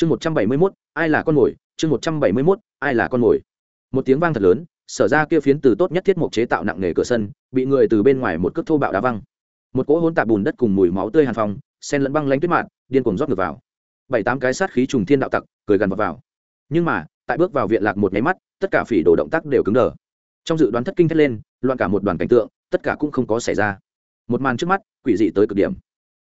chương một trăm bảy mươi mốt ai là con mồi? Chương một trăm bảy mươi mốt ai là con mồi? Một tiếng vang thật lớn sở ra kia phiến từ tốt nhất thiết mục chế tạo nặng nề cửa sân bị người từ bên ngoài một cước thô bạo đá văng. Một cỗ hôn tạp bùn đất cùng mùi máu tươi hàn phòng sen lẫn băng lanh tuyết mạn điên cuồng rót ngược vào. Bảy tám cái sát khí trùng thiên đạo tặc cười gần vào, vào. nhưng mà tại bước vào viện lạc một nháy mắt tất cả phỉ đồ động tác đều cứng đờ. Trong dự đoán thất kinh thét lên loạn cả một đoàn cảnh tượng tất cả cũng không có xảy ra. Một màn trước mắt quỷ dị tới cực điểm.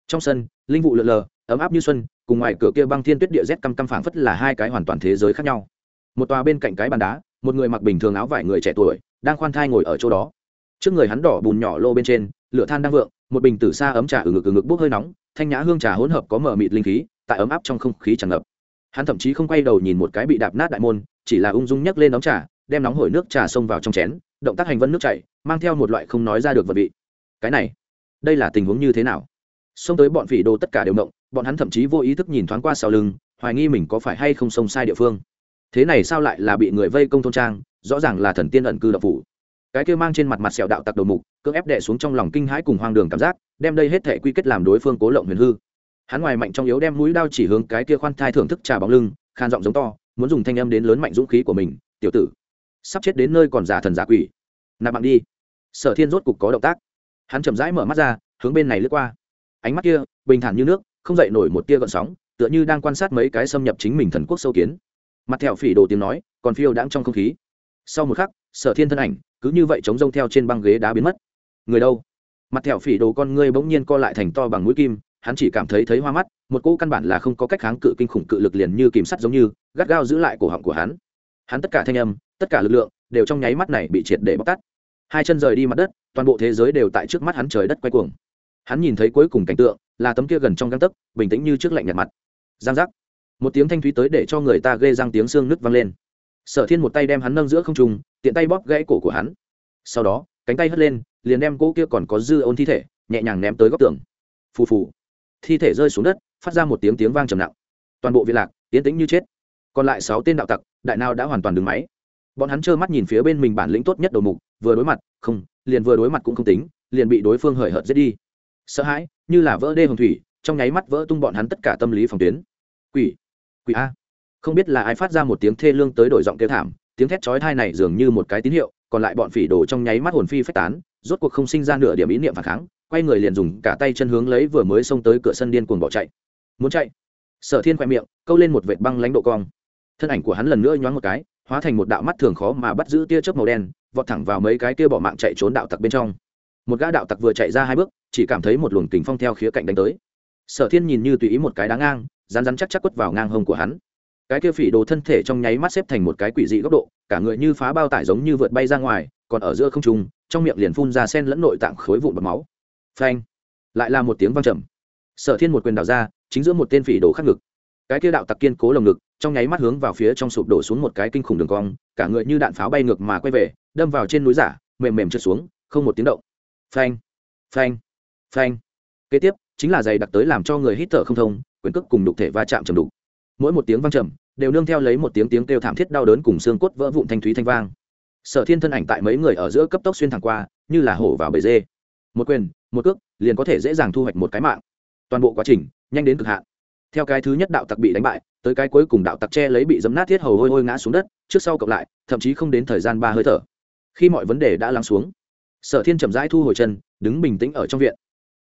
Trong sân linh vụ lượn lờ ấm áp như xuân cùng ngoài cửa kia băng thiên tuyết địa rét căm căm phảng phất là hai cái hoàn toàn thế giới khác nhau. Một tòa bên cạnh cái bàn đá, một người mặc bình thường áo vải người trẻ tuổi, đang khoan thai ngồi ở chỗ đó. Trước người hắn đỏ bùn nhỏ lô bên trên, lửa than đang vượng, một bình tử xa ấm trà ở ngực ở ngực bốc hơi nóng, thanh nhã hương trà hỗn hợp có mở mịt linh khí, tại ấm áp trong không khí tràn ngập. Hắn thậm chí không quay đầu nhìn một cái bị đạp nát đại môn, chỉ là ung dung nhấc lên ấm trà, đem nóng hổi nước trà xông vào trong chén, động tác hành vân nước chảy, mang theo một loại không nói ra được vật vị. Cái này, đây là tình huống như thế nào? Xông tới bọn phỉ đồ tất cả đều động bọn hắn thậm chí vô ý thức nhìn thoáng qua sau lưng, hoài nghi mình có phải hay không xông sai địa phương. Thế này sao lại là bị người vây công thôn trang, rõ ràng là thần tiên ẩn cư đậu phủ. Cái kia mang trên mặt mặt sẹo đạo tặc đầu mục, cưỡng ép đè xuống trong lòng kinh hãi cùng hoang đường cảm giác, đem đây hết thể quy kết làm đối phương cố lộng huyền hư. Hắn ngoài mạnh trong yếu đem mũi đao chỉ hướng cái kia khoan thai thưởng thức trà bóng lưng, khan giọng giống to, muốn dùng thanh âm đến lớn mạnh dũng khí của mình, tiểu tử, sắp chết đến nơi còn giả thần giả quỷ. Nạp mạng đi. Sở thiên rốt cục có động tác. Hắn chậm rãi mở mắt ra, hướng bên này lướt qua. Ánh mắt kia bình thản như nước không dậy nổi một tia gợn sóng, tựa như đang quan sát mấy cái xâm nhập chính mình thần quốc sâu kiến. Mặt thẹo phỉ đồ tiếng nói, còn phiêu đãng trong không khí. Sau một khắc, sở thiên thân ảnh, cứ như vậy chống rông theo trên băng ghế đá biến mất. Người đâu? Mặt thẹo phỉ đồ con ngươi bỗng nhiên co lại thành to bằng mũi kim, hắn chỉ cảm thấy thấy hoa mắt, một cỗ căn bản là không có cách kháng cự kinh khủng cự lực liền như kìm sắt giống như, gắt gao giữ lại cổ họng của hắn. Hắn tất cả thanh âm, tất cả lực lượng, đều trong nháy mắt này bị triệt để bóc tắt hai chân rời đi mặt đất, toàn bộ thế giới đều tại trước mắt hắn trời đất quay cuồng. Hắn nhìn thấy cuối cùng cảnh tượng là tấm kia gần trong găng tấc, bình tĩnh như trước lạnh nhạt mặt. Giang giác. Một tiếng thanh thúy tới để cho người ta ghê răng tiếng xương nứt vang lên. Sở thiên một tay đem hắn nâng giữa không trùng tiện tay bóp gãy cổ của hắn. Sau đó, cánh tay hất lên, liền đem cỗ kia còn có dư ôn thi thể, nhẹ nhàng ném tới góc tường. Phù phù. Thi thể rơi xuống đất, phát ra một tiếng tiếng vang trầm nặng. Toàn bộ viện lạc tiến tĩnh như chết. Còn lại sáu tên đạo tặc, đại nào đã hoàn toàn đứng máy. Bọn hắn trơ mắt nhìn phía bên mình bản lĩnh tốt nhất đầu mục, vừa đối mặt, không, liền vừa đối mặt cũng không tính, liền bị đối phương hời hợt giết đi sợ hãi, như là vỡ đê hồng thủy, trong nháy mắt vỡ tung bọn hắn tất cả tâm lý phòng tuyến. Quỷ quỷ a. Không biết là ai phát ra một tiếng thê lương tới đổi giọng kêu thảm, tiếng thét chói thai này dường như một cái tín hiệu, còn lại bọn phỉ đồ trong nháy mắt hồn phi phách tán, rốt cuộc không sinh ra nửa điểm ý niệm phản kháng, quay người liền dùng cả tay chân hướng lấy vừa mới xông tới cửa sân điên cuồng bỏ chạy. Muốn chạy? Sở thiên khoe miệng, câu lên một vệt băng lãnh độ cong. Thân ảnh của hắn lần nữa nhoáng một cái, hóa thành một đạo mắt thường khó mà bắt giữ tia chớp màu đen, vọt thẳng vào mấy cái kia bỏ mạng chạy trốn đạo tặc bên trong. Một gã đạo tặc vừa chạy ra hai bước chỉ cảm thấy một luồng kình phong theo khía cạnh đánh tới. Sở thiên nhìn như tùy ý một cái đá ngang rán rán chắc chắc quất vào ngang hông của hắn. Cái kia phỉ đồ thân thể trong nháy mắt xếp thành một cái quỷ dị góc độ, cả người như phá bao tải giống như vượt bay ra ngoài, còn ở giữa không trung, trong miệng liền phun ra sen lẫn nội tạng khối vụn bọt máu. Phanh! Lại là một tiếng vang trầm. Sở thiên một quyền đào ra, chính giữa một tên phỉ đồ khắc ngực. Cái kia đạo tặc kiên cố lồng ngực, trong nháy mắt hướng vào phía trong sụp đổ xuống một cái kinh khủng đường cong, cả người như đạn pháo bay ngược mà quay về, đâm vào trên núi giả, mềm mềm trượt xuống, không một tiếng động. Phanh! Phanh! Phanh. Kế tiếp, chính là giày đặc tới làm cho người hít thở không thông, quyền cước cùng đục thể va chạm trầm đục. Mỗi một tiếng vang trầm, đều nương theo lấy một tiếng tiếng kêu thảm thiết đau đớn cùng xương cốt vỡ vụn thanh thúy thanh vang. Sở thiên thân ảnh tại mấy người ở giữa cấp tốc xuyên thẳng qua, như là hổ vào bể dê. Một quyền, một cước, liền có thể dễ dàng thu hoạch một cái mạng. Toàn bộ quá trình, nhanh đến cực hạn. Theo cái thứ nhất đạo tặc bị đánh bại, tới cái cuối cùng đạo tặc che lấy bị dấm nát thiết hầu hôi hôi ngã xuống đất, trước sau cộng lại, thậm chí không đến thời gian ba hơi thở. Khi mọi vấn đề đã lắng xuống, sở thiên chậm rãi thu hồi chân, đứng bình tĩnh ở trong viện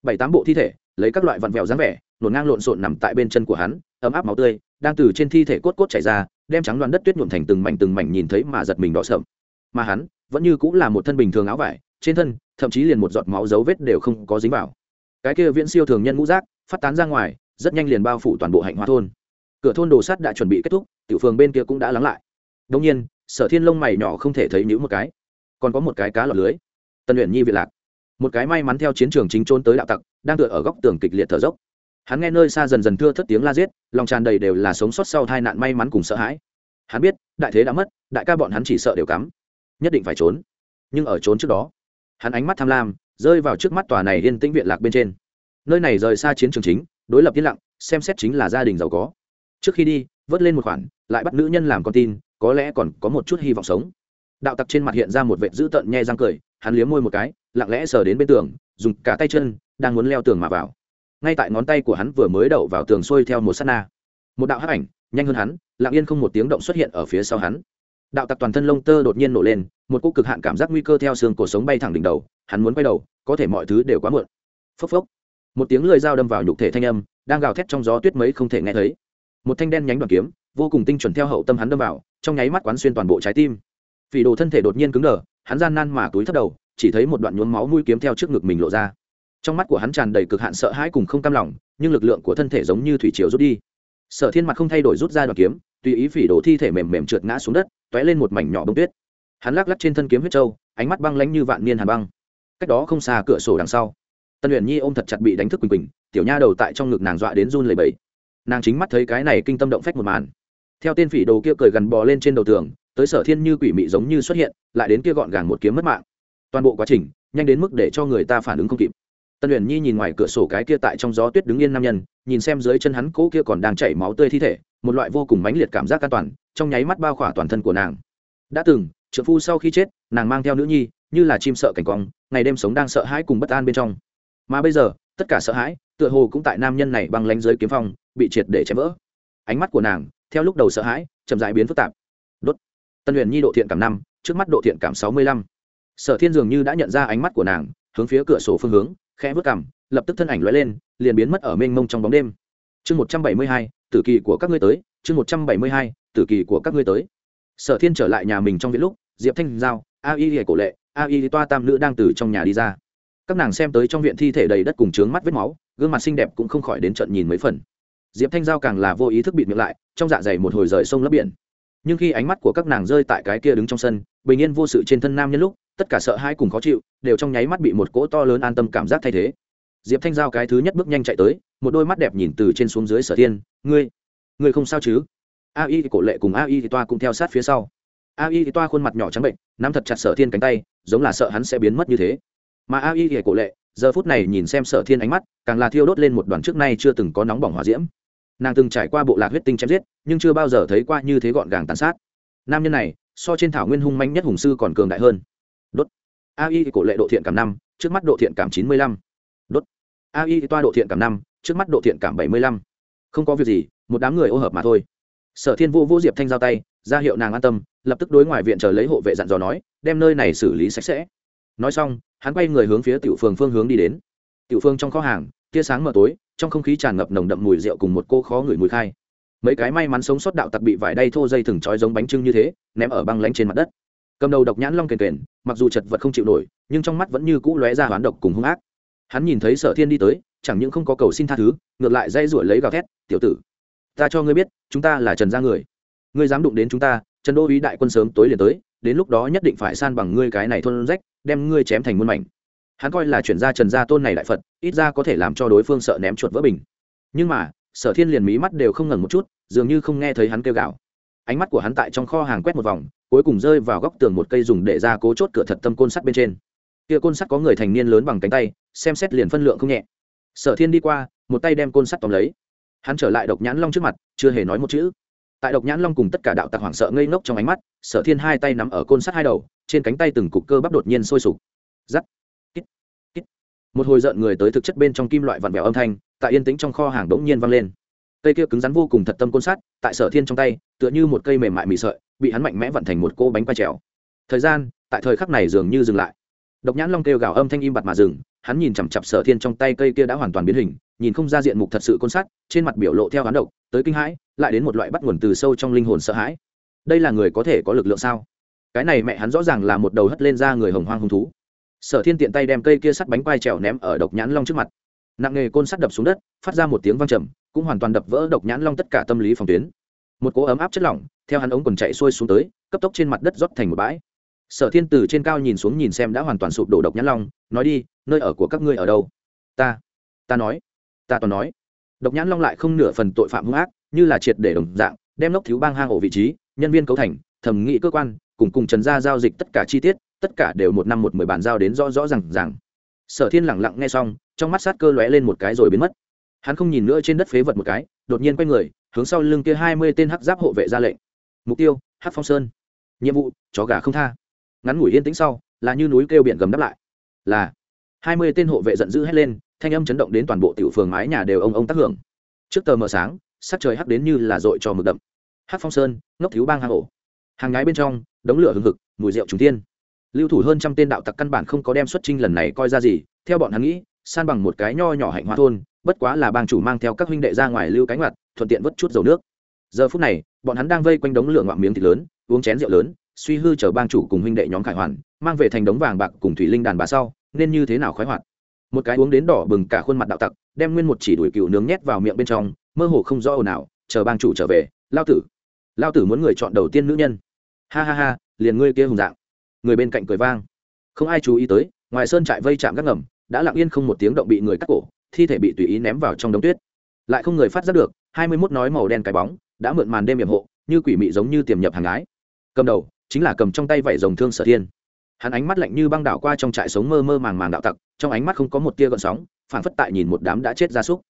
bảy tám bộ thi thể, lấy các loại vặn vẹo dáng vẻ nổn ngang lộn xộn nằm tại bên chân của hắn, ấm áp máu tươi, đang từ trên thi thể cốt cốt chảy ra, đem trắng đoàn đất tuyết nhuộm thành từng mảnh từng mảnh nhìn thấy mà giật mình đỏ sợm mà hắn, vẫn như cũng là một thân bình thường áo vải, trên thân, thậm chí liền một giọt máu dấu vết đều không có dính vào. Cái kia viễn siêu thường nhân ngũ giác, phát tán ra ngoài, rất nhanh liền bao phủ toàn bộ hạnh hoa thôn. Cửa thôn đồ sắt đã chuẩn bị kết thúc, tiểu phường bên kia cũng đã lắng lại. Đông nhiên, sở thiên lông mày nhỏ không thể thấy nhữ một cái. Còn có một cái cá lọt lưới. Tân luyện nhi viện lạc một cái may mắn theo chiến trường chính trốn tới đạo tặc, đang tựa ở góc tường kịch liệt thở dốc. Hắn nghe nơi xa dần dần thưa thất tiếng la giết, lòng tràn đầy đều là sống sót sau tai nạn may mắn cùng sợ hãi. Hắn biết, đại thế đã mất, đại ca bọn hắn chỉ sợ đều cắm. Nhất định phải trốn. Nhưng ở trốn trước đó, hắn ánh mắt tham lam, rơi vào trước mắt tòa này yên tĩnh viện lạc bên trên. Nơi này rời xa chiến trường chính, đối lập yên lặng, xem xét chính là gia đình giàu có. Trước khi đi, vớt lên một khoản, lại bắt nữ nhân làm con tin, có lẽ còn có một chút hy vọng sống. Đạo tặc trên mặt hiện ra một vệ dữ tợn, nhe răng cười hắn liếm môi một cái, lặng lẽ sờ đến bên tường, dùng cả tay chân đang muốn leo tường mà vào. Ngay tại ngón tay của hắn vừa mới đậu vào tường xuôi theo một s á t na. Một đạo hắc ảnh, nhanh hơn hắn, lặng yên không một tiếng động xuất hiện ở phía sau hắn. Đạo tặc toàn thân lông tơ đột nhiên nổ lên, một cô cực hạn cảm giác nguy cơ theo xương cổ sống bay thẳng đỉnh đầu, hắn muốn quay đầu, có thể mọi thứ đều quá muộn. Phốc phốc. Một tiếng lưỡi dao đâm vào nhục thể thanh âm, đang gào thét trong gió tuyết mấy không thể nghe thấy. Một thanh đen nhánh đoàn kiếm, vô cùng tinh chuẩn theo hậu tâm hắn đâm vào, trong nháy mắt quán xuyên toàn bộ trái tim phỉ đồ thân thể đột nhiên cứng đờ, hắn gian nan mà túi thấp đầu, chỉ thấy một đoạn nhuốm máu mũi kiếm theo trước ngực mình lộ ra. Trong mắt của hắn tràn đầy cực hạn sợ hãi cùng không cam lòng, nhưng lực lượng của thân thể giống như thủy triều rút đi. Sở thiên mặt không thay đổi rút ra đoạn kiếm, tùy ý phỉ đồ thi thể mềm mềm trượt ngã xuống đất t ó é lên một mảnh nhỏ bông tuyết. Hắn lắc lắc trên thân kiếm huyết trâu ánh mắt băng lánh như vạn niên hàn băng. Cách đó không xa cửa sổ đằng sau, tân luyện nhi ôm thật chặt bị đánh thức quỳnh quỳnh, tiểu nha đầu tại trong ngực nàng dọa đến run lầy bẫy nàng chính mắt thấy cái này kinh tâm động phách một màn. Theo tên phỉ đồ kia cười gần bò lên trên đầu tường tới sở thiên như quỷ mị giống như xuất hiện, lại đến kia gọn gàng một kiếm mất mạng. Toàn bộ quá trình, nhanh đến mức để cho người ta phản ứng không kịp. Tân luyện nhi nhìn ngoài cửa sổ cái kia tại trong gió tuyết đứng yên nam nhân, nhìn xem dưới chân hắn cỗ kia còn đang chảy máu tươi thi thể, một loại vô cùng mãnh liệt cảm giác an toàn, trong nháy mắt bao khỏa toàn thân của nàng. Đã từng trợ phu sau khi chết, nàng mang theo nữ nhi, như là chim sợ cảnh quang, ngày đêm sống đang sợ hãi cùng bất an bên trong. Mà bây giờ, tất cả sợ hãi, tựa hồ cũng tại nam nhân này băng lánh dưới kiếm phong, bị triệt để chém vỡ. Ánh mắt của nàng, theo lúc đầu sợ hãi, chậm dãi biến phức tạp. Đốt tân huyền nhi độ thiện cảm năm, trước mắt độ thiện cảm sáu mươi lăm. Sở thiên dường như đã nhận ra ánh mắt của nàng, hướng phía cửa sổ phương hướng, khẽ vớt cảm lập tức thân ảnh lóe lên, liền biến mất ở mênh mông trong bóng đêm. Chương một trăm bảy mươi hai, tử kỳ của các ngươi tới, chương một trăm bảy mươi hai, tử kỳ của các ngươi tới. Sở thiên trở lại nhà mình trong viện lúc, diệp thanh giao, a y hề cổ lệ, a y toa tam nữ đang từ trong nhà đi ra. Các nàng xem tới trong viện thi thể đầy đất cùng trướng mắt vết máu, gương mặt xinh đẹp cũng không khỏi đến trận nhìn mấy phần. Diệp thanh giao càng là vô ý thức bịt miệng lại, trong dạ dày một hồi rời sông lấp biển nhưng khi ánh mắt của các nàng rơi tại cái kia đứng trong sân, bình yên vô sự trên thân nam nhân lúc, tất cả sợ hãi cùng khó chịu, đều trong nháy mắt bị một cỗ to lớn an tâm cảm giác thay thế. Diệp thanh giao cái thứ nhất bước nhanh chạy tới, một đôi mắt đẹp nhìn từ trên xuống dưới sở thiên, ngươi ngươi không sao chứ? A y cổ lệ cùng a y thì toa cũng theo sát phía sau. A y thì toa khuôn mặt nhỏ trắng bệnh, nắm thật chặt sở thiên cánh tay, giống là sợ hắn sẽ biến mất như thế. Mà a y thì cổ lệ, giờ phút này nhìn xem sở thiên ánh mắt, càng là thiêu đốt lên một đoàn trước nay chưa từng có nóng bỏng hỏa diễm nàng từng trải qua bộ lạc huyết tinh chém giết, nhưng chưa bao giờ thấy qua như thế gọn gàng tàn sát. Nam nhân này, so trên thảo nguyên hung manh nhất hùng sư còn cường đại hơn. Đốt. A y cổ lệ độ thiện cảm năm, trước mắt độ thiện cảm chín mươi lăm. Đốt. A y toa độ thiện cảm năm, trước mắt độ thiện cảm bảy mươi lăm. Không có việc gì, một đám người ô hợp mà thôi. Sở thiên vô vô diệp thanh giao tay, ra hiệu nàng an tâm, lập tức đối ngoài viện chờ lấy hộ vệ dặn dò nói, đem nơi này xử lý sạch sẽ. Nói xong, hắn quay người hướng phía tiểu phường phương hướng đi đến. Tiểu phương trong kho hàng, tia sáng mờ tối trong không khí tràn ngập nồng đậm mùi rượu cùng một cô khó ngửi mùi khai. Mấy cái may mắn sống sót đạo tặc bị vải đay thô dây thừng trói giống bánh trưng như thế, ném ở băng lánh trên mặt đất. Cầm đầu độc nhãn long kền kền, mặc dù chật vật không chịu nổi, nhưng trong mắt vẫn như cũ lóe ra hoán độc cùng hung ác. Hắn nhìn thấy sở thiên đi tới, chẳng những không có cầu xin tha thứ, ngược lại dây ruổi lấy gào thét, tiểu tử, ta cho ngươi biết, chúng ta là trần gia người. Ngươi dám đụng đến chúng ta, trần đô ý đại quân sớm tối liền tới, đến lúc đó nhất định phải san bằng ngươi cái này thôn rách, đem ngươi chém thành muôn mảnh hắn coi là chuyển gia trần gia tôn này đại phật, ít ra có thể làm cho đối phương sợ ném chuột vỡ bình. Nhưng mà, sở thiên liền mí mắt đều không ngẩn một chút, dường như không nghe thấy hắn kêu gào. Ánh mắt của hắn tại trong kho hàng quét một vòng, cuối cùng rơi vào góc tường một cây dùng để ra cố chốt cửa thật tâm côn sắt bên trên. Kia côn sắt có người thành niên lớn bằng cánh tay, xem xét liền phân lượng không nhẹ. Sở thiên đi qua, một tay đem côn sắt tóm lấy. Hắn trở lại độc nhãn long trước mặt, chưa hề nói một chữ. Tại độc nhãn long cùng tất cả đạo tặc hoảng sợ ngây ngốc trong ánh mắt, sở thiên hai tay nắm ở côn sắt hai đầu, trên cánh tay từng cục cơ bắp đột nhiên sôi sục. Giắt một hồi giận người tới thực chất bên trong kim loại vặn vẹo âm thanh, tại yên tĩnh trong kho hàng đống nhiên vang lên. Cây kia cứng rắn vô cùng thật tâm côn sắt tại sở thiên trong tay, tựa như một cây mềm mại mị sợi, bị hắn mạnh mẽ vặn thành một cô bánh quay trèo. Thời gian, tại thời khắc này dường như dừng lại. Độc nhãn long kêu gào âm thanh im bặt mà dừng, hắn nhìn chằm chặp sở thiên trong tay cây kia đã hoàn toàn biến hình, nhìn không ra diện mục thật sự côn sắt trên mặt biểu lộ theo hắn độc, tới kinh hãi, lại đến một loại bắt nguồn từ sâu trong linh hồn sợ hãi. Đây là người có thể có lực lượng sao? Cái này mẹ hắn rõ ràng là một đầu hất lên ra người hồng hoang hung thú sở thiên tiện tay đem cây kia sắt bánh quai trèo ném ở độc nhãn long trước mặt. Nặng nghề côn sắt đập xuống đất, phát ra một tiếng vang trầm, cũng hoàn toàn đập vỡ độc nhãn long tất cả tâm lý phòng tuyến. Một cỗ ấm áp chất lỏng, theo hắn ống còn chạy xuôi xuống tới, cấp tốc trên mặt đất rót thành một bãi. Sở thiên từ trên cao nhìn xuống nhìn xem đã hoàn toàn sụp đổ độc nhãn long, nói đi, nơi ở của các ngươi ở đâu? Ta ta nói, ta toàn nói. Độc nhãn long lại không nửa phần tội phạm hung ác, như là triệt để đồng dạng, đem lốc thiếu bang hang ổ vị trí, nhân viên cấu thành, thẩm nghị cơ quan, cùng cùng trần gia giao dịch tất cả chi tiết tất cả đều một năm một mười bàn giao đến rõ rõ rằng rằng sở thiên lẳng lặng nghe xong, trong mắt sát cơ lóe lên một cái rồi biến mất. Hắn không nhìn nữa trên đất phế vật một cái, đột nhiên quay người, hướng sau lưng kia hai mươi tên hắc giáp hộ vệ ra lệnh. Mục tiêu, hắc phong sơn. Nhiệm vụ, chó gà không tha. Ngắn ngủi yên tĩnh sau, là như núi kêu biển gầm đáp lại. Là, hai mươi tên hộ vệ giận dữ hét lên, thanh âm chấn động đến toàn bộ tiểu phường mái nhà đều ông ông tác hưởng. Trước tờ mờ sáng, sắc trời hắc đến như là dội cho mực đậm. Hắc phong sơn, ngốc thiếu bang hang ổ. Hàng ngái bên trong, đống lửa hừng hực, mùi rượu trùng thiên lưu thủ hơn trăm tên đạo tặc căn bản không có đem xuất trinh lần này coi ra gì, theo bọn hắn nghĩ, san bằng một cái nho nhỏ hạnh hoa thôn, bất quá là bang chủ mang theo các huynh đệ ra ngoài lưu cánh mặt thuận tiện vớt chút dầu nước. Giờ phút này, bọn hắn đang vây quanh đống lửa ngoạm miếng thịt lớn, uống chén rượu lớn, suy hư chở bang chủ cùng huynh đệ nhóm khải hoàn, mang về thành đống vàng bạc cùng thủy linh đàn bà sau, nên như thế nào khoái hoạt? Một cái uống đến đỏ bừng cả khuôn mặt đạo tặc, đem nguyên một chỉ đuổi cừu nướng nhét vào miệng bên trong, mơ hồ không rõ ồn ào, chờ bang chủ trở về, lao tử lao tử muốn người chọn đầu tiên nữ nhân. Ha ha ha, liền ngươi kia hùng dạng người bên cạnh cười vang. Không ai chú ý tới, ngoài sơn trại vây chạm gác ngầm, đã lặng yên không một tiếng động bị người cắt cổ, thi thể bị tùy ý ném vào trong đống tuyết. Lại không người phát giác được, hai mươi mốt nói màu đen cái bóng, đã mượn màn đêm hiểm hộ, như quỷ mị giống như tiềm nhập hàng ái. Cầm đầu, chính là cầm trong tay vảy rồng thương sở thiên. Hắn ánh mắt lạnh như băng đảo qua trong trại sống mơ mơ màng màng đạo tặc, trong ánh mắt không có một tia gợn sóng phản phất tại nhìn một đám đã chết ra súc.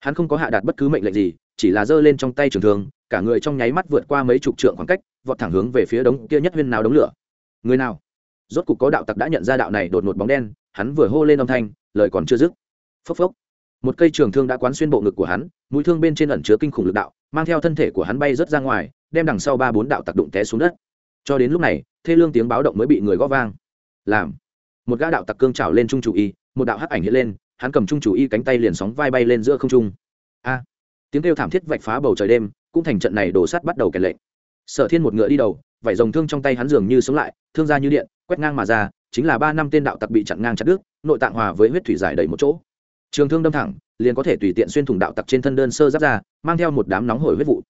Hắn không có hạ đạt bất cứ mệnh lệnh gì, chỉ là giơ lên trong tay trường thương, cả người trong nháy mắt vượt qua mấy chục trượng khoảng cách, vọt thẳng hướng về phía đống kia nhất huyên nào đống lửa người nào? Rốt cục có đạo tặc đã nhận ra đạo này đột ngột bóng đen, hắn vừa hô lên âm thanh, lời còn chưa dứt. Phốc phốc. Một cây trường thương đã quán xuyên bộ ngực của hắn, mũi thương bên trên ẩn chứa kinh khủng lực đạo, mang theo thân thể của hắn bay rớt ra ngoài, đem đằng sau ba bốn đạo tặc đụng té xuống đất. Cho đến lúc này, thê lương tiếng báo động mới bị người gõ vang. Làm. Một gã đạo tặc cương trào lên trung chủ y, một đạo hắc ảnh hiện lên, hắn cầm trung chủ y cánh tay liền sóng vai bay lên giữa không trung. A. Tiếng kêu thảm thiết vạch phá bầu trời đêm, cũng thành trận này đổ sát bắt đầu kèn lệnh. Sở thiên một ngựa đi đầu vải dòng thương trong tay hắn dường như sống lại, thương ra như điện, quét ngang mà ra, chính là ba năm tên đạo tặc bị chặn ngang chặt đứt, nội tạng hòa với huyết thủy giải đầy một chỗ. Trường thương đâm thẳng, liền có thể tùy tiện xuyên thủng đạo tặc trên thân đơn sơ giáp ra, mang theo một đám nóng hổi huyết vụ.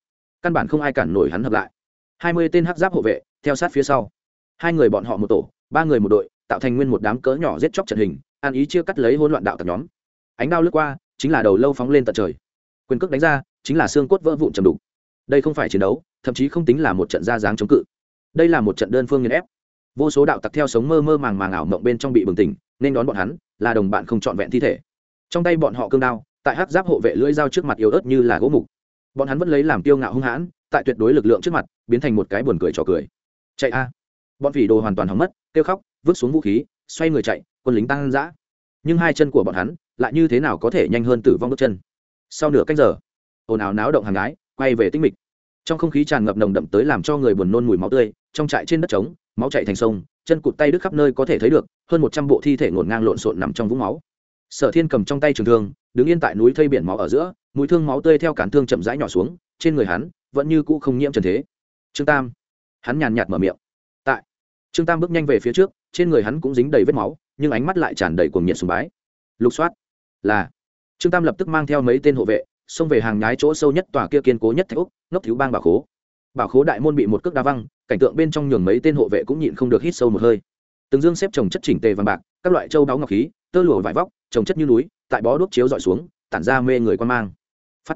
Căn bản không ai cản nổi hắn hợp lại. Hai mươi tên hắc giáp hộ vệ, theo sát phía sau. Hai người bọn họ một tổ, ba người một đội, tạo thành nguyên một đám cỡ nhỏ giết chóc trận hình, an ý chia cắt lấy hỗn loạn đạo tặc nhóm. Ánh đao lướt qua, chính là đầu lâu phóng lên tận trời. Quyền cước đánh ra, chính là xương cốt vỡ vụn trầm đục. Đây không phải chiến đấu, thậm chí không tính là một trận ra dáng chống cự đây là một trận đơn phương nghiền ép. Vô số đạo tặc theo sống mơ mơ màng màng ảo mộng bên trong bị bừng tỉnh, nên đón bọn hắn, là đồng bạn không trọn vẹn thi thể. Trong tay bọn họ cương đao, tại hát giáp hộ vệ lưỡi dao trước mặt yếu ớt như là gỗ mục. Bọn hắn vẫn lấy làm tiêu ngạo hung hãn, tại tuyệt đối lực lượng trước mặt, biến thành một cái buồn cười trò cười. Chạy a! Bọn phỉ đồ hoàn toàn hỏng mất, kêu khóc, vứt xuống vũ khí, xoay người chạy, quân lính tăng dã. Nhưng hai chân của bọn hắn, lại như thế nào có thể nhanh hơn tử vong bước chân? Sau nửa cách giờ, ồn ào náo động hàng gái, quay về tinh mịch trong không khí tràn ngập nồng đậm tới làm cho người buồn nôn mùi máu tươi, trong trại trên đất trống, máu chạy thành sông, chân cụt tay đứt khắp nơi có thể thấy được, hơn một trăm bộ thi thể ngổn ngang lộn xộn nằm trong vũng máu. Sở thiên cầm trong tay trường thương, đứng yên tại núi thây biển máu ở giữa, mũi thương máu tươi theo cản thương chậm rãi nhỏ xuống, trên người hắn vẫn như cũ không nhiễm trần thế. Trương tam, hắn nhàn nhạt mở miệng. Tại, trương tam bước nhanh về phía trước, trên người hắn cũng dính đầy vết máu, nhưng ánh mắt lại tràn đầy cuồng nhiệt sùng bái. Lục soát, là, trương tam lập tức mang theo mấy tên hộ vệ xông về hàng nhái chỗ sâu nhất tòa kia kiên cố nhất thạch úc, ngốc thiếu bang bảo khố. Bảo khố đại môn bị một cước đá văng, cảnh tượng bên trong nhường mấy tên hộ vệ cũng nhịn không được hít sâu một hơi. Từng dương xếp trồng chất chỉnh tề vàng bạc, các loại châu báu ngọc khí, tơ lụa vải vóc, trồng chất như núi, tại bó đuốc chiếu dọi xuống, tản ra mê người quan mang. Phát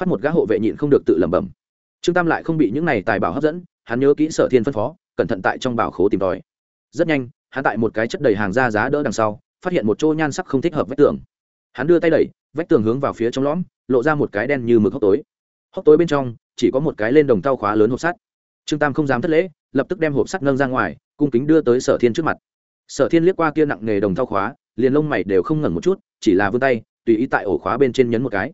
phát một gã hộ vệ nhịn không được tự lẩm bẩm. Trương tam lại không bị những này tài bảo hấp dẫn, hắn nhớ kỹ sở thiên phân phó, cẩn thận tại trong bảo khố tìm tòi. Rất nhanh, hắn tại một cái chất đầy hàng ra giá đỡ đằng sau, phát hiện một chỗ nhan sắc không thích hợp vách tường hắn đưa tay đẩy, vách tường hướng vào phía trong lõm, lộ ra một cái đen như mực hốc tối. Hốc tối bên trong, chỉ có một cái lên đồng tao khóa lớn hộp sắt. Trương tam không dám thất lễ, lập tức đem hộp sắt nâng ra ngoài, cung kính đưa tới sở thiên trước mặt. Sở thiên liếc qua kia nặng nghề đồng thao khóa, liền lông mày đều không ngẩn một chút, chỉ là vươn tay, tùy ý tại ổ khóa bên trên nhấn một cái.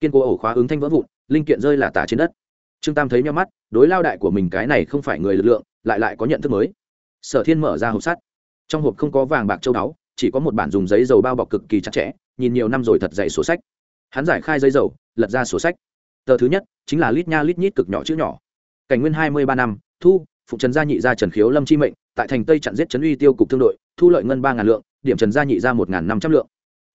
Kiên cố ổ khóa ứng thanh vỡ vụn, linh kiện rơi là tả trên đất. Trương tam thấy nhau mắt, đối lao đại của mình cái này không phải người lực lượng, lại lại có nhận thức mới. Sở thiên mở ra hộp sắt. Trong hộp không có vàng bạc châu đáo chỉ có một bản dùng giấy dầu bao bọc cực kỳ chặt chẽ nhìn nhiều năm rồi thật dày sổ sách. Hắn giải khai giấy dầu, lật ra sổ sách. Tờ thứ nhất chính là lít nha lít nhít cực nhỏ chữ nhỏ. Cảnh nguyên hai mươi ba năm, thu phụ trần gia nhị gia trần khiếu lâm chi mệnh, tại thành tây chặn giết trấn uy tiêu cục thương đội, thu lợi ngân ba ngàn lượng, điểm trần gia nhị gia một ngàn năm trăm lượng.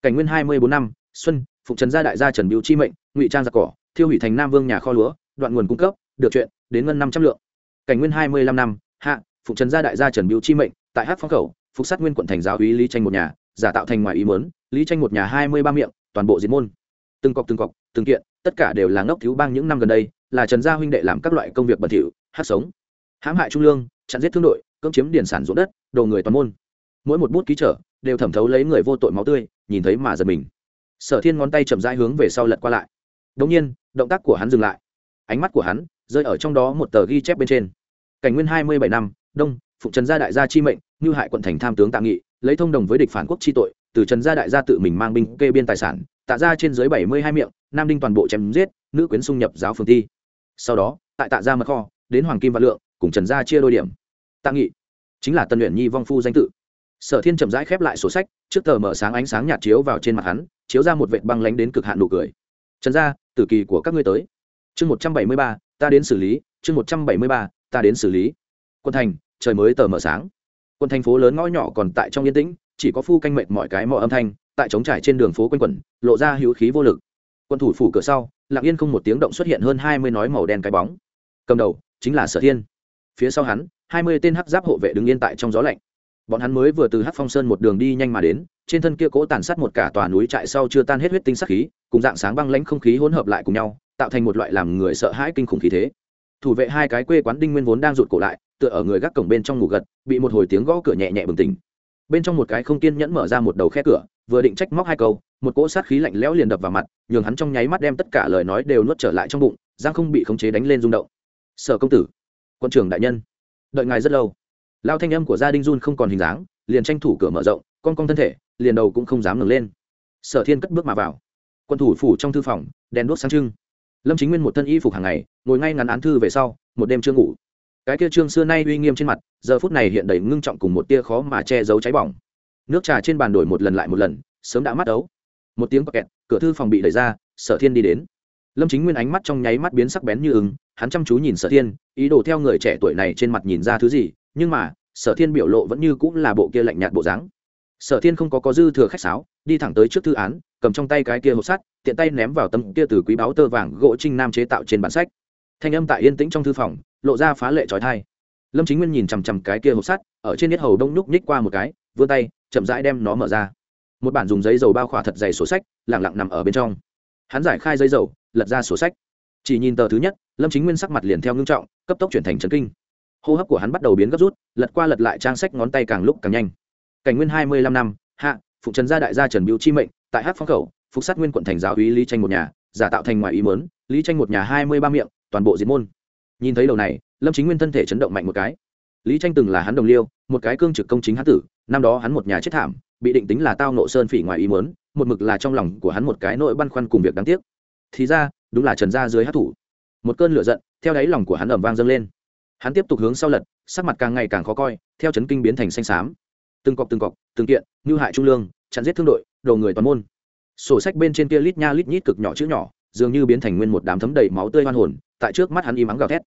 Cảnh nguyên hai mươi bốn năm, xuân phụ trần gia đại gia trần biểu chi mệnh, ngụy trang giặc cỏ, thiêu hủy thành nam vương nhà kho lúa, đoạn nguồn cung cấp, được chuyện, đến ngân năm trăm lượng. Cảnh nguyên hai mươi năm năm, hạ phụ trần gia đại gia trần biểu chi mệnh, tại hát phong khẩu, phục sát nguyên quận thành giáo úy lý tranh một nhà giả tạo thành ngoài ý mớn lý tranh một nhà hai mươi ba miệng, toàn bộ diệt môn. Từng cọc từng cọc, từng kiện, tất cả đều là ngốc thiếu bang những năm gần đây, là trần gia huynh đệ làm các loại công việc bẩn thỉu, hát sống. Hãm hại trung lương, chặn giết thương đội, cưỡng chiếm điển sản ruộng đất, đồ người toàn môn. Mỗi một bút ký trở, đều thẩm thấu lấy người vô tội máu tươi, nhìn thấy mà giật mình. Sở thiên ngón tay chậm rãi hướng về sau lật qua lại. Đống nhiên, động tác của hắn dừng lại. Ánh mắt của hắn rơi ở trong đó một tờ ghi chép bên trên. Cảnh nguyên hai mươi bảy năm, đông, phụng trần gia đại gia chi mệnh, như hại quận thành tham tướng tạ nghị lấy thông đồng với địch phản quốc chi tội, từ trần gia đại gia tự mình mang binh kê biên tài sản, tạ ra trên dưới bảy mươi hai miệng, nam đinh toàn bộ chém giết, nữ quyến xung nhập giáo phường thi. Sau đó, tại tạ gia mật kho, đến hoàng kim và lượng, cùng trần gia chia đôi điểm. Tạ nghị, chính là tân luyện nhi vong phu danh tự. Sở thiên chậm rãi khép lại sổ sách, trước tờ mở sáng ánh sáng nhạt chiếu vào trên mặt hắn, chiếu ra một vệt băng lánh đến cực hạn nụ cười. Trần gia, tử kỳ của các ngươi tới. Chương một trăm bảy mươi ba, ta đến xử lý, chương một trăm bảy mươi ba, ta đến xử lý. Quân thành, trời mới tờ mở sáng quân thành phố lớn ngõ nhỏ còn tại trong yên tĩnh, chỉ có phu canh mệt mọi cái mò âm thanh, tại trống trải trên đường phố quanh quẩn, lộ ra hữu khí vô lực. Quân thủ phủ cửa sau, lặng yên không một tiếng động xuất hiện hơn hai mươi nói màu đen cái bóng. Cầm đầu, chính là sở thiên. Phía sau hắn, hai mươi tên hắc giáp hộ vệ đứng yên tại trong gió lạnh. Bọn hắn mới vừa từ hắc phong sơn một đường đi nhanh mà đến, trên thân kia cố tàn sát một cả tòa núi trại sau chưa tan hết huyết tinh sắc khí, cùng dạng sáng băng lãnh không khí hỗn hợp lại cùng nhau, tạo thành một loại làm người sợ hãi kinh khủng khí thế thủ vệ hai cái quê quán đinh nguyên vốn đang rụt cổ lại, tựa ở người gác cổng bên trong ngủ gật, bị một hồi tiếng gõ cửa nhẹ nhẹ bừng tỉnh. Bên trong một cái không kiên nhẫn mở ra một đầu khe cửa, vừa định trách móc hai câu, một cỗ sát khí lạnh lẽo liền đập vào mặt, nhường hắn trong nháy mắt đem tất cả lời nói đều nuốt trở lại trong bụng giang không bị khống chế đánh lên rung động. Sở công tử, quân trưởng đại nhân, đợi ngài rất lâu. Lao thanh âm của gia đình run không còn hình dáng, liền tranh thủ cửa mở rộng, con con thân thể, liền đầu cũng không dám ngừng lên. Sở thiên cất bước mà vào. Quân thủ phủ trong thư phòng, đèn đuốc sáng trưng lâm chính nguyên một thân y phục hàng ngày, ngồi ngay ngắn án thư về sau, một đêm chưa ngủ. Cái kia trương xưa nay uy nghiêm trên mặt, giờ phút này hiện đầy ngưng trọng cùng một tia khó mà che giấu cháy bỏng. Nước trà trên bàn đổi một lần lại một lần, sớm đã mắt ấu. Một tiếng kẹt, cửa thư phòng bị đẩy ra, sở thiên đi đến. Lâm chính nguyên ánh mắt trong nháy mắt biến sắc bén như ứng hắn chăm chú nhìn sở thiên, ý đồ theo người trẻ tuổi này trên mặt nhìn ra thứ gì, nhưng mà, sở thiên biểu lộ vẫn như cũng là bộ kia lạnh nhạt bộ dáng. Sở thiên không có có dư thừa khách sáo, đi thẳng tới trước thư án cầm trong tay cái kia hộp sắt, tiện tay ném vào tấm kia từ quý báo tơ vàng gỗ trinh nam chế tạo trên bản sách. Thanh âm tại yên tĩnh trong thư phòng, lộ ra phá lệ trói thai lâm chính nguyên nhìn chằm chằm cái kia hộp sắt, ở trên nết hầu đông nhúc nhích qua một cái, vươn tay, chậm rãi đem nó mở ra. Một bản dùng giấy dầu bao khỏa thật dày sổ sách lẳng lặng nằm ở bên trong. Hắn giải khai giấy dầu, lật ra sổ sách. Chỉ nhìn tờ thứ nhất, lâm chính nguyên sắc mặt liền theo ngưng trọng, cấp tốc chuyển thành trấn kinh. Hô hấp của hắn bắt đầu biến gấp rút, lật qua lật lại trang sách ngón tay càng lúc càng nhanh. Cảnh nguyên hai mươi lăm năm, hạ phụ trần gia đại gia trần biêu chi mệnh tại hát phong khẩu, phục sát nguyên quận thành giáo úy lý tranh một nhà, giả tạo thành ngoài ý mớn lý tranh một nhà hai mươi ba miệng, toàn bộ diệt môn. Nhìn thấy đầu này, lâm chính nguyên thân thể chấn động mạnh một cái. Lý tranh từng là hắn đồng liêu, một cái cương trực công chính hán tử, năm đó hắn một nhà chết thảm, bị định tính là tao nộ sơn phỉ ngoài ý mớn một mực là trong lòng của hắn một cái nỗi băn khoăn cùng việc đáng tiếc. Thì ra, đúng là trần gia dưới hát thủ. Một cơn lửa giận, theo đáy lòng của hắn ẩm vang dâng lên. Hắn tiếp tục hướng sau lật, sắc mặt càng ngày càng khó coi, theo chấn kinh biến thành xanh xám. Từng cọc từng cọc, từng kiện, như hại trung lương, chặn giết thương đội đầu người toàn môn. Sổ sách bên trên kia lít nha lít nhít cực nhỏ chữ nhỏ, dường như biến thành nguyên một đám thấm đầy máu tươi hoan hồn, tại trước mắt hắn im ắng gào thét.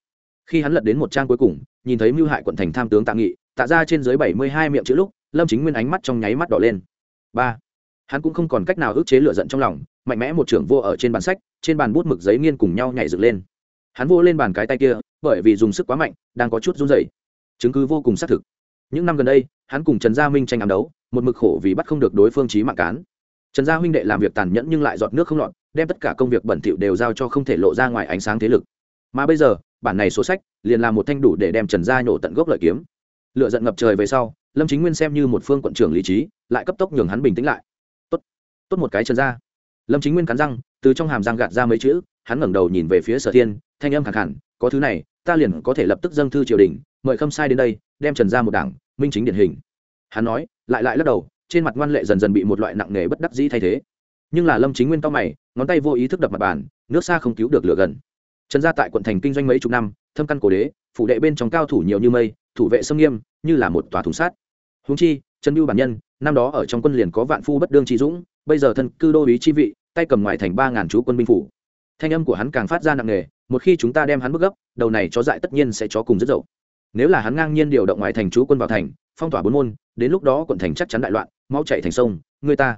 Khi hắn lật đến một trang cuối cùng, nhìn thấy mưu hại quận thành tham tướng tạ nghị, tạ ra trên dưới bảy mươi hai miệng chữ lúc, lâm chính nguyên ánh mắt trong nháy mắt đỏ lên. Ba, hắn cũng không còn cách nào ức chế lựa giận trong lòng, mạnh mẽ một trưởng vô ở trên bàn sách, trên bàn bút mực giấy nghiên cùng nhau nhảy dựng lên. Hắn vô lên bàn cái tay kia, bởi vì dùng sức quá mạnh, đang có chút run rẩy. Chứng cứ vô cùng xác thực. Những năm gần đây, hắn cùng trần gia minh tranh ám đấu, một mực khổ vì bắt không được đối phương trí mạng cán trần gia huynh đệ làm việc tàn nhẫn nhưng lại giọt nước không lọt, đem tất cả công việc bẩn thỉu đều giao cho không thể lộ ra ngoài ánh sáng thế lực. Mà bây giờ, bản này số sách liền là một thanh đủ để đem trần gia nhổ tận gốc lợi kiếm. Lựa giận ngập trời về sau, lâm chính nguyên xem như một phương quận trưởng lý trí, lại cấp tốc nhường hắn bình tĩnh lại. Tốt tốt một cái trần gia. Lâm chính nguyên cắn răng, từ trong hàm răng gạt ra mấy chữ, hắn ngẩng đầu nhìn về phía sở thiên, thanh âm khẳng hẳn có thứ này, ta liền có thể lập tức dâng thư triều đình, mời khâm sai đến đây, đem trần ra một đảng, minh chính điển hình. Hắn nói, lại lại lắc đầu trên mặt ngoan lệ dần dần bị một loại nặng nề bất đắc dĩ thay thế. Nhưng là lâm chính nguyên to mày, ngón tay vô ý thức đập mặt bàn, nước xa không cứu được lửa gần. Trần gia tại quận thành kinh doanh mấy chục năm, thâm căn cổ đế, phủ đệ bên trong cao thủ nhiều như mây, thủ vệ sâm nghiêm, như là một tòa thùng sát húng chi, trần mưu bản nhân, năm đó ở trong quân liền có vạn phu bất đương trí dũng, bây giờ thân cư đô ý chi vị, tay cầm ngoài thành ba ngàn chú quân binh phủ. Thanh âm của hắn càng phát ra nặng nề, một khi chúng ta đem hắn bước gấp, đầu này chó dại tất nhiên sẽ chó cùng rất dậu. Nếu là hắn ngang nhiên điều động ngoài thành chú quân vào thành phong tỏa bốn môn, đến lúc đó quận thành chắc chắn đại loạn, mau chạy thành sông, người ta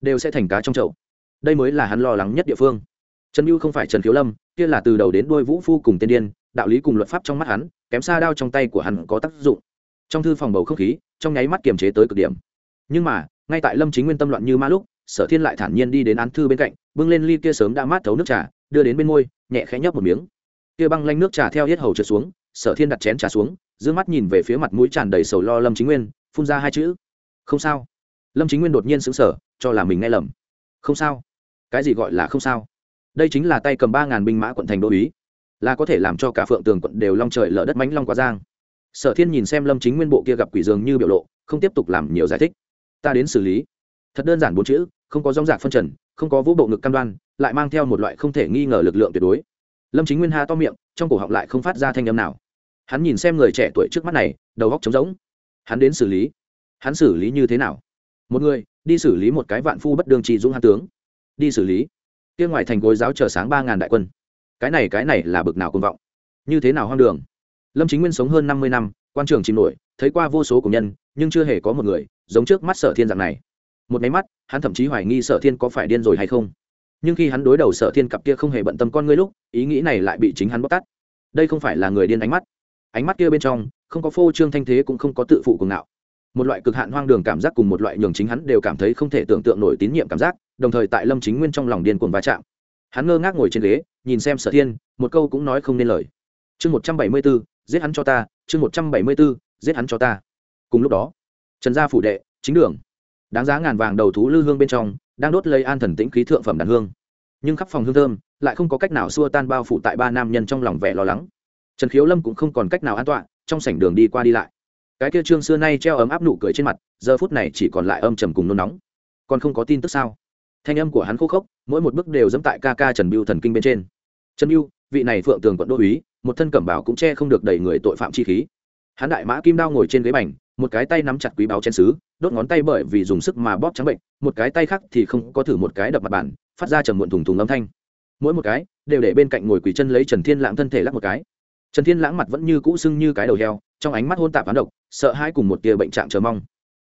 đều sẽ thành cá trong chậu. Đây mới là hắn lo lắng nhất địa phương. Trần mưu không phải trần khiếu lâm, kia là từ đầu đến đôi vũ phu cùng tiên điên, đạo lý cùng luật pháp trong mắt hắn, kém xa đao trong tay của hắn có tác dụng. Trong thư phòng bầu không khí, trong nháy mắt kiềm chế tới cực điểm. Nhưng mà, ngay tại lâm chính nguyên tâm loạn như ma lúc, sở thiên lại thản nhiên đi đến án thư bên cạnh, bưng lên ly kia sớm đã mát thấu nước trà, đưa đến bên môi, nhẹ khẽ nhấp một miếng. Kia băng lanh nước trà theo hết hầu trượt xuống, sở thiên đặt chén trà xuống giương mắt nhìn về phía mặt mũi tràn đầy sầu lo lâm chính nguyên, phun ra hai chữ. Không sao. Lâm chính nguyên đột nhiên xứng sở cho là mình nghe lầm. Không sao. Cái gì gọi là không sao? Đây chính là tay cầm ba ngàn binh mã quận thành đô ý là có thể làm cho cả phượng tường quận đều long trời lở đất mánh long quá giang. Sở thiên nhìn xem lâm chính nguyên bộ kia gặp quỷ dường như biểu lộ, không tiếp tục làm nhiều giải thích. Ta đến xử lý. Thật đơn giản bốn chữ, không có rong rạc phân trần, không có vũ bộ ngực cam đoan, lại mang theo một loại không thể nghi ngờ lực lượng tuyệt đối. Lâm chính nguyên ha to miệng, trong cổ họng lại không phát ra thanh âm nào hắn nhìn xem người trẻ tuổi trước mắt này, đầu góc trống rỗng. Hắn đến xử lý. Hắn xử lý như thế nào? Một người, đi xử lý một cái vạn phu bất đương trị dũng hán tướng. Đi xử lý. Kia ngoài thành gối giáo chờ sáng ba ngàn đại quân. Cái này cái này là bực nào công vọng. Như thế nào hoang đường? Lâm chính nguyên sống hơn năm mươi năm, quan trường chìm nổi, thấy qua vô số của nhân, nhưng chưa hề có một người, giống trước mắt sở thiên dạng này. Một máy mắt, hắn thậm chí hoài nghi sở thiên có phải điên rồi hay không. Nhưng khi hắn đối đầu sở thiên cặp kia không hề bận tâm con ngươi lúc, ý nghĩ này lại bị chính hắn bóc tát. Đây không phải là người điên ánh mắt ánh mắt kia bên trong, không có phô trương thanh thế cũng không có tự phụ cùng nào một loại cực hạn hoang đường cảm giác cùng một loại nhường chính hắn đều cảm thấy không thể tưởng tượng nổi tín nhiệm cảm giác, đồng thời tại lâm chính nguyên trong lòng điên cuồng va chạm. Hắn ngơ ngác ngồi trên ghế, nhìn xem sở thiên, một câu cũng nói không nên lời. Chương một trăm bảy mươi b ố giết hắn cho ta, chương một trăm bảy mươi b ố giết hắn cho ta. Cùng lúc đó, trần gia phủ đệ, chính đường. Đáng giá ngàn vàng đầu thú lư hương bên trong, đang đốt lấy an thần tĩnh khí thượng phẩm đàn hương. Nhưng khắp phòng hương thơm, lại không có cách nào xua tan bao phủ tại ba nam nhân trong lòng vẻ lo lắng trần khiếu lâm cũng không còn cách nào an toàn trong sảnh đường đi qua đi lại. Cái kia trương xưa nay treo ấm áp nụ cười trên mặt, giờ phút này chỉ còn lại âm trầm cùng nôn nóng. Còn không có tin tức sao? Thanh âm của hắn khô khốc, mỗi một bước đều dẫm tại ca ca trần biêu thần kinh bên trên. Trần biêu vị này phượng tường quận đô uý một thân cẩm bảo cũng che không được đẩy người tội phạm chi khí. Hắn đại mã kim đao ngồi trên ghế bành, một cái tay nắm chặt quý báo chén xứ đốt ngón tay bởi vì dùng sức mà bóp trắng bệnh, một cái tay khác thì không có thử một cái đập mặt bàn, phát ra trầm muộn thùng thùng âm thanh. Mỗi một cái đều để bên cạnh ngồi quỳ chân lấy trần thiên lãng thân thể lắc một cái trần thiên lãng mặt vẫn như cũ sưng như cái đầu heo, trong ánh mắt hôn tạp hắn độc, sợ hãi cùng một tia bệnh trạng chờ mong.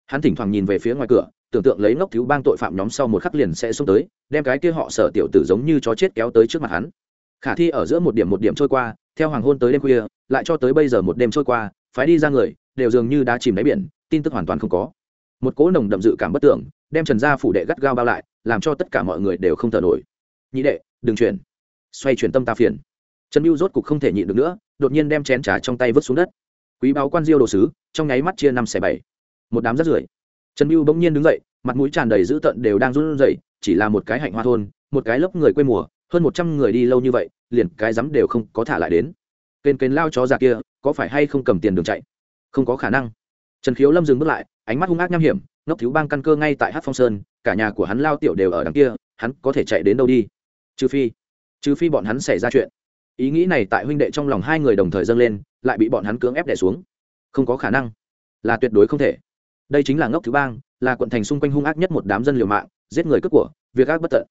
Hắn thỉnh thoảng nhìn về phía ngoài cửa, tưởng tượng lấy ngốc thiếu bang tội phạm nhóm sau một khắc liền sẽ xuống tới, đem cái kia họ sở tiểu tử giống như chó chết kéo tới trước mặt hắn. Khả thi ở giữa một điểm một điểm trôi qua, theo hoàng hôn tới đêm khuya, lại cho tới bây giờ một đêm trôi qua, phái đi ra người, đều dường như đã chìm đáy biển, tin tức hoàn toàn không có. Một cỗ nồng đậm dự cảm bất tưởng, đem trần gia phủ đệ gắt gao bao lại, làm cho tất cả mọi người đều không thở nổi. Nhị đệ, đừng chuyển. Xoay chuyển tâm ta phiền trần mưu rốt cục không thể nhịn được nữa, đột nhiên đem chén trà trong tay vứt xuống đất. Quý báo quan diêu đồ sứ, trong nháy mắt chia năm xẻ bảy. Một đám rất rưởi. Trần mưu bỗng nhiên đứng dậy, mặt mũi tràn đầy dữ tợn đều đang run rẩy, chỉ là một cái hạnh hoa thôn, một cái lớp người quê mùa, hơn một trăm người đi lâu như vậy, liền cái rắm đều không có thả lại đến. Kênh kênh lao chó già kia, có phải hay không cầm tiền đường chạy? Không có khả năng. Trần khiếu lâm dừng bước lại, ánh mắt hung ác nham hiểm, ngốc thiếu bang căn cơ ngay tại hát phong sơn, cả nhà của hắn lao tiểu đều ở đằng kia, hắn có thể chạy đến đâu đi? Trừ phi trừ phi bọn hắn xảy ra chuyện ý nghĩ này tại huynh đệ trong lòng hai người đồng thời dâng lên, lại bị bọn hắn cưỡng ép đẻ xuống. Không có khả năng. Là tuyệt đối không thể. Đây chính là ngốc thứ bang, là quận thành xung quanh hung ác nhất một đám dân liều mạng, giết người cướp của, việc ác bất tận.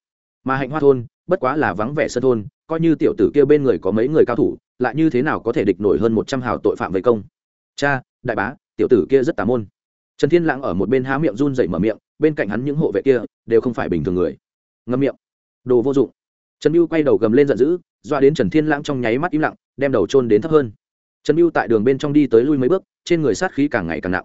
Mà hạnh hoa thôn, bất quá là vắng vẻ sân thôn, coi như tiểu tử kia bên người có mấy người cao thủ, lại như thế nào có thể địch nổi hơn một trăm hào tội phạm vây công? Cha, đại bá, tiểu tử kia rất tà môn. Trần thiên lãng ở một bên há miệng run dậy mở miệng, bên cạnh hắn những hộ vệ kia đều không phải bình thường người. Ngâm miệng. Đồ vô dụng. Trần mưu quay đầu gầm lên giận dữ doa đến trần thiên lãng trong nháy mắt im lặng, đem đầu trôn đến thấp hơn. Trần mưu tại đường bên trong đi tới lui mấy bước, trên người sát khí càng ngày càng nặng.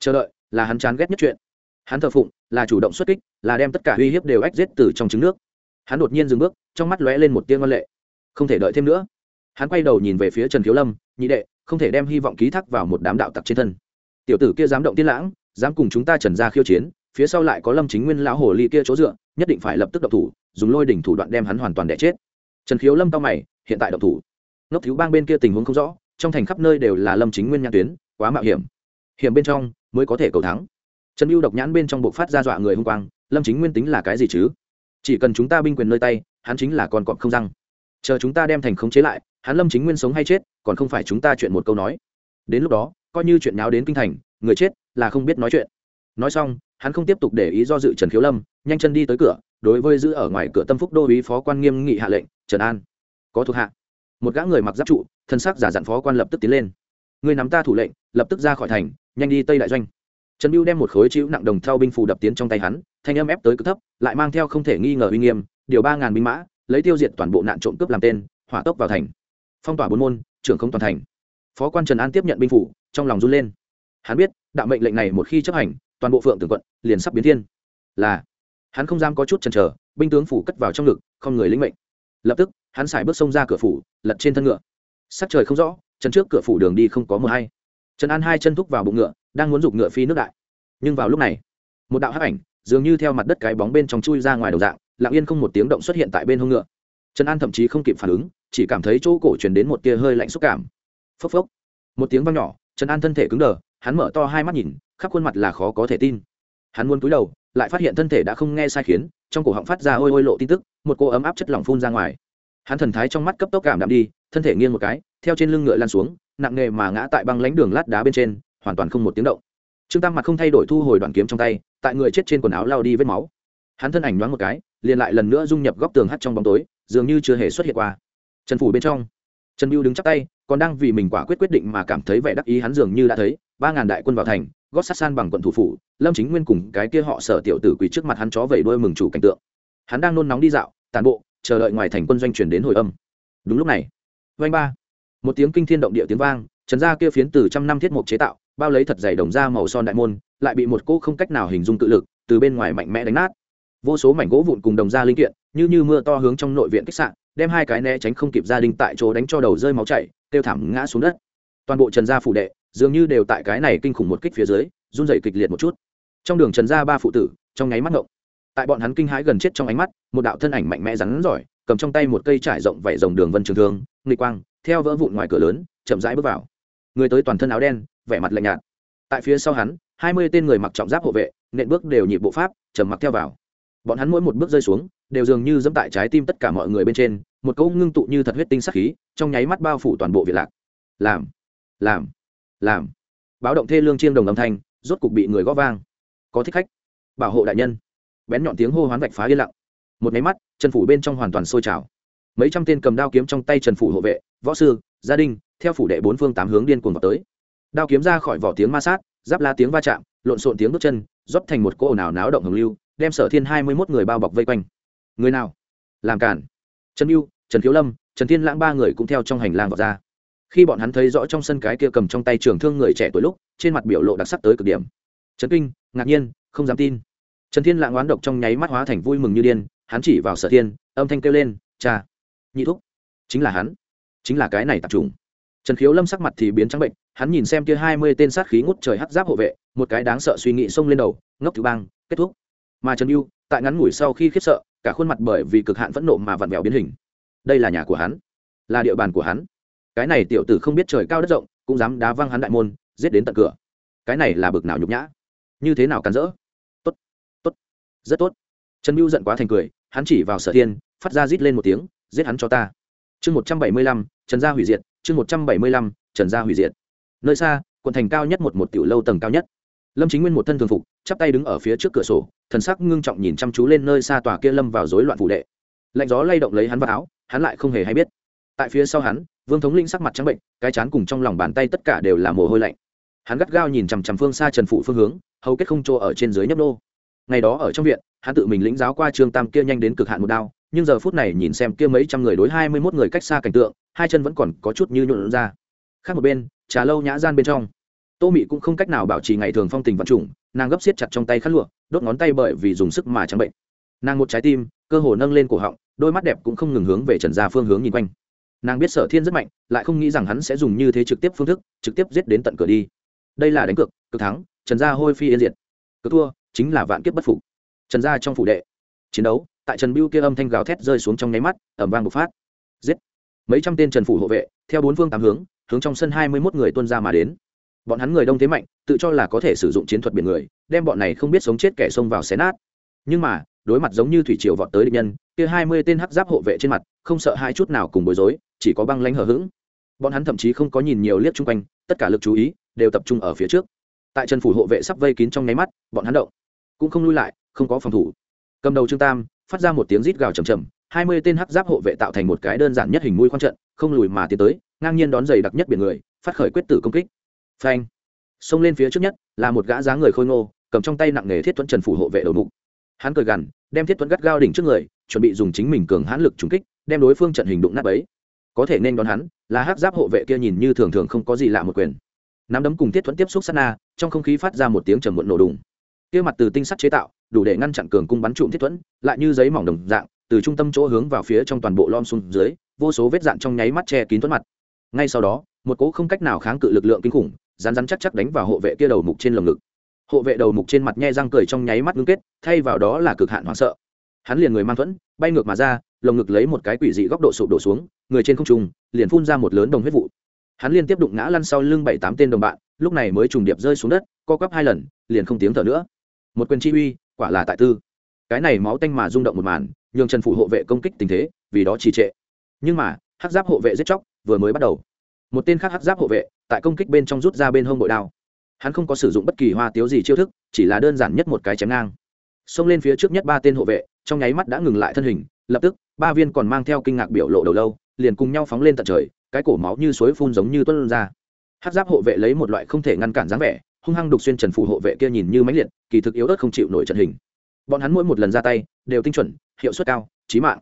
Chờ đợi, là hắn chán ghét nhất chuyện. Hắn thờ phụng, là chủ động xuất kích, là đem tất cả uy hiếp đều ách giết từ trong trứng nước. Hắn đột nhiên dừng bước, trong mắt lóe lên một tiếng văn lệ. Không thể đợi thêm nữa. Hắn quay đầu nhìn về phía trần Thiếu lâm, nhị đệ, không thể đem hy vọng ký thác vào một đám đạo tặc trên thân. Tiểu tử kia dám động tiên lãng, dám cùng chúng ta trần ra khiêu chiến, phía sau lại có lâm chính nguyên lão hồ ly kia chỗ dựa, nhất định phải lập tức độc thủ, dùng lôi đỉnh thủ đoạn đem hắn hoàn toàn đẻ chết trần khiếu lâm tao mày, hiện tại động thủ. Ngốc thiếu bang bên kia tình huống không rõ, trong thành khắp nơi đều là lâm chính nguyên nhãn tuyến, quá mạo hiểm. Hiểm bên trong mới có thể cầu thắng. Trần mưu độc nhãn bên trong bộ phát ra dọa người hung quang, lâm chính nguyên tính là cái gì chứ? Chỉ cần chúng ta binh quyền nơi tay, hắn chính là con cọp không răng. Chờ chúng ta đem thành khống chế lại, hắn lâm chính nguyên sống hay chết, còn không phải chúng ta chuyện một câu nói. Đến lúc đó, coi như chuyện nháo đến kinh thành, người chết là không biết nói chuyện. Nói xong, hắn không tiếp tục để ý do dự trần khiếu lâm, nhanh chân đi tới cửa, đối với giữ ở ngoài cửa tâm phúc đô ý phó quan nghiêm nghị hạ lệnh trần an. Có thuộc hạ. Một gã người mặc giáp trụ, thân xác giả dặn phó quan lập tức tiến lên. Người nắm ta thủ lệnh, lập tức ra khỏi thành, nhanh đi tây đại doanh. Trần mưu đem một khối chữ nặng đồng thao binh phù đập tiến trong tay hắn, thanh âm ép tới cực thấp, lại mang theo không thể nghi ngờ uy nghiêm, điều ba ngàn binh mã, lấy tiêu diệt toàn bộ nạn trộm cướp làm tên, hỏa tốc vào thành. Phong tỏa bốn môn, trưởng không toàn thành. Phó quan trần an tiếp nhận binh phủ trong lòng run lên. Hắn biết, đạo mệnh lệnh này một khi chấp hành, toàn bộ phượng tường quận liền sắp biến thiên. Là, hắn không dám có chút chần chờ, binh tướng phủ cất vào trong ngực, không người lĩnh mệnh lập tức, hắn xài bước xông ra cửa phủ, lật trên thân ngựa. Sắc trời không rõ, chân trước cửa phủ đường đi không có mờ hay. Trần an hai chân thúc vào bụng ngựa, đang muốn giục ngựa phi nước đại. Nhưng vào lúc này, một đạo hắc ảnh, dường như theo mặt đất cái bóng bên trong chui ra ngoài đầu dạng, lặng yên không một tiếng động xuất hiện tại bên hông ngựa. Trần an thậm chí không kịp phản ứng, chỉ cảm thấy chỗ cổ truyền đến một tia hơi lạnh xúc cảm. Phốc phốc. Một tiếng vang nhỏ, trần an thân thể cứng đờ, hắn mở to hai mắt nhìn, khắp khuôn mặt là khó có thể tin. Hắn muốn cúi đầu, lại phát hiện thân thể đã không nghe sai khiến trong cổ họng phát ra ôi ôi lộ tin tức, một cô ấm áp chất lỏng phun ra ngoài. Hắn thần thái trong mắt cấp tốc cảm đạm đi, thân thể nghiêng một cái, theo trên lưng ngựa lan xuống, nặng nề mà ngã tại băng lánh đường lát đá bên trên, hoàn toàn không một tiếng động. Trương tam mặt không thay đổi thu hồi đoạn kiếm trong tay, tại người chết trên quần áo lao đi vết máu. Hắn thân ảnh nhoáng một cái, liền lại lần nữa dung nhập góc tường hắt trong bóng tối, dường như chưa hề xuất hiện qua. Trần phủ bên trong, trần biêu đứng chắc tay, còn đang vì mình quả quyết quyết định mà cảm thấy vẻ đắc ý hắn dường như đã thấy, ba ngàn đại quân vào thành gót sát san bằng quận thủ phủ, lâm chính nguyên cùng cái kia họ sở tiểu tử quỳ trước mặt hắn chó vẩy đuôi mừng chủ cảnh tượng. Hắn đang nôn nóng đi dạo, tàn bộ, chờ đợi ngoài thành quân doanh chuyển đến hồi âm. Đúng lúc này vanh ba, một tiếng kinh thiên động địa tiếng vang, trần gia kia phiến từ trăm năm thiết mục chế tạo, bao lấy thật dày đồng da màu son đại môn, lại bị một cỗ không cách nào hình dung tự lực, từ bên ngoài mạnh mẽ đánh nát. Vô số mảnh gỗ vụn cùng đồng da linh kiện, như như mưa to hướng trong nội viện khách sạn đem hai cái né tránh không kịp gia đình tại chỗ đánh cho đầu rơi máu chảy tiêu thảm ngã xuống đất. Toàn bộ trần gia phủ đệ dường như đều tại cái này kinh khủng một kích phía dưới, run dày kịch liệt một chút. Trong đường trần ra ba phụ tử, trong nháy mắt ngộng. Tại bọn hắn kinh hãi gần chết trong ánh mắt, một đạo thân ảnh mạnh mẽ rắn giỏi, cầm trong tay một cây trải rộng vảy rồng đường vân trường thương, nghịch quang, theo vỡ vụn ngoài cửa lớn, chậm rãi bước vào. Người tới toàn thân áo đen, vẻ mặt lạnh nhạt. Tại phía sau hắn, hai mươi tên người mặc trọng giáp hộ vệ, nện bước đều nhịp bộ pháp, trầm mặc theo vào. Bọn hắn mỗi một bước rơi xuống, đều dường như dẫm tại trái tim tất cả mọi người bên trên, một câu ngưng tụ như thật huyết tinh sắc khí, trong nháy mắt bao phủ toàn bộ việt lạc. Làm làm làm. Báo động thê lương chiêng đồng âm thanh, rốt cục bị người gõ vang. Có thích khách. Bảo hộ đại nhân. Bén nhọn tiếng hô hoán vạch phá yên lặng. Một máy mắt trần phủ bên trong hoàn toàn sôi trào. Mấy trăm tên cầm đao kiếm trong tay trần phủ hộ vệ, võ sư, gia đình, theo phủ đệ bốn phương tám hướng điên cuồng vào tới. Đao kiếm ra khỏi vỏ tiếng ma sát, giáp la tiếng va chạm, lộn xộn tiếng bước chân, rót thành một cỗ nào náo động hồng lưu, đem sở thiên hai mươi mốt người bao bọc vây quanh. Người nào? Làm cản trần mưu trần thiếu lâm, trần thiên lãng ba người cũng theo trong hành lang vào ra khi bọn hắn thấy rõ trong sân cái kia cầm trong tay trường thương người trẻ tuổi lúc, trên mặt biểu lộ đặc sắc tới cực điểm. Trần kinh, ngạc nhiên, không dám tin. Trần thiên lạng oán độc trong nháy mắt hóa thành vui mừng như điên, hắn chỉ vào sở thiên, âm thanh kêu lên, cha, nhị thúc, chính là hắn, chính là cái này tạp trùng. trần khiếu lâm sắc mặt thì biến trắng bệnh, hắn nhìn xem kia hai mươi tên sát khí ngút trời hắt giáp hộ vệ, một cái đáng sợ suy nghĩ xông lên đầu, ngốc thứ bang, kết thúc. Mà trần mưu tại ngắn ngủi sau khi khiếp sợ, cả khuôn mặt bởi vì cực hạn phẫn nộ mà vặn vẹo biến hình. Đây là nhà của hắn, là địa bàn của hắn cái này tiểu tử không biết trời cao đất rộng, cũng dám đá văng hắn đại môn, giết đến tận cửa. Cái này là bực nào nhục nhã. Như thế nào cắn rỡ? Tốt tốt, rất tốt. Trần mưu giận quá thành cười, hắn chỉ vào sở thiên, phát ra rít lên một tiếng, giết hắn cho ta. Chương một trăm bảy mươi lăm, trần gia hủy diệt, chương một trăm bảy mươi lăm, trần gia hủy diệt. Nơi xa, quận thành cao nhất một một tiểu lâu tầng cao nhất. Lâm chính nguyên một thân thường phục, chắp tay đứng ở phía trước cửa sổ, thần sắc ngưng trọng nhìn chăm chú lên nơi xa tòa kia lâm vào rối loạn phủ đệ. Lạnh gió lay động lấy hắn vào áo, hắn lại không hề hay biết. Tại phía sau hắn vương thống linh sắc mặt trắng bệnh, cái chán cùng trong lòng bàn tay tất cả đều là mồ hôi lạnh. Hắn gắt gao nhìn chằm chằm phương xa trần phụ phương hướng, hầu kết không chỗ ở trên dưới nhấp nô. Ngày đó ở trong viện, hắn tự mình lĩnh giáo qua trương tam kia nhanh đến cực hạn một đao, nhưng giờ phút này nhìn xem kia mấy trăm người đối hai mươi mốt người cách xa cảnh tượng, hai chân vẫn còn có chút như nhuộn ra. Khác một bên, trà lâu nhã gian bên trong. Tô mị cũng không cách nào bảo trì ngày thường phong tình vận chủng nàng gấp xiết chặt trong tay khát lụa, đốt ngón tay bởi vì dùng sức mà trắng bệnh. Nàng một trái tim, cơ hồ nâng lên cổ họng, đôi mắt đẹp cũng không ngừng hướng về trần gia phương hướng nhìn quanh nàng biết sở thiên rất mạnh, lại không nghĩ rằng hắn sẽ dùng như thế trực tiếp phương thức, trực tiếp giết đến tận cửa đi. Đây là đánh cược, cực thắng, trần gia hôi phi yên diệt. Cực thua, chính là vạn kiếp bất phục. Trần gia trong phủ đệ. Chiến đấu, tại trần biêu kia âm thanh gào thét rơi xuống trong nháy mắt ẩm vang bộc phát. Giết. Mấy trăm tên trần phủ hộ vệ, theo bốn phương tám hướng hướng trong sân hai mươi mốt người tuân ra mà đến. Bọn hắn người đông thế mạnh, tự cho là có thể sử dụng chiến thuật biển người, đem bọn này không biết sống chết kẻ xông vào xé nát. Nhưng mà đối mặt giống như thủy triều vọt tới địch nhân, kia hai mươi tên hắc giáp hộ vệ trên mặt, không sợ hai chút nào cùng bối rối, chỉ có băng lanh hờ hững. Bọn hắn thậm chí không có nhìn nhiều liếc chung quanh, tất cả lực chú ý đều tập trung ở phía trước. Tại trần phủ hộ vệ sắp vây kín trong nháy mắt, bọn hắn động, cũng không lui lại, không có phòng thủ. Cầm đầu trương tam, phát ra một tiếng rít gào chầm chầm hai mươi tên hắc giáp hộ vệ tạo thành một cái đơn giản nhất hình mũi khoan trận, không lùi mà tiến tới, ngang nhiên đón giày đặc nhất biển người, phát khởi quyết tử công kích. Phanh! Xông lên phía trước nhất, là một gã dáng người khôi ngô, cầm trong tay nặng nghề thiết thuẫn trần phủ hộ vệ đầu mục hắn cười gằn, đem thiết thuẫn gắt gao đỉnh trước người, chuẩn bị dùng chính mình cường hãn lực trúng kích, đem đối phương trận hình đụng nát ấy có thể nên đón hắn, là hắc giáp hộ vệ kia nhìn như thường thường không có gì lạ một quyền. Nắm đấm cùng thiết thuẫn tiếp xúc sát na, trong không khí phát ra một tiếng trầm muộn nổ đùng. Kia mặt từ tinh sắt chế tạo, đủ để ngăn chặn cường cung bắn trụm thiết thuẫn, lại như giấy mỏng đồng dạng, từ trung tâm chỗ hướng vào phía trong toàn bộ lom xuống dưới, vô số vết dạn trong nháy mắt che kín thuẫn mặt. Ngay sau đó, một cỗ không cách nào kháng cự lực lượng kinh khủng rán rán chắc chắc đánh vào hộ vệ kia đầu mục trên lồng ngực hộ vệ đầu mục trên mặt nhe răng cười trong nháy mắt ngưng kết, thay vào đó là cực hạn hoảng sợ. Hắn liền người mang thuẫn, bay ngược mà ra, lồng ngực lấy một cái quỷ dị góc độ sụp đổ xuống, người trên không trung, liền phun ra một lớn đồng huyết vụ. Hắn liên tiếp đụng ngã lăn sau lưng bảy tám tên đồng bạn, lúc này mới trùng điệp rơi xuống đất, co quắp hai lần, liền không tiếng thở nữa. Một quyền chi uy, quả là tại tư. Cái này máu tanh mà rung động một màn, nhường trần phủ hộ vệ công kích tình thế, vì đó trì trệ. Nhưng mà, hắc giáp hộ vệ giết chóc, vừa mới bắt đầu. Một tên khác hắc giáp hộ vệ, tại công kích bên trong rút ra bên hông bội đao hắn không có sử dụng bất kỳ hoa tiếu gì chiêu thức, chỉ là đơn giản nhất một cái chém ngang. Xông lên phía trước nhất ba tên hộ vệ, trong nháy mắt đã ngừng lại thân hình, lập tức, ba viên còn mang theo kinh ngạc biểu lộ đầu lâu, liền cùng nhau phóng lên tận trời, cái cổ máu như suối phun giống như tuân ra. Hát giáp hộ vệ lấy một loại không thể ngăn cản dáng vẻ, hung hăng đục xuyên trần phủ hộ vệ kia nhìn như máy liệt, kỳ thực yếu ớt không chịu nổi trận hình. Bọn hắn mỗi một lần ra tay, đều tinh chuẩn, hiệu suất cao trí mạng.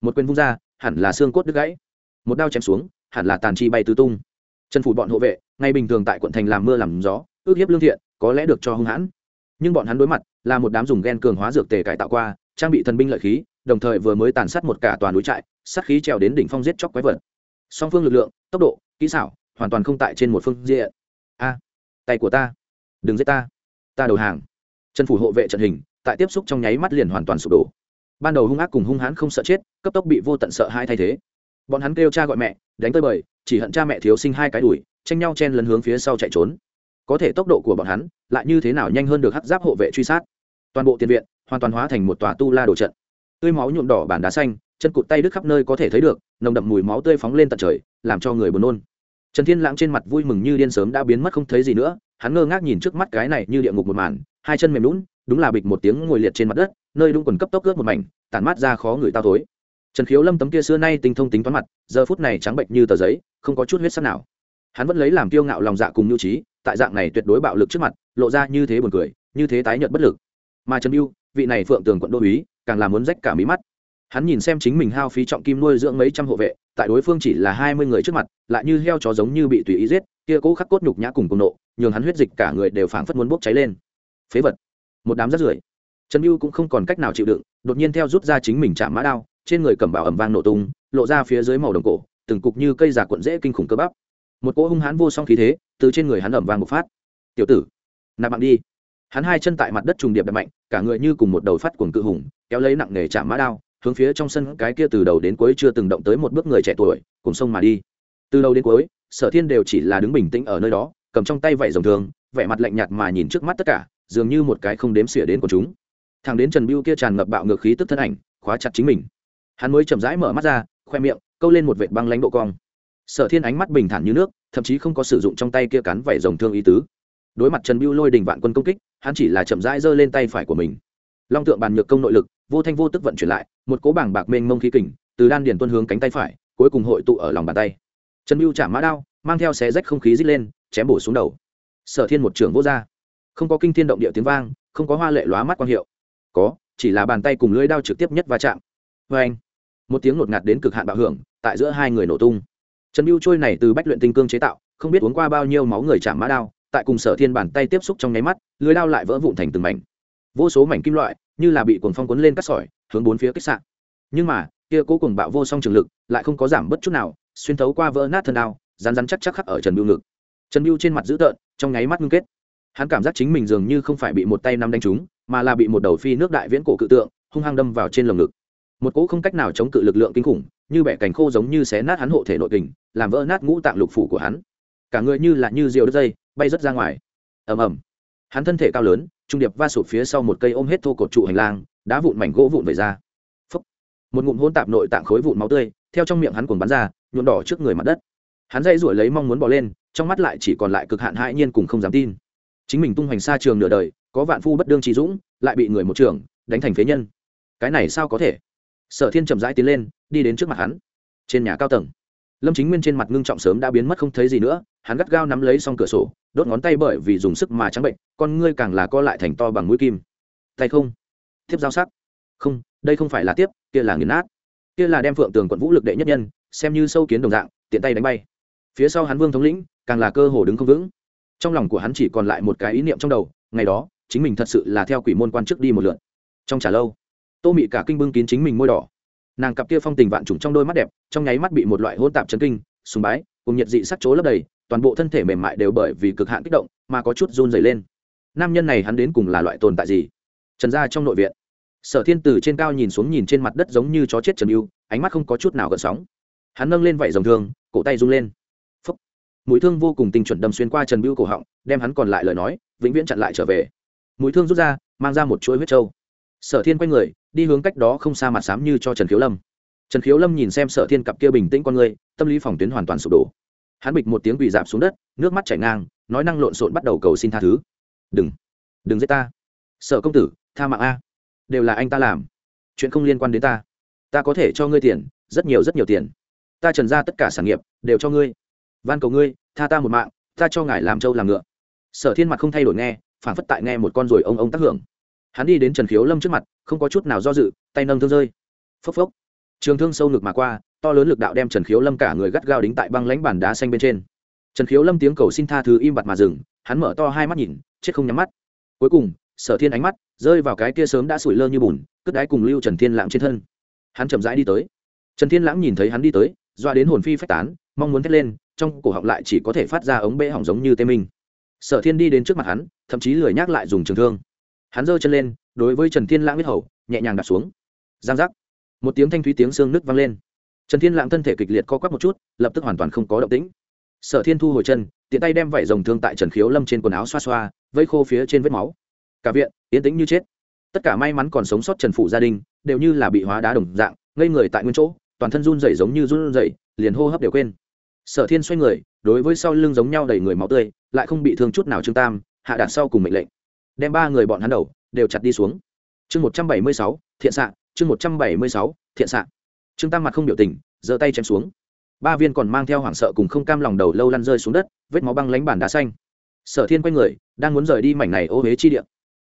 Một quyền vung ra, hẳn là xương cốt đứt gãy. Một đao chém xuống, hẳn là tàn chi bay tứ tung. Trần phủ bọn hộ vệ, ngay bình thường tại quận thành làm mưa làm gió ước hiếp lương thiện, có lẽ được cho hung hãn. Nhưng bọn hắn đối mặt là một đám dùng ghen cường hóa dược tề cải tạo qua, trang bị thần binh lợi khí, đồng thời vừa mới tàn sát một cả toàn núi trại, sát khí trèo đến đỉnh phong giết chóc quái vật. Song phương lực lượng, tốc độ, kỹ xảo, hoàn toàn không tại trên một phương diện. A, tay của ta, đừng giết ta. Ta đầu hàng. Trần phủ hộ vệ trận hình, tại tiếp xúc trong nháy mắt liền hoàn toàn sụp đổ. Ban đầu hung ác cùng hung hãn không sợ chết, cấp tốc bị vô tận sợ hai thay thế. Bọn hắn kêu cha gọi mẹ, đánh tơi bời, chỉ hận cha mẹ thiếu sinh hai cái đùi tranh nhau chen lấn hướng phía sau chạy trốn có thể tốc độ của bọn hắn lại như thế nào nhanh hơn được hắc giáp hộ vệ truy sát. Toàn bộ tiền viện hoàn toàn hóa thành một tòa tu la đồ trận. Tươi máu nhuộm đỏ bản đá xanh, chân cụt tay đứt khắp nơi có thể thấy được, nồng đậm mùi máu tươi phóng lên tận trời, làm cho người buồn nôn. Trần thiên lãng trên mặt vui mừng như điên sớm đã biến mất không thấy gì nữa, hắn ngơ ngác nhìn trước mắt cái này như địa ngục một màn, hai chân mềm lún đúng là bịch một tiếng ngồi liệt trên mặt đất, nơi đúng quần cấp tốc ướt một mảnh, tản mát ra khó người tao thối. Trần khiếu lâm tấm kia xưa nay tinh thông tính toán mặt, giờ phút này trắng bệnh như tờ giấy, không có chút huyết sắc nào hắn vẫn lấy làm kiêu ngạo lòng dạ cùng nhu trí, tại dạng này tuyệt đối bạo lực trước mặt, lộ ra như thế buồn cười, như thế tái nhợt bất lực. Mà trần mưu vị này phượng tường quận đô uý càng làm muốn rách cả mí mắt. Hắn nhìn xem chính mình hao phí trọng kim nuôi dưỡng mấy trăm hộ vệ, tại đối phương chỉ là hai mươi người trước mặt, lại như heo chó giống như bị tùy ý giết, kia cố khắc cốt nhục nhã cùng cùng nộ, nhường hắn huyết dịch cả người đều phảng phất muốn bốc cháy lên. Phế vật. Một đám rắt rưởi. Trần mưu cũng không còn cách nào chịu đựng, đột nhiên theo rút ra chính mình chạm mã đao, trên người cầm bảo ẩm vang nổ tung, lộ ra phía dưới màu đồng cổ, từng cục như cây giả cuộn dễ kinh khủng cơ bắp một cỗ hung hãn vô song khí thế từ trên người hắn ẩm vang một phát. Tiểu tử, nạp mạng đi. Hắn hai chân tại mặt đất trùng điệp đập mạnh, cả người như cùng một đầu phát cuồng cự hùng, kéo lấy nặng nghề chạm mã đao, hướng phía trong sân cái kia từ đầu đến cuối chưa từng động tới một bước người trẻ tuổi, cùng sông mà đi. Từ đầu đến cuối, sở thiên đều chỉ là đứng bình tĩnh ở nơi đó, cầm trong tay vẩy rồng thường, vẻ mặt lạnh nhạt mà nhìn trước mắt tất cả, dường như một cái không đếm xỉa đến của chúng. Thằng đến trần biêu kia tràn ngập bạo ngược khí tức thân ảnh, khóa chặt chính mình. Hắn mới chậm rãi mở mắt ra, khoe miệng câu lên một vệt băng lãnh độ cong sở thiên ánh mắt bình thản như nước, thậm chí không có sử dụng trong tay kia cắn vảy rồng thương ý tứ. Đối mặt trần biêu lôi đình vạn quân công kích, hắn chỉ là chậm rãi giơ lên tay phải của mình. Long tượng bàn nhược công nội lực, vô thanh vô tức vận chuyển lại, một cố bảng bạc mênh mông khí kình, từ đan điền tuân hướng cánh tay phải, cuối cùng hội tụ ở lòng bàn tay. Trần biêu chạm mã đao, mang theo xé rách không khí rít lên, chém bổ xuống đầu. Sở thiên một trường vô r không có kinh thiên động địa tiếng vang, không có hoa lệ lóa mắt quang hiệu. Có, chỉ là bàn tay cùng lưỡi đao trực tiếp nhất va chạm. Vê anh một tiếng ngột ngạt đến cực hạn bạo hưởng, tại giữa hai người nổ tung trần biêu trôi này từ bách luyện tinh cương chế tạo, không biết uống qua bao nhiêu máu người chạm mã đao, tại cùng sở thiên bàn tay tiếp xúc trong nháy mắt, lưới đao lại vỡ vụn thành từng mảnh. Vô số mảnh kim loại, như là bị cuồng phong cuốn lên cắt sỏi, hướng bốn phía kích sạn nhưng mà, kia cố cùng bạo vô song trường lực lại không có giảm bất chút nào, xuyên thấu qua vỡ nát thân đao rán rán chắc chắc khắc ở trần biêu ngực. Trần biêu trên mặt dữ tợn, trong nháy mắt ngưng kết. Hắn cảm giác chính mình dường như không phải bị một tay nắm đánh trúng, mà là bị một đầu phi nước đại viễn cổ cự tượng, hung hăng đâm vào trên lồng ngực một cỗ không cách nào chống cự lực lượng kinh khủng như bẻ cành khô giống như xé nát hắn hộ thể nội tình, làm vỡ nát ngũ tạng lục phủ của hắn. Cả người như là như diều đất dây bay rớt ra ngoài. Ầm ầm. Hắn thân thể cao lớn trung điệp va sụp phía sau một cây ôm hết thô cột trụ hành lang đá vụn mảnh gỗ vụn về ra. Phúc. một ngụm hôn tạp nội tạng khối vụn máu tươi theo trong miệng hắn cuồng bắn ra nhuộm đỏ trước người mặt đất. Hắn dây rủi lấy mong muốn bỏ lên trong mắt lại chỉ còn lại cực hạn hãi nhiên cùng không dám tin. Chính mình tung hoành xa trường nửa đời có vạn phu bất đương trí dũng lại bị người một trường đánh thành phế nhân. Cái này sao có thể? Sở thiên chậm rãi tiến lên, đi đến trước mặt hắn. Trên nhà cao tầng, lâm chính nguyên trên mặt ngưng trọng sớm đã biến mất không thấy gì nữa, hắn gắt gao nắm lấy xong cửa sổ, đốt ngón tay bởi vì dùng sức mà trắng bệnh, con ngươi càng là co lại thành to bằng mũi kim. Tay không, tiếp giao sắc. Không, đây không phải là tiếp, kia là nghiền nát. Kia là đem phượng tường quận vũ lực đệ nhất nhân, xem như sâu kiến đồng dạng, tiện tay đánh bay. Phía sau hắn vương thống lĩnh, càng là cơ hồ đứng không vững. Trong lòng của hắn chỉ còn lại một cái ý niệm trong đầu, ngày đó, chính mình thật sự là theo quỷ môn quan trước đi một lượt. Trong trả lâu tô mị cả kinh bưng kín chính mình môi đỏ. Nàng cặp kia phong tình vạn trùng trong đôi mắt đẹp, trong nháy mắt bị một loại hôn tạp chấn kinh, sùng bái, cùng nhiệt dị sắc chố lấp đầy, toàn bộ thân thể mềm mại đều bởi vì cực hạn kích động mà có chút run dày lên. Nam nhân này hắn đến cùng là loại tồn tại gì? Trần gia trong nội viện. Sở thiên từ trên cao nhìn xuống nhìn trên mặt đất giống như chó chết trần yêu ánh mắt không có chút nào gợn sóng. Hắn nâng lên vảy dòng thương, cổ tay rung lên. Phấp mũi thương vô cùng tinh chuẩn đâm xuyên qua trần biêu cổ họng, đem hắn còn lại lời nói, vĩnh viễn chặn lại trở về. Mũi thương rút ra, mang ra một chuỗi huyết trâu. Sở thiên quay người đi hướng cách đó không xa mặt xám như cho trần khiếu lâm. Trần khiếu lâm nhìn xem sở thiên cặp kia bình tĩnh con người, tâm lý phòng tuyến hoàn toàn sụp đổ. Hắn bịch một tiếng quỳ dạp xuống đất, nước mắt chảy ngang, nói năng lộn xộn bắt đầu cầu xin tha thứ. Đừng đừng giết ta. Sở công tử, tha mạng a. Đều là anh ta làm. Chuyện không liên quan đến ta. Ta có thể cho ngươi tiền, rất nhiều rất nhiều tiền. Ta trần ra tất cả sản nghiệp, đều cho ngươi. Van cầu ngươi, tha ta một mạng, ta cho ngài làm trâu làm ngựa. Sở thiên mặt không thay đổi nghe phản phất tại nghe một con rồi ông ông tác hưởng hắn đi đến trần khiếu lâm trước mặt, không có chút nào do dự, tay nâng thương rơi. Phốc phốc. Trường thương sâu ngực mà qua, to lớn lực đạo đem trần khiếu lâm cả người gắt gao đính tại băng lãnh bàn đá xanh bên trên. Trần khiếu lâm tiếng cầu xin tha thứ im bặt mà dừng, hắn mở to hai mắt nhìn, chết không nhắm mắt. Cuối cùng, sở thiên ánh mắt rơi vào cái kia sớm đã sủi lơ như bùn, cất đáy cùng lưu trần thiên lãng trên thân. Hắn chậm rãi đi tới. Trần thiên lãng nhìn thấy hắn đi tới, doa đến hồn phi phách tán, mong muốn thét lên, trong cổ họng lại chỉ có thể phát ra ống bê hỏng giống như tê minh. Sở thiên đi đến trước mặt hắn, thậm chí lười nhắc lại dùng trường thương hắn giơ chân lên, đối với trần thiên lãng huyết hầu, nhẹ nhàng đặt xuống. Giang giác. Một tiếng thanh thúy tiếng xương nứt vang lên. Trần thiên lãng thân thể kịch liệt co quắp một chút, lập tức hoàn toàn không có động tĩnh. Sở thiên thu hồi chân, tiện tay đem vải rồng thương tại trần khiếu lâm trên quần áo xoa xoa, vây khô phía trên vết máu. Cả viện, yên tĩnh như chết. Tất cả may mắn còn sống sót trần phụ gia đình, đều như là bị hóa đá đồng dạng, ngây người tại nguyên chỗ, toàn thân run rẩy giống như run rẩy, liền hô hấp đều quên. Sở thiên xoay người, đối với sau lưng giống nhau đầy người máu tươi, lại không bị thương chút nào trương tam, hạ đạt sau cùng mệnh lệnh đem ba người bọn hắn đầu đều chặt đi xuống. Chương một trăm bảy mươi sáu, thiện xạ, chương một trăm bảy mươi sáu, thiện xạ. Trương tam mặt không biểu tình, giơ tay chém xuống. Ba viên còn mang theo hoảng sợ cùng không cam lòng đầu lâu lăn rơi xuống đất, vết máu băng lánh bản đá xanh. Sở thiên quay người, đang muốn rời đi mảnh này ô huế chi địa.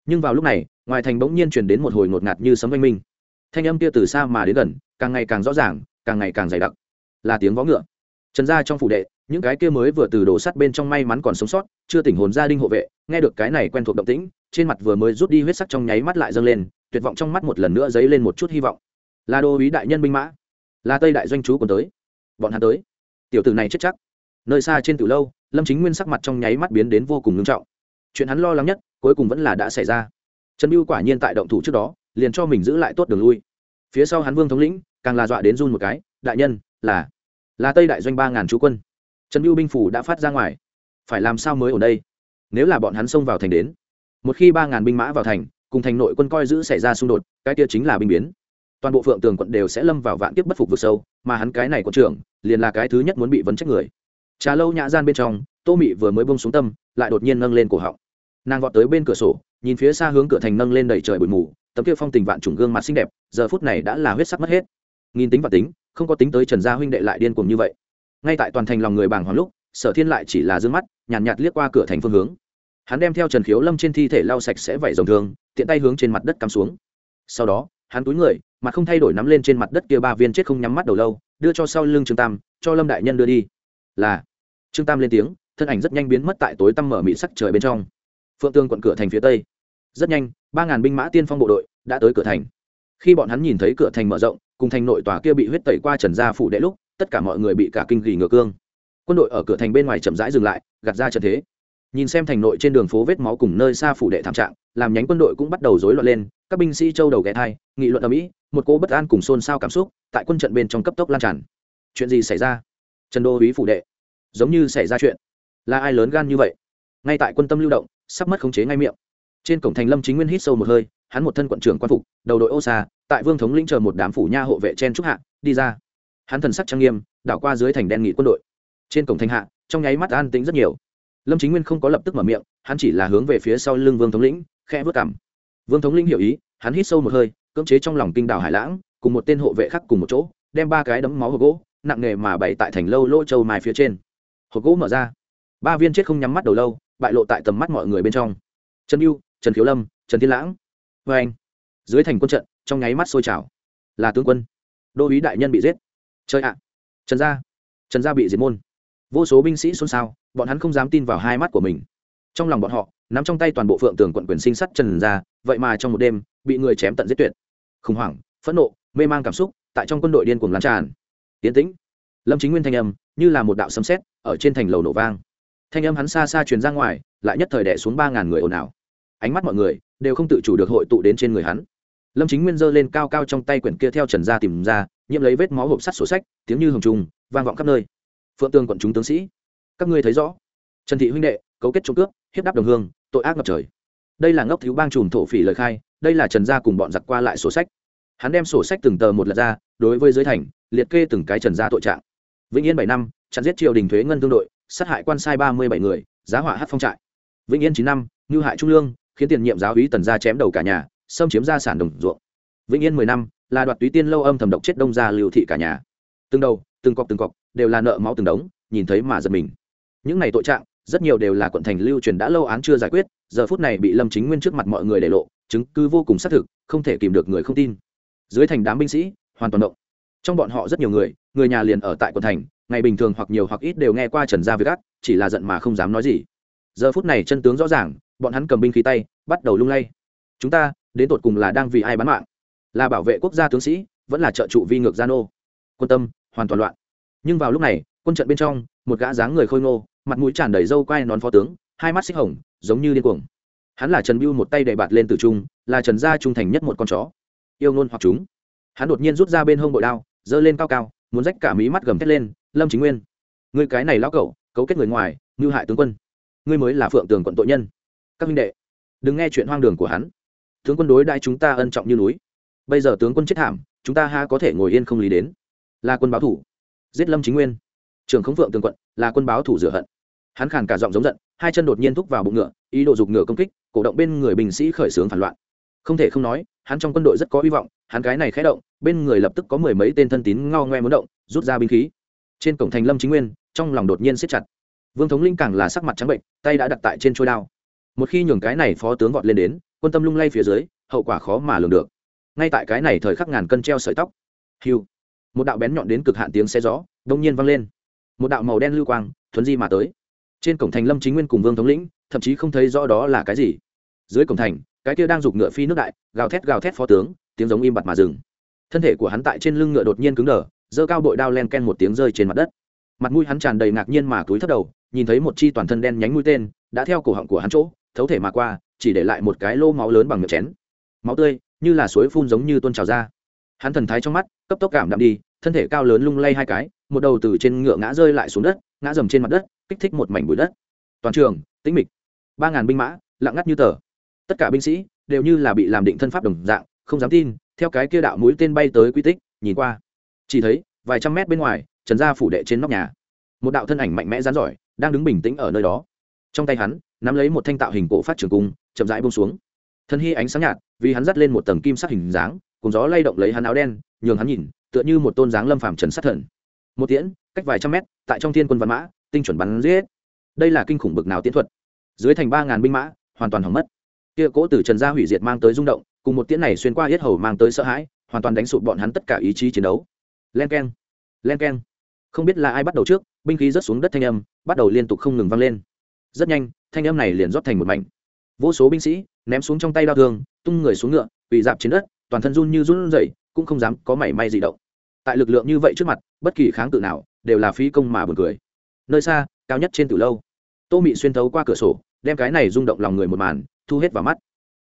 Nhưng vào lúc này, ngoài thành bỗng nhiên chuyển đến một hồi ngột ngạt như sấm oanh minh. Thanh âm kia từ xa mà đến gần, càng ngày càng rõ ràng, càng ngày càng dày đặc. Là tiếng vó ngựa. Trần gia trong phủ đệ, những cái kia mới vừa từ đổ sắt bên trong may mắn còn sống sót, chưa tỉnh hồn gia đình hộ vệ, nghe được cái này quen thuộc động tĩnh trên mặt vừa mới rút đi huyết sắc trong nháy mắt lại dâng lên, tuyệt vọng trong mắt một lần nữa dấy lên một chút hy vọng. Là đô ý đại nhân binh mã, là tây đại doanh chú còn tới. Bọn hắn tới. Tiểu tử này chết chắc. Nơi xa trên từ lâu, lâm chính nguyên sắc mặt trong nháy mắt biến đến vô cùng ngưng trọng. Chuyện hắn lo lắng nhất, cuối cùng vẫn là đã xảy ra. Trần mưu quả nhiên tại động thủ trước đó, liền cho mình giữ lại tốt đường lui. Phía sau hắn vương thống lĩnh, càng là dọa đến run một cái, đại nhân, là là tây đại doanh ba ngàn chú quân. Trần mưu binh phủ đã phát ra ngoài. Phải làm sao mới ở đây? Nếu là bọn hắn xông vào thành đến một khi ba ngàn binh mã vào thành cùng thành nội quân coi giữ xảy ra xung đột cái kia chính là binh biến. Toàn bộ phượng tường quận đều sẽ lâm vào vạn tiếp bất phục vực sâu mà hắn cái này quận trưởng liền là cái thứ nhất muốn bị vấn trách người. Trà lâu nhã gian bên trong tô mị vừa mới bông xuống tâm lại đột nhiên nâng lên cổ họng. Nàng vọt tới bên cửa sổ nhìn phía xa hướng cửa thành nâng lên đầy trời bụi mù tấm kia phong tình vạn trùng gương mặt xinh đẹp giờ phút này đã là huyết sắc mất hết. Nghìn tính và tính không có tính tới trần gia huynh đệ lại điên cuồng như vậy. Ngay tại toàn thành lòng người bàng hoàng lúc sở thiên lại chỉ là d ư ơ n g mắt nhàn nhạt, nhạt liếc qua cửa thành phương hướng hắn đem theo trần khiếu lâm trên thi thể lau sạch sẽ vẩy dòng thương tiện tay hướng trên mặt đất cắm xuống. Sau đó, hắn túi người, mà không thay đổi nắm lên trên mặt đất kia ba viên chết không nhắm mắt đầu lâu, đưa cho sau lưng trương tam, cho lâm đại nhân đưa đi. Là, trương tam lên tiếng, thân ảnh rất nhanh biến mất tại tối tăm mở mị sắc trời bên trong. Phượng tương quận cửa thành phía tây. Rất nhanh, ba ngàn binh mã tiên phong bộ đội đã tới cửa thành. Khi bọn hắn nhìn thấy cửa thành mở rộng, cùng thành nội tòa kia bị huyết tẩy qua trần gia phủ đệ lúc, tất cả mọi người bị cả kinh gỉ ngựa cương. Quân đội ở cửa thành bên ngoài chậm rãi dừng lại, gạt ra trận thế nhìn xem thành nội trên đường phố vết máu cùng nơi xa phủ đệ thảm trạng, làm nhánh quân đội cũng bắt đầu rối loạn lên, các binh sĩ châu đầu ghé thai, nghị luận ở mỹ một cô bất an cùng xôn xao cảm xúc tại quân trận bên trong cấp tốc lan tràn. Chuyện gì xảy ra? Trần đô úy phủ đệ. Giống như xảy ra chuyện. Là ai lớn gan như vậy? Ngay tại quân tâm lưu động, sắp mất khống chế ngay miệng. Trên cổng thành lâm chính nguyên hít sâu một hơi, hắn một thân quận trưởng quan phục, đầu đội ô xa, tại vương thống lĩnh chờ một đám phủ nha hộ vệ chen trúc hạ, đi ra. Hắn thần sắc trang nghiêm, đảo qua dưới thành đen nghị quân đội. Trên cổng thành hạ, trong nháy mắt an tĩnh rất nhiều lâm chính nguyên không có lập tức mở miệng, hắn chỉ là hướng về phía sau lưng vương thống lĩnh khe vớt cảm vương thống lĩnh hiểu ý, hắn hít sâu một hơi, cưỡng chế trong lòng kinh đảo hải lãng, cùng một tên hộ vệ khác cùng một chỗ, đem ba cái đấm máu hộp gỗ, nặng nề mà bày tại thành lâu lỗ châu mai phía trên. Hộp gỗ mở ra. Ba viên chết không nhắm mắt đầu lâu, bại lộ tại tầm mắt mọi người bên trong. Trần mưu trần khiếu lâm, trần thiên lãng. Vê anh, dưới thành quân trận, trong nháy mắt sôi trào. Là tướng quân. Đô úy đại nhân bị giết. Chơi ạ. Trần gia. Trần gia bị diệt môn. Vô số binh sĩ xôn xao bọn hắn không dám tin vào hai mắt của mình. Trong lòng bọn họ, nắm trong tay toàn bộ phượng tường quận quyền sinh sắt trần gia vậy mà trong một đêm, bị người chém tận giết tuyệt. Khủng hoảng, phẫn nộ, mê man cảm xúc, tại trong quân đội điên cuồng lan tràn. Tiến tĩnh. Lâm chính nguyên thanh âm, như là một đạo sấm sét, ở trên thành lầu nổ vang. Thanh âm hắn xa xa truyền ra ngoài, lại nhất thời đẻ xuống ba ngàn người ồn ào. Ánh mắt mọi người, đều không tự chủ được hội tụ đến trên người hắn. Lâm chính nguyên giơ lên cao cao trong tay quyển kia theo trần gia tìm ra, nhiễm lấy vết máu hộp sắt sổ sách, tiếng như hồng trùng, vang vọng khắp nơi. Phượng tương quận chúng tướng sĩ các ngươi thấy rõ. Trần thị huynh đệ, cấu kết trộm cướp, hiếp đáp đồng hương, tội ác ngập trời. Đây là ngốc thiếu bang trùm thổ phỉ lời khai, đây là trần gia cùng bọn giặc qua lại sổ sách. Hắn đem sổ sách từng tờ một lật ra, đối với giới thành, liệt kê từng cái trần gia tội trạng. Vĩnh yên bảy năm, chặn giết triều đình thuế ngân tương đội, sát hại quan sai ba mươi bảy người, giá họa hát phong trại. Vĩnh yên chín năm ngư hại trung lương, khiến tiền nhiệm giáo úy tần gia chém đầu cả nhà, xâm chiếm gia sản đồng ruộng. Vĩnh yên mười năm, là đoạt túy tiên lâu âm thầm độc chết đông gia lưu thị cả nhà. Từng đầu, từng cọc từng cọc, đều là nợ máu từng đống, nhìn thấy mà giật mình những này tội trạng, rất nhiều đều là quận thành lưu truyền đã lâu án chưa giải quyết, giờ phút này bị lâm chính nguyên trước mặt mọi người để lộ, chứng cứ vô cùng xác thực, không thể kìm được người không tin. Dưới thành đám binh sĩ, hoàn toàn động. Trong bọn họ rất nhiều người người nhà liền ở tại quận thành, ngày bình thường hoặc nhiều hoặc ít đều nghe qua trần gia việc ác, chỉ là giận mà không dám nói gì. Giờ phút này chân tướng rõ ràng, bọn hắn cầm binh khí tay, bắt đầu lung lay. Chúng ta, đến tột cùng là đang vì ai bán mạng? Là bảo vệ quốc gia tướng sĩ, vẫn là trợ trụ vi ngược gia nô? Quân tâm, hoàn toàn loạn. Nhưng vào lúc này, quân trận bên trong, một gã dáng người khôi ngô mặt mũi tràn đầy râu quai nón phó tướng, hai mắt xích hồng, giống như điên cuồng. Hắn là trần biêu một tay đẩy bạt lên từ trung, là trần gia trung thành nhất một con chó. Yêu ngôn hoặc chúng. Hắn đột nhiên rút ra bên hông bội đao, giơ lên cao cao, muốn rách cả mí mắt gầm thét lên, lâm chính nguyên người cái này lão cẩu, cấu kết người ngoài ngư hại tướng quân. Ngươi mới là phượng tường quận tội nhân. Các huynh đệ, đừng nghe chuyện hoang đường của hắn. Tướng quân đối đại chúng ta ân trọng như núi. Bây giờ tướng quân chết thảm, chúng ta ha có thể ngồi yên không lý đến. Là quân báo thủ. Giết lâm chính nguyên trường không phượng tường quận, là quân báo thủ rửa hận. Hắn khàn cả giọng giống giận, hai chân đột nhiên thúc vào bụng ngựa, ý đồ dục ngựa công kích, cổ động bên người binh sĩ khởi xướng phản loạn. Không thể không nói, hắn trong quân đội rất có hy vọng, hắn cái này khẽ động, bên người lập tức có mười mấy tên thân tín ngao ngoe muốn động, rút ra binh khí. Trên cổng thành lâm chính nguyên, trong lòng đột nhiên siết chặt. Vương thống linh càng là sắc mặt trắng bệnh, tay đã đặt tại trên trôi đao. Một khi nhường cái này phó tướng vọt lên đến, quân tâm lung lay phía dưới, hậu quả khó mà lường được. Ngay tại cái này thời khắc ngàn cân treo sợi tóc. Hiu một đạo bén nhọn đến cực hạn tiếng xe gió, đông nhiên vang lên một đạo màu đen lưu quang, thuấn di mà tới. Trên cổng thành lâm chính nguyên cùng vương thống lĩnh, thậm chí không thấy rõ đó là cái gì. Dưới cổng thành, cái kia đang giục ngựa phi nước đại, gào thét gào thét phó tướng, tiếng giống im bặt mà dừng. Thân thể của hắn tại trên lưng ngựa đột nhiên cứng đờ, giơ cao bội đao len ken một tiếng rơi trên mặt đất. Mặt mũi hắn tràn đầy ngạc nhiên mà túi thấp đầu, nhìn thấy một chi toàn thân đen nhánh mũi tên, đã theo cổ họng của hắn chỗ, thấu thể mà qua, chỉ để lại một cái lô máu lớn bằng miệng chén. Máu tươi, như là suối phun giống như tuôn trào ra. Hắn thần thái trong mắt, cấp tốc cảm đạm đi, thân thể cao lớn lung lay hai cái một đầu từ trên ngựa ngã rơi lại xuống đất, ngã dầm trên mặt đất, kích thích một mảnh bụi đất. Toàn trường, tĩnh mịch. Ba ngàn binh mã, lặng ngắt như tờ. Tất cả binh sĩ đều như là bị làm định thân pháp đồng dạng, không dám tin, theo cái kia đạo mũi tên bay tới quy tích, nhìn qua. Chỉ thấy, vài trăm mét bên ngoài, trần gia phủ đệ trên nóc nhà. Một đạo thân ảnh mạnh mẽ rán giỏi, đang đứng bình tĩnh ở nơi đó. Trong tay hắn, nắm lấy một thanh tạo hình cổ phát trường cung, chậm rãi bông xuống. Thân hy ánh sáng nhạt, vì hắn dắt lên một tầng kim sắc hình dáng, cùng gió lay động lấy hắn áo đen, nhường hắn nhìn, tựa như một tôn dáng lâm phàm trần sát thần một tiễn, cách vài trăm mét, tại trong thiên quân văn mã, tinh chuẩn bắn giết. Đây là kinh khủng bực nào tiễn thuật? Dưới thành ba ngàn binh mã, hoàn toàn hỏng mất. Kia cỗ từ trần gia hủy diệt mang tới rung động, cùng một tiễn này xuyên qua yết hầu mang tới sợ hãi, hoàn toàn đánh sụp bọn hắn tất cả ý chí chiến đấu. Len keng len keng. Không biết là ai bắt đầu trước, binh khí rớt xuống đất thanh âm, bắt đầu liên tục không ngừng vang lên. Rất nhanh, thanh âm này liền rót thành một mảnh. Vô số binh sĩ, ném xuống trong tay đao thương, tung người xuống ngựa bị dạp trên đất, toàn thân run như run rẩy, cũng không dám có mảy may gì động tại lực lượng như vậy trước mặt, bất kỳ kháng cự nào đều là phí công mà buồn cười. Nơi xa, cao nhất trên từ lâu, tô mị xuyên thấu qua cửa sổ, đem cái này rung động lòng người một màn, thu hết vào mắt.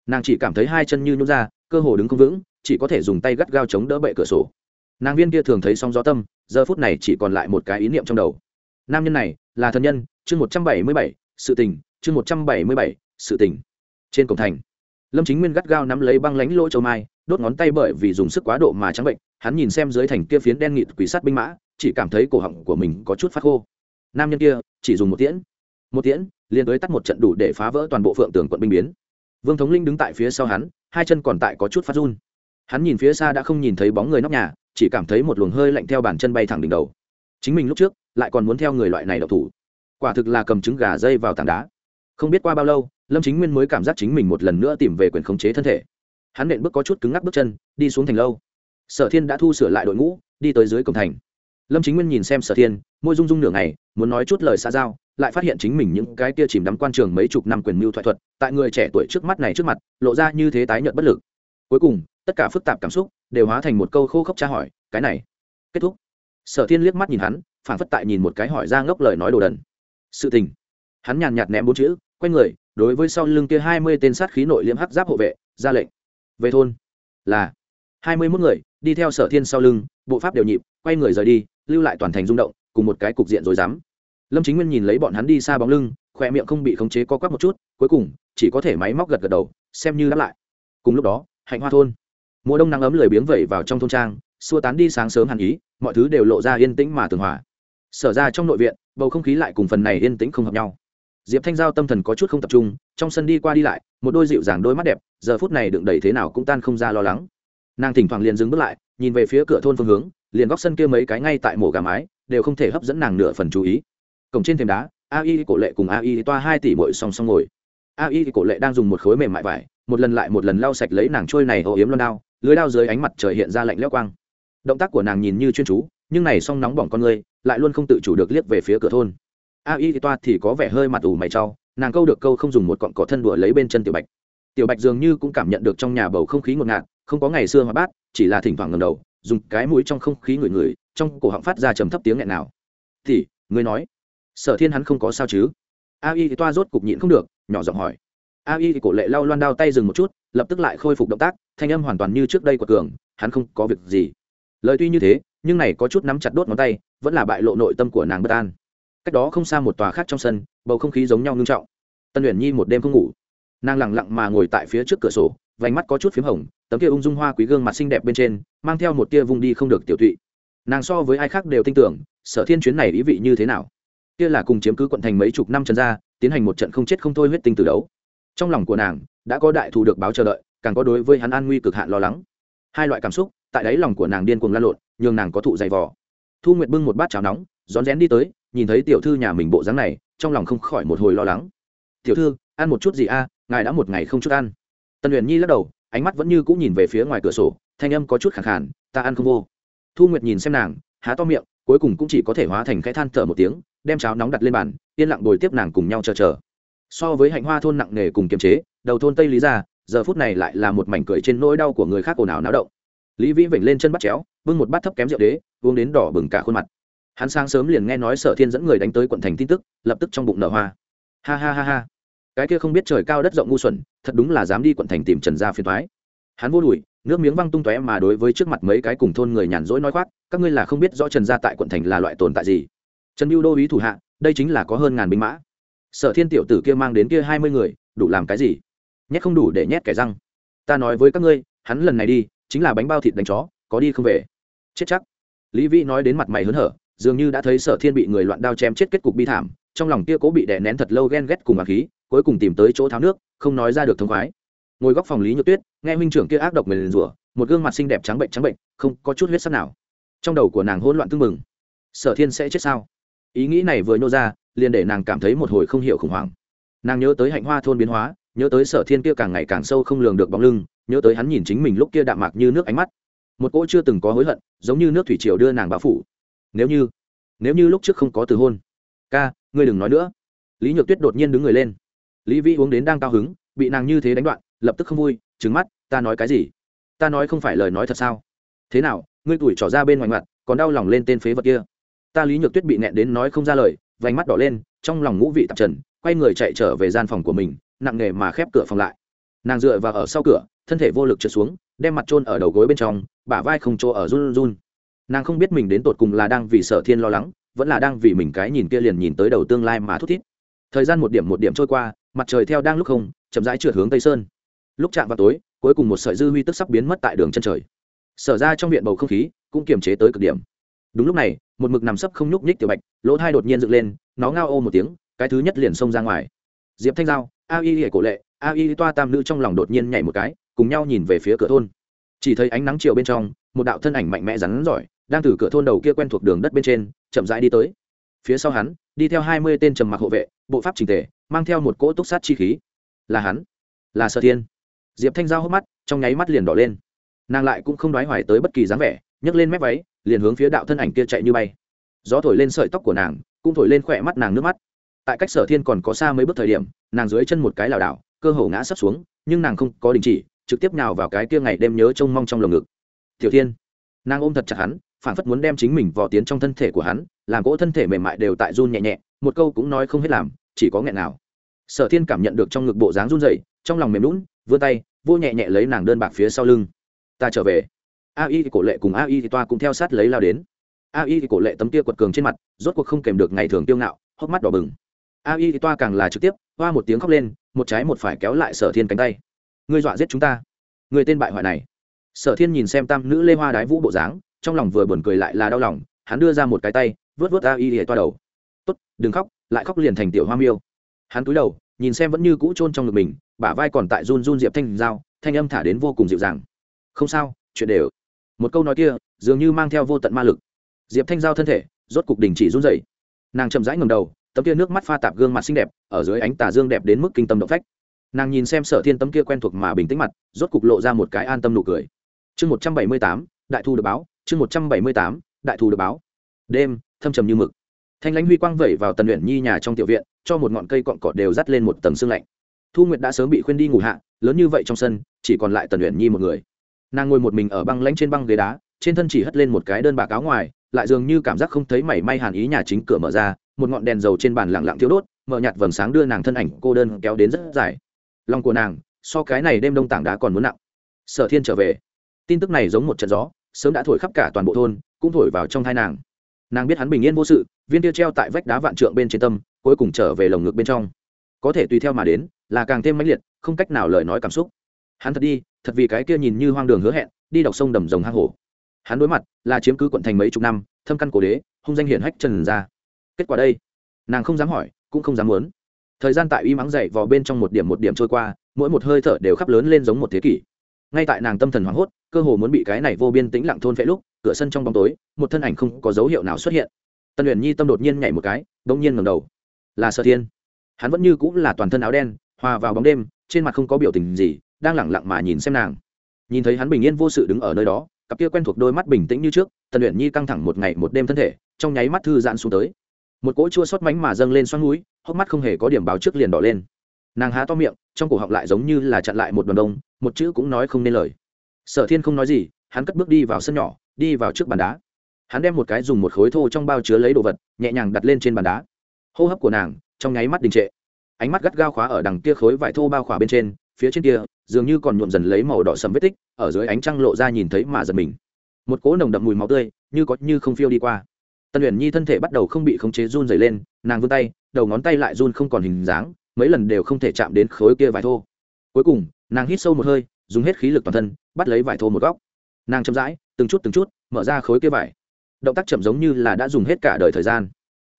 Nàng chỉ cảm thấy hai chân như nhún ra, cơ hồ đứng không vững, chỉ có thể dùng tay gắt gao chống đỡ bệ cửa sổ. Nàng viên kia thường thấy sóng gió tâm, giờ phút này chỉ còn lại một cái ý niệm trong đầu. Nam nhân này là thân nhân, chương một trăm bảy mươi bảy, sự tình, chương một trăm bảy mươi bảy, sự tình. Trên cổng thành, lâm chính nguyên gắt gao nắm lấy băng lánh lỗ châu mai, đốt ngón tay bởi vì dùng sức quá độ mà trắng bệnh hắn nhìn xem dưới thành kia phiến đen nghịt quỷ sát binh mã, chỉ cảm thấy cổ họng của mình có chút phát khô. Nam nhân kia, chỉ dùng một tiễn. Một tiễn, liền tới tắt một trận đủ để phá vỡ toàn bộ phượng tường quận binh biến. Vương thống linh đứng tại phía sau hắn, hai chân còn tại có chút phát run. Hắn nhìn phía xa đã không nhìn thấy bóng người nóc nhà, chỉ cảm thấy một luồng hơi lạnh theo bàn chân bay thẳng đỉnh đầu. Chính mình lúc trước, lại còn muốn theo người loại này đậu thủ. Quả thực là cầm trứng gà dây vào tảng đá. Không biết qua bao lâu, lâm chính nguyên mới cảm giác chính mình một lần nữa tìm về quyền khống chế thân thể. Hắn nện bước có chút cứng ngắc bước chân, đi xuống thành lâu sở thiên đã thu sửa lại đội ngũ, đi tới dưới cổng thành. Lâm chính nguyên nhìn xem sở thiên, môi rung rung nửa ngày, muốn nói chút lời xa giao, lại phát hiện chính mình những cái kia chìm đắm quan trường mấy chục năm quyền mưu thoại thuật, tại người trẻ tuổi trước mắt này trước mặt, lộ ra như thế tái nhợt bất lực. Cuối cùng, tất cả phức tạp cảm xúc đều hóa thành một câu khô khốc tra hỏi, cái này, kết thúc? Sở thiên liếc mắt nhìn hắn phản phất tại nhìn một cái hỏi ra ngốc lời nói đồ đần. Sự tình. Hắn nhàn nhạt ném bốn chữ, quay người, đối với sau lưng kia hai mươi tên sát khí nội liễm hắc giáp hộ vệ, ra lệnh. Về thôn. Là hai mươi mốt người, đi theo sở thiên sau lưng, bộ pháp đều nhịp, quay người rời đi, lưu lại toàn thành rung động, cùng một cái cục diện rồi dám lâm chính nguyên nhìn lấy bọn hắn đi xa bóng lưng khoe miệng không bị khống chế co quắp một chút, cuối cùng, chỉ có thể máy móc gật gật đầu, xem như đáp lại. Cùng lúc đó, hạnh hoa thôn. Mùa đông nắng ấm lười biếng vẩy vào trong thôn trang, xua tán đi sáng sớm hàn ý, mọi thứ đều lộ ra yên tĩnh mà tường hòa. Sở ra trong nội viện, bầu không khí lại cùng phần này yên tĩnh không hợp nhau. Diệp thanh giao tâm thần có chút không tập trung, trong sân đi qua đi lại, một đôi dịu dàng đôi mắt đẹp, giờ phút này đựng đầy thế nào cũng tan không ra lo lắng nàng thỉnh thoảng liền dừng bước lại, nhìn về phía cửa thôn phương hướng, liền góc sân kia mấy cái ngay tại mổ gà mái, đều không thể hấp dẫn nàng nửa phần chú ý. Cổng trên thềm đá, a y cổ lệ cùng a y toa hai tỷ bội song song ngồi. A y cổ lệ đang dùng một khối mềm mại vải, một lần lại một lần lau sạch lấy nàng trôi này ổ yếm loan đao, lưới đao dưới ánh mặt trời hiện ra lạnh lẽo quang. Động tác của nàng nhìn như chuyên chú, nhưng này song nóng bỏng con người, lại luôn không tự chủ được liếc về phía cửa thôn. A y toa thì có vẻ hơi mặt ủ mày trau nàng câu được câu không dùng một cọn cỏ thân đùa lấy bên chân tiểu bạch. Tiểu bạch dường như cũng cảm nhận được trong nhà bầu không khí ngột ngạt không có ngày xưa mà bát, chỉ là thỉnh thoảng ngầm đầu, dùng cái mũi trong không khí ngửi ngửi, trong cổ họng phát ra trầm thấp tiếng nghẹn nào. Thì ngươi nói, sở thiên hắn không có sao chứ? A y toa rốt cục nhịn không được, nhỏ giọng hỏi. A y cổ lệ lau loan đao tay dừng một chút, lập tức lại khôi phục động tác, thanh âm hoàn toàn như trước đây của cường, hắn không có việc gì. Lời tuy như thế, nhưng này có chút nắm chặt đốt ngón tay, vẫn là bại lộ nội tâm của nàng bất an. Cách đó không xa một tòa khác trong sân, bầu không khí giống nhau ngưng trọng. Tân uyển nhi một đêm không ngủ. Nàng lẳng lặng mà ngồi tại phía trước cửa sổ vành mắt có chút p h í m hồng, tấm kia ung dung hoa quý gương mặt xinh đẹp bên trên, mang theo một tia vung đi không được tiểu tụy. Nàng so với ai khác đều tin tưởng, sở thiên chuyến này ý vị như thế nào? Kia là cùng chiếm cứ quận thành mấy chục năm trần ra tiến hành một trận không chết không thôi huyết tinh từ đấu. Trong lòng của nàng, đã có đại thù được báo chờ đợi, càng có đối với hắn an nguy cực hạn lo lắng. Hai loại cảm xúc, tại đáy lòng của nàng điên cuồng lan lộn, nhường nàng có thụ dày vò. Thu nguyệt bưng một bát cháo nóng, rón rén đi tới, nhìn thấy tiểu thư nhà mình bộ dáng này, trong lòng không khỏi một hồi lo lắng. Tiểu thư, ăn một chút gì a, ngài đã một ngày không chút ăn tần huyền nhi lắc đầu, ánh mắt vẫn như cũng nhìn về phía ngoài cửa sổ, thanh âm có chút khẳng khản ta ăn không vô. Thu nguyệt nhìn xem nàng, há to miệng, cuối cùng cũng chỉ có thể hóa thành cái than thở một tiếng, đem cháo nóng đặt lên bàn, yên lặng bồi tiếp nàng cùng nhau chờ chờ. So với hạnh hoa thôn nặng nề cùng kiềm chế, đầu thôn tây lý ra giờ phút này lại là một mảnh cười trên nỗi đau của người khác ồn ào náo động. Lý vĩ vểnh lên chân bắt chéo, bưng một bát thấp kém rượu đế, uống đến đỏ bừng cả khuôn mặt. Hắn sáng sớm liền nghe nói sở thiên dẫn người đánh tới quận thành tin tức, lập tức trong bụng nở hoa. Ha ha ha ha cái kia không biết trời cao đất rộng ngu xuẩn, thật đúng là dám đi quận thành tìm trần gia phiền thoái hắn vô đùi, nước miếng văng tung tóe mà đối với trước mặt mấy cái cùng thôn người nhàn rỗi nói khoác, các ngươi là không biết rõ trần gia tại quận thành là loại tồn tại gì. Trần mưu đô ý thủ hạ, đây chính là có hơn ngàn binh mã. Sở thiên tiểu tử kia mang đến kia hai mươi người, đủ làm cái gì? Nhét không đủ để nhét kẻ răng. Ta nói với các ngươi, hắn lần này đi, chính là bánh bao thịt đánh chó, có đi không về? Chết chắc. Lý vĩ nói đến mặt mày hớn hở, dường như đã thấy sở thiên bị người loạn đao chém chết kết cục bi thảm, trong lòng kia cố bị đè nén thật lâu ghen ghét cùng bà khí cuối cùng tìm tới chỗ tháo nước, không nói ra được thông khoái. Ngồi góc phòng lý nhược tuyết, nghe huynh trưởng kia ác độc mình rủa, một gương mặt xinh đẹp trắng bệnh trắng bệnh, không có chút huyết sắc nào. Trong đầu của nàng hỗn loạn tưng mừng sở thiên sẽ chết sao? Ý nghĩ này vừa nhô ra, liền để nàng cảm thấy một hồi không hiểu khủng hoảng. Nàng nhớ tới hạnh hoa thôn biến hóa, nhớ tới sở thiên kia càng ngày càng sâu không lường được bóng lưng, nhớ tới hắn nhìn chính mình lúc kia đạm mạc như nước ánh mắt. Một cỗ chưa từng có hối hận, giống như nước thủy triều đưa nàng báo phủ. Nếu như nếu như lúc trước không có từ hôn. Ca, ngươi đừng nói nữa. Lý nhược tuyết đột nhiên đứng người lên lý vi uống đến đang cao hứng, bị nàng như thế đánh đoạn, lập tức không vui trứng mắt, ta nói cái gì? Ta nói không phải lời nói thật sao? Thế nào, ngươi tuổi trỏ ra bên ngoài mặt còn đau lòng lên tên phế vật kia? Ta lý nhược tuyết bị nẹn đến nói không ra lời, vành mắt đỏ lên, trong lòng ngũ vị tạp trần, quay người chạy trở về gian phòng của mình, nặng nề mà khép cửa phòng lại. Nàng dựa vào ở sau cửa, thân thể vô lực trượt xuống, đem mặt trôn ở đầu gối bên trong, bả vai không chỗ ở run run. Nàng không biết mình đến tột cùng là đang vì sở thiên lo lắng, vẫn là đang vì mình cái nhìn kia liền nhìn tới đầu tương lai mà thút thít. Thời gian một điểm một điểm trôi qua mặt trời theo đang lúc không, chậm rãi trượt hướng tây sơn. Lúc chạm vào tối, cuối cùng một sợi dư huy tức sắp biến mất tại đường chân trời. Sở ra trong viện bầu không khí cũng kiềm chế tới cực điểm. Đúng lúc này, một mực nằm sấp không nhúc nhích tiểu bạch, lỗ thai đột nhiên dựng lên, nó ngao ô một tiếng, cái thứ nhất liền xông ra ngoài. Diệp thanh giao, a y hệ cổ lệ, a y toa tam nữ trong lòng đột nhiên nhảy một cái, cùng nhau nhìn về phía cửa thôn. Chỉ thấy ánh nắng chiều bên trong, một đạo thân ảnh mạnh mẽ rắn giỏi đang từ cửa thôn đầu kia quen thuộc đường đất bên trên, chậm rãi đi tới. Phía sau hắn đi theo hai mươi tên trầm mặc hộ vệ, bộ pháp trình tề, mang theo một cỗ túc sát chi khí. Là hắn, là sở thiên. Diệp thanh giao hốc mắt, trong nháy mắt liền đỏ lên. Nàng lại cũng không đoái hoài tới bất kỳ dáng vẻ, nhấc lên mép váy, liền hướng phía đạo thân ảnh kia chạy như bay. Gió thổi lên sợi tóc của nàng, cũng thổi lên khỏe mắt nàng nước mắt. Tại cách sở thiên còn có xa mấy bước thời điểm, nàng dưới chân một cái lảo đảo, cơ hồ ngã sấp xuống, nhưng nàng không có đình chỉ, trực tiếp nào vào cái kia ngày đêm nhớ trông mong trong lồng ngực. Tiểu thiên. Nàng ôm thật chặt hắn phản phất muốn đem chính mình vò tiến trong thân thể của hắn, làm cỗ thân thể mềm mại đều tại run nhẹ nhẹ, một câu cũng nói không hết làm, chỉ có nghẹn nào. Sở thiên cảm nhận được trong ngực bộ dáng run dậy trong lòng mềm lún vươn tay vô nhẹ nhẹ lấy nàng đơn bạc phía sau lưng. Ta trở về. A y cổ lệ cùng a y toa cũng theo sát lấy lao đến. A y cổ lệ tấm kia quật cường trên mặt, rốt cuộc không kèm được ngày thường tiêu ngạo, hốc mắt đỏ bừng. A y toa càng là trực tiếp, hoa một tiếng khóc lên, một trái một phải kéo lại sở thiên cánh tay. Ngươi dọa giết chúng ta. Người tên bại hoại này. Sở thiên nhìn xem tam nữ lê hoa đái vũ bộ dáng trong lòng vừa buồn cười lại là đau lòng, hắn đưa ra một cái tay, vớt vớt a y hệ toa đầu. Tốt, đừng khóc, lại khóc liền thành tiểu hoa miêu. Hắn cúi đầu, nhìn xem vẫn như cũ chôn trong ngực mình, bả vai còn tại run run diệp thanh dao thanh âm thả đến vô cùng dịu dàng. Không sao, chuyện đều. Một câu nói kia, dường như mang theo vô tận ma lực. Diệp thanh giao thân thể, rốt cục đình chỉ run rẩy. Nàng chậm rãi ngầm đầu, tấm kia nước mắt pha tạp gương mặt xinh đẹp, ở dưới ánh tà dương đẹp đến mức kinh tâm động phách. Nàng nhìn xem sở thiên tấm kia quen thuộc mà bình tĩnh mặt, rốt cục lộ ra một cái an tâm nụ cười. Chương một trăm bảy mươi tám, đại thu được báo chương một trăm bảy mươi tám, đại thù được báo. Đêm, thâm trầm như mực. Thanh lãnh huy quang vẩy vào tần luyện nhi nhà trong tiểu viện, cho một ngọn cây cọn cỏ đều dắt lên một tầng sương lạnh. Thu nguyệt đã sớm bị khuyên đi ngủ hạ, lớn như vậy trong sân, chỉ còn lại tần luyện nhi một người. Nàng ngồi một mình ở băng lãnh trên băng ghế đá, trên thân chỉ hất lên một cái đơn bạc áo ngoài, lại dường như cảm giác không thấy mảy may hàn ý nhà chính cửa mở ra, một ngọn đèn dầu trên bàn lặng lặng thiếu đốt, mở nhạt vầng sáng đưa nàng thân ảnh cô đơn kéo đến rất dài. Lòng của nàng, so cái này đêm đông tảng đá còn muốn nặng. Sở thiên trở về. Tin tức này giống một trận gió sớm đã thổi khắp cả toàn bộ thôn, cũng thổi vào trong thai nàng. Nàng biết hắn bình yên vô sự, viên tiêu treo tại vách đá vạn trượng bên trên tâm, cuối cùng trở về lồng ngực bên trong. Có thể tùy theo mà đến, là càng thêm mãnh liệt, không cách nào lời nói cảm xúc. Hắn thật đi, thật vì cái kia nhìn như hoang đường hứa hẹn, đi đọc sông đầm rồng hang hổ. Hắn đối mặt, là chiếm cứ quận thành mấy chục năm, thâm căn cổ đế, hung danh hiển hách trần ra kết quả đây, nàng không dám hỏi, cũng không dám muốn. Thời gian tại uy mắng dậy vào bên trong một điểm một điểm trôi qua, mỗi một hơi thở đều khắp lớn lên giống một thế kỷ ngay tại nàng tâm thần hoảng hốt, cơ hồ muốn bị cái này vô biên tĩnh lặng thôn phệ lúc, cửa sân trong bóng tối, một thân ảnh không có dấu hiệu nào xuất hiện. Tân luyện nhi tâm đột nhiên nhảy một cái đ ỗ n g nhiên ngầm đầu. Là sở thiên. Hắn vẫn như cũng là toàn thân áo đen, hòa vào bóng đêm, trên mặt không có biểu tình gì, đang lẳng lặng mà nhìn xem nàng. Nhìn thấy hắn bình yên vô sự đứng ở nơi đó, cặp kia quen thuộc đôi mắt bình tĩnh như trước, tần luyện nhi căng thẳng một ngày một đêm thân thể, trong nháy mắt thư giãn xuống tới. Một cỗ chua xót mánh mà dâng lên xoắn núi, hốc mắt không hề có điểm báo trước liền đỏ lên. Nàng há to miệng, trong cổ họng lại giống như là chặn lại một đoàn đông một chữ cũng nói không nên lời. Sở thiên không nói gì, hắn cất bước đi vào sân nhỏ, đi vào trước bàn đá. Hắn đem một cái dùng một khối thô trong bao chứa lấy đồ vật, nhẹ nhàng đặt lên trên bàn đá. Hô hấp của nàng, trong nháy mắt đình trệ. Ánh mắt gắt gao khóa ở đằng kia khối vải thô bao khỏa bên trên, phía trên kia, dường như còn nhuộm dần lấy màu đỏ sầm vết tích, ở dưới ánh trăng lộ ra nhìn thấy mà giật mình. Một cỗ nồng đậm mùi máu tươi, như có như không phiêu đi qua. Tần uyển nhi thân thể bắt đầu không bị khống chế run dày lên, nàng vươn tay, đầu ngón tay lại run không còn hình dáng, mấy lần đều không thể chạm đến khối kia vải thô. Cuối cùng nàng hít sâu một hơi, dùng hết khí lực toàn thân, bắt lấy vải thô một góc. Nàng chậm rãi, từng chút từng chút, mở ra khối kia vải. Động tác chậm giống như là đã dùng hết cả đời thời gian.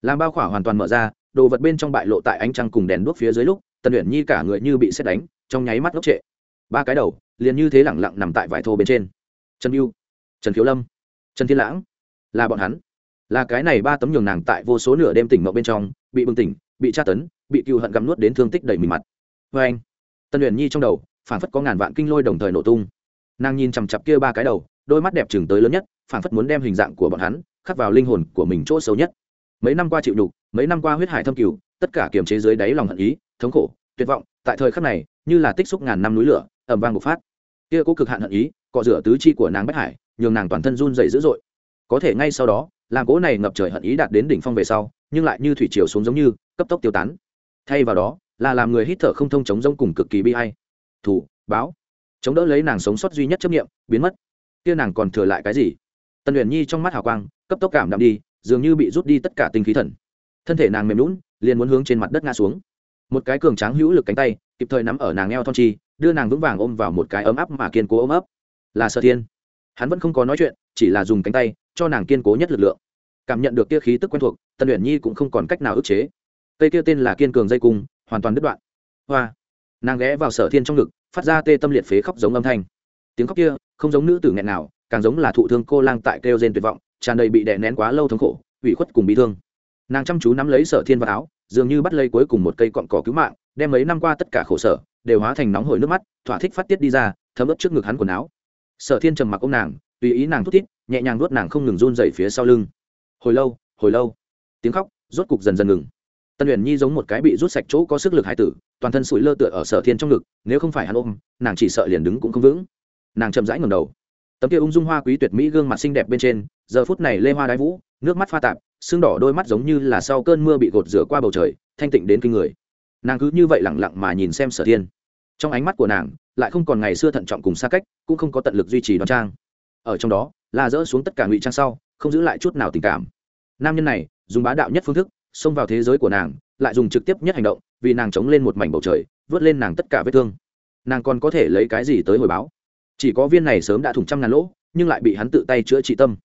Làm bao khỏa hoàn toàn mở ra, đồ vật bên trong bại lộ tại ánh trăng cùng đèn đuốc phía dưới lúc, tần luyện nhi cả người như bị xét đánh, trong nháy mắt ngốc trệ. Ba cái đầu, liền như thế lẳng lặng nằm tại vải thô bên trên. Trần mưu trần khiếu lâm, trần thiên lãng, là bọn hắn. Là cái này ba tấm nhường nàng tại vô số nửa đêm tỉnh mộng bên trong, bị bừng tỉnh, bị tra tấn, bị cựu hận gắm nuốt đến thương tích đầy mình mặt. Vê anh tân luyện nhi trong đầu phản phất có ngàn vạn kinh lôi đồng thời nổ tung. Nàng nhìn chằm chặp kia ba cái đầu, đôi mắt đẹp chừng tới lớn nhất phản phất muốn đem hình dạng của bọn hắn khắc vào linh hồn của mình chỗ sâu nhất. Mấy năm qua chịu đục mấy năm qua huyết hải thâm cửu tất cả kiềm chế dưới đáy lòng hận ý, thống khổ, tuyệt vọng, tại thời khắc này, như là tích xúc ngàn năm núi lửa ẩm vang bộc phát. Kia cố cực hạn hận ý, cọ rửa tứ chi của nàng bách hải, nhường nàng toàn thân run dày dữ dội. Có thể ngay sau đó làm cố này ngập trời hận ý đạt đến đỉnh phong về sau, nhưng lại như thủy triều xuống giống như, cấp tốc tiêu tán. Thay vào đó, là làm người hít thở không thông chống rông cùng cực kỳ bi hay thủ báo. Chống đỡ lấy nàng sống sót duy nhất chấp nghiệm biến mất. Kia nàng còn thừa lại cái gì? Tần luyện nhi trong mắt hào quang, cấp tốc cảm đạm đi, dường như bị rút đi tất cả tinh khí thần. Thân thể nàng mềm lún liền muốn hướng trên mặt đất ngã xuống. Một cái cường tráng hữu lực cánh tay, kịp thời nắm ở nàng eo thon chi, đưa nàng vững vàng ôm vào một cái ấm áp mà kiên cố ôm ấp. Là sở thiên. Hắn vẫn không có nói chuyện, chỉ là dùng cánh tay, cho nàng kiên cố nhất lực lượng. Cảm nhận được kia khí tức quen thuộc, tần luyện nhi cũng không còn cách nào ức chế. Cây kia tên là kiên cường dây cung, hoàn toàn đứt đoạn. Hoa nàng ghé vào sở thiên trong ngực, phát ra tê tâm liệt phế khóc giống âm thanh. Tiếng khóc kia, không giống nữ tử nghẹn nào, càng giống là thụ thương cô lang tại kêu rên tuyệt vọng, tràn đầy bị đè nén quá lâu thống khổ, ủy khuất cùng bị thương. Nàng chăm chú nắm lấy sở thiên vào áo, dường như bắt lấy cuối cùng một cây cọn cỏ cứu mạng, đem mấy năm qua tất cả khổ sở, đều hóa thành nóng hổi nước mắt, thỏa thích phát tiết đi ra, thấm ướt trước ngực hắn quần áo. Sở thiên trầm mặc ông nàng, tùy ý nàng thút thít, nhẹ nhàng nuốt nàng không ngừng run dậy phía sau lưng. Hồi lâu hồi lâu. Tiếng khóc rốt cục dần dần ngừng. Tân luyện nhi giống một cái bị rút sạch chỗ có sức lực hải tử toàn thân sủi lơ tựa ở sở thiên trong ngực, nếu không phải hắn ôm, nàng chỉ sợ liền đứng cũng không vững. Nàng chậm rãi ngầm đầu. Tấm kia ung dung hoa quý tuyệt mỹ gương mặt xinh đẹp bên trên, giờ phút này lê hoa đái vũ, nước mắt pha tạp, xương đỏ đôi mắt giống như là sau cơn mưa bị gột rửa qua bầu trời, thanh tịnh đến kinh người. Nàng cứ như vậy lẳng lặng mà nhìn xem sở thiên. Trong ánh mắt của nàng, lại không còn ngày xưa thận trọng cùng xa cách, cũng không có tận lực duy trì đoan trang. Ở trong đó, là dỡ xuống tất cả ngụy trang sau, không giữ lại chút nào tình cảm. Nam nhân này, dùng bá đạo nhất phương thức xông vào thế giới của nàng, lại dùng trực tiếp nhất hành động, vì nàng chống lên một mảnh bầu trời, vớt lên nàng tất cả vết thương. Nàng còn có thể lấy cái gì tới hồi báo? Chỉ có viên này sớm đã thủng trăm ngàn lỗ, nhưng lại bị hắn tự tay chữa trị tâm.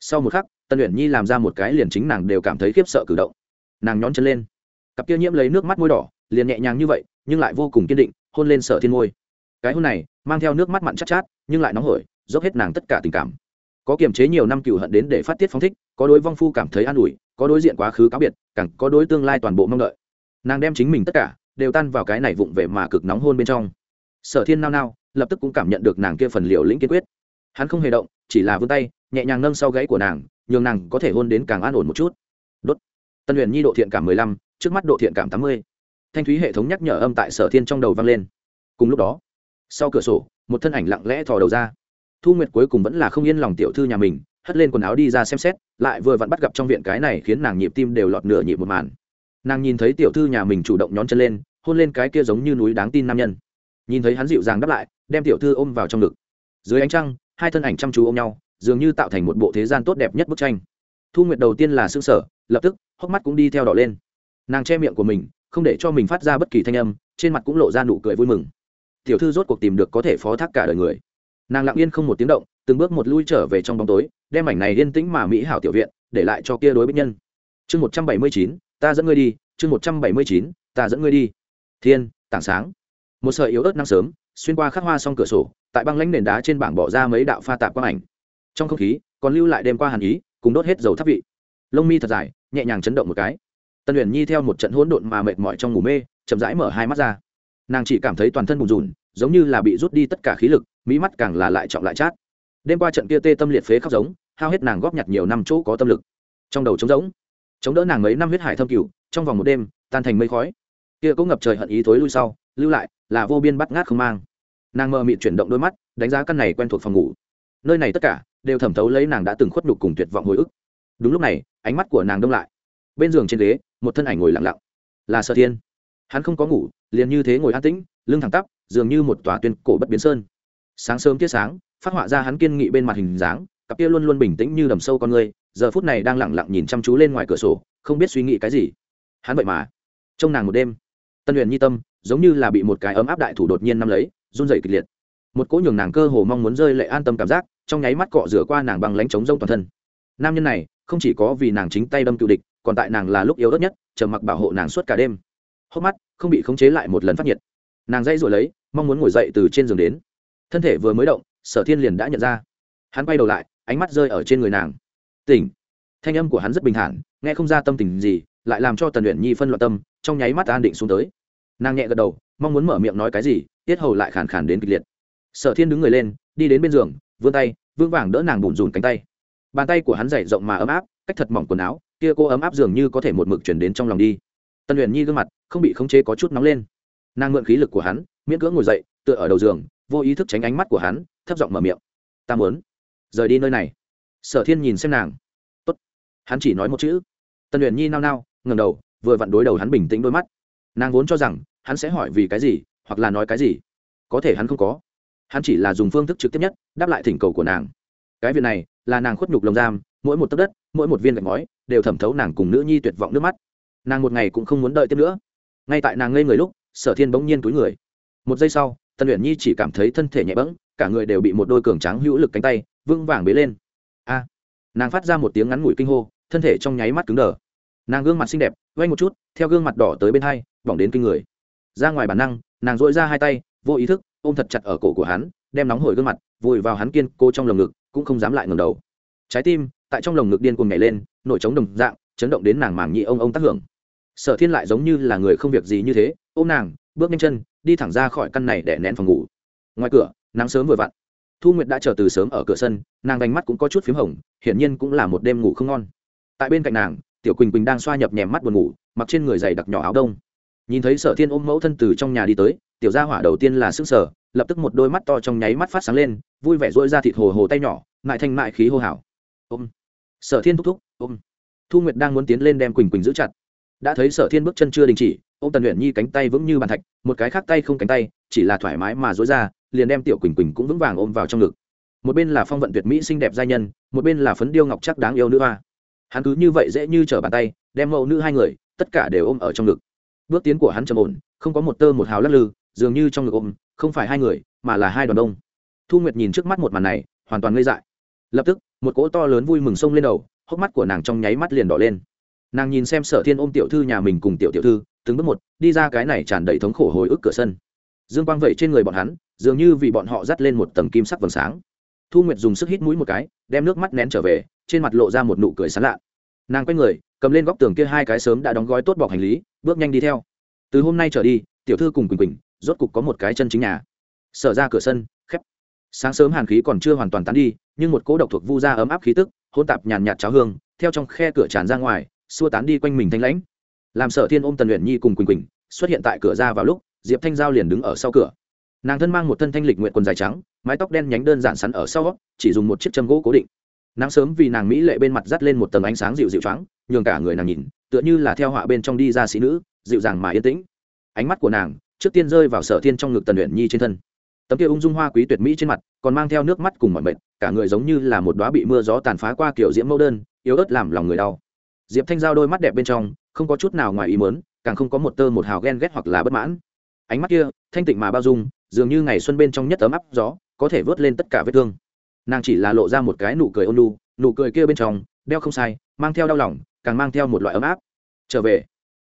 Sau một khắc tân luyện nhi làm ra một cái liền chính nàng đều cảm thấy khiếp sợ cử động. Nàng nhón chân lên. Cặp kia nhiễm lấy nước mắt môi đỏ, liền nhẹ nhàng như vậy, nhưng lại vô cùng kiên định, hôn lên sợ thiên môi. Cái hôn này, mang theo nước mắt mặn chát chát, nhưng lại nóng hổi, dốc hết nàng tất cả tình cảm. Có kiềm chế nhiều năm cựu hận đến để phát tiết phóng thích, có đối vong phu cảm thấy an ủi có đối diện quá khứ cáo biệt, càng có đối tương lai toàn bộ mong đợi. Nàng đem chính mình tất cả đều tan vào cái này vụng về mà cực nóng hôn bên trong. Sở thiên nao nao, lập tức cũng cảm nhận được nàng kia phần liều lĩnh kiên quyết. Hắn không hề động, chỉ là vươn tay, nhẹ nhàng nâng sau gáy của nàng, nhường nàng có thể hôn đến càng an ổn một chút. Đốt. Tân huyền nhi độ thiện cảm mười lăm, trước mắt độ thiện cảm tám mươi. Thanh thúy hệ thống nhắc nhở âm tại sở thiên trong đầu vang lên. Cùng lúc đó, sau cửa sổ, một thân ảnh lặng lẽ thò đầu ra. Thu nguyệt cuối cùng vẫn là không yên lòng tiểu thư nhà mình hất lên quần áo đi ra xem xét, lại vừa vặn bắt gặp trong viện cái này khiến nàng nhịp tim đều lọt nửa nhịp một màn. Nàng nhìn thấy tiểu thư nhà mình chủ động nhón chân lên, hôn lên cái kia giống như núi đáng tin nam nhân. Nhìn thấy hắn dịu dàng đáp lại, đem tiểu thư ôm vào trong ngực. Dưới ánh trăng, hai thân ảnh chăm chú ôm nhau, dường như tạo thành một bộ thế gian tốt đẹp nhất bức tranh. Thu nguyệt đầu tiên là xương sở lập tức, hốc mắt cũng đi theo đỏ lên. Nàng che miệng của mình, không để cho mình phát ra bất kỳ thanh âm, trên mặt cũng lộ ra nụ cười vui mừng. Tiểu thư rốt cuộc tìm được có thể phó thác cả đời người. Nàng lặng yên không một tiếng động, từng bước một lui trở về trong bóng tối đem ảnh này yên tĩnh mà mỹ hảo tiểu viện, để lại cho kia đối bích nhân. Chương một trăm bảy mươi chín, ta dẫn ngươi đi. Chương một trăm bảy mươi chín, ta dẫn ngươi đi. Thiên, tảng sáng. Một sợi yếu ớt nắng sớm, xuyên qua khắc hoa s cửa sổ, tại băng lãnh nền đá trên bảng bỏ ra mấy đạo pha tạp quang ảnh. Trong không khí, còn lưu lại đêm qua hàn ý, cùng đốt hết dầu thắp vị. Lông mi thật dài, nhẹ nhàng chấn động một cái. Tân huyền nhi theo một trận hỗn độn mà mệt mỏi trong ngủ mê, chậm rãi mở hai mắt ra. Nàng chỉ cảm thấy toàn thân bùn rùn, giống như là bị rút đi tất cả khí lực mỹ mắt càng là lại trọng lại chát. Đêm qua trận kia tê tâm liệt phế khóc giống hao hết nàng góp nhặt nhiều năm chỗ có tâm lực. Trong đầu trống rỗng, chống đỡ nàng mấy năm huyết hải thâm cửu trong vòng một đêm, tan thành mây khói. Kia cũng ngập trời hận ý thối lui sau, lưu lại là vô biên bắt ngát không mang. Nàng mờ mịt chuyển động đôi mắt, đánh giá căn này quen thuộc phòng ngủ. Nơi này tất cả đều thẩm thấu lấy nàng đã từng khuất nhục cùng tuyệt vọng hồi ức. Đúng lúc này, ánh mắt của nàng đông lại. Bên giường trên ghế, một thân ảnh ngồi lặng lặng. Là sở thiên. Hắn không có ngủ, liền như thế ngồi an tĩnh, lưng thẳng tắp, dường như một tòa tuyên cổ bất biến sơn. Sáng sớm tiết sáng, phát họa ra hắn kiên nghị bên mặt hình dáng cặp kia luôn luôn bình tĩnh như đầm sâu con người, giờ phút này đang lặng lặng nhìn chăm chú lên ngoài cửa sổ, không biết suy nghĩ cái gì. Hắn vậy mà trong nàng một đêm. Tân huyền nhi tâm, giống như là bị một cái ấm áp đại thủ đột nhiên nắm lấy, run rẩy kịch liệt. Một cỗ nhường nàng cơ hồ mong muốn rơi lệ an tâm cảm giác, trong nháy mắt cọ rửa qua nàng bằng lánh trống rông toàn thân. Nam nhân này, không chỉ có vì nàng chính tay đâm cựu địch, còn tại nàng là lúc yếu ớt nhất chờ mặc bảo hộ nàng suốt cả đêm. Hốc mắt, không bị khống chế lại một lần phát nhiệt. Nàng dây rồi lấy, mong muốn ngồi dậy từ trên giường đến. Thân thể vừa mới động, sở thiên liền đã nhận ra. Hắn quay đầu lại ánh mắt rơi ở trên người nàng. Tỉnh. Thanh âm của hắn rất bình thản, nghe không ra tâm tình gì, lại làm cho tần luyện nhi phân loạn tâm, trong nháy mắt an định xuống tới. Nàng nhẹ gật đầu, mong muốn mở miệng nói cái gì, tiết hầu lại khàn khàn đến kịch liệt. Sở thiên đứng người lên, đi đến bên giường, vươn tay, vững vàng đỡ nàng bùn rùn cánh tay. Bàn tay của hắn dày rộng mà ấm áp, cách thật mỏng quần áo, kia cô ấm áp dường như có thể một mực chuyển đến trong lòng đi. Tần luyện nhi gương mặt không bị khống chế có chút nóng lên. Nàng mượn khí lực của hắn, miễn cưỡng ngồi dậy, tựa ở đầu giường, vô ý thức tránh ánh mắt của hắn, thấp giọng mở miệng. Ta muốn rời đi nơi này. Sở thiên nhìn xem nàng. Tốt. hắn chỉ nói một chữ. Tân luyện nhi nao nao ngầm đầu, vừa vặn đối đầu hắn bình tĩnh đôi mắt. Nàng vốn cho rằng, hắn sẽ hỏi vì cái gì, hoặc là nói cái gì. Có thể hắn không có. Hắn chỉ là dùng phương thức trực tiếp nhất, đáp lại thỉnh cầu của nàng. Cái việc này, là nàng khuất nhục lồng giam, mỗi một tấc đất, mỗi một viên gạch ngói, đều thẩm thấu nàng cùng nữ nhi tuyệt vọng nước mắt. Nàng một ngày cũng không muốn đợi tiếp nữa. Ngay tại nàng ngây người lúc, sở thiên bỗng nhiên túi người. Một giây sau tân luyện nhi chỉ cảm thấy thân thể nhẹ bẫng, cả người đều bị một đôi cường tráng hữu lực cánh tay vững vàng bế lên. A. Nàng phát ra một tiếng ngắn ngủi kinh hô, thân thể trong nháy mắt cứng đờ. Nàng gương mặt xinh đẹp vay một chút, theo gương mặt đỏ tới bên hai, bỏng đến kinh người. Ra ngoài bản năng, nàng dội ra hai tay, vô ý thức, ôm thật chặt ở cổ của hắn, đem nóng hổi gương mặt, vùi vào hắn kiên cô trong lồng ngực, cũng không dám lại ngầm đầu. Trái tim, tại trong lồng ngực điên cuồng nhảy lên nội trống đồng dạng, chấn động đến nàng màng nhị ông ông tác hưởng. Sở thiên lại giống như là người không việc gì như thế, ôm nàng, bước nhanh chân, đi thẳng ra khỏi căn này để nén phòng ngủ. Ngoài cửa, nắng sớm vừa vặn thu nguyệt đã chờ từ sớm ở cửa sân, nàng đánh mắt cũng có chút p h í m hồng, hiển nhiên cũng là một đêm ngủ không ngon. Tại bên cạnh nàng, tiểu quỳnh quỳnh đang xoa nhập nhèm mắt buồn ngủ, mặc trên người giày đặc nhỏ áo đông. Nhìn thấy sở thiên ôm mẫu thân từ trong nhà đi tới, tiểu gia hỏa đầu tiên là s ư n g sở lập tức một đôi mắt to trong nháy mắt phát sáng lên, vui vẻ dỗi ra thịt hồ hồ tay nhỏ mại thanh mại khí hô hào. Ôm. Sở thiên thúc thúc, ôm. Thu nguyệt đang muốn tiến lên đem quỳnh quỳnh giữ chặt. Đã thấy sở thiên bước chân chưa đình chỉ ô m tần luyện nhi cánh tay vững như bàn thạch, một cái khác tay không cánh tay, chỉ là thoải mái mà dối ra liền đem tiểu quỳnh quỳnh cũng vững vàng ôm vào trong ngực một bên là phong vận tuyệt mỹ xinh đẹp giai nhân một bên là phấn điêu ngọc chắc đáng yêu nữ hoa hắn cứ như vậy dễ như trở bàn tay đem mẫu nữ hai người tất cả đều ôm ở trong ngực bước tiến của hắn trầm ổn, không có một tơ một hào lắc lư, dường như trong ngực ôm, không phải hai người, mà là hai đoàn đông. Thu nguyệt nhìn trước mắt một màn này, hoàn toàn ngây dại. Lập tức, một cỗ to lớn vui mừng sông lên đầu, hốc mắt của nàng trong nháy mắt liền đỏ lên. Nàng nhìn xem sở thiên ôm tiểu thư nhà mình cùng tiểu tiểu thư, từng bước một, đi ra cái này tràn đầy thống khổ hồi ức cửa sân. Dương quang vẩy trên người bọn hắn dường như vì bọn họ dắt lên một tầng kim sắc vầng sáng. Thu nguyệt dùng sức hít mũi một cái, đem nước mắt nén trở về, trên mặt lộ ra một nụ cười sán lạ. Nàng quay người, cầm lên góc tường kia hai cái sớm đã đóng gói tốt bọc hành lý, bước nhanh đi theo. Từ hôm nay trở đi, tiểu thư cùng quỳnh quỳnh, rốt cục có một cái chân chính nhà. Sở ra cửa sân, khép. Sáng sớm hàn khí còn chưa hoàn toàn tán đi, nhưng một cỗ độc thuộc vu ra ấm áp khí tức hôn tạp nhàn nhạt cháo hương, theo trong khe cửa tràn ra ngoài, xua tán đi quanh mình thanh lãnh. Làm sở thiên ôm tần luyện nhi cùng quỳnh quỳnh, xuất hiện tại cửa ra vào lúc, diệp thanh giao liền đứng ở sau cửa nàng thân mang một thân thanh lịch nguyện quần dài trắng, mái tóc đen nhánh đơn giản sắn ở sau chỉ dùng một chiếc châm gỗ cố định. Nắng sớm vì nàng mỹ lệ bên mặt dắt lên một tầng ánh sáng dịu dịu trắng nhường cả người nàng nhìn, tựa như là theo họa bên trong đi ra sĩ nữ, dịu dàng mà yên tĩnh. Ánh mắt của nàng, trước tiên rơi vào sở thiên trong ngực tần luyện nhi trên thân. Tấm kia ung dung hoa quý tuyệt mỹ trên mặt, còn mang theo nước mắt cùng mọi mệt, cả người giống như là một đoá bị mưa gió tàn phá qua kiểu diễm mẫu đơn, yếu ớt làm lòng người đau. Diệp thanh giao đôi mắt đẹp bên trong, không có chút nào ngoài ý mớn càng không có một tơ một hào ghen ghét hoặc là bất mãn. Ánh mắt kia, thanh tịnh mà bao dung dường như ngày xuân bên trong nhất ấm áp gió, có thể vớt lên tất cả vết thương. Nàng chỉ là lộ ra một cái nụ cười ôn lu nụ cười kia bên trong, đeo không sai, mang theo đau lòng, càng mang theo một loại ấm áp. Trở về,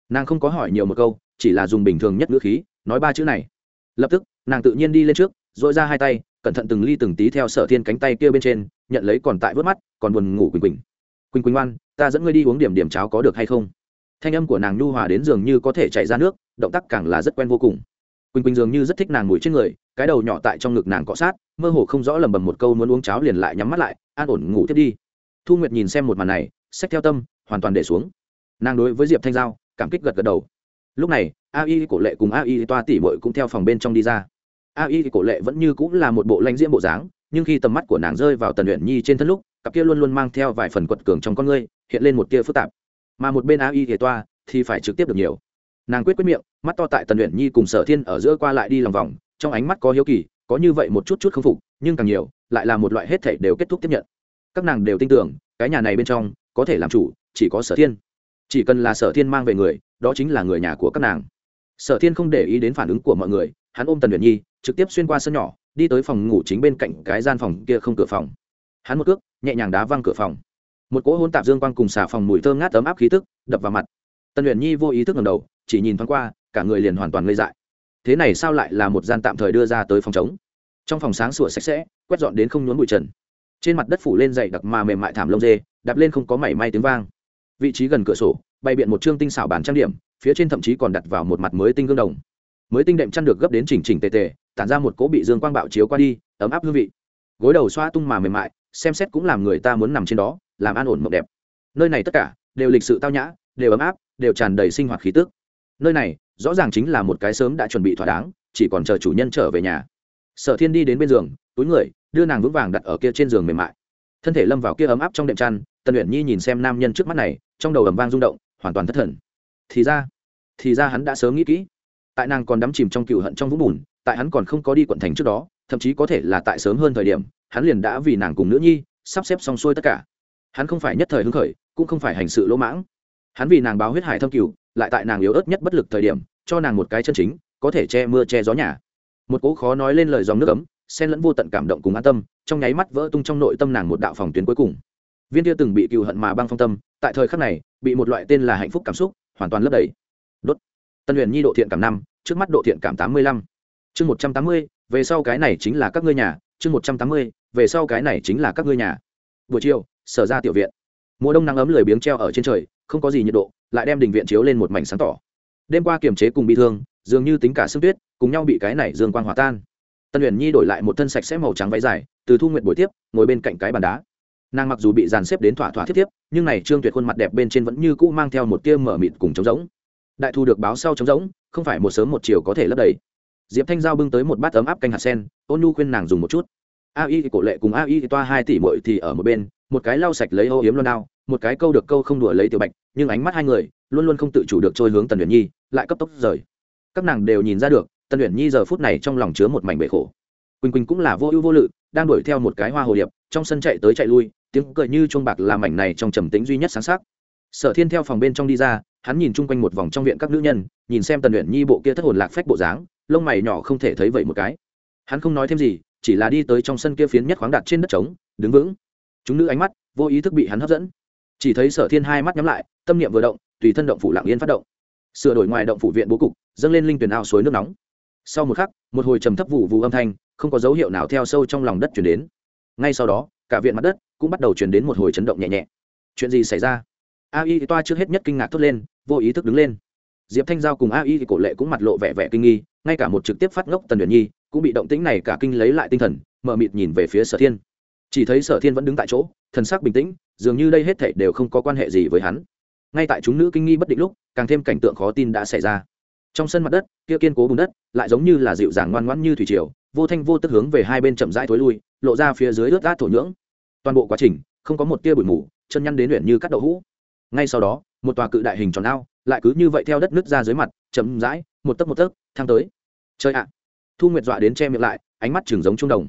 nàng không có hỏi nhiều một câu, chỉ là dùng bình thường nhất ngữ khí, nói ba chữ này. Lập tức, nàng tự nhiên đi lên trước dội ra hai tay, cẩn thận từng ly từng tí theo sở thiên cánh tay kia bên trên, nhận lấy còn tại vớt mắt, còn buồn ngủ quỳnh quỳnh. Quỳnh quỳnh oan ta dẫn ngươi đi uống điểm điểm cháo có được hay không? Thanh âm của nàng nhu hòa đến dường như có thể chạy ra nước, động tác càng là rất quen vô cùng quỳnh quỳnh dường như rất thích nàng mùi trên người, cái đầu nhỏ tại trong ngực nàng cọ sát, mơ hồ không rõ lầm bầm một câu muốn uống cháo liền lại nhắm mắt lại, an ổn ngủ tiếp đi. Thu nguyệt nhìn xem một màn này xách theo tâm, hoàn toàn để xuống. Nàng đối với diệp thanh giao, cảm kích gật gật đầu. Lúc này, a y cổ lệ cùng a y toa tỉ bội cũng theo phòng bên trong đi ra. A y cổ lệ vẫn như cũng là một bộ lãnh diễm bộ dáng, nhưng khi tầm mắt của nàng rơi vào tần luyện nhi trên thân lúc, cặp kia luôn luôn mang theo vài phần quật cường trong con ngươi, hiện lên một tia phức tạp. Mà một bên a y thì toa thì phải trực tiếp được nhiều nàng quyết quyết miệng, mắt to tại tần luyện nhi cùng sở thiên ở giữa qua lại đi lòng vòng, trong ánh mắt có hiếu kỳ, có như vậy một chút chút k phục, nhưng càng nhiều, lại là một loại hết thể đều kết thúc tiếp nhận. Các nàng đều tin tưởng, cái nhà này bên trong, có thể làm chủ, chỉ có sở thiên. Chỉ cần là sở thiên mang về người, đó chính là người nhà của các nàng. Sở thiên không để ý đến phản ứng của mọi người, hắn ôm tần luyện nhi, trực tiếp xuyên qua sân nhỏ, đi tới phòng ngủ chính bên cạnh cái gian phòng kia không cửa phòng. Hắn một cước, nhẹ nhàng đá văng cửa phòng. Một cỗ hôn tạp dương quang cùng xà phòng mùi thơm ngát ấm áp khí tức, đập vào mặt. Tần luyện nhi vô ý thức ngầm đầu chỉ nhìn thoáng qua, cả người liền hoàn toàn ngây dại. Thế này sao lại là một gian tạm thời đưa ra tới phòng chống trong phòng sáng sủa sạch sẽ, quét dọn đến không nhốn bụi trần. Trên mặt đất phủ lên dày đặc mà mềm mại thảm lông dê, đạp lên không có mảy may tiếng vang. Vị trí gần cửa sổ, bày biện một chương tinh xảo bàn trang điểm, phía trên thậm chí còn đặt vào một mặt mới tinh gương đồng. Mới tinh đệm chăn được gấp đến chỉnh chỉnh tề tề, tản ra một cỗ bị dương quang bạo chiếu qua đi, ấm áp hương vị. Gối đầu xoa tung mà mềm mại, xem xét cũng làm người ta muốn nằm trên đó, làm an ổn mộng đẹp. Nơi này tất cả đều lịch sự tao nhã, đều ấm áp, đều tràn đầy sinh hoạt khí tức nơi này, rõ ràng chính là một cái sớm đã chuẩn bị thỏa đáng, chỉ còn chờ chủ nhân trở về nhà. Sở thiên đi đến bên giường, túi người, đưa nàng vững vàng đặt ở kia trên giường mềm mại. Thân thể lâm vào kia ấm áp trong đệm chăn, tần luyện nhi nhìn xem nam nhân trước mắt này, trong đầu ầm vang rung động, hoàn toàn thất thần. Thì ra thì ra hắn đã sớm nghĩ kỹ. Tại nàng còn đắm chìm trong cựu hận trong vũng bùn, tại hắn còn không có đi quận thành trước đó, thậm chí có thể là tại sớm hơn thời điểm, hắn liền đã vì nàng cùng nữ nhi sắp xếp xong xuôi tất cả. Hắn không phải nhất thời hứng khởi, cũng không phải hành sự lỗ mãng. Hắn vì nàng báo huyết hải thâm cửu lại tại nàng yếu ớt nhất bất lực thời điểm, cho nàng một cái chân chính, có thể che mưa che gió nhà. Một cỗ khó nói lên lời dòng nước ấm, xen lẫn vô tận cảm động cùng an tâm, trong nháy mắt vỡ tung trong nội tâm nàng một đạo phòng tuyến cuối cùng. Viên tia từng bị cựu hận mà băng phong tâm, tại thời khắc này, bị một loại tên là hạnh phúc cảm xúc hoàn toàn lấp đầy. Đốt. Tân huyền nhi độ thiện cảm năm, trước mắt độ thiện cảm tám mươi lăm. Chương một trăm tám mươi, về sau cái này chính là các ngươi nhà. Chương một trăm tám mươi, về sau cái này chính là các ngươi nhà. Buổi chiều, sở ra tiểu viện. Mùa đông nắng ấm lười biếng treo ở trên trời, không có gì nhiệt độ lại đem đình viện chiếu lên một mảnh sáng tỏ. Đêm qua kiềm chế cùng bị thương, dường như tính cả sương tuyết, cùng nhau bị cái này dương quang hòa tan. Tân huyền nhi đổi lại một thân sạch sẽ màu trắng váy dài, từ thu nguyện buổi tiếp, ngồi bên cạnh cái bàn đá. Nàng mặc dù bị dàn xếp đến thỏa thỏa thiết tiếp nhưng này trương tuyệt khuôn mặt đẹp bên trên vẫn như cũ mang theo một tia mở mịt cùng trống rỗng. Đại thu được báo sau trống rỗng, không phải một sớm một chiều có thể lấp đầy. Diệp thanh giao bưng tới một bát ấm áp canh hạt sen, ôn nhu khuyên nàng dùng một chút. A y cổ lệ cùng a y toa hai tỷ mội thì ở một bên, một cái lau sạch lấy ô yếm luôn đao, một cái câu được câu không đùa lấy tiểu bạch nhưng ánh mắt hai người luôn luôn không tự chủ được trôi hướng tần luyện nhi, lại cấp tốc rời. Các nàng đều nhìn ra được, tần luyện nhi giờ phút này trong lòng chứa một mảnh bể khổ. Quỳnh quỳnh cũng là vô ưu vô lự, đang đuổi theo một cái hoa hồ điệp, trong sân chạy tới chạy lui, tiếng cười như chuông bạc làm mảnh này trong trầm tĩnh duy nhất sáng sắc. Sở thiên theo phòng bên trong đi ra, hắn nhìn chung quanh một vòng trong viện các nữ nhân, nhìn xem tần luyện nhi bộ kia thất hồn lạc phách bộ dáng, lông mày nhỏ không thể thấy vậy một cái. Hắn không nói thêm gì, chỉ là đi tới trong sân kia phiến nhất khoáng đặt trên đất trống, đứng vững. Chúng nữ ánh mắt vô ý thức bị hắn hấp dẫn. Chỉ thấy sở thiên hai mắt nhắm lại tâm niệm vừa động, tùy thân động phủ lạng yên phát động. Sửa đổi ngoài động phủ viện bố cục, dâng lên linh tuyển ao suối nước nóng. Sau một khắc, một hồi trầm thấp vụ vụ âm thanh, không có dấu hiệu nào theo sâu trong lòng đất chuyển đến. Ngay sau đó, cả viện mặt đất cũng bắt đầu chuyển đến một hồi chấn động nhẹ nhẹ. Chuyện gì xảy ra? A y toa trước hết nhất kinh ngạc thốt lên, vô ý thức đứng lên. Diệp thanh giao cùng a y cổ lệ cũng mặt lộ vẻ vẻ kinh nghi, ngay cả một trực tiếp phát ngốc tần luyện nhi cũng bị động tĩnh này cả kinh lấy lại tinh thần, mở mịt nhìn về phía sở thiên. Chỉ thấy sở thiên vẫn đứng tại chỗ, thần sắc bình tĩnh, dường như đây hết thảy đều không có quan hệ gì với hắn ngay tại chúng nữ kinh nghi bất định lúc, càng thêm cảnh tượng khó tin đã xảy ra. Trong sân mặt đất, kia kiên cố bùn đất, lại giống như là dịu dàng ngoan ngoãn như thủy triều, vô thanh vô tức hướng về hai bên chậm rãi thối lui, lộ ra phía dưới ướt át thổ nhưỡng. Toàn bộ quá trình, không có một tia bụi mù, chân nhăn đến luyện như cắt đậu hũ. Ngay sau đó, một tòa cự đại hình tròn ao, lại cứ như vậy theo đất nước ra dưới mặt, chậm rãi, một tấc một tấc thang tới. Chơi ạ! Thu nguyệt dọa đến che miệng lại, ánh mắt chừng giống trung đồng.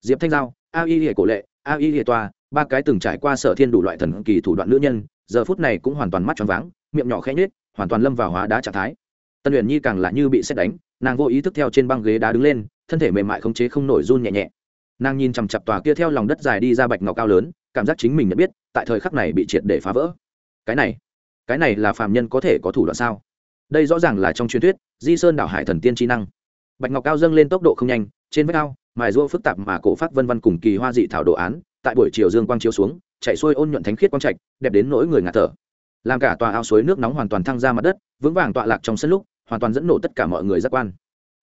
Diệp thanh giao, a y hệ cổ lệ, a y hệ toa ba cái từng trải qua sở thiên đủ loại thần kỳ thủ đoạn nữ nhân giờ phút này cũng hoàn toàn mắt tròn váng, miệng nhỏ khẽ nhếch, hoàn toàn lâm vào hóa đá trạng thái. Tân luyện nhi càng là như bị xét đánh, nàng vô ý thức theo trên băng ghế đá đứng lên, thân thể mềm mại không chế không nổi run nhẹ nhẹ. Nàng nhìn chằm chặp tòa kia theo lòng đất dài đi ra bạch ngọc cao lớn, cảm giác chính mình nhận biết, tại thời khắc này bị triệt để phá vỡ. Cái này cái này là phàm nhân có thể có thủ đoạn sao? Đây rõ ràng là trong truyền thuyết, di sơn đảo hải thần tiên trí năng. Bạch ngọc cao dâng lên tốc độ không nhanh, trên vách cao mài rua phức tạp mà cổ phát vân vân cùng kỳ hoa dị thảo đồ án, tại buổi chiều dương quang chiếu xuống chạy xuôi ôn nhuận thánh khiết quang trạch, đẹp đến nỗi người ngạt thở. Làm cả tòa ao suối nước nóng hoàn toàn thăng ra mặt đất, vững vàng tọa lạc trong sân lúc, hoàn toàn dẫn nổ tất cả mọi người giác quan.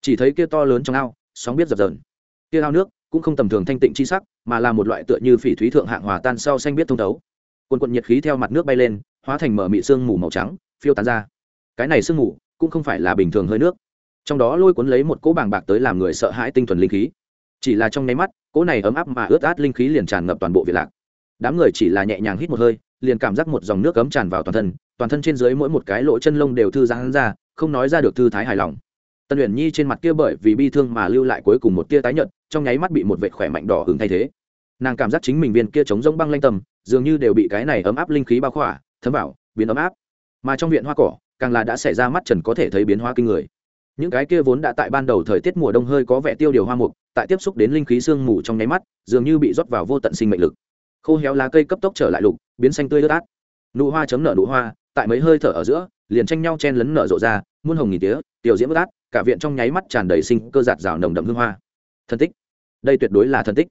Chỉ thấy kia to lớn trong ao, sóng biết dập dờn. Kia ao nước cũng không tầm thường thanh tịnh chi sắc, mà là một loại tựa như phỉ thúy thượng hạng hòa tan sau xanh biết thông thấu. Quần cuộn nhiệt khí theo mặt nước bay lên, hóa thành mở mị sương mù màu trắng, phiêu tán ra. Cái này sương mù cũng không phải là bình thường hơi nước. Trong đó lôi cuốn lấy một cỗ bàng bạc tới làm người sợ hãi tinh thuần linh khí. Chỉ là trong nháy mắt, cỗ này ấm áp mà ướt át linh khí liền tràn ngập toàn bộ việt lạc đám người chỉ là nhẹ nhàng hít một hơi, liền cảm giác một dòng nước cấm tràn vào toàn thân toàn thân trên dưới mỗi một cái lỗ chân lông đều thư giãn ra, không nói ra được thư thái hài lòng. Tân uyển nhi trên mặt kia bởi vì bi thương mà lưu lại cuối cùng một tia tái nhợt, trong nháy mắt bị một vệ khỏe mạnh đỏ hứng thay thế. Nàng cảm giác chính mình viên kia trống rỗng băng lanh tầm dường như đều bị cái này ấm áp linh khí bao khỏa, thấm vào, biến ấm áp. Mà trong viện hoa cỏ, càng là đã xảy ra mắt trần có thể thấy biến hoa kinh người. Những cái kia vốn đã tại ban đầu thời tiết mùa đông hơi có vẻ tiêu điều hoa mục, tại tiếp xúc đến linh khí sương mù trong nháy mắt, dường như bị rót vào vô tận sinh mệnh lực khô héo lá cây cấp tốc trở lại lục, biến xanh tươi ướt át. Nụ hoa chấm nở nụ hoa, tại mấy hơi thở ở giữa, liền tranh nhau chen lấn nở rộ ra, muôn hồng nghìn tía, tiểu diễm ướt át, cả viện trong nháy mắt tràn đầy sinh cơ giạt rào nồng đậm hương hoa. Thân tích. Đây tuyệt đối là thân tích.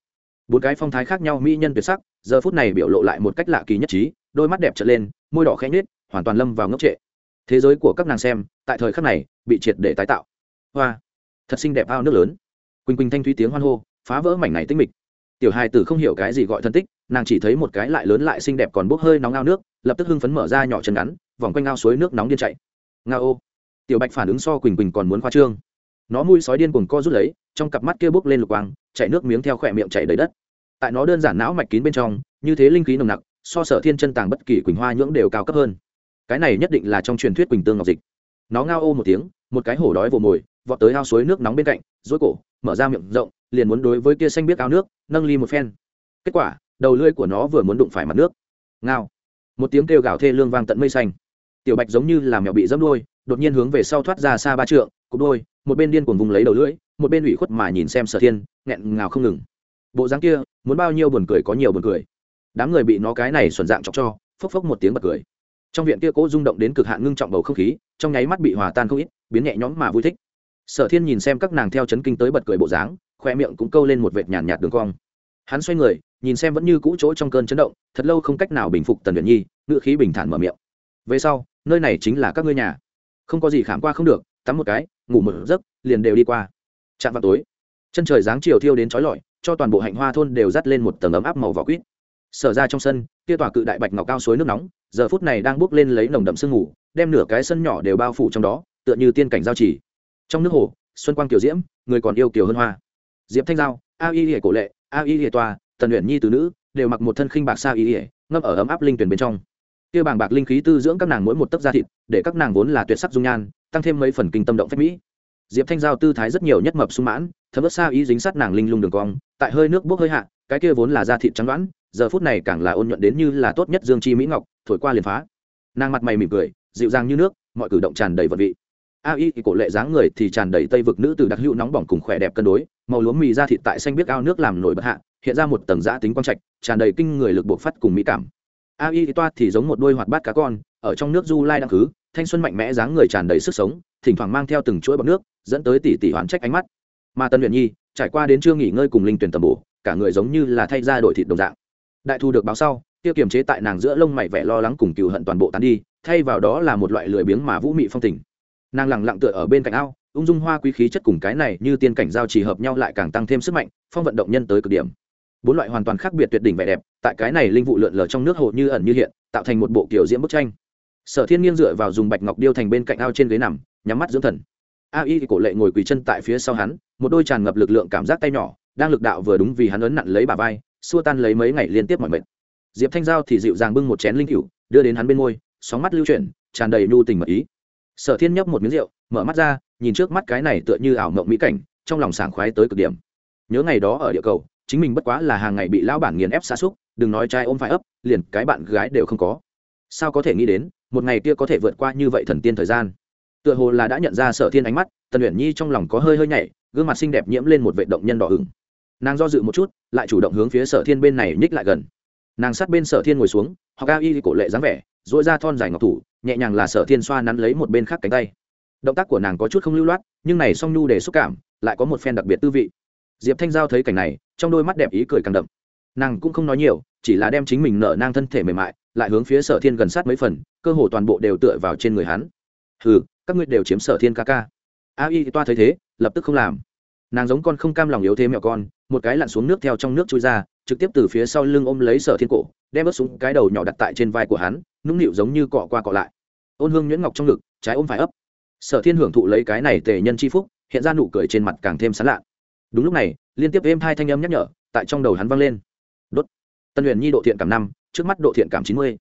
Bốn cái phong thái khác nhau mỹ nhân tuyệt sắc, giờ phút này biểu lộ lại một cách lạ kỳ nhất trí, đôi mắt đẹp trở lên, môi đỏ khẽ nhếch, hoàn toàn lâm vào ngốc trệ. Thế giới của các nàng xem, tại thời khắc này, bị triệt để tái tạo. Hoa. Thật xinh đẹp ao nước lớn. Quỳnh quỳnh thanh thúy tiếng hoan hô, phá vỡ mảnh này tinh mịch tiểu hài tử không hiểu cái gì gọi thân tích, nàng chỉ thấy một cái lại lớn lại xinh đẹp còn bốc hơi nóng ao nước, lập tức hưng phấn mở ra nhỏ chân ngắn, vòng quanh ao suối nước nóng điên chạy. Nga ô. Tiểu bạch phản ứng so quỳnh quỳnh còn muốn khoa trương. Nó mùi sói điên cuồng co rút lấy, trong cặp mắt kia bốc lên lục quang chạy nước miếng theo khỏe miệng chạy đầy đất. Tại nó đơn giản não mạch kín bên trong, như thế linh khí nồng nặc, so sở thiên chân tàng bất kỳ quỳnh hoa nhưỡng đều cao cấp hơn. Cái này nhất định là trong truyền thuyết quỳnh tương ngọc dịch. Nó ngao ô một tiếng, một cái hổ đói vồ mồi, vọt tới ao suối nước nóng bên cạnh dối cổ, mở ra miệng rộng liền muốn đối với kia xanh biết ao nước, nâng ly một phen. Kết quả, đầu lưỡi của nó vừa muốn đụng phải mặt nước. Ngao. Một tiếng kêu gào thê lương vang tận mây xanh. Tiểu bạch giống như là mèo bị dẫm đuôi, đột nhiên hướng về sau thoát ra xa ba trượng cục đôi một bên điên cuồng vùng lấy đầu lưỡi, một bên ủy khuất mà nhìn xem sở thiên, nghẹn ngào không ngừng. Bộ dáng kia, muốn bao nhiêu buồn cười có nhiều buồn cười. Đám người bị nó cái này xuẩn dạng chọc cho, phốc phốc một tiếng bật cười. Trong viện kia cố rung động đến cực hạn ngưng trọng bầu không khí, trong nháy mắt bị hòa tan không ít, biến nhẹ nhõm mà vui thích. Sở thiên nhìn xem các nàng theo chấn kinh tới bật cười bộ dáng khoe miệng cũng câu lên một vệt nhàn nhạt đường cong. Hắn xoay người, nhìn xem vẫn như cũ chỗ trong cơn chấn động, thật lâu không cách nào bình phục tần luyện nhi ngựa khí bình thản mở miệng. Về sau, nơi này chính là các ngươi nhà. Không có gì khám qua không được, tắm một cái, ngủ một giấc, liền đều đi qua. Chạm vào tối, chân trời dáng chiều thiêu đến trói lọi, cho toàn bộ hạnh hoa thôn đều dắt lên một tầng ấm áp màu vỏ quýt. Sở ra trong sân, kia tòa cự đại bạch ngọc cao suối nước nóng, giờ phút này đang bước lên lấy nồng đậm sương ngủ đem nửa cái sân nhỏ đều bao phủ trong đó, tựa như tiên cảnh giao chỉ trong nước hồ, xuân quang kiều diễm, người còn yêu kiều hơn hoa diệp thanh giao, a y hệ cổ lệ, a y hệ toa tần luyện nhi từ nữ, đều mặc một thân khinh bạc sa y hệ ngâm ở ấm áp linh tuyển bên trong. Kia bảng bạc linh khí tư dưỡng các nàng mỗi một tấc da thịt, để các nàng vốn là tuyệt sắc dung nhan, tăng thêm mấy phần kinh tâm động phép mỹ. Diệp thanh giao tư thái rất nhiều nhất mập sung mãn, thấm ớt xa y dính sát nàng linh lung đường cong, tại hơi nước bốc hơi hạ, cái kia vốn là da thịt trắng đoán, giờ phút này càng là ôn nhuận đến như là tốt nhất dương chi mỹ ngọc, thổi qua liền phá. Nàng mặt mày mỉm cười, dịu dàng như nước, mọi cử động tràn đầy vật vị a y cổ lệ dáng người thì tràn đầy tây vực nữ từ đặc hữu nóng bỏng cùng khỏe đẹp cân đối, màu lúa mì ra thịt tại xanh biết ao nước làm nổi bật hạ, hiện ra một tầng giã tính quang trạch, tràn đầy kinh người lực buộc phát cùng mỹ cảm. A y toa thì giống một đôi hoạt bát cá con, ở trong nước du lai đăng khứ, thanh xuân mạnh mẽ dáng người tràn đầy sức sống, thỉnh thoảng mang theo từng chuỗi bọc nước, dẫn tới tỷ tỷ hoán trách ánh mắt. Mà tân luyện nhi, trải qua đến chưa nghỉ ngơi cùng linh tuyển tầm bổ, cả người giống như là thay ra đổi thịt đồng dạng. Đại thu được báo sau, tiêu kiềm chế tại nàng giữa lông mày vẻ lo lắng cùng cừu hận toàn bộ tán đi, thay vào đó là một loại lười biếng mà vũ mị phong tình nàng lẳng lặng tựa ở bên cạnh ao, ung dung hoa quý khí chất cùng cái này như tiên cảnh giao trì hợp nhau lại càng tăng thêm sức mạnh, phong vận động nhân tới cực điểm. Bốn loại hoàn toàn khác biệt tuyệt đỉnh vẻ đẹp, tại cái này linh vụ lượn lờ trong nước hồ như ẩn như hiện, tạo thành một bộ kiểu diễn bức tranh. Sở thiên nghiêng dựa vào dùng bạch ngọc điêu thành bên cạnh ao trên ghế nằm, nhắm mắt dưỡng thần. A y cổ lệ ngồi quỳ chân tại phía sau hắn, một đôi tràn ngập lực lượng cảm giác tay nhỏ, đang lực đạo vừa đúng vì hắn ấn nặn lấy bà vai, xua tan lấy mấy ngày liên tiếp mọi mệt. Diệp thanh giao thì dịu dàng bưng một chén linh cựu đưa đến hắn bên môi, sóng mắt lưu chuyển, tràn đầy nhu tình mật ý sở thiên nhấp một miếng rượu, mở mắt ra, nhìn trước mắt cái này tựa như ảo mộng mỹ cảnh, trong lòng sảng khoái tới cực điểm. Nhớ ngày đó ở địa cầu, chính mình bất quá là hàng ngày bị lão bản nghiền ép xa xúc, đừng nói trai ôm phải ấp, liền cái bạn gái đều không có. Sao có thể nghĩ đến, một ngày kia có thể vượt qua như vậy thần tiên thời gian? Tựa hồ là đã nhận ra sở thiên ánh mắt, tần uyển nhi trong lòng có hơi hơi nhảy, gương mặt xinh đẹp nhiễm lên một vệ động nhân đỏ hừng nàng do dự một chút, lại chủ động hướng phía sở thiên bên này nhích lại gần. Nàng sát bên sở thiên ngồi xuống họ cao y cổ lệ dáng vẻ dỗi ra thon dài ngọc thủ nhẹ nhàng là sở thiên xoa nắn lấy một bên khác cánh tay. Động tác của nàng có chút không lưu loát, nhưng này song nhu để xúc cảm, lại có một phen đặc biệt tư vị. Diệp thanh giao thấy cảnh này, trong đôi mắt đẹp ý cười càng đậm. Nàng cũng không nói nhiều, chỉ là đem chính mình nở nang thân thể mềm mại, lại hướng phía sở thiên gần sát mấy phần, cơ hồ toàn bộ đều tựa vào trên người hắn. Hừ, các ngươi đều chiếm sở thiên ca ca. A y toa thấy thế, lập tức không làm. Nàng giống con không cam lòng yếu thế mẹo con, một cái lặn xuống nước theo trong nước chui ra, trực tiếp từ phía sau lưng ôm lấy sở thiên cổ, đem bớt súng cái đầu nhỏ đặt tại trên vai của hắn nũng nịu giống như cọ qua cọ lại. Ôn hương nhuyễn ngọc trong ngực, trái ôm phải ấp. Sở thiên hưởng thụ lấy cái này tề nhân c h i phúc, hiện ra nụ cười trên mặt càng thêm sán lạ. Đúng lúc này, liên tiếp êm hai thanh âm nhắc nhở, tại trong đầu hắn vang lên. Đốt. Tân huyền nhi độ thiện cảm năm, trước mắt độ thiện cảm chín mươi.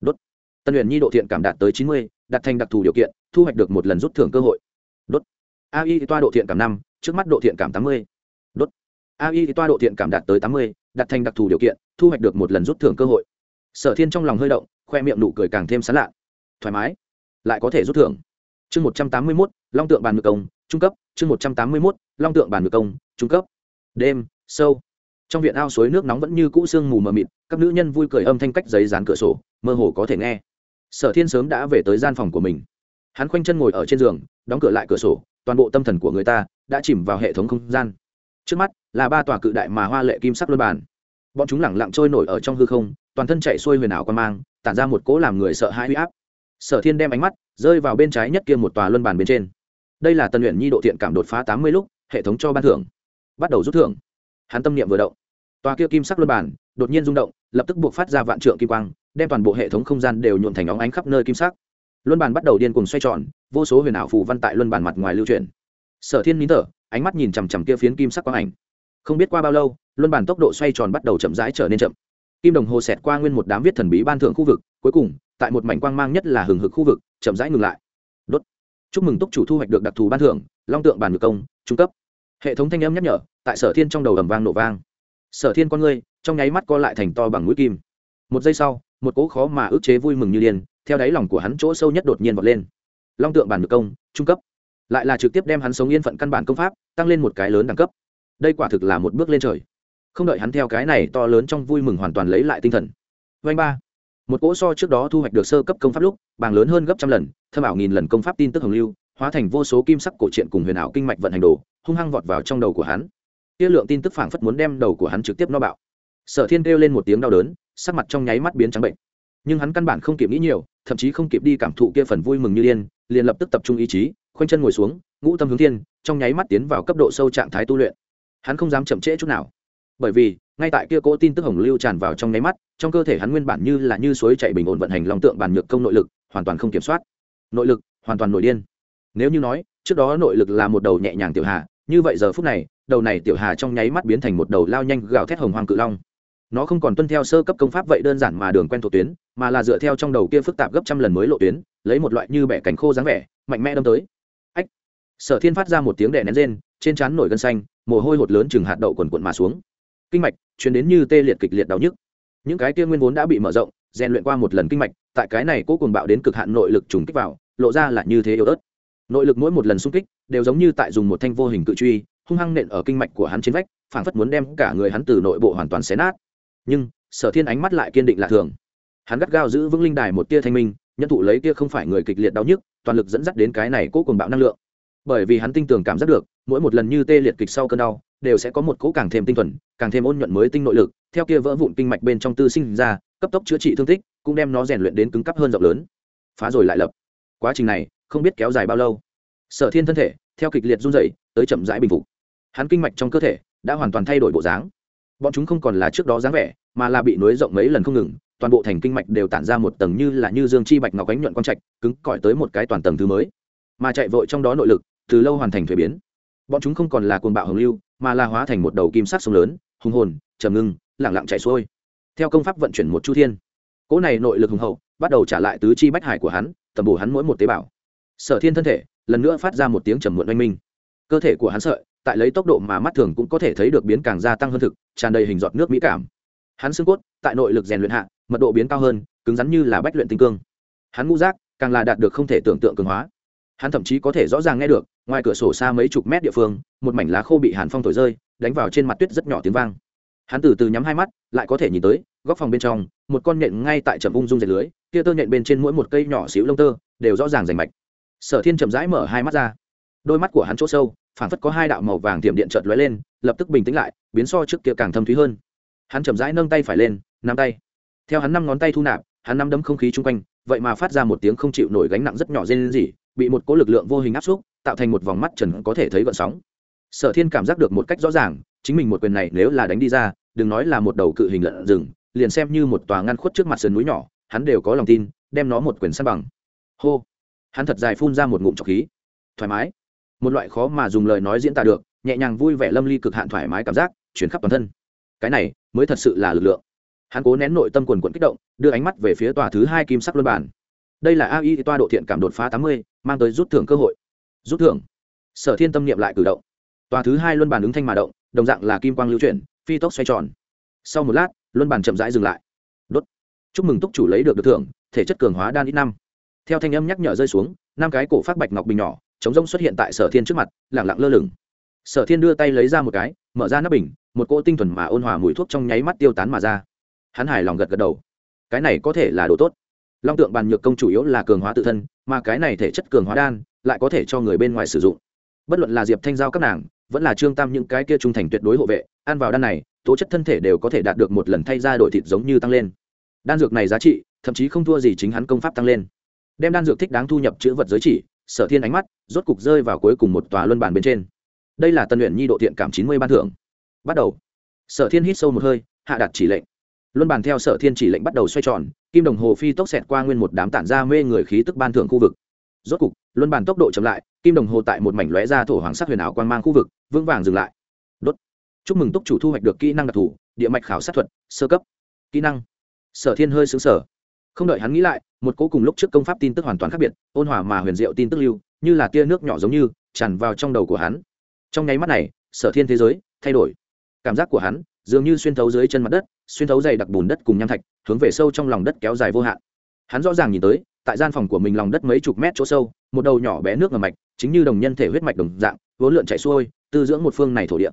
Đốt. Tân huyền nhi độ thiện cảm đạt tới chín mươi đặt thành đặc thù điều kiện, thu hoạch được một lần rút thưởng cơ hội. Đốt. Ai toa độ thiện cảm năm, trước mắt độ thiện cảm tám mươi. Đốt. Ai toa độ thiện cảm đạt tới tám mươi đặt thành đặc thù điều kiện, thu hoạch được một lần rút thưởng cơ hội. Sở thiên trong lòng hơi động khoe miệng nụ cười càng thêm sán lạ. Thoải mái. Lại có thể rút thưởng. Chương một trăm tám mươi mốt, long tượng bàn ngược công, trung cấp. Chương một trăm tám mươi mốt, long tượng bàn ngược công, trung cấp. Đêm, sâu. Trong viện ao suối nước nóng vẫn như cũ sương mù mờ mịt, các nữ nhân vui cười âm thanh cách giấy dán cửa sổ, mơ hồ có thể nghe. Sở thiên sớm đã về tới gian phòng của mình. Hắn khoanh chân ngồi ở trên giường, đóng cửa lại cửa sổ, toàn bộ tâm thần của người ta đã chìm vào hệ thống không gian. Trước mắt là ba tòa cự đại mà hoa lệ kim sắc luân bàn. Bọn chúng lẳng lặng trôi nổi ở trong hư không, toàn thân chạy xuôi huyền ảo quan mang tản ra một cỗ làm người sợ hãi huy áp. Sở thiên đem ánh mắt rơi vào bên trái nhất kia một tòa luân bàn bên trên. Đây là tân luyện nhi độ thiện cảm đột phá tám mươi lúc, hệ thống cho ban thưởng. Bắt đầu rút thưởng. Hắn tâm niệm vừa động. Tòa kia kim sắc luân bàn đột nhiên rung động, lập tức buộc phát ra vạn trượng kim quang, đem toàn bộ hệ thống không gian đều nhuộn thành óng ánh khắp nơi kim sắc. Luân bàn bắt đầu điên cùng xoay tròn, vô số huyền ảo phù văn tại luân bàn mặt ngoài lưu truyền sở thiên nín thở, ánh mắt nhìn chằm chằm kia phiến kim sắc quang ảnh. Không biết qua bao lâu, luân bàn tốc độ xoay tròn bắt đầu chậm rãi trở nên chậm kim đồng hồ xẹt qua nguyên một đám viết thần bí ban thưởng khu vực, cuối cùng, tại một mảnh quang mang nhất là hừng hực khu vực, chậm rãi ngừng lại. Đốt. Chúc mừng túc chủ thu hoạch được đặc thù ban thưởng, long tượng bàn ngược công, trung cấp. Hệ thống thanh âm nhắc nhở, tại sở thiên trong đầu ầm vang nổ vang. Sở thiên con ngươi, trong nháy mắt co lại thành to bằng mũi kim. Một giây sau, một cỗ khó mà ức chế vui mừng như điên, theo đáy lòng của hắn chỗ sâu nhất đột nhiên vọt lên. Long tượng bản ngược công, trung cấp. Lại là trực tiếp đem hắn sống yên phận căn bản công pháp, tăng lên một cái lớn đẳng cấp. Đây quả thực là một bước lên trời không đợi hắn theo cái này to lớn trong vui mừng hoàn toàn lấy lại tinh thần. Vanh ba. Một cỗ so trước đó thu hoạch được sơ cấp công pháp lúc, bàng lớn hơn gấp trăm lần, thâm ảo nghìn lần công pháp tin tức hồng lưu, hóa thành vô số kim sắc cổ truyện cùng huyền ảo kinh mạch vận hành đồ, hung hăng vọt vào trong đầu của hắn. Tiết lượng tin tức phảng phất muốn đem đầu của hắn trực tiếp no bạo. Sở thiên kêu lên một tiếng đau đớn, sắc mặt trong nháy mắt biến trắng bệnh. Nhưng hắn căn bản không kịp nghĩ nhiều, thậm chí không kịp đi cảm thụ kia phần vui mừng như điên, liền lập tức tập trung ý chí, khoanh chân ngồi xuống, ngũ tâm hướng thiên, trong nháy mắt tiến vào cấp độ sâu trạng thái tu luyện. Hắn không dám chậm trễ chút nào bởi vì, ngay tại kia cỗ tin tức hồng lưu tràn vào trong nháy mắt, trong cơ thể hắn nguyên bản như là như suối chạy bình ổn vận hành long tượng bản nhược công nội lực, hoàn toàn không kiểm soát. Nội lực, hoàn toàn nổi điên. Nếu như nói, trước đó nội lực là một đầu nhẹ nhàng tiểu hà, như vậy giờ phút này, đầu này tiểu hà trong nháy mắt biến thành một đầu lao nhanh gào thét hồng hoàng cự long. Nó không còn tuân theo sơ cấp công pháp vậy đơn giản mà đường quen thuộc tuyến, mà là dựa theo trong đầu kia phức tạp gấp trăm lần mới lộ tuyến, lấy một loại như bẻ cánh khô dáng vẻ, mạnh mẽ đâm tới. Ách! Sở thiên phát ra một tiếng đè nén rên, trên trán nổi gân xanh, mồ hôi hột lớn chừng hạt đậu quần quận mà xuống kinh mạch chuyển đến như tê liệt kịch liệt đau nhức. Những cái kia nguyên vốn đã bị mở rộng, rèn luyện qua một lần kinh mạch, tại cái này cố cùng bạo đến cực hạn nội lực trùng kích vào, lộ ra là như thế yếu ớt. Nội lực mỗi một lần xung kích, đều giống như tại dùng một thanh vô hình cự truy, hung hăng nện ở kinh mạch của hắn trên vách, phảng phất muốn đem cả người hắn từ nội bộ hoàn toàn xé nát. Nhưng, sở thiên ánh mắt lại kiên định lạ thường. Hắn gắt gao giữ vững linh đài một tia thanh minh nhân thụ lấy kia không phải người kịch liệt đau nhức, toàn lực dẫn dắt đến cái này cố cùng bạo năng lượng. Bởi vì hắn tin tưởng cảm giác được mỗi một lần như tê liệt kịch sau cơn đau, đều sẽ có một cỗ càng thêm tinh thuần, càng thêm ôn nhuận mới tinh nội lực, theo kia vỡ vụn kinh mạch bên trong tư sinh ra, cấp tốc chữa trị thương tích, cũng đem nó rèn luyện đến cứng cấp hơn rộng lớn. Phá rồi lại lập. Quá trình này, không biết kéo dài bao lâu. Sở thiên thân thể, theo kịch liệt run dậy tới chậm rãi bình phục. Hắn kinh mạch trong cơ thể, đã hoàn toàn thay đổi bộ dáng. Bọn chúng không còn là trước đó dáng vẻ, mà là bị nối rộng mấy lần không ngừng, toàn bộ thành kinh mạch đều tản ra một tầng như là như dương chi bạch ngọc ánh nhuận quang trạch, cứng cỏi tới một cái toàn tầng thứ mới. Mà chạy vội trong đó nội lực, từ lâu hoàn thành thuế biến bọn chúng không còn là cuồng bạo hồng lưu, mà là hóa thành một đầu kim sắc sông lớn, hùng hồn, trầm ngưng lẳng lặng chạy xuôi. Theo công pháp vận chuyển một chu thiên, cỗ này nội lực hùng hậu, bắt đầu trả lại tứ chi bách hải của hắn, tầm bổ hắn mỗi một tế bào. Sở thiên thân thể, lần nữa phát ra một tiếng trầm muộn oanh minh. Cơ thể của hắn sợi, tại lấy tốc độ mà mắt thường cũng có thể thấy được biến càng gia tăng hơn thực, tràn đầy hình giọt nước mỹ cảm. Hắn xương cốt, tại nội lực rèn luyện hạ, mật độ biến cao hơn, cứng rắn như là bách luyện tinh cương. Hắn ngũ giác, càng là đạt được không thể tưởng tượng cường hóa hắn thậm chí có thể rõ ràng nghe được, ngoài cửa sổ xa mấy chục mét địa phương, một mảnh lá khô bị hàn phong thổi rơi, đánh vào trên mặt tuyết rất nhỏ tiếng vang. Hắn từ từ nhắm hai mắt, lại có thể nhìn tới, góc phòng bên trong, một con nhện ngay tại trầm ung dung dệt lưới, kia tơ nhện bên trên mỗi một cây nhỏ xíu lông tơ, đều rõ ràng rành mạch. Sở thiên chậm rãi mở hai mắt ra. Đôi mắt của hắn chỗ sâu, phảng phất có hai đạo màu vàng tiệm điện chợt lóe lên, lập tức bình tĩnh lại, biến so trước kia càng thâm thúy hơn. Hắn chậm rãi nâng tay phải lên, nắm tay. Theo hắn năm ngón tay thu nạp, hắn năm đấm không khí chung quanh, vậy mà phát ra một tiếng không chịu nổi gánh nặng rất nhỏ rên rỉ bị một cỗ lực lượng vô hình áp xúc, tạo thành một vòng mắt trần có thể thấy gợn sóng. Sở thiên cảm giác được một cách rõ ràng, chính mình một quyền này nếu là đánh đi ra, đừng nói là một đầu cự hình lợn rừng, liền xem như một tòa ngăn khuất trước mặt sườn núi nhỏ, hắn đều có lòng tin, đem nó một quyền săn bằng. Hô! Hắn thật dài phun ra một ngụm trọc khí. Thoải mái. Một loại khó mà dùng lời nói diễn tả được, nhẹ nhàng vui vẻ lâm ly cực hạn thoải mái cảm giác chuyển khắp toàn thân. Cái này mới thật sự là lực lượng. Hắn cố nén nội tâm quần quận kích động, đưa ánh mắt về phía tòa thứ hai kim sắc luân bản đây là ai toa độ thiện cảm đột phá tám mươi mang tới rút thưởng cơ hội. Rút thưởng. Sở thiên tâm niệm lại cử động. Tòa thứ hai luân bàn ứng thanh mà động, đồng dạng là kim quang lưu chuyển, phi tốc xoay tròn. Sau một lát, luân bàn chậm rãi dừng lại. Đốt. Chúc mừng túc chủ lấy được được thưởng, thể chất cường hóa đan ít năm. Theo thanh âm nhắc nhở rơi xuống, năm cái cổ phát bạch ngọc bình nhỏ chống rông xuất hiện tại sở thiên trước mặt, lẳng lặng lơ lửng. Sở thiên đưa tay lấy ra một cái, mở ra nắp bình, một cỗ tinh thuần mà ôn hòa mùi thuốc trong nháy mắt tiêu tán mà ra. Hắn hài lòng gật gật đầu. Cái này có thể là đồ tốt. Long tượng bàn nhược công chủ yếu là cường hóa tự thân mà cái này thể chất cường hóa đan lại có thể cho người bên ngoài sử dụng. Bất luận là diệp thanh giao các nàng, vẫn là trương tam những cái kia trung thành tuyệt đối hộ vệ, ăn vào đan này, tố chất thân thể đều có thể đạt được một lần thay ra đổi thịt giống như tăng lên. Đan dược này giá trị, thậm chí không thua gì chính hắn công pháp tăng lên. Đem đan dược thích đáng thu nhập chữ vật giới chỉ, sở thiên ánh mắt rốt cục rơi vào cuối cùng một tòa luân bàn bên trên. Đây là tân luyện nhi độ thiện cảm chín mươi ban thưởng. Bắt đầu. Sở thiên hít sâu một hơi, hạ đặt chỉ lệnh luân bàn theo sở thiên chỉ lệnh bắt đầu xoay tròn, kim đồng hồ phi tốc xẹt qua nguyên một đám tản ra mê người khí tức ban thưởng khu vực. Rốt cục, luân bàn tốc độ chậm lại, kim đồng hồ tại một mảnh lóe ra thổ hoàng sắc huyền ảo quang mang khu vực, vững vàng dừng lại. Đốt. Chúc mừng túc chủ thu hoạch được kỹ năng đặc thù, địa mạch khảo sát thuật, sơ cấp. Kỹ năng. Sở thiên hơi xứng sở không đợi hắn nghĩ lại, một cố cùng lúc trước công pháp tin tức hoàn toàn khác biệt, ôn hòa mà huyền diệu tin tức lưu, như là tia nước nhỏ giống như, tràn vào trong đầu của hắn. Trong nháy mắt này, sở thiên thế giới thay đổi. Cảm giác của hắn dường như xuyên thấu dưới chân mặt đất, xuyên thấu dày đặc bùn đất cùng nham thạch, hướng về sâu trong lòng đất kéo dài vô hạn. Hắn rõ ràng nhìn tới, tại gian phòng của mình lòng đất mấy chục mét chỗ sâu, một đầu nhỏ bé nước ngầm mạch, chính như đồng nhân thể huyết mạch đồng dạng, vốn lượn chạy xuôi, tư dưỡng một phương này thổ địa.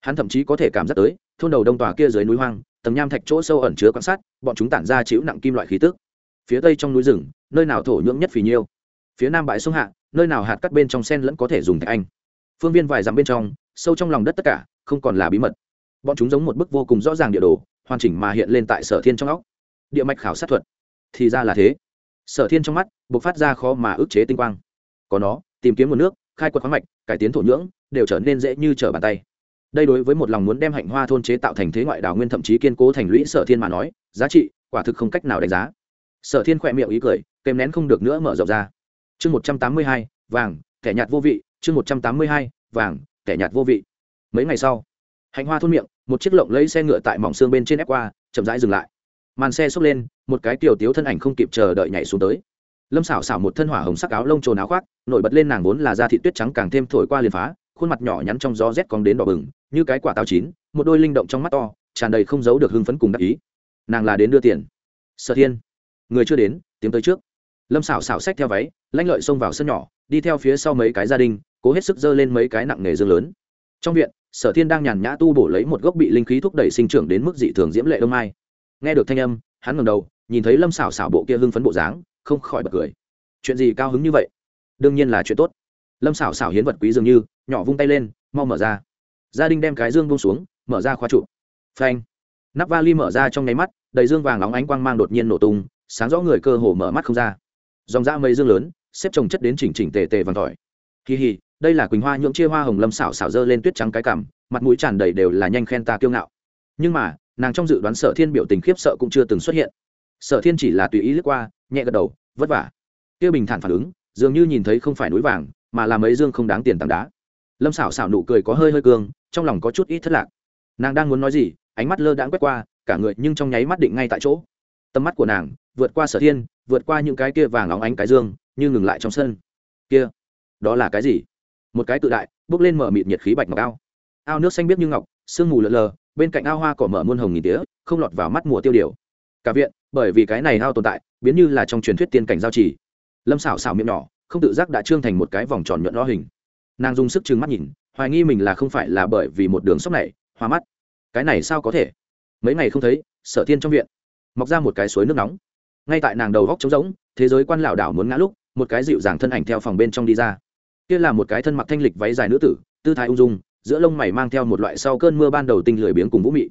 Hắn thậm chí có thể cảm giác tới, thôn đầu đông tòa kia dưới núi hoang, tầng nham thạch chỗ sâu ẩn chứa quan sát, bọn chúng tản ra chịu nặng kim loại khí tức. Phía tây trong núi rừng, nơi nào thổ nhưỡng nhất phì nhiêu? Phía nam bãi sông hạ, nơi nào hạt cắt bên trong sen lẫn có thể dùng thạch anh? Phương viên vài dặm bên trong, sâu trong lòng đất tất cả, không còn là bí mật bọn chúng giống một bức vô cùng rõ ràng địa đồ, hoàn chỉnh mà hiện lên tại sở thiên trong óc. Địa mạch khảo sát thuật. Thì ra là thế. Sở thiên trong mắt b ộ c phát ra khó mà ức chế tinh quang. Có nó, tìm kiếm nguồn nước, khai quật khoáng mạch, cải tiến thổ nhưỡng, đều trở nên dễ như trở bàn tay. Đây đối với một lòng muốn đem hạnh hoa thôn chế tạo thành thế ngoại đảo nguyên thậm chí kiên cố thành lũy sở thiên mà nói, giá trị, quả thực không cách nào đánh giá. Sở thiên khỏe miệng ý cười, kèm nén không được nữa mở rộng ra. Chương một trăm tám mươi hai, vàng, kẻ nhạt vô vị. Chương một trăm tám mươi hai, vàng, kẻ nhạt vô vị. Mấy ngày sau hành hoa thôn miệng, một chiếc lộng lấy xe ngựa tại mỏng xương bên trên ép qua, chậm rãi dừng lại. Màn xe xốc lên, một cái tiểu tiếu thân ảnh không kịp chờ đợi nhảy xuống tới. Lâm xảo xảo một thân hỏa hồng sắc áo lông trồn áo khoác, nổi bật lên nàng vốn là da thị tuyết trắng càng thêm thổi qua liền phá, khuôn mặt nhỏ nhắn trong gió rét cong đến đỏ bừng, như cái quả táo chín, một đôi linh động trong mắt to, tràn đầy không giấu được hưng phấn cùng đắc ý. Nàng là đến đưa tiền. Sở thiên, người chưa đến tiếng tới trước. Lâm xảo xảo xách theo váy, lanh lợi xông vào sân nhỏ, đi theo phía sau mấy cái gia đình, cố hết sức dơ lên mấy cái nặng nghề dương lớn. Trong viện sở thiên đang nhàn nhã tu bổ lấy một gốc bị linh khí thúc đẩy sinh trưởng đến mức dị thường diễm lệ đông mai. Nghe được thanh âm, hắn ngầm đầu, nhìn thấy lâm xảo xảo bộ kia hưng phấn bộ dáng, không khỏi bật cười. Chuyện gì cao hứng như vậy? Đương nhiên là chuyện tốt. Lâm xảo xảo hiến vật quý dường như, nhỏ vung tay lên, mau mở ra. Gia đình đem cái dương bông xuống, mở ra khóa trụ. Phanh. Nắp vali mở ra trong nháy mắt, đầy dương vàng nóng ánh quang mang đột nhiên nổ tung, sáng rõ người cơ hồ mở mắt không ra. Dòng da mây dương lớn, xếp trồng chất đến chỉnh chỉnh tề tề vàng tỏi kỳ hì, đây là quỳnh hoa nhưỡng chia hoa hồng lâm xảo xảo dơ lên tuyết trắng cái cảm mặt mũi tràn đầy đều là nhanh khen ta kiêu ngạo. Nhưng mà, nàng trong dự đoán sở thiên biểu tình khiếp sợ cũng chưa từng xuất hiện. Sở thiên chỉ là tùy ý lướt qua, nhẹ gật đầu, vất vả. Kia bình thản phản ứng, dường như nhìn thấy không phải núi vàng, mà là mấy dương không đáng tiền tảng đá. Lâm xảo xảo nụ cười có hơi hơi cương, trong lòng có chút ít thất lạc. Nàng đang muốn nói gì, ánh mắt lơ đãng quét qua, cả người nhưng trong nháy mắt định ngay tại chỗ. Tầm mắt của nàng vượt qua sở thiên, vượt qua những cái kia vàng óng ánh cái dương, như ngừng lại trong sân. Kia đó là cái gì? Một cái tự đại bước lên mở mịt nhiệt khí bạch ngọc ao. Ao nước xanh biếc như ngọc, sương mù lờ lờ, bên cạnh ao hoa cỏ mở muôn hồng nghìn tía, không lọt vào mắt mùa tiêu điều. Cả viện, bởi vì cái này ao tồn tại, biến như là trong truyền thuyết tiên cảnh giao trì. Lâm xảo xảo miệng nhỏ, không tự giác đã trương thành một cái vòng tròn nhuận lo hình. Nàng dùng sức trừng mắt nhìn, hoài nghi mình là không phải là bởi vì một đường sốc này, hoa mắt. Cái này sao có thể? Mấy ngày không thấy, sở thiên trong viện, mọc ra một cái suối nước nóng. Ngay tại nàng đầu góc trống rỗng, thế giới quan lảo đảo muốn ngã lúc, một cái dịu dàng thân ảnh theo phòng bên trong đi ra kia là một cái thân mặc thanh lịch váy dài nữ tử, tư thái ung dung, giữa lông mày mang theo một loại sau cơn mưa ban đầu tinh lười biếng cùng vũ mị.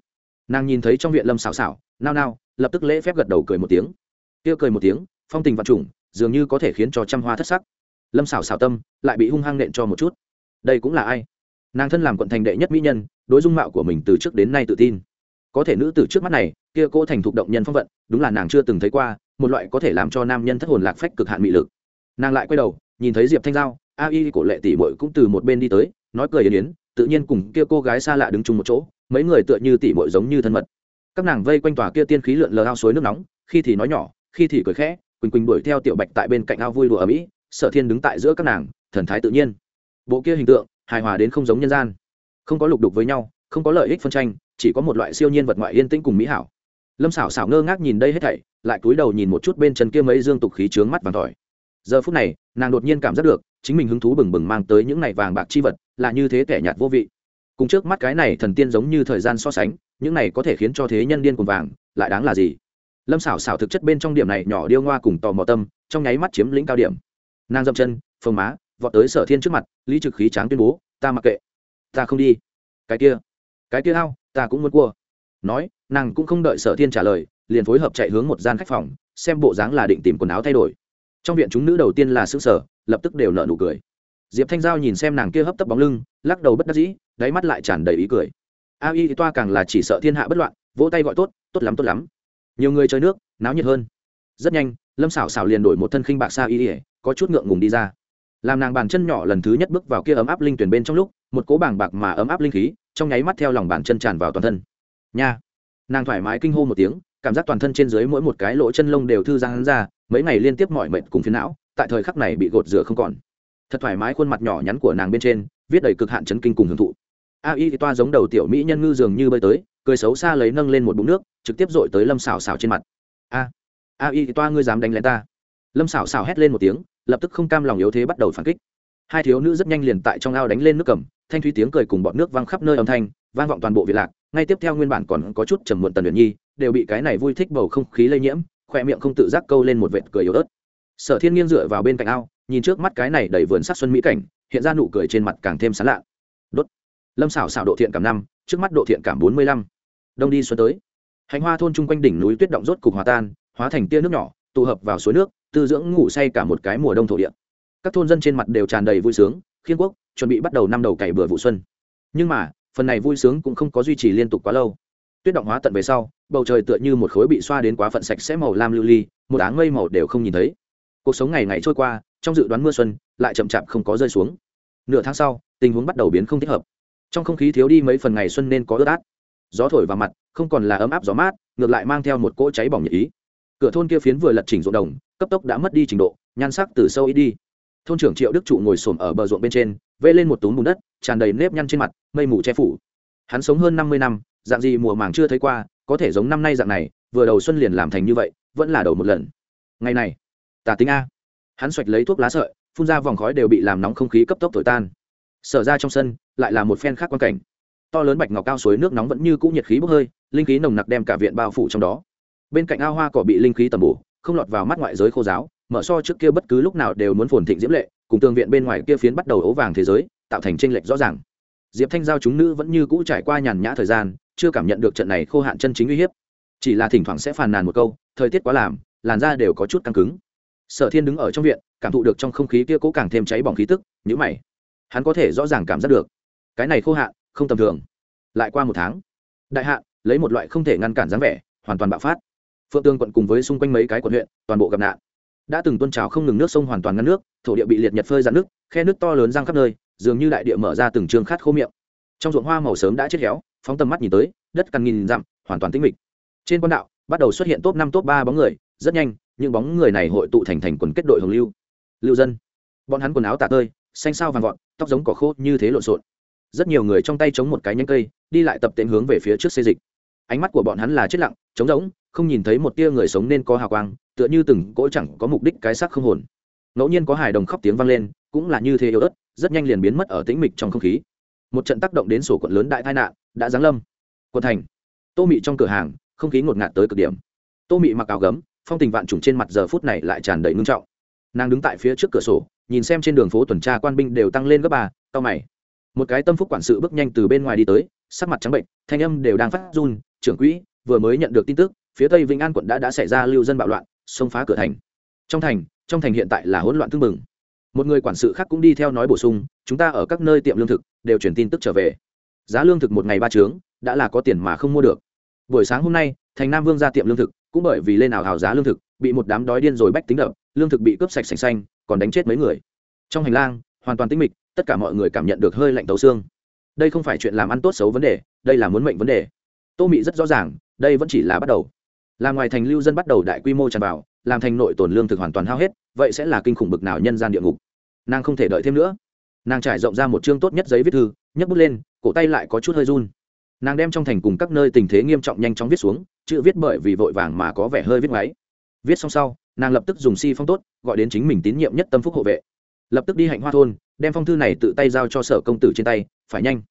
Nàng nhìn thấy trong viện lâm xào xào nao nao, lập tức lễ phép gật đầu cười một tiếng. Kia cười một tiếng, phong tình vật trùng, dường như có thể khiến cho trăm hoa thất sắc. Lâm xảo xảo tâm, lại bị hung hăng nện cho một chút. Đây cũng là ai? Nàng thân làm quận thành đệ nhất mỹ nhân, đối dung mạo của mình từ trước đến nay tự tin. Có thể nữ từ trước mắt này, kia cô thành thục động nhân phong vận, đúng là nàng chưa từng thấy qua, một loại có thể làm cho nam nhân thất hồn lạc phách cực hạn mị lực. Nàng lại quay đầu, nhìn thấy diệp thanh giao a y cổ lệ tỷ bội cũng từ một bên đi tới, nói cười yến yến, tự nhiên cùng kia cô gái xa lạ đứng chung một chỗ, mấy người tựa như tỷ bội giống như thân mật. Các nàng vây quanh tòa kia tiên khí lượn lờ ao suối nước nóng, khi thì nói nhỏ, khi thì cười khẽ, quỳnh quỳnh đuổi theo tiểu bạch tại bên cạnh ao vui đùa ở mỹ, sở thiên đứng tại giữa các nàng, thần thái tự nhiên. Bộ kia hình tượng, hài hòa đến không giống nhân gian. Không có lục đục với nhau, không có lợi ích phân tranh, chỉ có một loại siêu nhiên vật ngoại yên tĩnh cùng mỹ hảo. Lâm xảo xảo ngơ ngác nhìn đây hết thảy, lại cúi đầu nhìn một chút bên chân kia mấy dương tục khí trướng mắt vàng tỏi. Giờ phút này, nàng đột nhiên cảm giác được chính mình hứng thú bừng bừng mang tới những này vàng bạc chi vật, là như thế kẻ nhạt vô vị. Cùng trước mắt cái này thần tiên giống như thời gian so sánh, những này có thể khiến cho thế nhân điên cuồng vàng, lại đáng là gì? Lâm xảo xảo thực chất bên trong điểm này nhỏ điêu ngoa cùng tò mò tâm, trong nháy mắt chiếm lĩnh cao điểm. Nàng dậm chân, phồng má, vọt tới sở thiên trước mặt, lý trực khí tráng tuyên bố, ta mặc kệ. Ta không đi. Cái kia cái kia ao ta cũng muốn cua. Nói, nàng cũng không đợi sở thiên trả lời, liền phối hợp chạy hướng một gian khách phòng, xem bộ dáng là định tìm quần áo thay đổi trong viện chúng nữ đầu tiên là xứ sở lập tức đều nợ nụ cười. Diệp thanh giao nhìn xem nàng kia hấp tấp bóng lưng, lắc đầu bất đắc dĩ, đáy mắt lại tràn đầy ý cười. A y toa càng là chỉ sợ thiên hạ bất loạn, vỗ tay gọi tốt tốt lắm tốt lắm. Nhiều người chơi nước, náo nhiệt hơn. Rất nhanh, lâm xảo xảo liền đổi một thân khinh bạc xa y ỉa có chút ngượng ngùng đi ra. Làm nàng bàn chân nhỏ lần thứ nhất bước vào kia ấm áp linh tuyển bên trong lúc, một cố bảng bạc mà ấm áp linh khí, trong nháy mắt theo lòng bàn chân tràn vào toàn thân. Nha! Nàng thoải mái kinh hô một tiếng cảm giác toàn thân trên dưới mỗi một cái lỗ chân lông đều thư giãn ra, mấy ngày liên tiếp mỏi mệt cùng phiến não, tại thời khắc này bị gột rửa không còn. Thật thoải mái khuôn mặt nhỏ nhắn của nàng bên trên, viết đầy cực hạn chấn kinh cùng hưởng thụ. A y thì toa giống đầu tiểu mỹ nhân ngư dường như bơi tới, cười xấu xa lấy nâng lên một bụng nước, trực tiếp dội tới lâm xào xào trên mặt. A a y thì toa, ngươi dám đánh lén ta? Lâm xào xào hét lên một tiếng, lập tức không cam lòng yếu thế bắt đầu phản kích. Hai thiếu nữ rất nhanh liền tại trong ao đánh lên nước cầm, thanh thúy tiếng cười cùng bọn nước văng khắp nơi âm thanh, vang vọng toàn bộ việt lạc, ngay tiếp theo nguyên bản còn có chút trầm muộn tần luyện nhi đều bị cái này vui thích bầu không khí lây nhiễm khoe miệng không tự giác câu lên một vệt cười yếu ớt. Sở thiên nghiêng dựa vào bên cạnh ao, nhìn trước mắt cái này đầy vườn sắc xuân mỹ cảnh, hiện ra nụ cười trên mặt càng thêm sán lạ. Đốt. Lâm xảo xảo độ thiện cảm năm, trước mắt độ thiện cảm bốn mươi lăm. Đông đi xuân tới. Hành hoa thôn chung quanh đỉnh núi tuyết động rốt cục hòa tan, hóa thành tia nước nhỏ, tụ hợp vào suối nước, tư dưỡng ngủ say cả một cái mùa đông thổ địa. Các thôn dân trên mặt đều tràn đầy vui sướng, khiên quốc, chuẩn bị bắt đầu năm đầu cày bừa vụ xuân. Nhưng mà, phần này vui sướng cũng không có duy trì liên tục quá lâu tuyết động hóa tận về sau, bầu trời tựa như một khối bị xoa đến quá phận sạch sẽ màu lam lưu ly, một áng mây màu đều không nhìn thấy. Cuộc sống ngày ngày trôi qua, trong dự đoán mưa xuân lại chậm chạp không có rơi xuống. Nửa tháng sau, tình huống bắt đầu biến không thích hợp. Trong không khí thiếu đi mấy phần ngày xuân nên có ướt át. Gió thổi vào mặt, không còn là ấm áp gió mát, ngược lại mang theo một cỗ cháy bỏng nhật ý. Cửa thôn kia phiến vừa lật chỉnh ruộng đồng, cấp tốc đã mất đi trình độ, nhan sắc từ sâu ít đi. Thôn trưởng triệu đức trụ ngồi xổm ở bờ ruộng bên trên, vê lên một túm bùn đất, tràn đầy nếp nhăn trên mặt, mây mù che phủ. Hắn sống hơn năm mươi năm dạng gì mùa màng chưa thấy qua, có thể giống năm nay dạng này, vừa đầu xuân liền làm thành như vậy, vẫn là đầu một lần. Ngày này, tà tính a. Hắn xoạch lấy thuốc lá sợi, phun ra vòng khói đều bị làm nóng không khí cấp tốc thổi tan. Sở ra trong sân, lại là một phen khác quan cảnh. To lớn bạch ngọc cao suối nước nóng vẫn như cũ nhiệt khí bốc hơi, linh khí nồng nặc đem cả viện bao phủ trong đó. Bên cạnh ao hoa cỏ bị linh khí tầm bổ, không lọt vào mắt ngoại giới khô giáo, mở so trước kia bất cứ lúc nào đều muốn phồn thịnh diễm lệ, cùng tường viện bên ngoài kia phiến bắt đầu ố vàng thế giới, tạo thành tranh lệch rõ ràng. Diệp thanh giao chúng nữ vẫn như cũ trải qua nhàn nhã thời gian chưa cảm nhận được trận này khô hạn chân chính uy hiếp. Chỉ là thỉnh thoảng sẽ phàn nàn một câu, thời tiết quá làm, làn da đều có chút căng cứng. Sở thiên đứng ở trong viện, cảm thụ được trong không khí kia cố càng thêm cháy bỏng khí tức nhữ mày. Hắn có thể rõ ràng cảm giác được, cái này khô hạn không tầm thường. Lại qua một tháng, đại hạn, lấy một loại không thể ngăn cản dáng vẻ, hoàn toàn bạo phát. Phượng tương quận cùng với xung quanh mấy cái quận huyện, toàn bộ gặp nạn. Đã từng tuôn trào không ngừng nước sông hoàn toàn ngăn nước, thổ địa bị liệt nhật phơi dạn nước, khe nước to lớn răng khắp nơi, dường như đại địa mở ra từng trường khát khô miệng. Trong ruộng hoa màu sớm đã chết héo phóng tầm mắt nhìn tới, đất cằn nghìn dặm, hoàn toàn tĩnh mịch. Trên quan đạo, bắt đầu xuất hiện top năm, top ba bóng người, rất nhanh, những bóng người này hội tụ thành thành quần kết đội hồng lưu. Lưu dân. Bọn hắn quần áo tả tơi, xanh sao vàng vọt, tóc giống cỏ khô như thế lộn xộn. Rất nhiều người trong tay chống một cái nhánh cây, đi lại tập tễnh hướng về phía trước xê dịch. Ánh mắt của bọn hắn là chết lặng, trống rỗng, không nhìn thấy một tia người sống nên có hào quang, tựa như từng cỗ chẳng có mục đích cái sắc không hồn. Ngẫu nhiên có hài đồng khóc tiếng vang lên, cũng là như thế yếu ớt, rất nhanh liền biến mất ở tĩnh mịch trong không khí một trận tác động đến sổ quận lớn đại tai nạn, đã giáng lâm. Quận thành. Tô mị trong cửa hàng, không khí ngột ngạt tới cực điểm. Tô mị mặc áo gấm, phong tình vạn trùng trên mặt giờ phút này lại tràn đầy ngưng trọng. Nàng đứng tại phía trước cửa sổ, nhìn xem trên đường phố tuần tra quan binh đều tăng lên gấp ba, cao mày. Một cái tâm phúc quản sự bước nhanh từ bên ngoài đi tới, sắc mặt trắng bệnh, thanh âm đều đang phát run, trưởng quỹ, vừa mới nhận được tin tức, phía tây vĩnh an quận đã đã xảy ra lưu dân bạo loạn, xông phá cửa thành. Trong thành trong thành hiện tại là hỗn loạn thương mừng một người quản sự khác cũng đi theo nói bổ sung, chúng ta ở các nơi tiệm lương thực đều chuyển tin tức trở về. Giá lương thực một ngày ba trướng, đã là có tiền mà không mua được. Buổi sáng hôm nay, thành nam vương ra tiệm lương thực, cũng bởi vì lên nào hào giá lương thực, bị một đám đói điên rồi bách tính đập, lương thực bị cướp sạch sành xanh, còn đánh chết mấy người. Trong hành lang, hoàn toàn tĩnh mịch, tất cả mọi người cảm nhận được hơi lạnh tấu xương. Đây không phải chuyện làm ăn tốt xấu vấn đề, đây là muốn mệnh vấn đề. Tô mị rất rõ ràng, đây vẫn chỉ là bắt đầu. Là ngoài thành lưu dân bắt đầu đại quy mô tràn vào, làm thành nội tồn lương thực hoàn toàn hao hết, vậy sẽ là kinh khủng bực nào nhân gian địa ngục. Nàng không thể đợi thêm nữa nàng trải rộng ra một chương tốt nhất giấy viết thư, nhấc bút lên, cổ tay lại có chút hơi run. Nàng đem trong thành cùng các nơi tình thế nghiêm trọng nhanh chóng viết xuống, chữ viết bởi vì vội vàng mà có vẻ hơi viết máy viết xong sau, nàng lập tức dùng si phong tốt, gọi đến chính mình tín nhiệm nhất tâm phúc hộ vệ. Lập tức đi hạnh hoa thôn, đem phong thư này tự tay giao cho sở công tử trên tay, phải nhanh,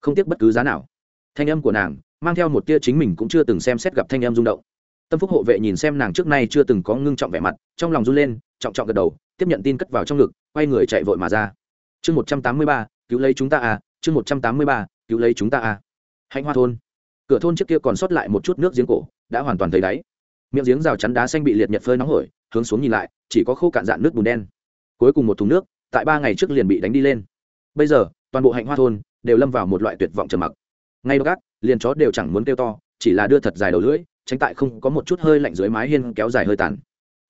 không tiếc bất cứ giá nào. Thanh âm của nàng mang theo một tia chính mình cũng chưa từng xem xét gặp thanh âm rung động. Tâm phúc hộ vệ nhìn xem nàng trước nay chưa từng có ngưng trọng vẻ mặt, trong lòng run lên, trọng trọng gật đầu, tiếp nhận tin cất vào trong ngực, quay người chạy vội mà ra chương một trăm tám mươi ba, cứu lấy chúng ta à chương một trăm tám mươi ba, cứu lấy chúng ta à. Hạnh hoa thôn. Cửa thôn trước kia còn sót lại một chút nước giếng cổ, đã hoàn toàn thấy đáy. Miệng giếng rào chắn đá xanh bị liệt nhật phơi nóng hổi, hướng xuống nhìn lại, chỉ có khô cạn dạn nước bùn đen. Cuối cùng một thùng nước, tại ba ngày trước liền bị đánh đi lên. Bây giờ, toàn bộ hạnh hoa thôn đều lâm vào một loại tuyệt vọng trầm mặc. Ngay đó gác liền chó đều chẳng muốn kêu to, chỉ là đưa thật dài đầu lưỡi, tránh tại không có một chút hơi lạnh dưới mái hiên kéo dài hơi tàn.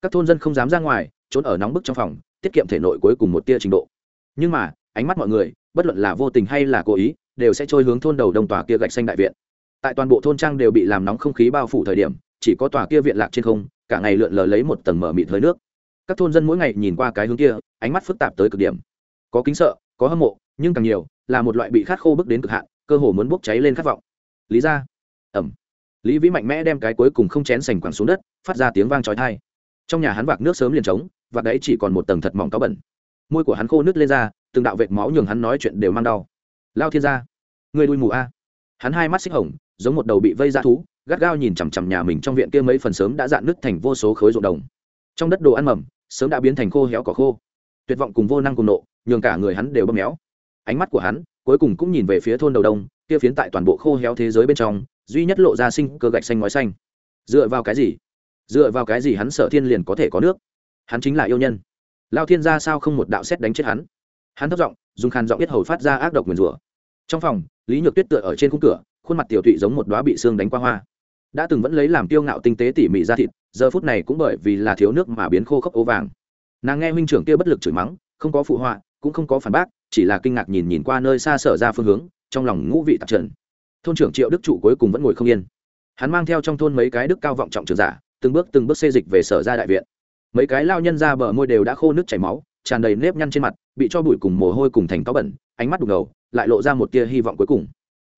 Các thôn dân không dám ra ngoài, trốn ở nóng bức trong phòng, tiết kiệm thể nội cuối cùng một tia trình độ nhưng mà, ánh mắt mọi người, bất luận là vô tình hay là cố ý, đều sẽ trôi hướng thôn đầu đông tòa kia gạch xanh đại viện. Tại toàn bộ thôn trang đều bị làm nóng không khí bao phủ thời điểm, chỉ có tòa kia viện lạc trên không, cả ngày lượn lờ lấy một tầng mở mịt hơi nước. Các thôn dân mỗi ngày nhìn qua cái hướng kia, ánh mắt phức tạp tới cực điểm. Có kính sợ, có hâm mộ, nhưng càng nhiều, là một loại bị khát khô bước đến cực hạn, cơ hồ muốn bốc cháy lên khát vọng. Lý ra. Ẩm. Lý vĩ mạnh mẽ đem cái cuối cùng không chén sành quẳng xuống đất, phát ra tiếng vang trói thai trong nhà hắn vạc nước sớm liền trống, vạc đấy chỉ còn một tầng thật mỏng cáo bẩn môi của hắn khô nứt lên ra, từng đạo vệt máu nhường hắn nói chuyện đều mang đau. Lao thiên gia, người đuôi mù a. Hắn hai mắt xích hồng, giống một đầu bị vây ra thú, gắt gao nhìn chằm chằm nhà mình trong viện kia mấy phần sớm đã dạn nứt thành vô số khối ruộng đồng. Trong đất đồ ăn mầm, sớm đã biến thành khô héo cỏ khô. Tuyệt vọng cùng vô năng cùng nộ, nhường cả người hắn đều bơm méo. Ánh mắt của hắn, cuối cùng cũng nhìn về phía thôn đầu đông, kia phiến tại toàn bộ khô héo thế giới bên trong, duy nhất lộ ra sinh cơ gạch xanh ngói xanh. Dựa vào cái gì? Dựa vào cái gì hắn sợ thiên liền có thể có nước? Hắn chính là yêu nhân lao thiên ra sao không một đạo xét đánh chết hắn? Hắn thất giọng, dùng khàn giọng biết hầu phát ra ác độc nguyền rủa. Trong phòng, lý nhược tuyết tựa ở trên khung cửa, khuôn mặt tiểu thụy giống một đoá bị xương đánh qua hoa. Đã từng vẫn lấy làm tiêu ngạo tinh tế tỉ mỉ ra thịt, giờ phút này cũng bởi vì là thiếu nước mà biến khô khốc ố vàng. Nàng nghe huynh trưởng kia bất lực chửi mắng, không có phụ họa, cũng không có phản bác, chỉ là kinh ngạc nhìn nhìn qua nơi xa sở ra phương hướng, trong lòng ngũ vị tạp trần. Thôn trưởng triệu đức trụ cuối cùng vẫn ngồi không yên. Hắn mang theo trong thôn mấy cái đức cao vọng trọng trường giả, từng bước từng bước xê dịch về sở ra đại viện mấy cái lao nhân ra bờ môi đều đã khô nước chảy máu, tràn đầy nếp nhăn trên mặt, bị cho bụi cùng mồ hôi cùng thành táo bẩn, ánh mắt đục ngầu, lại lộ ra một tia hy vọng cuối cùng.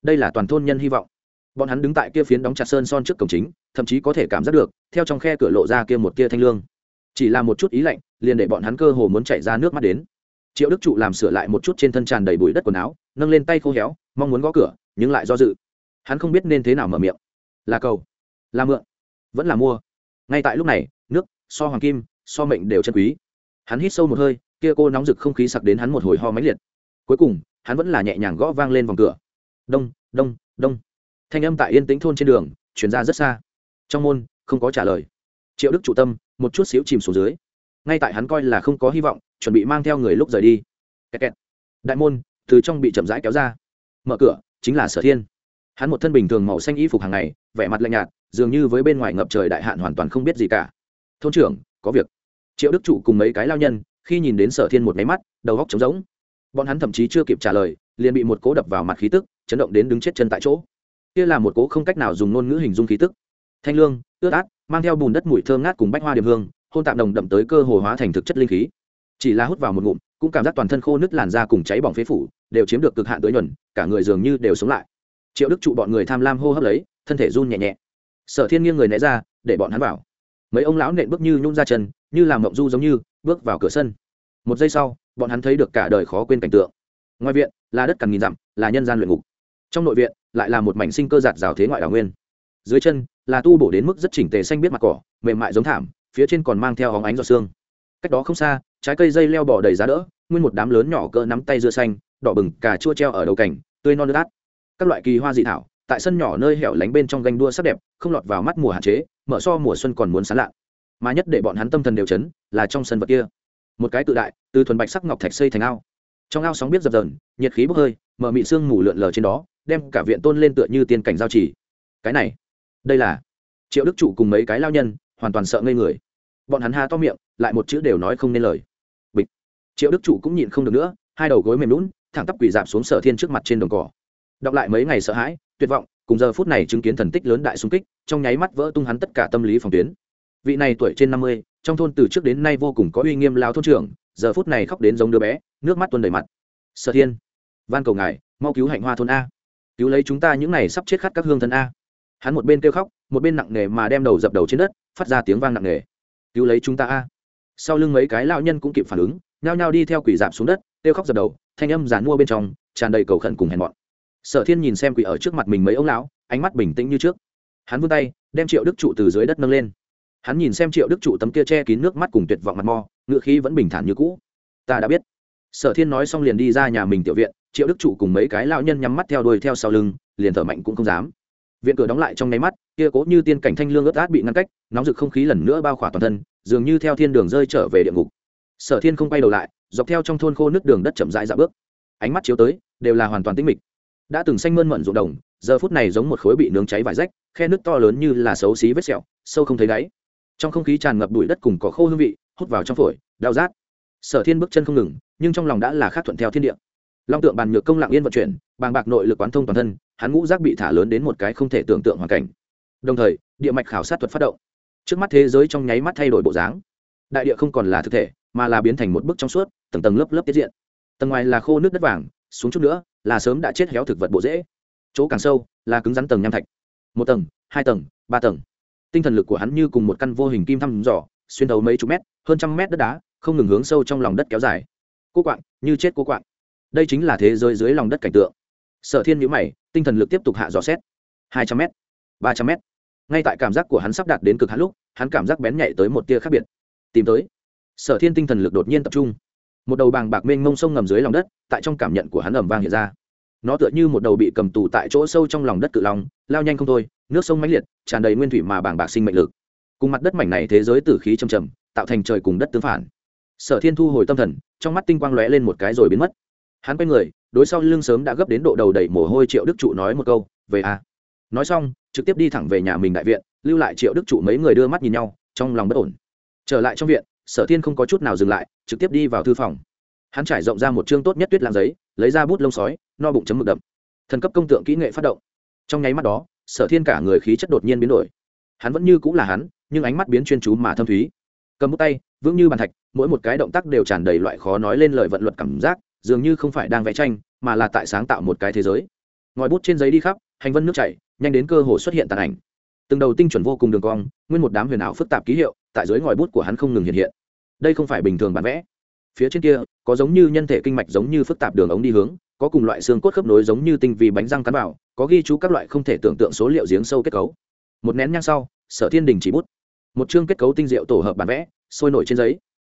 Đây là toàn thôn nhân hy vọng. Bọn hắn đứng tại kia phiến đóng chặt sơn son trước cổng chính, thậm chí có thể cảm giác được, theo trong khe cửa lộ ra kia một tia thanh lương. Chỉ là một chút ý lạnh, liền để bọn hắn cơ hồ muốn chạy ra nước mắt đến. Triệu đức trụ làm sửa lại một chút trên thân tràn đầy bụi đất quần áo, nâng lên tay khô héo, mong muốn gõ cửa, nhưng lại do dự. Hắn không biết nên thế nào mở miệng. Là cầu, là mượn, vẫn là mua. Ngay tại lúc này so hoàng kim, so mệnh đều chân quý. Hắn hít sâu một hơi, kia cô nóng rực không khí sặc đến hắn một hồi ho máy liệt. Cuối cùng, hắn vẫn là nhẹ nhàng gõ vang lên vòng cửa. Đông đông đông. Thanh âm tại yên tĩnh thôn trên đường chuyển ra rất xa. Trong môn, không có trả lời. Triệu đức chủ tâm, một chút xíu chìm xuống dưới. Ngay tại hắn coi là không có hy vọng, chuẩn bị mang theo người lúc rời đi. Kẹt kẹt. đại môn, từ trong bị chậm rãi kéo ra. Mở cửa, chính là sở thiên. Hắn một thân bình thường màu xanh y phục hàng ngày, vẻ mặt lạnh nhạt, dường như với bên ngoài ngập trời đại hạn hoàn toàn không biết gì cả thôn trưởng, có việc. Triệu đức trụ cùng mấy cái lao nhân, khi nhìn đến sở thiên một máy mắt, đầu góc trống rỗng. Bọn hắn thậm chí chưa kịp trả lời, liền bị một cố đập vào mặt khí tức, chấn động đến đứng chết chân tại chỗ. Kia là một cố không cách nào dùng ngôn ngữ hình dung khí tức. Thanh lương, ướt át, mang theo bùn đất mùi thơm ngát cùng bách hoa điểm hương, hôn tạm đồng đậm tới cơ hồ hóa thành thực chất linh khí. Chỉ là hút vào một ngụm, cũng cảm giác toàn thân khô nứt làn da cùng cháy bỏng phế phủ, đều chiếm được cực hạn tới nhuần, cả người dường như đều sống lại. Triệu đức trụ bọn người tham lam hô hấp lấy, thân thể run nhẹ nhẹ. Sở thiên nghiêng người né ra, để bọn hắn vào mấy ông lão nện bước như nhung ra chân, như làm mộng du giống như, bước vào cửa sân. Một giây sau, bọn hắn thấy được cả đời khó quên cảnh tượng. Ngoài viện, là đất cằn nghìn dặm, là nhân gian luyện ngục. Trong nội viện, lại là một mảnh sinh cơ giạt rào thế ngoại đảo nguyên. Dưới chân, là tu bổ đến mức rất chỉnh tề xanh biết mặt cỏ, mềm mại giống thảm, phía trên còn mang theo hóng ánh giọt xương cách đó không xa, trái cây dây leo bỏ đầy giá đỡ, nguyên một đám lớn nhỏ cỡ nắm tay dưa xanh, đỏ bừng cà chua treo ở đầu cảnh tươi non nước át các loại kỳ hoa dị thảo tại sân nhỏ nơi hẻo lánh bên trong ganh đua sắc đẹp, không lọt vào mắt mùa hạn chế, mở so mùa xuân còn muốn sán lạ. Mà nhất để bọn hắn tâm thần đều chấn, là trong sân vật kia. Một cái tự đại, từ thuần bạch sắc ngọc thạch xây thành ao. Trong ao sóng biết dập dờn, nhiệt khí bốc hơi, mở mị sương mù lượn lờ trên đó, đem cả viện tôn lên tựa như tiên cảnh giao chỉ cái này, đây là triệu đức trụ cùng mấy cái lao nhân, hoàn toàn sợ ngây người. Bọn hắn ha to miệng, lại một chữ đều nói không nên lời. Bịch. Triệu đức trụ cũng nhịn không được nữa, hai đầu gối mềm lún thẳng tắp quỳ dạp xuống sở thiên trước mặt trên đồng cỏ. Đọc lại mấy ngày sợ hãi tuyệt vọng, cùng giờ phút này chứng kiến thần tích lớn đại xung kích, trong nháy mắt vỡ tung hắn tất cả tâm lý phòng tuyến. Vị này tuổi trên năm mươi, trong thôn từ trước đến nay vô cùng có uy nghiêm lao thôn trưởng, giờ phút này khóc đến giống đứa bé, nước mắt tuôn đầy mặt. Sở thiên, van cầu ngài, mau cứu hạnh hoa thôn a. Cứu lấy chúng ta những này sắp chết khát các hương thân a. Hắn một bên kêu khóc, một bên nặng nề mà đem đầu dập đầu trên đất, phát ra tiếng vang nặng nề. Cứu lấy chúng ta a. Sau lưng mấy cái lao nhân cũng kịp phản ứng, nhao nhao đi theo quỷ dạp xuống đất, kêu khóc dập đầu, thanh âm dàn mua bên trong, tràn đầy cầu khẩn cùng hèn mọn sở thiên nhìn xem quỷ ở trước mặt mình mấy ông lão, ánh mắt bình tĩnh như trước. Hắn vươn tay, đem triệu đức trụ từ dưới đất nâng lên. Hắn nhìn xem triệu đức trụ tấm kia che kín nước mắt cùng tuyệt vọng mặt mò ngựa khí vẫn bình thản như cũ. Ta đã biết. Sở thiên nói xong liền đi ra nhà mình tiểu viện, triệu đức trụ cùng mấy cái lão nhân nhắm mắt theo đuôi theo sau lưng, liền thở mạnh cũng không dám. Viện cửa đóng lại trong nháy mắt, kia cố như tiên cảnh thanh lương ướt át bị ngăn cách, nóng rực không khí lần nữa bao khỏa toàn thân, dường như theo thiên đường rơi trở về địa ngục. Sở thiên không quay đầu lại, dọc theo trong thôn khô nước đường đất chậm rãi dạo bước. Ánh mắt chiếu tới, đều là hoàn toàn tĩnh mịch đã từng xanh mơn mận ruộng đồng, giờ phút này giống một khối bị nướng cháy vải rách, khe nước to lớn như là xấu xí vết sẹo, sâu không thấy đáy. Trong không khí tràn ngập bụi đất cùng có khô hương vị, hút vào trong phổi, đau rát. Sở thiên bước chân không ngừng, nhưng trong lòng đã là khác thuận theo thiên địa. Long tượng bàn nhược công lặng yên vận chuyển, bàng bạc nội lực quán thông toàn thân, hắn ngũ giác bị thả lớn đến một cái không thể tưởng tượng hoàn cảnh. Đồng thời, địa mạch khảo sát thuật phát động. Trước mắt thế giới trong nháy mắt thay đổi bộ dáng. Đại địa không còn là thực thể, mà là biến thành một bức trong suốt, tầng tầng lớp lớp tiết diện. Tầng ngoài là khô nước đất vàng, xuống chút nữa là sớm đã chết héo thực vật bộ dễ chỗ càng sâu, là cứng rắn tầng nham thạch. Một tầng, hai tầng, ba tầng. Tinh thần lực của hắn như cùng một căn vô hình kim thăm dò, xuyên đầu mấy chục mét, hơn trăm mét đất đá, không ngừng hướng sâu trong lòng đất kéo dài. Cô quạng, như chết cô quạng. Đây chính là thế giới dưới lòng đất cảnh tượng. Sở thiên nhữ mày, tinh thần lực tiếp tục hạ dò xét. Hai trăm m ba trăm m ngay tại cảm giác của hắn sắp đạt đến cực hắn lúc, hắn cảm giác bén nhạy tới một tia khác biệt. Tìm tới. Sở thiên tinh thần lực đột nhiên tập trung một đầu bàng bạc mênh mông sông ngầm dưới lòng đất tại trong cảm nhận của hắn ẩm vang hiện ra. Nó tựa như một đầu bị cầm tù tại chỗ sâu trong lòng đất cự long, lao nhanh không thôi nước sông mãnh liệt tràn đầy nguyên thủy mà bàng bạc sinh mệnh lực. Cùng mặt đất mảnh này thế giới tử khí trầm trầm tạo thành trời cùng đất tương phản. Sở thiên thu hồi tâm thần trong mắt tinh quang lóe lên một cái rồi biến mất. Hắn quay người đối sau lưng sớm đã gấp đến độ đầu đầy mồ hôi triệu đức trụ nói một câu về a. À. nói xong trực tiếp đi thẳng về nhà mình đại viện lưu lại triệu đức trụ mấy người đưa mắt nhìn nhau trong lòng bất ổn. Trở lại trong viện sở thiên không có chút nào dừng lại, trực tiếp đi vào thư phòng. Hắn trải rộng ra một chương tốt nhất tuyết làm giấy, lấy ra bút lông sói, no bụng chấm mực đậm. Thần cấp công tượng kỹ nghệ phát động. Trong nháy mắt đó, sở thiên cả người khí chất đột nhiên biến đổi. Hắn vẫn như cũng là hắn, nhưng ánh mắt biến chuyên chú mà thâm thúy. Cầm bút tay, vững như bàn thạch, mỗi một cái động tác đều tràn đầy loại khó nói lên lời vận luật cảm giác, dường như không phải đang vẽ tranh, mà là tại sáng tạo một cái thế giới. Ngòi bút trên giấy đi khắp, hành vân nước chảy, nhanh đến cơ hồ xuất hiện tàn ảnh từng đầu tinh chuẩn vô cùng đường cong, nguyên một đám huyền ảo phức tạp ký hiệu tại dưới ngòi bút của hắn không ngừng hiện hiện. Đây không phải bình thường bản vẽ. Phía trên kia, có giống như nhân thể kinh mạch giống như phức tạp đường ống đi hướng, có cùng loại xương cốt khớp nối giống như tinh vì bánh răng cắn vào, có ghi chú các loại không thể tưởng tượng số liệu giếng sâu kết cấu. Một nén nhang sau, sở thiên đình chỉ bút. Một chương kết cấu tinh diệu tổ hợp bản vẽ, sôi nổi trên giấy.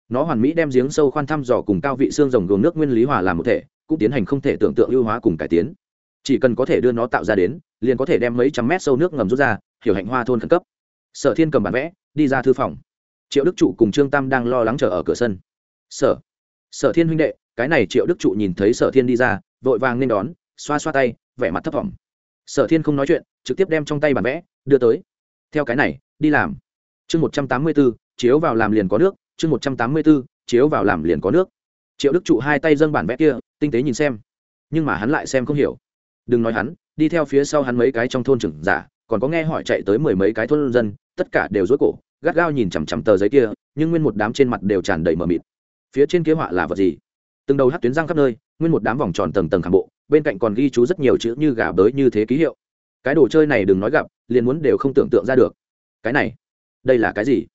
Nó hoàn mỹ đem giếng sâu khoan thăm dò cùng cao vị xương rồng gồm nước nguyên lý hòa làm một thể, cũng tiến hành không thể tưởng tượng ưu hóa cùng cải tiến. Chỉ cần có thể đưa nó tạo ra đến, liền có thể đem mấy trăm mét sâu nước ngầm rút ra hiểu hạnh hoa thôn khẩn cấp. Sở thiên cầm bản vẽ, đi ra thư phòng. Triệu đức trụ cùng trương tam đang lo lắng chờ ở cửa sân. Sở sở thiên huynh đệ, cái này triệu đức trụ nhìn thấy sở thiên đi ra, vội vàng nên đón, xoa xoa tay, vẻ mặt thấp t sở thiên không nói chuyện, trực tiếp đem trong tay bản vẽ đưa tới. Theo cái này, đi làm. Chương một trăm tám mươi b ố chiếu vào làm liền có nước. Chương một trăm tám mươi b ố chiếu vào làm liền có nước. Triệu đức trụ hai tay dâng bản vẽ kia, tinh tế nhìn xem. Nhưng mà hắn lại xem không hiểu. Đừng nói hắn, đi theo phía sau hắn mấy cái trong thôn trưởng giả còn có nghe hỏi chạy tới mười mấy cái thôn dân, tất cả đều rối cổ, gắt gao nhìn chằm chằm tờ giấy kia, nhưng nguyên một đám trên mặt đều tràn đầy mờ mịt. Phía trên kế họa là vật gì? Từng đầu hát tuyến răng khắp nơi, nguyên một đám vòng tròn tầng tầng khảm bộ, bên cạnh còn ghi chú rất nhiều chữ như gà bới như thế ký hiệu. Cái đồ chơi này đừng nói gặp, liền muốn đều không tưởng tượng ra được. Cái này, đây là cái gì?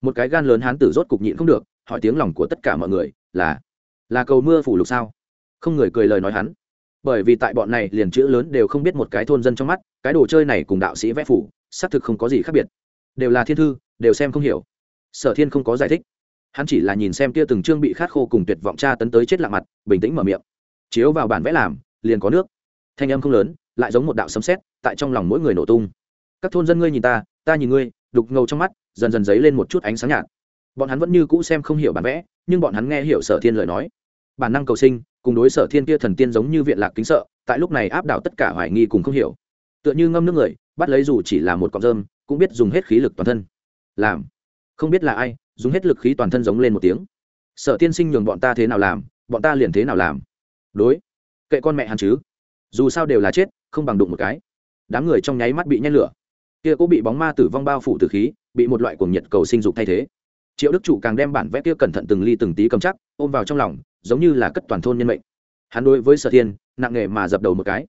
Một cái gan lớn hán tử rốt cục nhịn không được, hỏi tiếng lòng của tất cả mọi người, là là cầu mưa phủ lục sao? Không người cười lời nói hắn bởi vì tại bọn này liền chữ lớn đều không biết một cái thôn dân trong mắt, cái đồ chơi này cùng đạo sĩ vẽ phủ, xác thực không có gì khác biệt. Đều là thiên thư, đều xem không hiểu. Sở thiên không có giải thích. Hắn chỉ là nhìn xem kia từng chương bị khát khô cùng tuyệt vọng tra tấn tới chết lạ mặt, bình tĩnh mở miệng. Chiếu vào bản vẽ làm, liền có nước. Thanh âm không lớn, lại giống một đạo sấm sét, tại trong lòng mỗi người nổ tung. Các thôn dân ngươi nhìn ta ta nhìn ngươi, đục ngầu trong mắt, dần dần dấy lên một chút ánh sáng nhạt. Bọn hắn vẫn như cũ xem không hiểu bản vẽ, nhưng bọn hắn nghe hiểu sở thiên lời nói. Bản năng cầu sinh cùng đối sở thiên kia thần tiên giống như viện lạc kính sợ, tại lúc này áp đảo tất cả hoài nghi cùng không hiểu. Tựa như ngâm nước người, bắt lấy dù chỉ là một cọng rơm, cũng biết dùng hết khí lực toàn thân. Làm. Không biết là ai, dùng hết lực khí toàn thân giống lên một tiếng. Sở tiên sinh nhường bọn ta thế nào làm, bọn ta liền thế nào làm. Đối. Kệ con mẹ hắn chứ. Dù sao đều là chết, không bằng đụng một cái. Đám người trong nháy mắt bị nhét lửa. Kia cũng bị bóng ma tử vong bao phủ từ khí, bị một loại cuồng nhiệt cầu sinh dục thay thế. Triệu đức chủ càng đem bản vẽ kia cẩn thận từng ly từng tí cầm chắc, ôm vào trong lòng giống như là cất toàn thôn nhân mệnh. Hắn đối với sở thiên, nặng nghề mà dập đầu một cái.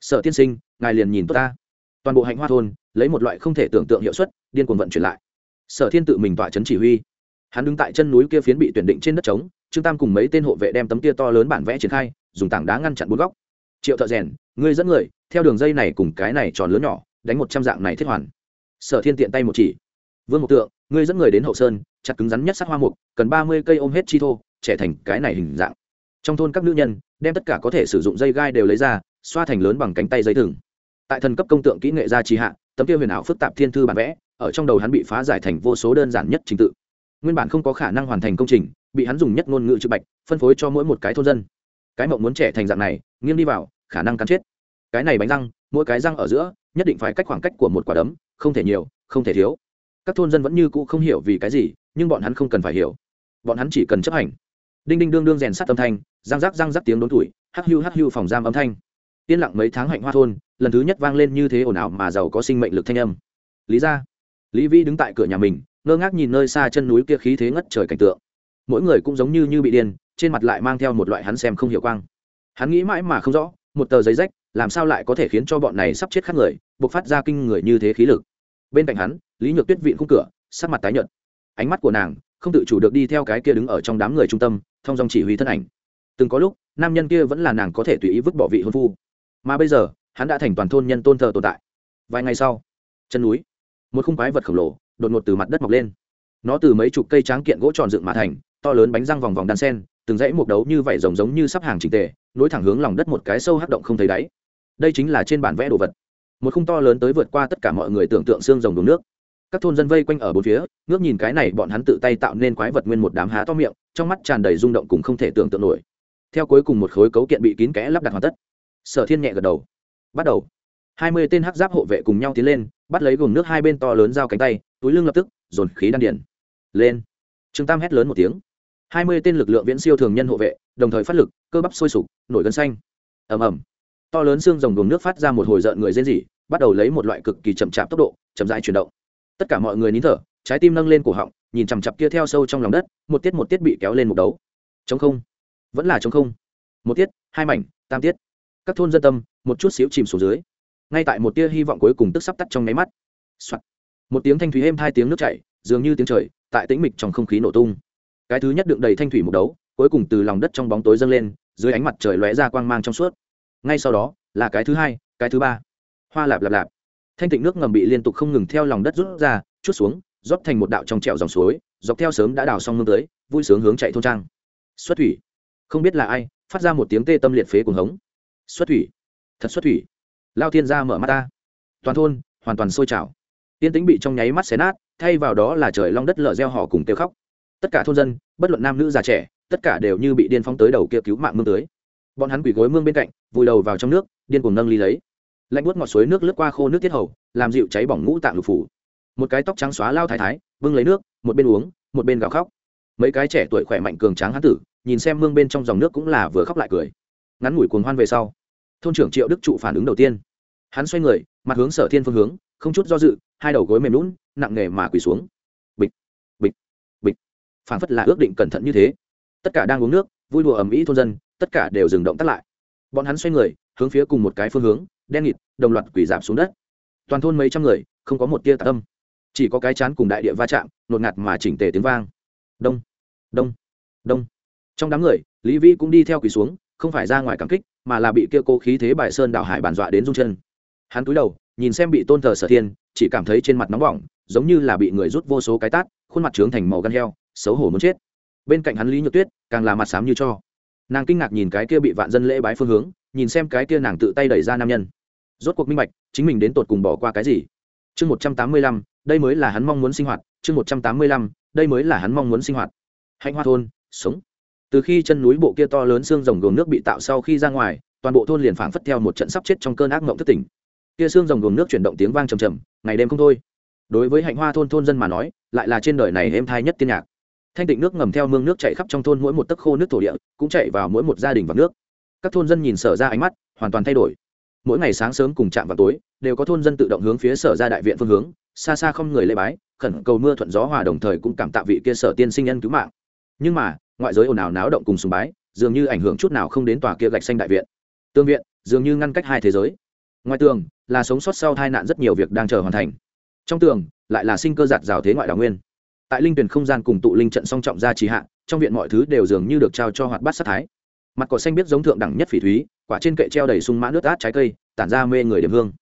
Sở tiên sinh, ngài liền nhìn tốt ta. Toàn bộ hạnh hoa thôn, lấy một loại không thể tưởng tượng hiệu suất, điên cuồng vận chuyển lại. Sở thiên tự mình tọa chấn chỉ huy. Hắn đứng tại chân núi kia phiến bị tuyển định trên đất trống, trương tam cùng mấy tên hộ vệ đem tấm kia to lớn bản vẽ triển khai, dùng tảng đá ngăn chặn bốn góc. Triệu thợ rèn, ngươi dẫn người, theo đường dây này cùng cái này tròn lớn nhỏ, đánh một trăm dạng này thiết hoàn. Sở thiên tiện tay một chỉ. Vương mục tượng, ngươi dẫn người đến hậu sơn, chặt cứng rắn nhất sắc hoa mục, cần ba mươi cây ôm hết chi thô trẻ thành cái này hình dạng. Trong thôn các nữ nhân, đem tất cả có thể sử dụng dây gai đều lấy ra, xoa thành lớn bằng cánh tay dây thừng. Tại thần cấp công tượng kỹ nghệ gia trì hạ, tấm kia huyền ảo phức tạp thiên thư bản vẽ, ở trong đầu hắn bị phá giải thành vô số đơn giản nhất trình tự. Nguyên bản không có khả năng hoàn thành công trình, bị hắn dùng nhất ngôn ngữ chữ bạch, phân phối cho mỗi một cái thôn dân. Cái mộng muốn trẻ thành dạng này, nghiêng đi vào, khả năng cắn chết. Cái này bánh răng, mỗi cái răng ở giữa, nhất định phải cách khoảng cách của một quả đấm, không thể nhiều, không thể thiếu. Các thôn dân vẫn như cũ không hiểu vì cái gì, nhưng bọn hắn không cần phải hiểu. Bọn hắn chỉ cần chấp hành đinh đinh đương đương rèn sắt âm thanh, răng rắc răng rắc tiếng đốn tuổi, hắc hưu hắc hưu phòng giam âm thanh. Yên lặng mấy tháng hạnh hoa thôn, lần thứ nhất vang lên như thế ồn ào mà giàu có sinh mệnh lực thanh âm. Lý ra lý vi đứng tại cửa nhà mình, ngơ ngác nhìn nơi xa chân núi kia khí thế ngất trời cảnh tượng. Mỗi người cũng giống như như bị điên, trên mặt lại mang theo một loại hắn xem không hiểu quang. Hắn nghĩ mãi mà không rõ, một tờ giấy rách, làm sao lại có thể khiến cho bọn này sắp chết khác người, buộc phát ra kinh người như thế khí lực. Bên cạnh hắn, lý nhược tuyết vịn khung cửa, sắc mặt tái nhợt. Ánh mắt của nàng không tự chủ được đi theo cái kia đứng ở trong đám người trung tâm, thông dòng chỉ huy thân ảnh. Từng có lúc, nam nhân kia vẫn là nàng có thể tùy ý vứt bỏ vị hôn phu. Mà bây giờ, hắn đã thành toàn thôn nhân tôn thờ tồn tại. Vài ngày sau, chân núi, một khung quái vật khổng lồ đột ngột từ mặt đất mọc lên. Nó từ mấy chục cây tráng kiện gỗ tròn dựng mà thành, to lớn bánh răng vòng vòng đan sen, từng dãy mục đấu như vậy rồng giống như sắp hàng trình tề, nối thẳng hướng lòng đất một cái sâu hắc động không thấy đáy. Đây chính là trên bản vẽ đồ vật. Một khung to lớn tới vượt qua tất cả mọi người tưởng tượng xương rồng đống nước các thôn dân vây quanh ở bốn phía, ngước nhìn cái này bọn hắn tự tay tạo nên quái vật nguyên một đám há to miệng, trong mắt tràn đầy rung động cùng không thể tưởng tượng nổi. Theo cuối cùng một khối cấu kiện bị kín kẽ lắp đặt hoàn tất, sở thiên nhẹ gật đầu. Bắt đầu. Hai mươi tên hắc giáp hộ vệ cùng nhau tiến lên, bắt lấy gồm nước hai bên to lớn giao cánh tay, túi lưng lập tức, dồn khí đan điển lên. Trương tam hét lớn một tiếng. Hai mươi tên lực lượng viễn siêu thường nhân hộ vệ, đồng thời phát lực, cơ bắp sôi sục, nổi gân xanh. Ầm ầm. To lớn xương rồng gồm nước phát ra một hồi rợn người rên rỉ, bắt đầu lấy một loại cực kỳ chậm chạp tốc độ, chậm rãi chuyển động tất cả mọi người nín thở, trái tim nâng lên cổ họng, nhìn chằm chặp kia theo sâu trong lòng đất, một tiết một tiết bị kéo lên một đấu. Chống không. Vẫn là chống không. Một tiết, hai mảnh, tam tiết. Các thôn dân tâm, một chút xíu chìm xuống dưới. Ngay tại một tia hy vọng cuối cùng tức sắp tắt trong nháy mắt、Soạn. Một tiếng thanh thủy êm hai tiếng nước chảy, dường như tiếng trời, tại tĩnh mịch trong không khí nổ tung. Cái thứ nhất đựng đầy thanh thủy một đấu, cuối cùng từ lòng đất trong bóng tối dâng lên, dưới ánh mặt trời lóe ra quang mang trong suốt. Ngay sau đó, là cái thứ hai, cái thứ ba. Hoa lạp lạp lạp thanh tịnh nước ngầm bị liên tục không ngừng theo lòng đất rút ra, chút xuống, rót thành một đạo trong trẹo dòng suối, dọc theo sớm đã đào xong mương tới vui sướng hướng chạy thôn trang. Xuất thủy. Không biết là ai, phát ra một tiếng tê tâm liệt phế cuồng hống. Xuất thủy. Thật xuất thủy. Lao thiên ra mở mắt ta. Toàn thôn, hoàn toàn sôi trào. Tiên tính bị trong nháy mắt xé nát, thay vào đó là trời long đất lở reo họ cùng kêu khóc. Tất cả thôn dân, bất luận nam nữ già trẻ, tất cả đều như bị điên phóng tới đầu kia cứu mạng mương tưới. bọn hắn quỳ gối mương bên cạnh, vùi đầu vào trong nước, điên cuồng nâng ly lấy lạnh buốt ngọt suối nước lướt qua khô nước tiết hầu, làm dịu cháy bỏng ngũ tạng lục phủ. Một cái tóc trắng xóa lao thái thái, bưng lấy nước, một bên uống, một bên gào khóc. Mấy cái trẻ tuổi khỏe mạnh cường tráng hán tử, nhìn xem mương bên trong dòng nước cũng là vừa khóc lại cười. Ngắn ngủi cuồng hoan về sau, thôn trưởng triệu đức trụ phản ứng đầu tiên. Hắn xoay người, mặt hướng sở thiên phương hướng, không chút do dự, hai đầu gối mềm lún, nặng nề mà quỳ xuống. Bịch bịch bịch. Phản phất là ước định cẩn thận như thế. Tất cả đang uống nước, vui đùa ầm ĩ thôn dân, tất cả đều dừng động tắt lại. Bọn hắn xoay người, hướng phía cùng một cái phương hướng đen nghịt, đồng loạt quỷ giảm xuống đất. Toàn thôn mấy trăm người, không có một tia tạ tâm. Chỉ có cái chán cùng đại địa va chạm, nột ngạt mà chỉnh tề tiếng vang. Đông đông đông. Trong đám người, lý vĩ cũng đi theo quỳ xuống, không phải ra ngoài cảm kích, mà là bị kia cô khí thế bài sơn đảo hải bàn dọa đến rung chân. Hắn cúi đầu, nhìn xem bị tôn thờ sở thiên, chỉ cảm thấy trên mặt nóng bỏng, giống như là bị người rút vô số cái tát, khuôn mặt trướng thành màu gan heo, xấu hổ muốn chết. Bên cạnh hắn lý nhược tuyết, càng là mặt xám như cho. Nàng kinh ngạc nhìn cái kia bị vạn dân lễ bái phương hướng nhìn xem cái kia nàng tự tay đẩy ra nam nhân. Rốt cuộc minh bạch, chính mình đến tột cùng bỏ qua cái gì. Chương một trăm tám mươi lăm, đây mới là hắn mong muốn sinh hoạt. Chương một trăm tám mươi lăm, đây mới là hắn mong muốn sinh hoạt. Hạnh hoa thôn, sống. Từ khi chân núi bộ kia to lớn xương rồng gồm nước bị tạo sau khi ra ngoài, toàn bộ thôn liền phảng phất theo một trận sắp chết trong cơn ác mộng thất tỉnh. Kia xương rồng gồm nước chuyển động tiếng vang trầm trầm, ngày đêm không thôi. Đối với hạnh hoa thôn thôn dân mà nói, lại là trên đời này êm thai nhất tiên nhạc. Thanh tịnh nước ngầm theo mương nước chạy khắp trong thôn mỗi một tấc khô nước thổ địa, cũng chạy vào mỗi một gia đình và nước các thôn dân nhìn sở ra ánh mắt, hoàn toàn thay đổi. Mỗi ngày sáng sớm cùng chạm vào tối, đều có thôn dân tự động hướng phía sở ra đại viện phương hướng, xa xa không người lê bái, khẩn cầu mưa thuận gió hòa đồng thời cũng cảm tạ vị kia sở tiên sinh nhân cứu mạng. Nhưng mà, ngoại giới ồn ào náo động cùng sùng bái, dường như ảnh hưởng chút nào không đến tòa kia gạch xanh đại viện. Tương viện, dường như ngăn cách hai thế giới. Ngoài tường, là sống sót sau tai nạn rất nhiều việc đang chờ hoàn thành. Trong tường, lại là sinh cơ giạt rào thế ngoại đào nguyên. Tại linh tuyển không gian cùng tụ linh trận song trọng ra trì hạ, trong viện mọi thứ đều dường như được trao cho hoạt bát sát thái mặt cỏ xanh biết giống thượng đẳng nhất phỉ thúy, quả trên kệ treo đầy sung mã nước át trái cây, tản ra mê người điểm hương.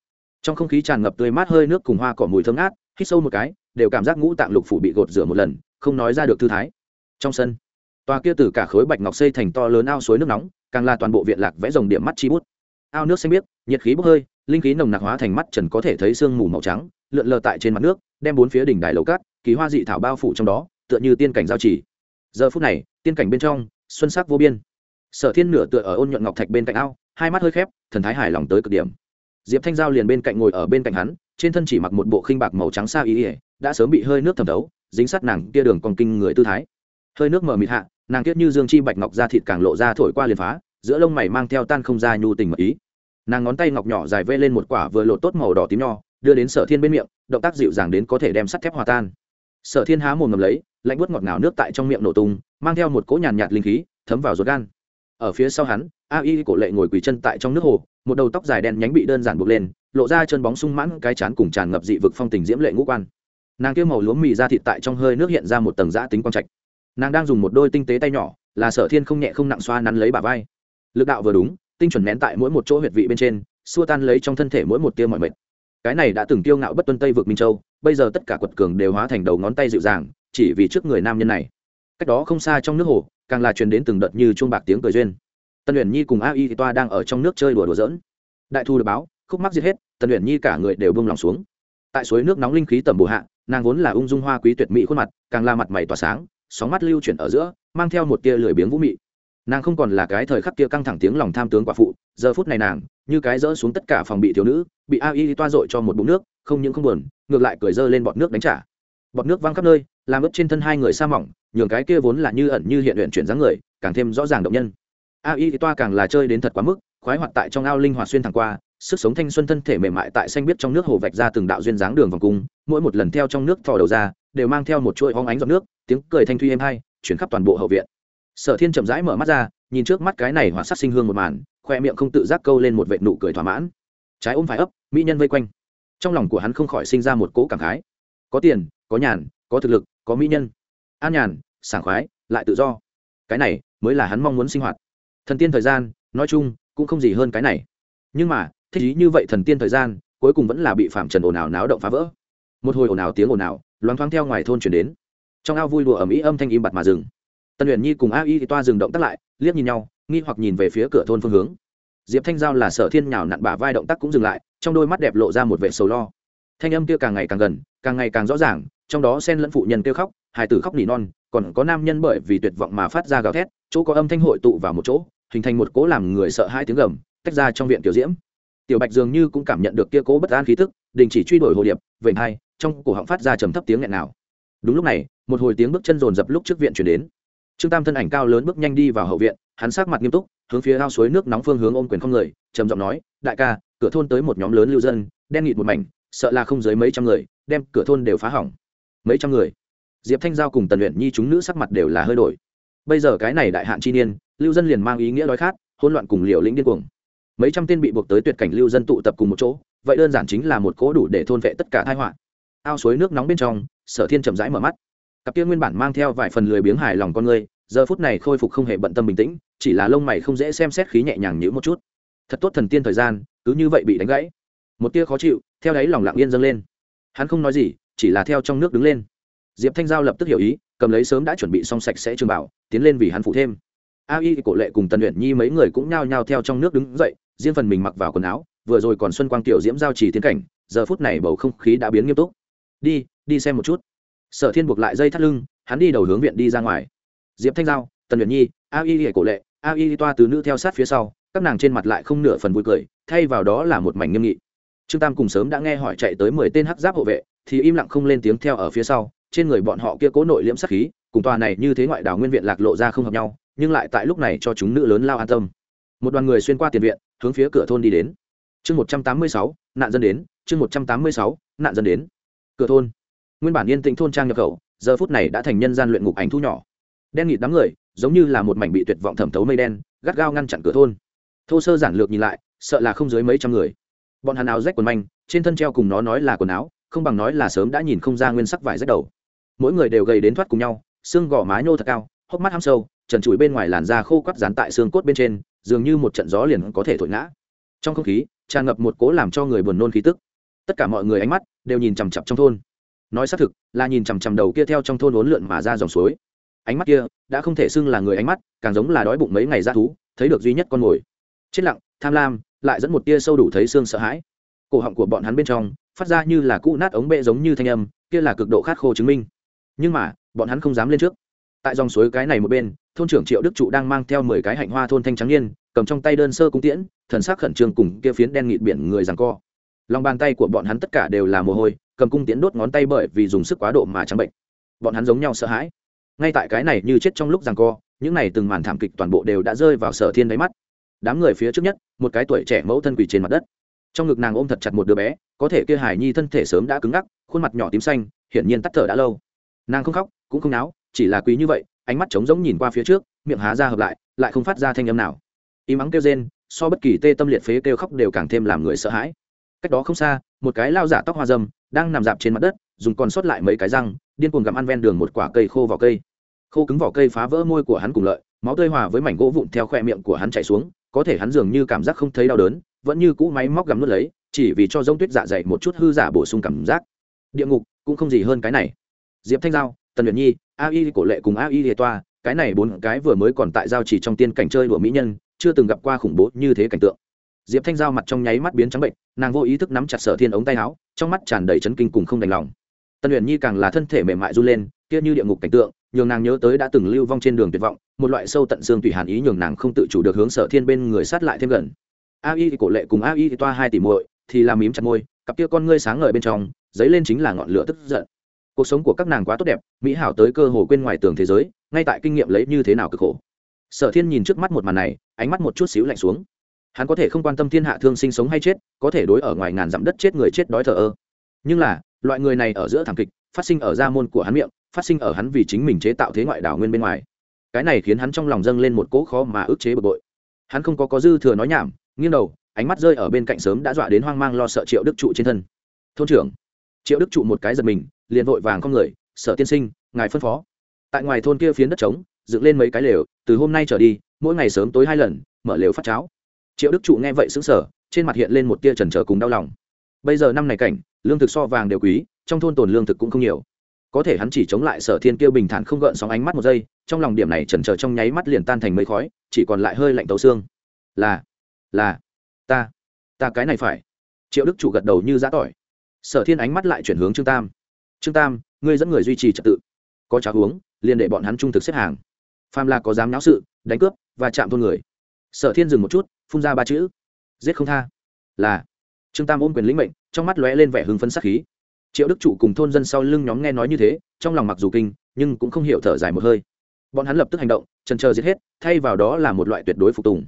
Trong không khí tràn ngập tươi mát hơi nước cùng hoa cỏ mùi thơm ngát, hít sâu một cái, đều cảm giác ngũ tạng lục phủ bị gột rửa một lần, không nói ra được thư thái. Trong sân, tòa kia từ cả khối bạch ngọc xây thành to lớn ao suối nước nóng, càng là toàn bộ viện lạc vẽ dòng điểm mắt chi bút. Ao nước xanh biếc, nhiệt khí bốc hơi, linh khí nồng nặc hóa thành mắt trần có thể thấy sương mù màu trắng, lượn lờ tại trên mặt nước, đem bốn phía đỉnh đài lầu cát, kỳ hoa dị thảo bao phủ trong đó, tựa như tiên cảnh giao chỉ giờ phút này, tiên cảnh bên trong, xuân sắc vô biên sở thiên nửa tựa ở ôn nhuận ngọc thạch bên cạnh ao hai mắt hơi khép thần thái hài lòng tới cực điểm. Diệp thanh giao liền bên cạnh ngồi ở bên cạnh hắn trên thân chỉ mặc một bộ khinh bạc màu trắng xa ý ỉa đã sớm bị hơi nước thẩm thấu dính sát nàng kia đường còn kinh người tư thái. Hơi nước mờ mịt hạ nàng kiết như dương chi bạch ngọc da thịt càng lộ ra thổi qua liền phá giữa lông mày mang theo tan không ra nhu tình mật ý. Nàng ngón tay ngọc nhỏ dài vê lên một quả vừa lộ tốt màu đỏ tím nho đưa đến sở thiên bên miệng động tác dịu dàng đến có thể đem sắt thép hòa tan. Sở thiên há mồm ngầm lấy lạnh bút ngọt ngào nước tại trong miệng nổ tung mang theo một cỗ nhàn nhạt, nhạt linh khí thấm vào ruột gan ở phía sau hắn, a y cổ lệ ngồi quỳ chân tại trong nước hồ, một đầu tóc dài đen nhánh bị đơn giản buộc lên, lộ ra chân bóng sung mãn, cái chán cùng tràn ngập dị vực phong tình diễm lệ ngũ quan. Nàng kia màu lúa mì ra thịt tại trong hơi nước hiện ra một tầng giã tính quang trạch. Nàng đang dùng một đôi tinh tế tay nhỏ, là sở thiên không nhẹ không nặng xoa nắn lấy bà vai. Lực đạo vừa đúng, tinh chuẩn nén tại mỗi một chỗ huyệt vị bên trên, xua tan lấy trong thân thể mỗi một tia mọi mệt. Cái này đã từng tiêu ngạo bất tuân tây vực minh châu, bây giờ tất cả quật cường đều hóa thành đầu ngón tay dịu dàng, chỉ vì trước người nam nhân này. Cách đó không xa trong nước hồ càng là truyền đến từng đợt như chuông bạc tiếng cười duyên. Tân luyện nhi cùng a y toa đang ở trong nước chơi đùa đùa dỡn đại thu được báo, khúc mắc giết hết tân luyện nhi cả người đều bông lòng xuống. Tại suối nước nóng linh khí tầm bổ hạ, nàng vốn là ung dung hoa quý tuyệt mỹ khuôn mặt, càng là mặt mày tỏa sáng, sóng mắt lưu chuyển ở giữa, mang theo một tia lười biếng vũ mị. Nàng không còn là cái thời khắc kia căng thẳng tiếng lòng tham tướng quả phụ, giờ phút này nàng, như cái dỡ xuống tất cả phòng bị thiếu nữ, bị a y toa dội cho một bụng nước, không những không buồn, ngược lại cười dơ lên bọt nước đánh trả. Bọt nước văng khắp nơi, làm ướt trên thân hai người sa mỏng nhường cái kia vốn là như ẩn như hiện luyện chuyển dáng người, càng thêm rõ ràng động nhân. A y toa càng là chơi đến thật quá mức, khoái hoạt tại trong ao linh hoạt xuyên thẳng qua, sức sống thanh xuân thân thể mềm mại tại xanh biết trong nước hồ vạch ra từng đạo duyên dáng đường vòng cung, mỗi một lần theo trong nước thò đầu ra, đều mang theo một chuỗi hóng ánh giọt nước, tiếng cười thanh thuy êm hay, chuyển khắp toàn bộ hậu viện. Sở thiên chậm rãi mở mắt ra, nhìn trước mắt cái này hỏa sắc sinh hương một màn, khoe miệng không tự giác câu lên một vệ nụ cười thỏa mãn. Trái ôm phải ấp, mỹ nhân vây quanh. Trong lòng của hắn không khỏi sinh ra một cỗ cảm khái. Có tiền, có nhàn, có thực lực, có mỹ nhân an nhàn, sảng khoái, lại tự do. Cái này mới là hắn mong muốn sinh hoạt. Thần tiên thời gian, nói chung, cũng không gì hơn cái này. Nhưng mà, thích ý như vậy thần tiên thời gian, cuối cùng vẫn là bị phạm trần ồn ào náo động phá vỡ. Một hồi ồn ào tiếng ồn ào, loáng thoáng theo ngoài thôn chuyển đến. Trong ao vui đùa ở mỹ âm thanh im bặt mà dừng. Tân luyện nhi cùng a y thì toa dừng động tác lại, liếc nhìn nhau, nghi hoặc nhìn về phía cửa thôn phương hướng. Diệp thanh giao là sở thiên nhào nặn bả vai động tác cũng dừng lại, trong đôi mắt đẹp lộ ra một vệ sầu lo. Thanh âm kia càng ngày càng gần, càng ngày càng rõ ràng, trong đó xen lẫn phụ nhân kêu khóc hài tử khóc nỉ non, còn có nam nhân bởi vì tuyệt vọng mà phát ra gào thét, chỗ có âm thanh hội tụ vào một chỗ, hình thành một cố làm người sợ hai tiếng gầm, tách ra trong viện tiểu diễm. Tiểu bạch dường như cũng cảm nhận được kia cố bất an khí tức, đình chỉ truy đuổi hồ điệp, vểnh hai, trong cổ họng phát ra trầm thấp tiếng nghẹn nào đúng lúc này, một hồi tiếng bước chân rồn rập lúc trước viện chuyển đến. Trương tam thân ảnh cao lớn bước nhanh đi vào hậu viện, hắn sát mặt nghiêm túc, hướng phía ao suối nước nóng phương hướng ôm quyền không người, trầm giọng nói, đại ca, cửa thôn tới một nhóm lớn lưu dân, đen nghịt một mảnh, sợ là không dưới mấy trăm người, đem cửa thôn đều phá hỏng. Mấy trăm người? Diệp thanh giao cùng tần luyện nhi chúng nữ sắc mặt đều là hơi đổi. Bây giờ cái này đại hạn chi niên, lưu dân liền mang ý nghĩa đói khát, hỗn loạn cùng liều lĩnh điên cuồng. Mấy trăm tên bị buộc tới tuyệt cảnh lưu dân tụ tập cùng một chỗ, vậy đơn giản chính là một cố đủ để thôn vệ tất cả tai họa. Ao suối nước nóng bên trong, sở thiên chậm rãi mở mắt. Cặp kia nguyên bản mang theo vài phần lười biếng hài lòng con người, giờ phút này khôi phục không hề bận tâm bình tĩnh, chỉ là lông mày không dễ xem xét khí nhẹ nhàng nhữ một chút. Thật tốt thần tiên thời gian, cứ như vậy bị đánh gãy. Một tia khó chịu, theo đáy lòng lặng yên dâng lên. Hắn không nói gì, chỉ là theo trong nước đứng lên diệp thanh giao lập tức hiểu ý, cầm lấy sớm đã chuẩn bị xong sạch sẽ trường bảo, tiến lên vì hắn phụ thêm. A y cổ lệ cùng tần luyện nhi mấy người cũng nhao nhao theo trong nước đứng dậy, riêng phần mình mặc vào quần áo, vừa rồi còn xuân quang tiểu diễm giao trì tiến cảnh, giờ phút này bầu không khí đã biến nghiêm túc. Đi đi xem một chút. Sở thiên buộc lại dây thắt lưng, hắn đi đầu hướng viện đi ra ngoài. Diệp thanh giao, tần luyện nhi, a y cổ lệ, a y toa từ nữ theo sát phía sau, các nàng trên mặt lại không nửa phần vui cười, thay vào đó là một mảnh nghiêm nghị. Trương tam cùng sớm đã nghe hỏi chạy tới mười tên hắc giáp hộ vệ, thì im lặng không lên tiếng theo ở phía sau trên người bọn họ kia cố nội liễm sắc khí, cùng tòa này như thế ngoại đảo nguyên viện lạc lộ ra không hợp nhau, nhưng lại tại lúc này cho chúng nữ lớn lao an tâm. Một đoàn người xuyên qua tiền viện, hướng phía cửa thôn đi đến. Chương một trăm tám mươi sáu, nạn dân đến. Chương một trăm tám mươi sáu, nạn dân đến. Cửa thôn. Nguyên bản yên tĩnh thôn trang nhập khẩu, giờ phút này đã thành nhân gian luyện ngục ảnh thu nhỏ. Đen nghịt đám người, giống như là một mảnh bị tuyệt vọng thẩm thấu mây đen, gắt gao ngăn chặn cửa thôn. Thô sơ giản lược nhìn lại, sợ là không dưới mấy trăm người. Bọn hắn áo rách quần manh, trên thân treo cùng nó nói là quần áo, không bằng nói là sớm đã nhìn không ra nguyên sắc vải rách đầu mỗi người đều gầy đến thoát cùng nhau, xương gò má nhô thật cao, hốc mắt ham sâu, trần trụi bên ngoài làn da khô quắt dán tại xương cốt bên trên, dường như một trận gió liền có thể thổi ngã. Trong không khí, tràn ngập một cố làm cho người buồn nôn khí tức. Tất cả mọi người ánh mắt đều nhìn chằm chặp trong thôn. Nói xác thực, là nhìn chằm chằm đầu kia theo trong thôn uốn lượn mà ra dòng suối. Ánh mắt kia đã không thể xưng là người ánh mắt, càng giống là đói bụng mấy ngày ra thú, thấy được duy nhất con mồi. Chết lặng, tham lam, lại dẫn một tia sâu đủ thấy xương sợ hãi. Cổ họng của bọn hắn bên trong, phát ra như là cũ nát ống bệ giống như thanh âm, kia là cực độ khát khô chứng minh nhưng mà, bọn hắn không dám lên trước. Tại dòng suối cái này một bên, thôn trưởng triệu đức trụ đang mang theo mười cái hạnh hoa thôn thanh trắng niên, cầm trong tay đơn sơ cung tiễn, thần sắc khẩn trương cùng kia phiến đen nghịt biển người rằng co. Lòng bàn tay của bọn hắn tất cả đều là mồ hôi, cầm cung tiễn đốt ngón tay bởi vì dùng sức quá độ mà trắng bệnh. Bọn hắn giống nhau sợ hãi. Ngay tại cái này như chết trong lúc rằng co, những này từng màn thảm kịch toàn bộ đều đã rơi vào sở thiên đáy mắt. Đám người phía trước nhất, một cái tuổi trẻ mẫu thân quỳ trên mặt đất. Trong ngực nàng ôm thật chặt một đứa bé, có thể kia hải nhi thân thể sớm đã cứng ngắc, khuôn mặt nhỏ tím xanh, hiển nhiên tắt thở đã lâu nàng không khóc, cũng không náo, chỉ là quý như vậy, ánh mắt trống rỗng nhìn qua phía trước, miệng há ra hợp lại lại không phát ra thanh âm nào. Im ắng kêu rên, so bất kỳ tê tâm liệt phế kêu khóc đều càng thêm làm người sợ hãi. Cách đó không xa, một cái lao giả tóc hoa dâm đang nằm dạp trên mặt đất, dùng còn sót lại mấy cái răng, điên cuồng gặm ăn ven đường một quả cây khô vào cây. Khô cứng vỏ cây phá vỡ môi của hắn cùng lợi, máu tơi hòa với mảnh gỗ vụn theo khoe miệng của hắn chảy xuống, có thể hắn dường như cảm giác không thấy đau đớn, vẫn như cũ máy móc gắm nuốt lấy, chỉ vì cho g tuyết dạ dày một chút hư giả bổ sung cảm giác. Địa ngục, cũng không gì hơn cái này diệp thanh giao, tần luyện nhi, a y cổ lệ cùng a y hệ toa, cái này bốn cái vừa mới còn tại giao chỉ trong tiên cảnh chơi đùa mỹ nhân, chưa từng gặp qua khủng bố như thế cảnh tượng. Diệp thanh giao mặt trong nháy mắt biến trắng bệnh, nàng vô ý thức nắm chặt sở thiên ống tay áo, trong mắt tràn đầy chấn kinh cùng không đành lòng. Tần luyện nhi càng là thân thể mềm mại run lên, kia như địa ngục cảnh tượng, nhường nàng nhớ tới đã từng lưu vong trên đường tuyệt vọng, một loại sâu tận xương tùy hàn ý nhường nàng không tự chủ được hướng sở thiên bên người sát lại thêm gần. A y cổ lệ cùng a y toa hai tỷ muội thì làm mím chặt môi, cặp kia con ngươi sáng ngời bên trong, dấy lên chính là ngọn lửa tức giận cuộc sống của các nàng quá tốt đẹp, mỹ hảo tới cơ hồ quên ngoài tường thế giới, ngay tại kinh nghiệm lấy như thế nào cực khổ. Sở thiên nhìn trước mắt một màn này, ánh mắt một chút xíu lạnh xuống. Hắn có thể không quan tâm thiên hạ thương sinh sống hay chết, có thể đối ở ngoài ngàn dặm đất chết người chết đói thờ ơ. Nhưng là, loại người này ở giữa thảm kịch, phát sinh ở gia môn của hắn miệng, phát sinh ở hắn vì chính mình chế tạo thế ngoại đảo nguyên bên ngoài. Cái này khiến hắn trong lòng dâng lên một cỗ khó mà ức chế bực bội. Hắn không có có dư thừa nói nhảm, nghiêng đầu, ánh mắt rơi ở bên cạnh sớm đã dọa đến hoang mang lo sợ triệu đức trụ trên thân. Thôn trưởng. Triệu đức trụ một cái giật mình liền vội vàng con người, sở tiên sinh, ngài phân phó. Tại ngoài thôn kia phiến đất trống, dựng lên mấy cái lều, từ hôm nay trở đi, mỗi ngày sớm tối hai lần, mở lều phát cháo. Triệu đức trụ nghe vậy xứng sở trên mặt hiện lên một tia trần trở cùng đau lòng. Bây giờ năm này cảnh, lương thực so vàng đều quý, trong thôn tồn lương thực cũng không nhiều. Có thể hắn chỉ chống lại sở thiên kêu bình thản không gợn sóng ánh mắt một giây, trong lòng điểm này trần trờ trong nháy mắt liền tan thành mây khói, chỉ còn lại hơi lạnh tấu xương. Là là, ta ta cái này phải. Triệu đức chủ gật đầu như giã tỏi. Sở thiên ánh mắt lại chuyển hướng trương tam trương tam, ngươi dẫn người duy trì trật tự. Có trả uống, liền để bọn hắn trung thực xếp hàng. Pham là có dám náo sự, đánh cướp và chạm thôn người. Sở thiên dừng một chút, phun ra ba chữ. Giết không tha. Là. Trương tam ôm quyền lĩnh mệnh, trong mắt lóe lên vẻ hưng phấn sắc khí. Triệu đức trụ cùng thôn dân sau lưng nhóm nghe nói như thế, trong lòng mặc dù kinh, nhưng cũng không hiểu thở dài một hơi. Bọn hắn lập tức hành động trần chờ giết hết, thay vào đó là một loại tuyệt đối phục tùng.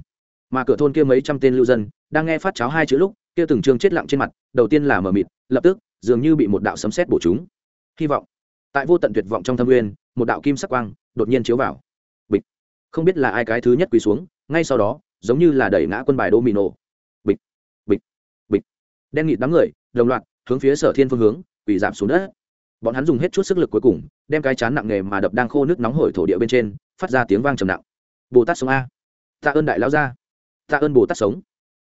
Mà cửa thôn kia mấy trăm tên lưu dân, đang nghe phát cháo hai chữ lúc, kia từng trương chết lặng trên mặt, đầu tiên là mờ mịt, lập tức dường như bị một đạo sấm sét bổ chúng hy vọng. Tại vô tận tuyệt vọng trong thâm nguyên một đạo kim sắc quang đột nhiên chiếu vào. Bịch. Không biết là ai cái thứ nhất quỳ xuống, ngay sau đó, giống như là đẩy ngã quân bài domino. Bịch. Bịch. Bịch. Đen nghịt đám người, đồng loạt, hướng phía sở thiên phương hướng, quỳ giảm xuống đất. Bọn hắn dùng hết chút sức lực cuối cùng, đem cái chán nặng nghề mà đập đang khô nước nóng hổi thổ địa bên trên, phát ra tiếng vang trầm nặng. Bồ tát sống a. Tạ ơn đại lão gia. Tạ ơn bồ tát sống.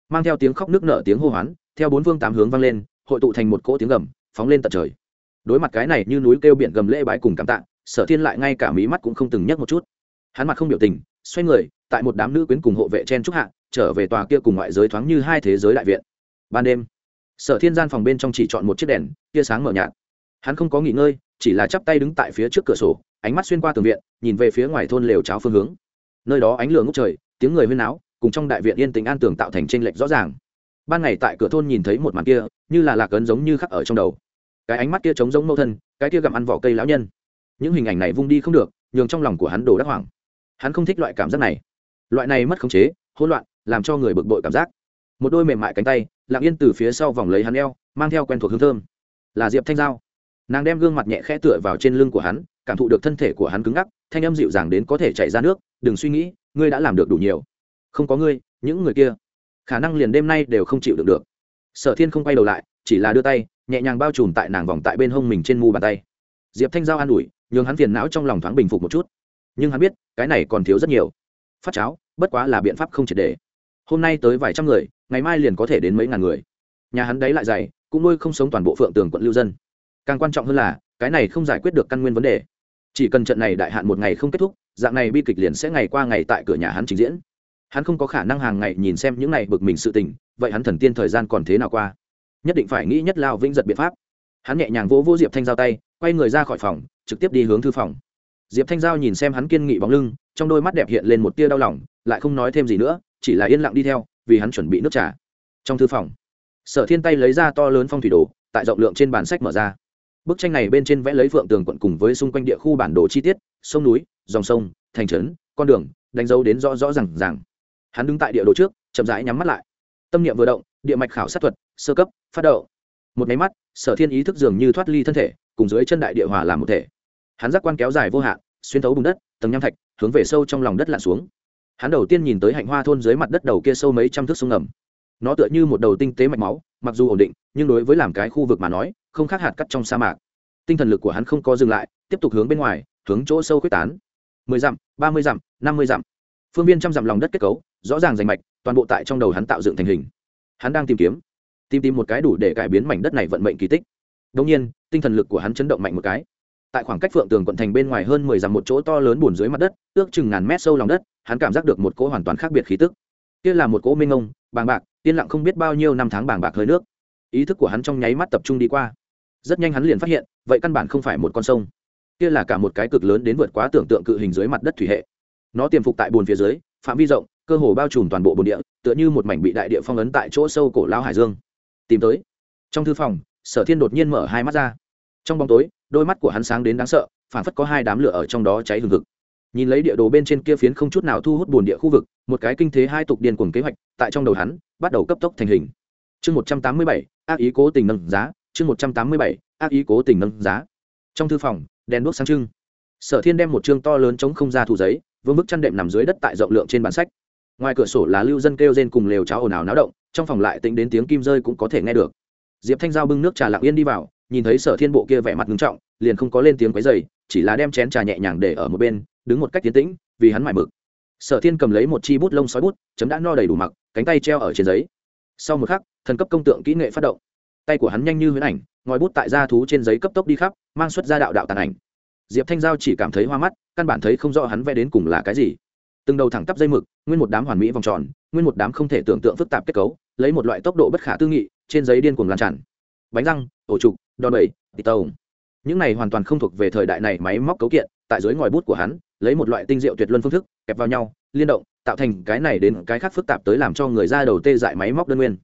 Mang theo tiếng khóc nước nở tiếng hô hoán, theo bốn phương tám hướng vang lên, hội tụ thành một cỗ tiếng gầm, phóng lên tận trời đối mặt cái này như núi kêu biển gầm lễ bái cùng cảm tạ, sở thiên lại ngay cả mí mắt cũng không từng nhấc một chút. Hắn mặt không biểu tình, xoay người, tại một đám nữ quyến cùng hộ vệ chen trúc hạ, trở về tòa kia cùng ngoại giới thoáng như hai thế giới đại viện. Ban đêm, sở thiên gian phòng bên trong chỉ chọn một chiếc đèn, tia sáng mở nhạt. Hắn không có nghỉ ngơi, chỉ là chắp tay đứng tại phía trước cửa sổ, ánh mắt xuyên qua tường viện, nhìn về phía ngoài thôn lều cháo phương hướng. Nơi đó ánh lửa ngốc trời, tiếng người huyên náo, cùng trong đại viện yên tĩnh an tường tạo thành tranh lệch rõ ràng. Ban ngày tại cửa thôn nhìn thấy một màn kia, như là lạc ấn giống như khắc ở trong đầu cái ánh mắt kia trống giống mâu thân, cái kia gặm ăn vỏ cây lão nhân. Những hình ảnh này vung đi không được, nhường trong lòng của hắn đổ đắc hoảng. Hắn không thích loại cảm giác này. Loại này mất khống chế, hỗn loạn, làm cho người bực bội cảm giác. Một đôi mềm mại cánh tay, lặng yên từ phía sau vòng lấy hắn eo, mang theo quen thuộc hương thơm. Là diệp thanh giao. Nàng đem gương mặt nhẹ khẽ tựa vào trên lưng của hắn, cảm thụ được thân thể của hắn cứng ngắc, thanh âm dịu dàng đến có thể chảy ra nước, đừng suy nghĩ, ngươi đã làm được đủ nhiều. Không có ngươi, những người kia, khả năng liền đêm nay đều không chịu được được. Sở thiên không quay đầu lại, chỉ là đưa tay nhẹ nhàng bao trùm tại nàng vòng tại bên hông mình trên mu bàn tay. Diệp thanh giao an ủi, nhường hắn phiền não trong lòng thoáng bình phục một chút. Nhưng hắn biết, cái này còn thiếu rất nhiều. Phát cháo, bất quá là biện pháp không triệt đề hôm nay tới vài trăm người, ngày mai liền có thể đến mấy ngàn người. Nhà hắn đấy lại dày, cũng nuôi không sống toàn bộ phượng tường quận lưu dân. Càng quan trọng hơn là, cái này không giải quyết được căn nguyên vấn đề. Chỉ cần trận này đại hạn một ngày không kết thúc, dạng này bi kịch liền sẽ ngày qua ngày tại cửa nhà hắn trình diễn. Hắn không có khả năng hàng ngày nhìn xem những này bực mình sự tình, vậy hắn thần tiên thời gian còn thế nào qua? Nhất định phải nghĩ nhất lao vĩnh giật biện pháp. Hắn nhẹ nhàng vỗ vỗ diệp thanh giao tay, quay người ra khỏi phòng, trực tiếp đi hướng thư phòng. Diệp thanh giao nhìn xem hắn kiên nghị bóng lưng, trong đôi mắt đẹp hiện lên một tia đau lòng, lại không nói thêm gì nữa, chỉ là yên lặng đi theo, vì hắn chuẩn bị nước trà. Trong thư phòng, sở thiên tay lấy ra to lớn phong thủy đồ, tại rộng lượng trên bản sách mở ra. Bức tranh này bên trên vẽ lấy phượng tường quận cùng với xung quanh địa khu bản đồ chi tiết, sông núi, dòng sông, thành trấn, con đường, đánh dấu đến rõ rõ r à n g rằng hắn đứng tại địa đồ trước, chậm rãi nhắm mắt lại. Tâm niệm vừa động, địa mạch khảo sát thuật, sơ cấp phát động. Một máy mắt, sở thiên ý thức dường như thoát ly thân thể, cùng dưới chân đại địa hòa làm một thể. Hắn giác quan kéo dài vô hạn, xuyên thấu bùn đất, tầng nham thạch, hướng về sâu trong lòng đất lặn xuống. Hắn đầu tiên nhìn tới hạnh hoa thôn dưới mặt đất đầu kia sâu mấy trăm thước sông ngầm. Nó tựa như một đầu tinh tế mạch máu, mặc dù ổn định, nhưng đối với làm cái khu vực mà nói, không khác hạt cắt trong sa mạc. Tinh thần lực của hắn không có dừng lại, tiếp tục hướng bên ngoài, hướng chỗ sâu quyết tán. Mười dặm, ba mươi dặm, năm mươi dặm. Phương viên trăm dặm lòng đất kết cấu, rõ ràng rành mạch, toàn bộ tại trong đầu hắn tạo dựng thành hình. Hắn đang tìm kiếm tìm tìm một cái đủ để cải biến mảnh đất này vận mệnh kỳ tích. Đông nhiên, tinh thần lực của hắn chấn động mạnh một cái. Tại khoảng cách phượng tường quận thành bên ngoài hơn mười dặm một chỗ to lớn bùn dưới mặt đất, ước chừng ngàn mét sâu lòng đất, hắn cảm giác được một cỗ hoàn toàn khác biệt khí tức. Kia là một cỗ minh ông bàng bạc, yên lặng không biết bao nhiêu năm tháng bàng bạc hơi nước. Ý thức của hắn trong nháy mắt tập trung đi qua. Rất nhanh hắn liền phát hiện, vậy căn bản không phải một con sông. Kia là cả một cái cực lớn đến vượt quá tưởng tượng cự hình dưới mặt đất thủy hệ. Nó tiềm phục tại bùn phía dưới, phạm vi rộng, cơ hồ bao trùm toàn bộ bồn địa, tựa như một mảnh bị đại địa phong ấn tại chỗ sâu cổ lao hải dương tìm tới. Trong thư phòng, sở thiên đột nhiên mở hai mắt ra. Trong bóng tối, đôi mắt của hắn sáng đến đáng sợ phản phất có hai đám lửa ở trong đó cháy hừng hực. Nhìn lấy địa đồ bên trên kia phiến không chút nào thu hút bồn địa khu vực, một cái kinh thế hai tục điên cuồng kế hoạch, tại trong đầu hắn, bắt đầu cấp tốc thành hình. Chương một trăm tám mươi bảy, ác ý cố tình nâng giá. Chương một trăm tám mươi bảy, ác ý cố tình nâng giá. Trong thư phòng, đèn đuốc sáng trưng. Sở thiên đem một chương to lớn chống không ra thủ giấy, vương bức chăn đệm nằm dưới đất tại rộng lượng trên bản sách. Ngoài cửa sổ là lưu dân kêu rên cùng lều cháo ồn ào náo động trong phòng lại tính đến tiếng kim rơi cũng có thể nghe được. Diệp thanh giao bưng nước trà lặng yên đi vào, nhìn thấy sở thiên bộ kia vẻ mặt ngưng trọng, liền không có lên tiếng quấy dày chỉ là đem chén trà nhẹ nhàng để ở một bên, đứng một cách tiến tĩnh, vì hắn mải mực. Sở thiên cầm lấy một chi bút lông sói bút, chấm đã no đầy đủ mặc, cánh tay treo ở trên giấy. Sau một khắc, thần cấp công tượng kỹ nghệ phát động. Tay của hắn nhanh như huyễn ảnh, ngòi bút tại da thú trên giấy cấp tốc đi khắp, mang xuất ra đạo đạo tàn ảnh. Diệp thanh giao chỉ cảm thấy hoa mắt, căn bản thấy không rõ hắn vẽ đến cùng là cái gì. Từng đầu thẳng tắp dây mực, nguyên một đám hoàn mỹ vòng tròn nguyên một đám không thể tưởng tượng phức tạp kết cấu, lấy một loại tốc độ bất khả tư nghị, trên giấy điên cuồng lan tràn. Bánh răng, ổ trục, đòn bẩy, tì tàu những này hoàn toàn không thuộc về thời đại này máy móc cấu kiện, tại dưới ngòi bút của hắn, lấy một loại tinh diệu tuyệt luân phương thức, kẹp vào nhau, liên động, tạo thành cái này đến cái khác phức tạp tới làm cho người ra đầu tê dại máy móc đơn nguyên.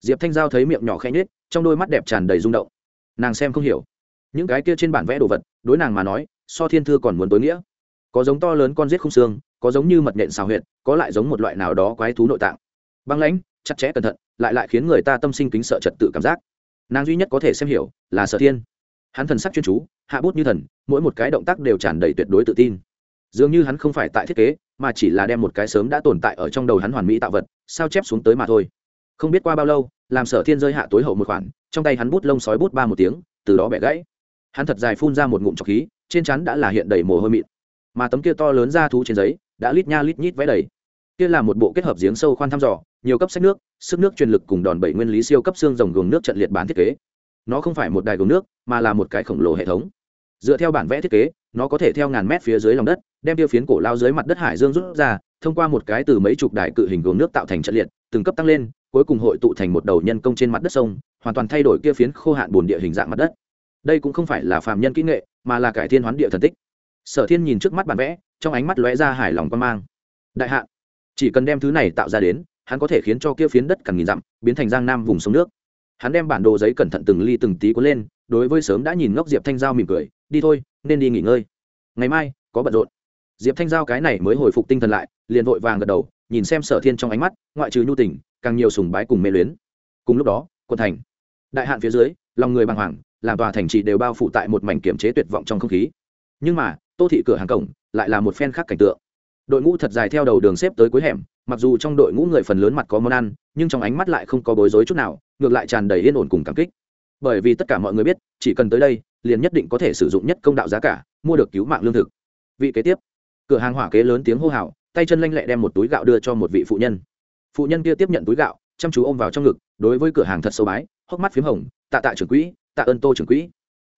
Diệp thanh giao thấy miệng nhỏ khẽ nhết trong đôi mắt đẹp tràn đầy rung động. Nàng xem không hiểu. Những cái kia trên bản vẽ đồ vật, đối nàng mà nói, so thiên thư còn muốn tối nghĩa. Có giống to lớn con giết không xương có giống như mật nện xào huyệt, có lại giống một loại nào đó quái thú nội tạng. Băng lãnh, chặt chẽ cẩn thận, lại lại khiến người ta tâm sinh kính sợ trật tự cảm giác. Nàng duy nhất có thể xem hiểu là sở thiên. Hắn thần sắc chuyên chú, hạ bút như thần, mỗi một cái động tác đều tràn đầy tuyệt đối tự tin. Dường như hắn không phải tại thiết kế, mà chỉ là đem một cái sớm đã tồn tại ở trong đầu hắn hoàn mỹ tạo vật, sao chép xuống tới mà thôi. Không biết qua bao lâu, làm sở thiên rơi hạ tối hậu một khoản, trong tay hắn bút lông sói bút ba một tiếng, từ đó bẻ gãy. Hắn thật dài phun ra một ngụm trọc khí, trên chắn đã là hiện đầy mồ hôi mịn. Mà tấm kia to lớn ra thú trên giấy đã lít nha lít nhít vẽ đầy. Kia là một bộ kết hợp giếng sâu khoan thăm dò, nhiều cấp sách nước, sức nước truyền lực cùng đòn bẩy nguyên lý siêu cấp xương rồng gồm nước trận liệt bán thiết kế. Nó không phải một đài gồm nước, mà là một cái khổng lồ hệ thống. Dựa theo bản vẽ thiết kế, nó có thể theo ngàn mét phía dưới lòng đất, đem tiêu phiến cổ lao dưới mặt đất hải dương rút ra, thông qua một cái từ mấy chục đài cự hình gồm nước tạo thành trận liệt, từng cấp tăng lên, cuối cùng hội tụ thành một đầu nhân công trên mặt đất sông, hoàn toàn thay đổi kia phiến khô hạn bồn địa hình dạng mặt đất. Đây cũng không phải là phàm nhân kỹ nghệ, mà là cải thiên hoán địa thần tích sở thiên nhìn trước mắt bản vẽ, trong ánh mắt lóe ra hài lòng quan mang. Đại hạn chỉ cần đem thứ này tạo ra đến, hắn có thể khiến cho kia phiến đất cằn nghìn dặm biến thành giang nam vùng sông nước. Hắn đem bản đồ giấy cẩn thận từng ly từng tí cuốn lên, đối với sớm đã nhìn ngốc diệp thanh giao mỉm cười, đi thôi, nên đi nghỉ ngơi. Ngày mai, có bận rộn. Diệp thanh giao cái này mới hồi phục tinh thần lại, liền vội vàng gật đầu, nhìn xem sở thiên trong ánh mắt, ngoại trừ nhu tình, càng nhiều sùng bái cùng mê luyến. Cùng lúc đó, quận thành, đại hạn phía dưới, lòng người bàng hoàng, làm tòa thành trì đều bao phủ tại một mảnh kiểm chế tuyệt vọng trong không khí. Nhưng mà tô thị cửa hàng cổng, lại là một phen khác cảnh tượng. Đội ngũ thật dài theo đầu đường xếp tới cuối hẻm, mặc dù trong đội ngũ người phần lớn mặt có món ăn, nhưng trong ánh mắt lại không có bối rối chút nào, ngược lại tràn đầy yên ổn cùng cảm kích. Bởi vì tất cả mọi người biết, chỉ cần tới đây, liền nhất định có thể sử dụng nhất công đạo giá cả, mua được cứu mạng lương thực. Vị kế tiếp. Cửa hàng hỏa kế lớn tiếng hô hào, tay chân lanh lẹ đem một túi gạo đưa cho một vị phụ nhân. Phụ nhân kia tiếp nhận túi gạo, chăm chú ôm vào trong ngực, đối với cửa hàng thật sâu bái, hốc mắt p h í m hồng, tạ tạ trưởng quỹ, tạ ơn tô trưởng quỹ.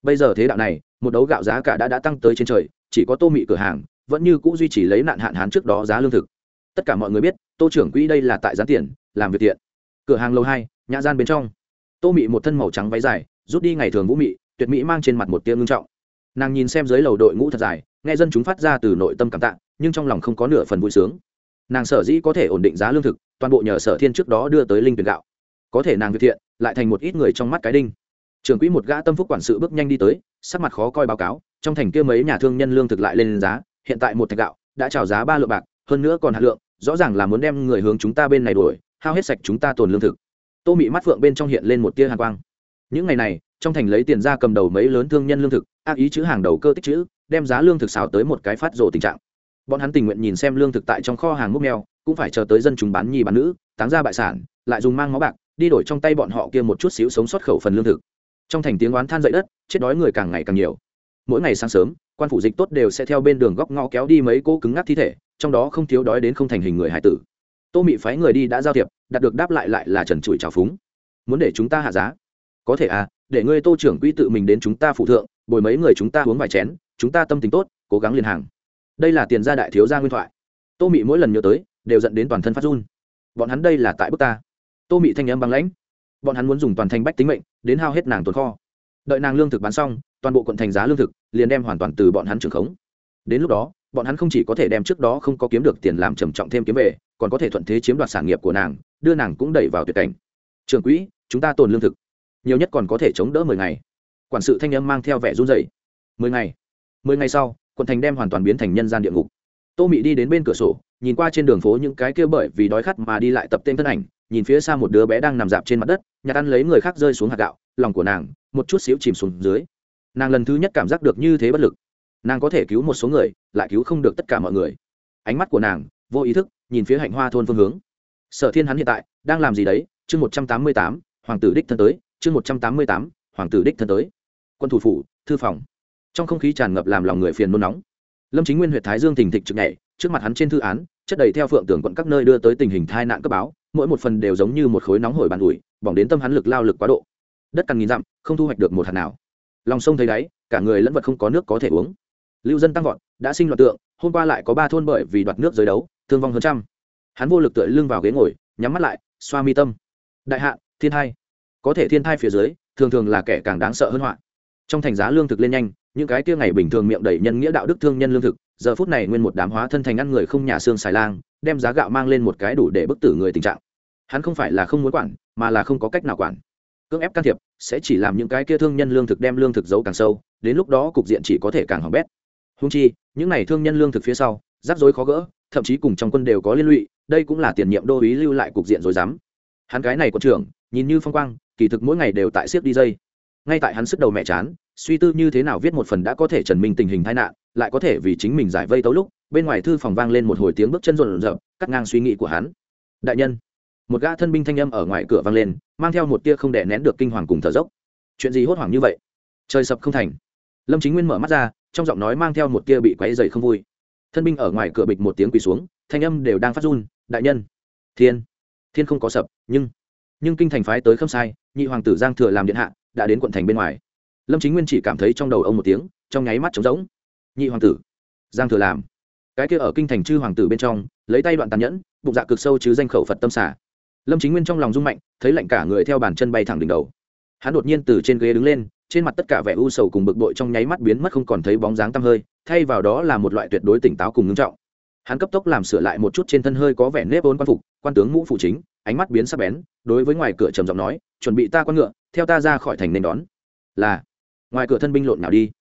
Bây giờ thế đạo này, một đấu gạo giá cả đã đã tăng tới trên trời chỉ có tô mị cửa hàng, vẫn như c ũ duy trì lấy nạn hạn hán trước đó giá lương thực. Tất cả mọi người biết, tô trưởng quỹ đây là tại gián tiền, làm việc tiện cửa hàng lâu hai, nhã gian bên trong. Tô mị một thân màu trắng váy dài, rút đi ngày thường vũ mị, tuyệt mỹ mang trên mặt một tiêm ngưng trọng. Nàng nhìn xem dưới lầu đội ngũ thật dài, nghe dân chúng phát ra từ nội tâm cảm tạ, nhưng trong lòng không có nửa phần vui sướng. Nàng sở dĩ có thể ổn định giá lương thực, toàn bộ nhờ sở thiên trước đó đưa tới linh tuyển gạo. Có thể nàng việc thiện, lại thành một ít người trong mắt cái đinh trưởng quỹ một gã tâm phúc quản sự bước nhanh đi tới, sắc mặt khó coi báo cáo, trong thành kia mấy nhà thương nhân lương thực lại lên giá, hiện tại một thạch gạo, đã trào giá ba lượng bạc, hơn nữa còn hạt lượng, rõ ràng là muốn đem người hướng chúng ta bên này đuổi, hao hết sạch chúng ta tồn lương thực. Tô mị mắt phượng bên trong hiện lên một tia hàn quang. Những ngày này, trong thành lấy tiền ra cầm đầu mấy lớn thương nhân lương thực, ác ý chữ hàng đầu cơ tích chữ, đem giá lương thực xào tới một cái phát rồ tình trạng. Bọn hắn tình nguyện nhìn xem lương thực tại trong kho hàng múc mèo, cũng phải chờ tới dân chúng bán nhi bán nữ, táng ra bại sản, lại dùng mang máu bạc, đi đổi trong tay bọn họ kia một chút xíu sống xuất khẩu phần lương thực trong thành tiếng oán than dậy đất, chết đói người càng ngày càng nhiều. Mỗi ngày sáng sớm, quan phủ dịch tốt đều sẽ theo bên đường góc ngõ kéo đi mấy cỗ cứng ngắc thi thể, trong đó không thiếu đói đến không thành hình người hải tử. Tô mị phái người đi đã giao thiệp, đạt được đáp lại lại là trần trụi trào phúng. Muốn để chúng ta hạ giá? Có thể à để ngươi tô trưởng quỹ tự mình đến chúng ta phụ thượng, bồi mấy người chúng ta uống vài chén, chúng ta tâm tình tốt, cố gắng liên hàng. Đây là tiền gia đại thiếu gia nguyên thoại. Tô mị mỗi lần nhớ tới, đều dẫn đến toàn thân phát run. Bọn hắn đây là tại bức ta. Tô mị thanh âm băng lãnh. Bọn hắn muốn dùng toàn thành bách tính mệnh đến hao hết nàng tồn kho. Đợi nàng lương thực bán xong, toàn bộ quận thành giá lương thực liền đem hoàn toàn từ bọn hắn trưởng khống. Đến lúc đó, bọn hắn không chỉ có thể đem trước đó không có kiếm được tiền làm trầm trọng thêm kiếm về, còn có thể thuận thế chiếm đoạt sản nghiệp của nàng, đưa nàng cũng đẩy vào tuyệt cảnh. Trường quỹ, chúng ta tồn lương thực. Nhiều nhất còn có thể chống đỡ mười ngày. Quản sự thanh âm mang theo vẻ run dày mười ngày? Mười ngày sau, quận thành đem hoàn toàn biến thành nhân gian địa ngục. Tô mị đi đến bên cửa sổ, nhìn qua trên đường phố những cái kia bởi vì đói khát mà đi lại tập tên thân ảnh nhìn phía xa một đứa bé đang nằm dạp trên mặt đất, nhặt ăn lấy người khác rơi xuống hạt gạo, lòng của nàng, một chút xíu chìm xuống dưới. Nàng lần thứ nhất cảm giác được như thế bất lực. Nàng có thể cứu một số người, lại cứu không được tất cả mọi người. Ánh mắt của nàng, vô ý thức, nhìn phía hạnh hoa thôn phương hướng. Sở thiên hắn hiện tại, đang làm gì đấy? Chương một trăm tám mươi tám, hoàng tử đích thân tới. Chương một trăm tám mươi tám, hoàng tử đích thân tới. Quân thủ phủ, thư phòng. Trong không khí tràn ngập làm lòng người phiền nôn nóng. Lâm chính nguyên huyện thái dương thình thịch trực nhảy, trước mặt hắn trên thư án, chất đầy theo phượng tưởng quận các nơi đưa tới tình hình tai nạn cấp báo mỗi một phần đều giống như một khối nóng hổi bàn ủi bỏng đến tâm hắn lực lao lực quá độ. Đất cằn nghìn dặm, không thu hoạch được một hạt nào. Lòng sông thấy đáy, cả người lẫn vật không có nước có thể uống. Lưu dân tăng vọt, đã sinh loạt tượng, hôm qua lại có ba thôn bởi vì đoạt nước giới đấu, thương vong hơn trăm. Hắn vô lực tựa lưng vào ghế ngồi, nhắm mắt lại, xoa mi tâm. Đại hạ, thiên thai. Có thể thiên thai phía dưới, thường thường là kẻ càng đáng sợ hơn họa. Trong thành giá lương thực lên nhanh những cái kia ngày bình thường miệng đầy nhân nghĩa đạo đức thương nhân lương thực, giờ phút này nguyên một đám hóa thân thành ăn người không nhà xương xài lang, đem giá gạo mang lên một cái đủ để bức tử người tình trạng. Hắn không phải là không muốn quản, mà là không có cách nào quản. Cưỡng ép can thiệp, sẽ chỉ làm những cái kia thương nhân lương thực đem lương thực giấu càng sâu, đến lúc đó cục diện chỉ có thể càng hỏng bét. Húng chi, những n à y thương nhân lương thực phía sau, rắc rối khó gỡ, thậm chí cùng trong quân đều có liên lụy, đây cũng là tiền nhiệm đô ý lưu lại cục diện rồi dám hắn cái này có trưởng, nhìn như phong quang, kỳ thực mỗi ngày đều tại siếc đi dây. Ngay tại hắn sức đầu mẹ chán suy tư như thế nào viết một phần đã có thể trần minh tình hình tai nạn, lại có thể vì chính mình giải vây tấu lúc, bên ngoài thư phòng vang lên một hồi tiếng bước chân rộn rộn, cắt ngang suy nghĩ của hắn. Đại nhân, một gã thân binh thanh âm ở ngoài cửa vang lên, mang theo một tia không đè nén được kinh hoàng cùng thở dốc. Chuyện gì hốt hoảng như vậy? Trời sập không thành. Lâm chính nguyên mở mắt ra, trong giọng nói mang theo một tia bị quáy dày không vui. Thân binh ở ngoài cửa bịch một tiếng quỳ xuống, thanh âm đều đang phát run, đại nhân, thiên thiên không có sập, nhưng nhưng kinh thành phái tới không sai, nhị hoàng tử giang thừa làm điện hạ, đã đến quận thành bên ngoài lâm chính nguyên chỉ cảm thấy trong đầu ông một tiếng, trong nháy mắt trống rỗng. Nhị hoàng tử, giang thừa làm. Cái kia ở kinh thành chư hoàng tử bên trong, lấy tay đoạn tàn nhẫn, bụng dạ cực sâu chứ danh khẩu phật tâm xả. Lâm chính nguyên trong lòng rung mạnh, thấy lạnh cả người theo bàn chân bay thẳng đỉnh đầu. Hắn đột nhiên từ trên ghế đứng lên, trên mặt tất cả vẻ u sầu cùng bực bội trong nháy mắt biến mất không còn thấy bóng dáng tăm hơi, thay vào đó là một loại tuyệt đối tỉnh táo cùng ngưng trọng. Hắn cấp tốc làm sửa lại một chút trên thân hơi có vẻ nếp ôn quan phục, quan tướng mũ phụ chính, ánh mắt biến sắc bén, đối với ngoài cửa trầm giọng nói, chuẩn bị ta con ngựa, theo ta ra khỏi thành nên đón. Là ngoài cửa thân binh lộn nào đi.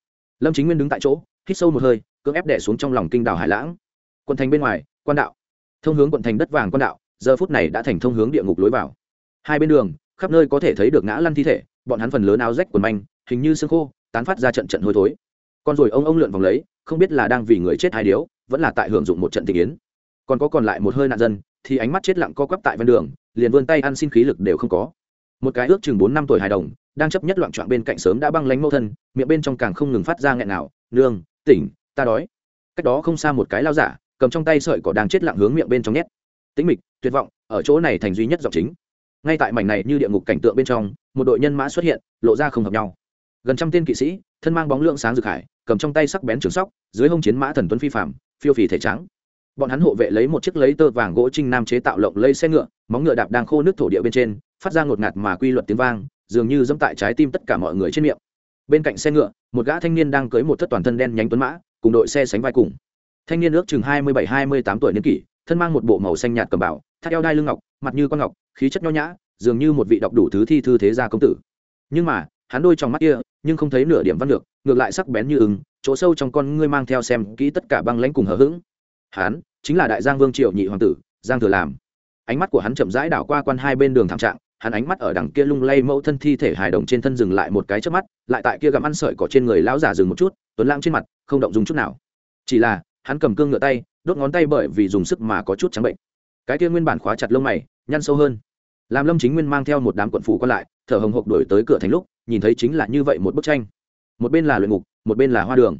Lâm chính nguyên đứng tại chỗ, hít sâu một hơi, cưỡng ép đẻ xuống trong lòng kinh đảo hải lãng. Quận thành bên ngoài, quan đạo. Thông hướng quận thành đất vàng quan đạo, giờ phút này đã thành thông hướng địa ngục lối vào. Hai bên đường, khắp nơi có thể thấy được ngã lăn thi thể, bọn hắn phần lớn áo rách quần manh, hình như xương khô, tán phát ra trận trận hôi thối. Con rồi ông ông lượn vòng lấy, không biết là đang vì người chết hai điếu, vẫn là tại hưởng dụng một trận tình yến. Còn có còn lại một hơi nạn dân, thì ánh mắt chết lặng co quắp tại ven đường, liền vươn tay ăn xin khí lực đều không có một cái ước chừng bốn năm tuổi hài đồng, đang chấp nhất loạn trọn bên cạnh sớm đã băng lánh mẫu thân, miệng bên trong càng không ngừng phát ra nghẹn nào nương, tỉnh, ta đói. Cách đó không xa một cái lao giả, cầm trong tay sợi cỏ đang chết lặng hướng miệng bên trong nhét. Tĩnh mịch, tuyệt vọng, ở chỗ này thành duy nhất giọng chính. Ngay tại mảnh này như địa ngục cảnh tượng bên trong, một đội nhân mã xuất hiện, lộ ra không hợp nhau. Gần trăm tên kỵ sĩ, thân mang bóng lượng sáng rực hải, cầm trong tay sắc bén trường sóc, dưới hông chiến mã thần tuấn phi phạm phiêu phì thể trắng. Bọn hắn hộ vệ lấy một chiếc lấy tơ vàng gỗ trinh nam chế tạo lộng lây xe ngựa, móng ngựa đạp đang khô nước thổ địa bên trên phát ra ngột ngạt mà quy luật tiếng vang, dường như dẫm tại trái tim tất cả mọi người trên miệng. Bên cạnh xe ngựa, một gã thanh niên đang cưới một thất toàn thân đen nhánh tuấn mã, cùng đội xe sánh vai cùng. Thanh niên ước chừng hai mươi bảy, hai mươi tám tuổi niên kỷ, thân mang một bộ màu xanh nhạt cầm bảo thắt eo đai lưng ngọc, mặt như con ngọc, khí chất nho nhã, dường như một vị đọc đủ thứ thi thư thế gia công tử. Nhưng mà, hắn đôi trong mắt kia, nhưng không thấy nửa điểm văn được ngược lại sắc bén như ứng chỗ sâu trong con ngươi mang theo xem kỹ tất cả băng lãnh cùng hờ hững. Hắn chính là đại giang vương triệu nhị hoàng tử, giang thừa làm. Ánh mắt của hắn chậm rãi đảo qua quan hai bên đường thảm trạng hắn ánh mắt ở đằng kia lung lay mẫu thân thi thể hài đồng trên thân dừng lại một cái trước mắt, lại tại kia gặm ăn sợi cỏ trên người lão giả dừng một chút, tuấn lãng trên mặt, không động dùng chút nào. Chỉ là, hắn cầm cương ngựa tay, đốt ngón tay bởi vì dùng sức mà có chút trắng bệnh. Cái kia nguyên bản khóa chặt lông mày, nhăn sâu hơn. Làm lâm chính nguyên mang theo một đám quận phủ còn lại, thở hồng hộc đổi tới cửa thành lúc, nhìn thấy chính là như vậy một bức tranh. Một bên là luyện ngục, một bên là hoa đường.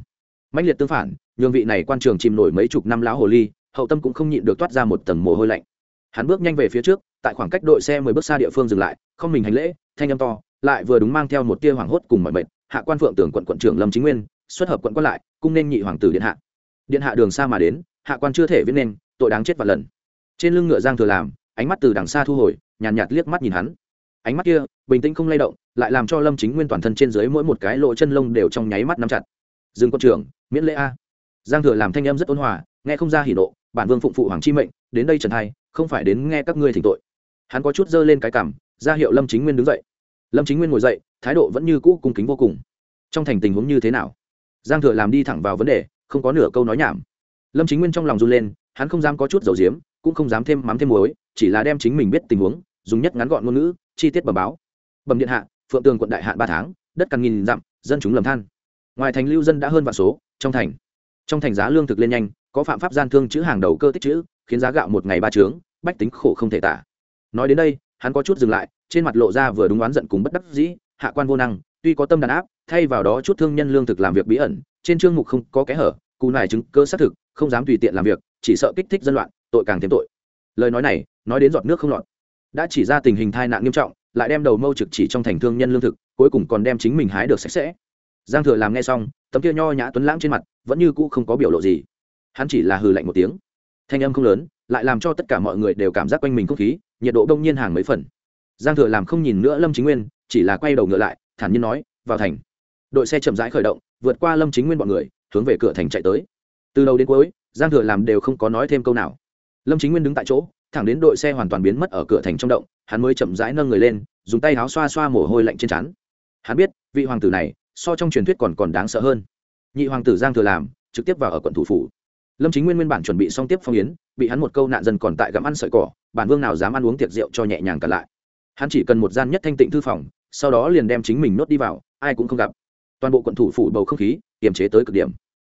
Mạnh liệt tương phản, nhường vị này quan trường chìm nổi mấy chục năm lão hồ ly, hậu tâm cũng không nhịn được toát ra một tầng mồ hôi lạnh. Hắn bước nhanh về phía trước tại khoảng cách đội xe mười bước xa địa phương dừng lại không mình hành lễ thanh âm to lại vừa đúng mang theo một tia hoảng hốt cùng mọi mệnh hạ quan phượng tưởng quận quận trưởng lâm chính nguyên xuất hợp quận quan lại cung nên nhị hoàng tử điện hạ. Điện hạ đường xa mà đến hạ quan chưa thể viết nên tội đáng chết và lần. Trên lưng ngựa giang thừa làm ánh mắt từ đằng xa thu hồi nhàn nhạt, nhạt liếc mắt nhìn hắn. Ánh mắt kia bình tĩnh không lay động lại làm cho lâm chính nguyên toàn thân trên dưới mỗi một cái lỗ chân lông đều trong nháy mắt nắm chặt. Dừng quân trưởng miễn lễ a. Giang thừa làm thanh âm rất ôn hòa nghe không ra hỉ nộ bản vương phụng phụ hoàng chi mệnh đến đây trần hai không phải đến nghe các ngươi thỉnh tội hắn có chút dơ lên cái cảm, ra hiệu lâm chính nguyên đứng dậy. Lâm chính nguyên ngồi dậy, thái độ vẫn như cũ cung kính vô cùng. Trong thành tình huống như thế nào? Giang thừa làm đi thẳng vào vấn đề, không có nửa câu nói nhảm. Lâm chính nguyên trong lòng run lên, hắn không dám có chút dầu diếm, cũng không dám thêm mắm thêm muối, chỉ là đem chính mình biết tình huống, dùng nhất ngắn gọn ngôn ngữ, chi tiết bẩm báo. Bẩm điện hạ, phượng tường quận đại hạn ba tháng, đất cằn nghìn dặm, dân chúng lầm than. Ngoài thành lưu dân đã hơn vạn số, trong thành. Trong thành giá lương thực lên nhanh, có phạm pháp gian thương chữ hàng đầu cơ tích chữ, khiến giá gạo một ngày ba trướng, bách tính khổ không thể tả nói đến đây, hắn có chút dừng lại, trên mặt lộ ra vừa đúng oán giận cùng bất đắc dĩ, hạ quan vô năng, tuy có tâm đàn áp, thay vào đó chút thương nhân lương thực làm việc bí ẩn, trên chương mục không có kẽ hở, cù này chứng cơ xác thực, không dám tùy tiện làm việc, chỉ sợ kích thích dân loạn, tội càng thêm tội. Lời nói này, nói đến giọt nước không lọt. Đã chỉ ra tình hình tai nạn nghiêm trọng, lại đem đầu mâu trực chỉ trong thành thương nhân lương thực, cuối cùng còn đem chính mình hái được sạch sẽ. Giang thừa làm nghe xong, tấm kia nho nhã tuấn lãng trên mặt, vẫn như cũ không có biểu lộ gì. Hắn chỉ là hừ lạnh một tiếng. Thanh âm không lớn, lại làm cho tất cả mọi người đều cảm giác quanh mình không khí nhiệt độ đông nhiên hàng mấy phần. Giang thừa làm không nhìn nữa lâm chính nguyên, chỉ là quay đầu ngựa lại, thản nhiên nói, vào thành. Đội xe chậm rãi khởi động, vượt qua lâm chính nguyên bọn người, hướng về cửa thành chạy tới. Từ đầu đến cuối, giang thừa làm đều không có nói thêm câu nào. Lâm chính nguyên đứng tại chỗ, thẳng đến đội xe hoàn toàn biến mất ở cửa thành trong động, hắn mới chậm rãi nâng người lên, dùng tay áo xoa xoa mồ hôi lạnh trên trán. Hắn biết, vị hoàng tử này, so trong truyền thuyết còn còn đáng sợ hơn. Nhị hoàng tử giang thừa làm, trực tiếp vào ở quận thủ phủ. Lâm chính nguyên nguyên bản chuẩn bị xong tiếp phong yến, bị hắn một câu nạn dân còn tại gặm ăn sợi cỏ bản vương nào dám ăn uống tiệc rượu cho nhẹ nhàng cả lại. Hắn chỉ cần một gian nhất thanh tịnh thư phòng, sau đó liền đem chính mình nốt đi vào, ai cũng không gặp. Toàn bộ quận thủ phủ bầu không khí, kiềm chế tới cực điểm.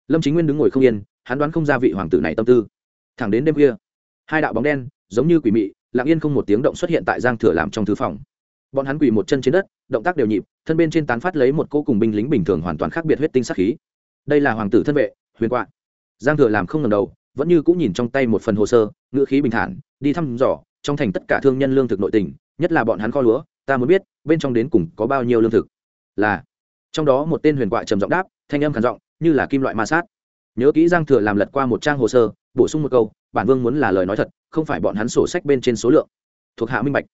Lâm chính nguyên đứng ngồi không yên, hắn đoán không ra vị hoàng tử này tâm tư. Thẳng đến đêm khuya, hai đạo bóng đen, giống như quỷ mị, lặng yên không một tiếng động xuất hiện tại giang thừa làm trong thư phòng. Bọn hắn quỳ một chân trên đất, động tác đều nhịp, thân bên trên tán phát lấy một cô cùng binh lính bình thường hoàn toàn khác biệt huyết tinh sắc khí. Đây là hoàng tử thân vệ, huyền quạ giang thừa làm không ngần đầu vẫn như cũng nhìn trong tay một phần hồ sơ, ngữ khí bình thản, đi thăm dò, trong thành tất cả thương nhân lương thực nội tình, nhất là bọn hắn kho lúa, ta muốn biết, bên trong đến cùng có bao nhiêu lương thực. Là, trong đó một tên huyền quạ trầm giọng đáp, thanh âm khản giọng, như là kim loại ma sát. Nhớ kỹ giang thừa làm lật qua một trang hồ sơ, bổ sung một câu, bản vương muốn là lời nói thật, không phải bọn hắn sổ sách bên trên số lượng. Thuộc hạ minh bạch.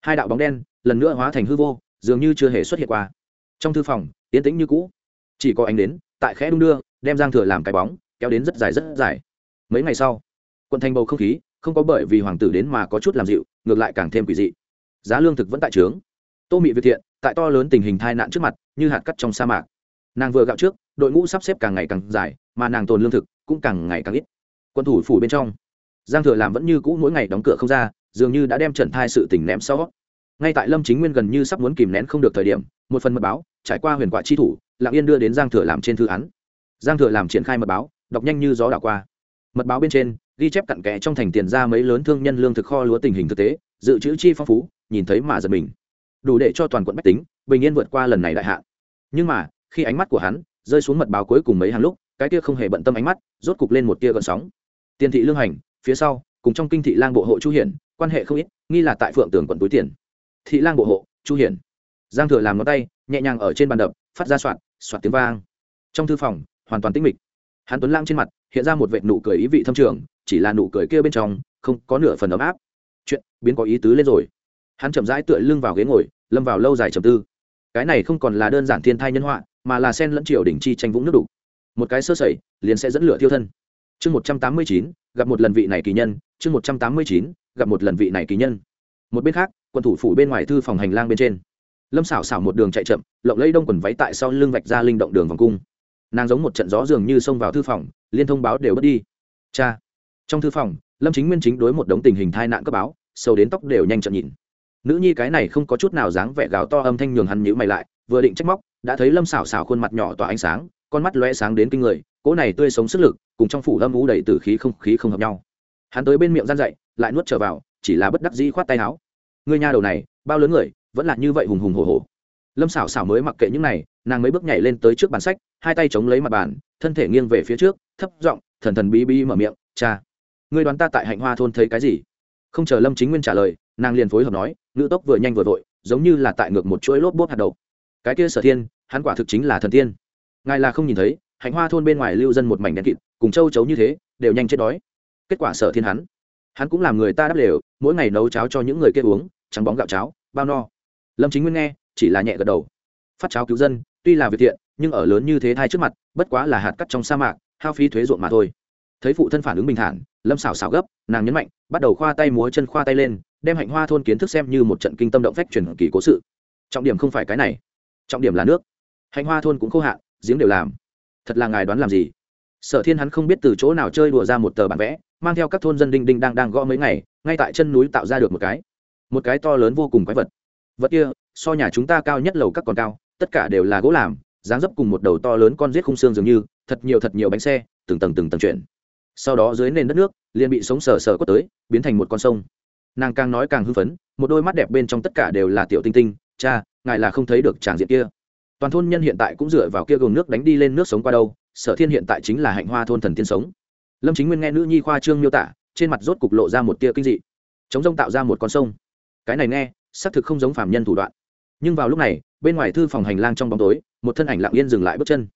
Hai đạo bóng đen, lần nữa hóa thành hư vô, dường như chưa hề xuất hiện qua. Trong thư phòng tiến tĩnh như cũ. Chỉ có ánh đến, tại khẽ đung đưa, đem giang thừa làm cái bóng, kéo đến rất dài rất dài mấy ngày sau, quận thành bầu không khí không có bởi vì hoàng tử đến mà có chút làm dịu, ngược lại càng thêm quỷ dị. Giá lương thực vẫn tại trướng. Tô mị việt thiện, tại to lớn tình hình tai nạn trước mặt, như hạt cắt trong sa mạc. Nàng vừa gạo trước, đội ngũ sắp xếp càng ngày càng dài, mà nàng tồn lương thực cũng càng ngày càng ít. Quân thủ phủ bên trong, giang thừa làm vẫn như cũ mỗi ngày đóng cửa không ra, dường như đã đem trần thai sự tình ném sau. Ngay tại lâm chính nguyên gần như sắp muốn kìm nén không được thời điểm, một phần mật báo trải qua huyền quả chi thủ lạng yên đưa đến giang thừa làm trên thư án. Giang thừa làm triển khai mật báo, đọc nhanh như gió đảo qua mật báo bên trên, ghi chép cặn kẽ trong thành tiền ra mấy lớn thương nhân lương thực kho lúa tình hình thực tế, dự trữ chi phong phú, nhìn thấy mà giật mình. Đủ để cho toàn quận bách tính, bình yên vượt qua lần này đại hạn. Nhưng mà, khi ánh mắt của hắn rơi xuống mật báo cuối cùng mấy hàng lúc, cái kia không hề bận tâm ánh mắt, rốt cục lên một tia gợn sóng. Tiền thị lương hành, phía sau, cùng trong kinh thị lang bộ hộ chu hiển, quan hệ không ít, nghi là tại phượng tường quận túi tiền. Thị lang bộ hộ, chu hiển. Giang thừa làm ngón tay, nhẹ nhàng ở trên bàn đập, phát ra soạn soạt tiếng vang. Trong thư phòng, hoàn toàn tĩnh mịch. Hắn tuấn lang trên mặt hiện ra một vệt nụ cười ý vị thâm trường, chỉ là nụ cười kia bên trong không có nửa phần ấm áp. Chuyện biến có ý tứ lên rồi. Hắn chậm rãi tựa lưng vào ghế ngồi, lâm vào lâu dài trầm tư. Cái này không còn là đơn giản thiên thai nhân họa, mà là sen lẫn triều đỉnh chi tranh vũng nước đủ. một cái sơ sẩy, liền sẽ dẫn lửa thiêu thân. Chương một trăm tám mươi chín, gặp một lần vị này kỳ nhân. Chương một trăm tám mươi chín, gặp một lần vị này kỳ nhân. Một bên khác, quân thủ phủ bên ngoài thư phòng hành lang bên trên. Lâm xảo xảo một đường chạy chậm, lộng lấy đông quần váy tại sau lưng vạch ra linh động đường vòng cung nàng giống một trận gió dường như xông vào thư phòng, liên thông báo đều bớt đi. Cha. Trong thư phòng, lâm chính nguyên chính đối một đống tình hình tai nạn cấp báo, sâu đến tóc đều nhanh chậm nhìn. Nữ nhi cái này không có chút nào dáng vẻ gào to âm thanh nhường hắn nhữ mày lại, vừa định trách móc, đã thấy lâm xảo xảo khuôn mặt nhỏ tỏa ánh sáng, con mắt lóe sáng đến kinh người, cỗ này tươi sống sức lực, cùng trong phủ lâm ú đầy tử khí không khí không hợp nhau. Hắn tới bên miệng gian dậy lại nuốt trở vào, chỉ là bất đắc dĩ khoát tay áo. Người nhà đầu này, bao lớn người, vẫn là như vậy hùng hùng hổ hổ. Lâm xảo xảo mới mặc kệ những này, nàng mới bước nhảy lên tới trước bàn sách hai tay chống lấy mặt bàn, thân thể nghiêng về phía trước, thấp giọng, thần thần bí bí mở miệng, cha người đoán ta tại hạnh hoa thôn thấy cái gì? Không chờ lâm chính nguyên trả lời, nàng liền phối hợp nói, ngữ tốc vừa nhanh vừa vội, giống như là tại ngược một chuỗi lốp bốt hạt đậu. Cái kia sở thiên, hắn quả thực chính là thần tiên. Ngài là không nhìn thấy, hạnh hoa thôn bên ngoài lưu dân một mảnh đen kịt, cùng châu chấu như thế, đều nhanh chết đói. Kết quả sở thiên hắn hắn cũng làm người ta đắp đều mỗi ngày nấu cháo cho những người kia uống, trắng bóng gạo cháo, bao no. Lâm chính nguyên nghe, chỉ là nhẹ gật đầu. Phát cháo cứu dân, tuy là việc thiện nhưng ở lớn như thế thai trước mặt, bất quá là hạt cắt trong sa mạc, hao phí thuế ruộng mà thôi. Thấy phụ thân phản ứng bình thản, lâm xảo xảo gấp, nàng nhấn mạnh, bắt đầu khoa tay múa chân khoa tay lên, đem hạnh hoa thôn kiến thức xem như một trận kinh tâm động phách truyền kỳ cố sự. Trọng điểm không phải cái này, trọng điểm là nước. Hạnh hoa thôn cũng khô hạn, giếng đều làm. Thật là ngài đoán làm gì? Sở thiên hắn không biết từ chỗ nào chơi đùa ra một tờ bản vẽ, mang theo các thôn dân đinh đinh đang đang gõ mấy ngày, ngay tại chân núi tạo ra được một cái. Một cái to lớn vô cùng quái vật. Vật kia, so nhà chúng ta cao nhất lầu các còn cao, tất cả đều là gỗ làm dáng dấp cùng một đầu to lớn con giết khung xương dường như, thật nhiều thật nhiều bánh xe, từng tầng từng tầng chuyển. Sau đó dưới nền đất nước, liền bị sống sờ sờ quất tới, biến thành một con sông. Nàng càng nói càng hưng phấn, một đôi mắt đẹp bên trong tất cả đều là tiểu tinh tinh, cha, ngài là không thấy được tràng diện kia. Toàn thôn nhân hiện tại cũng dựa vào kia gồm nước đánh đi lên nước sống qua đâu, sở thiên hiện tại chính là hạnh hoa thôn thần tiên sống. Lâm chính nguyên nghe nữ nhi khoa trương miêu tả, trên mặt rốt cục lộ ra một tia kinh dị. Chống rông tạo ra một con sông. Cái này nghe, xác thực không giống phạm nhân thủ đoạn nhưng vào lúc này, bên ngoài thư phòng hành lang trong bóng tối, một thân ảnh lặng yên dừng lại bước chân.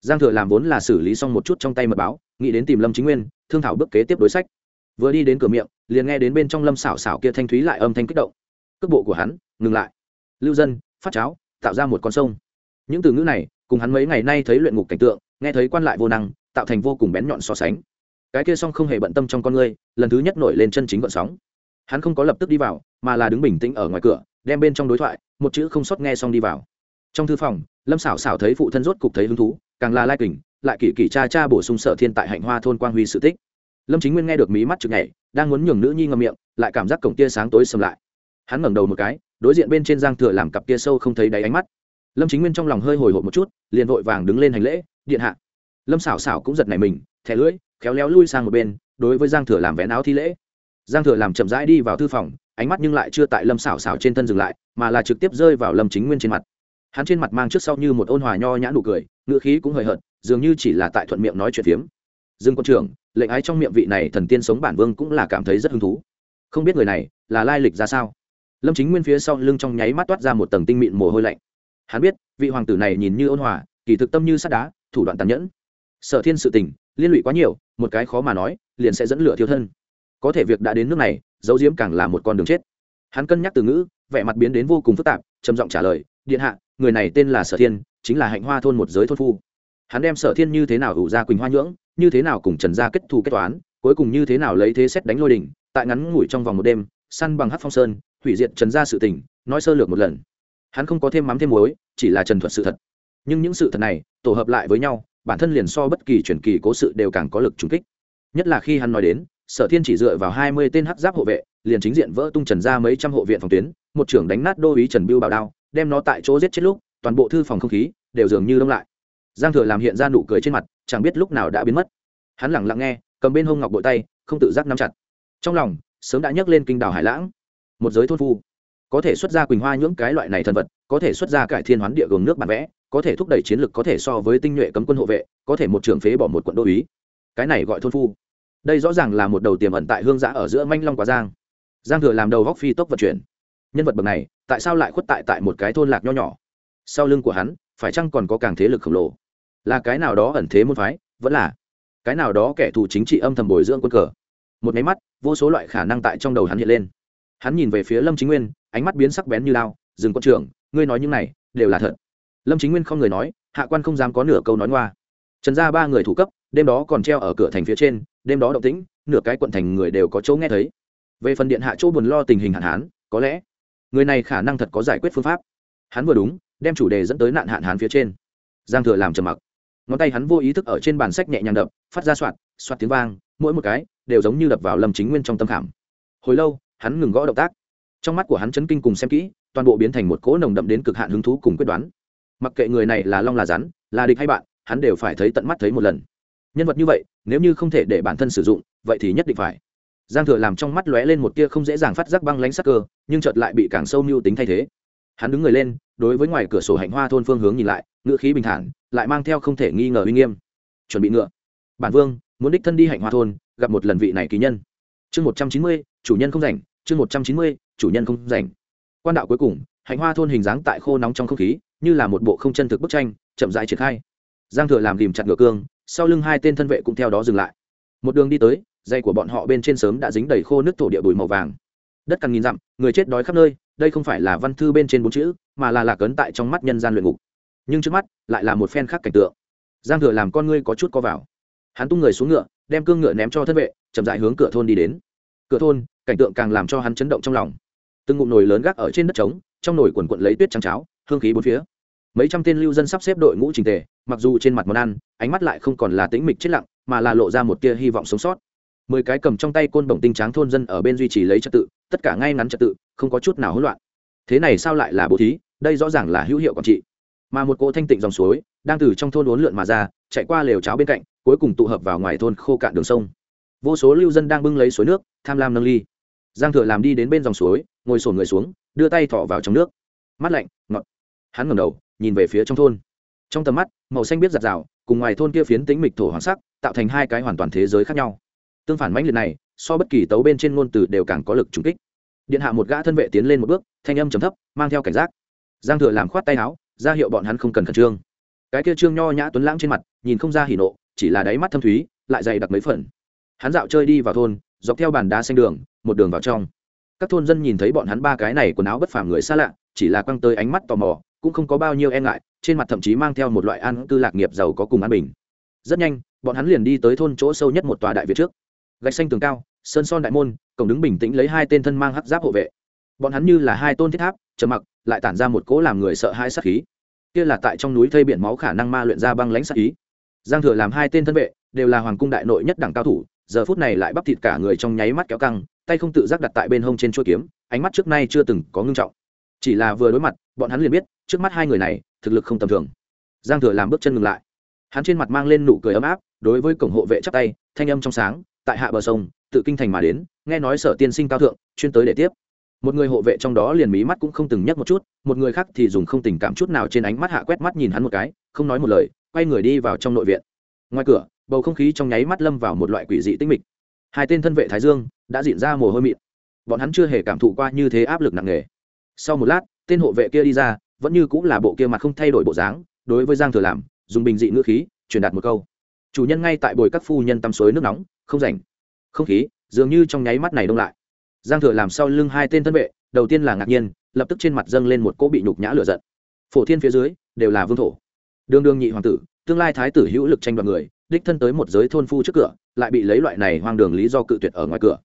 Giang thừa làm vốn là xử lý xong một chút trong tay mật báo, nghĩ đến tìm lâm chính nguyên, thương thảo bước kế tiếp đối sách. Vừa đi đến cửa miệng, liền nghe đến bên trong lâm xảo xảo kia thanh thúy lại âm thanh kích động. Cước bộ của hắn, ngừng lại. Lưu dân, phát cháo, tạo ra một con sông. Những từ ngữ này, cùng hắn mấy ngày nay thấy luyện ngục cảnh tượng, nghe thấy quan lại vô năng, tạo thành vô cùng bén nhọn so sánh. Cái kia song không hề bận tâm trong con ngươi lần thứ nhất nổi lên chân chính vận sóng. Hắn không có lập tức đi vào, mà là đứng bình tĩnh ở ngoài cửa đem bên trong đối thoại, một chữ không sót nghe xong đi vào. Trong thư phòng, lâm xảo xảo thấy phụ thân rốt cục thấy hứng thú, càng là lai kình, lại kỳ kỳ cha cha bổ sung sở thiên tại hạnh hoa thôn quang huy sự tích. Lâm chính nguyên nghe được mí mắt chực nhảy, đang muốn nhường nữ nhi ngậm miệng, lại cảm giác cổng tia sáng tối sầm lại. Hắn ngẩng đầu một cái, đối diện bên trên giang thừa làm cặp tia sâu không thấy đáy ánh mắt. Lâm chính nguyên trong lòng hơi hồi hộp một chút, liền vội vàng đứng lên hành lễ, điện hạ. Lâm xảo xảo cũng giật nảy mình, thẻ lưỡi, khéo léo lui sang một bên, đối với giang thừa làm vén áo thi lễ. Giang thừa làm chậm rãi đi vào thư phòng ánh mắt nhưng lại chưa tại lâm xảo xảo trên thân dừng lại, mà là trực tiếp rơi vào lâm chính nguyên trên mặt. Hắn trên mặt mang trước sau như một ôn hòa nho nhã nụ cười ngựa khí cũng hời hợt, dường như chỉ là tại thuận miệng nói chuyện phiếm. Dương quân trưởng, lệnh ái trong miệng vị này thần tiên sống bản vương cũng là cảm thấy rất hứng thú. Không biết người này là lai lịch ra sao? Lâm chính nguyên phía sau lưng trong nháy mắt toát ra một tầng tinh mịn mồ hôi lạnh. Hắn biết, vị hoàng tử này nhìn như ôn hòa, kỳ thực tâm như sắt đá, thủ đoạn tàn nhẫn. Sở thiên sự tình, liên lụy quá nhiều, một cái khó mà nói, liền sẽ dẫn lửa thiếu thân. Có thể việc đã đến nước này dấu diếm càng là một con đường chết. Hắn cân nhắc từ ngữ, vẻ mặt biến đến vô cùng phức tạp, trầm giọng trả lời, điện hạ, người này tên là sở thiên, chính là hạnh hoa thôn một giới thôn phu. Hắn đem sở thiên như thế nào ủ ra quỳnh hoa nhưỡng, như thế nào cùng trần gia kết thù kết toán, cuối cùng như thế nào lấy thế xét đánh lôi đỉnh tại ngắn ngủi trong vòng một đêm, săn bằng hát phong sơn, hủy diệt trần gia sự tình, nói sơ lược một lần. Hắn không có thêm mắm thêm muối, chỉ là trần thuật sự thật. Nhưng những sự thật này, tổ hợp lại với nhau, bản thân liền so bất kỳ truyền kỳ cố sự đều càng có lực trùng kích. Nhất là khi hắn nói đến sở thiên chỉ dựa vào hai mươi tên hắc giáp hộ vệ, liền chính diện vỡ tung trần ra mấy trăm hộ viện phòng tuyến, một trưởng đánh nát đô ý trần biêu bảo đao, đem nó tại chỗ giết chết lúc, toàn bộ thư phòng không khí đều dường như đông lại. Giang thừa làm hiện ra nụ cười trên mặt, chẳng biết lúc nào đã biến mất. Hắn lẳng lặng nghe, cầm bên hông ngọc bội tay, không tự giác nắm chặt. Trong lòng, sớm đã nhấc lên kinh đảo hải lãng. Một giới thôn phu, có thể xuất ra quỳnh hoa nhưỡng cái loại này thần vật, có thể xuất ra cải thiên hoán địa gồm nước bản vẽ, có thể thúc đẩy chiến lực có thể so với tinh nhuệ cấm quân hộ vệ, có thể một trường phế bỏ một quận đô ý. Cái này gọi thôn phu đây rõ ràng là một đầu tiềm ẩn tại hương giã ở giữa manh long quá giang. Giang thừa làm đầu góc phi tốc vận chuyển. Nhân vật bậc này, tại sao lại khuất tại tại một cái thôn lạc nho nhỏ? Sau lưng của hắn, phải chăng còn có càng thế lực khổng lồ? Là cái nào đó ẩn thế môn phái? Vẫn là cái nào đó kẻ thù chính trị âm thầm bồi dưỡng quân cờ? Một máy mắt, vô số loại khả năng tại trong đầu hắn hiện lên. Hắn nhìn về phía lâm chính nguyên, ánh mắt biến sắc bén như lao, dừng quân trưởng, ngươi nói những này đều là thật. Lâm chính nguyên không người nói, hạ quan không dám có nửa câu nói ngoa. Trần ra ba người thủ cấp, đêm đó còn treo ở cửa thành phía trên đêm đó động tĩnh, nửa cái quận thành người đều có chỗ nghe thấy. Về phần điện hạ chỗ buồn lo tình hình hạn hán, có lẽ người này khả năng thật có giải quyết phương pháp. Hắn vừa đúng, đem chủ đề dẫn tới nạn hạn hán phía trên. Giang thừa làm trầm mặc. Ngón tay hắn vô ý thức ở trên bàn sách nhẹ nhàng đập, phát ra soạt soạt tiếng vang, mỗi một cái đều giống như đập vào lâm chính nguyên trong tâm khảm. Hồi lâu, hắn ngừng gõ động tác. Trong mắt của hắn chấn kinh cùng xem kỹ, toàn bộ biến thành một cỗ nồng đậm đến cực hạn hứng thú cùng quyết đoán. Mặc kệ người này là long là rắn, là địch hay bạn, hắn đều phải thấy tận mắt thấy một lần nhân vật như vậy, nếu như không thể để bản thân sử dụng, vậy thì nhất định phải. Giang thừa làm trong mắt lóe lên một tia không dễ dàng phát giác băng lánh sắc cơ, nhưng chợt lại bị càng sâu mưu tính thay thế. Hắn đứng người lên, đối với ngoài cửa sổ hạnh hoa thôn phương hướng nhìn lại, ngựa khí bình thản, lại mang theo không thể nghi ngờ uy nghiêm. Chuẩn bị ngựa. Bản vương, muốn đích thân đi hạnh hoa thôn, gặp một lần vị này kỳ nhân. Chương một trăm chín mươi, chủ nhân không rảnh. Chương một trăm chín mươi, chủ nhân không rảnh. Quan đạo cuối cùng, hạnh hoa thôn hình dáng tại khô nóng trong không khí, như là một bộ không chân thực bức tranh, chậm rãi triển khai. Giang thừa làm ghìm chặt ngựa cương sau lưng hai tên thân vệ cũng theo đó dừng lại. Một đường đi tới, dây của bọn họ bên trên sớm đã dính đầy khô nước thổ địa bụi màu vàng. Đất cằn nghìn dặm, người chết đói khắp nơi, đây không phải là văn thư bên trên bốn chữ, mà là lạc ấn tại trong mắt nhân gian luyện ngục. Nhưng trước mắt, lại là một phen khác cảnh tượng. Giang thừa làm con ngươi có chút co vào. Hắn tung người xuống ngựa, đem cương ngựa ném cho thân vệ, chậm dại hướng cửa thôn đi đến. Cửa thôn, cảnh tượng càng làm cho hắn chấn động trong lòng. Từng ngụm nồi lớn gác ở trên đất trống, trong nồi quần quận lấy tuyết trắng cháo, hương khí bốn phía mấy trăm tên lưu dân sắp xếp đội ngũ trình tề, mặc dù trên mặt món ăn, ánh mắt lại không còn là tĩnh mịch chết lặng, mà là lộ ra một tia hy vọng sống sót. Mười cái cầm trong tay côn bổng tinh tráng thôn dân ở bên duy trì lấy trật tự, tất cả ngay ngắn trật tự, không có chút nào hỗn loạn. Thế này sao lại là bố thí? Đây rõ ràng là hữu hiệu quản trị. Mà một cỗ thanh tịnh dòng suối đang từ trong thôn uốn lượn mà ra, chạy qua lều cháo bên cạnh, cuối cùng tụ hợp vào ngoài thôn khô cạn đường sông. Vô số lưu dân đang bưng lấy suối nước, tham lam nâng ly. Giang thừa làm đi đến bên dòng suối, ngồi sổn người xuống, đưa tay thọ vào trong nước. Mắt lạnh, ngọt. Hắn ngầm đầu nhìn về phía trong thôn. Trong tầm mắt, màu xanh biết giặt rào, cùng ngoài thôn kia phiến tính mịch thổ hoàng sắc, tạo thành hai cái hoàn toàn thế giới khác nhau. Tương phản mãnh liệt này, so bất kỳ tấu bên trên ngôn từ đều càng có lực trùng kích. Điện hạ một gã thân vệ tiến lên một bước, thanh âm trầm thấp, mang theo cảnh giác. Giang thừa làm khoát tay áo, ra hiệu bọn hắn không cần khẩn trương. Cái kia trương nho nhã tuấn lãng trên mặt, nhìn không ra hỉ nộ, chỉ là đáy mắt thâm thúy, lại dày đặc mấy phần. Hắn dạo chơi đi vào thôn, dọc theo bàn đá xanh đường, một đường vào trong. Các thôn dân nhìn thấy bọn hắn ba cái này quần áo bất phàm người xa lạ, chỉ là quăng tới ánh mắt tò mò cũng không có bao nhiêu e ngại, trên mặt thậm chí mang theo một loại an cư lạc nghiệp giàu có cùng an bình. Rất nhanh, bọn hắn liền đi tới thôn chỗ sâu nhất một tòa đại việt trước. Gạch xanh tường cao, sơn son đại môn, cổng đứng bình tĩnh lấy hai tên thân mang hắc giáp hộ vệ. Bọn hắn như là hai tôn thiết tháp, trầm mặc, lại tản ra một cỗ làm người sợ hai sát khí. Kia là tại trong núi thây biển máu khả năng ma luyện ra băng lãnh sát ý. Giang thừa làm hai tên thân vệ, đều là hoàng cung đại nội nhất đẳng cao thủ, giờ phút này lại bắp thịt cả người trong nháy mắt kéo căng, tay không tự giác đặt tại bên hông trên chuôi kiếm, ánh mắt trước nay chưa từng có ngưng trọng. Chỉ là vừa đối mặt bọn hắn liền biết, trước mắt hai người này, thực lực không tầm thường. Giang thừa làm bước chân ngừng lại. Hắn trên mặt mang lên nụ cười ấm áp, đối với cổng hộ vệ chắp tay, thanh âm trong sáng, tại hạ bờ sông, tự kinh thành mà đến, nghe nói sở tiên sinh cao thượng, chuyên tới để tiếp. Một người hộ vệ trong đó liền mí mắt cũng không từng nhắc một chút, một người khác thì dùng không tình cảm chút nào trên ánh mắt hạ quét mắt nhìn hắn một cái, không nói một lời, quay người đi vào trong nội viện. Ngoài cửa, bầu không khí trong nháy mắt lâm vào một loại quỷ dị tinh mịch. Hai tên thân vệ thái dương, đã diễn ra mồ hôi mịn. Bọn hắn chưa hề cảm thụ qua như thế áp lực nặng nề. Sau một lát tên hộ vệ kia đi ra, vẫn như cũng là bộ kia mặt không thay đổi bộ dáng, đối với giang thừa làm, dùng bình dị ngữ khí, truyền đạt một câu. Chủ nhân ngay tại bồi các phu nhân tắm suối nước nóng, không rảnh. Không khí, dường như trong nháy mắt này đông lại. Giang thừa làm sau lưng hai tên thân vệ, đầu tiên là ngạc nhiên, lập tức trên mặt dâng lên một cỗ bị nhục nhã lửa giận. Phổ thiên phía dưới, đều là vương thổ. Đương đương nhị hoàng tử, tương lai thái tử hữu lực tranh đoạt người, đích thân tới một giới thôn phu trước cửa, lại bị lấy loại này hoang đường lý do cự tuyệt ở ngoài cửa.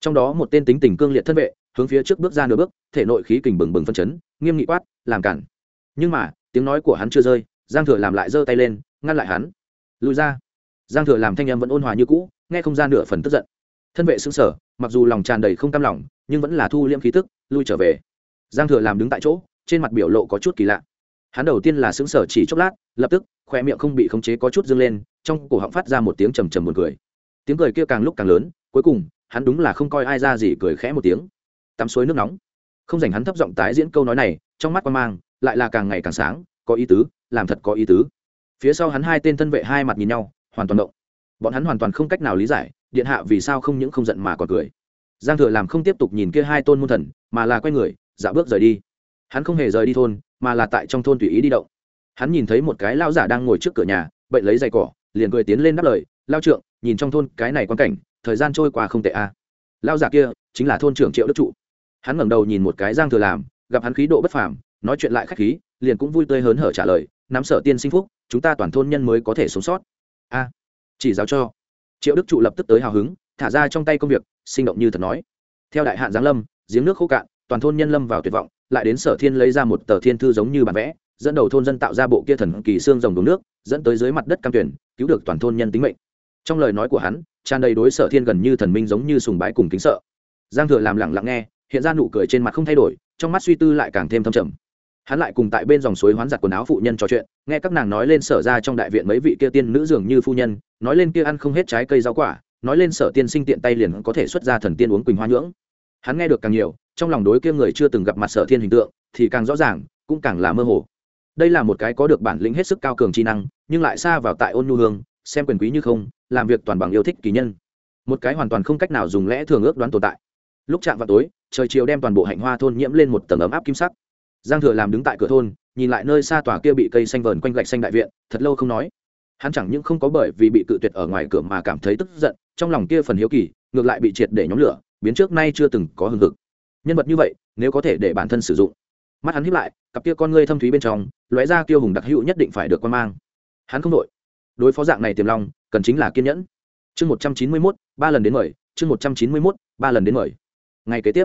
Trong đó một tên tính tình cương liệt thân vệ, hướng phía trước bước ra nửa bước, thể nội khí kình bừng bừng phân chấn nghiêm nghị quát, làm cản. Nhưng mà, tiếng nói của hắn chưa rơi, giang thừa làm lại giơ tay lên, ngăn lại hắn. Lùi ra. Giang thừa làm thanh âm vẫn ôn hòa như cũ, nghe không ra nửa phần tức giận. Thân vệ xứng sở mặc dù lòng tràn đầy không cam lòng, nhưng vẫn là thu liễm khí tức, lui trở về. Giang thừa làm đứng tại chỗ, trên mặt biểu lộ có chút kỳ lạ. Hắn đầu tiên là xứng sở chỉ chốc lát, lập tức khoe miệng không bị khống chế có chút dâng lên, trong cổ họng phát ra một tiếng trầm trầm buồn cười. Tiếng cười kia càng lúc càng lớn, cuối cùng, hắn đúng là không coi ai ra gì cười khẽ một tiếng. Tắm suối nước nóng không dành hắn thấp giọng tái diễn câu nói này, trong mắt quan mang lại là càng ngày càng sáng, có ý tứ, làm thật có ý tứ. Phía sau hắn hai tên thân vệ hai mặt nhìn nhau, hoàn toàn động. Bọn hắn hoàn toàn không cách nào lý giải, điện hạ vì sao không những không giận mà còn cười. Giang thừa làm không tiếp tục nhìn kia hai tôn môn thần, mà là quay người dạo bước rời đi. Hắn không hề rời đi thôn, mà là tại trong thôn tùy ý đi động. Hắn nhìn thấy một cái lao giả đang ngồi trước cửa nhà, bệnh lấy giày cỏ, liền cười tiến lên đáp lời, lao trượng, nhìn trong thôn cái này quan cảnh, thời gian trôi qua không tệ a. À. lao giả kia chính là thôn trưởng triệu đức trụ hắn ngẩng đầu nhìn một cái giang thừa làm, gặp hắn khí độ bất phàm, nói chuyện lại khách khí, liền cũng vui tươi hớn hở trả lời, nắm sở tiên sinh phúc, chúng ta toàn thôn nhân mới có thể sống sót. A, chỉ giáo cho. Triệu đức trụ lập tức tới hào hứng, thả ra trong tay công việc, sinh động như thật nói. Theo đại hạn giáng lâm, giếng nước khô cạn, toàn thôn nhân lâm vào tuyệt vọng, lại đến sở thiên lấy ra một tờ thiên thư giống như bản vẽ, dẫn đầu thôn dân tạo ra bộ kia thần kỳ xương rồng đống nước, dẫn tới dưới mặt đất cam tuyển, cứu được toàn thôn nhân tính mệnh. Trong lời nói của hắn, tràn đầy đối sở thiên gần như thần minh giống như sùng bái cùng kính sợ. Giang thừa làm lặng lặng nghe hiện ra nụ cười trên mặt không thay đổi, trong mắt suy tư lại càng thêm thâm trầm. Hắn lại cùng tại bên dòng suối hoán giặt quần áo phụ nhân trò chuyện, nghe các nàng nói lên sở ra trong đại viện mấy vị kia tiên nữ dường như phu nhân, nói lên kia ăn không hết trái cây rau quả, nói lên sở tiên sinh tiện tay liền có thể xuất ra thần tiên uống quỳnh hoa nhưỡng. Hắn nghe được càng nhiều, trong lòng đối kia người chưa từng gặp mặt sở thiên hình tượng, thì càng rõ ràng, cũng càng là mơ hồ. Đây là một cái có được bản lĩnh hết sức cao cường trí năng, nhưng lại xa vào tại ôn nhu hương, xem quyền quý như không, làm việc toàn bằng yêu thích kỳ nhân. Một cái hoàn toàn không cách nào dùng lẽ thường ước đoán tồn tại. Lúc chạm vào tối trời chiều đem toàn bộ hạnh hoa thôn nhiễm lên một tầng ấm áp kim sắc. Giang thừa làm đứng tại cửa thôn, nhìn lại nơi xa tòa kia bị cây xanh vờn quanh gạch xanh đại viện, thật lâu không nói. Hắn chẳng những không có bởi vì bị cự tuyệt ở ngoài cửa mà cảm thấy tức giận, trong lòng kia phần hiếu kỳ, ngược lại bị triệt để nhóm lửa, biến trước nay chưa từng có hừng hực. Nhân vật như vậy, nếu có thể để bản thân sử dụng. Mắt hắn hiếp lại, cặp kia con ngươi thâm thúy bên trong, lóe ra kiêu hùng đặc hữu nhất định phải được quan mang. Hắn không đội đối phó dạng này tiềm long, cần chính là kiên nhẫn. Chương một trăm chín mươi mốt, ba lần đến mời, chương một trăm chín mươi mốt, ba lần đến mời. Ngày kế tiếp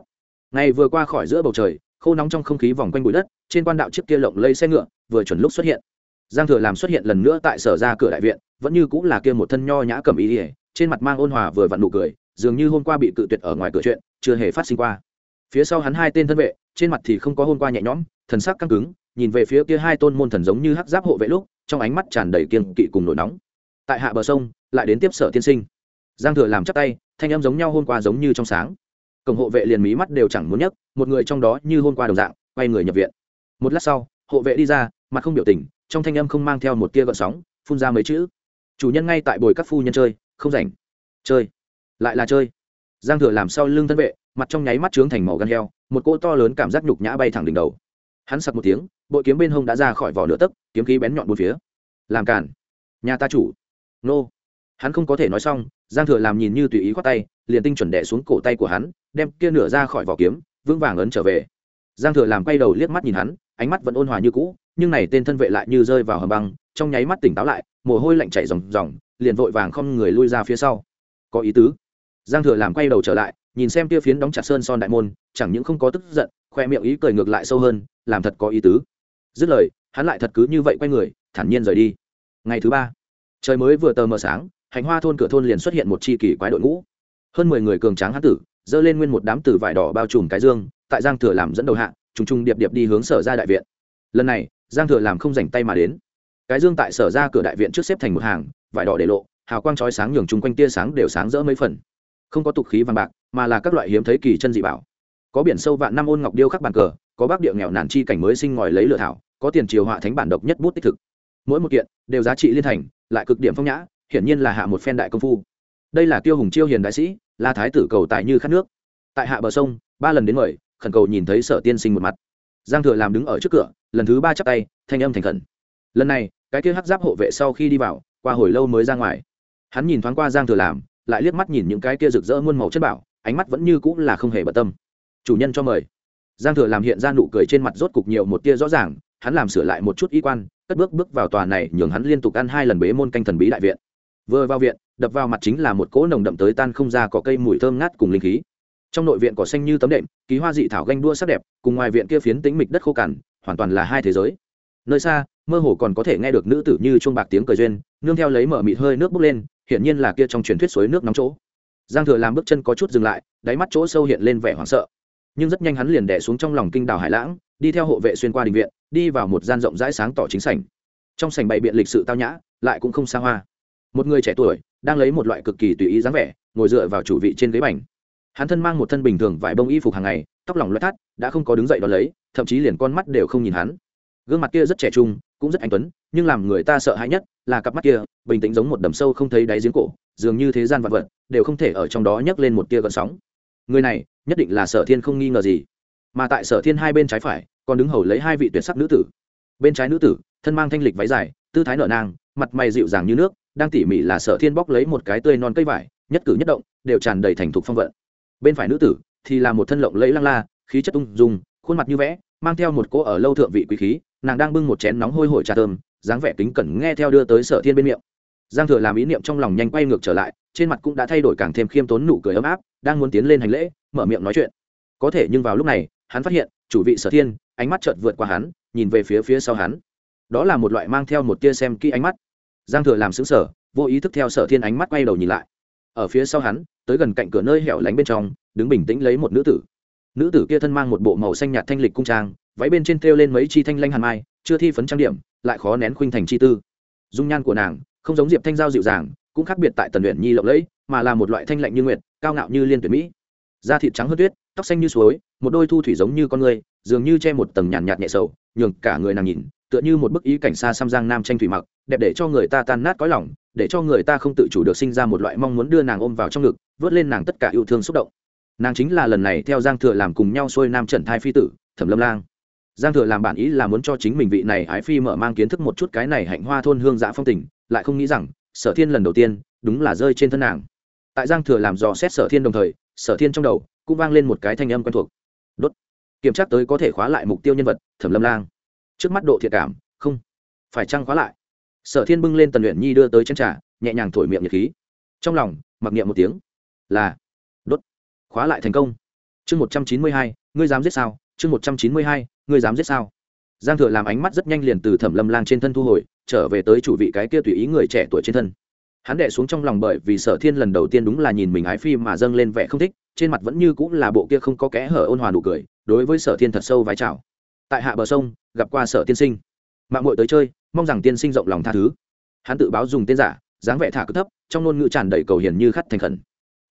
ngày vừa qua khỏi giữa bầu trời, khô nóng trong không khí vòng quanh bụi đất, trên quan đạo chiếc kia lộng lây xe ngựa vừa chuẩn lúc xuất hiện. Giang thừa làm xuất hiện lần nữa tại sở ra cửa đại viện, vẫn như cũng là kia một thân nho nhã cầm ý ỉa trên mặt mang ôn hòa vừa vặn nụ cười, dường như hôm qua bị cự tuyệt ở ngoài cửa chuyện, chưa hề phát sinh qua. Phía sau hắn hai tên thân vệ, trên mặt thì không có hôm qua nhẹ nhõm, thần sắc căng cứng, nhìn về phía kia hai tôn môn thần giống như hắc giáp hộ vệ lúc, trong ánh mắt tràn đầy kiên kỵ cùng nổi nóng. Tại hạ bờ sông, lại đến tiếp sở tiên sinh. Giang thừa làm chắp tay, thanh âm giống nhau hôm qua giống như trong sáng cổng hộ vệ liền mí mắt đều chẳng muốn nhấc, một người trong đó như hôm qua đồng dạng, quay người nhập viện. Một lát sau, hộ vệ đi ra, mặt không biểu tình, trong thanh âm không mang theo một tia gợn sóng, phun ra mấy chữ. Chủ nhân ngay tại bồi các phu nhân chơi, không rảnh. Chơi. Lại là chơi. Giang thừa làm sau lưng thân vệ, mặt trong nháy mắt trướng thành màu gan heo, một cỗ to lớn cảm giác nhục nhã bay thẳng đỉnh đầu. Hắn sặc một tiếng, bội kiếm bên hông đã ra khỏi vỏ nửa tấc, kiếm khí bén nhọn bốn phía. Làm cản nhà ta chủ. Nô. Hắn không có thể nói xong, giang thừa làm nhìn như tùy ý khoát tay, liền tinh chuẩn đẻ xuống cổ tay của hắn đem kia nửa ra khỏi vỏ kiếm, vững vàng ấn trở về. Giang thừa làm quay đầu liếc mắt nhìn hắn, ánh mắt vẫn ôn hòa như cũ, nhưng này tên thân vệ lại như rơi vào hầm băng, trong nháy mắt tỉnh táo lại, mồ hôi lạnh chảy ròng ròng, liền vội vàng không người lui ra phía sau. Có ý tứ. Giang thừa làm quay đầu trở lại, nhìn xem kia phiến đóng chặt sơn son đại môn, chẳng những không có tức giận, khoe miệng ý cười ngược lại sâu hơn, làm thật có ý tứ. Dứt lời, hắn lại thật cứ như vậy quay người, thản nhiên rời đi. Ngày thứ ba, trời mới vừa tờ mờ sáng hành hoa thôn cửa thôn liền xuất hiện một chi kỳ quái đội ngũ. Hơn mười người cường tráng hán tử dơ lên nguyên một đám từ vải đỏ bao trùm cái dương, tại giang thừa làm dẫn đầu hạ, trùng trùng điệp điệp đi hướng sở ra đại viện. Lần này, giang thừa làm không dành tay mà đến. Cái dương tại sở ra cửa đại viện trước xếp thành một hàng, vải đỏ để lộ, hào quang chói sáng nhường chung quanh tia sáng đều sáng rỡ mấy phần. Không có tục khí vàng bạc, mà là các loại hiếm thấy kỳ chân dị bảo. Có biển sâu vạn năm ôn ngọc điêu khắc bàn cờ, có bác địa nghèo nàn chi cảnh mới sinh ngòi lấy lửa thảo, có tiền triều họa thánh bản độc nhất bút tích thực. Mỗi một kiện đều giá trị liên thành, lại cực điểm phong nhã, hiển nhiên là hạ một phen đại công phu. Đây là tiêu hùng chiêu hiền đại sĩ là thái tử cầu tài như khát nước. Tại hạ bờ sông, ba lần đến mời, khẩn cầu nhìn thấy sở tiên sinh một mặt. Giang thừa làm đứng ở trước cửa, lần thứ ba chắp tay, thanh âm thành khẩn. Lần này, cái kia hắc giáp hộ vệ sau khi đi vào, qua hồi lâu mới ra ngoài. Hắn nhìn thoáng qua giang thừa làm, lại liếc mắt nhìn những cái kia rực rỡ muôn màu chất bảo, ánh mắt vẫn như cũng là không hề bận tâm. Chủ nhân cho mời. Giang thừa làm hiện ra nụ cười trên mặt rốt cục nhiều một tia rõ ràng, hắn làm sửa lại một chút y quan, cất bước bước vào tòa này nhường hắn liên tục ăn hai lần bế môn canh thần bí đại viện. Vừa vào viện đập vào mặt chính là một cỗ nồng đậm tới tan không ra có cây mùi thơm ngát cùng linh khí. Trong nội viện cỏ xanh như tấm đệm, ký hoa dị thảo ganh đua sắc đẹp, cùng ngoài viện kia phiến tĩnh mịch đất khô cằn, hoàn toàn là hai thế giới. Nơi xa, mơ hồ còn có thể nghe được nữ tử như chuông bạc tiếng cười duyên, nương theo lấy mở mịt hơi nước bốc lên, hiển nhiên là kia trong truyền thuyết suối nước nóng chỗ. Giang thừa làm bước chân có chút dừng lại, đáy mắt chỗ sâu hiện lên vẻ hoảng sợ. Nhưng rất nhanh hắn liền đẻ xuống trong lòng kinh đảo hải lãng, đi theo hộ vệ xuyên qua đình viện, đi vào một gian rộng rãi sáng tỏ chính sảnh. Trong sảnh bày biện lịch sự tao nhã, lại cũng không xa hoa một người trẻ tuổi, đang lấy một loại cực kỳ tùy ý dáng vẻ, ngồi dựa vào chủ vị trên ghế bành. Hắn thân mang một thân bình thường vải bông y phục hàng ngày, tóc lỏng loét thắt, đã không có đứng dậy đón lấy, thậm chí liền con mắt đều không nhìn hắn. Gương mặt kia rất trẻ trung, cũng rất anh tuấn, nhưng làm người ta sợ hãi nhất là cặp mắt kia, bình tĩnh giống một đầm sâu không thấy đáy giếng cổ, dường như thế gian vật vật, đều không thể ở trong đó nhấc lên một tia gợn sóng. Người này, nhất định là sở thiên không nghi ngờ gì. Mà tại sở thiên hai bên trái phải, còn đứng hầu lấy hai vị tuyệt sắc nữ tử. Bên trái nữ tử, thân mang thanh lịch váy dài, tư thái nở nang, mặt mày dịu dàng như nước đang tỉ mỉ là sở thiên bóc lấy một cái tươi non cây vải, nhất cử nhất động, đều tràn đầy thành thục phong vận. Bên phải nữ tử thì là một thân lộng lẫy lăng la, khí chất tung dung, khuôn mặt như vẽ, mang theo một cỗ ở lâu thượng vị quý khí, nàng đang bưng một chén nóng hôi hổi trà thơm, dáng vẻ kính cẩn nghe theo đưa tới sở thiên bên miệng. Giang thừa làm ý niệm trong lòng nhanh quay ngược trở lại, trên mặt cũng đã thay đổi càng thêm khiêm tốn nụ cười ấm áp, đang muốn tiến lên hành lễ, mở miệng nói chuyện. Có thể nhưng vào lúc này, hắn phát hiện, chủ vị sở thiên, ánh mắt chợt vượt qua hắn, nhìn về phía phía sau hắn. Đó là một loại mang theo một tia xem kỹ ánh mắt giang thừa làm xứng sở vô ý thức theo sở thiên ánh mắt quay đầu nhìn lại. Ở phía sau hắn, tới gần cạnh cửa nơi hẻo lánh bên trong, đứng bình tĩnh lấy một nữ tử. Nữ tử kia thân mang một bộ màu xanh nhạt thanh lịch cung trang, váy bên trên thêu lên mấy chi thanh lanh hàn mai, chưa thi phấn trang điểm, lại khó nén khuynh thành chi tư. Dung nhan của nàng, không giống diệp thanh giao dịu dàng, cũng khác biệt tại tần luyện nhi lộng lẫy, mà là một loại thanh lạnh như nguyệt, cao ngạo như liên tuyển mỹ. Da thịt trắng hơn tuyết, tóc xanh như suối, một đôi thu thủy giống như con người, dường như che một tầng nhàn nhạt nhẹ sầu, nhường cả người nàng nhìn tựa như một bức ý cảnh xa xăm giang nam tranh thủy mặc, đẹp để cho người ta tan nát cõi lòng, để cho người ta không tự chủ được sinh ra một loại mong muốn đưa nàng ôm vào trong ngực, vớt lên nàng tất cả yêu thương xúc động. Nàng chính là lần này theo giang thừa làm cùng nhau xuôi nam trần thai phi tử, thẩm lâm lang. Giang thừa làm bản ý là muốn cho chính mình vị này ái phi mở mang kiến thức một chút cái này hạnh hoa thôn hương dạ phong tình, lại không nghĩ rằng, sở thiên lần đầu tiên, đúng là rơi trên thân nàng. Tại giang thừa làm dò xét sở thiên đồng thời, sở thiên trong đầu cũng vang lên một cái thanh âm quen thuộc. Đốt. Kiểm tra tới có thể khóa lại mục tiêu nhân vật, thẩm lâm lang trước mắt độ thiệt cảm, không. Phải trăng khóa lại. Sở thiên bưng lên tần luyện nhi đưa tới chân trà, nhẹ nhàng thổi miệng nhiệt khí. Trong lòng, mặc niệm một tiếng. Là. Đốt. Khóa lại thành công. Chương một trăm chín mươi hai, ngươi dám giết sao? Chương một trăm chín mươi hai, ngươi dám giết sao? Giang thừa làm ánh mắt rất nhanh liền từ thẩm lâm lang trên thân thu hồi, trở về tới chủ vị cái kia tùy ý người trẻ tuổi trên thân. Hắn đệ xuống trong lòng bởi vì sở thiên lần đầu tiên đúng là nhìn mình ái phi mà dâng lên vẻ không thích, trên mặt vẫn như cũng là bộ kia không có kẽ hở ôn hòa nụ cười, đối với sở thiên thật sâu vái chào tại hạ bờ sông, gặp qua sở tiên sinh. Mạng mội tới chơi, mong rằng tiên sinh rộng lòng tha thứ. Hắn tự báo dùng tên giả, dáng vẻ thả cực thấp, trong ngôn ngữ tràn đầy cầu hiền như khắt thành khẩn.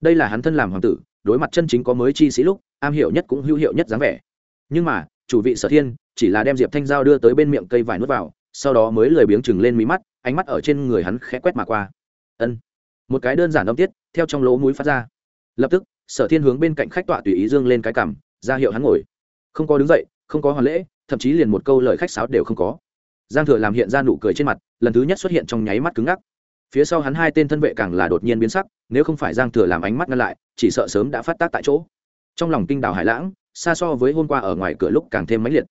Đây là hắn thân làm hoàng tử, đối mặt chân chính có mới chi sĩ lúc, am hiểu nhất cũng hữu hiệu nhất dáng vẻ. Nhưng mà, chủ vị sở thiên, chỉ là đem diệp thanh giao đưa tới bên miệng cây vải nuốt vào, sau đó mới lười biếng chừng lên mí mắt, ánh mắt ở trên người hắn khẽ quét mà qua. Ân. Một cái đơn giản âm tiết, theo trong lỗ mũi phát ra. Lập tức, sở thiên hướng bên cạnh khách tọa tùy ý dương lên cái cằm, ra hiệu hắn ngồi. Không có đứng dậy không có hoàn lễ, thậm chí liền một câu lời khách sáo đều không có. Giang thừa làm hiện ra nụ cười trên mặt, lần thứ nhất xuất hiện trong nháy mắt cứng ngắc. Phía sau hắn hai tên thân vệ càng là đột nhiên biến sắc, nếu không phải giang thừa làm ánh mắt ngăn lại, chỉ sợ sớm đã phát tác tại chỗ. Trong lòng kinh đảo hải lãng, xa so với hôm qua ở ngoài cửa lúc càng thêm mãnh liệt.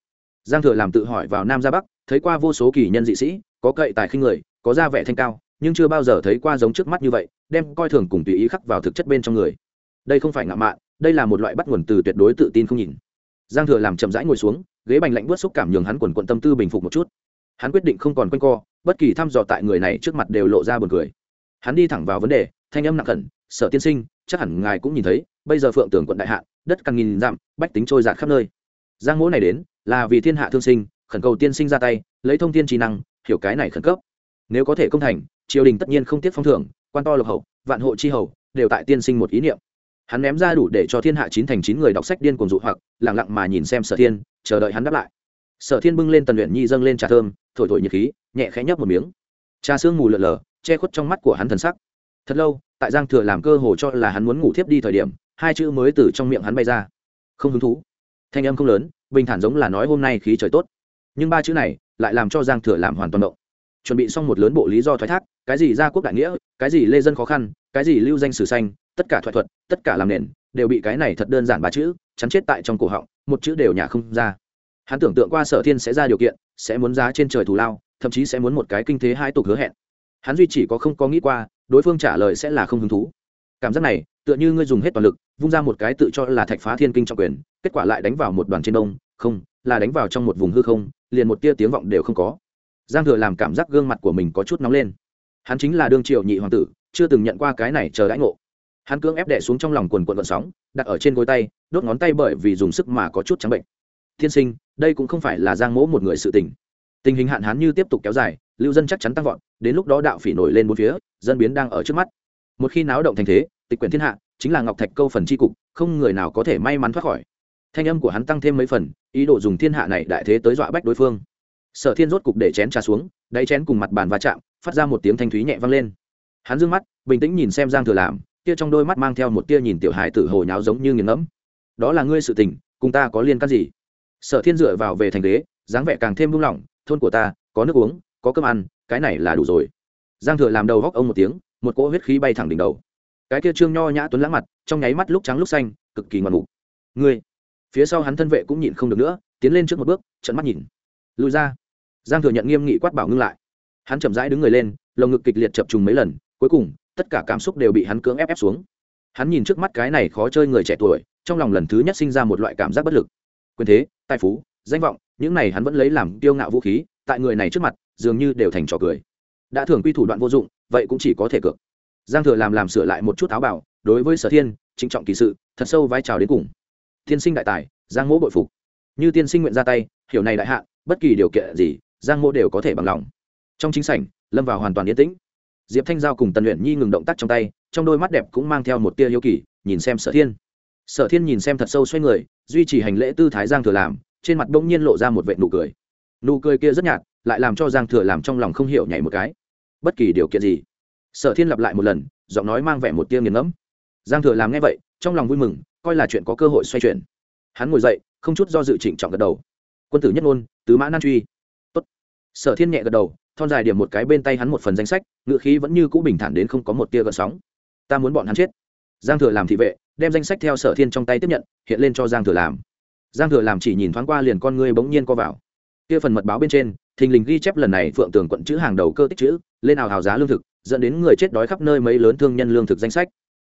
Giang thừa làm tự hỏi vào nam ra bắc, thấy qua vô số kỳ nhân dị sĩ, có cậy tài khinh người, có da vẻ thanh cao, nhưng chưa bao giờ thấy qua giống trước mắt như vậy, đem coi thường cùng tùy ý khắc vào thực chất bên trong người. Đây không phải ngạo mạn, đây là một loại bắt nguồn từ tuyệt đối tự tin không nhìn giang thừa làm chậm rãi ngồi xuống, ghế bành lạnh bớt xúc cảm nhường hắn quần quận tâm tư bình phục một chút. Hắn quyết định không còn quanh co, bất kỳ thăm dò tại người này trước mặt đều lộ ra buồn cười. Hắn đi thẳng vào vấn đề, thanh âm nặng khẩn, sở tiên sinh, chắc hẳn ngài cũng nhìn thấy, bây giờ phượng tường quận đại hạ đất càng nghìn dặm, bách tính trôi giạt khắp nơi. Giang mỗ này đến, là vì thiên hạ thương sinh, khẩn cầu tiên sinh ra tay, lấy thông tin trí năng, hiểu cái này khẩn cấp. Nếu có thể công thành, triều đình tất nhiên không tiếc phong thưởng, quan to lộc hậu, vạn hộ chi hầu, đều tại tiên sinh một ý niệm hắn ném ra đủ để cho thiên hạ chín thành chín người đọc sách điên cuồng dụ hoặc lẳng lặng mà nhìn xem sở thiên, chờ đợi hắn đáp lại. Sở thiên bưng lên tần luyện nhi dâng lên trà thơm, thổi thổi nhiệt khí, nhẹ khẽ nhấp một miếng. Trà sương mù lợn lờ che khuất trong mắt của hắn thần sắc. Thật lâu, tại giang thừa làm cơ hồ cho là hắn muốn ngủ thiếp đi thời điểm, hai chữ mới từ trong miệng hắn bay ra. Không hứng thú. Thanh âm không lớn, bình thản giống là nói hôm nay khí trời tốt. Nhưng ba chữ này lại làm cho giang thừa làm hoàn toàn động. Chuẩn bị xong một lớn bộ lý do thoái thác, cái gì gia quốc đại nghĩa, cái gì lê dân khó khăn, cái gì lưu danh sử xanh tất cả thoại thuật, tất cả làm nền, đều bị cái này thật đơn giản ba chữ, chắn chết tại trong cổ họng, một chữ đều nhả không ra. Hắn tưởng tượng qua sở thiên sẽ ra điều kiện, sẽ muốn giá trên trời thù lao, thậm chí sẽ muốn một cái kinh thế hai tục hứa hẹn. Hắn duy chỉ có không có nghĩ qua, đối phương trả lời sẽ là không hứng thú. Cảm giác này, tựa như ngươi dùng hết toàn lực, vung ra một cái tự cho là thạch phá thiên kinh trọng quyền, kết quả lại đánh vào một đoàn trên đông, không, là đánh vào trong một vùng hư không, liền một tia tiếng vọng đều không có. Giang thừa làm cảm giác gương mặt của mình có chút nóng lên. Hắn chính là đương triệu nhị hoàng tử, chưa từng nhận qua cái này chờ đãi ngộ hắn cưỡng ép đẻ xuống trong lòng quần quần vận sóng, đặt ở trên gối tay, đốt ngón tay bởi vì dùng sức mà có chút trắng bệnh. Thiên sinh, đây cũng không phải là giang mỗ một người sự tình. Tình hình hạn hán như tiếp tục kéo dài, lưu dân chắc chắn tăng vọt, đến lúc đó đạo phỉ nổi lên bốn phía, dân biến đang ở trước mắt. Một khi náo động thành thế, tịch quyển thiên hạ, chính là ngọc thạch câu phần tri cục, không người nào có thể may mắn thoát khỏi. Thanh âm của hắn tăng thêm mấy phần, ý đồ dùng thiên hạ này đại thế tới dọa bách đối phương. Sở thiên rốt cục để chén trà xuống, đáy chén cùng mặt bàn va chạm, phát ra một tiếng thanh thúy nhẹ vang lên. Hắn d mắt, bình tĩnh nhìn xem giang thừa làm tia trong đôi mắt mang theo một tia nhìn tiểu hài tử hồ nháo giống như nghiền ngẫm. Đó là ngươi sự tình, cùng ta có liên can gì? Sở thiên dựa vào về thành ghế, dáng vẻ càng thêm buông lỏng, thôn của ta, có nước uống, có cơm ăn, cái này là đủ rồi. Giang thừa làm đầu góc ông một tiếng, một cỗ huyết khí bay thẳng đỉnh đầu. Cái kia trương nho nhã tuấn lãng mặt, trong nháy mắt lúc trắng lúc xanh, cực kỳ ngoạn mục. Ngươi, phía sau hắn thân vệ cũng nhịn không được nữa, tiến lên trước một bước trận mắt nhìn. Lùi ra. Giang thừa nhận nghiêm nghị quát bảo ngưng lại. Hắn chậm rãi đứng người lên, lồng ngực kịch liệt chập trùng mấy lần, cuối cùng tất cả cảm xúc đều bị hắn cưỡng ép ép xuống. Hắn nhìn trước mắt cái này khó chơi người trẻ tuổi, trong lòng lần thứ nhất sinh ra một loại cảm giác bất lực. Quyền thế, tài phú, danh vọng, những này hắn vẫn lấy làm kiêu ngạo vũ khí, tại người này trước mặt, dường như đều thành trò cười. Đã thường quy thủ đoạn vô dụng, vậy cũng chỉ có thể cược. Giang thừa làm làm sửa lại một chút áo bảo, đối với sở thiên, trịnh trọng kỳ sự, thật sâu vai trào đến cùng. Tiên sinh đại tài, giang mỗ bội phục. Như tiên sinh nguyện ra tay, hiểu này đại hạ, bất kỳ điều kiện gì, giang mỗ đều có thể bằng lòng. Trong chính sảnh, lâm vào hoàn toàn yên tĩnh diệp thanh giao cùng tần luyện nhi ngừng động tác trong tay, trong đôi mắt đẹp cũng mang theo một tia hiếu kỳ, nhìn xem sở thiên. Sở thiên nhìn xem thật sâu xoay người, duy trì hành lễ tư thái giang thừa làm, trên mặt bỗng nhiên lộ ra một vệ nụ cười. Nụ cười kia rất nhạt, lại làm cho giang thừa làm trong lòng không hiểu nhảy một cái. Bất kỳ điều kiện gì, sở thiên lặp lại một lần, giọng nói mang vẻ một tia nghiền ngẫm. Giang thừa làm nghe vậy, trong lòng vui mừng, coi là chuyện có cơ hội xoay chuyển. Hắn ngồi dậy, không chút do dự trịnh trọng gật đầu. Quân tử nhất ngôn, tứ mã nan truy. Tốt. sở thiên nhẹ gật đầu thon dài điểm một cái bên tay hắn một phần danh sách, ngựa khí vẫn như cũ bình thản đến không có một tia gợn sóng. Ta muốn bọn hắn chết. Giang thừa làm thị vệ, đem danh sách theo sở thiên trong tay tiếp nhận, hiện lên cho giang thừa làm. Giang thừa làm chỉ nhìn thoáng qua liền con ngươi bỗng nhiên co vào. Kia phần mật báo bên trên, thình lình ghi chép lần này phượng tường quận chữ hàng đầu cơ tích chữ, lên nào hào giá lương thực, dẫn đến người chết đói khắp nơi mấy lớn thương nhân lương thực danh sách.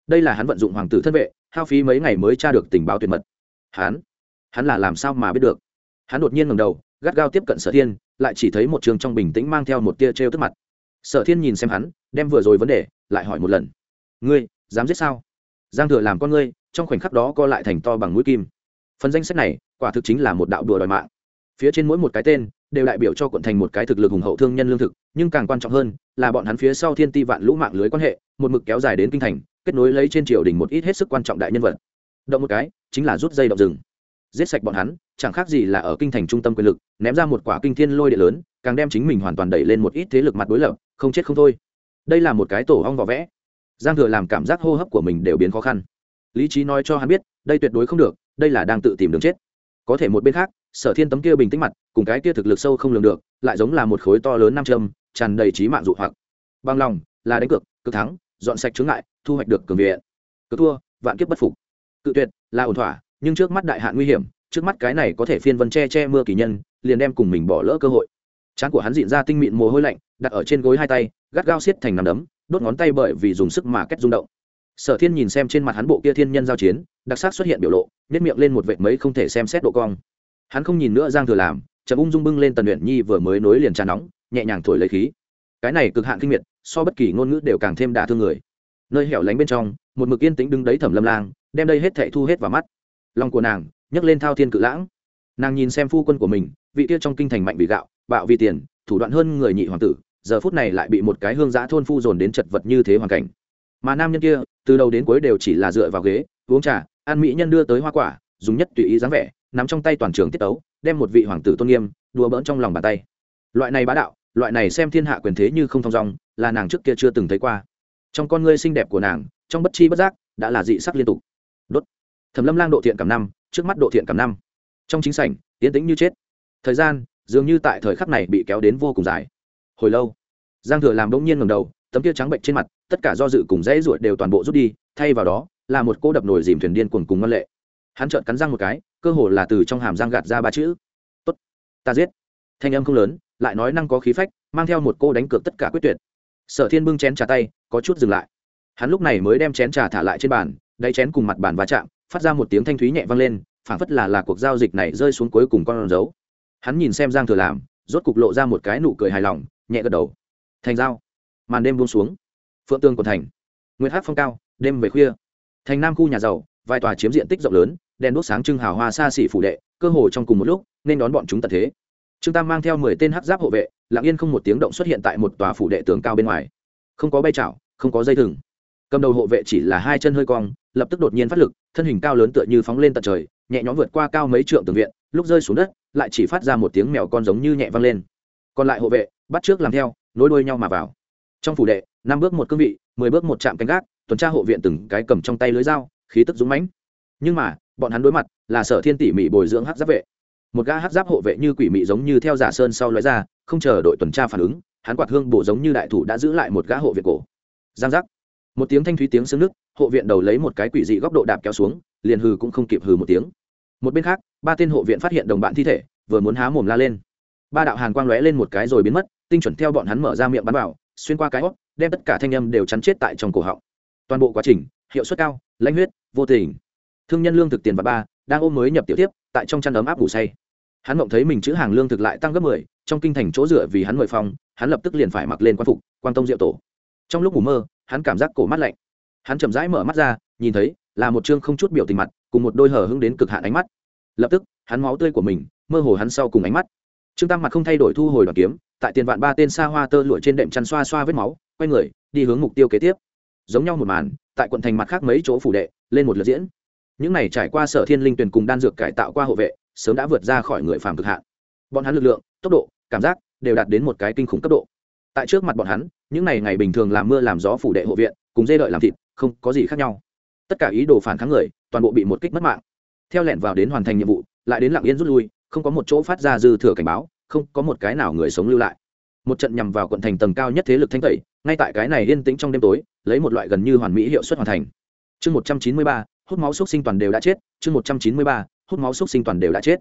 Đây là hắn vận dụng hoàng tử thân vệ, hao phí mấy ngày mới tra được tình báo tuyệt mật. Hắn? Hắn là làm sao mà biết được? Hắn đột nhiên ngầm đầu gắt gao tiếp cận sở thiên, lại chỉ thấy một trường trong bình tĩnh mang theo một tia trêu tức mặt. Sở thiên nhìn xem hắn, đem vừa rồi vấn đề, lại hỏi một lần. Ngươi, dám giết sao? Giang thừa làm con ngươi, trong khoảnh khắc đó co lại thành to bằng mũi kim. Phần danh sách này, quả thực chính là một đạo đùa đòi mạng. Phía trên mỗi một cái tên, đều đại biểu cho quận thành một cái thực lực hùng hậu thương nhân lương thực, nhưng càng quan trọng hơn, là bọn hắn phía sau thiên ti vạn lũ mạng lưới quan hệ, một mực kéo dài đến kinh thành, kết nối lấy trên triều đình một ít hết sức quan trọng đại nhân vật. Động một cái, chính là rút dây động rừng. Giết sạch bọn hắn chẳng khác gì là ở kinh thành trung tâm quyền lực, ném ra một quả kinh thiên lôi địa lớn, càng đem chính mình hoàn toàn đẩy lên một ít thế lực mặt đối lập, không chết không thôi. Đây là một cái tổ ong vỏ vẽ. Giang thừa làm cảm giác hô hấp của mình đều biến khó khăn. Lý trí nói cho hắn biết, đây tuyệt đối không được, đây là đang tự tìm đường chết. Có thể một bên khác, sở thiên tấm kia bình tĩnh mặt, cùng cái kia thực lực sâu không lường được, lại giống là một khối to lớn nam châm, tràn đầy trí mạng dụ hoặc. Bằng lòng, là đánh cược, cực thắng, dọn sạch chướng ngại, thu hoạch được cường viện. Cực thua, vạn kiếp bất phục. Cự tuyệt, là ổn thỏa, nhưng trước mắt đại hạn nguy hiểm trước mắt cái này có thể phiên vân che che mưa kỳ nhân, liền đem cùng mình bỏ lỡ cơ hội. Trán của hắn dịn ra tinh mịn mồ hôi lạnh, đặt ở trên gối hai tay, gắt gao xiết thành nằm đấm, đốt ngón tay bởi vì dùng sức mà kết rung động. Sở thiên nhìn xem trên mặt hắn bộ kia thiên nhân giao chiến, đặc sắc xuất hiện biểu lộ nhét miệng lên một vệt mấy không thể xem xét độ cong. Hắn không nhìn nữa giang thừa làm, chậm ung dung bưng lên tần luyện nhi vừa mới nối liền trà nóng, nhẹ nhàng thổi lấy khí. Cái này cực hạn kinh miệt, so bất kỳ ngôn ngữ đều càng thêm đả thương người. Nơi hẻo lánh bên trong, một mực yên tĩnh đứng đấy thẩm lâm lang, đem đây hết thệ thu hết vào mắt. Lòng của nàng nhấc lên thao thiên cự lãng. Nàng nhìn xem phu quân của mình, vị kia trong kinh thành mạnh vì gạo, bạo vì tiền, thủ đoạn hơn người nhị hoàng tử, giờ phút này lại bị một cái hương giã thôn phu dồn đến chật vật như thế hoàn cảnh. Mà nam nhân kia, từ đầu đến cuối đều chỉ là dựa vào ghế, uống trà, ăn mỹ nhân đưa tới hoa quả, dùng nhất tùy ý dáng vẻ, nắm trong tay toàn trường tiết tấu, đem một vị hoàng tử tôn nghiêm, đùa bỡn trong lòng bàn tay. Loại này bá đạo, loại này xem thiên hạ quyền thế như không thong dong là nàng trước kia chưa từng thấy qua. Trong con ngươi xinh đẹp của nàng, trong bất chi bất giác, đã là dị sắc liên tục. Đốt. Thẩm lâm lang độ thiện cảm năm trước mắt độ thiện cảm năm. Trong chính sảnh tiến tĩnh như chết. Thời gian, dường như tại thời khắc này bị kéo đến vô cùng dài. Hồi lâu, giang thừa làm đông nhiên ngầm đầu, tấm kia trắng bệnh trên mặt, tất cả do dự cùng dãy ruột đều toàn bộ rút đi, thay vào đó, là một cô đập nổi dìm thuyền điên cuồng cùng ngân lệ. Hắn trợn cắn răng một cái, cơ hồ là từ trong hàm răng gạt ra ba chữ. Tốt, ta giết. Thanh âm không lớn, lại nói năng có khí phách, mang theo một cô đánh cược tất cả quyết tuyệt. Sở thiên bưng chén trà tay, có chút dừng lại. Hắn lúc này mới đem chén trà thả lại trên bàn, đáy chén cùng mặt bàn va chạm phát ra một tiếng thanh thúy nhẹ vang lên phảng phất là là cuộc giao dịch này rơi xuống cuối cùng con dấu. Hắn nhìn xem giang thừa làm rốt cục lộ ra một cái nụ cười hài lòng nhẹ gật đầu. Thành giao, màn đêm buông xuống. Phượng tương còn thành. Nguyệt hát phong cao đêm về khuya. Thành nam khu nhà giàu vài tòa chiếm diện tích rộng lớn đèn đốt sáng trưng hào hoa xa xỉ phủ đệ cơ hồ trong cùng một lúc nên đón bọn chúng tận thế. Trương tam mang theo mười tên hắc giáp hộ vệ lặng yên không một tiếng động xuất hiện tại một tòa phủ đệ tường cao bên ngoài. Không có bay chảo không có dây thừng. Cầm đầu hộ vệ chỉ là hai chân hơi cong lập tức đột nhiên phát lực, thân hình cao lớn tựa như phóng lên tận trời, nhẹ nhõm vượt qua cao mấy trượng tường viện, lúc rơi xuống đất, lại chỉ phát ra một tiếng mèo con giống như nhẹ văng lên. Còn lại hộ vệ, bắt trước làm theo, nối đuôi nhau mà vào. Trong phủ đệ, năm bước một cương vị, mười bước một trạm canh gác, tuần tra hộ viện từng cái cầm trong tay lưới dao, khí tức dũng mãnh. Nhưng mà, bọn hắn đối mặt là sở thiên tỉ mỉ bồi dưỡng hát giáp vệ. Một gã hát giáp hộ vệ như quỷ mị giống như theo giả sơn sau lóe ra, không chờ đội tuần tra phản ứng, hắn quạt hương bộ giống như đại thủ đã giữ lại một gã hộ viện cổ. Giang giác một tiếng thanh thúy tiếng xương nước, hộ viện đầu lấy một cái quỷ dị góc độ đạp kéo xuống, liền hừ cũng không kịp hừ một tiếng. Một bên khác, ba tên hộ viện phát hiện đồng bạn thi thể, vừa muốn há mồm la lên. Ba đạo hàn quang lóe lên một cái rồi biến mất, tinh chuẩn theo bọn hắn mở ra miệng bắn vào, xuyên qua cái hót đem tất cả thanh âm đều chắn chết tại trong cổ họng. Toàn bộ quá trình, hiệu suất cao, lãnh huyết, vô tình. Thương nhân lương thực tiền và ba, đang ôm mới nhập tiểu tiếp, tại trong chăn ấm áp ngủ say. Hắn mộng thấy mình chữ hàng lương thực lại tăng gấp mười, trong kinh thành chỗ dựa vì hắn mời phong hắn lập tức liền phải mặc lên quan phục quan tông diệu tổ trong lúc ngủ mơ, hắn cảm giác cổ mắt lạnh. Hắn chậm rãi mở mắt ra, nhìn thấy, là một chương không chút biểu tình mặt, cùng một đôi hở hưng đến cực hạn ánh mắt. Lập tức, hắn máu tươi của mình, mơ hồ hắn sau cùng ánh mắt. Trương tam mặt không thay đổi thu hồi đoàn kiếm, tại tiền vạn ba tên xa hoa tơ lụa trên đệm chăn xoa xoa vết máu, quay người, đi hướng mục tiêu kế tiếp. Giống nhau một màn, tại quận thành mặt khác mấy chỗ phủ đệ, lên một lượt diễn. Những này trải qua sở thiên linh tuyển cùng đan dược cải tạo qua hộ vệ, sớm đã vượt ra khỏi người phàm cực hạn. Bọn hắn lực lượng, tốc độ, cảm giác, đều đạt đến một cái kinh khủng cấp độ tại trước mặt bọn hắn, những ngày ngày bình thường làm mưa làm gió phủ đệ hộ viện, cùng dê đợi làm thịt, không có gì khác nhau. Tất cả ý đồ phản kháng người, toàn bộ bị một kích mất mạng. Theo lẹn vào đến hoàn thành nhiệm vụ, lại đến lặng yên rút lui, không có một chỗ phát ra dư thừa cảnh báo, không có một cái nào người sống lưu lại. Một trận nhằm vào quận thành tầng cao nhất thế lực thanh tẩy, ngay tại cái này yên tĩnh trong đêm tối, lấy một loại gần như hoàn mỹ hiệu suất hoàn thành. Chương một trăm chín mươi ba, hút máu xúc sinh toàn đều đã chết, chương một trăm chín mươi ba, hút máu xúc sinh toàn đều đã chết.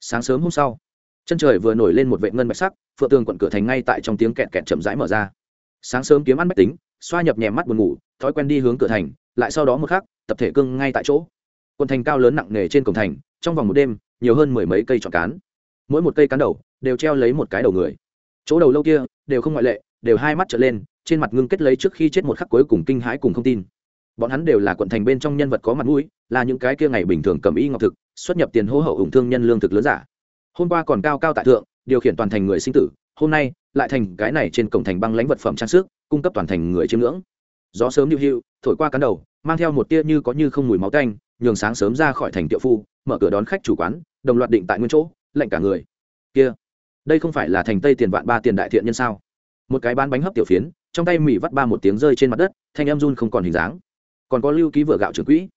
Sáng sớm hôm sau chân trời vừa nổi lên một vệ ngân bạch sắc, phượng tường quận cửa thành ngay tại trong tiếng kẹt kẹt chậm rãi mở ra. Sáng sớm kiếm ăn bách tính, xoa nhập nhèm mắt buồn ngủ, thói quen đi hướng cửa thành, lại sau đó một khắc, tập thể cưng ngay tại chỗ. Quận thành cao lớn nặng nề trên cổng thành, trong vòng một đêm, nhiều hơn mười mấy cây trọn cán. Mỗi một cây cán đầu, đều treo lấy một cái đầu người. Chỗ đầu lâu kia, đều không ngoại lệ, đều hai mắt trở lên, trên mặt ngưng kết lấy trước khi chết một khắc cuối cùng kinh hãi cùng không tin. Bọn hắn đều là quận thành bên trong nhân vật có mặt mũi, là những cái kia ngày bình thường cầm y ngọc thực, xuất nhập tiền hô hậu ủng thương nhân lương thực lớn giả hôm qua còn cao cao tại thượng, điều khiển toàn thành người sinh tử, hôm nay, lại thành cái này trên cổng thành băng lãnh vật phẩm trang sức, cung cấp toàn thành người chiêm ngưỡng. Gió sớm lưu hưu thổi qua cán đầu, mang theo một tia như có như không mùi máu tanh, nhường sáng sớm ra khỏi thành tiệu phu, mở cửa đón khách chủ quán, đồng loạt định tại nguyên chỗ, lạnh cả người. Kia, đây không phải là thành tây tiền vạn ba tiền đại thiện nhân sao? Một cái bán bánh hấp tiểu phiến, trong tay mỉ vắt ba một tiếng rơi trên mặt đất, thanh em run không còn hình dáng. Còn có lưu ký vừa gạo trưởng quỹ.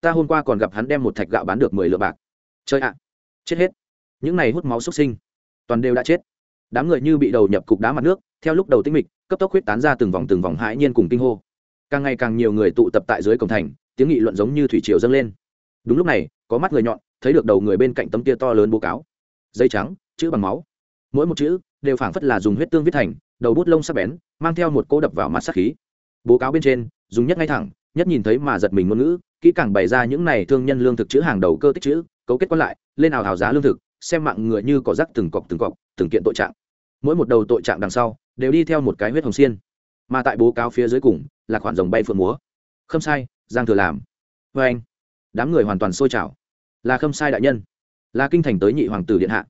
Ta hôm qua còn gặp hắn đem một thạch gạo bán được mười lượng bạc. Chơi ạ. Chết hết những này hút máu xuất sinh, toàn đều đã chết. Đám người như bị đầu nhập cục đá mặt nước, theo lúc đầu tinh mịch, cấp tốc huyết tán ra từng vòng từng vòng hãi nhiên cùng kinh hô. Càng ngày càng nhiều người tụ tập tại dưới cổng thành, tiếng nghị luận giống như thủy triều dâng lên. Đúng lúc này, có mắt người nhọn, thấy được đầu người bên cạnh tấm kia to lớn bố cáo. Dây trắng, chữ bằng máu. Mỗi một chữ đều phảng phất là dùng huyết tương viết thành, đầu bút lông sắc bén, mang theo một cô đập vào mặt sắc khí. Bố cáo bên trên, dùng nhất ngay thẳng, nhất nhìn thấy mà giật mình ngôn ngữ, kỹ càng bày ra những này thương nhân lương thực chữ hàng đầu cơ tích chữ, cấu kết quan lại, lên ảo hào giá lương thực xem mạng người như có rắc từng cọc từng cọc, từng kiện tội trạng. Mỗi một đầu tội trạng đằng sau đều đi theo một cái huyết hồng xiên. Mà tại bố cáo phía dưới cùng là khoản rồng bay phượng múa. Không sai, giang thừa làm. Vê anh, đám người hoàn toàn sôi trào. Là không sai đại nhân. Là kinh thành tới nhị hoàng tử điện hạ.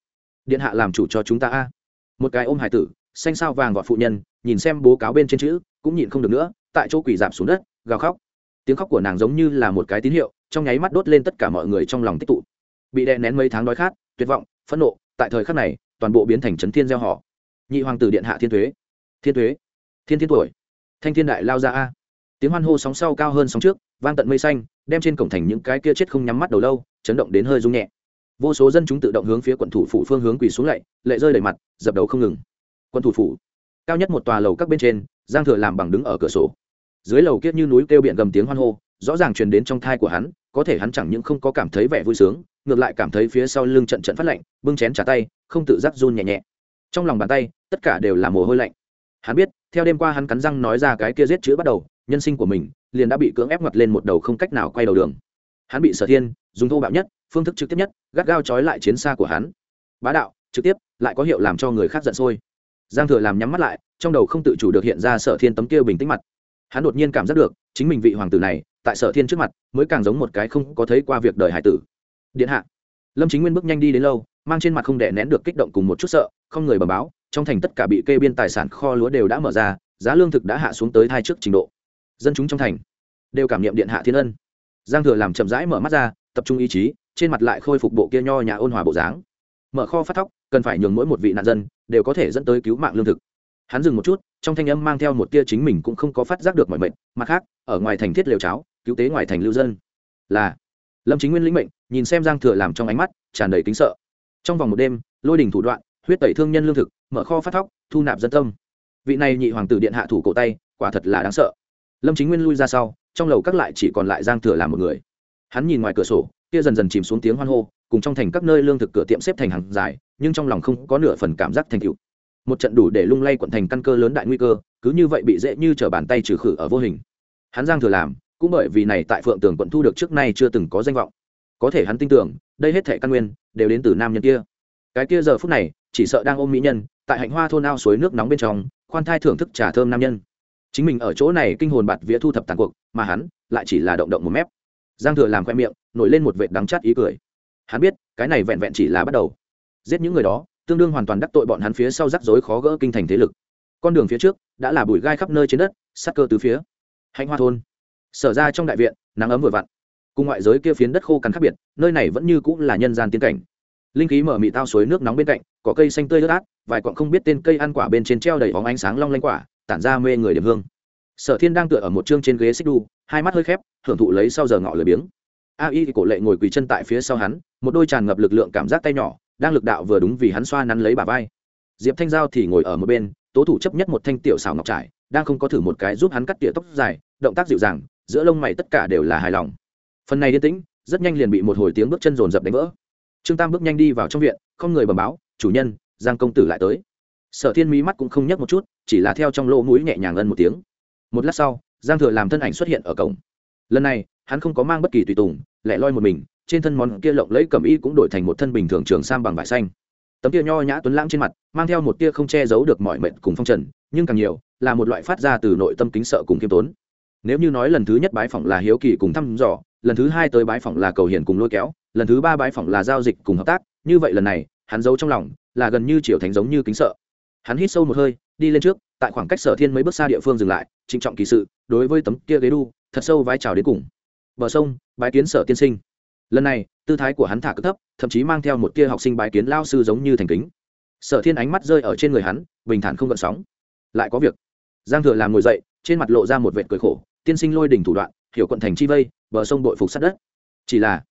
Điện hạ làm chủ cho chúng ta a. Một cái ôm hải tử, xanh sao vàng gọi phụ nhân, nhìn xem bố cáo bên trên chữ, cũng nhịn không được nữa, tại chỗ quỷ giảm xuống đất, gào khóc. Tiếng khóc của nàng giống như là một cái tín hiệu, trong nháy mắt đốt lên tất cả mọi người trong lòng tích tụ. Bị đè nén mấy tháng đói khát tuyệt vọng, phẫn nộ, tại thời khắc này, toàn bộ biến thành trấn thiên gieo họ. Nhị hoàng tử điện hạ thiên thuế. Thiên thuế. Thiên thiên tuổi. Thanh thiên đại lao ra a. Tiếng hoan hô sóng sau cao hơn sóng trước, vang tận mây xanh, đem trên cổng thành những cái kia chết không nhắm mắt đầu lâu, chấn động đến hơi rung nhẹ. Vô số dân chúng tự động hướng phía quận thủ phủ phương hướng quỳ xuống lạy lệ rơi đầy mặt, dập đầu không ngừng. Quận thủ phủ. Cao nhất một tòa lầu các bên trên, giang thừa làm bằng đứng ở cửa sổ. Dưới lầu kiết như núi kêu biển gầm tiếng hoan hô rõ ràng truyền đến trong thai của hắn, có thể hắn chẳng những không có cảm thấy vẻ vui sướng, ngược lại cảm thấy phía sau lưng trận trận phát lạnh, bưng chén trả tay, không tự giác run nhẹ nhẹ. Trong lòng bàn tay, tất cả đều là mồ hôi lạnh. Hắn biết, theo đêm qua hắn cắn răng nói ra cái kia giết chữ bắt đầu, nhân sinh của mình liền đã bị cưỡng ép ngặt lên một đầu không cách nào quay đầu đường. Hắn bị sở thiên dùng thô bạo nhất, phương thức trực tiếp nhất, gắt gao trói lại chiến xa của hắn. Bá đạo, trực tiếp, lại có hiệu làm cho người khác giận sôi. Giang thừa làm nhắm mắt lại, trong đầu không tự chủ được hiện ra sở thiên tấm kia bình tĩnh mặt. Hắn đột nhiên cảm giác được, chính mình vị hoàng tử này tại sở thiên trước mặt, mới càng giống một cái không có thấy qua việc đời hải tử. Điện hạ. Lâm chính nguyên bước nhanh đi đến lâu, mang trên mặt không đè nén được kích động cùng một chút sợ, không người bầm báo, trong thành tất cả bị kê biên tài sản kho lúa đều đã mở ra, giá lương thực đã hạ xuống tới hai trước trình độ. Dân chúng trong thành đều cảm nghiệm điện hạ thiên ân. Giang thừa làm chậm rãi mở mắt ra, tập trung ý chí, trên mặt lại khôi phục bộ kia nho nhà ôn hòa bộ dáng. Mở kho phát thóc, cần phải nhường mỗi một vị nạn dân đều có thể dẫn tới cứu mạng lương thực. Hắn dừng một chút, trong thanh âm mang theo một tia chính mình cũng không có phát giác được mọi mệnh, mặt khác, ở ngoài thành thiết liều cháo cứu tế ngoài thành lưu dân. Là, lâm chính nguyên lĩnh mệnh, nhìn xem giang thừa làm trong ánh mắt, tràn đầy kính sợ. Trong vòng một đêm, lôi đình thủ đoạn, huyết tẩy thương nhân lương thực, mở kho phát thóc, thu nạp dân tâm. Vị này nhị hoàng tử điện hạ thủ cổ tay, quả thật là đáng sợ. Lâm chính nguyên lui ra sau, trong lầu các lại chỉ còn lại giang thừa làm một người. Hắn nhìn ngoài cửa sổ, kia dần dần chìm xuống tiếng hoan hô, cùng trong thành các nơi lương thực cửa tiệm xếp thành hàng dài, nhưng trong lòng không có nửa phần cảm giác thành cựu một trận đủ để lung lay quận thành căn cơ lớn đại nguy cơ, cứ như vậy bị dễ như t bàn tay trừ khử ở vô hình. Hắn giang thừa làm cũng bởi vì này tại phượng tường quận thu được trước nay chưa từng có danh vọng. Có thể hắn tin tưởng, đây hết thệ căn nguyên, đều đến từ nam nhân kia. Cái kia giờ phút này, chỉ sợ đang ôm mỹ nhân, tại hạnh hoa thôn ao suối nước nóng bên trong, khoan thai thưởng thức trà thơm nam nhân. Chính mình ở chỗ này kinh hồn bạt vía thu thập tàn cuộc, mà hắn, lại chỉ là động động một mép. Giang thừa làm khoe miệng, nổi lên một vệt đắng chát ý cười. Hắn biết, cái này vẹn vẹn chỉ là bắt đầu. Giết những người đó, tương đương hoàn toàn đắc tội bọn hắn phía sau rắc rối khó gỡ kinh thành thế lực. Con đường phía trước, đã là bụi gai khắp nơi trên đất, sắc cơ từ phía. Hạnh hoa thôn sở ra trong đại viện, nắng ấm vừa vặn. Cùng ngoại giới kia phiến đất khô cằn khác biệt, nơi này vẫn như cũng là nhân gian tiến cảnh. Linh khí mở mị tao suối nước nóng bên cạnh có cây xanh tươi ướt át, vài quặng không biết tên cây ăn quả bên trên treo đầy bóng ánh sáng long lanh quả, tản ra mê người điểm hương. Sở thiên đang tựa ở một chương trên ghế xích đu, hai mắt hơi khép, hưởng thụ lấy sau giờ ngọ lười biếng. A y cổ lệ ngồi quỳ chân tại phía sau hắn, một đôi tràn ngập lực lượng cảm giác tay nhỏ, đang lực đạo vừa đúng vì hắn xoa nắn lấy bà vai. Diệp thanh giao thì ngồi ở một bên, tố thủ chấp nhất một thanh tiểu xào ngọc trải, đang không có thử một cái giúp hắn cắt tỉa tóc dài, động tác dịu dàng giữa lông mày tất cả đều là hài lòng. Phần này yên tĩnh, rất nhanh liền bị một hồi tiếng bước chân rồn rập đánh vỡ. Trương tam bước nhanh đi vào trong viện, không người bẩm báo, chủ nhân, giang công tử lại tới. Sở thiên mí mắt cũng không nhấc một chút, chỉ là theo trong lỗ mũi nhẹ nhàng ân một tiếng. Một lát sau, giang thừa làm thân ảnh xuất hiện ở cổng. Lần này, hắn không có mang bất kỳ tùy tùng, lẻ loi một mình, trên thân món kia lộng lẫy cẩm y cũng đổi thành một thân bình thường trường sam bằng vải xanh. Tấm kia nho nhã tuấn lãng trên mặt, mang theo một tia không che giấu được mọi mệnh cùng phong trần, nhưng càng nhiều, là một loại phát ra từ nội tâm kính sợ cùng kiêm tốn nếu như nói lần thứ nhất bái phỏng là hiếu kỳ cùng thăm dò, lần thứ hai tới bái phỏng là cầu hiền cùng lôi kéo, lần thứ ba bái phỏng là giao dịch cùng hợp tác, như vậy lần này, hắn giấu trong lòng là gần như triệu thánh giống như kính sợ. Hắn hít sâu một hơi, đi lên trước, tại khoảng cách sở thiên mấy bước xa địa phương dừng lại, trịnh trọng kỳ sự, đối với tấm kia ghế đu, thật sâu vái trào đến cùng. Bờ sông, bái kiến sở tiên sinh. Lần này, tư thái của hắn thả cực thấp, thậm chí mang theo một tia học sinh bái kiến lao sư giống như thành kính. Sở thiên ánh mắt rơi ở trên người hắn, bình thản không gợn sóng. Lại có việc. Giang thừa làm ngồi dậy trên mặt lộ ra một vệt cười khổ, tiên sinh lôi đỉnh thủ đoạn, hiểu quận thành chi vây, bờ sông bội phục sát đất. Chỉ là,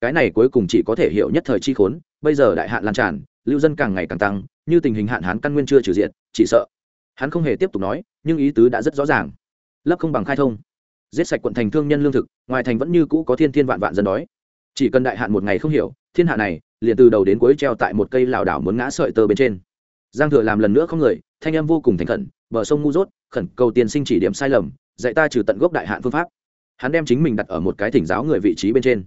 cái này cuối cùng chỉ có thể hiểu nhất thời chi khốn, bây giờ đại hạn lan tràn, lưu dân càng ngày càng tăng, như tình hình hạn hán căn nguyên chưa trừ diện, chỉ sợ. Hắn không hề tiếp tục nói, nhưng ý tứ đã rất rõ ràng. Lấp không bằng khai thông. Giết sạch quận thành thương nhân lương thực, ngoài thành vẫn như cũ có thiên thiên vạn vạn dân đói. Chỉ cần đại hạn một ngày không hiểu, thiên hạ này liền từ đầu đến cuối treo tại một cây lảo đảo muốn ngã sợi tơ bên trên. Giang thừa làm lần nữa không người, thanh em vô cùng thành khẩn bờ sông ngu dốt, khẩn cầu tiền sinh chỉ điểm sai lầm, dạy ta trừ tận gốc đại hạn phương pháp. Hắn đem chính mình đặt ở một cái thỉnh giáo người vị trí bên trên.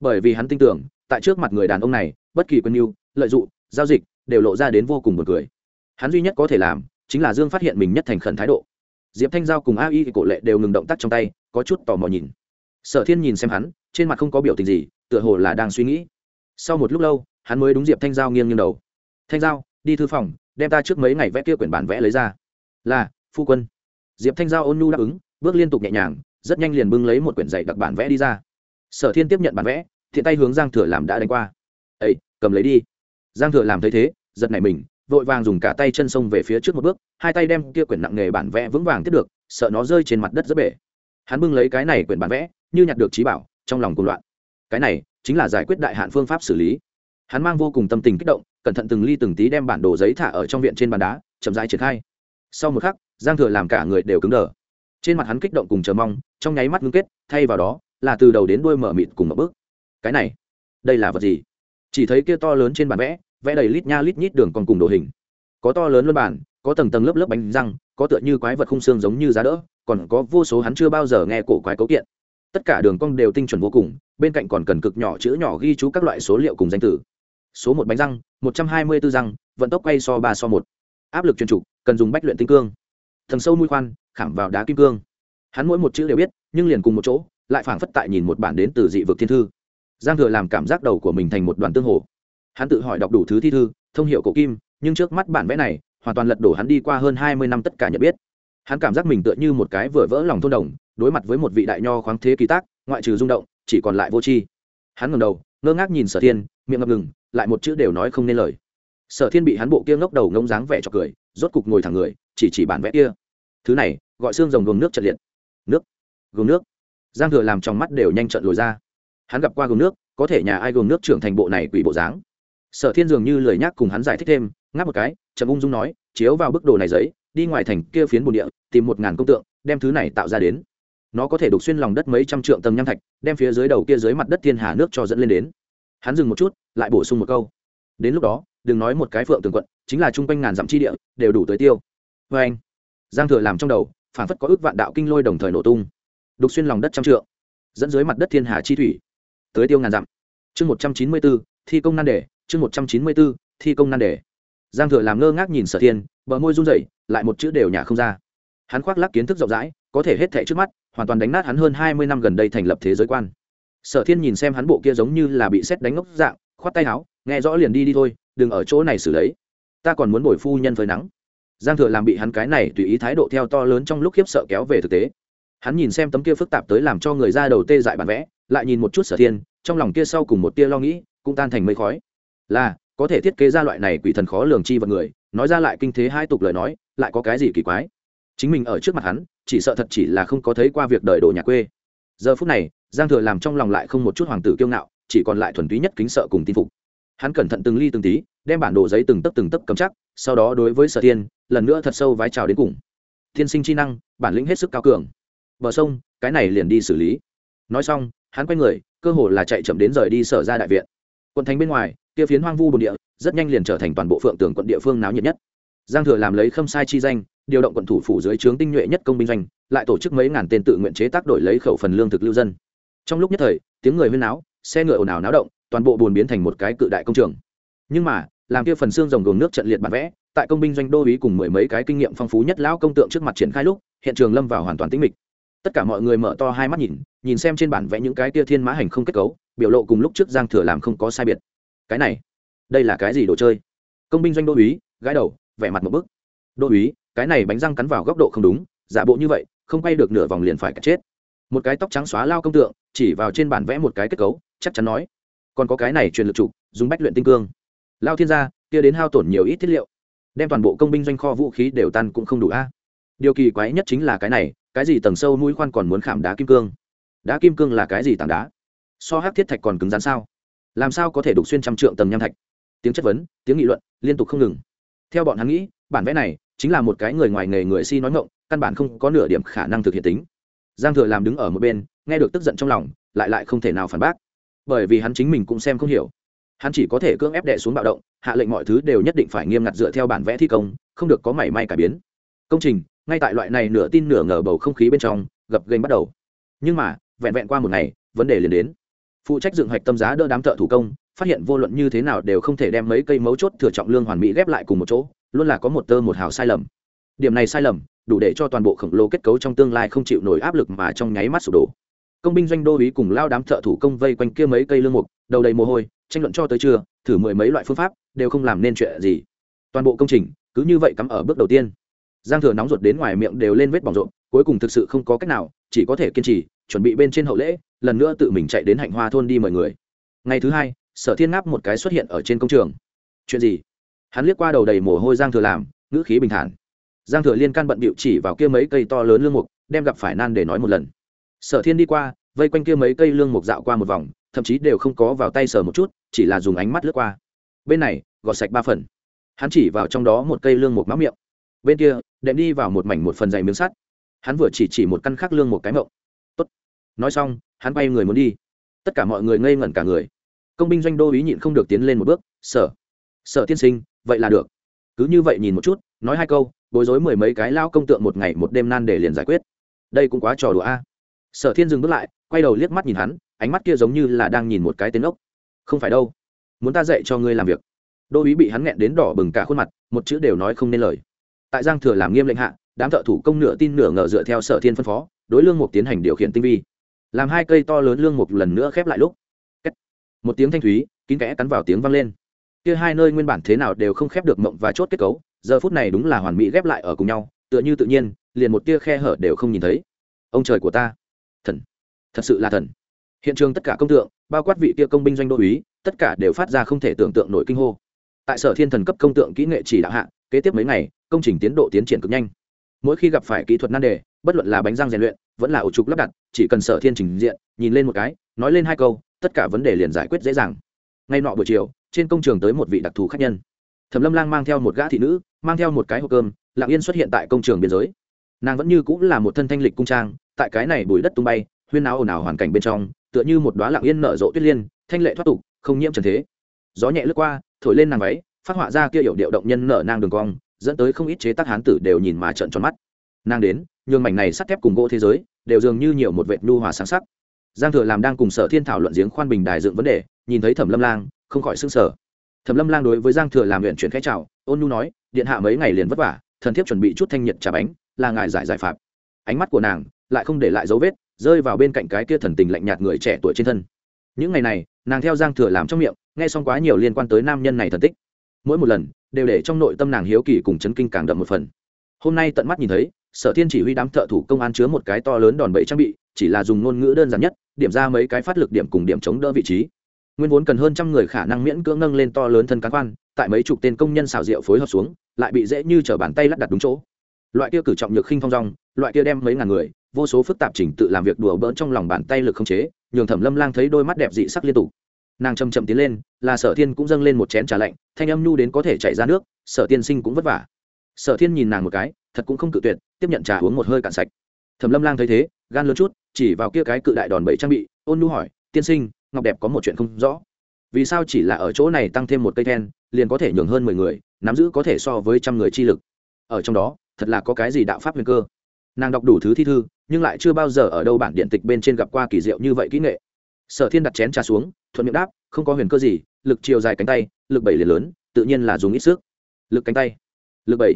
Bởi vì hắn tin tưởng, tại trước mặt người đàn ông này, bất kỳ quân mưu, lợi dụng, giao dịch đều lộ ra đến vô cùng buồn cười. Hắn duy nhất có thể làm chính là dương phát hiện mình nhất thành khẩn thái độ. Diệp thanh giao cùng a y cổ lệ đều ngừng động tác trong tay, có chút tò mò nhìn. Sở thiên nhìn xem hắn, trên mặt không có biểu tình gì, tựa hồ là đang suy nghĩ. Sau một lúc lâu, hắn mới đúng diệp thanh giao nghiêng nghiêng đầu. Thanh giao, đi thư phòng, đem ta trước mấy ngày vẽ kia quyển bản vẽ lấy ra là, phu quân. Diệp thanh giao ôn nhu đáp ứng, bước liên tục nhẹ nhàng, rất nhanh liền bưng lấy một quyển dạy đặc bản vẽ đi ra. Sở thiên tiếp nhận bản vẽ, thiện tay hướng giang thừa làm đã đánh qua. Ây cầm lấy đi. Giang thừa làm thấy thế, giật nảy mình, vội vàng dùng cả tay chân sông về phía trước một bước, hai tay đem kia quyển nặng nghề bản vẽ vững vàng tiếp được, sợ nó rơi trên mặt đất rất bể. Hắn bưng lấy cái này quyển bản vẽ, như nhặt được trí bảo, trong lòng cùng loạn. Cái này chính là giải quyết đại hạn phương pháp xử lý. Hắn mang vô cùng tâm tình kích động, cẩn thận từng ly từng tí đem bản đồ giấy thả ở trong viện trên bàn đá, chậm rãi triển khai sau một khắc, giang thừa làm cả người đều cứng đờ. Trên mặt hắn kích động cùng chờ mong, trong nháy mắt ngưng kết, thay vào đó, là từ đầu đến đuôi mở mịt cùng một bước. Cái này, đây là vật gì? Chỉ thấy kia to lớn trên bản vẽ vẽ đầy lít nha lít nhít đường còn cùng đồ hình. Có to lớn luân bản có tầng tầng lớp lớp bánh răng, có tựa như quái vật khung xương giống như giá đỡ, còn có vô số hắn chưa bao giờ nghe cổ quái cấu kiện. Tất cả đường cong đều tinh chuẩn vô cùng, bên cạnh còn cần cực nhỏ chữ nhỏ ghi chú các loại số liệu cùng danh từ. Số một bánh răng, một trăm hai mươi bốn răng, vận tốc quay so ba so một. Áp lực truyền trục cần dùng bách luyện tinh cương. Thần sâu mũi khoan, khảm vào đá kim cương. Hắn mỗi một chữ đều biết, nhưng liền cùng một chỗ, lại phảng phất tại nhìn một bản đến từ dị vực thiên thư. Giang thừa làm cảm giác đầu của mình thành một đoàn tương hồ. Hắn tự hỏi đọc đủ thứ thi thư, thông hiệu cổ kim, nhưng trước mắt bản vẽ này, hoàn toàn lật đổ hắn đi qua hơn hai mươi năm tất cả nhận biết. Hắn cảm giác mình tựa như một cái vừa vỡ lòng thôn đồng, đối mặt với một vị đại nho khoáng thế kỳ tác, ngoại trừ rung động, chỉ còn lại vô tri. Hắn ngầm đầu, ngơ ngác nhìn sở thiên, miệng ngập ngừng, lại một chữ đều nói không nên lời. Sở thiên bị hắn bộ kia ngốc đầu ngông dáng vẻ cho cười rốt cục ngồi thẳng người, chỉ chỉ bản vẽ kia. Thứ này, gọi xương rồng gồm nước trật liệt. Nước. Gồm nước. Giang thừa làm trong mắt đều nhanh trận lồi ra. Hắn gặp qua gồm nước, có thể nhà ai gồm nước trưởng thành bộ này quỷ bộ dáng. Sở thiên dường như lời nhắc cùng hắn giải thích thêm, ngáp một cái trầm ung dung nói, chiếu vào bức đồ này giấy, đi ngoài thành kia phiến bồn địa, tìm một ngàn công tượng, đem thứ này tạo ra đến. Nó có thể đục xuyên lòng đất mấy trăm trượng tầng nham thạch, đem phía dưới đầu kia dưới mặt đất thiên hà nước cho dẫn lên đến. Hắn dừng một chút, lại bổ sung một câu. Đến lúc đó đừng nói một cái phượng tường quận, chính là chung quanh ngàn dặm chi địa, đều đủ tới tiêu. Vê anh. Giang thừa làm trong đầu phản phất có ước vạn đạo kinh lôi đồng thời nổ tung. Đục xuyên lòng đất trăm trượng, dẫn dưới mặt đất thiên hà chi thủy, tới tiêu ngàn dặm. Chương một trăm chín mươi bốn thi công nan đề, chương một trăm chín mươi bốn thi công nan đề. Giang thừa làm ngơ ngác nhìn sở thiên, bờ môi run rẩy, lại một chữ đều nhả không ra. Hắn khoác lác kiến thức rộng rãi, có thể hết thệ trước mắt, hoàn toàn đánh nát hắn hơn hai mươi năm gần đây thành lập thế giới quan. Sở thiên nhìn xem hắn bộ kia giống như là bị xét đánh ngốc dạng, khoát tay áo, nghe rõ liền đi đi thôi đừng ở chỗ này xử lấy. Ta còn muốn bồi phu nhân phơi nắng. Giang thừa làm bị hắn cái này tùy ý thái độ theo to lớn trong lúc khiếp sợ kéo về thực tế. Hắn nhìn xem tấm kia phức tạp tới làm cho người ra đầu tê dại bản vẽ, lại nhìn một chút sở thiên, trong lòng kia sau cùng một tia lo nghĩ, cũng tan thành mây khói. Là, có thể thiết kế ra loại này quỷ thần khó lường chi vật người, nói ra lại kinh thế hai tục lời nói, lại có cái gì kỳ quái? Chính mình ở trước mặt hắn, chỉ sợ thật chỉ là không có thấy qua việc đời đồ nhà quê. Giờ phút này, giang thừa làm trong lòng lại không một chút hoàng tử kiêu ngạo, chỉ còn lại thuần túy nhất kính sợ cùng tin phục. Hắn cẩn thận từng ly từng tí đem bản đồ giấy từng tấc từng tấc cầm chắc sau đó đối với sở Thiên, lần nữa thật sâu vái chào đến cùng. Thiên sinh chi năng bản lĩnh hết sức cao cường. Bờ sông cái này liền đi xử lý. Nói xong hắn quay người cơ hồ là chạy chậm đến rời đi sở ra đại viện. Quận thành bên ngoài kia phiến hoang vu bồn địa rất nhanh liền trở thành toàn bộ phượng tường quận địa phương náo nhiệt nhất. Giang thừa làm lấy khâm sai chi danh điều động quận thủ phủ dưới trướng tinh nhuệ nhất công binh doanh lại tổ chức mấy ngàn tên tự nguyện chế tác đổi lấy khẩu phần lương thực lưu dân. Trong lúc nhất thời tiếng người huyên náo xe ngựa ồn ào náo động toàn bộ buồn biến thành một cái cự đại công trường nhưng mà, làm kia phần xương rồng gồm nước trận liệt bản vẽ, tại công binh doanh đô ý cùng mười mấy cái kinh nghiệm phong phú nhất lão công tượng trước mặt triển khai lúc, hiện trường lâm vào hoàn toàn tĩnh mịch. Tất cả mọi người mở to hai mắt nhìn nhìn xem trên bản vẽ những cái kia thiên mã hành không kết cấu, biểu lộ cùng lúc trước giang thừa làm không có sai biệt. Cái này, đây là cái gì đồ chơi? Công binh doanh đô úy gái đầu, vẻ mặt một bức. Đô úy cái này bánh răng cắn vào góc độ không đúng, giả bộ như vậy, không quay được nửa vòng liền phải cắt chết. Một cái tóc trắng xóa lao công tượng, chỉ vào trên bản vẽ một cái kết cấu, chắc chắn nói, còn có cái này truyền lực trục dùng bách luyện tinh cương lao thiên gia, kia đến hao tổn nhiều ít thiết liệu. Đem toàn bộ công binh doanh kho vũ khí đều tan cũng không đủ a. Điều kỳ quái nhất chính là cái này, cái gì tầng sâu mũi khoan còn muốn khảm đá kim cương? Đá kim cương là cái gì tảng đá? So hát thiết thạch còn cứng rắn sao? Làm sao có thể đục xuyên trăm trượng tầng nham thạch? Tiếng chất vấn, tiếng nghị luận liên tục không ngừng. Theo bọn hắn nghĩ, bản vẽ này chính là một cái người ngoài nghề người si nói ngộng căn bản không có nửa điểm khả năng thực hiện tính. Giang thừa làm đứng ở một bên, nghe được tức giận trong lòng, lại lại không thể nào phản bác. Bởi vì hắn chính mình cũng xem không hiểu hắn chỉ có thể cưỡng ép đệ xuống bạo động, hạ lệnh mọi thứ đều nhất định phải nghiêm ngặt dựa theo bản vẽ thi công, không được có mảy may cải biến. Công trình, ngay tại loại này nửa tin nửa ngờ bầu không khí bên trong, gập ghềnh bắt đầu. Nhưng mà, vẹn vẹn qua một ngày, vấn đề liền đến. Phụ trách dựng hoạch tâm giá đỡ đám thợ thủ công, phát hiện vô luận như thế nào đều không thể đem mấy cây mấu chốt thừa trọng lương hoàn mỹ ghép lại cùng một chỗ, luôn là có một tơ một hào sai lầm. Điểm này sai lầm, đủ để cho toàn bộ khổng lồ kết cấu trong tương lai không chịu nổi áp lực mà trong nháy mắt sụp đổ. Công binh doanh đô ý cùng lao đám thợ thủ công vây quanh kia mấy cây lương mục, đầu đầy mồ hôi tranh luận cho tới trưa, thử mười mấy loại phương pháp, đều không làm nên chuyện gì. Toàn bộ công trình, cứ như vậy cắm ở bước đầu tiên. Giang thừa nóng ruột đến ngoài miệng đều lên vết bỏng rộn, cuối cùng thực sự không có cách nào, chỉ có thể kiên trì, chuẩn bị bên trên hậu lễ, lần nữa tự mình chạy đến hạnh hoa thôn đi mời người. Ngày thứ hai, sở thiên ngáp một cái xuất hiện ở trên công trường. Chuyện gì? Hắn liếc qua đầu đầy mồ hôi giang thừa làm, ngữ khí bình thản. Giang thừa liên can bận bịu chỉ vào kia mấy cây to lớn lương mục, đem gặp phải nan để nói một lần. Sở thiên đi qua, vây quanh kia mấy cây lương mục dạo qua một vòng thậm chí đều không có vào tay sờ một chút, chỉ là dùng ánh mắt lướt qua. Bên này, gọt sạch ba phần. Hắn chỉ vào trong đó một cây lương một máu miệng. Bên kia, đệm đi vào một mảnh một phần dày miếng sắt. Hắn vừa chỉ chỉ một căn khắc lương một cái mộng. Tốt. Nói xong, hắn bay người muốn đi. Tất cả mọi người ngây ngẩn cả người. Công binh doanh đô ý nhịn không được tiến lên một bước, sở sở tiên sinh, vậy là được. Cứ như vậy nhìn một chút, nói hai câu, bối rối mười mấy cái lao công tượng một ngày một đêm nan để liền giải quyết. Đây cũng quá trò đùa a. Sở thiên dừng bước lại, quay đầu liếc mắt nhìn hắn ánh mắt kia giống như là đang nhìn một cái tên ốc. Không phải đâu. Muốn ta dạy cho ngươi làm việc. Đô ý bị hắn nghẹn đến đỏ bừng cả khuôn mặt, một chữ đều nói không nên lời. Tại giang thừa làm nghiêm lệnh hạ, đám thợ thủ công nửa tin nửa ngờ dựa theo sở thiên phân phó, đối lương mục tiến hành điều khiển tinh vi. Làm hai cây to lớn lương mục lần nữa khép lại lúc một tiếng thanh thúy, kín kẽ cắn vào tiếng vang lên. Kia hai nơi nguyên bản thế nào đều không khép được mộng và chốt kết cấu, giờ phút này đúng là hoàn mỹ ghép lại ở cùng nhau, tựa như tự nhiên, liền một tia khe hở đều không nhìn thấy. Ông trời của ta. Thần. Thật sự là thần hiện trường tất cả công tượng, bao quát vị kia công binh doanh đô uý, tất cả đều phát ra không thể tưởng tượng nổi kinh hô. Tại sở thiên thần cấp công tượng kỹ nghệ chỉ đạo hạ, kế tiếp mấy ngày, công trình tiến độ tiến triển cực nhanh. Mỗi khi gặp phải kỹ thuật nan đề, bất luận là bánh răng rèn luyện, vẫn là ổ trục lắp đặt, chỉ cần sở thiên trình diện, nhìn lên một cái, nói lên hai câu, tất cả vấn đề liền giải quyết dễ dàng. Ngay nọ buổi chiều, trên công trường tới một vị đặc thù khách nhân. Thẩm lâm lang mang theo một gã thị nữ, mang theo một cái hộp cơm lạng yên xuất hiện tại công trường biên giới. Nàng vẫn như cũng là một thân thanh lịch cung trang, tại cái này bùi đất tung bay huyên áo ồn ào hoàn cảnh bên trong, tựa như một đoá lặng yên nở rộ tuyết liên, thanh lệ thoát tục, không nhiễm trần thế. Gió nhẹ lướt qua, thổi lên nàng váy, phát họa ra kia hiểu điệu động nhân nở nang đường cong, dẫn tới không ít chế tác hán tử đều nhìn mà trợn tròn mắt. Nàng đến, nhường mảnh này sắt thép cùng gỗ thế giới, đều dường như nhiều một vệt nhu hòa sáng sắc. Giang thừa làm đang cùng sở thiên thảo luận giếng khoan bình đài dựng vấn đề, nhìn thấy thẩm lâm lang, không khỏi sưng sở thẩm lâm lang đối với giang thừa làm luyện chuyển khẽ chào, ôn nhu nói, điện hạ mấy ngày liền vất vả, thần thiếp chuẩn bị chút thanh nhiệt trà bánh, là ngài giải giải phạm. Ánh mắt của nàng lại không để lại dấu vết rơi vào bên cạnh cái kia thần tình lạnh nhạt người trẻ tuổi trên thân. Những ngày này, nàng theo giang thừa làm trong miệng, nghe xong quá nhiều liên quan tới nam nhân này thần tích. Mỗi một lần, đều để trong nội tâm nàng hiếu kỳ cùng chấn kinh càng đậm một phần. Hôm nay tận mắt nhìn thấy, sở thiên chỉ huy đám thợ thủ công an chứa một cái to lớn đòn bẩy trang bị, chỉ là dùng ngôn ngữ đơn giản nhất, điểm ra mấy cái phát lực điểm cùng điểm chống đỡ vị trí. Nguyên vốn cần hơn trăm người khả năng miễn cưỡng nâng lên to lớn thân cán quan, tại mấy chục tên công nhân xào rượu phối hợp xuống, lại bị dễ như t bàn tay lắp đặt đúng chỗ. Loại kia cử trọng nhược khinh phong rong, loại kia đem mấy ngàn người vô số phức tạp chỉnh tự làm việc đùa bỡn trong lòng bàn tay lực không chế, nhường thẩm lâm lang thấy đôi mắt đẹp dị sắc liên tục. Nàng chầm chậm tiến lên, là sở thiên cũng dâng lên một chén trà lạnh, thanh âm nhu đến có thể chạy ra nước, sở tiên sinh cũng vất vả. Sở thiên nhìn nàng một cái, thật cũng không cự tuyệt, tiếp nhận trà uống một hơi cạn sạch. Thẩm lâm lang thấy thế, gan lớn chút, chỉ vào kia cái cự đại đòn bẩy trang bị, ôn nhu hỏi, tiên sinh, ngọc đẹp có một chuyện không rõ. Vì sao chỉ là ở chỗ này tăng thêm một cây then, liền có thể nhường hơn mười người, nắm giữ có thể so với trăm người chi lực? Ở trong đó, thật là có cái gì đạo pháp nguy cơ? Nàng đọc đủ thứ thi thư, nhưng lại chưa bao giờ ở đâu bản điện tịch bên trên gặp qua kỳ diệu như vậy kỹ nghệ. Sở thiên đặt chén trà xuống, thuận miệng đáp, không có huyền cơ gì, lực chiều dài cánh tay, lực bảy liền lớn, tự nhiên là dùng ít sức. Lực cánh tay, lực bảy.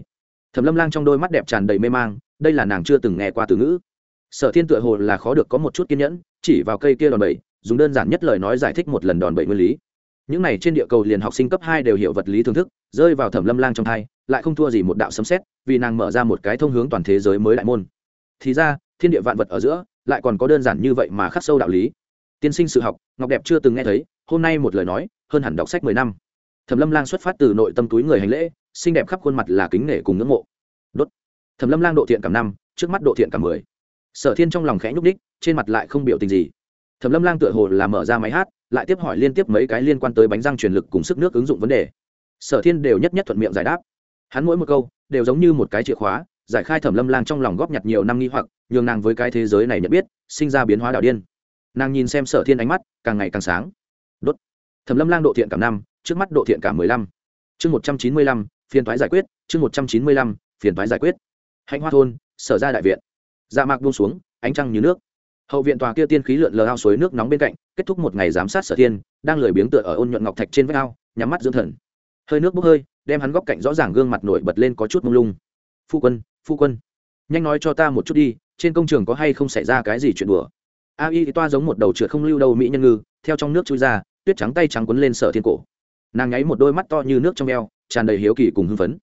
Thẩm lâm lang trong đôi mắt đẹp tràn đầy mê mang, đây là nàng chưa từng nghe qua từ ngữ. Sở thiên tựa hồ là khó được có một chút kiên nhẫn, chỉ vào cây kia đòn bẩy, dùng đơn giản nhất lời nói giải thích một lần đòn bẩy nguyên lý. Những này trên địa cầu liền học sinh cấp hai đều hiểu vật lý thưởng thức, rơi vào thẩm lâm lang trong thai, lại không thua gì một đạo sấm xét vì nàng mở ra một cái thông hướng toàn thế giới mới đại môn. Thì ra, thiên địa vạn vật ở giữa, lại còn có đơn giản như vậy mà khắc sâu đạo lý. Tiên sinh sự học, ngọc đẹp chưa từng nghe thấy, hôm nay một lời nói, hơn hẳn đọc sách mười năm. Thẩm lâm lang xuất phát từ nội tâm túi người hành lễ, xinh đẹp khắp khuôn mặt là kính nể cùng ngưỡng mộ. Đốt. Thẩm lâm lang độ thiện cảm năm, trước mắt độ thiện cảm mười. Sở thiên trong lòng khẽ nhúc ních trên mặt lại không biểu tình gì. Thẩm lâm lang tựa hồ là mở ra máy hát, lại tiếp hỏi liên tiếp mấy cái liên quan tới bánh răng truyền lực cùng sức nước ứng dụng vấn đề. Sở thiên đều nhất nhất thuận miệng giải đáp. Hắn mỗi một câu đều giống như một cái chìa khóa, giải khai thẩm lâm lang trong lòng góp nhặt nhiều năm nghi hoặc, nhường nàng với cái thế giới này nhận biết, sinh ra biến hóa đạo điên. Nàng nhìn xem sở thiên ánh mắt, càng ngày càng sáng. Đốt. Thẩm lâm lang độ thiện cảm năm, trước mắt độ thiện cảm mười lăm. Chương một trăm chín mươi lăm, phiền thoái giải quyết, chương một trăm chín mươi lăm, phiền thoái giải quyết. Hạnh hoa thôn, sở ra đại viện. Dạ mạc buông xuống, ánh trăng như nước. Hậu viện tòa kia tiên khí lượn lờ ao suối nước nóng bên cạnh, kết thúc một ngày giám sát sở thiên, đang lười biếng tựa ở ôn nhuận ngọc thạch trên vách ao, nhắm mắt dưỡng thần hơi nước bốc hơi, đem hắn góc cạnh rõ ràng gương mặt nổi bật lên có chút mông lung. Phu quân phu quân, nhanh nói cho ta một chút đi, trên công trường có hay không xảy ra cái gì chuyện đùa? A y toa giống một đầu trượt không lưu đâu mỹ nhân ngư, theo trong nước chui ra, tuyết trắng tay trắng quấn lên sở thiên cổ. Nàng nháy một đôi mắt to như nước trong eo, tràn đầy hiếu kỳ cùng hưng phấn.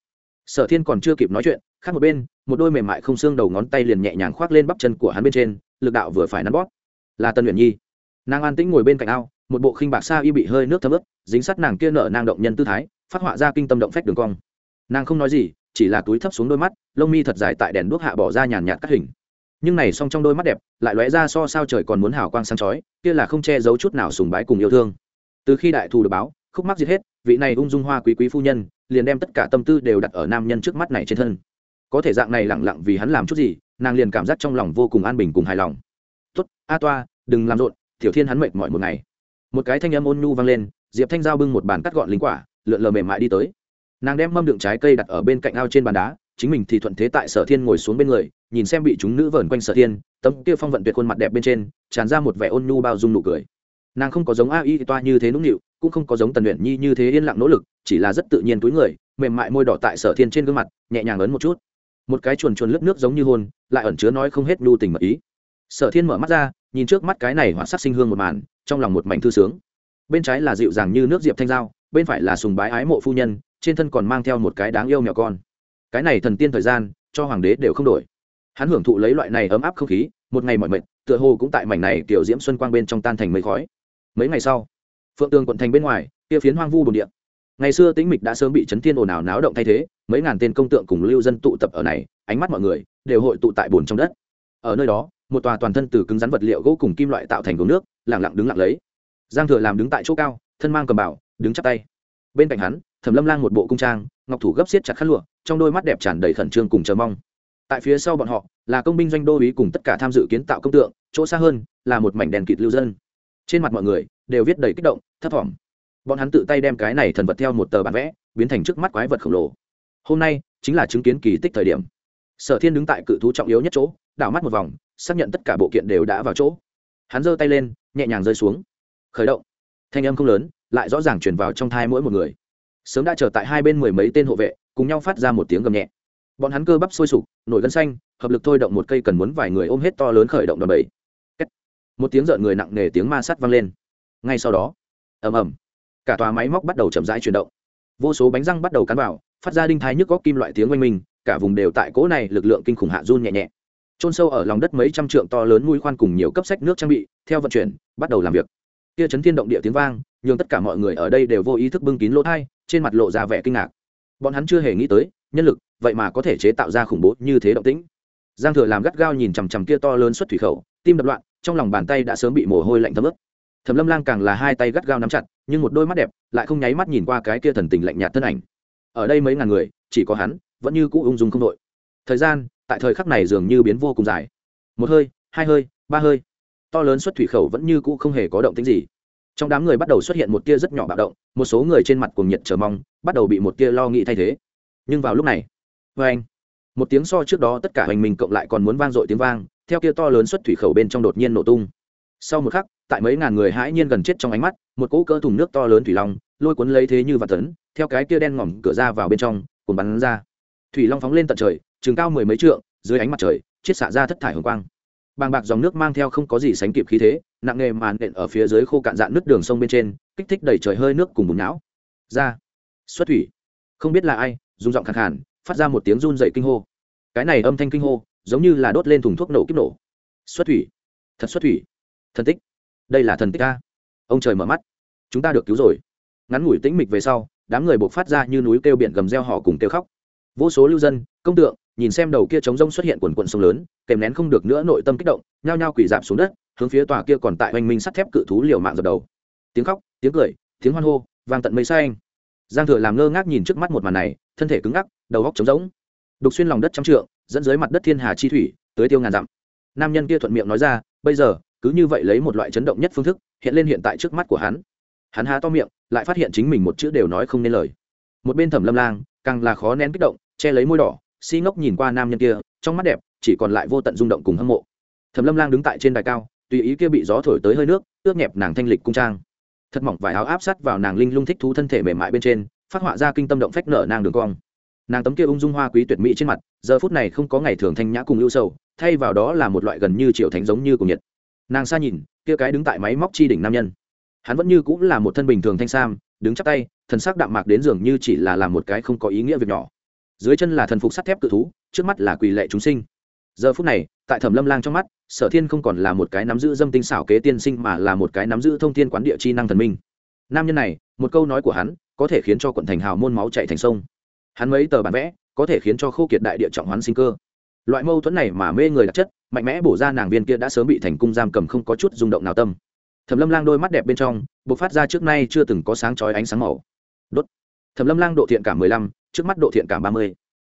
Sở thiên còn chưa kịp nói chuyện, khác một bên, một đôi mềm mại không xương đầu ngón tay liền nhẹ nhàng khoác lên bắp chân của hắn bên trên, lực đạo vừa phải nắn bóp. Là tân luyện nhi. Nàng an tĩnh ngồi bên cạnh ao, một bộ khinh bạc xa y bị hơi nước thấm ướt, dính sắt nàng kia nở nàng động nhân tư thái phát họa ra kinh tâm động phách đường cong. Nàng không nói gì, chỉ là túi thấp xuống đôi mắt, lông mi thật dài tại đèn đuốc hạ bỏ ra nhàn nhạt các hình. Nhưng này song trong đôi mắt đẹp, lại lóe ra so sao trời còn muốn hào quang sáng chói, kia là không che giấu chút nào sùng bái cùng yêu thương. Từ khi đại thù được báo, khúc mắc giết hết, vị này ung dung hoa quý quý phu nhân, liền đem tất cả tâm tư đều đặt ở nam nhân trước mắt này trên thân. Có thể dạng này lẳng lặng vì hắn làm chút gì, nàng liền cảm giác trong lòng vô cùng an bình cùng hài lòng. Tuất a toa, đừng làm rộn, tiểu thiên hắn mệt mỏi một ngày. Một cái thanh âm ôn nhu vang lên, diệp thanh giao bưng một bàn cắt gọn lính quả lượn lờ mềm mại đi tới. Nàng đem mâm đựng trái cây đặt ở bên cạnh ao trên bàn đá, chính mình thì thuận thế tại sở thiên ngồi xuống bên người, nhìn xem bị chúng nữ vờn quanh sở thiên, tấm kia phong vận tuyệt khuôn mặt đẹp bên trên, tràn ra một vẻ ôn nhu bao dung nụ cười. Nàng không có giống a y toa như thế nũng nịu, cũng không có giống tần luyện nhi như thế yên lặng nỗ lực, chỉ là rất tự nhiên túi người, mềm mại môi đỏ tại sở thiên trên gương mặt, nhẹ nhàng ấn một chút. Một cái chuồn chuồn lớp nước giống như hôn, lại ẩn chứa nói không hết nhu tình mật ý. Sở thiên mở mắt ra, nhìn trước mắt cái này hoạn sắc sinh hương một màn, trong lòng một mảnh thư sướng. Bên trái là dịu dàng như nước diệp thanh giao bên phải là sùng bái ái mộ phu nhân, trên thân còn mang theo một cái đáng yêu mèo con. Cái này thần tiên thời gian, cho hoàng đế đều không đổi. Hắn hưởng thụ lấy loại này ấm áp không khí, một ngày mọi mệt, tựa hồ cũng tại mảnh này kiểu diễm xuân quang bên trong tan thành mây khói. Mấy ngày sau, phượng tường quận thành bên ngoài, kia phiến hoang vu bồn địa. Ngày xưa tĩnh mịch đã sớm bị chấn thiên ồn ào náo động thay thế, mấy ngàn tên công tượng cùng lưu dân tụ tập ở này, ánh mắt mọi người đều hội tụ tại bồn trong đất. Ở nơi đó, một tòa toàn thân từ cứng rắn vật liệu gỗ cùng kim loại tạo thành gốm nước lẳng lặng đứng lặng lấy. Giang thừa làm đứng tại chỗ cao, thân mang cầm bảo đứng chắp tay. Bên cạnh hắn, thẩm lâm lang một bộ cung trang, ngọc thủ gấp xiết chặt khăn lụa, trong đôi mắt đẹp tràn đầy khẩn trương cùng chờ mong. Tại phía sau bọn họ, là công binh doanh đô ý cùng tất cả tham dự kiến tạo công tượng, chỗ xa hơn, là một mảnh đèn kịt lưu dân. Trên mặt mọi người, đều viết đầy kích động, thấp thỏm. Bọn hắn tự tay đem cái này thần vật theo một tờ bản vẽ, biến thành trước mắt quái vật khổng lồ. Hôm nay, chính là chứng kiến kỳ tích thời điểm. Sở thiên đứng tại cự thú trọng yếu nhất chỗ, đảo mắt một vòng, xác nhận tất cả bộ kiện đều đã vào chỗ. Hắn giơ tay lên, nhẹ nhàng rơi xuống. Khởi động. Thanh âm không lớn lại rõ ràng chuyển vào trong thai mỗi một người. Sớm đã chờ tại hai bên mười mấy tên hộ vệ, cùng nhau phát ra một tiếng gầm nhẹ. Bọn hắn cơ bắp sôi sục, nổi gân xanh, hợp lực thôi động một cây cần muốn vài người ôm hết to lớn khởi động đòn bẩy. Một tiếng rợn người nặng nề tiếng ma sắt vang lên. Ngay sau đó, ầm ầm, cả tòa máy móc bắt đầu chậm rãi chuyển động. Vô số bánh răng bắt đầu cắn vào, phát ra đinh thái nhức góc kim loại tiếng oanh minh, cả vùng đều tại cỗ này lực lượng kinh khủng hạ run nhẹ nhẹ. Trôn sâu ở lòng đất mấy trăm trượng to lớn mũi khoan cùng nhiều cấp sách nước trang bị, theo vận chuyển, bắt đầu làm việc. Kia chấn thiên động địa tiếng vang nhưng tất cả mọi người ở đây đều vô ý thức bưng kín lỗ thai, trên mặt lộ ra vẻ kinh ngạc. Bọn hắn chưa hề nghĩ tới, nhân lực, vậy mà có thể chế tạo ra khủng bố như thế động tĩnh. Giang thừa làm gắt gao nhìn chằm chằm kia to lớn xuất thủy khẩu, tim đập loạn, trong lòng bàn tay đã sớm bị mồ hôi lạnh thấm ướt. Thẩm lâm lang càng là hai tay gắt gao nắm chặt, nhưng một đôi mắt đẹp lại không nháy mắt nhìn qua cái kia thần tình lạnh nhạt thân ảnh. Ở đây mấy ngàn người, chỉ có hắn, vẫn như cũ ung dung không đội. Thời gian, tại thời khắc này dường như biến vô cùng dài. Một hơi, hai hơi, ba hơi. To lớn xuất thủy khẩu vẫn như cũ không hề có động tính gì trong đám người bắt đầu xuất hiện một tia rất nhỏ bạo động, một số người trên mặt cùng nhiệt chờ mong, bắt đầu bị một tia lo nghĩ thay thế. Nhưng vào lúc này vê anh, một tiếng so trước đó tất cả hành mình cộng lại còn muốn vang dội tiếng vang, theo kia to lớn xuất thủy khẩu bên trong đột nhiên nổ tung. Sau một khắc, tại mấy ngàn người hãi nhiên gần chết trong ánh mắt, một cỗ cỡ thùng nước to lớn thủy long, lôi cuốn lấy thế như vạn tấn, theo cái kia đen ngòm cửa ra vào bên trong cùng bắn ra. Thủy long phóng lên tận trời chừng cao mười mấy trượng, dưới ánh mặt trời, chiết xạ ra thất thải hồng quang bàng bạc dòng nước mang theo không có gì sánh kịp khí thế, nặng nghề màn nện ở phía dưới khô cạn dạn nước đường sông bên trên, kích thích đầy trời hơi nước cùng bùn não. Ra. Xuất thủy. Không biết là ai, dùng giọng khẳng khàn, phát ra một tiếng run dậy kinh hô. Cái này âm thanh kinh hô, giống như là đốt lên thùng thuốc nổ kích nổ. Xuất thủy. Thật xuất thủy. Thần tích. Đây là thần tích a. Ông trời mở mắt. Chúng ta được cứu rồi. Ngắn ngủi tĩnh mịch về sau, đám người buộc phát ra như núi kêu biển gầm reo họ cùng kêu khóc. Vô số lưu dân, công tượng nhìn xem đầu kia trống rông xuất hiện quần quần sông lớn, kèm nén không được nữa nội tâm kích động, nhao nhao quỳ dạp xuống đất, hướng phía tòa kia còn tại hoành minh sắt thép cự thú liều mạng dập đầu. Tiếng khóc, tiếng cười, tiếng hoan hô, vang tận mây xa anh giang thừa làm ngơ ngác nhìn trước mắt một màn này, thân thể cứng ngắc, đầu góc trống rỗng. Đục xuyên lòng đất trăm trượng, dẫn dưới mặt đất thiên hà chi thủy tới tiêu ngàn dặm. Nam nhân kia thuận miệng nói ra, bây giờ, cứ như vậy lấy một loại chấn động nhất phương thức, hiện lên hiện tại trước mắt của hắn. Hắn há to miệng, lại phát hiện chính mình một chữ đều nói không nên lời. Một bên thẩm lâm lang, càng là khó nén kích động, che lấy môi đỏ si ngốc nhìn qua nam nhân kia, trong mắt đẹp, chỉ còn lại vô tận rung động cùng hâm mộ. Thẩm lâm lang đứng tại trên đài cao, tùy ý kia bị gió thổi tới hơi nước, ướt nhẹp nàng thanh lịch cung trang. Thật mỏng vải áo áp sát vào nàng linh lung thích thú thân thể mềm mại bên trên, phát họa ra kinh tâm động phách nở nàng đường cong. Nàng tấm kia ung dung hoa quý tuyệt mỹ trên mặt, giờ phút này không có ngày thường thanh nhã cùng ưu sầu, thay vào đó là một loại gần như triệu thánh giống như cùng nhiệt nàng xa nhìn, kia cái đứng tại máy móc chi đỉnh nam nhân. Hắn vẫn như cũng là một thân bình thường thanh sam, đứng chắp tay, thần sắc đạm mạc đến dường như chỉ là làm một cái không có ý nghĩa việc nhỏ dưới chân là thần phục sắt thép cự thú, trước mắt là quỳ lệ chúng sinh. Giờ phút này, tại thẩm lâm lang trong mắt, sở thiên không còn là một cái nắm giữ dâm tinh xảo kế tiên sinh mà là một cái nắm giữ thông tin quán địa chi năng thần minh. Nam nhân này, một câu nói của hắn, có thể khiến cho quận thành hào môn máu chạy thành sông. Hắn mấy tờ bản vẽ, có thể khiến cho khô kiệt đại địa trọng hoán sinh cơ. Loại mâu thuẫn này mà mê người đặc chất, mạnh mẽ bổ ra nàng viên kia đã sớm bị thành cung giam cầm không có chút rung động nào tâm. Thẩm lâm lang đôi mắt đẹp bên trong b ộ c phát ra trước nay chưa từng có sáng chói ánh sáng màu. Đốt. Thẩm lâm lang độ thiện cảm mười lăm trước mắt độ thiện cảm ba mươi.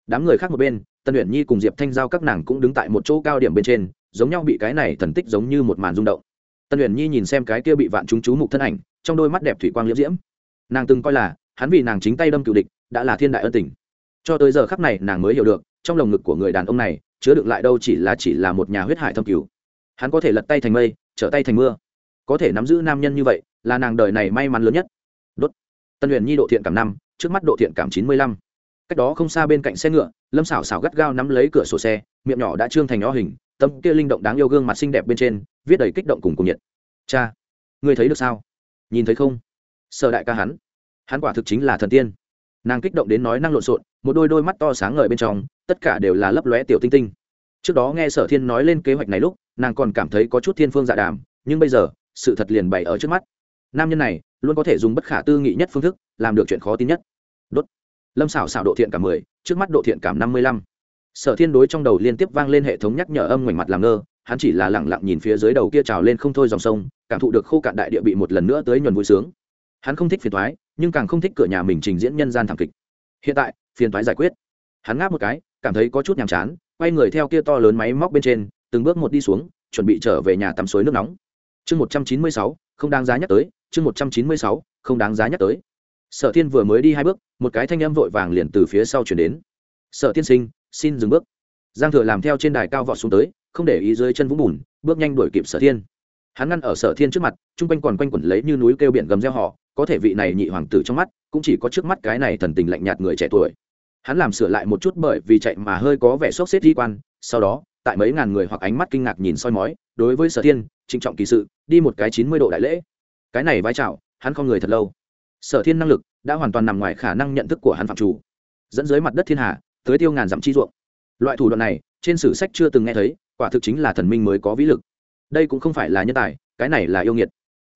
Đám người khác một bên tân luyện nhi cùng diệp thanh giao các nàng cũng đứng tại một chỗ cao điểm bên trên, giống nhau bị cái này thần tích giống như một màn rung động. Tân luyện nhi nhìn xem cái kia bị vạn chúng chú mục thân ảnh, trong đôi mắt đẹp thủy quang liễm diễm. Nàng từng coi là, hắn vì nàng chính tay đâm cựu địch, đã là thiên đại ân tình. Cho tới giờ khắc này, nàng mới hiểu được, trong lồng ngực của người đàn ông này, chứa đựng lại đâu chỉ là chỉ là một nhà huyết hải thâm cứu hắn có thể lật tay thành mây, trở tay thành mưa. Có thể nắm giữ nam nhân như vậy, là nàng đời này may mắn lớn nhất. Đốt. Tân luyện nhi độ thiện cảm năm, trước mắt độ thiện cảm chín mươi lăm cách đó không xa bên cạnh xe ngựa, lâm xảo xảo gắt gao nắm lấy cửa sổ xe, miệng nhỏ đã trương thành nho hình tâm kia linh động đáng yêu gương mặt xinh đẹp bên trên, viết đầy kích động cùng cùng nhiệt. Cha, ngươi thấy được sao? Nhìn thấy không? Sợ đại ca hắn hắn quả thực chính là thần tiên. Nàng kích động đến nói năng lộn xộn, một đôi đôi mắt to sáng ngời bên trong, tất cả đều là lấp lóe tiểu tinh tinh. Trước đó nghe sở thiên nói lên kế hoạch này lúc, nàng còn cảm thấy có chút thiên phương dạ đàm, nhưng bây giờ, sự thật liền bày ở trước mắt. Nam nhân này, luôn có thể dùng bất khả tư nghị nhất phương thức, làm được chuyện khó tin nhất. Đốt lâm xảo xảo độ thiện cảm mười, trước mắt độ thiện cảm năm mươi lăm. Sở thiên đối trong đầu liên tiếp vang lên hệ thống nhắc nhở âm ngoảnh mặt làm ngơ, hắn chỉ là lẳng lặng nhìn phía dưới đầu kia trào lên không thôi dòng sông, cảm thụ được khô cạn đại địa bị một lần nữa tới nhuần vui sướng. Hắn không thích phiền thoái nhưng càng không thích cửa nhà mình trình diễn nhân gian thảm kịch. Hiện tại, phiền thoái giải quyết. Hắn ngáp một cái, cảm thấy có chút nhàm chán, quay người theo kia to lớn máy móc bên trên, từng bước một đi xuống, chuẩn bị trở về nhà tắm suối nước nóng. Chương một trăm chín mươi sáu, không đáng giá nhắc tới, chương một trăm chín mươi sáu, không đáng giá nhắc tới. Sở thiên vừa mới đi hai bước một cái thanh âm vội vàng liền từ phía sau chuyển đến. Sở tiên sinh, xin dừng bước. Giang thừa làm theo trên đài cao vọt xuống tới, không để ý dưới chân vũng bùn, bước nhanh đuổi kịp sở thiên. Hắn ngăn ở sở thiên trước mặt, chung quanh còn quanh quẩn lấy như núi kêu biển gầm reo họ có thể vị này nhị hoàng tử trong mắt, cũng chỉ có trước mắt cái này thần tình lạnh nhạt người trẻ tuổi. Hắn làm sửa lại một chút bởi vì chạy mà hơi có vẻ sốc xếp di quan, sau đó, tại mấy ngàn người hoặc ánh mắt kinh ngạc nhìn soi mói, đối với sở thiên, trịnh trọng kỳ sự, đi một cái chín mươi độ đại lễ. Cái này vai trào, hắn không người thật lâu sở thiên năng lực đã hoàn toàn nằm ngoài khả năng nhận thức của hắn phạm chủ, dẫn dưới mặt đất thiên hà, tới tiêu ngàn dặm chi ruộng. Loại thủ đoạn này, trên sử sách chưa từng nghe thấy, quả thực chính là thần minh mới có vĩ lực. Đây cũng không phải là nhân tài, cái này là yêu nghiệt.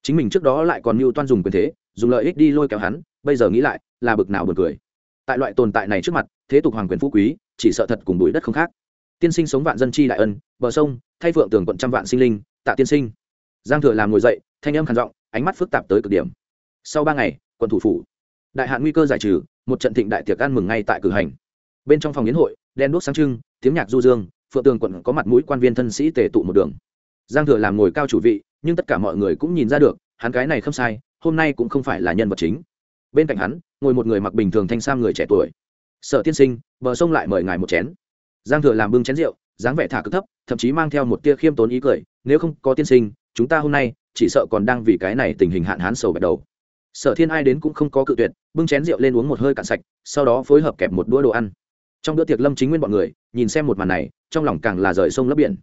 Chính mình trước đó lại còn mưu toan dùng quyền thế, dùng lợi ích đi lôi kéo hắn, bây giờ nghĩ lại, là bực nào buồn cười. Tại loại tồn tại này trước mặt, thế tục hoàng quyền phú quý, chỉ sợ thật cùng bụi đất không khác. Tiên sinh sống vạn dân chi đại ân, bờ sông, thay phượng tường quận trăm vạn sinh linh, tạ tiên sinh. Giang thừa làm ngồi dậy, thanh âm khản giọng, ánh mắt phức tạp tới cực điểm. Sau ba ngày quận thủ phủ. Đại hạn nguy cơ giải trừ, một trận thịnh đại tiệc ăn mừng ngay tại cử hành. Bên trong phòng yến hội đen đuốc sáng trưng, tiếng nhạc du dương, phượng tường quận có mặt mũi quan viên thân sĩ tề tụ một đường. Giang thừa làm ngồi cao chủ vị, nhưng tất cả mọi người cũng nhìn ra được, hắn cái này không sai, hôm nay cũng không phải là nhân vật chính. Bên cạnh hắn, ngồi một người mặc bình thường thanh sam người trẻ tuổi. Sở tiên sinh, bờ sông lại mời ngài một chén. Giang thừa làm bưng chén rượu, dáng vẻ thả cực thấp, thậm chí mang theo một tia khiêm tốn ý cười, nếu không có tiên sinh, chúng ta hôm nay chỉ sợ còn đang vì cái này tình hình hạn hán sầu bắt đầu sở thiên ai đến cũng không có cự tuyệt, bưng chén rượu lên uống một hơi cạn sạch, sau đó phối hợp kẹp một đũa đồ ăn. Trong bữa tiệc lâm chính nguyên bọn người, nhìn xem một màn này, trong lòng càng là rời sông lấp biển.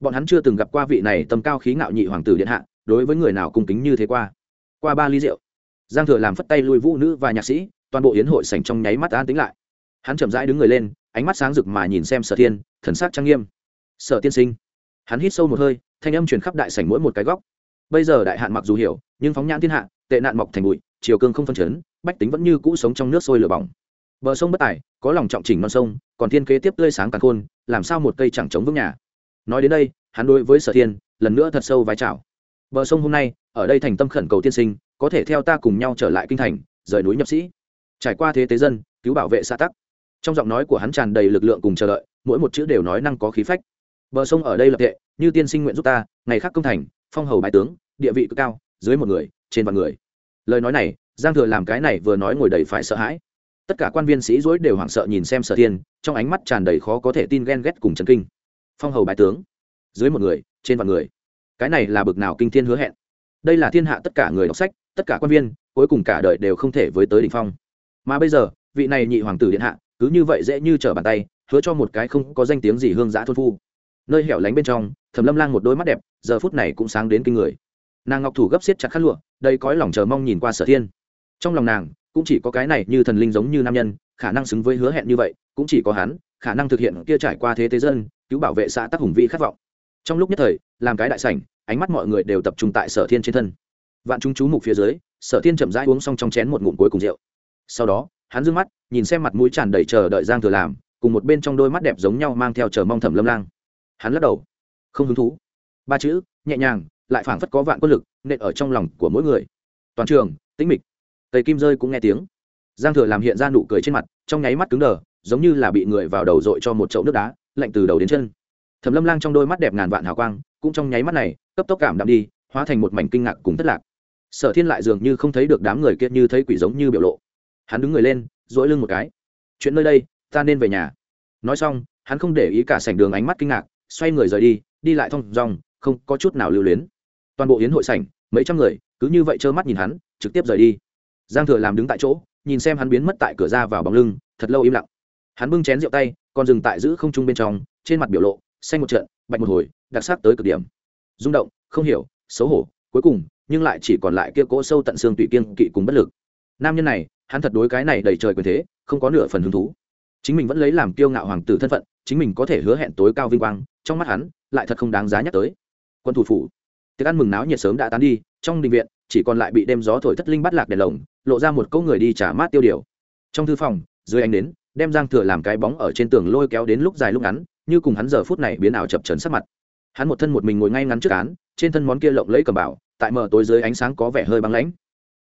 Bọn hắn chưa từng gặp qua vị này tầm cao khí ngạo nhị hoàng tử điện hạ, đối với người nào cung kính như thế qua. Qua ba ly rượu, giang thừa làm phất tay lui vũ nữ và nhạc sĩ, toàn bộ yến hội sảnh trong nháy mắt an tính lại. Hắn chậm rãi đứng người lên, ánh mắt sáng rực mà nhìn xem sở thiên, thần sắc trang nghiêm. Sở tiên sinh. Hắn hít sâu một hơi, thanh âm truyền khắp đại sảnh mỗi một cái góc bây giờ đại hạn mặc dù hiểu, nhưng phóng nhãn thiên hạ, tệ nạn mọc thành bụi, chiều cương không phân chấn, bách tính vẫn như cũ sống trong nước sôi lửa bỏng. Bờ sông bất tài, có lòng trọng chỉnh non sông, còn thiên kế tiếp tươi sáng càng khôn, làm sao một cây chẳng chống vững nhà? Nói đến đây, hắn đối với sở thiên, lần nữa thật sâu vái chào. Bờ sông hôm nay, ở đây thành tâm khẩn cầu tiên sinh, có thể theo ta cùng nhau trở lại kinh thành, rời núi nhập sĩ. Trải qua thế tế dân, cứu bảo vệ xã tắc. Trong giọng nói của hắn tràn đầy lực lượng cùng chờ đợi, mỗi một chữ đều nói năng có khí phách. Bờ sông ở đây lập tệ như tiên sinh nguyện giúp ta, ngày khác công thành phong hầu bái tướng, địa vị cực cao, dưới một người, trên vạn người. Lời nói này, giang thừa làm cái này vừa nói ngồi đầy phải sợ hãi. Tất cả quan viên sĩ dối đều hoảng sợ nhìn xem sở thiên, trong ánh mắt tràn đầy khó có thể tin ghen ghét cùng chấn kinh. Phong hầu bái tướng, dưới một người, trên vạn người. Cái này là bực nào kinh thiên hứa hẹn. Đây là thiên hạ tất cả người đọc sách, tất cả quan viên, cuối cùng cả đời đều không thể với tới đỉnh phong. Mà bây giờ, vị này nhị hoàng tử điện hạ, cứ như vậy dễ như trở bàn tay, hứa cho một cái không có danh tiếng gì hương giã thôn phu nơi hẻo lánh bên trong, thẩm lâm lang một đôi mắt đẹp, giờ phút này cũng sáng đến kinh người. Nàng ngọc thủ gấp xiết chặt khát lụa đây cõi lòng chờ mong nhìn qua sở thiên. Trong lòng nàng, cũng chỉ có cái này như thần linh giống như nam nhân, khả năng xứng với hứa hẹn như vậy, cũng chỉ có hắn, khả năng thực hiện kia trải qua thế thế dân, cứu bảo vệ xã tắc hùng vĩ khát vọng. Trong lúc nhất thời, làm cái đại sảnh, ánh mắt mọi người đều tập trung tại sở thiên trên thân. Vạn chúng chú mục phía dưới, sở thiên chậm rãi uống xong trong chén một ngụm cuối cùng rượu. Sau đó, hắn d mắt, nhìn xem mặt mũi tràn đầy chờ đợi giang thừa làm, cùng một bên trong đôi mắt đẹp giống nhau mang theo chờ mong thẩm lâm lang hắn lắc đầu. Không hứng thú. Ba chữ, nhẹ nhàng, lại phảng phất có vạn quân lực, nện ở trong lòng của mỗi người. Toàn trường, tĩnh mịch. Tây kim rơi cũng nghe tiếng. Giang thừa làm hiện ra nụ cười trên mặt, trong nháy mắt cứng đờ, giống như là bị người vào đầu dội cho một chậu nước đá, lạnh từ đầu đến chân. Thẩm lâm lang trong đôi mắt đẹp ngàn vạn hào quang, cũng trong nháy mắt này, cấp tốc cảm đạm đi, hóa thành một mảnh kinh ngạc cùng thất lạc. Sở thiên lại dường như không thấy được đám người kia như thấy quỷ giống như biểu lộ. Hắn đứng người lên dỗi lưng một cái. Chuyện nơi đây, ta nên về nhà. Nói xong, hắn không để ý cả sảnh đường ánh mắt kinh ngạc xoay người rời đi đi lại thong dong, không có chút nào lưu luyến. Toàn bộ hiến hội sảnh, mấy trăm người, cứ như vậy trơ mắt nhìn hắn, trực tiếp rời đi. Giang thừa làm đứng tại chỗ, nhìn xem hắn biến mất tại cửa ra vào bóng lưng, thật lâu im lặng. Hắn bưng chén rượu tay, còn dừng tại giữ không trung bên trong, trên mặt biểu lộ, xanh một trận, bạch một hồi, đặc sắc tới cực điểm. Rung động, không hiểu, xấu hổ, cuối cùng, nhưng lại chỉ còn lại kia cỗ sâu tận xương tùy kiên kỵ cùng bất lực. Nam nhân này, hắn thật đối cái này đầy trời quyền thế, không có nửa phần hứng thú. Chính mình vẫn lấy làm kiêu ngạo hoàng tử thân phận, chính mình có thể hứa hẹn tối cao vinh quang trong mắt hắn, lại thật không đáng giá nhắc tới. Quân thủ phủ. Tiệc ăn mừng náo nhiệt sớm đã tán đi, trong đình viện, chỉ còn lại bị đem gió thổi thất linh bắt lạc đèn lồng, lộ ra một câu người đi trả mát tiêu điều. Trong thư phòng, dưới ánh đến đem giang thừa làm cái bóng ở trên tường lôi kéo đến lúc dài lúc ngắn, như cùng hắn giờ phút này biến ảo chập trấn sắc mặt. Hắn một thân một mình ngồi ngay ngắn trước án, trên thân món kia lộng lẫy cầm bảo, tại mờ tối dưới ánh sáng có vẻ hơi băng lãnh.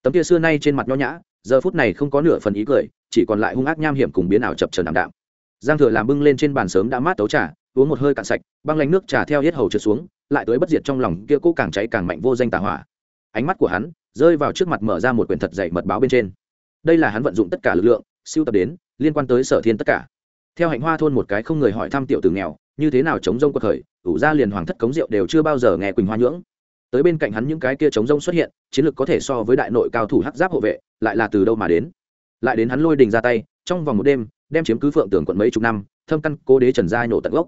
Tấm kia xưa nay trên mặt nho nhã, giờ phút này không có nửa phần ý cười, chỉ còn lại hung ác nham hiểm cùng biến ảo chập trần đảm đạm. Giang thừa làm bưng lên trên bàn sớm đã mát tấu trà uống một hơi cạn sạch, băng lánh nước trà theo hết hầu trượt xuống, lại tới bất diệt trong lòng kia cố càng cháy càng mạnh vô danh tà hỏa. Ánh mắt của hắn rơi vào trước mặt mở ra một quyển thật dày mật báo bên trên. Đây là hắn vận dụng tất cả lực lượng, siêu tập đến, liên quan tới sở thiên tất cả. Theo hạnh hoa thôn một cái không người hỏi thăm tiểu tử nghèo, như thế nào chống rông cuộc khởi, ủ ra liền hoàng thất cống rượu đều chưa bao giờ nghe quỳnh hoa nhưỡng. Tới bên cạnh hắn những cái kia chống rông xuất hiện, chiến lược có thể so với đại nội cao thủ hắc giáp hộ vệ, lại là từ đâu mà đến? Lại đến hắn lôi đình ra tay, trong vòng một đêm, đem chiếm cứ phượng tưởng quận mấy chục năm, thâm căn cố đế trần gia nổ tận gốc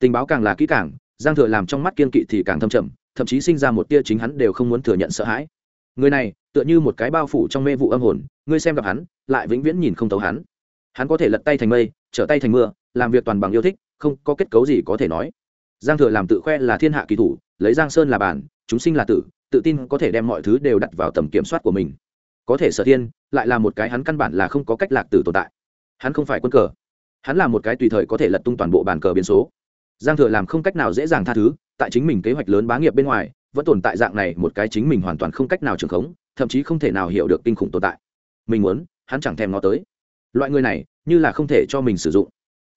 tình báo càng là kỹ càng, giang thừa làm trong mắt kiên kỵ thì càng thâm trầm, thậm chí sinh ra một tia chính hắn đều không muốn thừa nhận sợ hãi. Người này, tựa như một cái bao phủ trong mê vụ âm hồn, ngươi xem gặp hắn, lại vĩnh viễn nhìn không thấu hắn. Hắn có thể lật tay thành mây, trở tay thành mưa, làm việc toàn bằng yêu thích, không có kết cấu gì có thể nói. Giang thừa làm tự khoe là thiên hạ kỳ thủ, lấy giang sơn là bản, chúng sinh là tử, tự tin có thể đem mọi thứ đều đặt vào tầm kiểm soát của mình. Có thể sở thiên, lại là một cái hắn căn bản là không có cách lạc tử tồn tại. Hắn không phải quân cờ. Hắn là một cái tùy thời có thể lật tung toàn bộ bàn cờ biến số giang thừa làm không cách nào dễ dàng tha thứ, tại chính mình kế hoạch lớn bá nghiệp bên ngoài, vẫn tồn tại dạng này một cái chính mình hoàn toàn không cách nào trường khống, thậm chí không thể nào hiểu được kinh khủng tồn tại. Mình muốn, hắn chẳng thèm ngó tới. Loại người này, như là không thể cho mình sử dụng.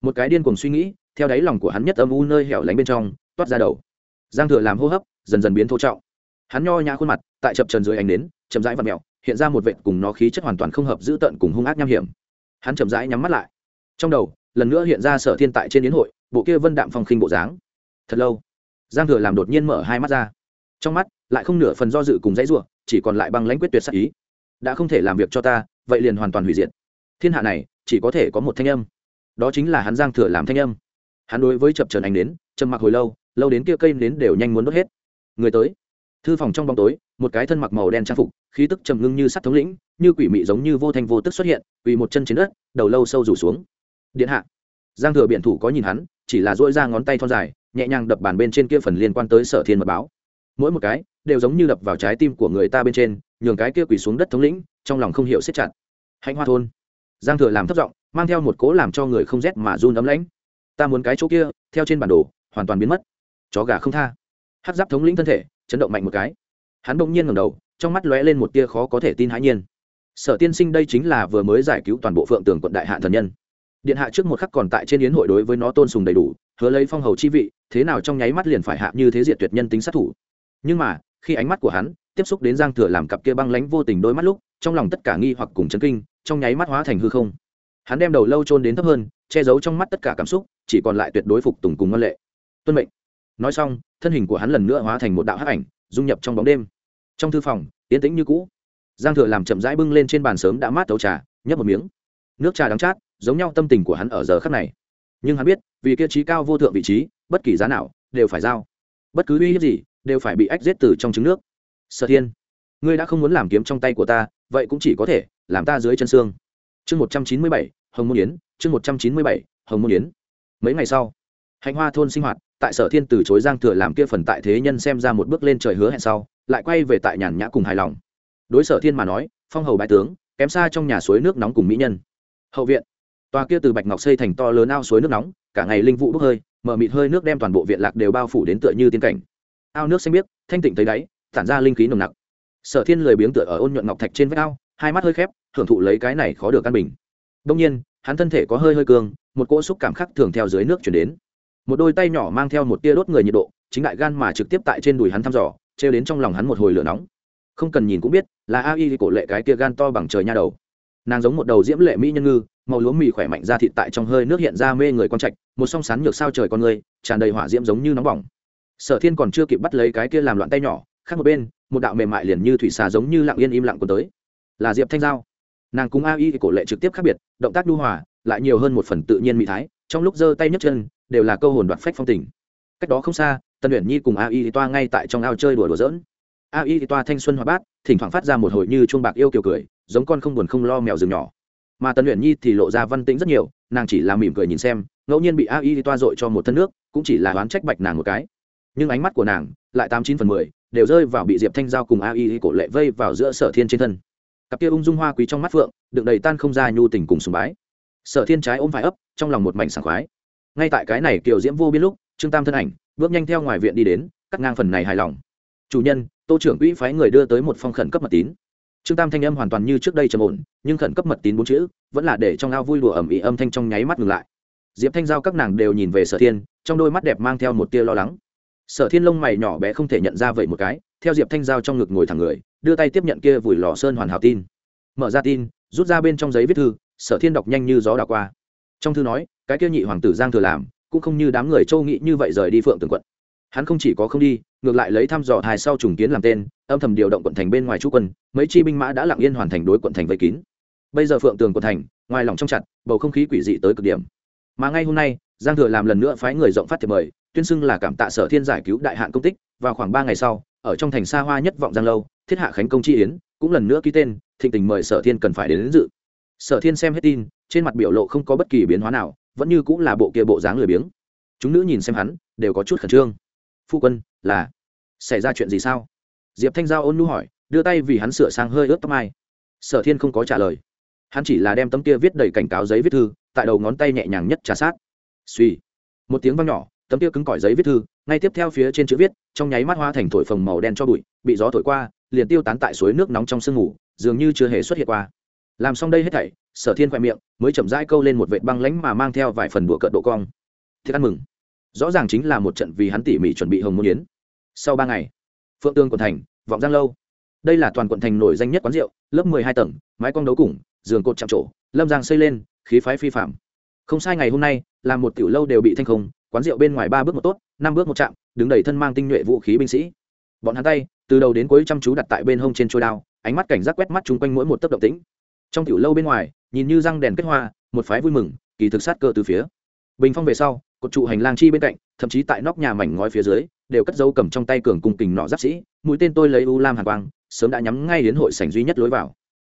Một cái điên cuồng suy nghĩ, theo đáy lòng của hắn nhất âm u nơi hẻo lánh bên trong, toát ra đầu. Giang thừa làm hô hấp, dần dần biến thô trọng. Hắn nho nhã khuôn mặt, tại chập trần dưới ánh đến chậm rãi và mẹo hiện ra một vệt cùng nó khí chất hoàn toàn không hợp giữ tận cùng hung ác nham hiểm. Hắn chậm rãi nhắm mắt lại. Trong đầu lần nữa hiện ra sở thiên tại trên yến hội, bộ kia vân đạm phong khinh bộ dáng. Thật lâu, giang thừa làm đột nhiên mở hai mắt ra. Trong mắt, lại không nửa phần do dự cùng dãy ruộng chỉ còn lại băng lãnh quyết tuyệt sắc ý. Đã không thể làm việc cho ta, vậy liền hoàn toàn hủy diệt. Thiên hạ này, chỉ có thể có một thanh âm. Đó chính là hắn giang thừa làm thanh âm. Hắn đối với chập trần ánh đến trầm mặc hồi lâu lâu đến kia cây đến đều nhanh muốn đốt hết. Người tới. Thư phòng trong bóng tối, một cái thân mặc màu đen trang phục, khí tức trầm ngưng như sắt thống lĩnh, như quỷ mị giống như vô thanh vô tức xuất hiện, quỳ một chân trên đất, đầu lâu sâu rủ xuống điện hạ. Giang thừa biện thủ có nhìn hắn, chỉ là dỗi ra ngón tay thon dài, nhẹ nhàng đập bàn bên trên kia phần liên quan tới sở thiên mật báo. Mỗi một cái, đều giống như đập vào trái tim của người ta bên trên, nhường cái kia quỳ xuống đất thống lĩnh, trong lòng không hiểu siết chặt. Hạnh hoa thôn. Giang thừa làm thất giọng, mang theo một cố làm cho người không rét mà run ấm lãnh. Ta muốn cái chỗ kia, theo trên bản đồ, hoàn toàn biến mất. Chó gà không tha. Hát giáp thống lĩnh thân thể, chấn động mạnh một cái. Hắn bỗng nhiên ngầm đầu, trong mắt lóe lên một tia khó có thể tin hãi nhiên. Sở tiên sinh đây chính là vừa mới giải cứu toàn bộ phượng tường quận đại hạ thần nhân điện hạ trước một khắc còn tại trên yến hội đối với nó tôn sùng đầy đủ, hứa lấy phong hầu chi vị, thế nào trong nháy mắt liền phải hạ như thế diệt tuyệt nhân tính sát thủ. Nhưng mà, khi ánh mắt của hắn tiếp xúc đến giang thừa làm cặp kia băng lánh vô tình đôi mắt lúc, trong lòng tất cả nghi hoặc cùng chấn kinh, trong nháy mắt hóa thành hư không. Hắn đem đầu lâu trôn đến thấp hơn, che giấu trong mắt tất cả cảm xúc, chỉ còn lại tuyệt đối phục tùng cùng ngân lệ. Tuân mệnh. Nói xong, thân hình của hắn lần nữa hóa thành một đạo hắc ảnh, dung nhập trong bóng đêm. Trong thư phòng, yên tĩnh như cũ. Giang thừa làm chậm rãi bưng lên trên bàn sớm đã mát tấu trà, nhấp một miếng. Nước trà đắng chát giống nhau tâm tình của hắn ở giờ khắc này. Nhưng hắn biết, vì kia trí cao vô thượng vị trí, bất kỳ giá nào đều phải giao. Bất cứ uy hiếp gì đều phải bị ách giết từ trong trứng nước. Sở thiên, ngươi đã không muốn làm kiếm trong tay của ta, vậy cũng chỉ có thể làm ta dưới chân xương. Chương một trăm chín mươi bảy, hồng môn yến, chương một trăm chín mươi bảy, hồng môn yến. Mấy ngày sau, hạnh hoa thôn sinh hoạt, tại sở thiên từ chối giang thừa làm kia phần tại thế nhân xem ra một bước lên trời hứa hẹn sau, lại quay về tại nhàn nhã cùng hài lòng. Đối sở thiên mà nói, phong hầu bái tướng, kém xa trong nhà suối nước nóng cùng mỹ nhân. Hậu viện tòa kia từ bạch ngọc xây thành to lớn ao suối nước nóng cả ngày linh vụ bốc hơi mở mịt hơi nước đem toàn bộ viện lạc đều bao phủ đến tựa như tiên cảnh. Ao nước xanh biếc thanh tịnh thấy đáy tản ra linh khí nồng nặc. Sở thiên lười biếng tựa ở ôn nhuận ngọc thạch trên vách ao hai mắt hơi khép hưởng thụ lấy cái này khó được căn bình. Đông nhiên hắn thân thể có hơi hơi cường, một cỗ xúc cảm khắc thường theo dưới nước chuyển đến. Một đôi tay nhỏ mang theo một tia đốt người nhiệt độ chính đại gan mà trực tiếp tại trên đùi hắn thăm dò trêu đến trong lòng hắn một hồi lửa nóng. Không cần nhìn cũng biết là a y cổ lệ cái tia gan to bằng trời nha đầu. Nàng giống một đầu diễm lệ mỹ nhân ngư màu lúa mì khỏe mạnh ra thịt tại trong hơi nước hiện ra mê người con trạch, một song sán nhược sao trời con người, tràn đầy hỏa diễm giống như nóng bỏng. Sở thiên còn chưa kịp bắt lấy cái kia làm loạn tay nhỏ, khác một bên, một đạo mềm mại liền như thủy xà giống như lặng yên im lặng còn tới. Là diệp thanh giao. Nàng cùng a y cổ lệ trực tiếp khác biệt, động tác đu hòa, lại nhiều hơn một phần tự nhiên mỹ thái, trong lúc giơ tay nhấc chân, đều là câu hồn đoạt phách phong tình. Cách đó không xa tân luyện nhi cùng a y toa ngay tại trong ao chơi đùa đùa dỡn a y toa thanh xuân hoa bát, thỉnh thoảng phát ra một hồi như chuông bạc yêu kiều cười, giống con không buồn không lo mèo rừng nhỏ mà tân luyện nhi thì lộ ra văn tĩnh rất nhiều, nàng chỉ là mỉm cười nhìn xem, ngẫu nhiên bị a y toa dội cho một thân nước, cũng chỉ là oán trách bạch nàng một cái. Nhưng ánh mắt của nàng lại tám chín phần mười, đều rơi vào bị diệp thanh giao cùng a y cổ lệ vây vào giữa sở thiên trên thân. Cặp kia ung dung hoa quý trong mắt phượng, đựng đầy tan không ra nhu tình cùng sùng bái. Sở thiên trái ôm phải ấp, trong lòng một mảnh sảng khoái. Ngay tại cái này kiều diễm vô biên lúc, trương tam thân ảnh bước nhanh theo ngoài viện đi đến, cắt ngang phần này hài lòng. Chủ nhân, tô trưởng quỹ phái người đưa tới một phong khẩn cấp mật tín trương tam thanh âm hoàn toàn như trước đây trầm ổn, nhưng khẩn cấp mật tín bốn chữ vẫn là để trong ao vui đùa ẩm ý âm thanh trong nháy mắt ngừng lại. Diệp thanh giao các nàng đều nhìn về sở thiên, trong đôi mắt đẹp mang theo một tia lo lắng. Sở thiên lông mày nhỏ bé không thể nhận ra vậy một cái, theo diệp thanh giao trong ngực ngồi thẳng người, đưa tay tiếp nhận kia vùi lò sơn hoàn hảo tin. Mở ra tin, rút ra bên trong giấy viết thư, sở thiên đọc nhanh như gió đảo qua. Trong thư nói, cái kia nhị hoàng tử giang thừa làm, cũng không như đám người châu nghị như vậy rời đi phượng tường quận. Hắn không chỉ có không đi ngược lại lấy thăm dò hài sau trùng kiến làm tên âm thầm điều động quận thành bên ngoài chú quân mấy chi binh mã đã lặng yên hoàn thành đối quận thành vây kín. Bây giờ phượng tường quận thành ngoài lòng trong chặt bầu không khí quỷ dị tới cực điểm. Mà ngay hôm nay giang thừa làm lần nữa phái người rộng phát thiệp mời tuyên xưng là cảm tạ sở thiên giải cứu đại hạn công tích vào khoảng ba ngày sau ở trong thành xa hoa nhất vọng giang lâu thiết hạ khánh công chi yến cũng lần nữa ký tên thịnh tình mời sở thiên cần phải đến, đến dự. Sở thiên xem hết tin trên mặt biểu lộ không có bất kỳ biến hóa nào vẫn như cũng là bộ kia bộ dáng lười biếng. Chúng nữ nhìn xem hắn đều có chút khẩn trương phu quân, là, xảy ra chuyện gì sao? Diệp thanh giao ôn nhu hỏi, đưa tay vì hắn sửa sang hơi ướt tóc mai. Sở thiên không có trả lời. Hắn chỉ là đem tấm kia viết đầy cảnh cáo giấy viết thư, tại đầu ngón tay nhẹ nhàng nhất trà sát. Suy một tiếng văng nhỏ, tấm kia cứng cỏi giấy viết thư, ngay tiếp theo phía trên chữ viết, trong nháy mắt hoa thành thổi phồng màu đen cho bụi, bị gió thổi qua, liền tiêu tán tại suối nước nóng trong sương ngủ dường như chưa hề xuất hiện qua. Làm xong đây hết thảy, sở thiên khoe miệng, mới chậm rãi câu lên một vệt băng lánh mà mang theo vài phần đùa cợt độ cong. Thiết ăn mừng rõ ràng chính là một trận vì hắn tỉ mỉ chuẩn bị hồng môn yến. Sau ba ngày, phượng tương quận thành, vọng giang lâu. Đây là toàn quận thành nổi danh nhất quán rượu, lớp mười hai tầng, mái cong đấu củng giường cột chạm trổ, lâm giang xây lên, khí phái phi phạm. Không sai ngày hôm nay, là một tiểu lâu đều bị thanh không, quán rượu bên ngoài ba bước một tốt, năm bước một chạm, đứng đầy thân mang tinh nhuệ vũ khí binh sĩ. Bọn hắn tay, từ đầu đến cuối chăm chú đặt tại bên hông trên trôi đao, ánh mắt cảnh giác quét mắt chung quanh mỗi một tấc động tĩnh. Trong tiểu lâu bên ngoài, nhìn như răng đèn kết hoa, một phái vui mừng, kỳ thực sát cơ từ phía. Bình phong về sau cột trụ hành lang chi bên cạnh, thậm chí tại nóc nhà mảnh ngói phía dưới, đều cất dấu cầm trong tay cường cung kình nọ giáp sĩ, mũi tên tôi lấy u lam hàn quang, sớm đã nhắm ngay đến hội sảnh duy nhất lối vào.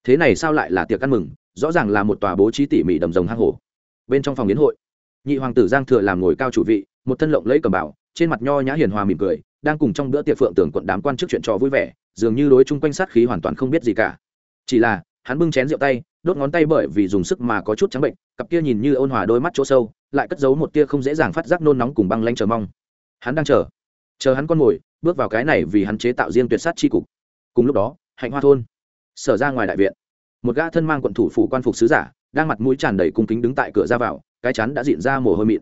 Thế này sao lại là tiệc ăn mừng, rõ ràng là một tòa bố trí tỉ mỉ đầm rồng hang hổ. Bên trong phòng yến hội, nhị hoàng tử giang thừa làm ngồi cao chủ vị, một thân lộng lấy cầm bảo trên mặt nho nhã hiền hòa mỉm cười, đang cùng trong bữa tiệc phượng tưởng quận đám quan chức chuyện trò vui vẻ, dường như đối chung quanh sát khí hoàn toàn không biết gì cả. Chỉ là, hắn bưng chén rượu tay đốt ngón tay bởi vì dùng sức mà có chút trắng bệnh, cặp kia nhìn như ôn hòa đôi mắt chỗ sâu, lại cất giấu một tia không dễ dàng phát giác nôn nóng cùng băng lanh chờ mong. Hắn đang chờ. Chờ hắn con mồi bước vào cái này vì hắn chế tạo riêng tuyệt sát chi cục. Cùng lúc đó, hạnh hoa thôn sở ra ngoài đại viện. Một gã thân mang quận thủ phủ quan phục sứ giả, đang mặt mũi tràn đầy cung kính đứng tại cửa ra vào, cái chắn đã diện ra mồ hôi mịn.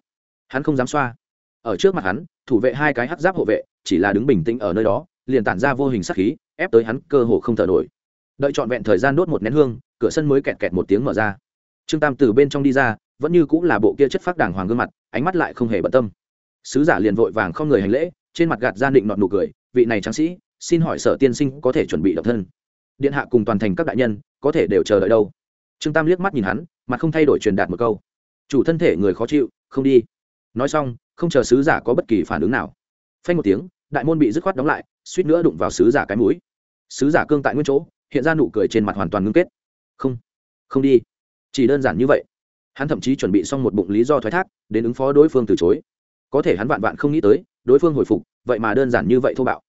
Hắn không dám xoa. Ở trước mặt hắn, thủ vệ hai cái hắc giáp hộ vệ, chỉ là đứng bình tĩnh ở nơi đó, liền tản ra vô hình sắc khí, ép tới hắn cơ hồ không thở nổi đợi trọn vẹn thời gian đốt một nén hương, cửa sân mới kẹt kẹt một tiếng mở ra. Trương tam từ bên trong đi ra, vẫn như cũng là bộ kia chất phác đàng hoàng gương mặt, ánh mắt lại không hề bận tâm. Sứ giả liền vội vàng không người hành lễ, trên mặt gạt ra định nọt nụ cười, vị này tráng sĩ, xin hỏi sở tiên sinh có thể chuẩn bị độc thân? Điện hạ cùng toàn thành các đại nhân, có thể đều chờ đợi đâu. Trương tam liếc mắt nhìn hắn, mặt không thay đổi truyền đạt một câu. Chủ thân thể người khó chịu, không đi. Nói xong, không chờ sứ giả có bất kỳ phản ứng nào. Phanh một tiếng, đại môn bị dứt khoát đóng lại, suýt nữa đụng vào sứ giả cái mũi. Sứ giả cương tại nguyên chỗ hiện ra nụ cười trên mặt hoàn toàn ngưng kết. Không không đi. Chỉ đơn giản như vậy. Hắn thậm chí chuẩn bị xong một bụng lý do thoái thác, đến ứng phó đối phương từ chối. Có thể hắn vạn vạn không nghĩ tới, đối phương hồi phục, vậy mà đơn giản như vậy thô bạo.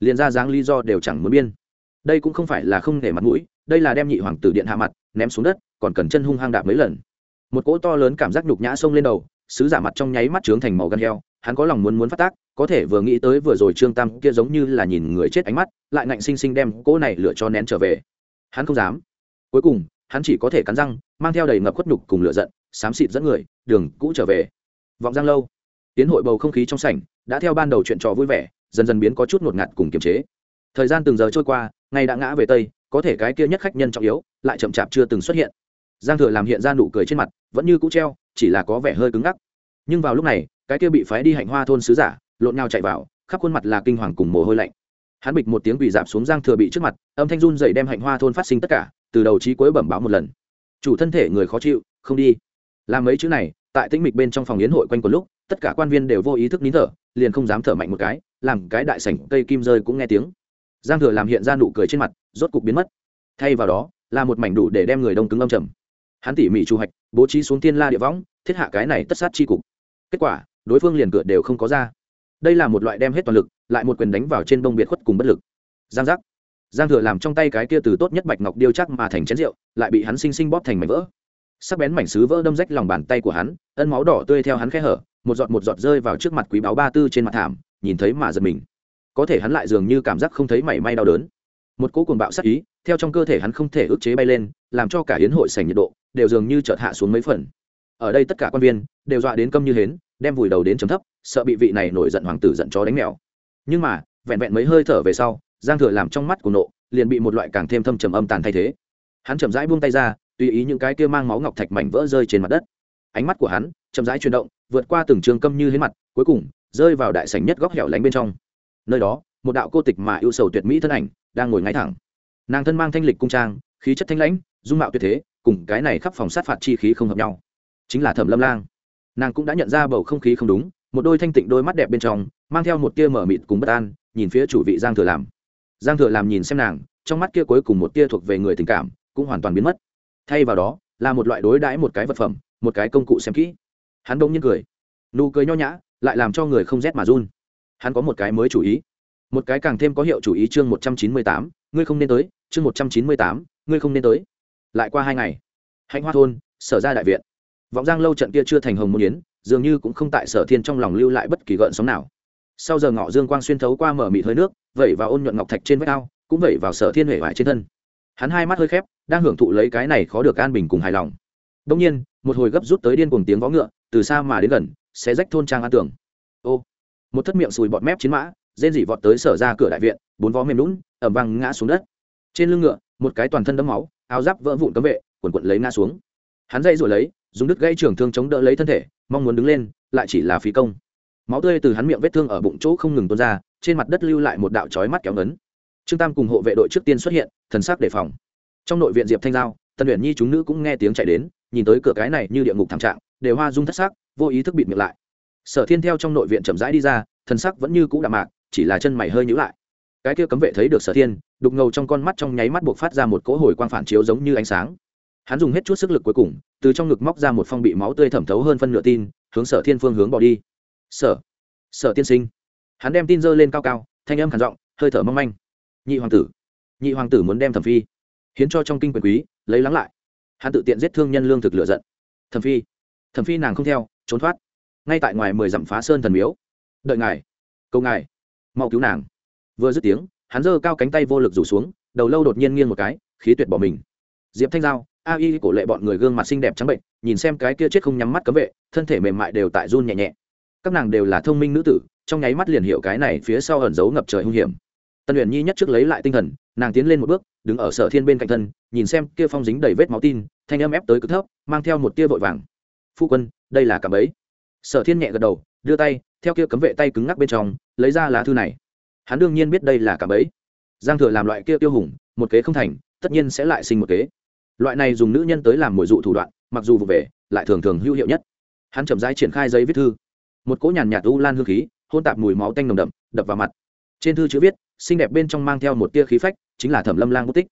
Liền ra dáng lý do đều chẳng muốn biên. Đây cũng không phải là không để mặt mũi, đây là đem nhị hoàng tử điện hạ mặt, ném xuống đất, còn cần chân hung hăng đạp mấy lần. Một cỗ to lớn cảm giác nhục nhã xông lên đầu, sứ giả mặt trong nháy mắt trướng thành màu gan heo, hắn có lòng muốn muốn phát tác có thể vừa nghĩ tới vừa rồi trương tam kia giống như là nhìn người chết ánh mắt, lại ngạnh xinh xinh đem cỗ này lựa cho nén trở về. Hắn không dám. Cuối cùng, hắn chỉ có thể cắn răng, mang theo đầy ngập khuất nhục cùng lựa giận, xám xịt dẫn người, đường cũ trở về. Vọng giang lâu. Tiến hội bầu không khí trong sảnh, đã theo ban đầu chuyện trò vui vẻ, dần dần biến có chút ngột ngạt cùng kiềm chế. Thời gian từng giờ trôi qua, ngày đã ngã về tây, có thể cái kia nhất khách nhân trọng yếu, lại chậm chạp chưa từng xuất hiện. Giang thừa làm hiện ra nụ cười trên mặt, vẫn như cũ treo, chỉ là có vẻ hơi cứng ngắc. Nhưng vào lúc này, cái kia bị phái đi hạnh hoa thôn sứ giả lộn nhau chạy vào, khắp khuôn mặt là kinh hoàng cùng mồ hôi lạnh. Hắn bịch một tiếng quỳ dạp xuống giang thừa bị trước mặt, âm thanh run dậy đem hạnh hoa thôn phát sinh tất cả, từ đầu trí cuối bẩm báo một lần. Chủ thân thể người khó chịu, không đi. Làm mấy chữ này, tại tĩnh mịch bên trong phòng yến hội quanh quẩn lúc, tất cả quan viên đều vô ý thức nín thở, liền không dám thở mạnh một cái, làm cái đại sảnh cây kim rơi cũng nghe tiếng. Giang thừa làm hiện ra nụ cười trên mặt, rốt cục biến mất. Thay vào đó, là một mảnh đủ để đem người đông cứng âm trầm. Hắn tỉ mỉ chu hoạch, bố trí xuống thiên la địa võng, thiết hạ cái này tất sát chi cục. Kết quả, đối phương liền cửa đều không có ra đây là một loại đem hết toàn lực, lại một quyền đánh vào trên bông biệt khuất cùng bất lực. Giang giác. Giang thừa làm trong tay cái kia từ tốt nhất bạch ngọc điêu chắc mà thành chén rượu, lại bị hắn sinh sinh bóp thành mảnh vỡ. Sắc bén mảnh sứ vỡ đâm rách lòng bàn tay của hắn, ân máu đỏ tươi theo hắn khẽ hở, một giọt một giọt rơi vào trước mặt quý báo ba tư trên mặt thảm, nhìn thấy mà giật mình. Có thể hắn lại dường như cảm giác không thấy mảy may đau đớn. Một cỗ cuồng bạo sắc ý, theo trong cơ thể hắn không thể ức chế bay lên, làm cho cả hiến hội sành nhiệt độ, đều dường như chợt hạ xuống mấy phần. Ở đây tất cả quan viên, đều dọa đến câm như hến đem vùi đầu đến chấm thấp, sợ bị vị này nổi giận hoàng tử giận chó đánh mèo. Nhưng mà, vẹn vẹn mấy hơi thở về sau, giang thừa làm trong mắt của nộ, liền bị một loại càng thêm thâm trầm âm tàn thay thế. Hắn chậm rãi buông tay ra, tùy ý những cái kia mang máu ngọc thạch mảnh vỡ rơi trên mặt đất. Ánh mắt của hắn chậm rãi chuyển động, vượt qua từng trường câm như hến mặt, cuối cùng rơi vào đại sảnh nhất góc hẻo lánh bên trong. Nơi đó, một đạo cô tịch mà ưu sầu tuyệt mỹ thân ảnh đang ngồi ngay thẳng. Nàng thân mang thanh lịch cung trang, khí chất thanh lãnh, dung mạo tuyệt thế, cùng cái này khắp phòng sát phạt chi khí không hợp nhau. Chính là thẩm lâm lang nàng cũng đã nhận ra bầu không khí không đúng, một đôi thanh tịnh đôi mắt đẹp bên trong, mang theo một tia mở mịt cùng bất an, nhìn phía chủ vị giang thừa làm. Giang thừa làm nhìn xem nàng, trong mắt kia cuối cùng một tia thuộc về người tình cảm, cũng hoàn toàn biến mất. Thay vào đó, là một loại đối đãi một cái vật phẩm, một cái công cụ xem kỹ. Hắn đông nhiên cười. Nụ cười nho nhã, lại làm cho người không rét mà run. Hắn có một cái mới chủ ý. Một cái càng thêm có hiệu chủ ý chương một trăm chín mươi tám, ngươi không nên tới, chương một trăm chín mươi tám, ngươi không nên tới. Lại qua hai ngày. Hạnh hoa thôn, sở ra đại viện vọng giang lâu trận kia chưa thành hồng môn yến, dường như cũng không tại sở thiên trong lòng lưu lại bất kỳ gợn sóng nào. Sau giờ ngọ dương quang xuyên thấu qua mở mịt hơi nước, vẩy vào ôn nhuận ngọc thạch trên vách ao, cũng vẩy vào sở thiên huệ vải trên thân. Hắn hai mắt hơi khép, đang hưởng thụ lấy cái này khó được an bình cùng hài lòng. Đông nhiên, một hồi gấp rút tới điên cùng tiếng vó ngựa, từ xa mà đến gần sẽ rách thôn trang an tường. Ô, một thất miệng sùi bọt mép chiến mã, rên dỉ vọt tới sở ra cửa đại viện, bốn vó mềm lún ẩm văng ngã xuống đất. Trên lưng ngựa, một cái toàn thân đấm máu, áo giáp vỡ vụn cấm vệ, quần quận lấy ngã xuống hắn dây rồi lấy, dùng đứt gây trường thương chống đỡ lấy thân thể, mong muốn đứng lên, lại chỉ là phí công. Máu tươi từ hắn miệng vết thương ở bụng chỗ không ngừng tuôn ra, trên mặt đất lưu lại một đạo chói mắt kéo ngấn. Trương tam cùng hộ vệ đội trước tiên xuất hiện, thần sắc đề phòng. Trong nội viện diệp thanh giao, tần luyện nhi chúng nữ cũng nghe tiếng chạy đến, nhìn tới cửa cái này như địa ngục thảm trạng, đều hoa dung thất sắc, vô ý thức bịt miệng lại. Sở thiên theo trong nội viện chậm rãi đi ra, thần sắc vẫn như cũ đạm mạc, chỉ là chân mày hơi nhữ lại. Cái kia cấm vệ thấy được sở thiên, đục ngầu trong con mắt trong nháy mắt buộc phát ra một cỗ hồi quang phản chiếu giống như ánh sáng hắn dùng hết chút sức lực cuối cùng, từ trong ngực móc ra một phong bị máu tươi thẩm thấu hơn phân nửa tin, hướng sở thiên phương hướng bỏ đi. Sở sở tiên sinh. Hắn đem tin dơ lên cao cao, thanh âm khản giọng, hơi thở mong manh. Nhị hoàng tử, nhị hoàng tử muốn đem thẩm phi hiến cho trong kinh quyền quý, lấy lắng lại. Hắn tự tiện giết thương nhân lương thực lựa giận. Thẩm phi thẩm phi nàng không theo, trốn thoát. Ngay tại ngoài mười dặm phá sơn thần miếu. Đợi ngài câu ngài, mau cứu nàng. Vừa dứt tiếng, hắn giơ cao cánh tay vô lực rủ xuống, đầu lâu đột nhiên nghiêng một cái, khí tuyệt bỏ mình. Diệp thanh giao a y cổ lệ bọn người gương mặt xinh đẹp trắng bệnh, nhìn xem cái kia chết không nhắm mắt cấm vệ, thân thể mềm mại đều tại run nhẹ nhẹ. Các nàng đều là thông minh nữ tử, trong nháy mắt liền hiểu cái này phía sau ẩn giấu ngập trời hung hiểm. Tân luyện nhi nhất trước lấy lại tinh thần, nàng tiến lên một bước, đứng ở sở thiên bên cạnh thân, nhìn xem kia phong dính đầy vết máu tin, thanh âm ép tới cực thấp, mang theo một tia vội vàng. Phu quân, đây là cạm ấy sở thiên nhẹ gật đầu, đưa tay, theo kia cấm vệ tay cứng ngắc bên trong, lấy ra lá thư này. Hắn đương nhiên biết đây là cạm ấy giang thừa làm loại kia tiêu hùng, một kế không thành, tất nhiên sẽ lại sinh một kế loại này dùng nữ nhân tới làm mồi dụ thủ đoạn, mặc dù vụ về, lại thường thường hữu hiệu nhất. Hắn chậm rãi triển khai giấy viết thư. Một cỗ nhàn nhạt u lan hương khí, hôn tạp mùi máu tanh nồng đậm, đập vào mặt. Trên thư chữ viết, xinh đẹp bên trong mang theo một tia khí phách, chính là thẩm lâm lang bút tích.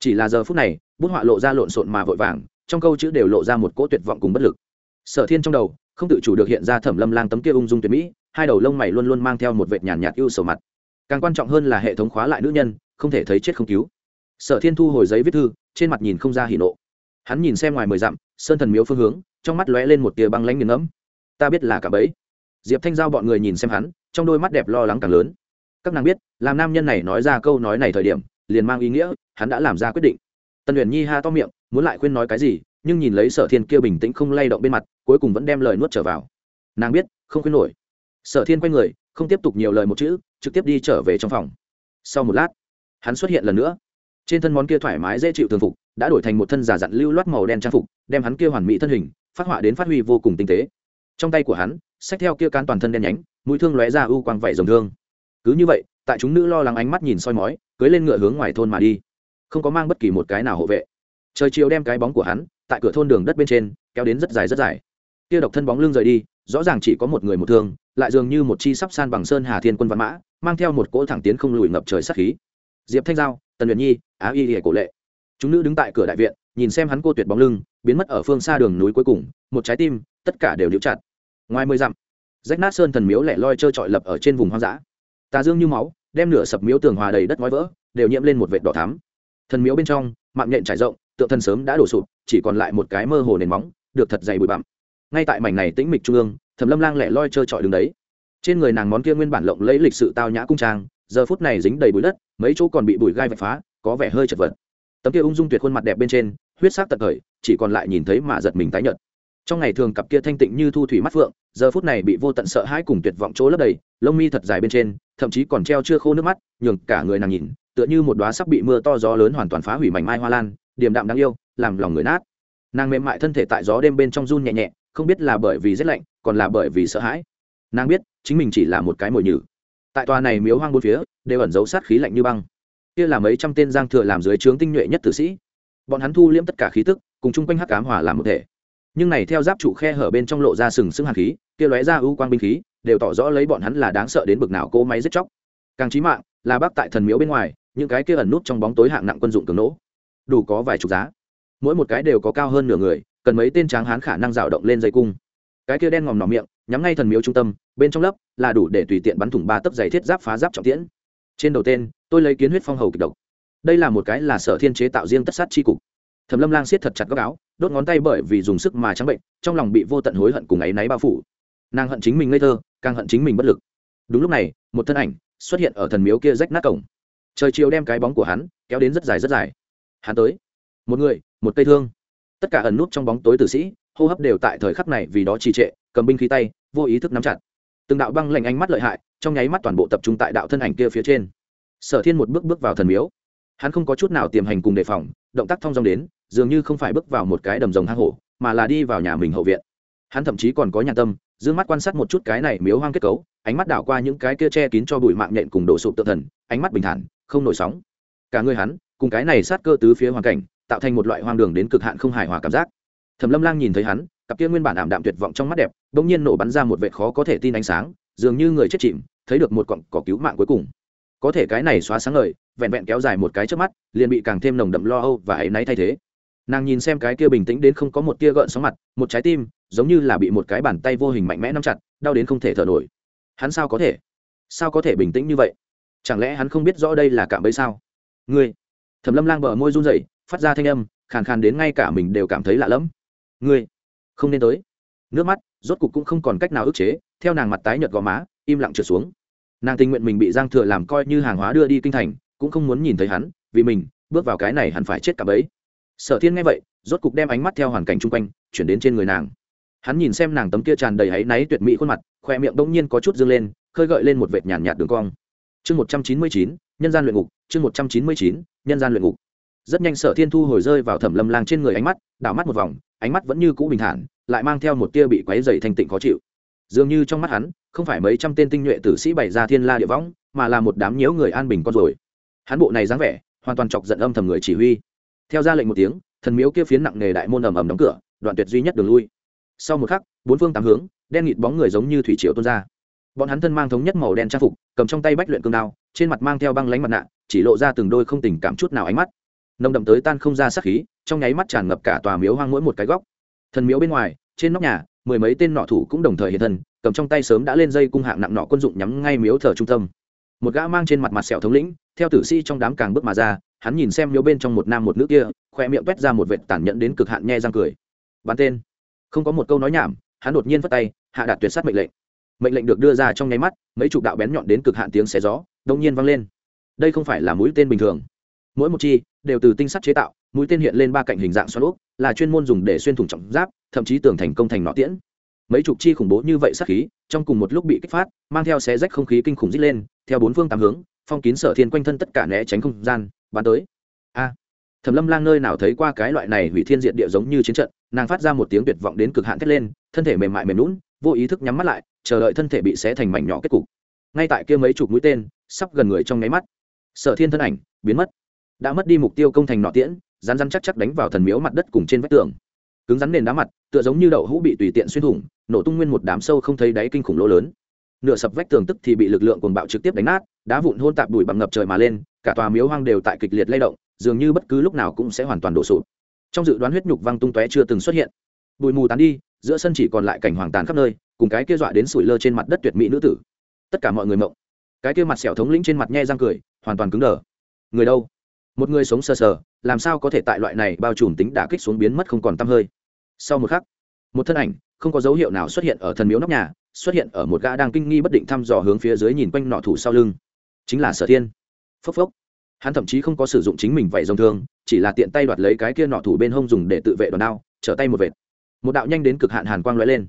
Chỉ là giờ phút này, bút họa lộ ra lộn xộn mà vội vàng, trong câu chữ đều lộ ra một cỗ tuyệt vọng cùng bất lực. Sở thiên trong đầu, không tự chủ được hiện ra thẩm lâm lang tấm kia ung dung tuyệt mỹ, hai đầu lông mày luôn luôn mang theo một vệt nhàn nhạt ưu sầu mặt. Càng quan trọng hơn là hệ thống khóa lại nữ nhân, không thể thấy chết không cứu. Sở thiên thu hồi giấy viết thư trên mặt nhìn không ra hỉ nộ. Hắn nhìn xem ngoài mười dặm, sơn thần miếu phương hướng, trong mắt lóe lên một tia băng lãnh nghiền ngẫm. Ta biết là cả bấy diệp thanh giao bọn người nhìn xem hắn, trong đôi mắt đẹp lo lắng càng lớn. Các nàng biết, làm nam nhân này nói ra câu nói này thời điểm, liền mang ý nghĩa, hắn đã làm ra quyết định. Tần luyện nhi ha to miệng, muốn lại khuyên nói cái gì, nhưng nhìn lấy sở thiên kia bình tĩnh không lay động bên mặt, cuối cùng vẫn đem lời nuốt trở vào. Nàng biết, không khuyên nổi. Sở thiên quay người, không tiếp tục nhiều lời một chữ, trực tiếp đi trở về trong phòng. Sau một lát, hắn xuất hiện lần nữa trên thân món kia thoải mái dễ chịu thường phục, đã đổi thành một thân giả dặn lưu loát màu đen trang phục, đem hắn kia hoàn mỹ thân hình, phát họa đến phát huy vô cùng tinh tế. Trong tay của hắn, xách theo kia can toàn thân đen nhánh, mũi thương lóe ra ưu quang vảy rồng thương. Cứ như vậy, tại chúng nữ lo lắng ánh mắt nhìn soi mói, cưới lên ngựa hướng ngoài thôn mà đi. Không có mang bất kỳ một cái nào hộ vệ. Trời chiều đem cái bóng của hắn, tại cửa thôn đường đất bên trên, kéo đến rất dài rất dài. Kia độc thân bóng lưng rời đi, rõ ràng chỉ có một người một thương, lại dường như một chi sắp san bằng sơn hà thiên quân văn mã, mang theo một cỗ thẳng tiến không lùi ngập trời sát khí diệp thanh giao, tần luyện nhi, á y hệ cổ lệ. Chúng nữ đứng tại cửa đại viện, nhìn xem hắn cô tuyệt bóng lưng, biến mất ở phương xa đường núi cuối cùng, một trái tim, tất cả đều liễu chặt. Ngoài mười dặm, rách nát sơn thần miếu lẻ loi trơ trọi lập ở trên vùng hoang dã. Tà dương như máu, đem nửa sập miếu tường hòa đầy đất ngói vỡ, đều nhiễm lên một vệt đỏ thắm. Thần miếu bên trong, mạng nhện trải rộng, tượng thần sớm đã đổ sụp, chỉ còn lại một cái mơ hồ nền móng, được thật dày bụi bặm. Ngay tại mảnh này tĩnh mịch trung ương thẩm lâm lang lẻ loi trơ trọi đứng đấy. Trên người nàng món kia nguyên bản lộng lấy lịch sự tao nhã cung trang giờ phút này dính đầy bụi đất, mấy chỗ còn bị bụi gai vạch phá, có vẻ hơi chật vật. Tấm kia ung dung tuyệt khuôn mặt đẹp bên trên, huyết sắc tận thời, chỉ còn lại nhìn thấy mà giật mình tái nhợt. Trong ngày thường cặp kia thanh tịnh như thu thủy mắt phượng, giờ phút này bị vô tận sợ hãi cùng tuyệt vọng chỗ lấp đầy, lông mi thật dài bên trên, thậm chí còn treo chưa khô nước mắt, nhường cả người nàng nhìn, tựa như một đóa sắp bị mưa to gió lớn hoàn toàn phá hủy mảnh mai hoa lan, điềm đạm đáng yêu, làm lòng người nát. Nàng mềm mại thân thể tại gió đêm bên trong run nhẹ nhẹ, không biết là bởi vì rét lạnh, còn là bởi vì sợ hãi. Nàng biết, chính mình chỉ là một cái mồi nhử tại tòa này miếu hoang bốn phía, đều ẩn giấu sát khí lạnh như băng. Kia là mấy trăm tên giang thừa làm dưới trướng tinh nhuệ nhất tử sĩ. Bọn hắn thu liễm tất cả khí tức, cùng chung quanh hắc cám hỏa làm một thể. Nhưng này theo giáp trụ khe hở bên trong lộ ra sừng sững hàn khí, kia lóe ra ưu quang binh khí, đều tỏ rõ lấy bọn hắn là đáng sợ đến bực nào cỗ máy giết chóc. Càng trí mạng, là bác tại thần miếu bên ngoài, những cái kia ẩn nút trong bóng tối hạng nặng quân dụng cường nỗ đủ có vài chục giá. Mỗi một cái đều có cao hơn nửa người, cần mấy tên tráng hán khả năng rào động lên dây cung. Cái kia đen ngòm nỏ miệng nhắm ngay thần miếu trung tâm, bên trong lớp là đủ để tùy tiện bắn thủng ba tấc giày thiết giáp phá giáp trọng tiễn. Trên đầu tên, tôi lấy kiến huyết phong hầu kịch độc. Đây là một cái là sở thiên chế tạo riêng tất sát chi cục. Thẩm lâm lang siết thật chặt góc áo, đốt ngón tay bởi vì dùng sức mà trắng bệnh, trong lòng bị vô tận hối hận cùng áy náy bao phủ. Nàng hận chính mình ngây thơ, càng hận chính mình bất lực. Đúng lúc này, một thân ảnh xuất hiện ở thần miếu kia rách nát cổng. Trời chiều đem cái bóng của hắn kéo đến rất dài rất dài. Hắn tới. Một người, một cây thương. Tất cả ẩn nút trong bóng tối tử sĩ hô hấp đều tại thời khắc này vì đó trì trệ, cầm binh khí tay, vô ý thức nắm chặt. Từng đạo băng lạnh ánh mắt lợi hại, trong nháy mắt toàn bộ tập trung tại đạo thân ảnh kia phía trên. Sở thiên một bước bước vào thần miếu. Hắn không có chút nào tiềm hành cùng đề phòng, động tác thong dong đến, dường như không phải bước vào một cái đầm rồng hang hổ, mà là đi vào nhà mình hậu viện. Hắn thậm chí còn có nhà tâm d ư ơ n g mắt quan sát một chút cái này miếu hoang kết cấu, ánh mắt đảo qua những cái kia che kín cho bụi mạng nhện cùng đổ sụp tự thần, ánh mắt bình thản, không nổi sóng. Cả người hắn, cùng cái này sát cơ tứ phía hoàn cảnh, tạo thành một loại hoang đường đến cực hạn không hài hòa cảm giác thẩm lâm lang nhìn thấy hắn, cặp kia nguyên bản ảm đạm tuyệt vọng trong mắt đẹp đ ỗ n g nhiên nổ bắn ra một vệ khó có thể tin ánh sáng, dường như người chết chìm, thấy được một cọng cỏ cứu mạng cuối cùng. Có thể cái này xóa sáng ngời, vẹn vẹn kéo dài một cái trước mắt, liền bị càng thêm nồng đậm lo âu và áy náy thay thế. Nàng nhìn xem cái kia bình tĩnh đến không có một tia gợn sóng mặt, một trái tim, giống như là bị một cái bàn tay vô hình mạnh mẽ nắm chặt, đau đến không thể thở nổi. Hắn sao có thể? Sao có thể bình tĩnh như vậy? Chẳng lẽ hắn không biết rõ đây là cảm bẫy sao? Ngươi! Thẩm lâm lang bờ môi run rẩy, phát ra thanh âm, khàn khàn đến ngay cả mình đều cảm thấy lạ lẫm ngươi không nên tới. Nước mắt, rốt cục cũng không còn cách nào ức chế, theo nàng mặt tái nhợt gò má, im lặng trượt xuống. Nàng tình nguyện mình bị giang thừa làm coi như hàng hóa đưa đi kinh thành, cũng không muốn nhìn thấy hắn, vì mình, bước vào cái này hẳn phải chết cả bấy. Sở thiên nghe vậy, rốt cục đem ánh mắt theo hoàn cảnh chung quanh, chuyển đến trên người nàng. Hắn nhìn xem nàng tấm kia tràn đầy áy náy tuyệt mỹ khuôn mặt, khoe miệng đông nhiên có chút dương lên, khơi gợi lên một vệt nhàn nhạt đường cong. Chương một trăm chín mươi chín, nhân gian luyện ngục, chương một trăm chín mươi chín, nhân gian luyện ngục rất nhanh sở thiên thu hồi rơi vào thẩm lâm lang trên người ánh mắt, đảo mắt một vòng, ánh mắt vẫn như cũ bình thản, lại mang theo một tia bị quáy dày thanh tịnh khó chịu. Dường như trong mắt hắn, không phải mấy trăm tên tinh nhuệ tử sĩ bày ra thiên la địa võng, mà là một đám nhiễu người an bình con rồi hắn bộ này dáng vẻ, hoàn toàn chọc giận âm thầm người chỉ huy. Theo ra lệnh một tiếng, thần miếu kia phiến nặng nề đại môn ầm ầm đóng cửa, đoạn tuyệt duy nhất đường lui. Sau một khắc, bốn phương tám hướng, đen nghịt bóng người giống như thủy triều tuôn ra. Bọn hắn thân mang thống nhất màu đen trang phục, cầm trong tay bách luyện cương đao, trên mặt mang theo băng lánh mặt nạ, chỉ lộ ra từng đôi không tình cảm chút nào ánh mắt nồng đậm tới tan không ra sắc khí, trong nháy mắt tràn ngập cả tòa miếu hoang mỗi một cái góc. Thần miếu bên ngoài, trên nóc nhà, mười mấy tên nọ thủ cũng đồng thời hiện thân, cầm trong tay sớm đã lên dây cung hạng nặng nọ quân dụng nhắm ngay miếu thờ trung tâm. Một gã mang trên mặt mặt sẹo thống lĩnh, theo tử sĩ trong đám càng bước mà ra, hắn nhìn xem miếu bên trong một nam một nữ kia, khoe miệng quét ra một vệt tàn nhẫn đến cực hạn nhe răng cười. Bắn tên. Không có một câu nói nhảm, hắn đột nhiên vất tay, hạ đạt tuyệt sát mệnh lệnh. Mệnh lệnh được đưa ra trong nháy mắt, mấy chục đạo bén nhọn đến cực hạn tiếng xé gió, đông nhiên vang lên. Đây không phải là mũi tên bình thường mỗi một chi đều từ tinh sắt chế tạo, mũi tên hiện lên ba cạnh hình dạng xoắn úp, là chuyên môn dùng để xuyên thủng trọng giáp, thậm chí tường thành công thành nọ tiễn. Mấy chục chi khủng bố như vậy sát khí, trong cùng một lúc bị kích phát, mang theo xé rách không khí kinh khủng dít lên, theo bốn phương tám hướng, phong kín sở thiên quanh thân tất cả né tránh không gian, bắn tới. A! Thẩm lâm lang nơi nào thấy qua cái loại này hủy thiên diện địa giống như chiến trận, nàng phát ra một tiếng tuyệt vọng đến cực hạn thét lên, thân thể mềm mại mềm lún vô ý thức nhắm mắt lại, chờ đợi thân thể bị xé thành mảnh nhỏ kết cục. Ngay tại kia mấy chục mũi tên, sắp gần người trong nháy mắt, sở thiên thân ảnh biến mất đã mất đi mục tiêu công thành nọ tiễn rán rán chắc chắc đánh vào thần miếu mặt đất cùng trên vách tường. Cứng rắn nền đá mặt, tựa giống như đậu hũ bị tùy tiện xuyên thủng, nổ tung nguyên một đám sâu không thấy đáy kinh khủng lỗ lớn. Nửa sập vách tường tức thì bị lực lượng cuồng bạo trực tiếp đánh nát, đá vụn hôn tạp đùi bằng ngập trời mà lên, cả tòa miếu hoang đều tại kịch liệt lay động, dường như bất cứ lúc nào cũng sẽ hoàn toàn đổ sụp. Trong dự đoán huyết nhục văng tung tóe chưa từng xuất hiện. Bụi mù tán đi, giữa sân chỉ còn lại cảnh hoàng tàn khắp nơi, cùng cái kia dọa đến sủi lơ trên mặt đất tuyệt mỹ nữ tử. Tất cả mọi người mộng. Cái kia mặt sẹo thống lĩnh trên mặt nhe răng cười, hoàn toàn cứng đờ. Người đâu? Một người sống sờ sờ, làm sao có thể tại loại này bao trùm tính đả kích xuống biến mất không còn tăm hơi? Sau một khắc, một thân ảnh, không có dấu hiệu nào xuất hiện ở thần miếu nóc nhà, xuất hiện ở một gã đang kinh nghi bất định thăm dò hướng phía dưới nhìn quanh nọ thủ sau lưng. Chính là sở thiên. Phốc phốc. Hắn thậm chí không có sử dụng chính mình vậy dòng thương, chỉ là tiện tay đoạt lấy cái kia nọ thủ bên hông dùng để tự vệ đòn đao, trở tay một vệt. Một đạo nhanh đến cực hạn hàn quang lóe lên.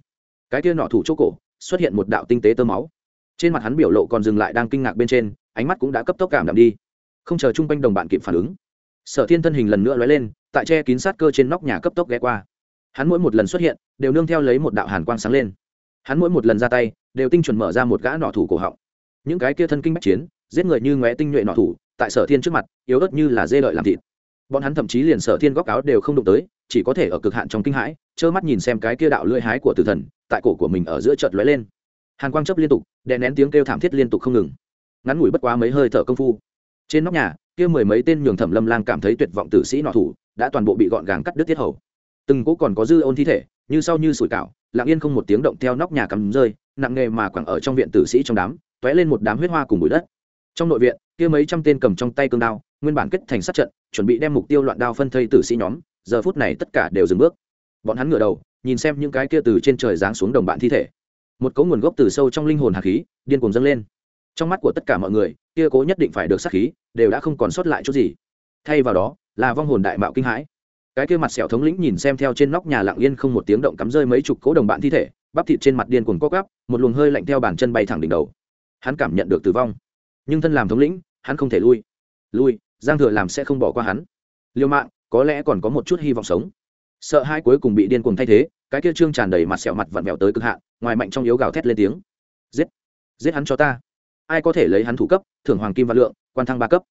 Cái kia nọ thủ chỗ cổ, xuất hiện một đạo tinh tế tơ máu. Trên mặt hắn biểu lộ còn dừng lại đang kinh ngạc bên trên, ánh mắt cũng đã cấp tốc cảm đạm đi không chờ chung quanh đồng bạn kịp phản ứng. Sở thiên thân hình lần nữa lóe lên, tại che kín sát cơ trên nóc nhà cấp tốc ghé qua. Hắn mỗi một lần xuất hiện, đều nương theo lấy một đạo hàn quang sáng lên. Hắn mỗi một lần ra tay, đều tinh chuẩn mở ra một gã nọ thủ cổ họng. Những cái kia thân kinh bách chiến, giết người như ngóe tinh nhuệ nọ thủ, tại sở thiên trước mặt, yếu ớt như là dê lợi làm thịt. Bọn hắn thậm chí liền sở thiên góc áo đều không đụng tới, chỉ có thể ở cực hạn trong kinh hãi, trơ mắt nhìn xem cái kia đạo lưỡi hái của tử thần, tại cổ của mình ở giữa chợt lóe lên. Hàn quang chấp liên tục, đè nén tiếng kêu thảm thiết liên tục không ngừng. Ngắn ngủi bất quá mấy hơi thở công phu trên nóc nhà, kia mười mấy tên nhường thẩm lâm lang cảm thấy tuyệt vọng tử sĩ nọ thủ, đã toàn bộ bị gọn gàng cắt đứt tiết hầu. Từng cỗ còn có dư ôn thi thể, như sau như sủi cảo, lặng yên không một tiếng động theo nóc nhà cắm rơi, nặng nghề mà quẳng ở trong viện tử sĩ trong đám t lên một đám huyết hoa cùng bụi đất. Trong nội viện, kia mấy trăm tên cầm trong tay cương đao, nguyên bản kết thành sát trận, chuẩn bị đem mục tiêu loạn đao phân thây tử sĩ nhóm, giờ phút này tất cả đều dừng bước. Bọn hắn ngửa đầu, nhìn xem những cái kia từ trên trời giáng xuống đồng bạn thi thể. Một cấu nguồn gốc từ sâu trong linh hồn hà khí, điên cuồng dâng lên. Trong mắt của tất cả mọi người kia cố nhất định phải được sát khí, đều đã không còn sót lại chút gì. Thay vào đó, là vong hồn đại mạo kinh hãi. Cái kia mặt sẹo thống lĩnh nhìn xem theo trên nóc nhà lặng yên không một tiếng động cắm rơi mấy chục cố đồng bạn thi thể, bắp thịt trên mặt điên cuồng co gắp một luồng hơi lạnh theo bàn chân bay thẳng đỉnh đầu. Hắn cảm nhận được tử vong. Nhưng thân làm thống lĩnh, hắn không thể lui. Lui, giang thừa làm sẽ không bỏ qua hắn. Liêu mạng, có lẽ còn có một chút hy vọng sống. Sợ hai cuối cùng bị điên cuồng thay thế, cái kia trương tràn đầy mặt sẹo mặt vặn vẹo tới cực hạn, ngoài mạnh trong yếu gào thét lên tiếng. Giết! Giết hắn cho ta! Ai có thể lấy hắn thủ cấp, thưởng hoàng kim và lượng, quan thăng ba cấp.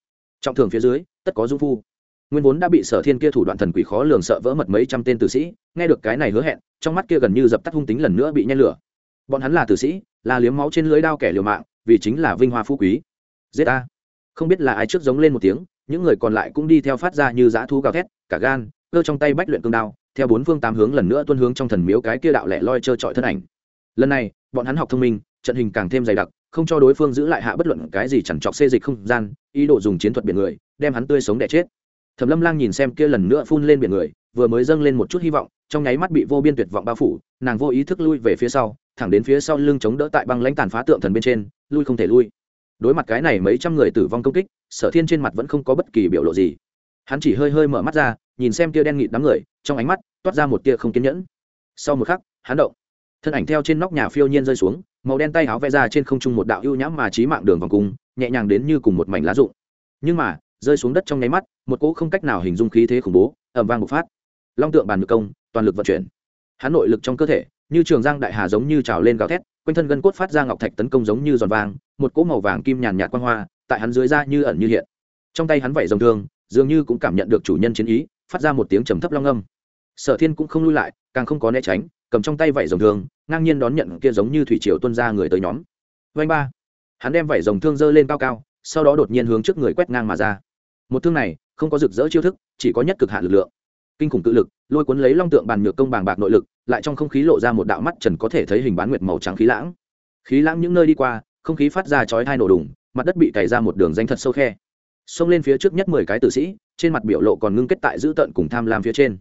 Trọng thưởng phía dưới, tất có dung phu. Nguyên vốn đã bị sở thiên kia thủ đoạn thần quỷ khó lường sợ vỡ mật mấy trăm tên tử sĩ, nghe được cái này hứa hẹn, trong mắt kia gần như dập tắt hung tính lần nữa bị nhen lửa. Bọn hắn là tử sĩ, là liếm máu trên lưới đao kẻ liều mạng, vì chính là vinh hoa phú quý. Giết a không biết là ai trước giống lên một tiếng, những người còn lại cũng đi theo phát ra như dã thú gào thét, cả gan, cơ trong tay bách luyện cương đao, theo bốn phương tám hướng lần nữa tuân hướng trong thần miếu cái kia đạo lẻ loi trơ trọi thân ảnh. Lần này, bọn hắn học thông minh, trận hình càng thêm dày đặc không cho đối phương giữ lại hạ bất luận cái gì chẳng chọc xê dịch không gian, ý đồ dùng chiến thuật biển người, đem hắn tươi sống đẻ chết. Thẩm lâm lang nhìn xem kia lần nữa phun lên biển người, vừa mới dâng lên một chút hy vọng, trong nháy mắt bị vô biên tuyệt vọng bao phủ, nàng vô ý thức lui về phía sau, thẳng đến phía sau lưng chống đỡ tại băng lãnh tàn phá tượng thần bên trên, lui không thể lui. Đối mặt cái này mấy trăm người tử vong công kích, sở thiên trên mặt vẫn không có bất kỳ biểu lộ gì. Hắn chỉ hơi hơi mở mắt ra, nhìn xem tia đen nghịt đám người, trong ánh mắt toát ra một tia không kiên nhẫn. Sau một khắc, hắn động thân ảnh theo trên nóc nhà phiêu nhiên rơi xuống, màu đen tay áo vẽ ra trên không trung một đạo ưu nhãm mà trí mạng đường vòng cung, nhẹ nhàng đến như cùng một mảnh lá rụng. Nhưng mà, rơi xuống đất trong nháy mắt, một cỗ không cách nào hình dung khí thế khủng bố ẩm vang bộc phát. Long tượng bàn ngược công, toàn lực vận chuyển. Hắn nội lực trong cơ thể, như trường giang đại hà giống như trào lên gào thét, quanh thân gân cốt phát ra ngọc thạch tấn công giống như giòn vàng, một cỗ màu vàng kim nhàn nhạt quang hoa, tại hắn dưới da như ẩn như hiện. Trong tay hắn vẩy dòng thương, dường như cũng cảm nhận được chủ nhân chiến ý, phát ra một tiếng trầm thấp long âm. Sở thiên cũng không lui lại, càng không có né tránh cầm trong tay vảy rồng thương, ngang nhiên đón nhận kia giống như thủy triều tuân ra người tới nhóm. Vanh ba, hắn đem vảy rồng thương dơ lên cao cao, sau đó đột nhiên hướng trước người quét ngang mà ra. Một thương này, không có rực rỡ chiêu thức, chỉ có nhất cực hạn lực lượng. Kinh khủng tự lực, lôi cuốn lấy long tượng bàn nhược công bàng bạc nội lực, lại trong không khí lộ ra một đạo mắt trần có thể thấy hình bán nguyệt màu trắng khí lãng. Khí lãng những nơi đi qua, không khí phát ra chói hai nổ đùng, mặt đất bị cày ra một đường danh thật sâu khe. Xông lên phía trước nhất mười cái tử sĩ, trên mặt biểu lộ còn ngưng kết tại giữ tận cùng tham lam phía trên.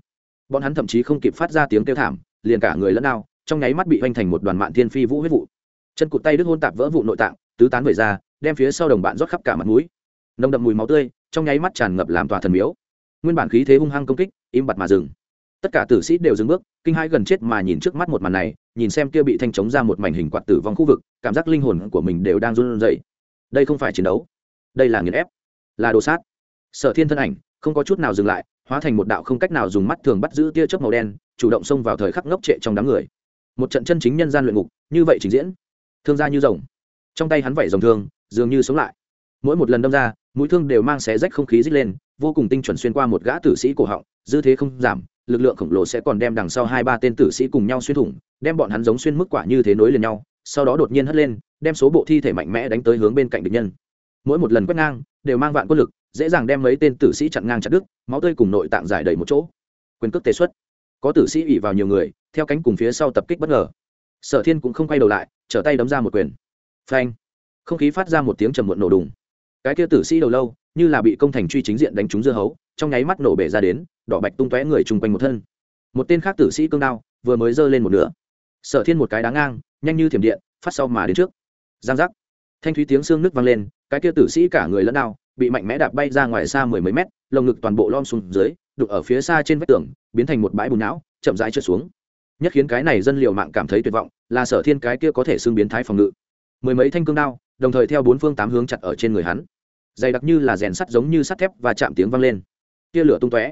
Bọn hắn thậm chí không kịp phát ra tiếng kêu thảm liền cả người lẫn ao, trong nháy mắt bị hoành thành một đoàn mạn thiên phi vũ huyết vụ. Chân cụt tay đứt hôn tạp vỡ vụ nội tạng, tứ tán về ra, đem phía sau đồng bạn rót khắp cả mặt mũi. Nồng đậm mùi máu tươi, trong nháy mắt tràn ngập làm tòa thần miếu. Nguyên bản khí thế hung hăng công kích, im bặt mà dừng. Tất cả tử sĩ đều dừng bước, kinh hai gần chết mà nhìn trước mắt một màn này, nhìn xem kia bị thanh chống ra một mảnh hình quạt tử vong khu vực, cảm giác linh hồn của mình đều đang run rẩy. Đây không phải chiến đấu, đây là nghiền ép, là đồ sát. Sở thiên thân ảnh, không có chút nào dừng lại, hóa thành một đạo không cách nào dùng mắt thường bắt giữ tia chớp màu đen chủ động xông vào thời khắc ngốc trệ trong đám người. Một trận chân chính nhân gian luyện ngục, như vậy trình diễn. Thương ra như rồng. Trong tay hắn vẩy dòng thương, dường như sống lại. Mỗi một lần đâm ra, mũi thương đều mang xé rách không khí rít lên, vô cùng tinh chuẩn xuyên qua một gã tử sĩ cổ họng, dư thế không giảm, lực lượng khổng lồ sẽ còn đem đằng sau hai ba tên tử sĩ cùng nhau xuyên thủng, đem bọn hắn giống xuyên mức quả như thế nối liền nhau, sau đó đột nhiên hất lên, đem số bộ thi thể mạnh mẽ đánh tới hướng bên cạnh địch nhân. Mỗi một lần quét ngang, đều mang vạn quân lực, dễ dàng đem mấy tên tử sĩ chặn ngang chặt đứt, máu tươi cùng nội tạng giải đầy một chỗ. Quyền cước tề xuất có tử sĩ ỉ vào nhiều người, theo cánh cùng phía sau tập kích bất ngờ. Sở thiên cũng không quay đầu lại, trở tay đấm ra một quyền. Phanh! Không khí phát ra một tiếng trầm muộn nổ đùng. Cái kia tử sĩ đầu lâu, như là bị công thành truy chính diện đánh trúng dưa hấu, trong nháy mắt nổ bể ra đến, đỏ bạch tung tóe người chung quanh một thân. Một tên khác tử sĩ cương đao, vừa mới giơ lên một nửa. Sở thiên một cái đá ngang, nhanh như thiểm điện, phát sau mà đến trước. Giang giác. Thanh thúy tiếng xương nước vang lên, cái kia tử sĩ cả người lẫn đao, bị mạnh mẽ đạp bay ra ngoài xa mười mấy mét lồng ngực toàn bộ lom xuống dưới, đục ở phía xa trên vách tường, biến thành một bãi bùn não, chậm rãi trượt xuống. Nhất khiến cái này dân liệu mạng cảm thấy tuyệt vọng, là sở thiên cái kia có thể xương biến thái phòng ngự. Mười mấy thanh cương đao, đồng thời theo bốn phương tám hướng chặt ở trên người hắn. Dày đặc như là rèn sắt giống như sắt thép và chạm tiếng vang lên. Tia lửa tung tóe,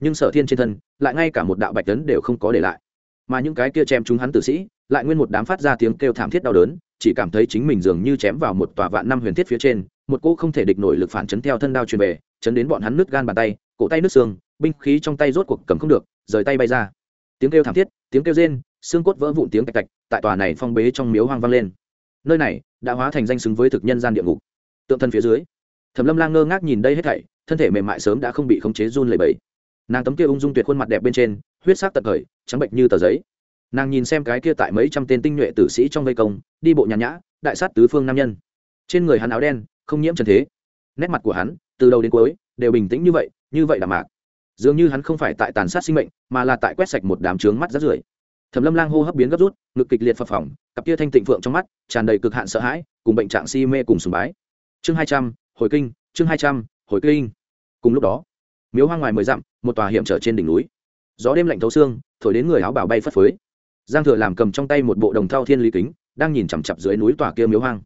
nhưng sở thiên trên thân, lại ngay cả một đạo bạch tấn đều không có để lại. Mà những cái kia chém chúng hắn tử sĩ, lại nguyên một đám phát ra tiếng kêu thảm thiết đau đớn, chỉ cảm thấy chính mình dường như chém vào một tòa vạn năm huyền thiết phía trên, một cô không thể địch nổi lực phản chấn theo thân đao truyền về chấn đến bọn hắn nứt gan bàn tay, cổ tay nứt xương, binh khí trong tay rốt cuộc cầm không được, rời tay bay ra. Tiếng kêu thảm thiết, tiếng kêu rên, xương cốt vỡ vụn tiếng cạch cạch, tại tòa này phong bế trong miếu hoang vang lên. Nơi này đã hóa thành danh xứng với thực nhân gian địa ngục. Tượng thân phía dưới, thẩm lâm lang ngơ ngác nhìn đây hết thảy, thân thể mềm mại sớm đã không bị khống chế run lẩy bẩy. Nàng tấm kia ung dung tuyệt khuôn mặt đẹp bên trên, huyết sắc tận khởi trắng bệnh như tờ giấy. Nàng nhìn xem cái kia tại mấy trăm tên tinh nhuệ tử sĩ trong vây công, đi bộ nhàn nhã, đại sát tứ phương nam nhân. Trên người hắn áo đen, không nhiễm trần thế. Nét mặt của hắn từ đầu đến cuối đều bình tĩnh như vậy như vậy là mạc. Dường như hắn không phải tại tàn sát sinh mệnh, mà là tại quét sạch một đám trướng mắt rát rưởi. Thẩm lâm lang hô hấp biến gấp rút, ngực kịch liệt phập phỏng cặp kia thanh tịnh phượng trong mắt tràn đầy cực hạn sợ hãi, cùng bệnh trạng si mê cùng sùng bái. Chương hai trăm, hồi kinh, chương hai trăm, hồi kinh. Cùng lúc đó, miếu hoang ngoài mười dặm, một tòa hiểm trở trên đỉnh núi. Gió đêm lạnh thấu xương, thổi đến người áo bảo bay phất phới. Giang thừa làm cầm trong tay một bộ đồng thau thiên lý kính, đang nhìn chằm chặp dưới núi tòa kia miếu hoang.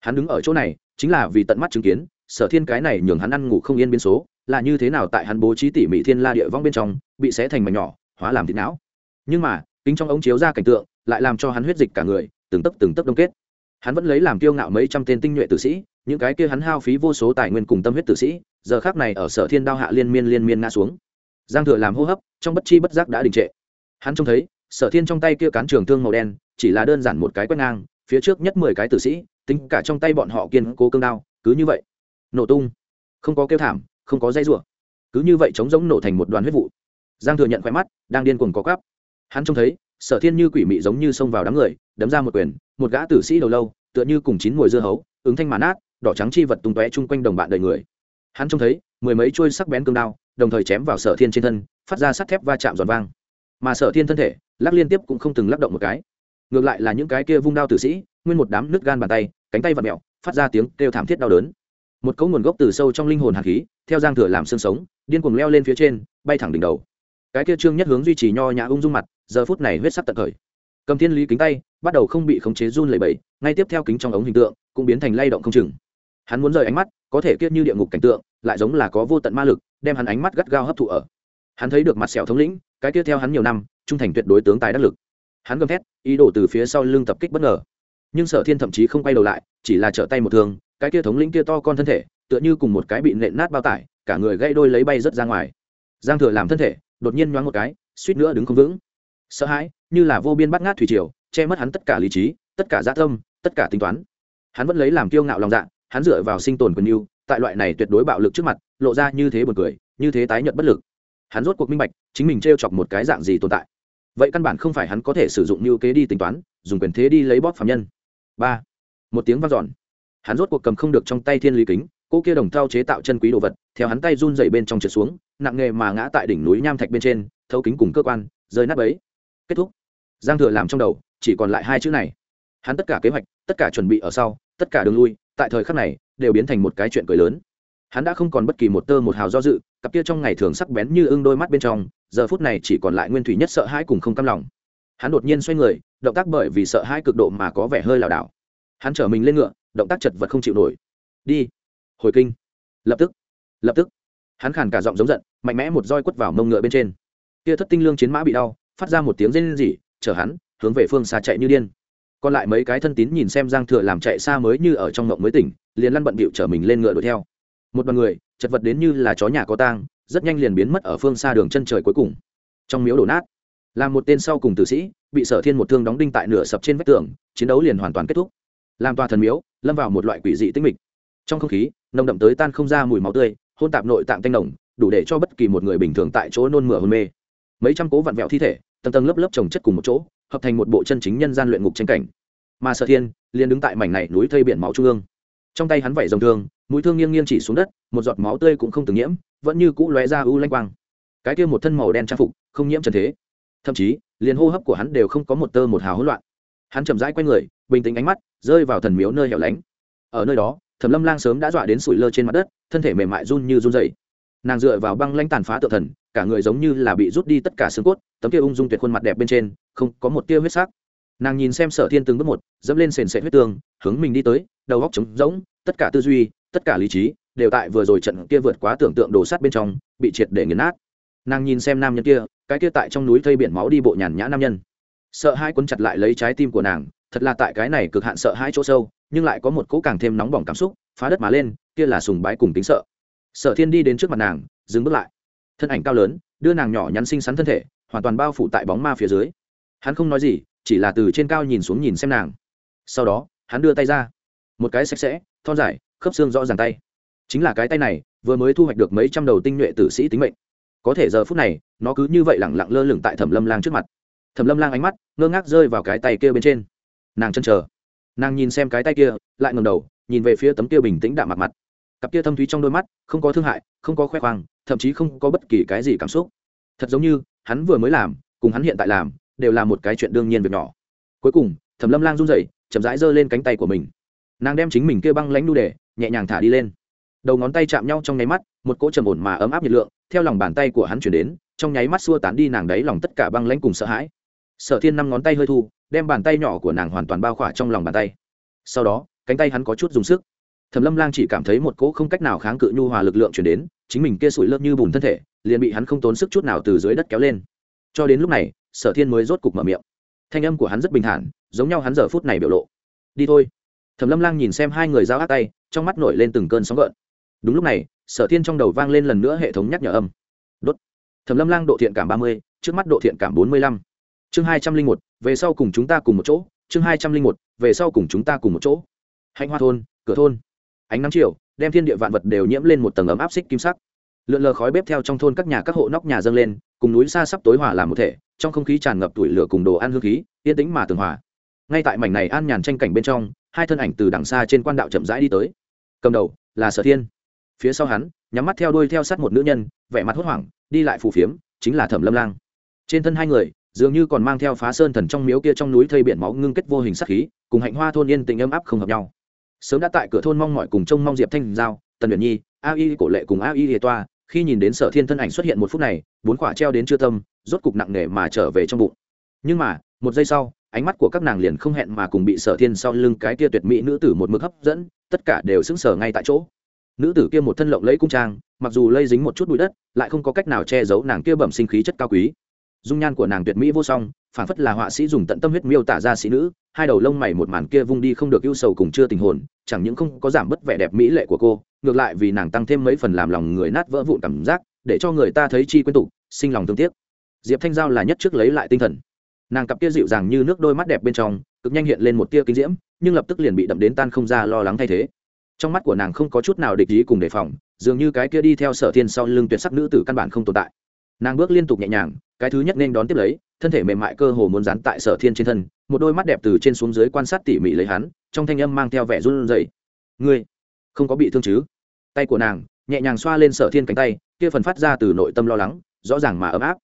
Hắn đứng ở chỗ này, chính là vì tận mắt chứng kiến sở thiên cái này nhường hắn ăn ngủ không yên biến số, là như thế nào tại hắn bố trí tỉ mỉ thiên la địa vong bên trong, bị xé thành mảnh nhỏ, hóa làm thịt não. Nhưng mà, kính trong ống chiếu ra cảnh tượng, lại làm cho hắn huyết dịch cả người, từng tấc từng tấc đông kết. Hắn vẫn lấy làm kiêu ngạo mấy trăm tên tinh nhuệ tử sĩ, những cái kia hắn hao phí vô số tài nguyên cùng tâm huyết tử sĩ, giờ khác này ở sở thiên đao hạ liên miên liên miên ngã xuống. Giang thừa làm hô hấp, trong bất chi bất giác đã đình trệ. Hắn trông thấy, sở thiên trong tay kia cán trường thương màu đen, chỉ là đơn giản một cái quét ngang, phía trước nhất mười cái tử sĩ, tính cả trong tay bọn họ kiên cố cương đao, cứ như vậy nổ tung. Không có kêu thảm, không có dây rủa. Cứ như vậy chống giống nổ thành một đoàn huyết vụ. Giang thừa nhận khỏe mắt, đang điên cuồng có cắp hắn trông thấy, sở thiên như quỷ mị giống như xông vào đám người, đấm ra một quyền, một gã tử sĩ đầu lâu, tựa như cùng chín mùi dưa hấu, ứng thanh màn át đỏ trắng chi vật tung tóe chung quanh đồng bạn đời người. Hắn trông thấy, mười mấy chuôi sắc bén cương đao, đồng thời chém vào sở thiên trên thân, phát ra sắt thép va chạm giòn vang. Mà sở thiên thân thể, lắc liên tiếp cũng không từng lắc động một cái. Ngược lại là những cái kia vung đao tử sĩ, nguyên một đám nứt gan bàn tay, cánh tay và mẹo phát ra tiếng kêu thảm thiết đau đớn một cấu nguồn gốc từ sâu trong linh hồn hạt khí, theo giang thừa làm xương sống, điên cuồng leo lên phía trên, bay thẳng đỉnh đầu. Cái kia trương nhất hướng duy trì nho nhã ung dung mặt, giờ phút này huyết sắc tận khởi. Cầm thiên lý kính tay, bắt đầu không bị khống chế run lẩy bẩy, ngay tiếp theo kính trong ống hình tượng cũng biến thành lay động không chừng. Hắn muốn rời ánh mắt, có thể kiết như địa ngục cảnh tượng, lại giống là có vô tận ma lực, đem hắn ánh mắt gắt gao hấp thụ ở. Hắn thấy được mặt sẹo thống lĩnh, cái kia theo hắn nhiều năm, trung thành tuyệt đối tướng tài đắc lực. Hắn gầm thét, ý đồ từ phía sau lưng tập kích bất ngờ. Nhưng sở thiên thậm chí không quay đầu lại, chỉ là trở tay một thương cái kia thống lĩnh kia to con thân thể, tựa như cùng một cái bị nện nát bao tải, cả người gãy đôi lấy bay rớt ra ngoài. Giang thừa làm thân thể, đột nhiên nhoáng một cái, suýt nữa đứng không vững. Sợ hãi, như là vô biên bắt ngát thủy triều, che mất hắn tất cả lý trí, tất cả giá tâm, tất cả tính toán. Hắn vẫn lấy làm kiêu ngạo lòng dạ hắn dựa vào sinh tồn quyền yêu tại loại này tuyệt đối bạo lực trước mặt, lộ ra như thế buồn cười, như thế tái nhợt bất lực. Hắn rốt cuộc minh bạch, chính mình t chọc một cái dạng gì tồn tại. Vậy căn bản không phải hắn có thể sử dụng như kế đi tính toán, dùng quyền thế đi lấy bóp phạm nhân. Ba. Một tiếng vang dọn hắn rốt cuộc cầm không được trong tay thiên lý kính, cô kia đồng thau chế tạo chân quý đồ vật, theo hắn tay run dày bên trong trượt xuống, nặng nghề mà ngã tại đỉnh núi nham thạch bên trên, thấu kính cùng cơ quan, rơi nát ấy kết thúc. Giang thừa làm trong đầu, chỉ còn lại hai chữ này. Hắn tất cả kế hoạch, tất cả chuẩn bị ở sau, tất cả đường lui, tại thời khắc này, đều biến thành một cái chuyện cười lớn. Hắn đã không còn bất kỳ một tơ một hào do dự, cặp kia trong ngày thường sắc bén như ưng đôi mắt bên trong, giờ phút này chỉ còn lại nguyên thủy nhất sợ hãi cùng không cam lòng. Hắn đột nhiên xoay người, động tác bởi vì sợ hãi cực độ mà có vẻ hơi lảo đảo. Hắn chở mình lên ngựa động tác chật vật không chịu nổi. Đi. Hồi kinh. Lập tức. Lập tức. Hắn khàn cả giọng giống giận, mạnh mẽ một roi quất vào mông ngựa bên trên. Kia thất tinh lương chiến mã bị đau, phát ra một tiếng rên rỉ, chở hắn, hướng về phương xa chạy như điên. Còn lại mấy cái thân tín nhìn xem giang thừa làm chạy xa mới như ở trong ngộng mới tỉnh, liền lăn bận bịu chở mình lên ngựa đuổi theo. Một đoàn người, chật vật đến như là chó nhà có tang, rất nhanh liền biến mất ở phương xa đường chân trời cuối cùng. Trong miếu đổ nát, là một tên sau cùng tử sĩ, bị sở thiên một thương đóng đinh tại nửa sập trên vách tường, chiến đấu liền hoàn toàn kết thúc làm tòa thần miếu, lâm vào một loại quỷ dị tinh mịch. Trong không khí, nồng đậm tới tan không ra mùi máu tươi, hôn tạp nội tạng tanh nồng, đủ để cho bất kỳ một người bình thường tại chỗ nôn mửa hôn mê. Mấy trăm cố vặn vẹo thi thể, tầng tầng lớp lớp trồng chất cùng một chỗ, hợp thành một bộ chân chính nhân gian luyện ngục tranh cảnh. Mà sở thiên liền đứng tại mảnh này núi thây biển máu trung ương. Trong tay hắn vẩy dòng thương, mũi thương nghiêng nghiêng chỉ xuống đất, một giọt máu tươi cũng không từng nhiễm, vẫn như cũ lóe ra u lanh quang. Cái kia một thân màu đen trang phục, không nhiễm trần thế. Thậm chí, liền hô hấp của hắn đều không có một tơ một hào hỗn loạn hắn chậm rãi q u a y người, bình tĩnh ánh mắt rơi vào thần miếu nơi hẻo lánh. Ở nơi đó, thẩm lâm lang sớm đã dọa đến sủi lơ trên mặt đất, thân thể mềm mại run như run dày nàng dựa vào băng lanh tàn phá tự thần, cả người giống như là bị rút đi tất cả xương cốt, tấm kia ung dung tuyệt khuôn mặt đẹp bên trên, không có một tia huyết sắc. Nàng nhìn xem sở thiên từng bước một, dẫm lên sền sệt huyết tương, hướng mình đi tới, đầu góc trống rỗng, tất cả tư duy, tất cả lý trí, đều tại vừa rồi trận kia vượt quá tưởng tượng đổ sát bên trong, bị triệt để nghiền nát. Nàng nhìn xem nam nhân kia, cái kia tại trong núi thây biển máu đi bộ nhàn nhã nam nhân sợ hai quấn chặt lại lấy trái tim của nàng, thật là tại cái này cực hạn sợ hai chỗ sâu, nhưng lại có một cỗ càng thêm nóng bỏng cảm xúc, phá đất mà lên, kia là sùng bái cùng tính sợ. Sở thiên đi đến trước mặt nàng, dừng bước lại. Thân ảnh cao lớn, đưa nàng nhỏ nhắn xinh xắn thân thể, hoàn toàn bao phủ tại bóng ma phía dưới. Hắn không nói gì, chỉ là từ trên cao nhìn xuống nhìn xem nàng. Sau đó, hắn đưa tay ra. Một cái sạch sẽ, thon dài, khớp xương rõ ràng tay. Chính là cái tay này, vừa mới thu hoạch được mấy trăm đầu tinh nhuệ tử sĩ tính mệnh. Có thể giờ phút này, nó cứ như vậy lẳng lặng lơ lửng tại thẩm lâm lang trước mặt thẩm lâm lang ánh mắt ngơ ngác rơi vào cái tay kia bên trên. Nàng chân chờ. Nàng nhìn xem cái tay kia, lại ngầm đầu, nhìn về phía tấm kia bình tĩnh đạm mặt mặt. Cặp kia thâm thúy trong đôi mắt, không có thương hại, không có khoe khoang, thậm chí không có bất kỳ cái gì cảm xúc. Thật giống như, hắn vừa mới làm, cùng hắn hiện tại làm, đều là một cái chuyện đương nhiên việc nhỏ. Cuối cùng, thẩm lâm lang run rẩy, chậm rãi giơ lên cánh tay của mình. Nàng đem chính mình kia băng lánh nu để, nhẹ nhàng thả đi lên. Đầu ngón tay chạm nhau trong nháy mắt, một cỗ trầm ổn mà ấm áp nhiệt lượng, theo lòng bàn tay của hắn chuyển đến, trong nháy mắt xua tán đi nàng đáy lòng tất cả băng lãnh cùng sợ hãi sở thiên năm ngón tay hơi thu, đem bàn tay nhỏ của nàng hoàn toàn bao khỏa trong lòng bàn tay. Sau đó, cánh tay hắn có chút dùng sức. Thẩm lâm lang chỉ cảm thấy một cỗ không cách nào kháng cự nhu hòa lực lượng chuyển đến, chính mình kia sủi lớp như bùn thân thể, liền bị hắn không tốn sức chút nào từ dưới đất kéo lên. Cho đến lúc này, sở thiên mới rốt cục mở miệng. Thanh âm của hắn rất bình thản, giống nhau hắn giờ phút này biểu lộ. Đi thôi. Thẩm lâm lang nhìn xem hai người giao ác tay, trong mắt nổi lên từng cơn sóng gợn. Đúng lúc này, sở thiên trong đầu vang lên lần nữa hệ thống nhắc nhở âm. Đốt. Thẩm lâm lang độ thiện cảm ba mươi, trước mắt độ thiện cảm bốn mươi lăm chương hai trăm linh một, về sau cùng chúng ta cùng một chỗ. Chương hai trăm linh một, về sau cùng chúng ta cùng một chỗ. Hạnh hoa thôn, cửa thôn. Ánh nắng chiều, đem thiên địa vạn vật đều nhiễm lên một tầng ấm áp xích kim sắc. Lượn lờ khói bếp theo trong thôn các nhà các hộ nóc nhà dâng lên, cùng núi xa sắp tối hòa làm một thể, trong không khí tràn ngập tủi lửa cùng đồ ăn hương khí, yên tĩnh mà tường hòa. Ngay tại mảnh này an nhàn tranh cảnh bên trong, hai thân ảnh từ đằng xa trên quan đạo chậm rãi đi tới. Cầm đầu là sở thiên. Phía sau hắn, nhắm mắt theo đuôi theo sát một nữ nhân, vẻ mặt hốt hoảng, đi lại phù phiếm, chính là thẩm lâm lang. Trên thân hai người dường như còn mang theo phá sơn thần trong miếu kia trong núi thây biển máu ngưng kết vô hình sắc khí, cùng hạnh hoa thôn yên tình ấm áp không hợp nhau. Sớm đã tại cửa thôn mong mọi cùng trông mong diệp thanh giao, tần luyện nhi, a y cổ lệ cùng a y hiệ toa, khi nhìn đến sở thiên thân ảnh xuất hiện một phút này, bốn quả treo đến chưa tâm, rốt cục nặng nề mà trở về trong bụng. Nhưng mà, một giây sau, ánh mắt của các nàng liền không hẹn mà cùng bị sở thiên sau lưng cái kia tuyệt mỹ nữ tử một mực hấp dẫn, tất cả đều sững sờ ngay tại chỗ. Nữ tử kia một thân lộng lẫy cung trang, mặc dù lây dính một chút bụi đất, lại không có cách nào che giấu nàng kia bẩm sinh khí chất cao quý dung nhan của nàng tuyệt mỹ vô song phản phất là họa sĩ dùng tận tâm huyết miêu tả ra sĩ nữ, hai đầu lông mày một màn kia vung đi không được ưu sầu cùng chưa tình hồn, chẳng những không có giảm bớt vẻ đẹp mỹ lệ của cô, ngược lại vì nàng tăng thêm mấy phần làm lòng người nát vỡ vụn cảm giác, để cho người ta thấy chi quên tục, sinh lòng thương tiếc. Diệp thanh giao là nhất trước lấy lại tinh thần. Nàng cặp kia dịu dàng như nước đôi mắt đẹp bên trong, cực nhanh hiện lên một tia kinh diễm, nhưng lập tức liền bị đậm đến tan không ra lo lắng thay thế. Trong mắt của nàng không có chút nào địch ý cùng đề phòng, dường như cái kia đi theo sở thiên sau lưng tuyệt sắc nữ tử căn bản không tồn tại. Nàng bước liên tục nhẹ nhàng cái thứ nhất nên đón tiếp lấy, thân thể mềm mại cơ hồ muốn dán tại sở thiên trên thân, một đôi mắt đẹp từ trên xuống dưới quan sát tỉ mỉ lấy hắn, trong thanh âm mang theo vẻ run rẩy. Ngươi, không có bị thương chứ? Tay của nàng nhẹ nhàng xoa lên sở thiên cánh tay, kia phần phát ra từ nội tâm lo lắng, rõ ràng mà ấm áp.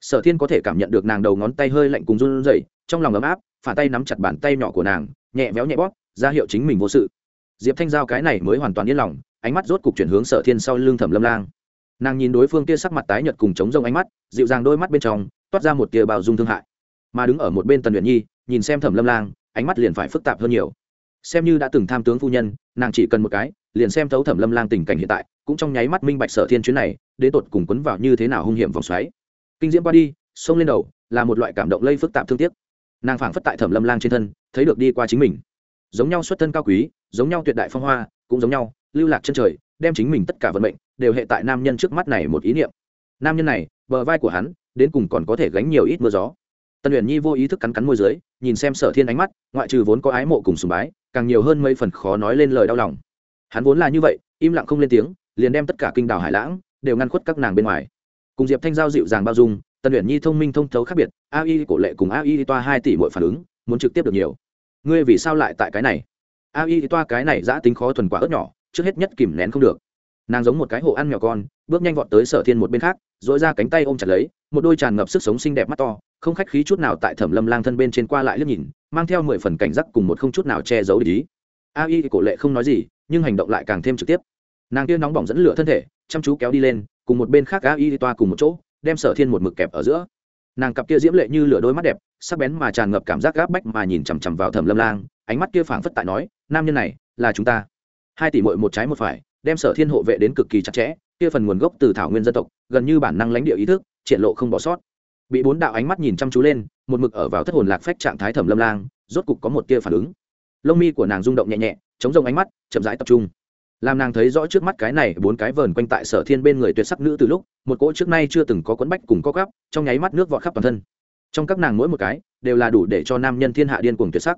Sở thiên có thể cảm nhận được nàng đầu ngón tay hơi lạnh cùng run rẩy, trong lòng ấm áp phản tay nắm chặt bàn tay nhỏ của nàng, nhẹ véo nhẹ bóp, ra hiệu chính mình vô sự. Diệp thanh giao cái này mới hoàn toàn yên lòng, ánh mắt rốt cục chuyển hướng sở thiên sau lưng thẩm lâm lang nàng nhìn đối phương kia sắc mặt tái nhợt cùng chống rông ánh mắt, dịu dàng đôi mắt bên trong, toát ra một tia bao dung thương hại. Mà đứng ở một bên tần luyện nhi, nhìn xem thẩm lâm lang, ánh mắt liền phải phức tạp hơn nhiều. Xem như đã từng tham tướng phu nhân, nàng chỉ cần một cái, liền xem thấu thẩm lâm lang tình cảnh hiện tại, cũng trong nháy mắt minh bạch sở thiên chuyến này, đến tột cùng quấn vào như thế nào hung hiểm vòng xoáy. Kinh diễm qua đi xông lên đầu, là một loại cảm động lây phức tạp thương tiếc. Nàng phảng phất tại thẩm lâm lang trên thân, thấy được đi qua chính mình. Giống nhau xuất thân cao quý, giống nhau tuyệt đại phong hoa, cũng giống nhau, lưu lạc chân trời đem chính mình tất cả vận mệnh đều hệ tại nam nhân trước mắt này một ý niệm. Nam nhân này, bờ vai của hắn, đến cùng còn có thể gánh nhiều ít mưa gió. Tần Huyền nhi vô ý thức cắn cắn môi dưới, nhìn xem sở thiên ánh mắt, ngoại trừ vốn có ái mộ cùng sùng bái, càng nhiều hơn mấy phần khó nói lên lời đau lòng. Hắn vốn là như vậy, im lặng không lên tiếng, liền đem tất cả kinh đảo hải lãng đều ngăn khuất các nàng bên ngoài. Cùng diệp thanh giao dịu dàng bao dung, tần Huyền nhi thông minh thông thấu khác biệt, a y cổ lệ cùng a y toa hai tỷ mỗi phản ứng, muốn trực tiếp được nhiều. Ngươi vì sao lại tại cái này? A y toa cái này giã tính khó thuần quả ớt nhỏ trước hết nhất kìm nén không được. Nàng giống một cái hộ ăn mèo con, bước nhanh vọt tới sở thiên một bên khác dội ra cánh tay ôm chặt lấy, một đôi tràn ngập sức sống xinh đẹp mắt to, không khách khí chút nào tại thẩm lâm lang thân bên trên qua lại liếc nhìn, mang theo mười phần cảnh giác cùng một không chút nào che giấu ý. A y cổ lệ không nói gì, nhưng hành động lại càng thêm trực tiếp. Nàng kia nóng bỏng dẫn lửa thân thể, chăm chú kéo đi lên, cùng một bên khác a y toa cùng một chỗ, đem sở thiên một mực kẹp ở giữa. Nàng cặp kia diễm lệ như lửa đôi mắt đẹp, sắc bén mà tràn ngập cảm giác gáp bách mà nhìn chằm chằm vào thẩm lâm lang, ánh mắt kia phảng phất tại nói, nam nhân này là chúng ta hai tỷ mội một trái một phải, đem sở thiên hộ vệ đến cực kỳ chặt chẽ, kia phần nguồn gốc từ thảo nguyên dân tộc, gần như bản năng lãnh địa ý thức, triển lộ không bỏ sót. Bị bốn đạo ánh mắt nhìn chăm chú lên, một mực ở vào thất hồn lạc phách trạng thái thẩm lâm lang, rốt cục có một tia phản ứng. Lông mi của nàng rung động nhẹ nhẹ, chống rông ánh mắt, chậm rãi tập trung. Làm nàng thấy rõ trước mắt cái này bốn cái vờn quanh tại sở thiên bên người tuyệt sắc nữ từ lúc, một cỗ trước nay chưa từng có quấn bách cùng có gắp trong nháy mắt nước vọt khắp toàn thân. Trong các nàng mỗi một cái, đều là đủ để cho nam nhân thiên hạ điên cuồng tuyệt sắc.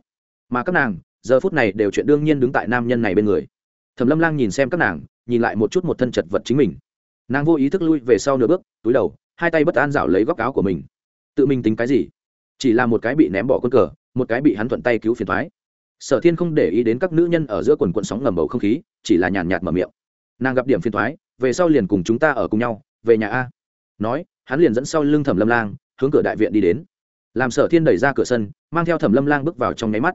Mà các nàng, giờ phút này đều chuyện đương nhiên đứng tại nam nhân này bên người thẩm lâm lang nhìn xem các nàng, nhìn lại một chút một thân chật vật chính mình. Nàng vô ý thức lui về sau nửa bước, túi đầu, hai tay bất an rảo lấy góc áo của mình. Tự mình tính cái gì? Chỉ là một cái bị ném bỏ quân cờ, một cái bị hắn thuận tay cứu phiền thoái sở thiên không để ý đến các nữ nhân ở giữa quần quận sóng ngầm bầu không khí, chỉ là nhàn nhạt mở miệng. Nàng gặp điểm phiền thoái về sau liền cùng chúng ta ở cùng nhau, về nhà a. Nói, hắn liền dẫn sau lưng thẩm lâm lang, hướng cửa đại viện đi đến. Làm sở thiên đẩy ra cửa sân, mang theo thẩm lâm lang bước vào trong nháy mắt.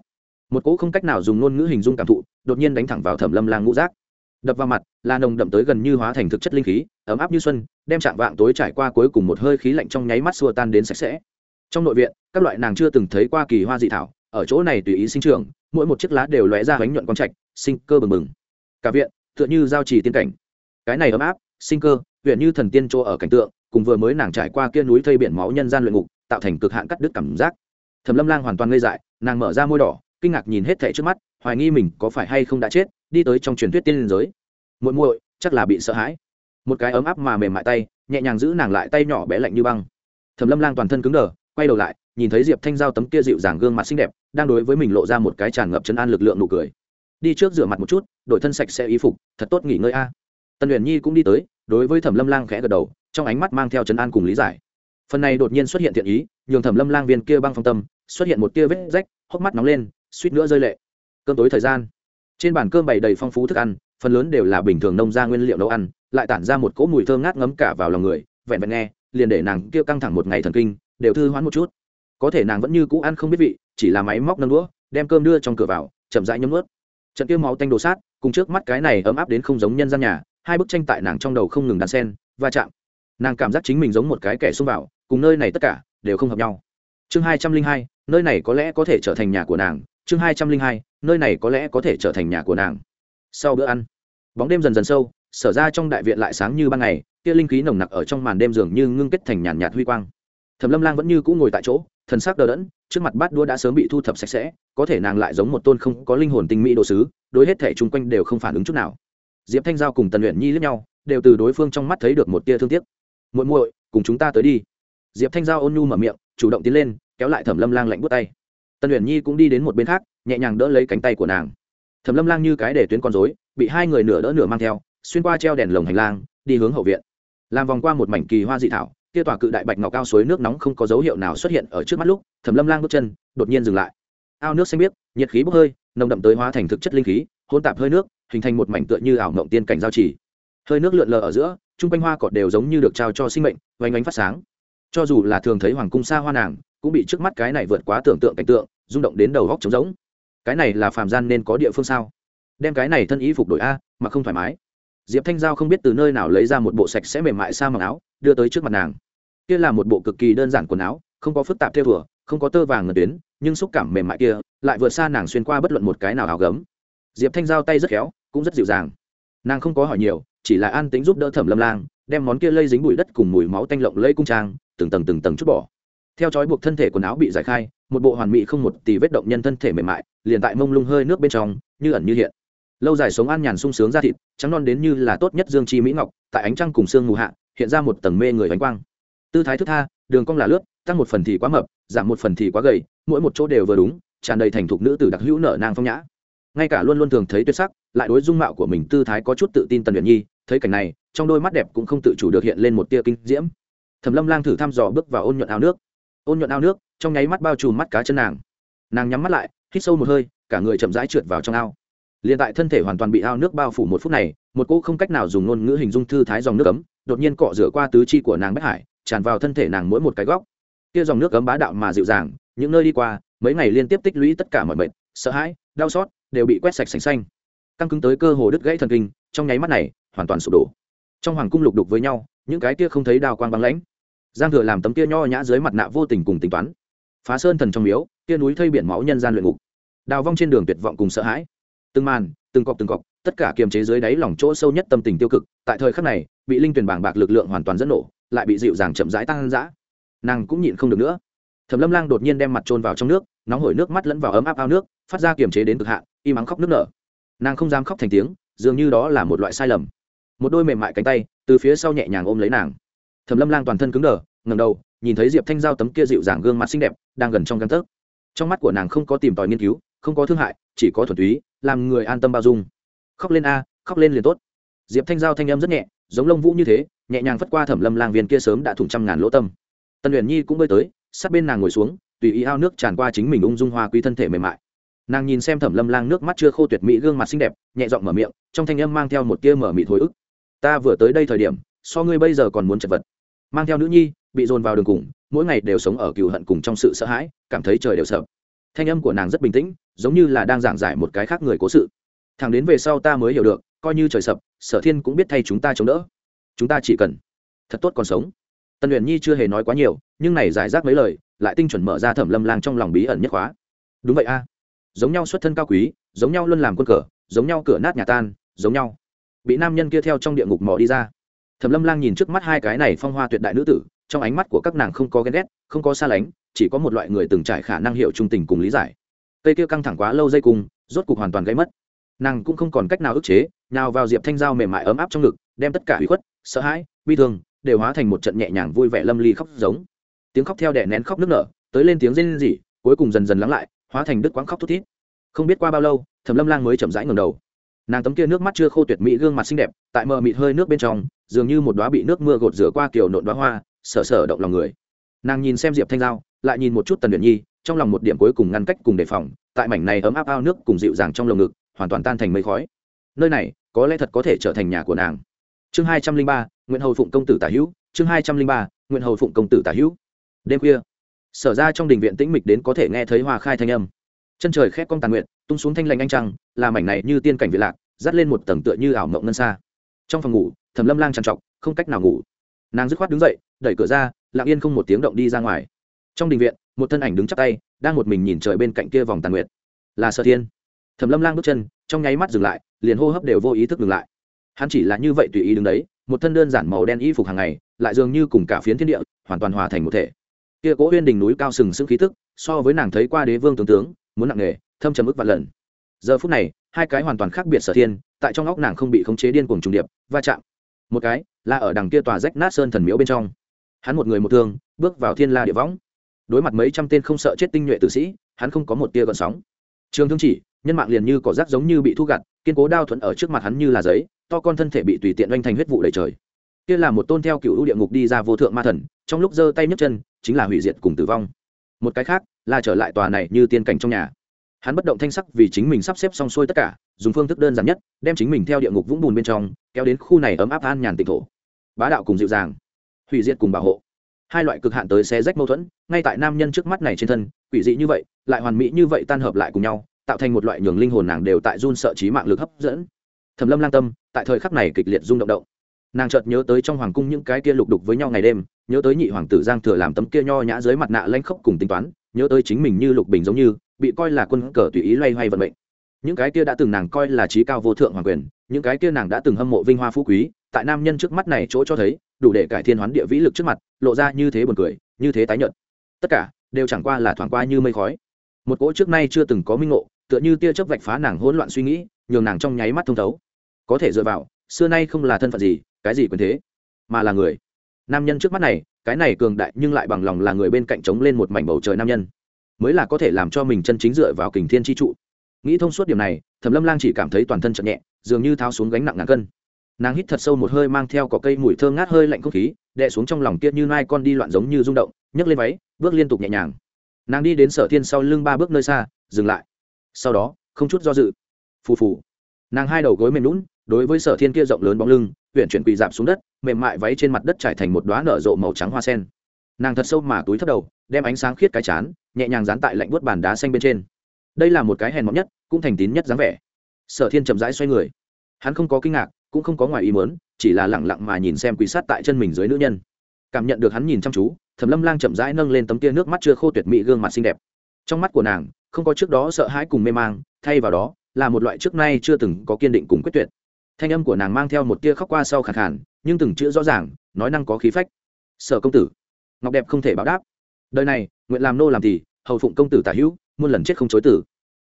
Một cỗ không cách nào dùng ngôn ngữ hình dung cảm thụ đột nhiên đánh thẳng vào thẩm lâm lang ngũ giác, đập vào mặt là nồng đậm tới gần như hóa thành thực chất linh khí ấm áp như xuân đem chạm vạng tối trải qua cuối cùng một hơi khí lạnh trong nháy mắt xua tan đến sạch sẽ. Trong nội viện các loại nàng chưa từng thấy qua kỳ hoa dị thảo ở chỗ này tùy ý sinh trưởng mỗi một chiếc lá đều lóe ra bánh nhuận quang trạch sinh cơ bừng bừng. Cả viện tựa như giao trì tiên cảnh. Cái này ấm áp sinh cơ huyện như thần tiên chỗ ở cảnh tượng cùng vừa mới nàng trải qua kia núi thây biển máu nhân gian luyện ngục tạo thành cực hạn cắt đứt cảm giác. Thẩm lâm lang hoàn toàn ngây dại nàng mở ra môi đỏ kinh ngạc nhìn hết thẻ trước mắt hoài nghi mình có phải hay không đã chết, đi tới trong truyền thuyết tiên liên giới. Muội muội, chắc là bị sợ hãi. Một cái ấm áp mà mềm mại tay, nhẹ nhàng giữ nàng lại tay nhỏ bé lạnh như băng. Thẩm lâm lang toàn thân cứng đờ, quay đầu lại, nhìn thấy diệp thanh giao tấm kia dịu dàng gương mặt xinh đẹp, đang đối với mình lộ ra một cái tràn ngập chân an lực lượng nụ cười. Đi trước rửa mặt một chút, đổi thân sạch sẽ y phục, thật tốt nghỉ ngơi a. Tần huyền nhi cũng đi tới, đối với thẩm lâm lang khẽ gật đầu, trong ánh mắt mang theo chân an cùng lý giải. Phần này đột nhiên xuất hiện thiện ý, nhường thẩm lâm lang viên kia băng phong tâm, xuất hiện một tia vết rách, hốc mắt nóng lên, suýt nữa rơi lệ cơm tối thời gian. Trên bàn cơm bày đầy phong phú thức ăn, phần lớn đều là bình thường nông ra nguyên liệu nấu ăn, lại tản ra một cỗ mùi thơm ngát ngấm cả vào lòng người, vẹn vẹn nghe, liền để nàng kêu căng thẳng một ngày thần kinh, đều thư hoãn một chút. Có thể nàng vẫn như cũ ăn không biết vị, chỉ là máy móc nâng đũa, đem cơm đưa trong cửa vào, chậm rãi nhấm ướt trận kia máu tanh đồ sát, cùng trước mắt cái này ấm áp đến không giống nhân gian nhà, hai bức tranh tại nàng trong đầu không ngừng đàn sen, va chạm. Nàng cảm giác chính mình giống một cái kẻ xông vào, cùng nơi này tất cả đều không hợp nhau. Chương hai trăm linh hai, nơi này có lẽ có thể trở thành nhà của nàng chương hai trăm linh hai, nơi này có lẽ có thể trở thành nhà của nàng. Sau bữa ăn, bóng đêm dần dần sâu, sở ra trong đại viện lại sáng như ban ngày kia linh khí nồng nặc ở trong màn đêm dường như ngưng kết thành nhàn nhạt huy quang. Thẩm lâm lang vẫn như cũ ngồi tại chỗ, thần sắc đờ đẫn, trước mặt bát đũa đã sớm bị thu thập sạch sẽ, có thể nàng lại giống một tôn không có linh hồn tinh mỹ đồ sứ, đối hết thể chung quanh đều không phản ứng chút nào. Diệp thanh giao cùng tần luyện nhi lướt nhau, đều từ đối phương trong mắt thấy được một tia thương tiếc. Muội muội, cùng chúng ta tới đi. Diệp thanh giao ôn nhu mở miệng, chủ động tiến lên, kéo lại thẩm lâm lang lạnh bút tay tần luyện nhi cũng đi đến một bên khác, nhẹ nhàng đỡ lấy cánh tay của nàng. Thẩm lâm lang như cái để tuyến con dối bị hai người nửa đỡ nửa mang theo, xuyên qua treo đèn lồng hành lang, đi hướng hậu viện. Làm vòng qua một mảnh kỳ hoa dị thảo, kia tòa cự đại bạch ngọc cao suối nước nóng không có dấu hiệu nào xuất hiện ở trước mắt lúc, thẩm lâm lang bước chân, đột nhiên dừng lại. Ao nước xanh biếc, nhiệt khí bốc hơi, nồng đậm tới hóa thành thực chất linh khí hôn tạp hơi nước, hình thành một mảnh tựa như ảo mộng tiên cảnh giao trì. Hơi nước lượn lờ ở giữa, chung quanh hoa cọt đều giống như được trao cho sinh mệnh vánh ánh phát sáng. Cho dù là thường thấy hoàng cung xa hoa nàng cũng bị trước mắt cái này vượt quá tưởng tượng cảnh tượng, rung động đến đầu góc trống rỗng. Cái này là phàm gian nên có địa phương sao? Đem cái này thân ý phục đổi a, mà không thoải mái. Diệp thanh giao không biết từ nơi nào lấy ra một bộ sạch sẽ mềm mại sa mặc áo, đưa tới trước mặt nàng. Kia là một bộ cực kỳ đơn giản quần áo, không có phức tạp theo vừa không có tơ vàng ngần tuyến, nhưng xúc cảm mềm mại kia lại vượt xa nàng xuyên qua bất luận một cái nào áo gấm. Diệp thanh giao tay rất khéo, cũng rất dịu dàng. Nàng không có hỏi nhiều, chỉ là an tính giúp đỡ thẩm lâm lang, đem món kia lây dính bụi đất cùng mùi máu tanh lộng lây cung trang, từng tầng từng tầng chút bỏ theo trói buộc thân thể quần áo bị giải khai, một bộ hoàn mỹ không một tì vết động nhân thân thể mềm mại, liền tại mông lung hơi nước bên trong, như ẩn như hiện. Lâu dài sống an nhàn sung sướng ra thịt, trắng non đến như là tốt nhất dương chi mỹ ngọc, tại ánh trăng cùng sương mù hạ, hiện ra một tầng mê người bánh quang. Tư thái thức tha, đường cong là lướt, tăng một phần thì quá mập, giảm một phần thì quá gầy, mỗi một chỗ đều vừa đúng, tràn đầy thành thục nữ tử đặc hữu nở nang phong nhã. Ngay cả luôn luôn thường thấy tuyệt sắc, lại đối dung mạo của mình tư thái có chút tự tin tần luyện nhi, thấy cảnh này, trong đôi mắt đẹp cũng không tự chủ được hiện lên một tia kinh diễm. Thẩm lâm lang thử thăm dò bước vào ôn nhuận ao nước ôn nhuận ao nước, trong nháy mắt bao trùm mắt cá chân nàng. Nàng nhắm mắt lại, hít sâu một hơi, cả người chậm rãi trượt vào trong ao. Liền tại thân thể hoàn toàn bị ao nước bao phủ một phút này, một cô không cách nào dùng ngôn ngữ hình dung thư thái dòng nước cấm đột nhiên cọ rửa qua tứ chi của nàng bất hải, tràn vào thân thể nàng mỗi một cái góc. Kia dòng nước cấm bá đạo mà dịu dàng, những nơi đi qua, mấy ngày liên tiếp tích lũy tất cả mọi bệnh sợ hãi, đau xót, đều bị quét sạch sành xanh. Căng cứng tới cơ hồ đứt gãy thần kinh, trong nháy mắt này, hoàn toàn sụp đổ. Trong hoàng cung lục đục với nhau, những cái kia không thấy đào quang băng lãnh giang thừa làm tấm kia nho nhã dưới mặt nạ vô tình cùng tính toán. Phá sơn thần trong miếu, kia núi thây biển máu nhân gian luyện ngục. Đào vong trên đường tuyệt vọng cùng sợ hãi. Từng màn, từng cọc từng cọc, tất cả kiềm chế dưới đáy lòng chỗ sâu nhất tâm tình tiêu cực, tại thời khắc này, bị linh tuyển bảng bạc lực lượng hoàn toàn dẫn nổ, lại bị dịu dàng chậm rãi tăng dã. Nàng cũng nhịn không được nữa. Thẩm lâm lang đột nhiên đem mặt trôn vào trong nước, nóng hổi nước mắt lẫn vào ấm áp ao nước, phát ra kiềm chế đến cực hạn im ắng khóc nước nở. Nàng không dám khóc thành tiếng, dường như đó là một loại sai lầm. Một đôi mềm mại cánh tay, từ phía sau nhẹ nhàng ôm lấy nàng thẩm lâm lang toàn thân cứng đờ ngầm đầu, nhìn thấy diệp thanh giao tấm kia dịu dàng gương mặt xinh đẹp đang gần trong căn tấc. Trong mắt của nàng không có tìm tòi nghiên cứu, không có thương hại, chỉ có thuần túy, làm người an tâm bao dung. Khóc lên a, khóc lên liền tốt. Diệp thanh giao thanh âm rất nhẹ, giống lông vũ như thế, nhẹ nhàng phất qua thẩm lâm lang viên kia sớm đã thủng trăm ngàn lỗ tâm. Tân luyện nhi cũng bơi tới, sát bên nàng ngồi xuống, tùy ý ao nước tràn qua chính mình ung dung hoa quý thân thể mềm mại. Nàng nhìn xem thẩm lâm lang nước mắt chưa khô tuyệt mỹ gương mặt xinh đẹp, nhẹ giọng mở miệng, trong thanh âm mang theo một tia mở mịt hồi ức. Ta vừa tới đây thời điểm, so ngươi bây giờ còn muốn chật vật mang theo nữ nhi, bị dồn vào đường cùng, mỗi ngày đều sống ở cựu hận cùng trong sự sợ hãi, cảm thấy trời đều sợ. Thanh âm của nàng rất bình tĩnh, giống như là đang giảng giải một cái khác người cố sự. Thằng đến về sau ta mới hiểu được, coi như trời sập, sở thiên cũng biết thay chúng ta chống đỡ. Chúng ta chỉ cần thật tốt còn sống. Tần luyện nhi chưa hề nói quá nhiều, nhưng này giải rác mấy lời, lại tinh chuẩn mở ra thẩm lâm lang trong lòng bí ẩn nhất khóa. Đúng vậy a. Giống nhau xuất thân cao quý, giống nhau luôn làm quân cờ, giống nhau cửa nát nhà tan, giống nhau. Bị nam nhân kia theo trong địa ngục mò đi ra thẩm lâm lang nhìn trước mắt hai cái này phong hoa tuyệt đại nữ tử, trong ánh mắt của các nàng không có ghen ghét, không có xa lánh, chỉ có một loại người từng trải khả năng hiểu trung tình cùng lý giải. Cây kia căng thẳng quá lâu dây cung, rốt cục hoàn toàn gây mất. Nàng cũng không còn cách nào ức chế, nào vào diệp thanh giao mềm mại ấm áp trong ngực, đem tất cả hủy khuất, sợ hãi, bi thương, đều hóa thành một trận nhẹ nhàng vui vẻ lâm ly khóc giống. Tiếng khóc theo đẻ nén khóc nức nở, tới lên tiếng rên rỉ, cuối cùng dần dần lắng lại, hóa thành đứt quãng khóc thút thít. Không biết qua bao lâu, thẩm lâm lang mới chậm rãi ngầm đầu. Nàng tấm kia nước mắt chưa khô tuyệt mỹ gương mặt xinh đẹp, tại mờ mịt hơi nước bên trong dường như một đóa bị nước mưa gột rửa qua kiểu nộn đóa hoa, sở sở động lòng người. Nàng nhìn xem diệp thanh giao, lại nhìn một chút tần luyện nhi, trong lòng một điểm cuối cùng ngăn cách cùng đề phòng, tại mảnh này ấm áp ao nước cùng dịu dàng trong lồng ngực, hoàn toàn tan thành mây khói. Nơi này, có lẽ thật có thể trở thành nhà của nàng. Chương hai trăm linh ba nguyễn hầu phụng công tử tả hữu, chương hai trăm linh ba nguyễn hầu phụng công tử tả hữu. Đêm khuya, sở ra trong đình viện tĩnh mịch đến có thể nghe thấy hoa khai thanh âm. Chân trời khép cong tàn nguyện, tung xuống thanh lành anh trăng làm mảnh này như tiên cảnh việt lạc, dắt lên một tầng tựa như ảo mộng ngân xa. Trong phòng ngủ thẩm lâm lang trằn trọc, không cách nào ngủ. Nàng dứt khoát đứng dậy, đẩy cửa ra, lặng yên không một tiếng động đi ra ngoài. Trong đình viện, một thân ảnh đứng chắp tay, đang một mình nhìn trời bên cạnh kia vòng tàn nguyệt. Là sở thiên. Thẩm lâm lang bước chân, trong nháy mắt dừng lại, liền hô hấp đều vô ý thức dừng lại. Hắn chỉ là như vậy tùy ý đứng đấy, một thân đơn giản màu đen y phục hàng ngày, lại dường như cùng cả phiến thiên địa, hoàn toàn hòa thành một thể. Kia cố huyên đỉnh núi cao sừng sững khí tức, so với nàng thấy qua đế vương tướng tướng, muốn nặng nghề thâm trầm ức vạn lần. Giờ phút này, hai cái hoàn toàn khác biệt sở thiên, tại trong óc nàng không bị khống chế điên cuồng trùng điệp, va chạm một cái là ở đằng kia tòa rách nát sơn thần miếu bên trong. Hắn một người một thương, bước vào thiên la địa võng. Đối mặt mấy trăm tên không sợ chết tinh nhuệ tử sĩ, hắn không có một tia gợn sóng. Trường thương chỉ, nhân mạng liền như cỏ rác giống như bị thu gặt, kiên cố đao thuẫn ở trước mặt hắn như là giấy, to con thân thể bị tùy tiện oanh thành huyết vụ đầy trời. Kia là một tôn theo cựu địa ngục đi ra vô thượng ma thần, trong lúc giơ tay nhấc chân, chính là hủy diệt cùng tử vong. Một cái khác là trở lại tòa này như tiên cảnh trong nhà hắn bất động thanh sắc vì chính mình sắp xếp xong xuôi tất cả, dùng phương thức đơn giản nhất, đem chính mình theo địa ngục vũng bùn bên trong, kéo đến khu này ấm áp an nhàn tịnh thổ. Bá đạo cùng dịu dàng, hủy diệt cùng bảo hộ. Hai loại cực hạn tới xé rách mâu thuẫn, ngay tại nam nhân trước mắt này trên thân, quỷ dị như vậy, lại hoàn mỹ như vậy tan hợp lại cùng nhau, tạo thành một loại nhường linh hồn nàng đều tại run sợ trí mạng lực hấp dẫn. Thẩm lâm lang tâm, tại thời khắc này kịch liệt rung động động. Nàng chợt nhớ tới trong hoàng cung những cái kia lục đục với nhau ngày đêm, nhớ tới nhị hoàng tử giang thừa làm tấm kia nho nhã dưới mặt nạ lanh khốc cùng tính toán nhớ tới chính mình như lục bình giống như, bị coi là quân cờ tùy ý loay hoay vận mệnh. Những cái kia đã từng nàng coi là trí cao vô thượng hoàng quyền, những cái kia nàng đã từng hâm mộ vinh hoa phú quý, tại nam nhân trước mắt này chỗ cho thấy, đủ để cải thiên hoán địa vĩ lực trước mặt, lộ ra như thế buồn cười, như thế tái nhợt. Tất cả đều chẳng qua là thoảng qua như mây khói. Một cỗ trước nay chưa từng có minh ngộ, tựa như tia chớp vạch phá nàng hỗn loạn suy nghĩ, nhường nàng trong nháy mắt thông thấu. Có thể dựa vào, xưa nay không là thân phận gì, cái gì quyền thế, mà là người nam nhân trước mắt này, cái này cường đại nhưng lại bằng lòng là người bên cạnh chống lên một mảnh bầu trời nam nhân. Mới là có thể làm cho mình chân chính dựa vào kình thiên tri trụ. Nghĩ thông suốt điểm này, thẩm lâm lang chỉ cảm thấy toàn thân chậm nhẹ, dường như tháo xuống gánh nặng ngàn cân. Nàng hít thật sâu một hơi mang theo cỏ cây mùi thơm ngát hơi lạnh không khí, đè xuống trong lòng tiết như nai con đi loạn giống như rung động, nhấc lên váy, bước liên tục nhẹ nhàng. Nàng đi đến sở thiên sau lưng ba bước nơi xa, dừng lại. Sau đó, không chút do dự. Phù phù. Nàng hai đầu gối mềm lún đối với sở thiên kia rộng lớn bóng lưng huyện chuyển quỳ dạp xuống đất mềm mại váy trên mặt đất trải thành một đoá nở rộ màu trắng hoa sen. Nàng thật sâu mà túi thấp đầu, đem ánh sáng khiết cái chán, nhẹ nhàng dán tại lạnh buốt bàn đá xanh bên trên. Đây là một cái hèn mọn nhất, cũng thành tín nhất dáng vẻ. Sở thiên chậm rãi xoay người. Hắn không có kinh ngạc, cũng không có ngoài ý mớn chỉ là lẳng lặng mà nhìn xem quỳ sát tại chân mình dưới nữ nhân. Cảm nhận được hắn nhìn chăm chú, thẩm lâm lang chậm rãi nâng lên tấm tia nước mắt chưa khô tuyệt mỹ gương mặt xinh đẹp. Trong mắt của nàng, không có trước đó sợ hãi cùng mê mang, thay vào đó, là một loại trước nay chưa từng có kiên định cùng quyết tuyệt. Thanh âm của nàng mang theo một tia khóc qua sau khẳng khàn nhưng từng chữ rõ ràng, nói năng có khí phách. Sở công tử, ngọc đẹp không thể báo đáp. Đời này, nguyện làm nô làm thì hầu phụng công tử tả hữu, muôn lần chết không chối tử.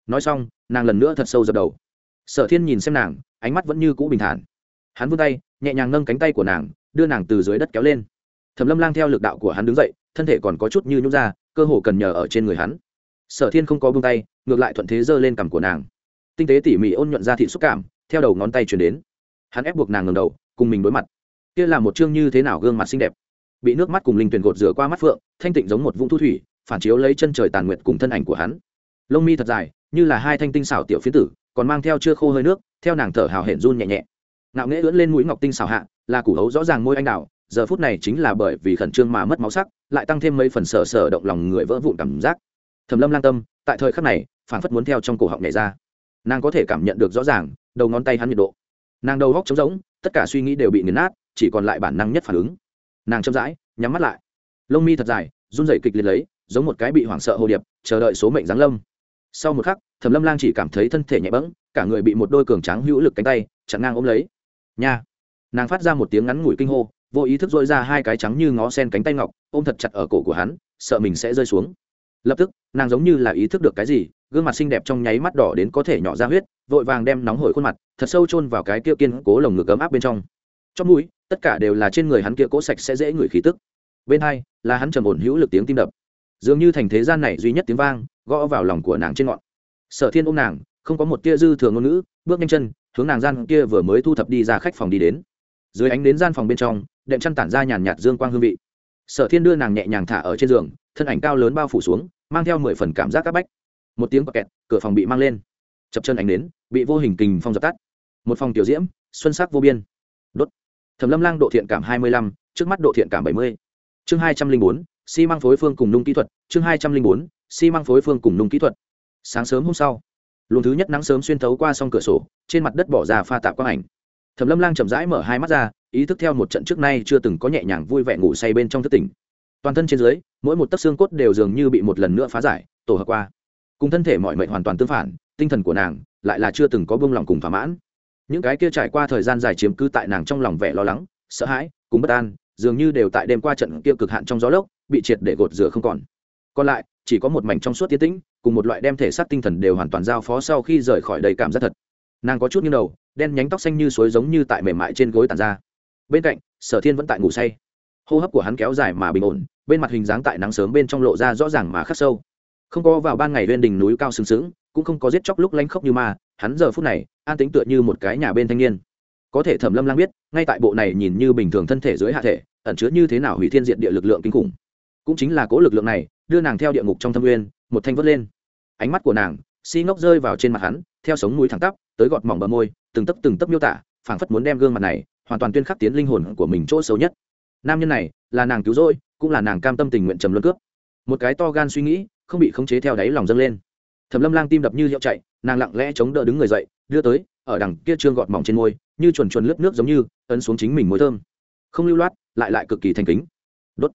Nói xong, nàng lần nữa thật sâu dập đầu. Sở thiên nhìn xem nàng, ánh mắt vẫn như cũ bình thản. Hắn vươn tay, nhẹ nhàng nâng cánh tay của nàng, đưa nàng từ dưới đất kéo lên. Thẩm lâm lang theo lực đạo của hắn đứng dậy, thân thể còn có chút như nhút ra, cơ hồ cần nhờ ở trên người hắn. Sở thiên không có buông tay, ngược lại thuận thế giơ lên cằm của nàng. Tinh tế tỉ mỉ ôn nhuận ra thị xúc cảm, theo đầu ngón tay chuyển đến. Hắn ép buộc nàng ngầm đầu, cùng mình đối mặt kia là một chương như thế nào gương mặt xinh đẹp. Bị nước mắt cùng linh tuyển gột rửa qua mắt phượng, thanh tịnh giống một vũng thu thủy, phản chiếu lấy chân trời tàn nguyệt cùng thân ảnh của hắn. Lông mi thật dài, như là hai thanh tinh xảo tiểu phiến tử, còn mang theo chưa khô hơi nước, theo nàng thở hào hển run nhẹ nhẹ. Ngạo nghễ ưỡn lên mũi ngọc tinh xảo hạ, là củ hấu rõ ràng môi anh đào, giờ phút này chính là bởi vì khẩn trương mà mất máu sắc, lại tăng thêm mấy phần sở sở động lòng người vỡ vụn cảm giác. Thầm lâm lang tâm, tại thời khắc này phản phất muốn theo trong cổ họng nhảy ra. Nàng có thể cảm nhận được rõ ràng, đầu ngón tay hắn nhiệt độ. Nàng đầu góc trống rỗng, tất cả suy nghĩ đều bị nghiền nát chỉ còn lại bản năng nhất phản ứng. Nàng chậm rãi, nhắm mắt lại. Lông mi thật dài, run rẩy kịch liệt lấy, giống một cái bị hoảng sợ hồ điệp, chờ đợi số mệnh giáng lâm. Sau một khắc, thẩm lâm lang chỉ cảm thấy thân thể nhẹ bẫng, cả người bị một đôi cường tráng hữu lực cánh tay chặn ngang ôm lấy. Nha! Nàng phát ra một tiếng ngắn ngủi kinh hô, vô ý thức dội ra hai cái trắng như ngó sen cánh tay ngọc, ôm thật chặt ở cổ của hắn, sợ mình sẽ rơi xuống. Lập tức, nàng giống như là ý thức được cái gì, gương mặt xinh đẹp trong nháy mắt đỏ đến có thể nhỏ ra huyết, vội vàng đem nóng hổi khuôn mặt thật sâu chôn vào cái kia kiên cố lồng ngực ấm áp bên trong. Trong mũi tất cả đều là trên người hắn kia cố sạch sẽ dễ ngửi khí tức. Bên hai, là hắn trầm ổn hữu lực tiếng tim đập. Dường như thành thế gian này duy nhất tiếng vang, gõ vào lòng của nàng trên ngọn. Sở thiên ôm nàng, không có một tia dư thừa ngôn ngữ, bước nhanh chân, hướng nàng gian kia vừa mới thu thập đi ra khách phòng đi đến. Dưới ánh đến gian phòng bên trong, đệm chăn tản ra nhàn nhạt dương quang hương vị. Sở thiên đưa nàng nhẹ nhàng thả ở trên giường, thân ảnh cao lớn bao phủ xuống, mang theo mười phần cảm giác áp bách. Một tiếng bọc kẹt, cửa phòng bị mang lên. Chập chân ánh đến bị vô hình kình phong dập tắt. Một phòng tiểu diễm, xuân sắc vô biên thẩm lâm lang độ thiện cảm hai mươi lăm, trước mắt độ thiện cảm bảy mươi. Chương hai trăm linh bốn, xi măng phối phương cùng nung kỹ thuật. Chương hai trăm linh bốn, xi măng phối phương cùng nung kỹ thuật. Sáng sớm hôm sau, luồng thứ nhất nắng sớm xuyên thấu qua s cửa sổ, trên mặt đất bỏ ra pha tạp quang ảnh. Thẩm lâm lang chậm rãi mở hai mắt ra, ý thức theo một trận trước nay chưa từng có nhẹ nhàng vui vẻ ngủ say bên trong thất tỉnh. Toàn thân trên dưới, mỗi một tấc xương cốt đều dường như bị một lần nữa phá giải, tổ hợp qua. Cùng thân thể mọi mệnh hoàn toàn tương phản, tinh thần của nàng lại là chưa từng có buông lòng cùng thỏa mãn những cái kia trải qua thời gian dài chiếm cư tại nàng trong lòng vẻ lo lắng, sợ hãi, cùng bất an, dường như đều tại đêm qua trận kia cực hạn trong gió lốc, bị triệt để gột rửa không còn. Còn lại, chỉ có một mảnh trong suốt tiến tĩnh, cùng một loại đem thể xác tinh thần đều hoàn toàn giao phó sau khi rời khỏi đầy cảm giác thật. Nàng có chút như đầu, đen nhánh tóc xanh như suối giống như tại mềm mại trên gối tàn ra. Bên cạnh, sở thiên vẫn tại ngủ say. Hô hấp của hắn kéo dài mà bình ổn, bên mặt hình dáng tại nắng sớm bên trong lộ ra rõ ràng mà khắc sâu. Không có vào ban ngày lên đỉnh núi cao sừng sững, cũng không có giết chóc lúc lanh khốc như ma hắn giờ phút này, an tính tựa như một cái nhà bên thanh niên. Có thể thẩm lâm lang biết, ngay tại bộ này nhìn như bình thường thân thể dưới hạ thể, ẩn chứa như thế nào hủy thiên diện địa lực lượng kinh khủng. Cũng chính là cố lực lượng này, đưa nàng theo địa ngục trong thâm nguyên, một thanh vớt lên. Ánh mắt của nàng, si ngốc rơi vào trên mặt hắn, theo sống mũi thẳng tắp, tới gọt mỏng bờ môi, từng tấc từng tấc miêu tả, phảng phất muốn đem gương mặt này, hoàn toàn tuyên khắc tiến linh hồn của mình chỗ xấu nhất. Nam nhân này, là nàng cứu rỗi, cũng là nàng cam tâm tình nguyện trầm luân cướp. Một cái to gan suy nghĩ, không bị khống chế theo đáy lòng dâng lên thẩm lâm lang tim đập như hiệu chạy, nàng lặng lẽ chống đỡ đứng người dậy, đưa tới, ở đằng kia trương gọt mỏng trên môi, như chuồn chuồn lướt nước giống như, ấn xuống chính mình môi thơm. Không lưu loát, lại lại cực kỳ thành kính. Đốt.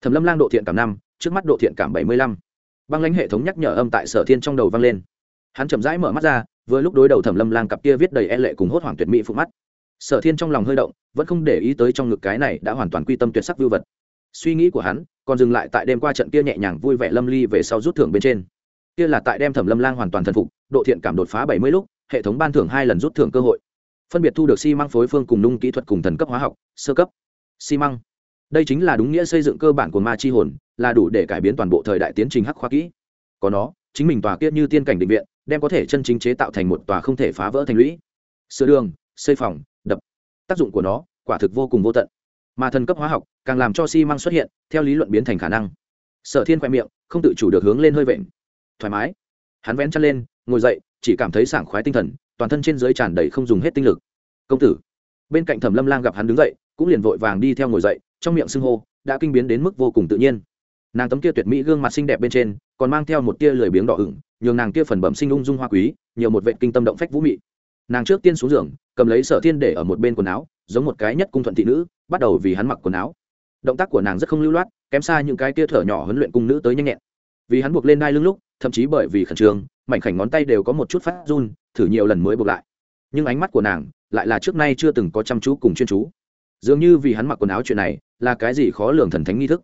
Thẩm lâm lang độ thiện cảm năm, trước mắt độ thiện cảm bảy mươi lăm. Băng lãnh hệ thống nhắc nhở âm tại sở thiên trong đầu vang lên. Hắn chậm rãi mở mắt ra, vừa lúc đối đầu thẩm lâm lang cặp kia viết đầy e lệ cùng hốt hoảng tuyệt mỹ phụ mắt. Sở thiên trong lòng hơi động, vẫn không để ý tới trong ngực cái này đã hoàn toàn quy tâm tuyệt sắc vưu vật. Suy nghĩ của hắn, còn dừng lại tại đêm qua trận kia nhẹ nhàng vui vẻ lâm ly về sau rút thưởng bên trên kia là tại đem thẩm lâm lang hoàn toàn thần phục, độ thiện cảm đột phá bảy mươi lúc, hệ thống ban thưởng hai lần rút thưởng cơ hội. Phân biệt thu được xi măng phối phương cùng nung kỹ thuật cùng thần cấp hóa học, sơ cấp. Xi măng. Đây chính là đúng nghĩa xây dựng cơ bản của ma chi hồn, là đủ để cải biến toàn bộ thời đại tiến trình hắc khoa kỹ. Có nó, chính mình tòa kia như tiên cảnh định viện, đem có thể chân chính chế tạo thành một tòa không thể phá vỡ thành lũy. Sửa đường, xây phòng, đập. Tác dụng của nó, quả thực vô cùng vô tận. Mà thần cấp hóa học, càng làm cho xi măng xuất hiện, theo lý luận biến thành khả năng. Sở thiên khoe miệng, không tự chủ được hướng lên hơi vệnh thoải mái. Hắn vén chân lên, ngồi dậy, chỉ cảm thấy sảng khoái tinh thần, toàn thân trên dưới tràn đầy không dùng hết tinh lực. Công tử. Bên cạnh thẩm lâm lang gặp hắn đứng dậy, cũng liền vội vàng đi theo ngồi dậy, trong miệng xưng hô, đã kinh biến đến mức vô cùng tự nhiên. Nàng tấm kia tuyệt mỹ gương mặt xinh đẹp bên trên, còn mang theo một tia lười biếng đỏ ửng, nhường nàng kia phần bẩm sinh ung dung hoa quý, nhiều một vệ kinh tâm động phách vũ mị. Nàng trước tiên xuống giường, cầm lấy sở thiên để ở một bên quần áo, giống một cái nhất cung thuận thị nữ, bắt đầu vì hắn mặc quần áo. Động tác của nàng rất không lưu loát, kém xa những cái tia thở nhỏ huấn luyện cung nữ tới nhanh nhẹn. Vì hắn buộc lên đai lưng lúc thậm chí bởi vì khẩn trương, mảnh khảnh ngón tay đều có một chút phát run, thử nhiều lần mới buộc lại. Nhưng ánh mắt của nàng lại là trước nay chưa từng có chăm chú cùng chuyên chú. Dường như vì hắn mặc quần áo chuyện này là cái gì khó lường thần thánh nghi thức.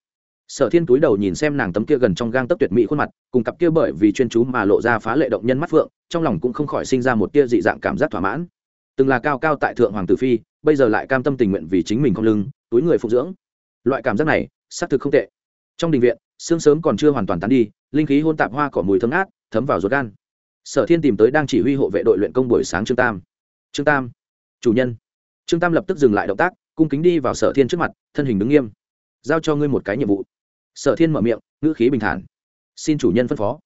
Sở thiên túi đầu nhìn xem nàng tấm kia gần trong gang tấp tuyệt mỹ khuôn mặt, cùng cặp kia bởi vì chuyên chú mà lộ ra phá lệ động nhân mắt phượng, trong lòng cũng không khỏi sinh ra một tia dị dạng cảm giác thỏa mãn. Từng là cao cao tại thượng hoàng tử phi, bây giờ lại cam tâm tình nguyện vì chính mình không lưng, túi người phục dưỡng. Loại cảm giác này, xác thực không tệ. Trong đình viện, sương sớm còn chưa hoàn toàn tán đi linh khí hôn tạp hoa cỏ mùi thơm át thấm vào ruột gan. Sở thiên tìm tới đang chỉ huy hộ vệ đội luyện công buổi sáng trương tam. Trương tam, chủ nhân. Trương tam lập tức dừng lại động tác, cung kính đi vào sở thiên trước mặt, thân hình đứng nghiêm. Giao cho ngươi một cái nhiệm vụ. Sở thiên mở miệng, ngữ khí bình thản. Xin chủ nhân phân phó.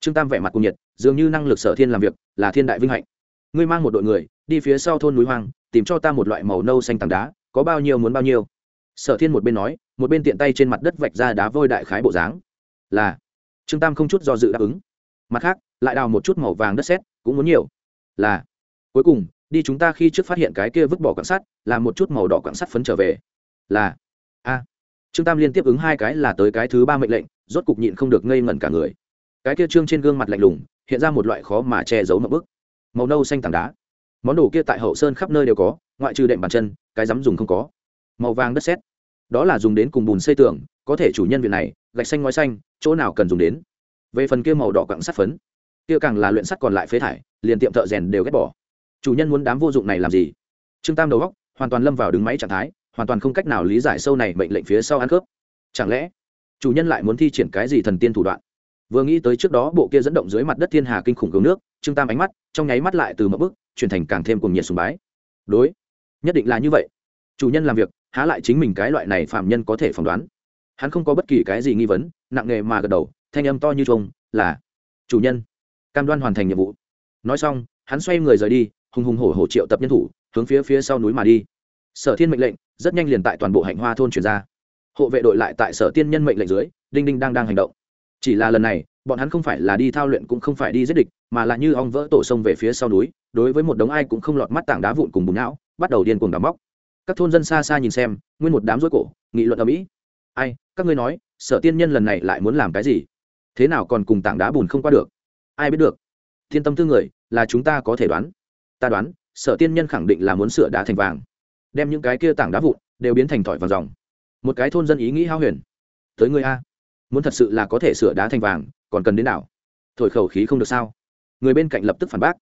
Trương tam vẻ mặt cùng nhiệt, dường như năng lực sở thiên làm việc là thiên đại vinh hạnh. Ngươi mang một đội người, đi phía sau thôn núi hoang, tìm cho ta một loại màu nâu xanh tảng đá, có bao nhiêu muốn bao nhiêu. Sở thiên một bên nói, một bên tiện tay trên mặt đất vạch ra đá vôi đại khái bộ dáng. Là trương tam không chút do dự đáp ứng. Mặt khác, lại đào một chút màu vàng đất sét, cũng muốn nhiều. Là. Cuối cùng, đi chúng ta khi trước phát hiện cái kia vứt bỏ quan sắt, làm một chút màu đỏ quan sắt phấn trở về. Là. A. Trương tam liên tiếp ứng hai cái là tới cái thứ ba mệnh lệnh, rốt cục nhịn không được ngây ngẩn cả người. Cái kia trương trên gương mặt lạnh lùng, hiện ra một loại khó mà che giấu mậu bức. Màu nâu xanh tảng đá. Món đồ kia tại hậu sơn khắp nơi đều có, ngoại trừ đệm bàn chân, cái dám dùng không có. Màu vàng đất sét đó là dùng đến cùng bùn xây tường, có thể chủ nhân viện này, gạch xanh ngói xanh, chỗ nào cần dùng đến. Về phần kia màu đỏ quặng sắt phấn, kia càng là luyện sắt còn lại phế thải, liền tiệm thợ rèn đều ghét bỏ. Chủ nhân muốn đám vô dụng này làm gì? Trương tam đầu góc hoàn toàn lâm vào đứng máy trạng thái, hoàn toàn không cách nào lý giải sâu này mệnh lệnh phía sau ăn cướp. Chẳng lẽ chủ nhân lại muốn thi triển cái gì thần tiên thủ đoạn? Vừa nghĩ tới trước đó bộ kia dẫn động dưới mặt đất thiên hà kinh khủng cứu nước, trương tam ánh mắt trong nháy mắt lại từ mậu bức chuyển thành càng thêm cùng nhiệt sùng bái. Đối, nhất định là như vậy. Chủ nhân làm việc há lại chính mình cái loại này phạm nhân có thể phỏng đoán. Hắn không có bất kỳ cái gì nghi vấn, nặng nề mà gật đầu, thanh âm to như trông là, chủ nhân. Cam đoan hoàn thành nhiệm vụ. Nói xong, hắn xoay người rời đi, hùng hùng hổ hổ triệu tập nhân thủ, hướng phía phía sau núi mà đi. Sở thiên mệnh lệnh, rất nhanh liền tại toàn bộ hạnh hoa thôn chuyển ra. Hộ vệ đội lại tại sở tiên nhân mệnh lệnh dưới, đinh đinh đang đang hành động. Chỉ là lần này, bọn hắn không phải là đi thao luyện cũng không phải đi giết địch, mà là như ong vỡ tổ sông về phía sau núi, đối với một đống ai cũng không lọt mắt tảng đá vụn cùng bùn não, bắt đầu điên cuồng đắm móc các thôn dân xa xa nhìn xem, nguyên một đám rối cổ, nghị luận ở mỹ. Ai, các ngươi nói, sở tiên nhân lần này lại muốn làm cái gì? Thế nào còn cùng tảng đá bùn không qua được? Ai biết được? Thiên tâm tư người, là chúng ta có thể đoán. Ta đoán, sở tiên nhân khẳng định là muốn sửa đá thành vàng. Đem những cái kia tảng đá vụn, đều biến thành thỏi vàng dòng. Một cái thôn dân ý nghĩ hao huyền. Tới người a. Muốn thật sự là có thể sửa đá thành vàng, còn cần đến nào thổi khẩu khí không được sao? Người bên cạnh lập tức phản bác.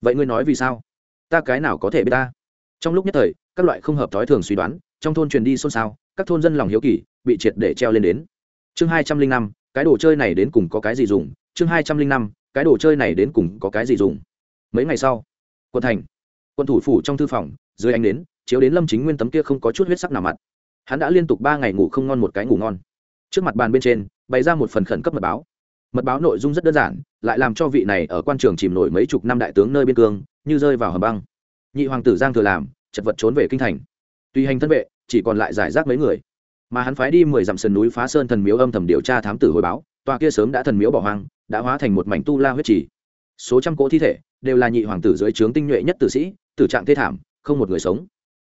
Vậy ngươi nói vì sao? Ta cái nào có thể biết ta? Trong lúc nhất thời các loại không hợp thói thường suy đoán, trong thôn truyền đi xôn xao, các thôn dân lòng hiếu kỳ, bị triệt để treo lên đến. Chương hai trăm linh năm, cái đồ chơi này đến cùng có cái gì dùng? Chương hai trăm linh năm, cái đồ chơi này đến cùng có cái gì dùng? Mấy ngày sau quân thành quân thủ phủ trong thư phòng, dưới ánh đến chiếu đến lâm chính nguyên tấm kia không có chút huyết sắc nào mặt. Hắn đã liên tục ba ngày ngủ không ngon một cái ngủ ngon. Trước mặt bàn bên trên, bày ra một phần khẩn cấp mật báo. Mật báo nội dung rất đơn giản, lại làm cho vị này ở quan trường chìm nổi mấy chục năm đại tướng nơi biên cương, như rơi vào hầm băng. Nhị hoàng tử giang thừa làm chật vật trốn về kinh thành. Tuy hành thân vệ, chỉ còn lại giải rác mấy người. Mà hắn phái đi mười dặm sườn núi phá sơn thần miếu âm thầm điều tra thám tử hồi báo, tòa kia sớm đã thần miếu bỏ hoang, đã hóa thành một mảnh tu la huyết trì. Số trăm cỗ thi thể đều là nhị hoàng tử dưới trướng tinh nhuệ nhất tử sĩ, tử trạng thê thảm, không một người sống.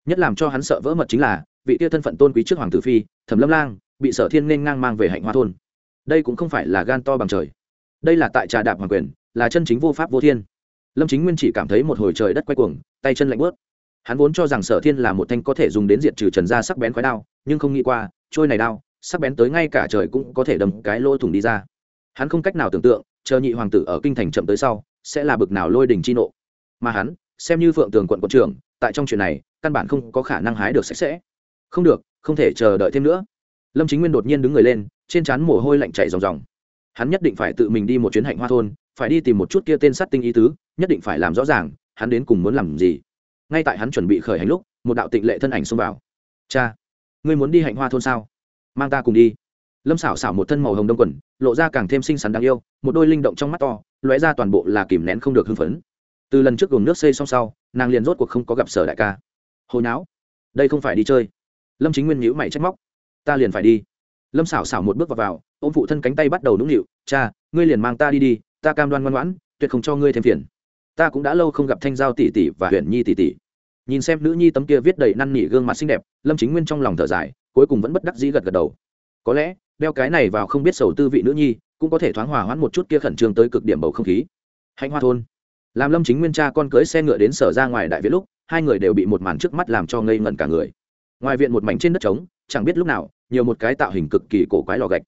Nhất làm cho hắn sợ vỡ mật chính là, vị tia thân phận tôn quý trước hoàng tử phi, thẩm lâm lang, bị sở thiên nên ngang mang về hạnh hoa thôn. Đây cũng không phải là gan to bằng trời. Đây là tại trà đạp hoàng quyền, là chân chính vô pháp vô thiên. Lâm chính nguyên chỉ cảm thấy một hồi trời đất quay cuồng, tay chân lạnh bớt hắn vốn cho rằng sở thiên là một thanh có thể dùng đến diệt trừ trần gia sắc bén khói đao, nhưng không nghĩ qua, trôi này đao, sắc bén tới ngay cả trời cũng có thể đâm cái lỗ thủng đi ra. Hắn không cách nào tưởng tượng, chờ nhị hoàng tử ở kinh thành chậm tới sau, sẽ là bực nào lôi đình chi nộ. Mà hắn, xem như phượng tường quận quận trưởng, tại trong chuyện này, căn bản không có khả năng hái được sạch sẽ. Không được, không thể chờ đợi thêm nữa. Lâm chính nguyên đột nhiên đứng người lên, trên trán mồ hôi lạnh chảy ròng ròng. Hắn nhất định phải tự mình đi một chuyến hạnh hoa thôn, phải đi tìm một chút kia tên sát tinh ý tứ, nhất định phải làm rõ ràng, hắn đến cùng muốn làm gì ngay tại hắn chuẩn bị khởi hành lúc một đạo tịnh lệ thân ảnh xông vào. Cha ngươi muốn đi hạnh hoa thôn sao? Mang ta cùng đi. Lâm xảo xảo một thân màu hồng đông quần lộ ra càng thêm xinh xắn đáng yêu một đôi linh động trong mắt to lóe ra toàn bộ là kìm nén không được hưng phấn. Từ lần trước gồm nước xây xong sau nàng liền rốt cuộc không có gặp sở đại ca. Hồi não đây không phải đi chơi. Lâm chính nguyên nhữ mày trách móc. Ta liền phải đi. Lâm xảo xảo một bước vào, vào ôm phụ thân cánh tay bắt đầu nũng nịu. Cha ngươi liền mang ta đi đi ta cam đoan ngoan ngoãn tuyệt không cho ngươi thêm phiền. Ta cũng đã lâu không gặp thanh giao tỷ tỷ và huyền nhi tỷ tỷ nhìn xem nữ nhi tấm kia viết đầy năn nỉ gương mặt xinh đẹp, lâm chính nguyên trong lòng thở dài, cuối cùng vẫn bất đắc dĩ gật gật đầu. Có lẽ, đeo cái này vào không biết sầu tư vị nữ nhi, cũng có thể thoáng hòa hoãn một chút kia khẩn trương tới cực điểm bầu không khí. Hạnh hoa thôn. Làm lâm chính nguyên cha con cưới xe ngựa đến sở ra ngoài đại viện lúc, hai người đều bị một màn trước mắt làm cho ngây ngẩn cả người. Ngoài viện một mảnh trên đất trống, chẳng biết lúc nào, nhiều một cái tạo hình cực kỳ cổ quái lò gạch.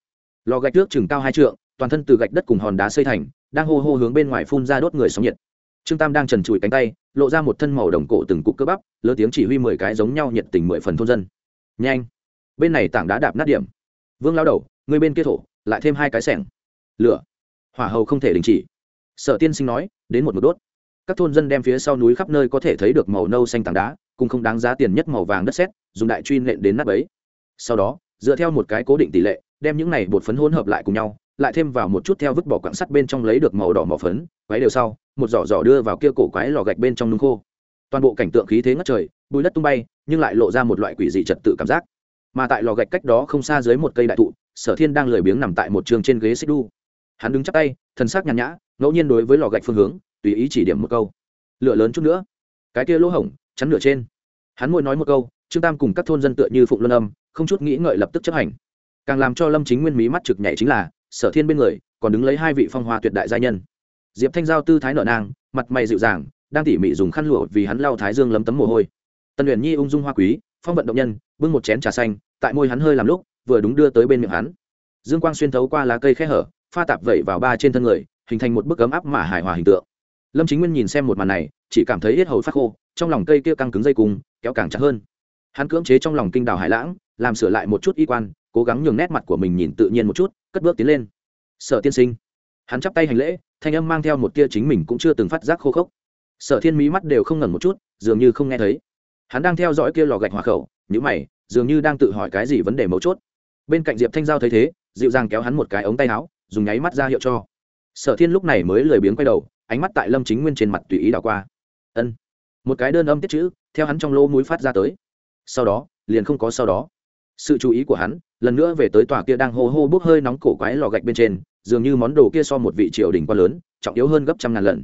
Lò gạch trước chừng cao hai trượng, toàn thân từ gạch đất cùng hòn đá xây thành, đang hô hô hướng bên ngoài phun ra đốt người sóng nhiệt. Trương tam đang trần trụi cánh tay lộ ra một thân màu đồng cổ từng cục cơ bắp lớn tiếng chỉ huy mười cái giống nhau nhiệt tình mười phần thôn dân. Nhanh! Bên này tảng đá đạp nát điểm. Vương lao đầu, người bên kia thổ, lại thêm hai cái sẻng. Lửa. Hỏa hầu không thể đình chỉ. Sở tiên sinh nói, đến một một đốt. Các thôn dân đem phía sau núi khắp nơi có thể thấy được màu nâu xanh tảng đá, cùng không đáng giá tiền nhất màu vàng đất sét, dùng đại truy nện đến nắp ấy. Sau đó, dựa theo một cái cố định tỷ lệ, đem những này bột phấn hỗn hợp lại cùng nhau lại thêm vào một chút theo vứt bỏ quặng sắt bên trong lấy được màu đỏ mỏ phấn quấy đều sau, một giỏ giỏ đưa vào kia cổ quái lò gạch bên trong nung khô. Toàn bộ cảnh tượng khí thế ngất trời bùi đất tung bay, nhưng lại lộ ra một loại quỷ dị trật tự cảm giác. Mà tại lò gạch cách đó không xa dưới một cây đại thụ, sở thiên đang lười biếng nằm tại một trường trên ghế xích đu. Hắn đứng chắc tay thân xác nhàn nhã, ngẫu nhiên đối với lò gạch phương hướng, tùy ý chỉ điểm một câu. Lựa lớn chút nữa. Cái kia lỗ hổng, chắn lửa trên. Hắn môi nói một câu, trương tam cùng các thôn dân tựa như phụng luân âm, không chút nghĩ ngợi lập tức chấp hành. Càng làm cho lâm chính nguyên mí mắt trực nhảy chính là sở thiên bên người, còn đứng lấy hai vị phong hoa tuyệt đại gia nhân. Diệp thanh giao tư thái nợ nang, mặt mày dịu dàng, đang tỉ mỉ dùng khăn lụa vì hắn lau thái dương lấm tấm mồ hôi. Tần luyện nhi ung dung hoa quý, phong vận động nhân, bưng một chén trà xanh, tại môi hắn hơi làm lúc, vừa đúng đưa tới bên miệng hắn. Dương quang xuyên thấu qua lá cây khe hở, pha tạp vẩy vào ba trên thân người, hình thành một bức ấm áp mà hài hòa hình tượng. Lâm chính nguyên nhìn xem một màn này, chỉ cảm thấy hết hầu phát khô, trong lòng cây kia căng cứng dây cung, kéo càng chặt hơn. Hắn cưỡng chế trong lòng kinh đào hải lãng, làm sửa lại một chút y quan, cố gắng nhường nét mặt của mình nhìn tự nhiên một chút cất bước tiến lên. Sở tiên sinh. Hắn chắp tay hành lễ, thanh âm mang theo một tia chính mình cũng chưa từng phát giác khô khốc. Sở thiên mí mắt đều không ngẩn một chút, dường như không nghe thấy. Hắn đang theo dõi kia lò gạch hòa khẩu nhữ mày, dường như đang tự hỏi cái gì vấn đề mấu chốt. Bên cạnh diệp thanh giao thấy thế, dịu dàng kéo hắn một cái ống tay áo, dùng nháy mắt ra hiệu cho. Sở thiên lúc này mới lười biếng quay đầu, ánh mắt tại lâm chính nguyên trên mặt tùy ý đảo qua. Ân. Một cái đơn âm tiết chữ, theo hắn trong lỗ mũi phát ra tới. Sau đó, liền không có sau đó sự chú ý của hắn, lần nữa về tới tòa kia đang hô hô bốc hơi nóng cổ quái lò gạch bên trên, dường như món đồ kia so một vị triều đình quá lớn, trọng yếu hơn gấp trăm ngàn lần.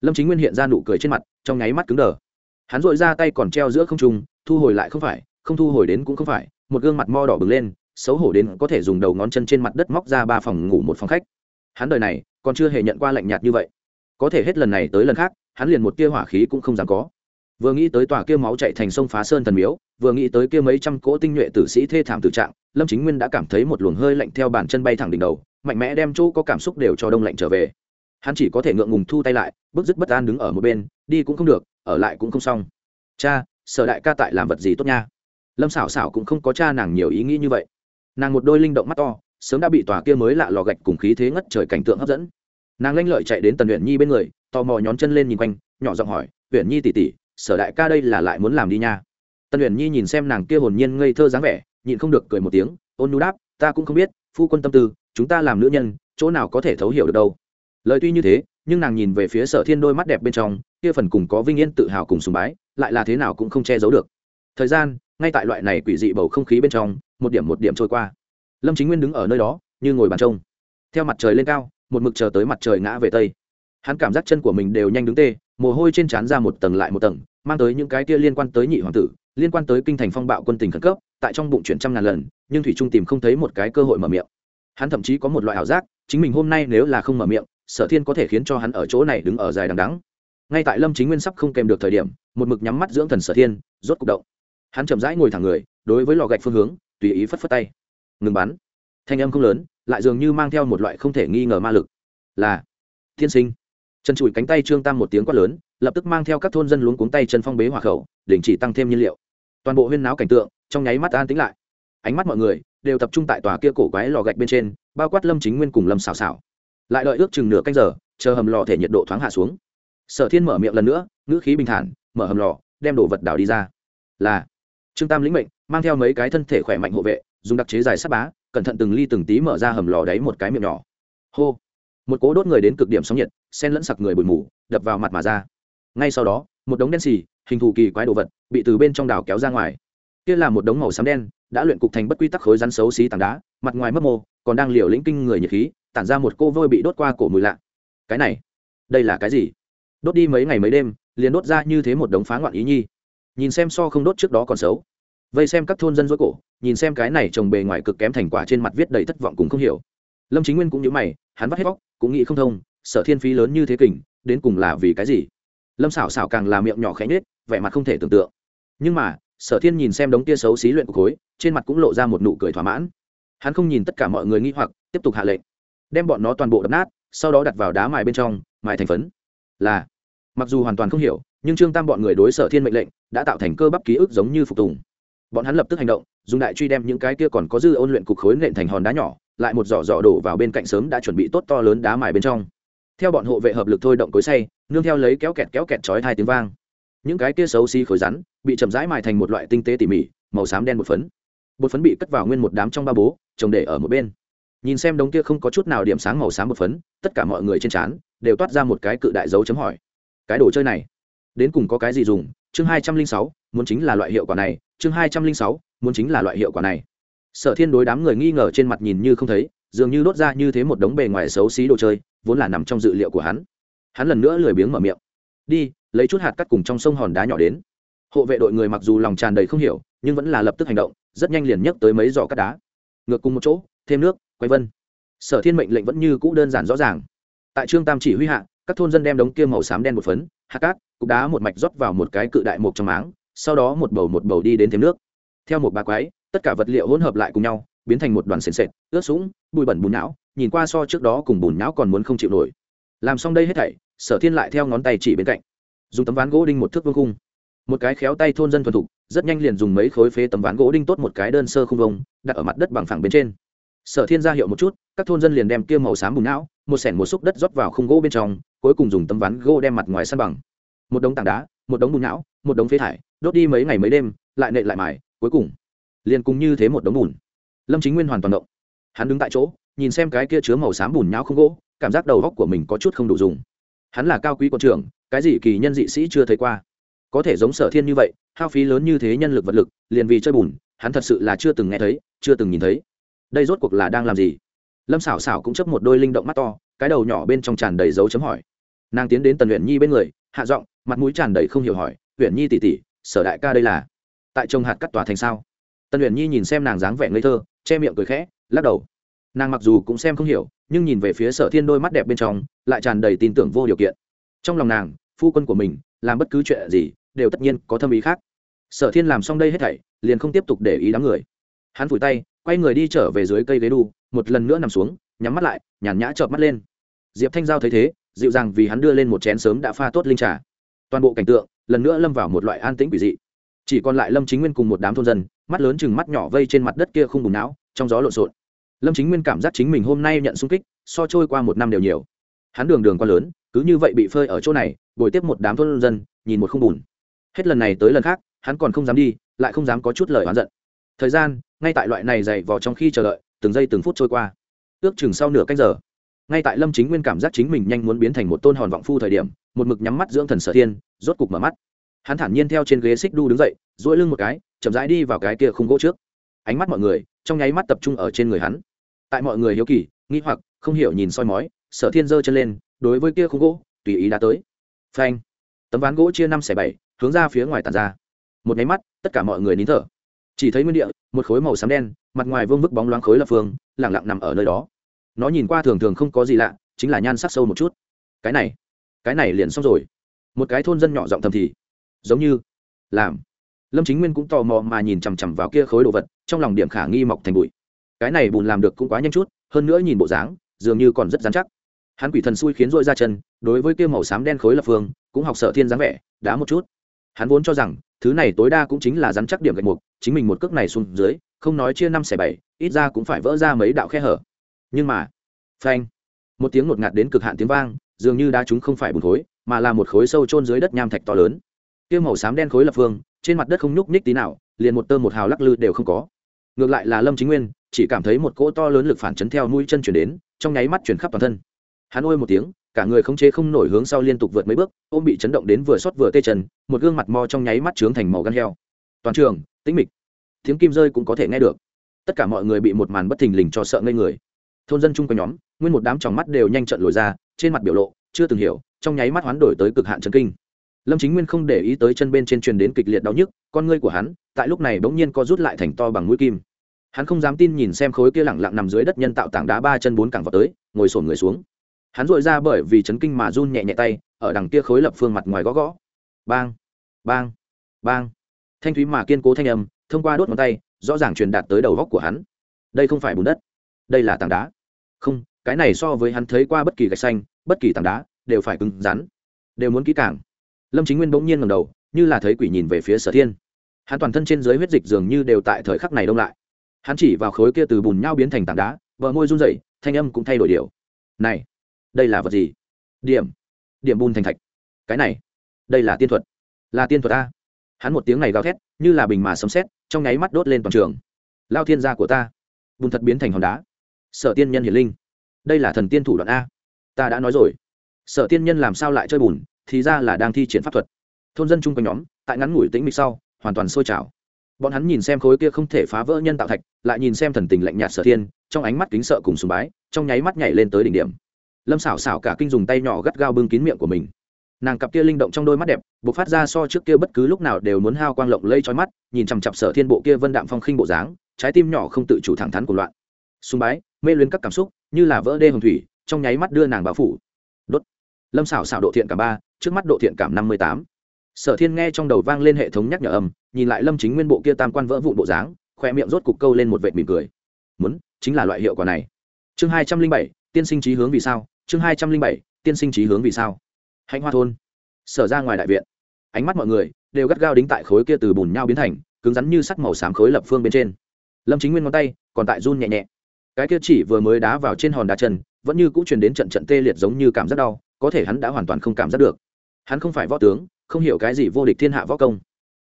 Lâm chính nguyên hiện ra nụ cười trên mặt, trong nháy mắt cứng đờ. Hắn dội ra tay còn treo giữa không trung, thu hồi lại không phải, không thu hồi đến cũng không phải, một gương mặt mo đỏ bừng lên, xấu hổ đến có thể dùng đầu ngón chân trên mặt đất móc ra ba phòng ngủ một phòng khách. Hắn đời này còn chưa hề nhận qua lạnh nhạt như vậy. Có thể hết lần này tới lần khác, hắn liền một tia hỏa khí cũng không dám có vừa nghĩ tới tòa kia máu chạy thành sông phá sơn thần miếu, vừa nghĩ tới kia mấy trăm cỗ tinh nhuệ tử sĩ thê thảm tử trạng, lâm chính nguyên đã cảm thấy một luồng hơi lạnh theo bàn chân bay thẳng đỉnh đầu, mạnh mẽ đem chỗ có cảm xúc đều cho đông lạnh trở về. Hắn chỉ có thể ngượng ngùng thu tay lại bức dứt bất an đứng ở một bên, đi cũng không được, ở lại cũng không xong. Cha, sở đại ca tại làm vật gì tốt nha? Lâm xảo xảo cũng không có cha nàng nhiều ý nghĩ như vậy. Nàng một đôi linh động mắt to, sớm đã bị tòa kia mới lạ lò gạch cùng khí thế ngất trời cảnh tượng hấp dẫn. Nàng lanh lợi chạy đến tần huyện nhi bên người, tò mò nhón chân lên nhìn quanh, nhỏ giọng hỏi huyện nhi tỉ tỉ sở đại ca đây là lại muốn làm đi nha. Tần huyền nhi nhìn xem nàng kia hồn nhiên ngây thơ dáng vẻ, nhịn không được cười một tiếng, ôn nu đáp, ta cũng không biết, phu quân tâm tư, chúng ta làm nữ nhân, chỗ nào có thể thấu hiểu được đâu. Lời tuy như thế, nhưng nàng nhìn về phía sở thiên đôi mắt đẹp bên trong, kia phần cùng có vinh yên tự hào cùng sùng bái, lại là thế nào cũng không che giấu được. Thời gian, ngay tại loại này quỷ dị bầu không khí bên trong, một điểm một điểm trôi qua. Lâm chính nguyên đứng ở nơi đó, như ngồi bàn trông. Theo mặt trời lên cao, một mực chờ tới mặt trời ngã về tây. Hắn cảm giác chân của mình đều nhanh đứng tê, mồ hôi trên trán ra một tầng lại một tầng mang tới những cái kia liên quan tới nhị hoàng tử, liên quan tới kinh thành phong bạo quân tình khẩn cấp, tại trong bụng chuyển trăm ngàn lần, nhưng thủy trung tìm không thấy một cái cơ hội mở miệng. Hắn thậm chí có một loại ảo giác, chính mình hôm nay nếu là không mở miệng, sở thiên có thể khiến cho hắn ở chỗ này đứng ở dài đằng đắng ngay tại lâm chính nguyên sắp không kèm được thời điểm, một mực nhắm mắt dưỡng thần sở thiên, rốt cục động. Hắn chậm rãi ngồi thẳng người, đối với lò gạch phương hướng, tùy ý phất phất tay. Ngừng bắn. Thanh âm không lớn, lại dường như mang theo một loại không thể nghi ngờ ma lực. Là thiên sinh chân chùi cánh tay trương tam một tiếng quát lớn, lập tức mang theo các thôn dân luống cuống tay chân phong bế hỏa khẩu, đình chỉ tăng thêm nhiên liệu. Toàn bộ huyên náo cảnh tượng, trong nháy mắt an tĩnh lại. Ánh mắt mọi người đều tập trung tại tòa kia cổ quái lò gạch bên trên, bao quát lâm chính nguyên cùng lâm xào xào lại đợi ước chừng nửa canh giờ, chờ hầm lò thể nhiệt độ thoáng hạ xuống. Sở thiên mở miệng lần nữa, ngữ khí bình thản, mở hầm lò, đem đồ vật đảo đi ra. Là, trương tam lĩnh mệnh, mang theo mấy cái thân thể khỏe mạnh hộ vệ, dùng đặc chế dài sắt bá, cẩn thận từng ly từng tí mở ra hầm lò đáy một cái miệng nhỏ. Hô một cố đốt người đến cực điểm sóng nhiệt, sen lẫn sặc người bụi mù, đập vào mặt mà ra. Ngay sau đó, một đống đen xì, hình thù kỳ quái đồ vật, bị từ bên trong đảo kéo ra ngoài. Kia là một đống màu xám đen, đã luyện cục thành bất quy tắc khối rắn xấu xí tảng đá, mặt ngoài mấp mô, còn đang liều lĩnh kinh người nhiệt khí, tản ra một cô vôi bị đốt qua cổ mùi lạ. Cái này, đây là cái gì? Đốt đi mấy ngày mấy đêm, liền đốt ra như thế một đống phá ngoạn ý nhi. Nhìn xem so không đốt trước đó còn xấu. Vây xem các thôn dân dối cổ, nhìn xem cái này trồng bề ngoài cực kém thành quả trên mặt viết đầy thất vọng cũng không hiểu lâm chính nguyên cũng nhớ mày, hắn vắt hết vóc cũng nghĩ không thông, sở thiên phí lớn như thế kình, đến cùng là vì cái gì? Lâm xảo xảo càng là miệng nhỏ khẽ nhết vẻ mặt không thể tưởng tượng. Nhưng mà, sở thiên nhìn xem đống tia xấu xí luyện của khối, trên mặt cũng lộ ra một nụ cười thỏa mãn. Hắn không nhìn tất cả mọi người nghi hoặc, tiếp tục hạ lệnh. Đem bọn nó toàn bộ đập nát, sau đó đặt vào đá mài bên trong, mài thành phấn. Là, mặc dù hoàn toàn không hiểu, nhưng trương tam bọn người đối sở thiên mệnh lệnh, đã tạo thành cơ bắp ký ức giống như phục tùng. Bọn hắn lập tức hành động, dùng đại truy đem những cái kia còn có dư ôn luyện cục khối nện thành hòn đá nhỏ lại một giỏ giỏ đổ vào bên cạnh sớm đã chuẩn bị tốt to lớn đá mài bên trong. Theo bọn hộ vệ hợp lực thôi động cối say nương theo lấy kéo kẹt kéo kẹt chói hai tiếng vang. Những cái kia xấu xí khối rắn bị chậm rãi mài thành một loại tinh tế tỉ mỉ, màu xám đen một phấn. Bột phấn bị cất vào nguyên một đám trong ba bố, trồng để ở một bên. Nhìn xem đống kia không có chút nào điểm sáng màu xám một phấn, tất cả mọi người trên trán đều toát ra một cái cự đại dấu chấm hỏi. Cái đồ chơi này, đến cùng có cái gì dùng? Chương hai trăm linh sáu, muốn chính là loại hiệu quả này. Chương hai trăm linh sáu, muốn chính là loại hiệu quả này sở thiên đối đám người nghi ngờ trên mặt nhìn như không thấy, dường như đốt ra như thế một đống bề ngoài xấu xí đồ chơi, vốn là nằm trong dự liệu của hắn. Hắn lần nữa lười biếng mở miệng. Đi, lấy chút hạt cắt cùng trong sông hòn đá nhỏ đến. Hộ vệ đội người mặc dù lòng tràn đầy không hiểu, nhưng vẫn là lập tức hành động, rất nhanh liền nhấc tới mấy giỏ cắt đá. Ngược cùng một chỗ, thêm nước, quay vân. Sở thiên mệnh lệnh vẫn như cũ đơn giản rõ ràng. Tại trương tam chỉ huy hạ, các thôn dân đem đống kia màu xám đen một phấn, hạt cát, cục đá một mạch rót vào một cái cự đại mộc trong máng, sau đó một bầu một bầu đi đến thêm nước. Theo một bà quái tất cả vật liệu hỗn hợp lại cùng nhau, biến thành một đoàn sền sệt, ướt sũng, bụi bẩn bùn não, nhìn qua so trước đó cùng bùn não còn muốn không chịu nổi. Làm xong đây hết thảy, sở thiên lại theo ngón tay chỉ bên cạnh. Dùng tấm ván gỗ đinh một thước vương khung. Một cái khéo tay thôn dân thuần thục, rất nhanh liền dùng mấy khối phế tấm ván gỗ đinh tốt một cái đơn sơ không vông đặt ở mặt đất bằng phẳng bên trên. Sở thiên ra hiệu một chút, các thôn dân liền đem kia màu xám bùn não, một sẻn một xúc đất rót vào khung gỗ bên trong, cuối cùng dùng tấm ván gỗ đem mặt ngoài săn bằng. Một đống tảng đá, một đống bùn não, một đống phế thải, đốt đi mấy ngày mấy đêm, lại nệ lại mài, cuối cùng liền cùng như thế một đống bùn. Lâm chính nguyên hoàn toàn động. Hắn đứng tại chỗ, nhìn xem cái kia chứa màu xám bùn nhão không gỗ, cảm giác đầu góc của mình có chút không đủ dùng. Hắn là cao quý quân trưởng, cái gì kỳ nhân dị sĩ chưa thấy qua. Có thể giống sở thiên như vậy, hao phí lớn như thế nhân lực vật lực, liền vì chơi bùn, hắn thật sự là chưa từng nghe thấy, chưa từng nhìn thấy. Đây rốt cuộc là đang làm gì? Lâm xảo xảo cũng chấp một đôi linh động mắt to, cái đầu nhỏ bên trong tràn đầy dấu chấm hỏi. Nàng tiến đến tần luyện nhi bên người, hạ giọng, mặt mũi tràn đầy không hiểu hỏi luyện nhi tỉ tỉ sở đại ca đây là tại trông hạt cắt tòa thành sao? Tần luyện nhi nhìn xem nàng dáng vẻ ngây thơ, che miệng cười khẽ, lắc đầu. Nàng mặc dù cũng xem không hiểu, nhưng nhìn về phía sở thiên đôi mắt đẹp bên trong, lại tràn đầy tin tưởng vô điều kiện. Trong lòng nàng, phu quân của mình, làm bất cứ chuyện gì, đều tất nhiên có thâm ý khác. Sở thiên làm xong đây hết thảy, liền không tiếp tục để ý đám người. Hắn vùi tay, quay người đi trở về dưới cây ghế đu, một lần nữa nằm xuống, nhắm mắt lại, nhàn nhã chợp mắt lên. Diệp thanh giao thấy thế, dịu dàng vì hắn đưa lên một chén sớm đã pha tốt linh trà. Toàn bộ cảnh tượng, lần nữa lâm vào một loại an tĩnh quỷ dị chỉ còn lại lâm chính nguyên cùng một đám thôn dân, mắt lớn chừng mắt nhỏ vây trên mặt đất kia không bùng não, trong gió lộn xộn. Lâm chính nguyên cảm giác chính mình hôm nay nhận sung kích, so trôi qua một năm đều nhiều. Hắn đường đường quá lớn, cứ như vậy bị phơi ở chỗ này, bồi tiếp một đám thôn dân, nhìn một không bùn. Hết lần này tới lần khác, hắn còn không dám đi, lại không dám có chút lời oán giận. Thời gian, ngay tại loại này dày vò trong khi chờ đợi, từng giây từng phút trôi qua. Ước chừng sau nửa canh giờ, ngay tại lâm chính nguyên cảm giác chính mình nhanh muốn biến thành một tôn hòn vọng phu thời điểm, một mực nhắm mắt dưỡng thần sở thiên, rốt cục mở mắt hắn thản nhiên theo trên ghế xích đu đứng dậy dỗi lưng một cái, chậm rãi đi vào cái kia khung gỗ trước. Ánh mắt mọi người, trong nháy mắt tập trung ở trên người hắn. Tại mọi người hiếu kỳ, nghi hoặc, không hiểu nhìn soi mói, sở thiên giơ chân lên, đối với kia khung gỗ, tùy ý đã tới. Phanh. Tấm ván gỗ chia năm xẻ bảy, hướng ra phía ngoài tàn ra. Một nháy mắt, tất cả mọi người nín thở. Chỉ thấy nguyên địa, một khối màu xám đen, mặt ngoài vương vức bóng loáng khối lập phương, lẳng lặng nằm ở nơi đó. Nó nhìn qua thường thường không có gì lạ, chính là nhan sắc sâu một chút. Cái này cái này liền xong rồi. Một cái thôn dân nhỏ giọng thầm thì giống như làm. Lâm chính nguyên cũng tò mò mà nhìn chằm chằm vào kia khối đồ vật, trong lòng điểm khả nghi mọc thành bụi. Cái này bùn làm được cũng quá nhanh chút, hơn nữa nhìn bộ dáng, dường như còn rất dán chắc. Hắn quỷ thần xui khiến dội ra chân, đối với kia màu xám đen khối lập phương, cũng học sợ thiên dáng vẻ đá một chút. Hắn vốn cho rằng, thứ này tối đa cũng chính là dán chắc điểm gạch mục, chính mình một cước này xuống dưới, không nói chia năm xẻ bảy, ít ra cũng phải vỡ ra mấy đạo khe hở. Nhưng mà, phanh, một tiếng ngột ngạt đến cực hạn tiếng vang, dường như đá chúng không phải bùn khối, mà là một khối sâu chôn dưới đất nham thạch to lớn kia màu xám đen khối lập phương, trên mặt đất không nhúc nhích tí nào, liền một tơ một hào lắc lư đều không có. Ngược lại là lâm chính nguyên, chỉ cảm thấy một cỗ to lớn lực phản chấn theo mũi chân chuyển đến, trong nháy mắt chuyển khắp toàn thân. Hắn ôi một tiếng, cả người không chế không nổi hướng sau liên tục vượt mấy bước, ôm bị chấn động đến vừa xót vừa tê chân một gương mặt mo trong nháy mắt trướng thành màu gan heo. Toàn trường, tĩnh mịch. Tiếng kim rơi cũng có thể nghe được. Tất cả mọi người bị một màn bất thình lình cho sợ ngây người. Thôn dân chung quanh nhóm, nguyên một đám tròng mắt đều nhanh trận lồi ra, trên mặt biểu lộ chưa từng hiểu, trong nháy mắt hoán đổi tới cực hạn chấn kinh lâm chính nguyên không để ý tới chân bên trên truyền đến kịch liệt đau nhức, con ngươi của hắn, tại lúc này bỗng nhiên co rút lại thành to bằng mũi kim. Hắn không dám tin nhìn xem khối kia lẳng lặng nằm dưới đất nhân tạo tảng đá ba chân bốn cẳng vào tới, ngồi sổn người xuống. Hắn dội ra bởi vì chấn kinh mà run nhẹ nhẹ tay, ở đằng kia khối lập phương mặt ngoài gõ gõ. Bang bang bang. Thanh thúy mà kiên cố thanh âm, thông qua đốt ngón tay, rõ ràng truyền đạt tới đầu góc của hắn. Đây không phải bùn đất. Đây là tảng đá. Không, cái này so với hắn thấy qua bất kỳ gạch xanh, bất kỳ tảng đá, đều phải cứng rắn. Đều muốn kỹ càng lâm chính nguyên bỗng nhiên ngầm đầu, như là thấy quỷ nhìn về phía sở thiên. Hắn toàn thân trên dưới huyết dịch dường như đều tại thời khắc này đông lại. Hắn chỉ vào khối kia từ bùn nhau biến thành tảng đá vợ môi run rẩy, thanh âm cũng thay đổi điều này, đây là vật gì? Điểm. Điểm bùn thành thạch. Cái này, đây là tiên thuật. Là tiên thuật ta. hắn một tiếng này gào thét, như là bình mà sấm xét trong nháy mắt đốt lên toàn trường. Lao thiên gia của ta. Bùn thật biến thành hòn đá. Sở tiên nhân hiển linh, đây là thần tiên thủ đoạn a. Ta đã nói rồi. Sở tiên nhân làm sao lại chơi bùn? Thì ra là đang thi triển pháp thuật. Thôn dân chung quanh nhóm, tại ngắn ngủi tĩnh mịch sau, hoàn toàn sôi trào. Bọn hắn nhìn xem khối kia không thể phá vỡ nhân tạo thạch, lại nhìn xem thần tình lạnh nhạt sở thiên, trong ánh mắt kính sợ cùng sùng bái, trong nháy mắt nhảy lên tới đỉnh điểm. Lâm xảo xảo cả kinh dùng tay nhỏ gắt gao bưng kín miệng của mình. Nàng cặp kia linh động trong đôi mắt đẹp b ộ c phát ra so trước kia bất cứ lúc nào đều muốn hao quang lộng lây trói mắt, nhìn chằm chặp sở thiên bộ kia vân đạm phong khinh bộ dáng, trái tim nhỏ không tự chủ thẳng thắn của loạn. Sùng bái, mê luyến các cảm xúc, như là vỡ đê hồng thủy, trong nháy mắt đưa nàng báo phủ. Đốt lâm xảo xảo độ thiện cảm ba, trước mắt độ thiện cảm năm mươi tám. Sở thiên nghe trong đầu vang lên hệ thống nhắc nhở âm, nhìn lại lâm chính nguyên bộ kia tam quan vỡ vụn bộ dáng khoe miệng rốt cục câu lên một vệt mỉm cười. Muốn, chính là loại hiệu quả này. Chương hai trăm linh bảy, tiên sinh trí hướng vì sao? Chương hai trăm linh bảy, tiên sinh trí hướng vì sao? Hạnh hoa thôn. Sở ra ngoài đại viện. Ánh mắt mọi người đều gắt gao đính tại khối kia từ bùn nhau biến thành, cứng rắn như sắc màu xám khối lập phương bên trên. Lâm chính nguyên ngón tay còn tại run nhẹ nhẹ. Cái kia chỉ vừa mới đá vào trên hòn đá chân, vẫn như cũng truyền đến trận trận tê liệt giống như cảm giác đau có thể hắn đã hoàn toàn không cảm giác được. Hắn không phải võ tướng, không hiểu cái gì vô địch thiên hạ võ công.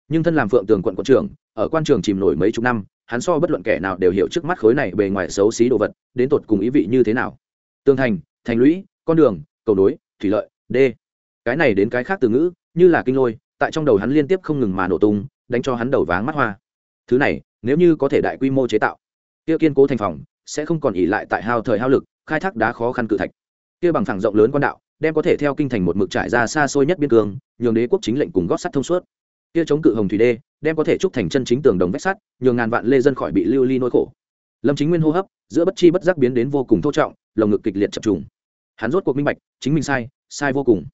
Nhưng thân làm phượng tường quận quận trưởng, ở quan trường chìm nổi mấy chục năm, hắn so bất luận kẻ nào đều hiểu trước mắt khối này bề ngoài xấu xí đồ vật, đến tột cùng ý vị như thế nào. Tương thành thành lũy, con đường, cầu nối, thủy lợi d cái này đến cái khác từ ngữ, như là kinh lôi, tại trong đầu hắn liên tiếp không ngừng mà nổ tung, đánh cho hắn đầu váng mắt hoa. Thứ này, nếu như có thể đại quy mô chế tạo, kia kiên cố thành phòng, sẽ không còn ỉ lại tại hao thời hao lực, khai thác đá khó khăn cự thạch. Kia bằng phẳng rộng lớn quan đạo đem có thể theo kinh thành một mực trải ra xa xôi nhất biên cương, nhường đế quốc chính lệnh cùng gót sắt thông suốt. Kia chống cự hồng thủy đê, đem có thể trúc thành chân chính tường đồng vách sắt, nhường ngàn vạn lê dân khỏi bị lưu ly nỗi khổ. Lâm chính nguyên hô hấp, giữa bất chi bất giác biến đến vô cùng thô trọng, lồng ngực kịch liệt chập trùng. Hắn rốt cuộc minh bạch, chính mình sai sai vô cùng.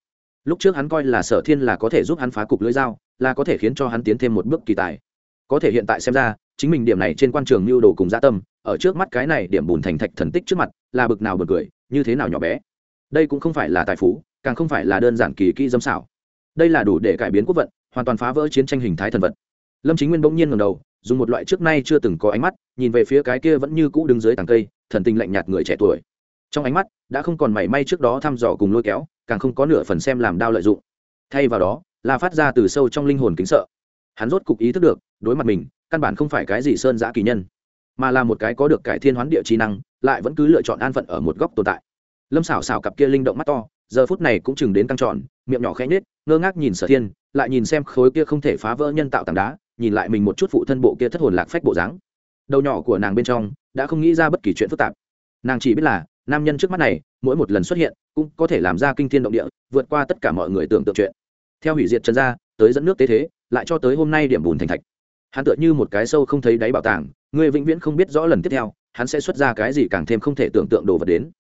Lúc trước hắn coi là sở thiên là có thể giúp hắn phá cục lưỡi dao, là có thể khiến cho hắn tiến thêm một bước kỳ tài. Có thể hiện tại xem ra, chính mình điểm này trên quan trường mưu đồ cùng gia tâm, ở trước mắt cái này điểm bùn thành thạch thần tích trước mặt, là bực nào bực cười, như thế nào nhỏ bé đây cũng không phải là tài phú, càng không phải là đơn giản kỳ kỹ dâm xảo. Đây là đủ để cải biến quốc vận, hoàn toàn phá vỡ chiến tranh hình thái thần vật. Lâm chính nguyên bỗng nhiên ngầm đầu, dùng một loại trước nay chưa từng có ánh mắt, nhìn về phía cái kia vẫn như cũ đứng dưới tàng cây, thần tình lạnh nhạt người trẻ tuổi. Trong ánh mắt đã không còn mảy may trước đó thăm dò cùng lôi kéo, càng không có nửa phần xem làm đao lợi dụng. Thay vào đó, là phát ra từ sâu trong linh hồn kính sợ. Hắn rốt cục ý thức được, đối mặt mình, căn bản không phải cái gì sơn giã kỳ nhân, mà là một cái có được cải thiên hoán địa trí năng, lại vẫn cứ lựa chọn an phận ở một góc tồn tại lâm xảo xảo cặp kia linh động mắt to, giờ phút này cũng chừng đến căng tròn, miệng nhỏ khẽ nhết ngơ ngác nhìn sở thiên, lại nhìn xem khối kia không thể phá vỡ nhân tạo tảng đá, nhìn lại mình một chút phụ thân bộ kia thất hồn lạc phách bộ dáng. Đầu nhỏ của nàng bên trong, đã không nghĩ ra bất kỳ chuyện phức tạp. Nàng chỉ biết là, nam nhân trước mắt này, mỗi một lần xuất hiện, cũng có thể làm ra kinh thiên động địa, vượt qua tất cả mọi người tưởng tượng chuyện. Theo hủy diệt trần gia, tới dẫn nước tế thế, lại cho tới hôm nay điểm bùn thành thạch. Hắn tựa như một cái sâu không thấy đáy bảo tàng, người vĩnh viễn không biết rõ lần tiếp theo, hắn sẽ xuất ra cái gì càng thêm không thể tưởng tượng đồ vật đến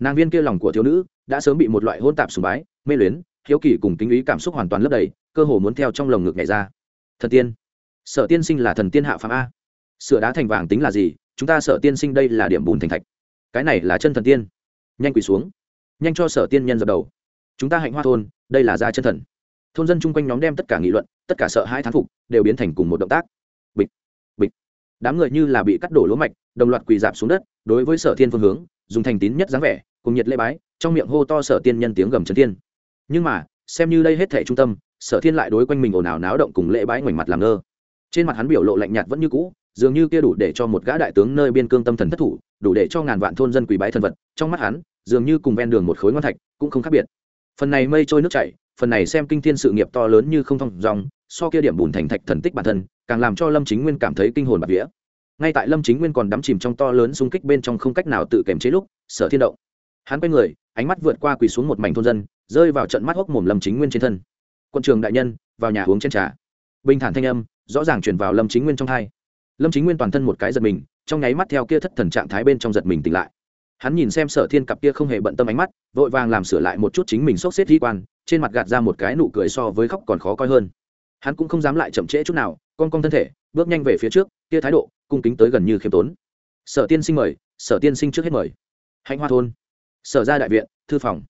nàng viên kia lòng của thiếu nữ đã sớm bị một loại hôn tạp sùng bái, mê luyến, hiếu kỳ cùng tính ý cảm xúc hoàn toàn lấp đầy, cơ hồ muốn theo trong lồng ngực nhảy ra. Thần tiên, sở tiên sinh là thần tiên hạ phạm a. Sửa đá thành vàng tính là gì? Chúng ta sở tiên sinh đây là điểm bùn thành thạch. Cái này là chân thần tiên. Nhanh quỳ xuống. Nhanh cho sở tiên nhân dập đầu. Chúng ta hạnh hoa thôn, đây là gia chân thần. Thôn dân chung quanh nhóm đem tất cả nghị luận, tất cả sợ hai thán phục, đều biến thành cùng một động tác. Bịch bịch. Đám người như là bị cắt đổ lúa mạch, đồng loạt quỳ dạp xuống đất, đối với sở thiên phương hướng, dùng thành tín nhất dáng vẻ cùng nhiệt lễ bái, trong miệng hô to sở tiên nhân tiếng gầm trấn thiên. Nhưng mà, xem như đây hết thệ trung tâm, sở thiên lại đối quanh mình ồn ào náo động cùng lễ bái ngoảnh mặt làm ngơ. Trên mặt hắn biểu lộ lạnh nhạt vẫn như cũ, dường như kia đủ để cho một gã đại tướng nơi biên cương tâm thần thất thủ, đủ để cho ngàn vạn thôn dân quỳ bái thần vật, trong mắt hắn, dường như cùng ven đường một khối ngon thạch, cũng không khác biệt. Phần này mây trôi nước chảy, phần này xem kinh thiên sự nghiệp to lớn như không thông dòng, so kia điểm bùn thành thạch thần tích bản thân, càng làm cho lâm chính nguyên cảm thấy kinh hồn bạc vía. Ngay tại lâm chính nguyên còn đắm chìm trong to lớn xung kích bên trong không cách nào tự kềm chế lúc, sở thiên động hắn quay người, ánh mắt vượt qua quỳ xuống một mảnh thôn dân, rơi vào trận mắt hốc mồm lâm chính nguyên trên thân. Quân trường đại nhân, vào nhà uống chén trà. Bình thản thanh âm, rõ ràng chuyển vào lâm chính nguyên trong thai. Lâm chính nguyên toàn thân một cái giật mình, trong nháy mắt theo kia thất thần trạng thái bên trong giật mình tỉnh lại. Hắn nhìn xem sở thiên cặp kia không hề bận tâm ánh mắt, vội vàng làm sửa lại một chút chính mình sốc xếp thi quan, trên mặt gạt ra một cái nụ cười so với khóc còn khó coi hơn. Hắn cũng không dám lại chậm trễ chút nào, con con thân thể, bước nhanh về phía trước, kia thái độ, cung kính tới gần như khiêm tốn. Sở tiên sinh mời, sở tiên sinh trước hết mời. Hạnh hoa thôn sở ra đại viện, thư phòng.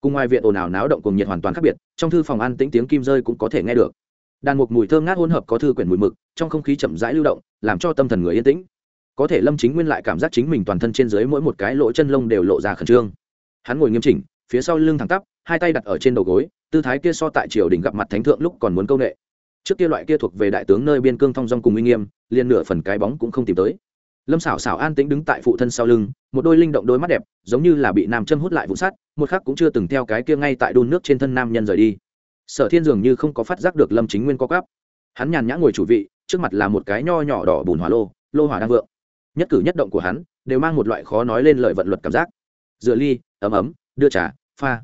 Cùng ngoài viện ồn ào náo động cùng nhiệt hoàn toàn khác biệt, trong thư phòng ăn tĩnh tiếng kim rơi cũng có thể nghe được. Đàn mục mùi thơm ngát hỗn hợp có thư quyển mùi mực, trong không khí chậm rãi lưu động, làm cho tâm thần người yên tĩnh. Có thể lâm chính nguyên lại cảm giác chính mình toàn thân trên dưới mỗi một cái lỗ chân lông đều lộ ra khẩn trương. Hắn ngồi nghiêm chỉnh, phía sau lưng thẳng tắp, hai tay đặt ở trên đầu gối, tư thái kia so tại triều đình gặp mặt thánh thượng lúc còn muốn câu nệ. Trước kia loại kia thuộc về đại tướng nơi biên cương thong dong cùng uy nghiêm, liền nửa phần cái bóng cũng không tìm tới lâm xảo xảo an tĩnh đứng tại phụ thân sau lưng, một đôi linh động đôi mắt đẹp, giống như là bị nam châm hút lại vụ sắt, một khắc cũng chưa từng theo cái kia ngay tại đun nước trên thân nam nhân rời đi. Sở thiên dường như không có phát giác được lâm chính nguyên có cắp hắn nhàn nhã ngồi chủ vị, trước mặt là một cái nho nhỏ đỏ bùn hỏa lô lô hỏa đang vượng. Nhất cử nhất động của hắn, đều mang một loại khó nói lên lời vận luật cảm giác. Dựa ly, ấm ấm, đưa trà, pha.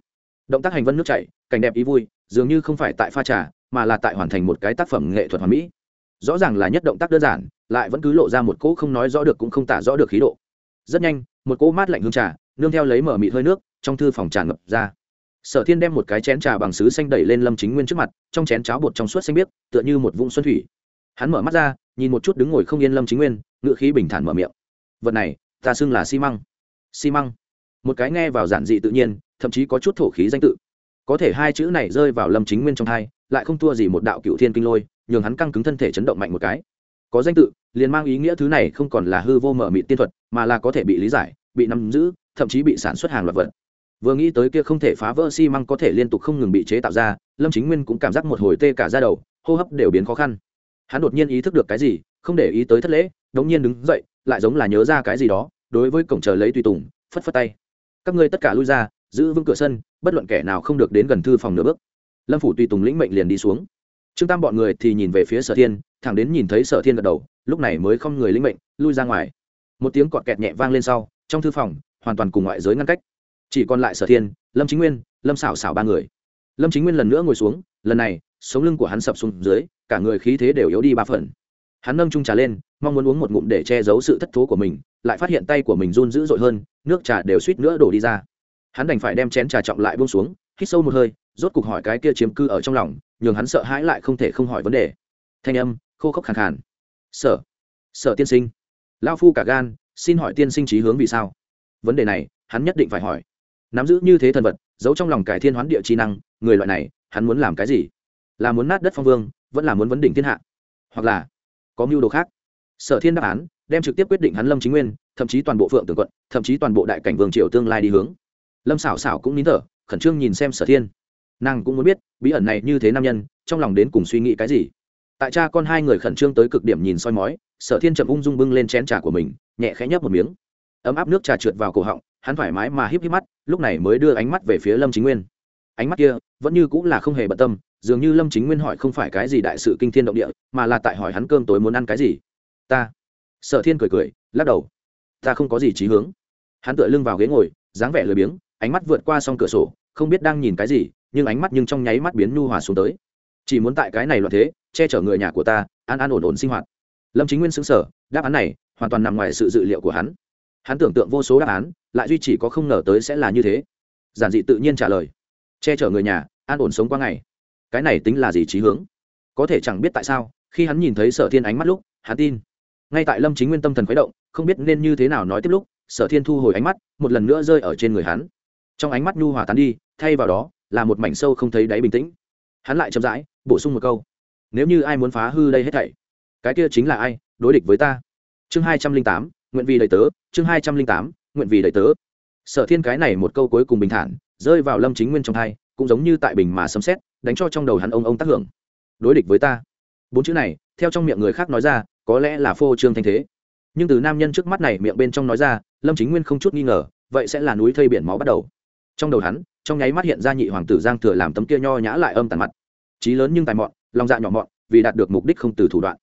Động tác hành vân nước chảy, cảnh đẹp ý vui, dường như không phải tại pha trà, mà là tại hoàn thành một cái tác phẩm nghệ thuật hoàn mỹ. Rõ ràng là nhất động tác đơn giản lại vẫn cứ lộ ra một cỗ không nói rõ được cũng không tả rõ được khí độ. Rất nhanh, một cỗ mát lạnh hương trà, nương theo lấy mở mịt hơi nước, trong thư phòng tràn ngập ra. Sở thiên đem một cái chén trà bằng sứ xanh đẩy lên lâm chính nguyên trước mặt, trong chén cháo bột trong suốt xanh biếc, tựa như một vũng xuân thủy. Hắn mở mắt ra, nhìn một chút đứng ngồi không yên lâm chính nguyên ngự khí bình thản mở miệng. Vật này, ta xưng là xi măng. Xi măng? Một cái nghe vào giản dị tự nhiên, thậm chí có chút thổ khí danh tự. Có thể hai chữ này rơi vào lâm chính nguyên trong hai, lại không thua gì một đạo cựu thiên kinh lôi, nhường hắn căng cứng thân thể chấn động mạnh một cái có danh tự, liền mang ý nghĩa thứ này không còn là hư vô mở mịt tiên thuật, mà là có thể bị lý giải, bị nắm giữ, thậm chí bị sản xuất hàng loạt vật. Vừa nghĩ tới kia không thể phá vỡ xi măng có thể liên tục không ngừng bị chế tạo ra, lâm chính nguyên cũng cảm giác một hồi tê cả ra đầu, hô hấp đều biến khó khăn. Hắn đột nhiên ý thức được cái gì, không để ý tới thất lễ, đống nhiên đứng dậy, lại giống là nhớ ra cái gì đó, đối với cổng chờ lấy tùy tùng, phất phất tay. Các ngươi tất cả lui ra, giữ vững cửa sân, bất luận kẻ nào không được đến gần thư phòng nửa bước. Lâm phủ tùy tùng lĩnh mệnh liền đi xuống trương tam bọn người thì nhìn về phía sở thiên, thẳng đến nhìn thấy sở thiên gật đầu, lúc này mới không người linh mệnh, lui ra ngoài. Một tiếng cọt kẹt nhẹ vang lên sau, trong thư phòng, hoàn toàn cùng ngoại giới ngăn cách. Chỉ còn lại sở thiên, lâm chính nguyên, lâm xảo xảo ba người. Lâm chính nguyên lần nữa ngồi xuống, lần này, sống lưng của hắn sập xuống dưới, cả người khí thế đều yếu đi ba phần. Hắn nâng trung trà lên, mong muốn uống một ngụm để che giấu sự thất thố của mình, lại phát hiện tay của mình run dữ dội hơn, nước trà đều suýt nữa đổ đi ra. Hắn đành phải đem chén trà trọng lại buông xuống, hít sâu một hơi, rốt cục hỏi cái kia chiếm cư ở trong lòng nhường hắn sợ hãi lại không thể không hỏi vấn đề. Thanh âm, khô khốc khàn khàn. Sở sở tiên sinh. Lao phu cả gan, xin hỏi tiên sinh trí hướng vì sao? Vấn đề này, hắn nhất định phải hỏi. Nắm giữ như thế thần vật, giấu trong lòng cải thiên hoán địa trí năng, người loại này, hắn muốn làm cái gì? Là muốn nát đất phong vương, vẫn là muốn vấn đỉnh thiên hạ? Hoặc là có mưu đồ khác? Sở thiên đáp án, đem trực tiếp quyết định hắn lâm chính nguyên, thậm chí toàn bộ phượng tường quận, thậm chí toàn bộ đại cảnh vương triều tương lai đi hướng. Lâm xảo xảo cũng nín thở, khẩn trương nhìn xem sở thiên nàng cũng muốn biết, bí ẩn này như thế nam nhân, trong lòng đến cùng suy nghĩ cái gì. Tại cha con hai người khẩn trương tới cực điểm nhìn soi mói, sở thiên chậm ung dung bưng lên chén trà của mình, nhẹ khẽ nhấp một miếng. Ấm áp nước trà trượt vào cổ họng, hắn thoải mái mà híp híp mắt, lúc này mới đưa ánh mắt về phía lâm chính nguyên. Ánh mắt kia, vẫn như cũng là không hề bận tâm, dường như lâm chính nguyên hỏi không phải cái gì đại sự kinh thiên động địa, mà là tại hỏi hắn cơm tối muốn ăn cái gì. Ta. Sở thiên cười cười, lắc đầu. Ta không có gì trí hướng. Hắn tựa lưng vào ghế ngồi, dáng vẻ lười biếng, ánh mắt vượt qua s cửa sổ, không biết đang nhìn cái gì nhưng ánh mắt nhưng trong nháy mắt biến nhu hòa xuống tới. Chỉ muốn tại cái này loạn thế, che chở người nhà của ta, an an ổn ổn sinh hoạt. Lâm chính nguyên xứng sở đáp án này hoàn toàn nằm ngoài sự dự liệu của hắn. Hắn tưởng tượng vô số đáp án, lại duy chỉ có không ngờ tới sẽ là như thế. Giản dị tự nhiên trả lời. Che chở người nhà, an ổn sống qua ngày. Cái này tính là gì trí hướng? Có thể chẳng biết tại sao, khi hắn nhìn thấy sở thiên ánh mắt lúc, hắn tin. Ngay tại lâm chính nguyên tâm thần khuấy động, không biết nên như thế nào nói tiếp lúc, sở thiên thu hồi ánh mắt, một lần nữa rơi ở trên người hắn. Trong ánh mắt nhu hòa tán đi, thay vào đó là một mảnh sâu không thấy đáy bình tĩnh. Hắn lại chậm rãi, bổ sung một câu. Nếu như ai muốn phá hư đây hết thảy, cái kia chính là ai? Đối địch với ta. Chương hai trăm linh tám, nguyện vì đầy tớ. Chương hai trăm linh tám, nguyện vì đầy tớ. Sở thiên cái này một câu cuối cùng bình thản, rơi vào lâm chính nguyên trong hai cũng giống như tại bình mà sấm xét đánh cho trong đầu hắn ông ông tác hưởng. Đối địch với ta. Bốn chữ này, theo trong miệng người khác nói ra, có lẽ là phô trương thanh thế. Nhưng từ nam nhân trước mắt này miệng bên trong nói ra, lâm chính nguyên không chút nghi ngờ, vậy sẽ là núi thây biển máu bắt đầu. Trong đầu hắn trong nháy mắt hiện ra nhị hoàng tử giang thừa làm tấm kia nho nhã lại âm tàn mặt. Trí lớn nhưng tài mọn, lòng dạ nhỏ mọn, vì đạt được mục đích không từ thủ đoạn.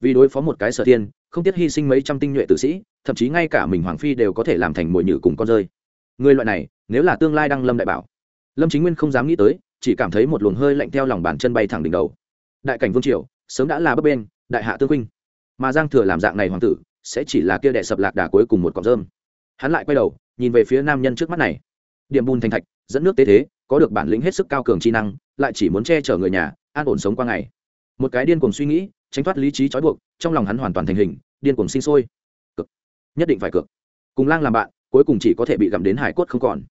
Vì đối phó một cái sở thiên, không tiếc hy sinh mấy trăm tinh nhuệ tử sĩ, thậm chí ngay cả mình hoàng phi đều có thể làm thành mồi nhử cùng con rơi. Người loại này, nếu là tương lai đăng lâm đại bảo, lâm chính nguyên không dám nghĩ tới, chỉ cảm thấy một luồng hơi lạnh theo lòng bàn chân bay thẳng đỉnh đầu. Đại cảnh vương triều, sớm đã là bấp bên, đại hạ tương huynh mà giang thừa làm dạng này hoàng tử, sẽ chỉ là kia đệ sập lạc đà cuối cùng một cọng rơm. Hắn lại quay đầu, nhìn về phía nam nhân trước mắt này. Điểm bùn thành thạch dẫn nước tế thế, có được bản lĩnh hết sức cao cường chi năng, lại chỉ muốn che chở người nhà, an ổn sống qua ngày. Một cái điên cuồng suy nghĩ, tránh thoát lý trí trói buộc, trong lòng hắn hoàn toàn thành hình, điên cuồng sinh sôi. Cực. Nhất định phải cực. Cùng lang làm bạn, cuối cùng chỉ có thể bị gặm đến hải cốt không còn.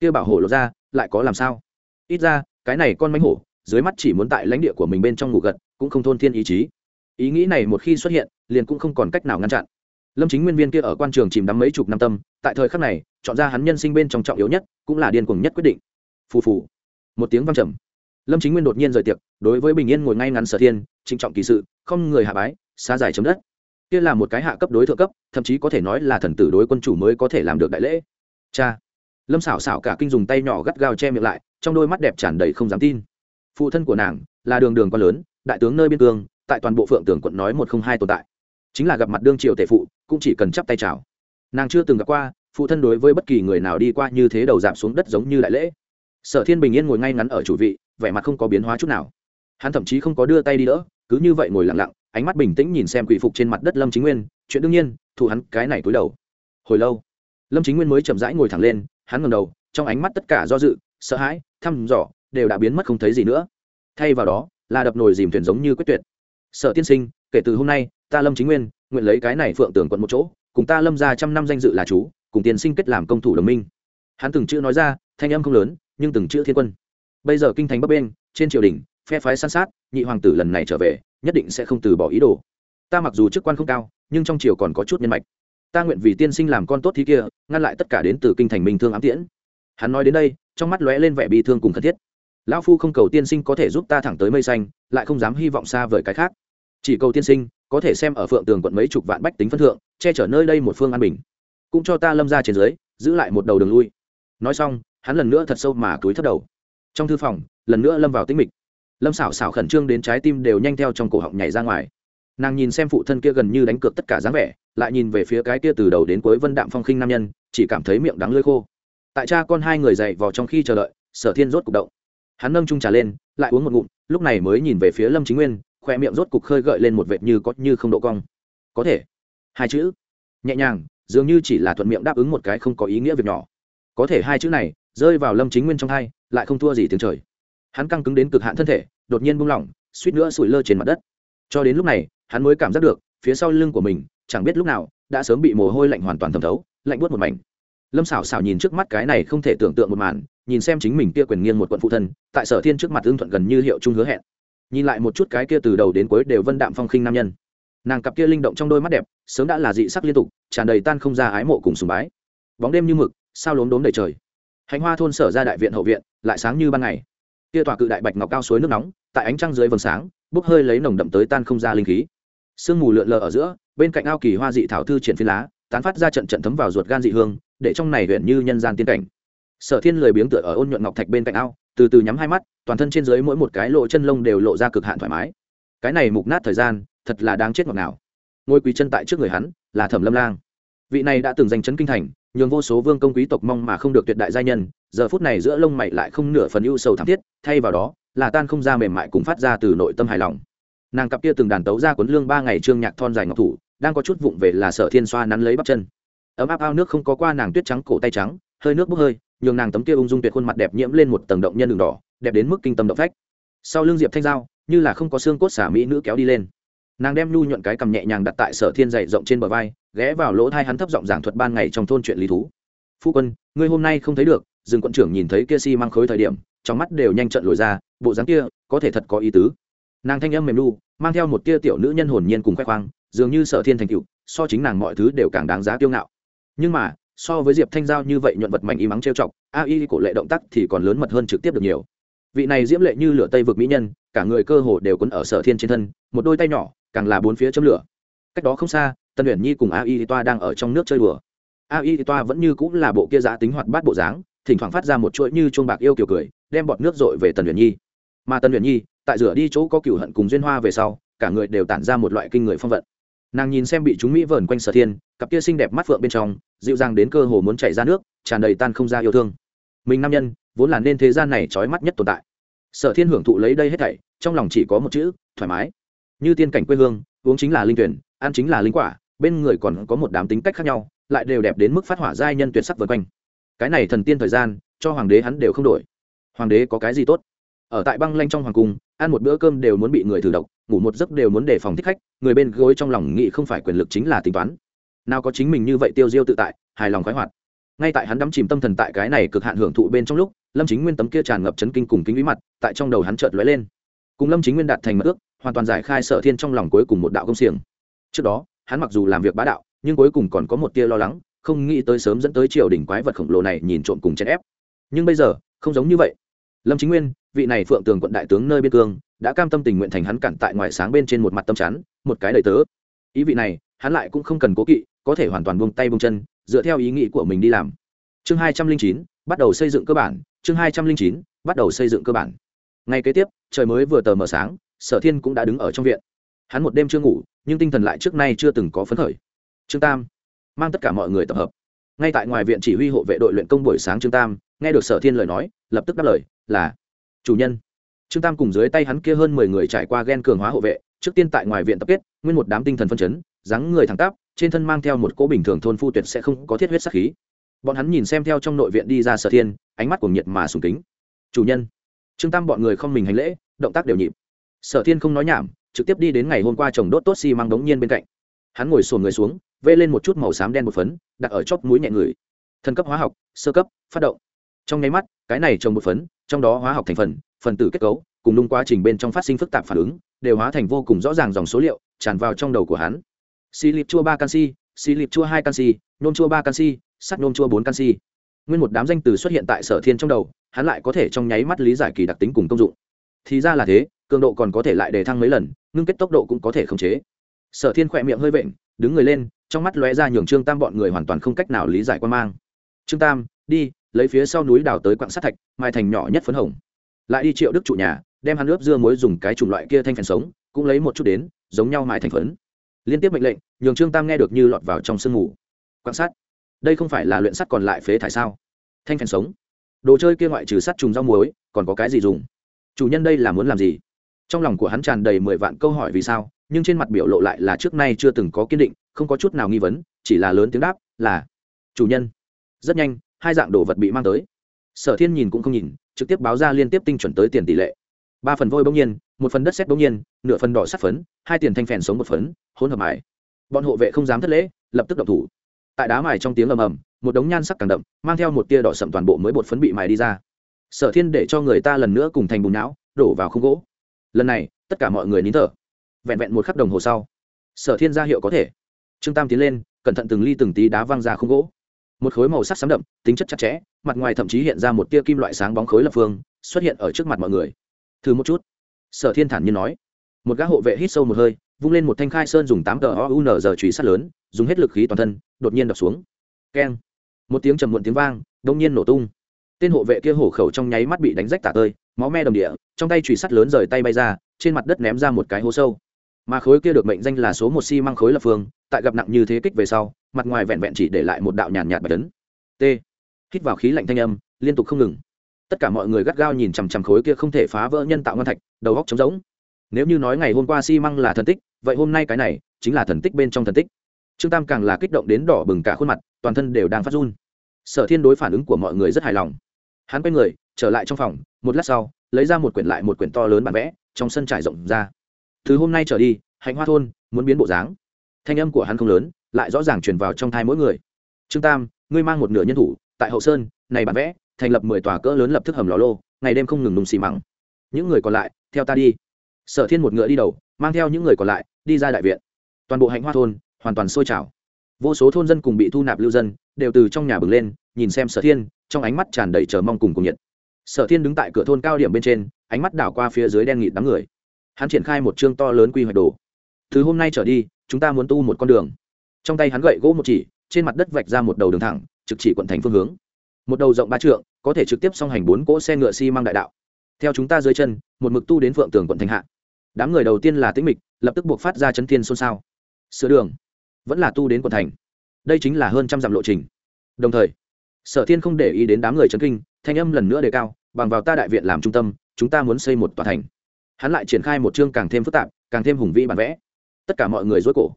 Kia bảo hổ lột ra, lại có làm sao? Ít ra, cái này con mánh hổ, dưới mắt chỉ muốn tại lãnh địa của mình bên trong ngủ gật, cũng không thôn thiên ý chí. Ý nghĩ này một khi xuất hiện, liền cũng không còn cách nào ngăn chặn lâm chính nguyên viên kia ở quan trường chìm đắm mấy chục năm tâm, tại thời khắc này, chọn ra hắn nhân sinh bên trong trọng yếu nhất, cũng là điên cuồng nhất quyết định. Phù phù. Một tiếng văng trầm. Lâm chính nguyên đột nhiên rời tiệc, đối với bình yên ngồi ngay ngắn sở thiên, trịnh trọng kỳ sự, không người hạ bái xa dài chấm đất. Kia là một cái hạ cấp đối thượng cấp, thậm chí có thể nói là thần tử đối quân chủ mới có thể làm được đại lễ. Cha. Lâm xảo xảo cả kinh dùng tay nhỏ gắt gao che miệng lại, trong đôi mắt đẹp tràn đầy không dám tin. Phụ thân của nàng, là đường đường quan lớn, đại tướng nơi biên cương, tại toàn bộ phượng tường quận nói một không hai tồn tại. Chính là gặp mặt đương triều tể phụ cũng chỉ cần chắp tay chào. Nàng chưa từng gặp qua, phụ thân đối với bất kỳ người nào đi qua như thế đầu giảm xuống đất giống như đại lễ. Sở thiên bình yên ngồi ngay ngắn ở chủ vị, vẻ mặt không có biến hóa chút nào. Hắn thậm chí không có đưa tay đi đỡ, cứ như vậy ngồi lặng lặng, ánh mắt bình tĩnh nhìn xem quỷ phục trên mặt đất lâm chính nguyên, chuyện đương nhiên thụ hắn cái này cúi đầu. Hồi lâu, lâm chính nguyên mới chậm rãi ngồi thẳng lên, hắn ngầm đầu, trong ánh mắt tất cả do dự, sợ hãi, thăm dò, đều đã biến mất không thấy gì nữa. Thay vào đó, là đập nồi dìm thuyền giống như quyết tuyệt. Sở tiên sinh, kể từ hôm nay ta lâm chính nguyên, nguyện lấy cái này phượng tưởng quận một chỗ, cùng ta lâm ra trăm năm danh dự là chú, cùng tiên sinh kết làm công thủ đồng minh. Hắn từng chữ nói ra, thanh âm không lớn, nhưng từng chữ thiên quân. Bây giờ kinh thành bắc bên, trên triều đình, phe phái san sát, nhị hoàng tử lần này trở về, nhất định sẽ không từ bỏ ý đồ. Ta mặc dù chức quan không cao, nhưng trong triều còn có chút nhân mạch. Ta nguyện vì tiên sinh làm con tốt thì kia, ngăn lại tất cả đến từ kinh thành minh thương ám tiễn. Hắn nói đến đây, trong mắt lóe lên vẻ bi thương cùng thân thiết. Lão phu không cầu tiên sinh có thể giúp ta thẳng tới mây xanh, lại không dám hy vọng xa vời cái khác chỉ cầu tiên sinh, có thể xem ở phượng tường quận mấy chục vạn bách tính phân thượng, che chở nơi đây một phương an bình. Cũng cho ta lâm ra trên dưới, giữ lại một đầu đường lui. Nói xong, hắn lần nữa thật sâu mà túi thất đầu. Trong thư phòng, lần nữa lâm vào tĩnh mịch. Lâm xảo xảo khẩn trương đến trái tim đều nhanh theo trong cổ họng nhảy ra ngoài. Nàng nhìn xem phụ thân kia gần như đánh cược tất cả dáng vẻ, lại nhìn về phía cái kia từ đầu đến cuối vân đạm phong khinh nam nhân, chỉ cảm thấy miệng đắng lơi khô. Tại cha con hai người dậy vào trong khi chờ đợi, sở thiên rốt cục động. Hắn nâng trung trà lên, lại uống một ngụm, lúc này mới nhìn về phía lâm chính nguyên khoe miệng rốt cục khơi gợi lên một vệt như có như không độ cong. Có thể. Hai chữ. Nhẹ nhàng, dường như chỉ là thuận miệng đáp ứng một cái không có ý nghĩa việc nhỏ. Có thể hai chữ này rơi vào lâm chính nguyên trong hai, lại không thua gì tiếng trời. Hắn căng cứng đến cực hạn thân thể, đột nhiên buông lỏng, suýt nữa sủi lơ trên mặt đất. Cho đến lúc này, hắn mới cảm giác được, phía sau lưng của mình, chẳng biết lúc nào, đã sớm bị mồ hôi lạnh hoàn toàn thẩm thấu, lạnh buốt một mảnh. Lâm xảo xảo nhìn trước mắt cái này không thể tưởng tượng một màn, nhìn xem chính mình kia quyền nghiêng một quận phụ thân, tại sở thiên trước mặt ưng thuận gần như hiệu chung hứa hẹn nhìn lại một chút cái kia từ đầu đến cuối đều vân đạm phong khinh nam nhân. Nàng cặp kia linh động trong đôi mắt đẹp, sớm đã là dị sắc liên tục, tràn đầy tan không ra ái mộ cùng sùng bái. Bóng đêm như mực, sao lốm đốm đầy trời. Hành hoa thôn sở ra đại viện hậu viện, lại sáng như ban ngày. Kia tòa cự đại bạch ngọc cao suối nước nóng, tại ánh trăng dưới vầng sáng, bốc hơi lấy nồng đậm tới tan không ra linh khí. Sương mù lượn lờ ở giữa, bên cạnh ao kỳ hoa dị thảo thư triển phi lá, tán phát ra trận trận thấm vào ruột gan dị hương, để trong này huyện như nhân gian tiên cảnh. Sở thiên lười biếng tựa ở ôn nhuận ngọc thạch bên cạnh ao từ từ nhắm hai mắt, toàn thân trên dưới mỗi một cái lộ chân lông đều lộ ra cực hạn thoải mái. Cái này mục nát thời gian, thật là đáng chết ngọt nào ngôi quý chân tại trước người hắn là thẩm lâm lang. Vị này đã từng giành chấn kinh thành, nhường vô số vương công quý tộc mong mà không được tuyệt đại gia nhân, giờ phút này giữa lông mày lại không nửa phần ưu sầu thảm thiết, thay vào đó, là tan không ra mềm mại cùng phát ra từ nội tâm hài lòng. Nàng cặp kia từng đàn tấu ra cuốn lương ba ngày trương nhạc thon dài ngọc thủ, đang có chút vụng về là sở thiên xoa nắn lấy bắp chân. Ấm áp ao nước không có qua nàng tuyết trắng, cổ tay trắng, hơi nước bốc hơi nhường nàng tấm kia ung dung tuyệt khuôn mặt đẹp nhiễm lên một tầng động nhân đường đỏ, đẹp đến mức kinh tâm động phách. Sau lưng diệp thanh giao, như là không có xương cốt xả mỹ nữ kéo đi lên. Nàng đem nhu nhuận cái cầm nhẹ nhàng đặt tại sở thiên dày rộng trên bờ vai, ghé vào lỗ thai hắn thấp giọng giảng thuật ban ngày trong thôn chuyện lý thú. Phu quân, ngươi hôm nay không thấy được rừng quận trưởng nhìn thấy kia si mang khối thời điểm, trong mắt đều nhanh trận lồi ra, bộ dáng kia, có thể thật có ý tứ. Nàng thanh âm mềm nu, mang theo một tia tiểu nữ nhân hồn nhiên cùng khoe khoang, dường như sở thiên thành cựu so chính nàng mọi thứ đều càng đáng giá kiêu ngạo. Nhưng mà so với diệp thanh giao như vậy nhuận vật mảnh y mắng trêu chọc, a y cổ lệ động tác thì còn lớn mật hơn trực tiếp được nhiều. Vị này diễm lệ như lửa tây vực mỹ nhân, cả người cơ hồ đều quấn ở sở thiên trên thân, một đôi tay nhỏ, càng là bốn phía châm lửa. Cách đó không xa tân Uyển nhi cùng a y toa đang ở trong nước chơi đùa. A y toa vẫn như cũng là bộ kia giá tính hoạt bát bộ dáng, thỉnh thoảng phát ra một chuỗi như chuông bạc yêu kiểu cười, đem bọt nước dội về tần Uyển nhi. Mà tần Uyển nhi, tại rửa đi chỗ có cửu hận cùng duyên hoa về sau, cả người đều tản ra một loại kinh người phong vận nàng nhìn xem bị chúng mỹ vờn quanh sở thiên, cặp kia xinh đẹp mắt phượng bên trong, dịu dàng đến cơ hồ muốn chảy ra nước, tràn đầy tan không ra yêu thương. Mình nam nhân, vốn là nên thế gian này trói mắt nhất tồn tại. Sở thiên hưởng thụ lấy đây hết thảy, trong lòng chỉ có một chữ, thoải mái. Như tiên cảnh quê hương, uống chính là linh tuyển, ăn chính là linh quả, bên người còn có một đám tính cách khác nhau, lại đều đẹp đến mức phát hỏa giai nhân tuyệt sắc vân quanh. Cái này thần tiên thời gian, cho hoàng đế hắn đều không đổi. Hoàng đế có cái gì tốt? Ở tại băng lanh trong hoàng cung ăn một bữa cơm đều muốn bị người thử độc, ngủ một giấc đều muốn đề phòng thích khách, người bên gối trong lòng nghĩ không phải quyền lực chính là tính toán. Nào có chính mình như vậy tiêu diêu tự tại, hài lòng khoái hoạt. Ngay tại hắn đắm chìm tâm thần tại cái này cực hạn hưởng thụ bên trong lúc, lâm chính nguyên tấm kia tràn ngập chấn kinh cùng kính bí mặt, tại trong đầu hắn chợt lóe lên. Cùng lâm chính nguyên đạt thành mật ước, hoàn toàn giải khai sở thiên trong lòng cuối cùng một đạo công xiềng. Trước đó, hắn mặc dù làm việc bá đạo, nhưng cuối cùng còn có một tia lo lắng, không nghĩ tới sớm dẫn tới triều đỉnh quái vật khổng lồ này nhìn trộm cùng chèn ép. Nhưng bây giờ, không giống như vậy. Lâm chính nguyên vị này phượng tường quận đại tướng nơi biên cương, đã cam tâm tình nguyện thành hắn cản tại ngoài sáng bên trên một mặt tâm chắn, một cái đầy tớ. Ý vị này, hắn lại cũng không cần cố kỵ, có thể hoàn toàn buông tay buông chân, dựa theo ý nghĩ của mình đi làm. Chương hai trăm linh chín, bắt đầu xây dựng cơ bản, chương hai trăm linh chín, bắt đầu xây dựng cơ bản. Ngay kế tiếp, trời mới vừa tờ mờ sáng, sở thiên cũng đã đứng ở trong viện. Hắn một đêm chưa ngủ, nhưng tinh thần lại trước nay chưa từng có phấn khởi. Trương tam, mang tất cả mọi người tập hợp. Ngay tại ngoài viện chỉ huy hộ vệ đội luyện công buổi sáng trương tam, nghe được sở thiên lời nói, lập tức đáp lời, là chủ nhân. Trương tam cùng dưới tay hắn kia hơn mười người trải qua ghen cường hóa hộ vệ, trước tiên tại ngoài viện tập kết, nguyên một đám tinh thần phân chấn, dáng người thẳng tắp, trên thân mang theo một cỗ bình thường thôn phu tuyệt sẽ không có thiết huyết sắc khí. Bọn hắn nhìn xem theo trong nội viện đi ra sở thiên, ánh mắt cuồng nhiệt mà sùng kính. Chủ nhân. Trương tam bọn người không mình hành lễ, động tác đều nhịp. Sở thiên không nói nhảm, trực tiếp đi đến ngày hôm qua trồng đốt tốt xi、si、mang đống nhiên bên cạnh. Hắn ngồi sồn người xuống, vê lên một chút màu xám đen một phấn, đặt ở chóp mũi nhẹ người. Thân cấp hóa học, sơ cấp, phát động. Trong nháy mắt, cái này trồng một phấn trong đó hóa học thành phần phần tử kết cấu, cùng đúng quá trình bên trong phát sinh phức tạp phản ứng, đều hóa thành vô cùng rõ ràng dòng số liệu tràn vào trong đầu của hắn. Xì lịp chua ba canxi xì lịp chua hai canxi nôm chua ba canxi, sắt nôm chua bốn canxi. Nguyên một đám danh từ xuất hiện tại sở thiên trong đầu, hắn lại có thể trong nháy mắt lý giải kỳ đặc tính cùng công dụng. Thì ra là thế, cường độ còn có thể lại đề thăng mấy lần, ngưng kết tốc độ cũng có thể khống chế. Sở thiên khỏe miệng hơi vện, đứng người lên, trong mắt lóe ra nhường trương tam bọn người hoàn toàn không cách nào lý giải quan mang. Trương tam, đi lấy phía sau núi đào tới quặng sắt thạch, mai thành nhỏ nhất phấn hồng. Lại đi triệu đức trụ nhà, đem hắn ướp dưa muối dùng cái chủng loại kia thanh phèn sống, cũng lấy một chút đến, giống nhau mãi thành phấn. Liên tiếp mệnh lệnh, nhường trương tam nghe được như lọt vào trong sương mù. Quan sát đây không phải là luyện sắt còn lại phế thải sao? Thanh phèn sống. Đồ chơi kia ngoại trừ sắt trùng rau muối, còn có cái gì dùng? Chủ nhân đây là muốn làm gì? Trong lòng của hắn tràn đầy mười vạn câu hỏi vì sao, nhưng trên mặt biểu lộ lại là trước nay chưa từng có kiên định, không có chút nào nghi vấn, chỉ là lớn tiếng đáp, là, chủ nhân. Rất nhanh hai dạng đồ vật bị mang tới. Sở thiên nhìn cũng không nhìn, trực tiếp báo ra liên tiếp tinh chuẩn tới tiền tỷ lệ. Ba phần vôi bỗng nhiên, một phần đất xét bỗng nhiên, nửa phần đỏ sắt phấn, hai tiền thanh phèn sống một phấn, hỗn hợp mài. Bọn hộ vệ không dám thất lễ, lập tức động thủ. Tại đá mài trong tiếng ầm ầm, một đống nhan sắc càng đậm, mang theo một tia đỏ sậm toàn bộ mới bột phấn bị mài đi ra. Sở thiên để cho người ta lần nữa cùng thành bùn não, đổ vào khung gỗ. Lần này, tất cả mọi người nín thở. Vẹn vẹn một khắc đồng hồ sau, sở thiên ra hiệu có thể. Trương tam tiến lên, cẩn thận từng ly từng tí đá văng ra khung gỗ một khối màu sắc sám đậm, tính chất chặt chẽ, mặt ngoài thậm chí hiện ra một tia kim loại sáng bóng khối lập phương, xuất hiện ở trước mặt mọi người. Thử một chút. Sở thiên thản nhiên nói. Một gã hộ vệ hít sâu một hơi, vung lên một thanh khai sơn dùng tám tờ o u giờ trùy sát lớn, dùng hết lực khí toàn thân, đột nhiên đập xuống. Keng. Một tiếng trầm muộn tiếng vang, đông nhiên nổ tung. Tên hộ vệ kia hổ khẩu trong nháy mắt bị đánh rách tả tơi, máu me đồng địa, trong tay trùy sắt lớn rời tay bay ra, trên mặt đất ném ra một cái hố sâu mà khối kia được mệnh danh là số một xi măng khối lập phương, tại gặp nặng như thế kích về sau, mặt ngoài vẹn vẹn chỉ để lại một đạo nhàn nhạt bạch tấn t. Hít vào khí lạnh thanh âm, liên tục không ngừng. Tất cả mọi người gắt gao nhìn chằm chằm khối kia không thể phá vỡ nhân tạo ngon thạch, đầu góc trống rỗng. Nếu như nói ngày hôm qua xi măng là thần tích, vậy hôm nay cái này chính là thần tích bên trong thần tích. Trương tam càng là kích động đến đỏ bừng cả khuôn mặt, toàn thân đều đang phát run. Sở thiên đối phản ứng của mọi người rất hài lòng. Hắn quay người, trở lại trong phòng, một lát sau, lấy ra một quyển lại một quyển to lớn bản vẽ, trong sân trải rộng ra từ hôm nay trở đi, hạnh hoa thôn muốn biến bộ dáng. Thanh âm của hắn không lớn, lại rõ ràng truyền vào trong thai mỗi người. Trương tam, ngươi mang một nửa nhân thủ tại hậu sơn, này bản vẽ thành lập mười tòa cỡ lớn lập thức hầm lò lô, ngày đêm không ngừng nùng xì mắng những người còn lại, theo ta đi. Sở thiên một ngựa đi đầu, mang theo những người còn lại đi ra đại viện. Toàn bộ hạnh hoa thôn hoàn toàn sôi trào. Vô số thôn dân cùng bị thu nạp lưu dân đều từ trong nhà bừng lên, nhìn xem sở thiên, trong ánh mắt tràn đầy chờ mong cùng cùng nhiệt. Sở thiên đứng tại cửa thôn cao điểm bên trên, ánh mắt đảo qua phía dưới đen nghịt đám người hắn triển khai một chương to lớn quy hoạch đồ. Từ hôm nay trở đi, chúng ta muốn tu một con đường. Trong tay hắn gậy gỗ một chỉ, trên mặt đất vạch ra một đầu đường thẳng, trực chỉ quận thành phương hướng. Một đầu rộng ba trượng, có thể trực tiếp song hành bốn cỗ xe ngựa xi、si、mang đại đạo. Theo chúng ta dưới chân, một mực tu đến phượng tường quận thành hạ. Đám người đầu tiên là tĩnh mịch, lập tức buộc phát ra chấn thiên xôn xao. Sửa đường, vẫn là tu đến quận thành. Đây chính là hơn trăm dặm lộ trình. Đồng thời, sở thiên không để ý đến đám người chấn kinh, thanh âm lần nữa đề cao, bằng vào ta đại viện làm trung tâm, chúng ta muốn xây một tòa thành hắn lại triển khai một chương càng thêm phức tạp, càng thêm hùng vĩ bản vẽ. Tất cả mọi người dối cổ.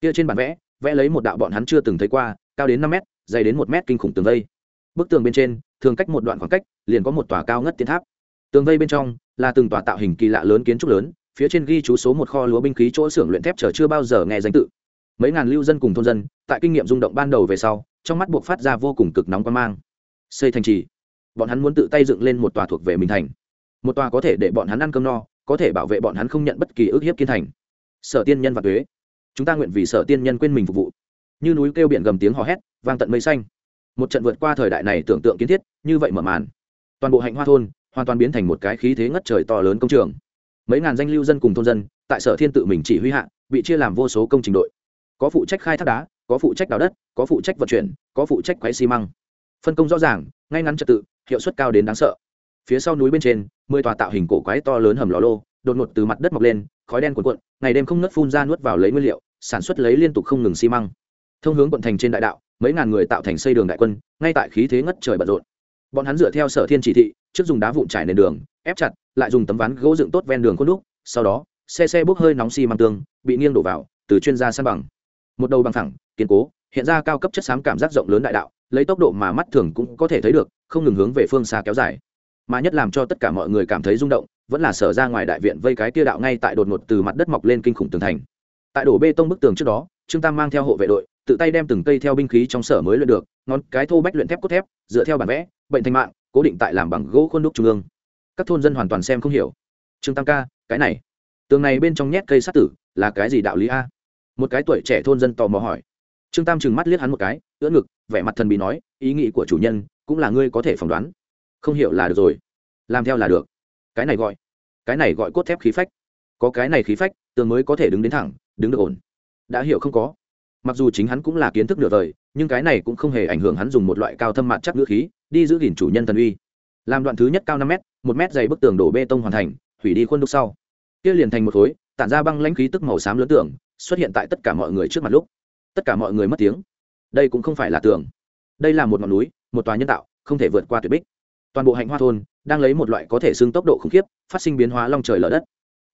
Kia trên bản vẽ vẽ lấy một đạo bọn hắn chưa từng thấy qua, cao đến năm mét, dày đến một mét kinh khủng tường vây. Bức tường bên trên, thường cách một đoạn khoảng cách, liền có một tòa cao ngất tiến tháp. Tường vây bên trong là từng tòa tạo hình kỳ lạ lớn kiến trúc lớn, phía trên ghi chú số một kho lúa binh khí chỗ xưởng luyện thép chờ chưa bao giờ nghe danh tự. Mấy ngàn lưu dân cùng thôn dân, tại kinh nghiệm rung động ban đầu về sau, trong mắt buộc phát ra vô cùng cực nóng quan mang. Xây thành trì. Bọn hắn muốn tự tay dựng lên một tòa thuộc về mình thành. Một tòa có thể để bọn hắn ăn cơm no có thể bảo vệ bọn hắn không nhận bất kỳ ức hiếp kiên thành. Sở tiên nhân và thuế chúng ta nguyện vì sở tiên nhân quên mình phục vụ. Như núi kêu biển gầm tiếng hò hét, vang tận mây xanh. Một trận vượt qua thời đại này tưởng tượng kiến thiết, như vậy mở màn. Toàn bộ hạnh hoa thôn hoàn toàn biến thành một cái khí thế ngất trời to lớn công trường. Mấy ngàn danh lưu dân cùng thôn dân, tại sở thiên tự mình chỉ huy hạ, bị chia làm vô số công trình đội. Có phụ trách khai thác đá, có phụ trách đào đất, có phụ trách vận chuyển, có phụ trách quái xi măng. Phân công rõ ràng, ngay ngắn trật tự, hiệu suất cao đến đáng sợ phía sau núi bên trên, mười tòa tạo hình cổ quái to lớn hầm lò lô, đột ngột từ mặt đất mọc lên, khói đen cuộn cuộn, ngày đêm không ngất phun ra nuốt vào lấy nguyên liệu, sản xuất lấy liên tục không ngừng xi măng. Thông hướng quận thành trên đại đạo, mấy ngàn người tạo thành xây đường đại quân, ngay tại khí thế ngất trời bận rộn. Bọn hắn dựa theo sở thiên chỉ thị, trước dùng đá vụn trải nền đường, ép chặt, lại dùng tấm ván gỗ dựng tốt ven đường khuôn đúc, sau đó, xe xe bốc hơi nóng xi măng tương, bị nghiêng đổ vào, từ chuyên gia san bằng. Một đầu bằng thẳng, kiên cố, hiện ra cao cấp chất xám cảm giác rộng lớn đại đạo, lấy tốc độ mà mắt thường cũng có thể thấy được, không ngừng hướng về phương xa kéo dài mà nhất làm cho tất cả mọi người cảm thấy rung động, vẫn là sở ra ngoài đại viện vây cái kia đạo ngay tại đột ngột từ mặt đất mọc lên kinh khủng tường thành. Tại đổ bê tông bức tường trước đó, trương tam mang theo hộ vệ đội, tự tay đem từng cây theo binh khí trong sở mới luyện được, ngón cái thô bách luyện thép cốt thép, dựa theo bản vẽ, bệnh thành mạng, cố định tại làm bằng gỗ khuôn đúc trung ương. Các thôn dân hoàn toàn xem không hiểu. Trương tam ca, cái này, tường này bên trong nhét cây sát tử, là cái gì đạo lý a? Một cái tuổi trẻ thôn dân tò mò hỏi. Trương tam trừng mắt liếc hắn một cái, ưỡn ngực, vẻ mặt thần bí nói, ý nghĩ của chủ nhân cũng là ngươi có thể phỏng đoán không hiểu là được rồi. Làm theo là được. Cái này gọi, cái này gọi cốt thép khí phách. Có cái này khí phách, tường mới có thể đứng đến thẳng, đứng được ổn. Đã hiểu không có? Mặc dù chính hắn cũng là kiến thức nửa vời nhưng cái này cũng không hề ảnh hưởng hắn dùng một loại cao thâm mặt chắc ngữ khí, đi giữ gìn chủ nhân thần uy. Làm đoạn thứ nhất cao năm m một m dày bức tường đổ bê tông hoàn thành, hủy đi khuôn đúc sau. Kia liền thành một khối, tản ra băng lãnh khí tức màu xám lớn tưởng xuất hiện tại tất cả mọi người trước mặt lúc. Tất cả mọi người mất tiếng. Đây cũng không phải là tường. Đây là một ngọn núi, một tòa nhân tạo, không thể vượt qua tuyệt bích toàn bộ hạnh hoa thôn đang lấy một loại có thể xưng tốc độ khủng khiếp, phát sinh biến hóa long trời lở đất.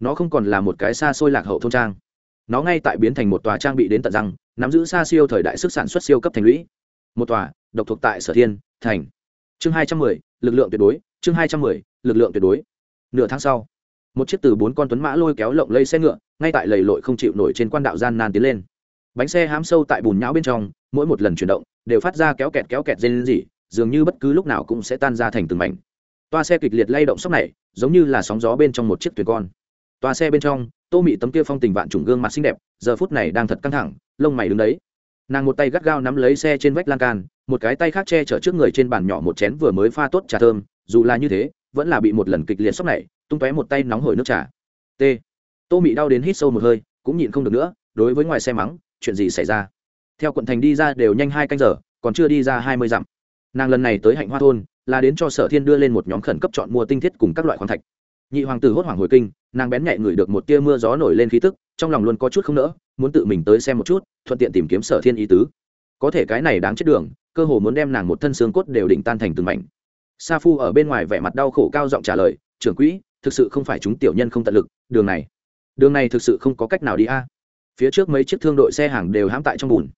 Nó không còn là một cái xa xôi lạc hậu thôn trang. Nó ngay tại biến thành một tòa trang bị đến tận răng, nắm giữ xa siêu thời đại sức sản xuất siêu cấp thành lũy. Một tòa độc thuộc tại sở thiên thành. Chương hai trăm mười, lực lượng tuyệt đối, chương hai trăm mười, lực lượng tuyệt đối. Nửa tháng sau, một chiếc từ bốn con tuấn mã lôi kéo lộng lây xe ngựa, ngay tại lầy lội không chịu nổi trên quan đạo gian nan tiến lên. Bánh xe hám sâu tại bùn nhão bên trong, mỗi một lần chuyển động, đều phát ra kéo kẹt kéo kẹt dây lên gì dường như bất cứ lúc nào cũng sẽ tan ra thành từng mảnh. Toa xe kịch liệt lay động sốc này, giống như là sóng gió bên trong một chiếc thuyền con. Toa xe bên trong, tô mị tấm kia phong tình vạn trùng gương mặt xinh đẹp, giờ phút này đang thật căng thẳng, lông mày đứng đấy. Nàng một tay gắt gao nắm lấy xe trên vách lan can, một cái tay khác che chở trước người trên bàn nhỏ một chén vừa mới pha tốt trà thơm, dù là như thế, vẫn là bị một lần kịch liệt sốc này, tung tóe một tay nóng hổi nước trà. T. Tô mị đau đến hít sâu một hơi, cũng nhịn không được nữa, đối với ngoài xe mắng, chuyện gì xảy ra? Theo quận thành đi ra đều nhanh hai canh giờ, còn chưa đi ra hai mươi dặm nàng lần này tới hạnh hoa thôn là đến cho sở thiên đưa lên một nhóm khẩn cấp chọn mua tinh thiết cùng các loại khoáng thạch. Nhị hoàng tử hốt hoảng hồi kinh, nàng bén nhạy ngửi được một tia mưa gió nổi lên khí tức, trong lòng luôn có chút không nỡ, muốn tự mình tới xem một chút, thuận tiện tìm kiếm sở thiên ý tứ. Có thể cái này đáng chết đường, cơ hồ muốn đem nàng một thân xương cốt đều đỉnh tan thành từng mảnh. Sa phu ở bên ngoài vẻ mặt đau khổ cao giọng trả lời, trưởng quỹ, thực sự không phải chúng tiểu nhân không tận lực, đường này đường này thực sự không có cách nào đi a. Phía trước mấy chiếc thương đội xe hàng đều hãm tại trong bùn.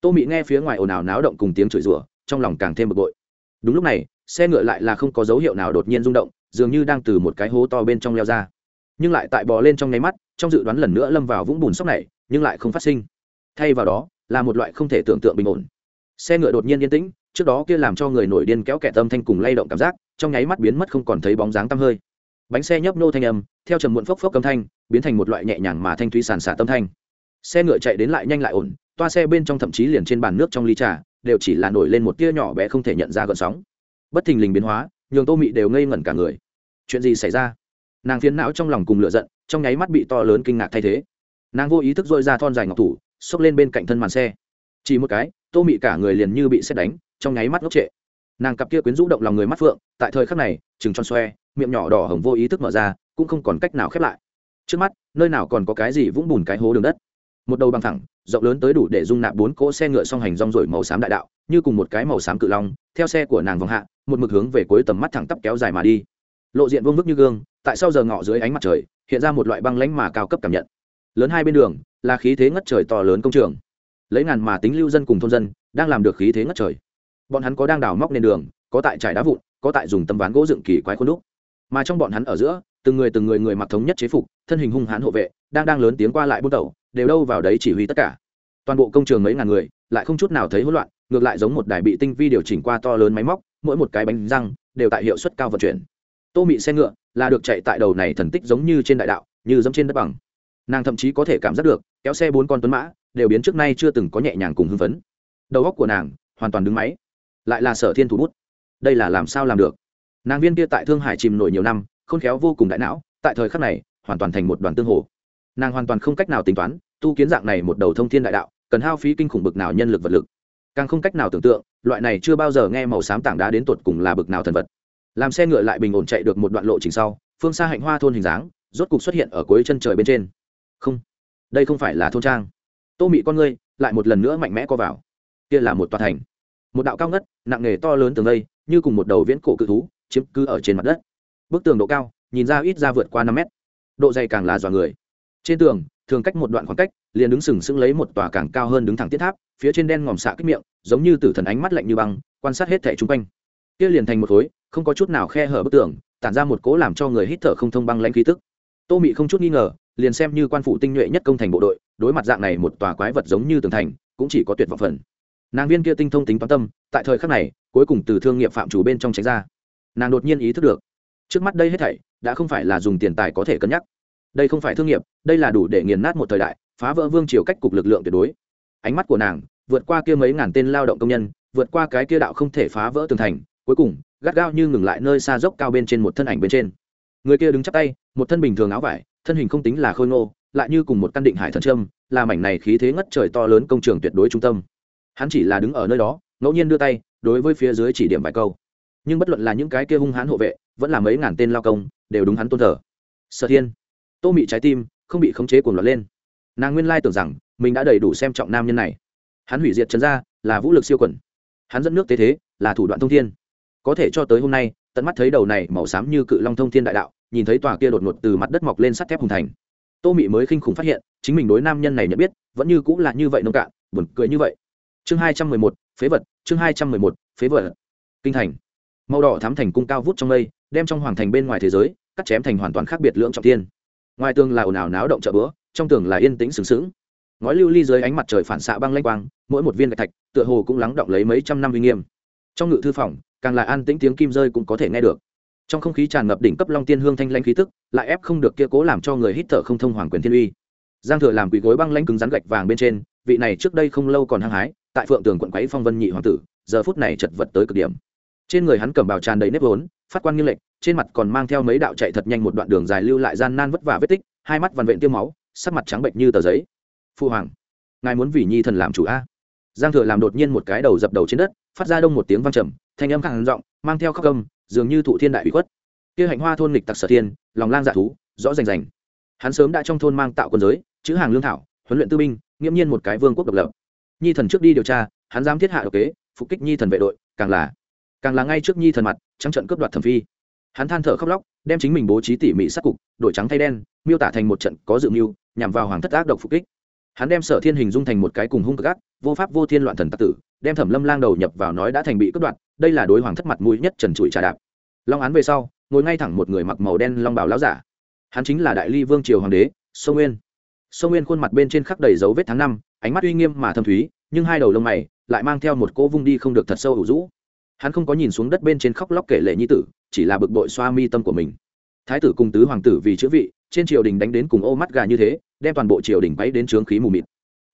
Tô mị nghe phía ngoài ồn ào náo động cùng tiếng chửi rủa trong lòng càng thêm bực bội. Đúng lúc này, xe ngựa lại là không có dấu hiệu nào đột nhiên rung động, dường như đang từ một cái hố to bên trong leo ra. Nhưng lại tại bò lên trong nháy mắt, trong dự đoán lần nữa lâm vào vũng bùn sóc này, nhưng lại không phát sinh. Thay vào đó, là một loại không thể tưởng tượng bình ổn. Xe ngựa đột nhiên yên tĩnh, trước đó kia làm cho người nổi điên kéo kẻ tâm thanh cùng lay động cảm giác, trong nháy mắt biến mất không còn thấy bóng dáng tăm hơi. Bánh xe nhấp nô thanh âm, theo trầm muộn phốc phốc âm thanh, biến thành một loại nhẹ nhàng mà thanh thúy sàn xả tâm thanh. Xe ngựa chạy đến lại nhanh lại ổn, toa xe bên trong thậm chí liền trên bàn nước trong ly trà đều chỉ là nổi lên một tia nhỏ bé không thể nhận ra gợn sóng. Bất thình lình biến hóa, nhường tô mị đều ngây ngẩn cả người. Chuyện gì xảy ra? Nàng phiến não trong lòng cùng lựa giận, trong nháy mắt bị to lớn kinh ngạc thay thế. Nàng vô ý thức dội ra thon dài ngọc thủ, xốc lên bên cạnh thân màn xe. Chỉ một cái, tô mị cả người liền như bị xét đánh, trong nháy mắt ngốc trệ. Nàng cặp kia quyến rũ động lòng người mắt phượng, tại thời khắc này chừng tròn xoe, miệng nhỏ đỏ hồng vô ý thức mở ra, cũng không còn cách nào khép lại. Trước mắt, nơi nào còn có cái gì vũng bùn cái hố đường đất? Một đầu bằng thẳng rộng lớn tới đủ để dung nạp bốn cỗ xe ngựa song hành rong rổi màu xám đại đạo, như cùng một cái màu xám cự long, theo xe của nàng vòng hạ, một mực hướng về cuối tầm mắt thẳng tắp kéo dài mà đi. Lộ diện vương vức như gương, tại sau giờ ngọ dưới ánh mặt trời, hiện ra một loại băng lánh mà cao cấp cảm nhận. Lớn hai bên đường, là khí thế ngất trời to lớn công trường. Lấy ngàn mà tính lưu dân cùng thôn dân, đang làm được khí thế ngất trời. Bọn hắn có đang đào móc nền đường, có tại trải đá vụn, có tại dùng tấm ván gỗ dựng kỳ quái khuôn đúc. Mà trong bọn hắn ở giữa, từng người từng người người mặc thống nhất chế phục, thân hình hung hãn hộ vệ, đang đang lớn tiếng qua lại buôn tẩu đều đâu vào đấy chỉ huy tất cả. Toàn bộ công trường mấy ngàn người, lại không chút nào thấy hỗn loạn, ngược lại giống một đài bị tinh vi điều chỉnh qua to lớn máy móc, mỗi một cái bánh răng đều tại hiệu suất cao vận chuyển. Tô mị xe ngựa là được chạy tại đầu này thần tích giống như trên đại đạo, như dẫm trên đất bằng. Nàng thậm chí có thể cảm giác được, kéo xe bốn con tuấn mã, đều biến trước nay chưa từng có nhẹ nhàng cùng hưng phấn. Đầu góc của nàng hoàn toàn đứng máy, lại là sở thiên thủ bút. Đây là làm sao làm được? Nàng viên kia tại thương hải chìm nổi nhiều năm, khôn khéo vô cùng đại não, tại thời khắc này, hoàn toàn thành một đoàn tương hồ nàng hoàn toàn không cách nào tính toán tu kiến dạng này một đầu thông thiên đại đạo cần hao phí kinh khủng bực nào nhân lực vật lực. Càng không cách nào tưởng tượng loại này chưa bao giờ nghe màu xám tảng đá đến tột cùng là bực nào thần vật. Làm xe ngựa lại bình ổn chạy được một đoạn lộ trình sau phương xa hạnh hoa thôn hình dáng rốt cục xuất hiện ở cuối chân trời bên trên. Không đây không phải là thôn trang. Tô mị con ngươi lại một lần nữa mạnh mẽ co vào. Kia là một tòa thành. Một đạo cao ngất nặng nề to lớn tường đây, như cùng một đầu viễn cổ cự thú chiếm cứ ở trên mặt đất. Bức tường độ cao nhìn ra ít ra vượt qua năm mét. Độ dày càng là dọa người trên tường, thường cách một đoạn khoảng cách, liền đứng sừng sững lấy một tòa càng cao hơn đứng thẳng tiết tháp, phía trên đen ngòm xạ kích miệng, giống như tử thần ánh mắt lạnh như băng, quan sát hết thẻ chung quanh. Kia liền thành một khối, không có chút nào khe hở bức tường, tản ra một cố làm cho người hít thở không thông băng lãnh khí tức. Tô mị không chút nghi ngờ, liền xem như quan phụ tinh nhuệ nhất công thành bộ đội, đối mặt dạng này một tòa quái vật giống như tường thành, cũng chỉ có tuyệt vọng phần. Nàng viên kia tinh thông tính toán tâm, tại thời khắc này, cuối cùng từ thương nghiệp phạm chủ bên trong tránh ra. Nàng đột nhiên ý thức được, trước mắt đây hết thảy, đã không phải là dùng tiền tài có thể cân nhắc đây không phải thương nghiệp, đây là đủ để nghiền nát một thời đại, phá vỡ vương triều cách cục lực lượng tuyệt đối. Ánh mắt của nàng, vượt qua kia mấy ngàn tên lao động công nhân, vượt qua cái kia đạo không thể phá vỡ tường thành, cuối cùng, gắt gao như ngừng lại nơi xa dốc cao bên trên một thân ảnh bên trên. Người kia đứng chắp tay, một thân bình thường áo vải, thân hình không tính là khôi ngô, lại như cùng một căn định hải thần trâm là mảnh này khí thế ngất trời to lớn công trường tuyệt đối trung tâm. Hắn chỉ là đứng ở nơi đó, ngẫu nhiên đưa tay, đối với phía dưới chỉ điểm vài câu. Nhưng bất luận là những cái kia hung hãn hộ vệ, vẫn là mấy ngàn tên lao công, đều đúng hắn tôn thờ. Sở thiên tô mị trái tim không bị khống chế cuồng loạn lên. Nàng nguyên lai tưởng rằng mình đã đầy đủ xem trọng nam nhân này. Hắn hủy diệt trần gia là vũ lực siêu quẩn hắn dẫn nước tế thế là thủ đoạn thông thiên. Có thể cho tới hôm nay, tận mắt thấy đầu này màu xám như cự long thông thiên đại đạo, nhìn thấy tòa kia đột ngột từ mặt đất mọc lên sắt thép hùng thành. Tô mị mới khinh khủng phát hiện, chính mình đối nam nhân này nhận biết, vẫn như cũng là như vậy nông cạn, buồn cười như vậy. Chương hai trăm mười một, phế vật, chương hai trăm mười một, phế vật. Kinh thành. Màu đỏ thám thành cung cao vút trong mây, đem trong hoàng thành bên ngoài thế giới, cắt chém thành hoàn toàn khác biệt lưỡng trọng tiên ngoài tường là ồn ào náo động chợ bữa trong tường là yên tĩnh sừng sững. Ngói lưu ly dưới ánh mặt trời phản xạ băng lanh quang, mỗi một viên gạch thạch, tựa hồ cũng lắng động lấy mấy trăm năm uy nghiêm. Trong ngự thư phòng, càng là an tĩnh tiếng kim rơi cũng có thể nghe được. Trong không khí tràn ngập đỉnh cấp long tiên hương thanh lanh khí tức, lại ép không được kia cố làm cho người hít thở không thông hoàng quyền thiên uy. Giang thừa làm quỷ gối băng lanh cứng rắn gạch vàng bên trên, vị này trước đây không lâu còn hăng hái, tại phượng tường quận quấy phong vân nhị hoàng tử, giờ phút này chật vật tới cực điểm trên người hắn cầm bào tràn đầy nếp vốn, phát quan nghiêng lệch, trên mặt còn mang theo mấy đạo chạy thật nhanh một đoạn đường dài lưu lại gian nan vất vả vết tích, hai mắt vằn vện tiêu máu, sắc mặt trắng bệnh như tờ giấy. Phu hoàng, ngài muốn vì nhi thần làm chủ a? Giang thừa làm đột nhiên một cái đầu dập đầu trên đất, phát ra đông một tiếng vang trầm, thanh âm khẳng giọng, mang theo khắc âm dường như thụ thiên đại bị khuất. Kia hạnh hoa thôn nghịch tặc sở thiên, lòng lang dạ thú, rõ rành rành. Hắn sớm đã trong thôn mang tạo quân giới, chữ hàng lương thảo, huấn luyện tư binh, nghiễm nhiên một cái vương quốc độc lập. Nhi thần trước đi điều tra, hắn dám thiết hạ độc kế, phục kích nhi thần vệ đội, càng là càng là ngay trước nhi thần mặt, trắng trận cướp đoạt thẩm phi. Hắn than thở khóc lóc, đem chính mình bố trí tỉ mỉ sắc cục, đổi trắng thay đen, miêu tả thành một trận có dự mưu, nhằm vào hoàng thất ác độc phục kích. Hắn đem sở thiên hình dung thành một cái cùng hung cực ác, vô pháp vô thiên loạn thần tặc tử, đem thẩm lâm lang đầu nhập vào nói đã thành bị cướp đoạt, đây là đối hoàng thất mặt mũi nhất trần trụi trà đạp. Long án về sau, ngồi ngay thẳng một người mặc màu đen long bào láo giả. Hắn chính là đại ly vương triều hoàng đế, sông nguyên. Sông nguyên khuôn mặt bên trên khắc đầy dấu vết tháng năm, ánh mắt uy nghiêm mà thâm thúy, nhưng hai đầu lông mày lại mang theo một cỗ vung đi không được thật sâu ủ rũ hắn không có nhìn xuống đất bên trên khóc lóc kể lệ nhi tử, chỉ là bực bội xoa mi tâm của mình. Thái tử cùng tứ hoàng tử vì chữ vị, trên triều đình đánh đến cùng ô mắt gà như thế, đem toàn bộ triều đình bay đến trướng khí mù mịt.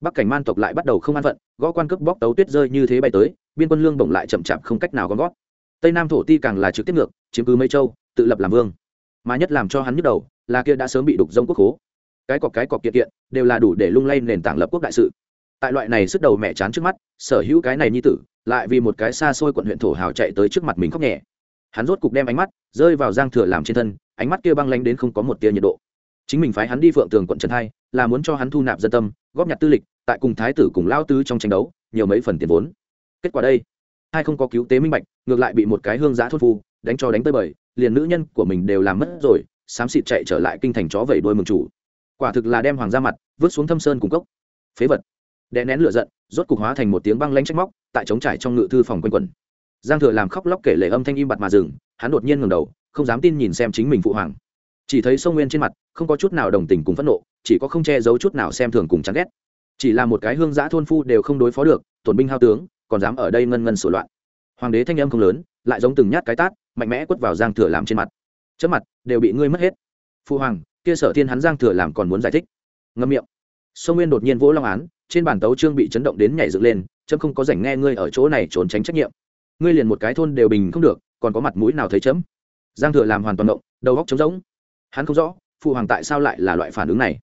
Bắc cảnh man tộc lại bắt đầu không an phận, gõ quan cướp bóc tấu tuyết rơi như thế bay tới, biên quân lương bổng lại chậm chạp không cách nào gom gót tây nam thổ ti càng là trực tiếp ngược, chiếm cứ mây châu, tự lập làm vương. Mà nhất làm cho hắn nhức đầu, là kia đã sớm bị đục rông quốc hố cái cọc cái cọc kiện kiện, đều là đủ để lung lay nền tảng lập quốc đại sự. Tại loại này sức đầu mẹ chán trước mắt, sở hữu cái này như tử lại vì một cái xa xôi quận huyện thổ hào chạy tới trước mặt mình khóc nhẹ. Hắn rốt cục đem ánh mắt rơi vào giang thừa làm trên thân, ánh mắt kia băng lánh đến không có một tia nhiệt độ. Chính mình phái hắn đi phượng tường quận trần hai, là muốn cho hắn thu nạp dân tâm, góp nhặt tư lịch, tại cùng thái tử cùng lao tứ trong tranh đấu, nhiều mấy phần tiền vốn. Kết quả đây, hai không có cứu tế minh bạch, ngược lại bị một cái hương giả thốt phu đánh cho đánh tới bời, liền nữ nhân của mình đều làm mất rồi, xám xịt chạy trở lại kinh thành chó vẩy đôi mừng chủ. Quả thực là đem hoàng ra mặt vứt xuống thâm sơn cùng cốc. Phế vật. Đè nén lửa giận, rốt cục hóa thành một tiếng băng lanh trách móc tại trống trải trong ngự thư phòng quanh quẩn. Giang thừa làm khóc lóc kể lệ âm thanh im bặt mà dừng, hắn đột nhiên ngẩng đầu, không dám tin nhìn xem chính mình phụ hoàng. Chỉ thấy sông nguyên trên mặt, không có chút nào đồng tình cùng phẫn nộ, chỉ có không che giấu chút nào xem thường cùng chán ghét. Chỉ là một cái hương giã thôn phu đều không đối phó được, tổn binh hao tướng, còn dám ở đây ngân ngân sổ loạn. Hoàng đế thanh âm không lớn, lại giống từng nhát cái tát, mạnh mẽ quất vào giang thừa làm trên mặt. Chớp mặt, đều bị ngươi mất hết. Phụ hoàng, kia sở thiên hắn giang thừa làm còn muốn giải thích. Ngâm miệng. Sông nguyên đột nhiên vỗ long án, trên bản tấu trương bị chấn động đến nhảy dựng lên chấm không có rảnh nghe ngươi ở chỗ này trốn tránh trách nhiệm. Ngươi liền một cái thôn đều bình không được, còn có mặt mũi nào thấy chấm? Giang thừa làm hoàn toàn động, đầu góc trống rỗng. Hắn không rõ, phụ hoàng tại sao lại là loại phản ứng này.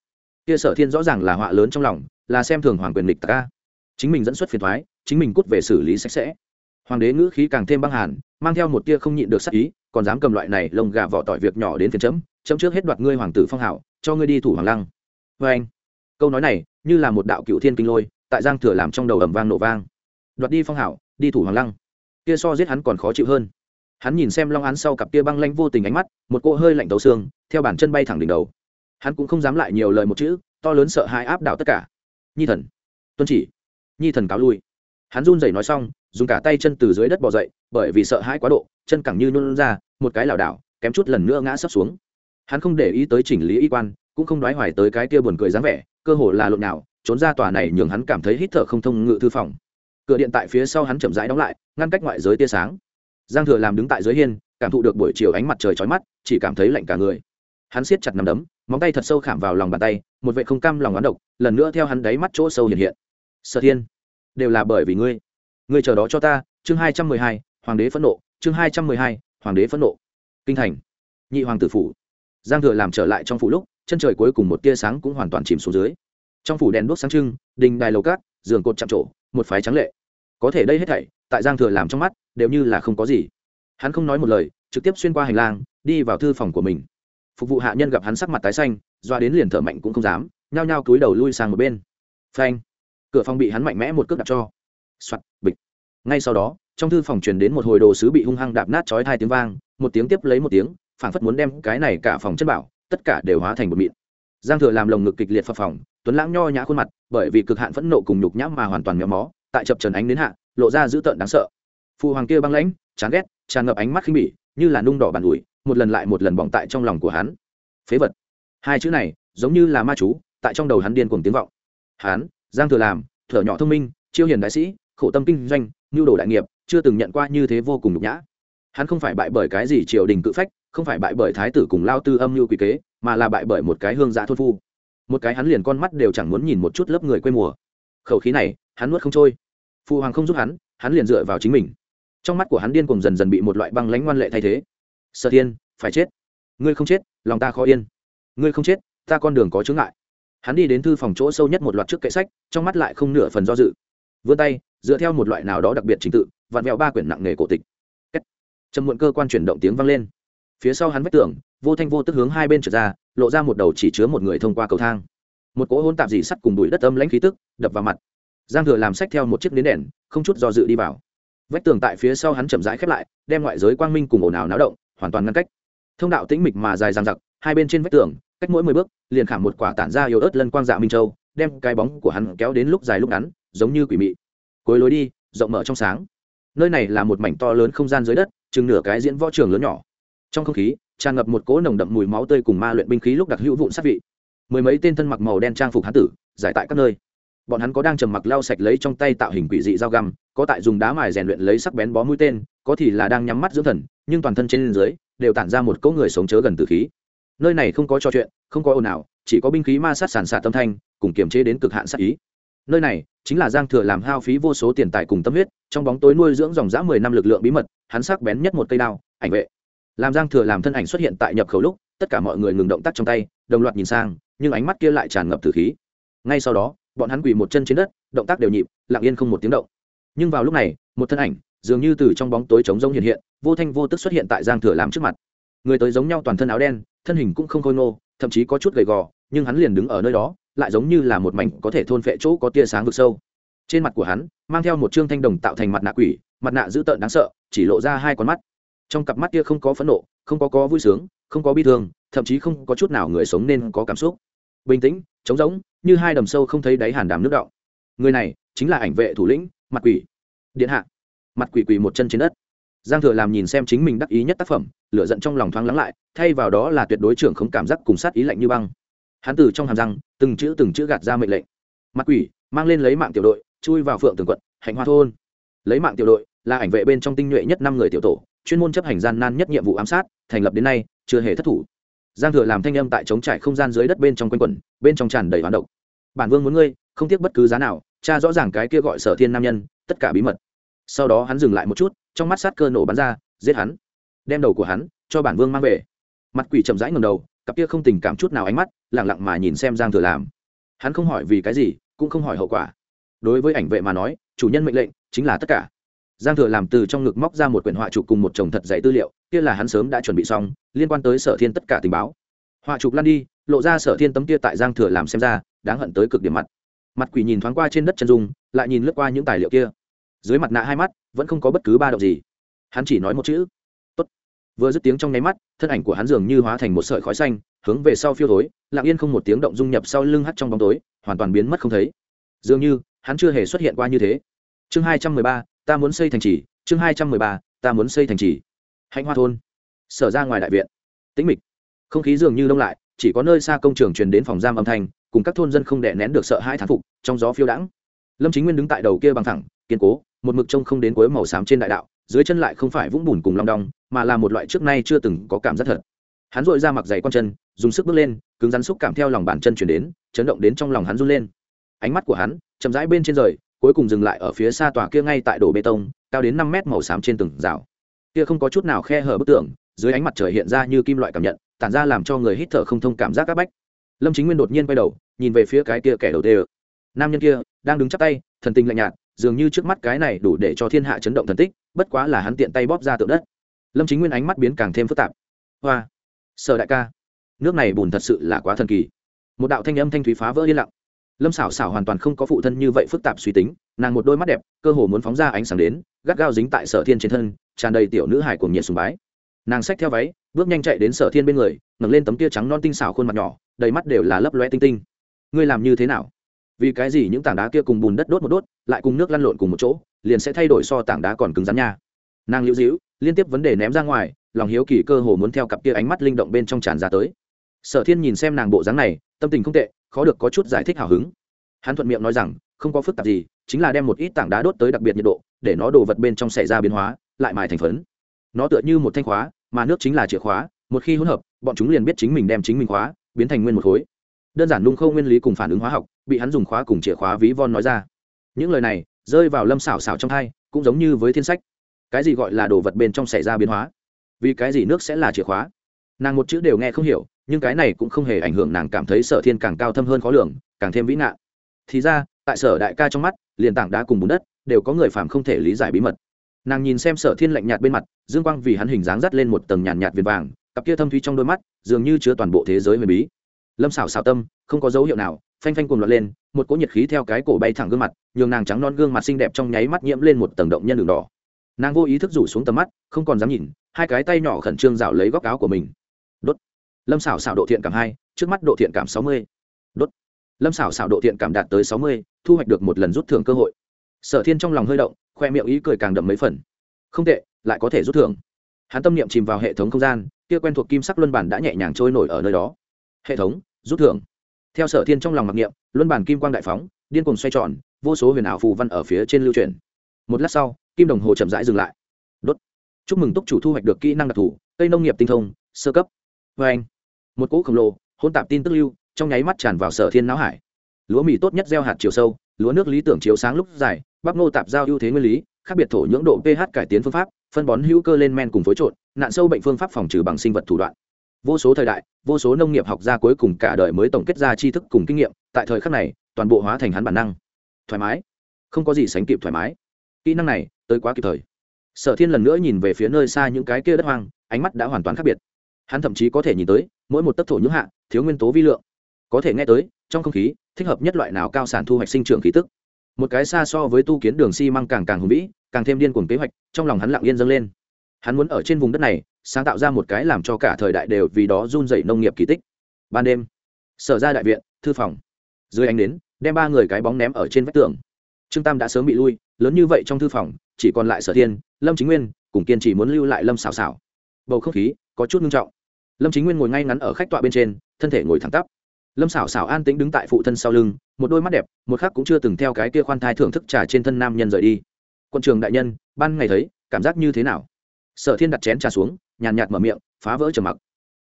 Kia sở thiên rõ ràng là họa lớn trong lòng, là xem thường hoàng quyền lịch tạc ca chính mình dẫn xuất phiền thoái chính mình cút về xử lý sạch sẽ. Hoàng đế ngữ khí càng thêm băng hàn, mang theo một tia không nhịn được sắc ý, còn dám cầm loại này lông gà vỏ tỏi việc nhỏ đến phiền chấm chấm trước hết đoạt ngươi hoàng tử phong hảo, cho ngươi đi thủ hoàng lăng. Vê anh. Câu nói này, như là một đạo cựu thiên kinh lôi tại giang thừa làm trong đầu ầm vang nổ vang. Đoạt đi phong hảo, đi thủ hoàng lăng. Kia so giết hắn còn khó chịu hơn. Hắn nhìn xem long án sau cặp kia băng lanh vô tình ánh mắt, một cỗ hơi lạnh tấu xương, theo bản chân bay thẳng đỉnh đầu. Hắn cũng không dám lại nhiều lời một chữ, to lớn sợ hãi áp đảo tất cả. Nhi thần, tuân chỉ. Nhi thần cáo lui. Hắn run rẩy nói xong, dùng cả tay chân từ dưới đất bỏ dậy, bởi vì sợ hãi quá độ, chân cẳng như nhún ra, một cái lảo đảo, kém chút lần nữa ngã sấp xuống. Hắn không để ý tới chỉnh lý y quan, cũng không đoái hoài tới cái kia buồn cười dáng vẻ, cơ hồ là lộn nào trốn ra tòa này nhường hắn cảm thấy hít thở không thông ngự thư phòng. Cửa điện tại phía sau hắn chậm rãi đóng lại, ngăn cách ngoại giới tia sáng. Giang thừa làm đứng tại dưới hiên, cảm thụ được buổi chiều ánh mặt trời chói mắt, chỉ cảm thấy lạnh cả người. Hắn siết chặt nằm đấm, móng tay thật sâu khảm vào lòng bàn tay, một vệ không cam lòng oán độc, lần nữa theo hắn đáy mắt chỗ sâu hiện hiện. Sở thiên, đều là bởi vì ngươi. Ngươi chờ đó cho ta, chương hai trăm mười hai, hoàng đế phẫn nộ, chương hai trăm mười hai, hoàng đế phẫn nộ. Kinh thành. Nhị hoàng tử phủ. Giang thừa làm trở lại trong phủ lúc, chân trời cuối cùng một tia sáng cũng hoàn toàn chìm xuống dưới trong phủ đèn đuốc sáng trưng, đình đài lầu cát giường cột chạm trổ, một phái trắng lệ. Có thể đây hết thảy, tại giang thừa làm trong mắt, đều như là không có gì. Hắn không nói một lời, trực tiếp xuyên qua hành lang, đi vào thư phòng của mình. Phục vụ hạ nhân gặp hắn sắc mặt tái xanh, doa đến liền thở mạnh cũng không dám, nhao nhao cúi đầu lui sang một bên. Phanh! Cửa phòng bị hắn mạnh mẽ một cước đạp cho. Soạt, bịch. Ngay sau đó, trong thư phòng truyền đến một hồi đồ sứ bị hung hăng đạp nát chói hai tiếng vang, một tiếng tiếp lấy một tiếng, phảng phất muốn đem cái này cả phòng chất bảo, tất cả đều hóa thành một mịn. Giang thừa làm lồng ngực kịch liệt phập phòng tuấn lãng nho nhã khuôn mặt, bởi vì cực hạn phẫn nộ cùng nhục nhã mà hoàn toàn méo mó, tại chập trần ánh đến hạ, lộ ra dữ tợn đáng sợ. Phù hoàng kia băng lãnh, chán ghét, tràn ngập ánh mắt khinh bỉ, như là nung đỏ bàn ủi, một lần lại một lần bỏng tại trong lòng của hắn. Phế vật. Hai chữ này, giống như là ma chú, tại trong đầu hắn điên cuồng tiếng vọng. Hắn, giang thừa làm, thở nhỏ thông minh, chiêu hiền đại sĩ, khổ tâm kinh doanh nhu đồ đại nghiệp, chưa từng nhận qua như thế vô cùng nhục nhã. Hắn không phải bại bởi cái gì triều đình cự phách, không phải bại bởi thái tử cùng lao tư âm mưu quy kế, mà là bại bởi một cái hương giã thôn phu một cái hắn liền con mắt đều chẳng muốn nhìn một chút lớp người quê mùa. Khẩu khí này, hắn nuốt không trôi. Phụ hoàng không giúp hắn hắn liền dựa vào chính mình. Trong mắt của hắn điên cùng dần dần bị một loại băng lãnh ngoan lệ thay thế. Sở thiên, phải chết. Ngươi không chết, lòng ta khó yên. Ngươi không chết, ta con đường có chướng ngại. Hắn đi đến thư phòng chỗ sâu nhất một loạt trước kệ sách, trong mắt lại không nửa phần do dự. Vươn tay, dựa theo một loại nào đó đặc biệt trình tự, vặn vẹo ba quyển nặng nghề cổ tịch. Trầm muộn cơ quan chuyển động tiếng vang lên phía sau hắn vách tường, vô thanh vô tức hướng hai bên trượt ra, lộ ra một đầu chỉ chứa một người thông qua cầu thang. Một cỗ hôn tạp dì sắt cùng bụi đất âm lãnh khí tức đập vào mặt. Giang thừa làm sách theo một chiếc nến đèn, không chút do dự đi vào. Vách tường tại phía sau hắn chậm rãi khép lại, đem ngoại giới quang minh cùng ồn ào náo động, hoàn toàn ngăn cách. Thông đạo tĩnh mịch mà dài dằng dặc, hai bên trên vách tường, cách mỗi mười bước, liền khảm một quả tản ra yếu ớt lân quang dạ minh châu, đem cái bóng của hắn kéo đến lúc dài lúc ngắn, giống như quỷ mị. Cuối lối đi, rộng mở trong sáng. Nơi này là một mảnh to lớn không gian dưới đất, chừng nửa cái diễn võ trường lớn nhỏ trong không khí, tràn ngập một cỗ nồng đậm mùi máu tươi cùng ma luyện binh khí lúc đặc hữu vụn sát vị. Mười mấy tên thân mặc màu đen trang phục hán tử, giải tại các nơi. Bọn hắn có đang trầm mặc lau sạch lấy trong tay tạo hình quỷ dị dao găm, có tại dùng đá mài rèn luyện lấy sắc bén bó mũi tên, có thì là đang nhắm mắt dưỡng thần, nhưng toàn thân trên dưới đều tản ra một cỗ người sống chớ gần từ khí. Nơi này không có trò chuyện, không có ồn ào, chỉ có binh khí ma sát sàn sạt tâm thanh, cùng kiềm chế đến cực hạn sát ý. Nơi này chính là giang thừa làm hao phí vô số tiền tài cùng tâm huyết, trong bóng tối nuôi dưỡng dòng dã mười năm lực lượng bí mật, hắn sắc bén nhất một cây đao, ảnh vệ làm giang thừa làm thân ảnh xuất hiện tại nhập khẩu lúc, tất cả mọi người ngừng động tác trong tay, đồng loạt nhìn sang, nhưng ánh mắt kia lại tràn ngập tử khí. Ngay sau đó, bọn hắn quỳ một chân trên đất, động tác đều nhịp, lặng yên không một tiếng động. Nhưng vào lúc này, một thân ảnh, dường như từ trong bóng tối trống rông hiện hiện, vô thanh vô tức xuất hiện tại giang thừa làm trước mặt. Người tới giống nhau toàn thân áo đen, thân hình cũng không khôi ngô, thậm chí có chút gầy gò, nhưng hắn liền đứng ở nơi đó, lại giống như là một mảnh có thể thôn phệ chỗ có tia sáng vực sâu. Trên mặt của hắn, mang theo một trương thanh đồng tạo thành mặt nạ quỷ, mặt nạ dữ tợn đáng sợ, chỉ lộ ra hai con mắt trong cặp mắt kia không có phẫn nộ, không có có vui sướng, không có bi thương, thậm chí không có chút nào người sống nên có cảm xúc. Bình tĩnh, trống rỗng, như hai đầm sâu không thấy đáy hàn đàm nước động người này chính là ảnh vệ thủ lĩnh, mặt quỷ. Điện hạ. Mặt quỷ quỷ một chân trên đất. Giang thừa làm nhìn xem chính mình đắc ý nhất tác phẩm, lửa giận trong lòng thoáng lắng lại, thay vào đó là tuyệt đối trưởng không cảm giác cùng sát ý lạnh như băng. Hắn từ trong hàm răng, từng chữ từng chữ gạt ra mệnh lệnh. Mặt quỷ, mang lên lấy mạng tiểu đội, chui vào phượng tường quận, hạnh hoa thôn. Lấy mạng tiểu đội là ảnh vệ bên trong tinh nhuệ nhất năm người tiểu tổ, chuyên môn chấp hành gian nan nhất nhiệm vụ ám sát, thành lập đến nay, chưa hề thất thủ. Giang thừa làm thanh âm tại chống trải không gian dưới đất bên trong quanh quẩn, bên trong tràn đầy hoán độc. Bản vương muốn ngươi, không tiếc bất cứ giá nào, cha rõ ràng cái kia gọi sở thiên nam nhân, tất cả bí mật. Sau đó hắn dừng lại một chút, trong mắt sát cơ nổ bắn ra, giết hắn. Đem đầu của hắn, cho bản vương mang về. Mặt quỷ chậm rãi ngầm đầu, cặp kia không tình cảm chút nào ánh mắt lẳng lặng mà nhìn xem giang thừa làm. Hắn không hỏi vì cái gì, cũng không hỏi hậu quả. Đối với ảnh vệ mà nói, chủ nhân mệnh lệnh chính là tất cả giang thừa làm từ trong ngực móc ra một quyển họa chụp cùng một chồng thật dày tư liệu, kia là hắn sớm đã chuẩn bị xong, liên quan tới sở thiên tất cả tình báo. Họa chụp lan đi, lộ ra sở thiên tấm kia tại giang thừa làm xem ra, đáng hận tới cực điểm mặt. Mặt quỷ nhìn thoáng qua trên đất chân dung, lại nhìn lướt qua những tài liệu kia. Dưới mặt nạ hai mắt, vẫn không có bất cứ ba động gì. Hắn chỉ nói một chữ. Tốt. vừa dứt tiếng trong nháy mắt, thân ảnh của hắn dường như hóa thành một sợi khói xanh, hướng về sau phiêu thối, lặng yên không một tiếng động dung nhập sau lưng hắt trong bóng tối, hoàn toàn biến mất không thấy. Dường như, hắn chưa hề xuất hiện qua như thế. Chương hai trăm mười ba ta muốn xây thành trì, chương hai trăm mười ba, ta muốn xây thành trì. Hạnh hoa thôn, sở ra ngoài đại viện. Tĩnh mịch. Không khí dường như đông lại, chỉ có nơi xa công trường truyền đến phòng giam âm thanh, cùng các thôn dân không đè nén được sợ hãi thán phục, trong gió phiêu đãng. Lâm chính nguyên đứng tại đầu kia bằng thẳng, kiên cố, một mực trông không đến cuối màu xám trên đại đạo, dưới chân lại không phải vũng bùn cùng long đong, mà là một loại trước nay chưa từng có cảm giác thật. Hắn dội ra mặc giày con chân, dùng sức bước lên, cứng rắn xúc cảm theo lòng bàn chân chuyển đến, chấn động đến trong lòng hắn run lên. Ánh mắt của hắn chậm rãi bên trên rời cuối cùng dừng lại ở phía xa tòa kia ngay tại đổ bê tông, cao đến năm mét màu xám trên từng rào. Kia không có chút nào khe hở bức tường, dưới ánh mặt trời hiện ra như kim loại cảm nhận, tản ra làm cho người hít thở không thông cảm giác áp bách. Lâm chính nguyên đột nhiên quay đầu, nhìn về phía cái kia kẻ đầu tê nam nhân kia, đang đứng chắp tay, thần tình lạnh nhạt, dường như trước mắt cái này đủ để cho thiên hạ chấn động thần tích, bất quá là hắn tiện tay bóp ra tượng đất. Lâm chính nguyên ánh mắt biến càng thêm phức tạp. Hoa, sở đại ca, nước này bùn thật sự là quá thần kỳ. Một đạo thanh âm thanh thúy phá vỡ yên lặng lâm xảo xảo hoàn toàn không có phụ thân như vậy phức tạp suy tính, nàng một đôi mắt đẹp, cơ hồ muốn phóng ra ánh sáng đến, gắt gao dính tại sở thiên trên thân, tràn đầy tiểu nữ hải cùng nhiệt sùng bái. Nàng xách theo váy, bước nhanh chạy đến sở thiên bên người, ngẩng lên tấm tia trắng non tinh xảo khuôn mặt nhỏ, đầy mắt đều là lấp loe tinh tinh. Ngươi làm như thế nào? Vì cái gì những tảng đá kia cùng bùn đất đốt một đốt, lại cùng nước lăn lộn cùng một chỗ, liền sẽ thay đổi so tảng đá còn cứng rắn nha? Nàng lưu dĩu liên tiếp vấn đề ném ra ngoài, lòng hiếu kỳ cơ hồ muốn theo cặp kia ánh mắt linh động bên trong tràn ra tới. Sở thiên nhìn xem nàng bộ dáng này, tâm tình không tệ khó được có chút giải thích hào hứng. Hắn thuận miệng nói rằng, không có phức tạp gì, chính là đem một ít tảng đá đốt tới đặc biệt nhiệt độ, để nó đồ vật bên trong xảy ra biến hóa, lại mài thành phấn. Nó tựa như một thanh khóa, mà nước chính là chìa khóa, một khi hỗn hợp, bọn chúng liền biết chính mình đem chính mình khóa, biến thành nguyên một khối. Đơn giản nung khâu nguyên lý cùng phản ứng hóa học, bị hắn dùng khóa cùng chìa khóa ví von nói ra. Những lời này, rơi vào lâm xảo xảo trong thai cũng giống như với thiên sách. Cái gì gọi là đồ vật bên trong xảy ra biến hóa? Vì cái gì nước sẽ là chìa khóa? Nàng một chữ đều nghe không hiểu nhưng cái này cũng không hề ảnh hưởng nàng cảm thấy sở thiên càng cao thâm hơn khó lường càng thêm vĩ nạn thì ra tại sở đại ca trong mắt liền tảng đá cùng bùn đất đều có người phàm không thể lý giải bí mật. Nàng nhìn xem sở thiên lạnh nhạt bên mặt dương quang vì hắn hình dáng dắt lên một tầng nhàn nhạt, nhạt viền vàng cặp kia thâm thúy trong đôi mắt dường như chứa toàn bộ thế giới huyền bí. Lâm xảo xảo tâm không có dấu hiệu nào phanh phanh cuồng loạn lên một cỗ nhiệt khí theo cái cổ bay thẳng gương mặt nhường nàng trắng non gương mặt xinh đẹp trong nháy mắt nhiễm lên một tầng động nhân đường đỏ. Nàng vô ý thức rủ xuống tầm mắt không còn dám nhìn hai cái tay nhỏ khẩn trương rảo lấy góc áo của mình lâm xảo xảo độ thiện cảm hai, trước mắt độ thiện cảm sáu mươi. Đốt. Lâm xảo xảo độ thiện cảm đạt tới sáu mươi, thu hoạch được một lần rút thưởng cơ hội. Sở thiên trong lòng hơi động, khoe miệng ý cười càng đậm mấy phần. Không tệ, lại có thể rút thưởng. Hắn tâm niệm chìm vào hệ thống không gian, kia quen thuộc kim sắc luân bản đã nhẹ nhàng trôi nổi ở nơi đó. Hệ thống, rút thưởng. Theo sở thiên trong lòng mặc niệm, luân bản kim quang đại phóng, điên cuồng xoay tròn, vô số huyền ảo phù văn ở phía trên lưu truyền một lát sau, kim đồng hồ chậm rãi dừng lại. Đốt. Chúc mừng túc chủ thu hoạch được kỹ năng đặc thù, cây nông nghiệp tinh thông, sơ cấp. Vê anh một cỗ khổng lồ hôn tạp tin tức lưu, trong nháy mắt tràn vào sở thiên não hải. Lúa mì tốt nhất gieo hạt chiều sâu, lúa nước lý tưởng chiếu sáng lúc dài, bắp ngô tạp giao ưu thế nguyên lý, khác biệt thổ nhưỡng độ ph cải tiến phương pháp, phân bón hữu cơ lên men cùng phối trộn, nạn sâu bệnh phương pháp phòng trừ bằng sinh vật thủ đoạn. Vô số thời đại, vô số nông nghiệp học gia cuối cùng cả đời mới tổng kết ra tri thức cùng kinh nghiệm, tại thời khắc này, toàn bộ hóa thành hắn bản năng. Thoải mái. Không có gì sánh kịp thoải mái. Kỹ năng này, tới quá kịp thời. Sở thiên lần nữa nhìn về phía nơi xa những cái kia đất hoang, ánh mắt đã hoàn toàn khác biệt. Hắn thậm chí có thể nhìn tới mỗi một tấc thổ nhưỡng hạ, thiếu nguyên tố vi lượng. Có thể nghe tới, trong không khí, thích hợp nhất loại nào cao sản thu hoạch sinh trưởng khí tức. Một cái xa so với tu kiến đường xi mang càng càng hùng vĩ, càng thêm điên cuồng kế hoạch, trong lòng hắn lặng yên dâng lên. Hắn muốn ở trên vùng đất này, sáng tạo ra một cái làm cho cả thời đại đều vì đó run dậy nông nghiệp kỳ tích. Ban đêm, sở ra đại viện, thư phòng. Dưới ánh đến đem ba người cái bóng ném ở trên vách tường. Trương tam đã sớm bị lui, lớn như vậy trong thư phòng, chỉ còn lại sở thiên, lâm chính nguyên, cùng kiên chỉ muốn lưu lại lâm xào xào bầu không khí có chút ngưng trọng lâm chính nguyên ngồi ngay ngắn ở khách tọa bên trên, thân thể ngồi thẳng tắp. Lâm xảo xảo an tĩnh đứng tại phụ thân sau lưng, một đôi mắt đẹp, một khắc cũng chưa từng theo cái kia khoan thai thưởng thức trà trên thân nam nhân rời đi. Quân trường đại nhân, ban ngày thấy, cảm giác như thế nào? Sở thiên đặt chén trà xuống, nhàn nhạt mở miệng, phá vỡ trầm mặc.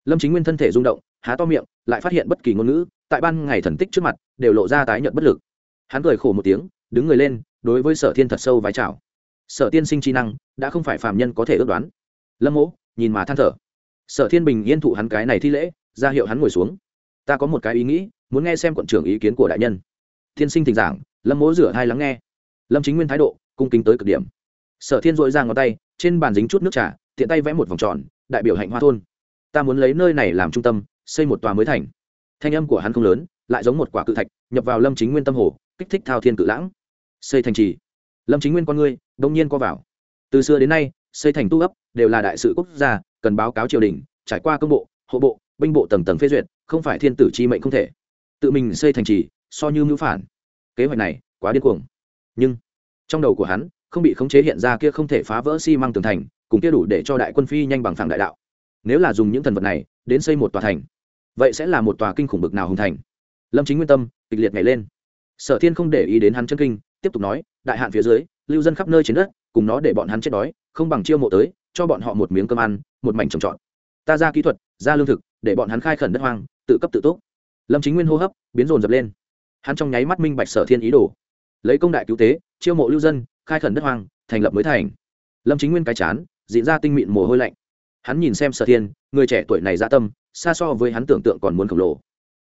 Lâm chính nguyên thân thể rung động, há to miệng, lại phát hiện bất kỳ ngôn ngữ, tại ban ngày thần tích trước mặt, đều lộ ra tái nhợt bất lực. Hắn cười khổ một tiếng, đứng người lên, đối với sở thiên thật sâu vái chào. Sở tiên sinh chi năng, đã không phải phàm nhân có thể ước đoán. Lâm mỗ, nhìn mà than thở sở thiên bình yên thụ hắn cái này thi lễ, ra hiệu hắn ngồi xuống. Ta có một cái ý nghĩ, muốn nghe xem quận trưởng ý kiến của đại nhân. Thiên sinh thỉnh giảng, lâm mỗ rửa hai lắng nghe. Lâm chính nguyên thái độ, cung kính tới cực điểm. Sở thiên dội ra ngón tay, trên bàn dính chút nước trà, tiện tay vẽ một vòng tròn, đại biểu hạnh hoa thôn. Ta muốn lấy nơi này làm trung tâm, xây một tòa mới thành. Thanh âm của hắn không lớn, lại giống một quả cự thạch, nhập vào lâm chính nguyên tâm hồ, kích thích thao thiên cự lãng. Xây thành trì. Lâm chính nguyên con ngươi, đông nhiên co vào. Từ xưa đến nay, xây thành tu ấp, đều là đại sự quốc gia cần báo cáo triều đình, trải qua công bộ, hộ bộ, binh bộ tầng tầng phê duyệt, không phải thiên tử chi mệnh không thể. Tự mình xây thành trì, so như mưu phản. Kế hoạch này quá điên cuồng. Nhưng, trong đầu của hắn, không bị khống chế hiện ra kia không thể phá vỡ xi、si、măng tường thành, cùng kia đủ để cho đại quân phi nhanh bằng phẳng đại đạo. Nếu là dùng những thần vật này, đến xây một tòa thành, vậy sẽ là một tòa kinh khủng bực nào hùng thành. Lâm chính nguyên tâm, kịch liệt nhảy lên. Sở thiên không để ý đến hắn chân kinh, tiếp tục nói, đại hạn phía dưới, lưu dân khắp nơi trên đất, cùng nó để bọn hắn chết đói, không bằng chiêu mộ tới, cho bọn họ một miếng cơm ăn một mảnh trồng trọt. Ta ra kỹ thuật, ra lương thực, để bọn hắn khai khẩn đất hoang, tự cấp tự túc lâm chính nguyên hô hấp, biến rồn dập lên. Hắn trong nháy mắt minh bạch sở thiên ý đồ. Lấy công đại cứu tế, chiêu mộ lưu dân, khai khẩn đất hoang, thành lập mới thành. Lâm chính nguyên cái chán, diễn ra tinh mịn mồ hôi lạnh. Hắn nhìn xem sở thiên, người trẻ tuổi này dạ tâm, xa so với hắn tưởng tượng còn muốn khổng lồ.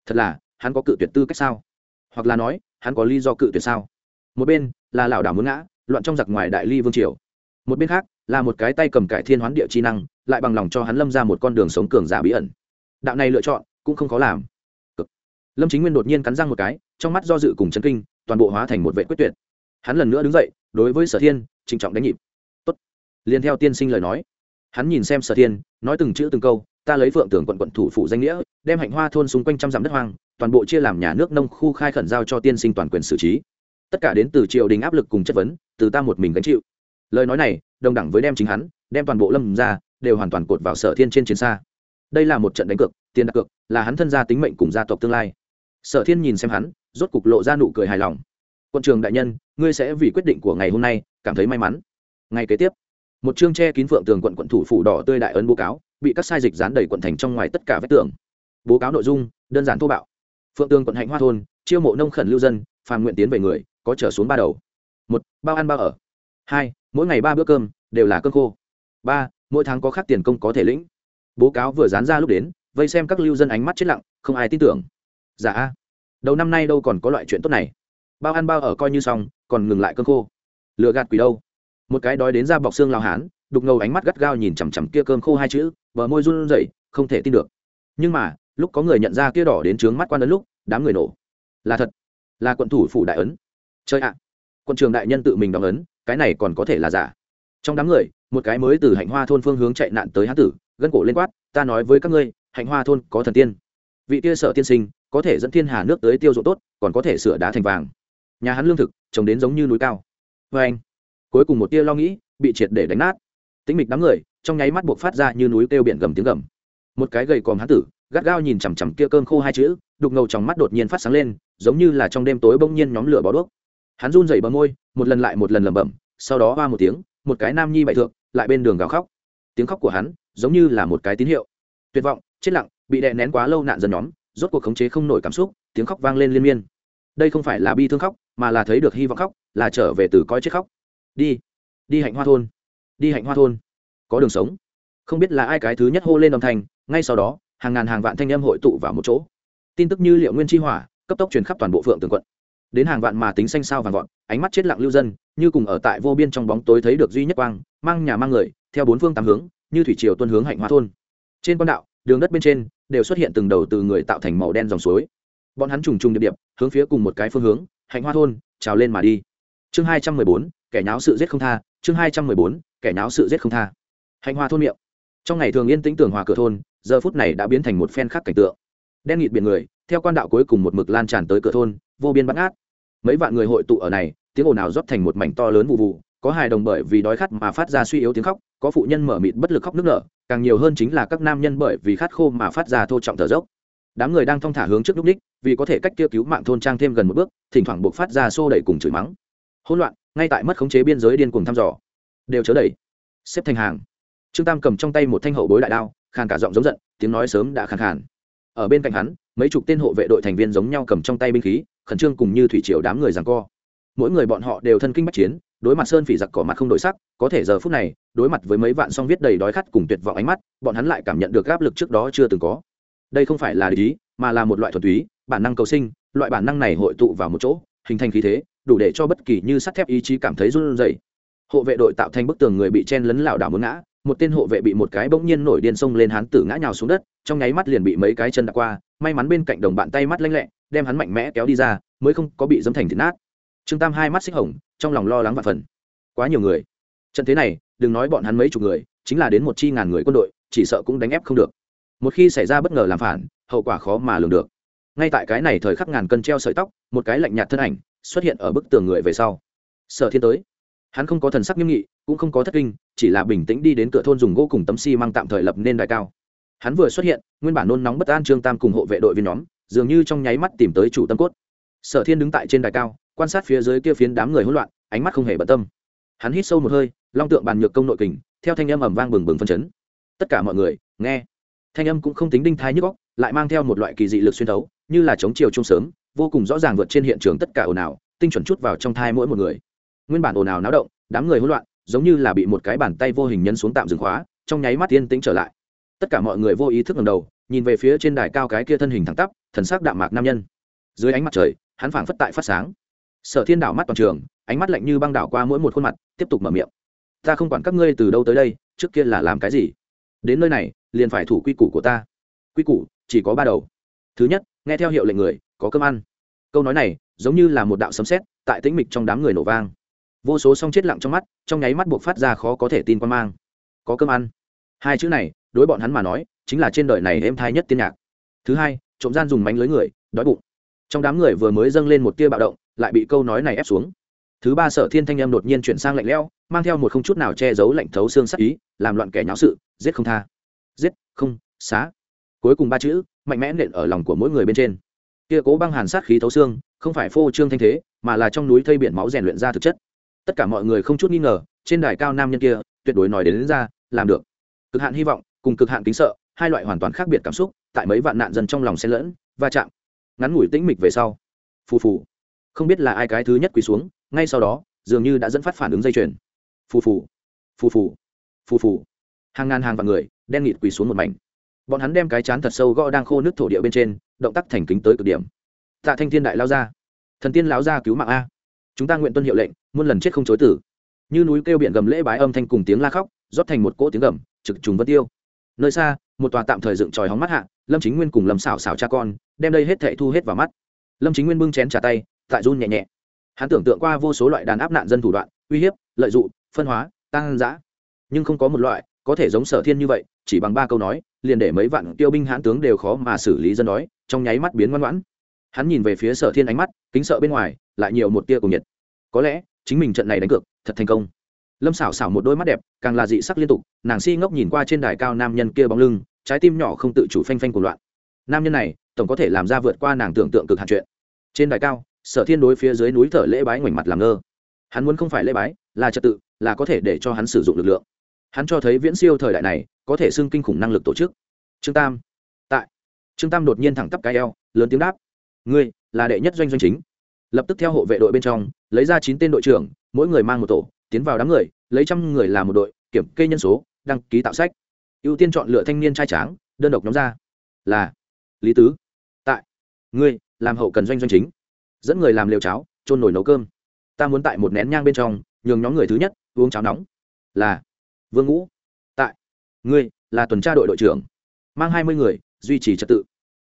Thật là, hắn có cự tuyệt tư cách sao? Hoặc là nói, hắn có lý do cự tuyệt sao? Một bên là lảo đảo muốn ngã, loạn trong giặc ngoài đại ly vương triều. Một bên khác là một cái tay cầm cải thiên hoán địa chi năng, lại bằng lòng cho hắn lâm ra một con đường sống cường giả bí ẩn. Đạo này lựa chọn, cũng không khó làm. Cực. lâm chính nguyên đột nhiên cắn răng một cái, trong mắt do dự cùng chấn kinh, toàn bộ hóa thành một vệ quyết tuyệt. Hắn lần nữa đứng dậy, đối với sở thiên, trịnh trọng đánh nhịp. Tốt. Liền theo tiên sinh lời nói. Hắn nhìn xem sở thiên, nói từng chữ từng câu, ta lấy phượng tưởng quận quận thủ phủ danh nghĩa, đem hạnh hoa thôn xung quanh trăm dặm đất hoang, toàn bộ chia làm nhà nước nông khu khai khẩn giao cho tiên sinh toàn quyền xử trí. Tất cả đến từ triều đình áp lực cùng chất vấn, từ ta một mình gánh chịu lời nói này, đồng đẳng với đem chính hắn, đem toàn bộ lâm ra, đều hoàn toàn cột vào sở thiên trên chiến xa. Đây là một trận đánh cược, tiền đặt cược, là hắn thân gia tính mệnh cùng gia tộc tương lai. Sở thiên nhìn xem hắn, rốt cục lộ ra nụ cười hài lòng. Quân trường đại nhân, ngươi sẽ vì quyết định của ngày hôm nay, cảm thấy may mắn. Ngày kế tiếp, một chương tre kín phượng tường quận quận thủ phủ đỏ tươi đại ấn bố cáo, bị các sai dịch dán đầy quận thành trong ngoài tất cả vách tường. Bố cáo nội dung, đơn giản thô bạo. Phượng tường quận hạnh hoa thôn, chiêu mộ nông khẩn lưu dân, phàm nguyện tiến về người, có trở xuống ba đầu. Một, bao ăn bao ở. Hai mỗi ngày ba bữa cơm đều là cơm khô. Ba, mỗi tháng có khác tiền công có thể lĩnh. Bố cáo vừa dán ra lúc đến, vây xem các lưu dân ánh mắt chết lặng, không ai tin tưởng. Giả dạ. đầu năm nay đâu còn có loại chuyện tốt này. Bao ăn bao ở coi như xong, còn ngừng lại cơm khô. Lừa gạt quỷ đâu? Một cái đói đến ra bọc xương lao hán, đục ngầu ánh mắt gắt gao nhìn chằm chằm kia cơm khô hai chữ, bờ môi run rẩy, không thể tin được. Nhưng mà, lúc có người nhận ra kia đỏ đến trướng mắt quan ấn lúc, đám người nổ. Là thật, là quận thủ phủ đại ấn. Chơi ạ, quận trường đại nhân tự mình đóng ấn cái này còn có thể là giả. Trong đám người, một cái mới từ hạnh hoa thôn phương hướng chạy nạn tới hán tử, gân cổ lên quát, ta nói với các ngươi, hạnh hoa thôn có thần tiên. Vị kia sở tiên sinh, có thể dẫn thiên hà nước tới tiêu dụng tốt, còn có thể sửa đá thành vàng. Nhà hắn lương thực, trồng đến giống như núi cao. Vê anh, cuối cùng một tia lo nghĩ bị triệt để đánh nát. Tính mịch đám người, trong nháy mắt buộc phát ra như núi kêu biển gầm tiếng gầm. Một cái gầy còm hán tử, gắt gao nhìn chằm chằm kia cơm khô hai chữ, đục ngầu trong mắt đột nhiên phát sáng lên, giống như là trong đêm tối bỗng nhiên nhóm lửa bó đuốc hắn run rẩy bờ môi, một lần lại một lần lẩm bẩm, sau đó hoa một tiếng, một cái nam nhi bại thượng, lại bên đường gào khóc. Tiếng khóc của hắn giống như là một cái tín hiệu. Tuyệt vọng, chết lặng, bị đè nén quá lâu nạn dần nhóm, rốt cuộc khống chế không nổi cảm xúc, tiếng khóc vang lên liên miên. Đây không phải là bi thương khóc, mà là thấy được hy vọng khóc, là trở về từ coi chết khóc. Đi đi hạnh hoa thôn, đi hạnh hoa thôn. Có đường sống. Không biết là ai cái thứ nhất hô lên âm thanh, ngay sau đó, hàng ngàn hàng vạn thanh âm hội tụ vào một chỗ. Tin tức như liệu nguyên chi hỏa, cấp tốc truyền khắp toàn bộ phượng tường quận đến hàng vạn mà tính xanh sao vàng vọt, ánh mắt chết lặng lưu dân, như cùng ở tại vô biên trong bóng tối thấy được duy nhất quang, mang nhà mang người, theo bốn phương tám hướng, như thủy triều tuân hướng hạnh hoa thôn. Trên quan đạo, đường đất bên trên, đều xuất hiện từng đầu từ người tạo thành màu đen dòng suối. Bọn hắn trùng trùng điệp điệp, hướng phía cùng một cái phương hướng, hạnh hoa thôn, trào lên mà đi. Chương hai trăm mười bốn, kẻ nháo sự giết không tha, chương hai trăm mười bốn, kẻ nháo sự giết không tha. Hạnh hoa thôn miệng. Trong ngày thường yên tĩnh tường hòa cửa thôn, giờ phút này đã biến thành một phen khác cảnh tượng. Đen nghịt biển người, theo quan đạo cuối cùng một mực lan tràn tới cửa thôn vô biên bắt ngát. Mấy vạn người hội tụ ở này, tiếng ồn ào rót thành một mảnh to lớn vụ vụ có hài đồng bởi vì đói khát mà phát ra suy yếu tiếng khóc, có phụ nhân mở mịt bất lực khóc nức nở, càng nhiều hơn chính là các nam nhân bởi vì khát khô mà phát ra thô trọng thở dốc. Đám người đang thong thả hướng trước lúc ních, vì có thể cách kia cứu mạng thôn trang thêm gần một bước, thỉnh thoảng buộc phát ra xô đẩy cùng chửi mắng. Hỗn loạn, ngay tại mất khống chế biên giới điên cuồng thăm dò. Đều chớ đẩy. Xếp thành hàng. Trương tam cầm trong tay một thanh hậu bối đại đao, khàn cả giọng giống giận, tiếng nói sớm đã khàn khàn. Ở bên cạnh hắn, mấy chục tên hộ vệ đội thành viên giống nhau cầm trong tay binh khí khẩn trương cùng như thủy triều đám người giằng co. Mỗi người bọn họ đều thân kinh bách chiến, đối mặt sơn phỉ giặc cỏ mặt không đổi sắc, có thể giờ phút này, đối mặt với mấy vạn song viết đầy đói khát cùng tuyệt vọng ánh mắt, bọn hắn lại cảm nhận được áp lực trước đó chưa từng có. Đây không phải là lý mà là một loại thuần túy, bản năng cầu sinh, loại bản năng này hội tụ vào một chỗ, hình thành khí thế, đủ để cho bất kỳ như sắt thép ý chí cảm thấy run rẩy. Hộ vệ đội tạo thành bức tường người bị chen lấn lảo đảo muốn ngã, một tên hộ vệ bị một cái bỗng nhiên nổi điên xông lên hắn tử ngã nhào xuống đất, trong nháy mắt liền bị mấy cái chân đạp qua, may mắn bên cạnh đồng bạn tay mắt lanh lẹ đem hắn mạnh mẽ kéo đi ra, mới không có bị dâm thành thịt nát. Trương tam hai mắt xích hồng, trong lòng lo lắng và phần quá nhiều người. Trận thế này, đừng nói bọn hắn mấy chục người, chính là đến một chi ngàn người quân đội, chỉ sợ cũng đánh ép không được. Một khi xảy ra bất ngờ làm phản, hậu quả khó mà lường được. Ngay tại cái này thời khắc ngàn cân treo sợi tóc, một cái lạnh nhạt thân ảnh xuất hiện ở bức tường người về sau. Sở thiên tới. Hắn không có thần sắc nghiêm nghị, cũng không có thất kinh, chỉ là bình tĩnh đi đến cửa thôn dùng gỗ cùng tấm xi măng tạm thời lập nên đài cao. Hắn vừa xuất hiện, nguyên bản nôn nóng bất an trương tam cùng hộ vệ đội viên nhóm dường như trong nháy mắt tìm tới chủ tâm cốt. Sở thiên đứng tại trên đài cao, quan sát phía dưới kia phiến đám người hỗn loạn, ánh mắt không hề bận tâm. Hắn hít sâu một hơi, long tượng bàn nhược công nội kình, theo thanh âm ẩm vang bừng bừng phân chấn. Tất cả mọi người, nghe. Thanh âm cũng không tính đinh thai nhức góc lại mang theo một loại kỳ dị lực xuyên thấu, như là chống chiều chung sớm, vô cùng rõ ràng vượt trên hiện trường tất cả ồn ào, tinh chuẩn chút vào trong thai mỗi một người. Nguyên bản ồn ào náo động, đám người hỗn loạn, giống như là bị một cái bàn tay vô hình nhân xuống tạm dừng khóa, trong nháy mắt yên tĩnh trở lại. Tất cả mọi người vô ý thức ngầm đầu, nhìn về phía trên đài cao cái kia thân hình thẳng tắp thần sắc đạm mạc nam nhân. Dưới ánh mặt trời, hắn phảng phất tại phát sáng. Sở thiên đảo mắt toàn trường, ánh mắt lạnh như băng đảo qua mỗi một khuôn mặt, tiếp tục mở miệng. Ta không quản các ngươi từ đâu tới đây, trước kia là làm cái gì? Đến nơi này, liền phải thủ quy củ của ta. Quy củ, chỉ có ba đầu. Thứ nhất, nghe theo hiệu lệnh người, có cơm ăn. Câu nói này, giống như là một đạo sấm sét, tại tĩnh mịch trong đám người nổ vang. Vô số song chết lặng trong mắt, trong nháy mắt buộc phát ra khó có thể tin quan mang. Có cơm ăn. Hai chữ này, đối bọn hắn mà nói, chính là trên đời này êm thai nhất tiên nhạc. Thứ hai trộm gian dùng mánh lưới người đói bụng. Trong đám người vừa mới dâng lên một tia bạo động lại bị câu nói này ép xuống. Thứ ba sở thiên thanh em đột nhiên chuyển sang lạnh lẽo mang theo một không chút nào che giấu lạnh thấu xương sắc ý làm loạn kẻ nháo sự giết không tha. Giết không xá. Cuối cùng ba chữ mạnh mẽ nện ở lòng của mỗi người bên trên. Kia cố băng hàn sát khí thấu xương không phải phô trương thanh thế mà là trong núi thây biển máu rèn luyện ra thực chất. Tất cả mọi người không chút nghi ngờ trên đài cao nam nhân kia tuyệt đối nói đến, đến ra làm được. Cực hạn hy vọng cùng cực hạn kính sợ hai loại hoàn toàn khác biệt cảm xúc tại mấy vạn nạn dân trong lòng xen lẫn, va chạm, ngắn ngủi tĩnh mịch về sau. Phù phù. Không biết là ai cái thứ nhất quỳ xuống, ngay sau đó, dường như đã dẫn phát phản ứng dây chuyền. Phù phù. Phù phù. Phù phù. Hàng ngàn hàng vạn người, đen nghịt quỳ xuống một mảnh. Bọn hắn đem cái chán thật sâu gõ đang khô nước thổ địa bên trên, động tác thành kính tới cực điểm. Tạ thanh thiên đại lao ra. Thần tiên lão ra cứu mạng a. Chúng ta nguyện tuân hiệu lệnh, muôn lần chết không chối tử. Như núi kêu biển gầm lễ bái âm thanh cùng tiếng la khóc, rót thành một cỗ tiếng gầm, trực trùng vân tiêu. Nơi xa một tòa tạm thời dựng tròi hóng mắt hạ, lâm chính nguyên cùng lâm xảo xảo cha con, đem đây hết thệ thu hết vào mắt. Lâm chính nguyên bưng chén trà tay, tại run nhẹ nhẹ. Hắn tưởng tượng qua vô số loại đàn áp nạn dân thủ đoạn, uy hiếp, lợi dụng, phân hóa, tăng giã nhưng không có một loại có thể giống sở thiên như vậy, chỉ bằng ba câu nói, liền để mấy vạn tiêu binh hãn tướng đều khó mà xử lý dân đói, trong nháy mắt biến ngoan ngoãn. Hắn nhìn về phía sở thiên ánh mắt, kính sợ bên ngoài, lại nhiều một tia cùng nhiệt. Có lẽ, chính mình trận này đánh cược, thật thành công. Lâm xảo xảo một đôi mắt đẹp, càng là dị sắc liên tục, nàng si ngốc nhìn qua trên đài cao nam nhân kia bóng lưng trái tim nhỏ không tự chủ phanh phanh của loạn. Nam nhân này, tổng có thể làm ra vượt qua nàng tưởng tượng cực hạn chuyện. Trên đài cao, sở thiên đối phía dưới núi thở lễ bái ngoảnh mặt làm ngơ. Hắn muốn không phải lễ bái, là trật tự, là có thể để cho hắn sử dụng lực lượng. Hắn cho thấy viễn siêu thời đại này, có thể xưng kinh khủng năng lực tổ chức. Trương tam, tại. Trương tam đột nhiên thẳng tắp cái eo, lớn tiếng đáp. Ngươi, là đệ nhất doanh doanh chính. Lập tức theo hộ vệ đội bên trong, lấy ra chín tên đội trưởng, mỗi người mang một tổ, tiến vào đám người, lấy trăm người làm một đội, kiểm kê nhân số, đăng ký tạo sách ưu tiên chọn lựa thanh niên trai tráng, đơn độc nhóm ra. Là, lý tứ. Tại, ngươi, làm hậu cần doanh doanh chính. Dẫn người làm liều cháo trôn nổi nấu cơm. Ta muốn tại một nén nhang bên trong, nhường nhóm người thứ nhất, uống cháo nóng. Là, vương ngũ. Tại, ngươi, là tuần tra đội đội trưởng. Mang hai mươi người, duy trì trật tự.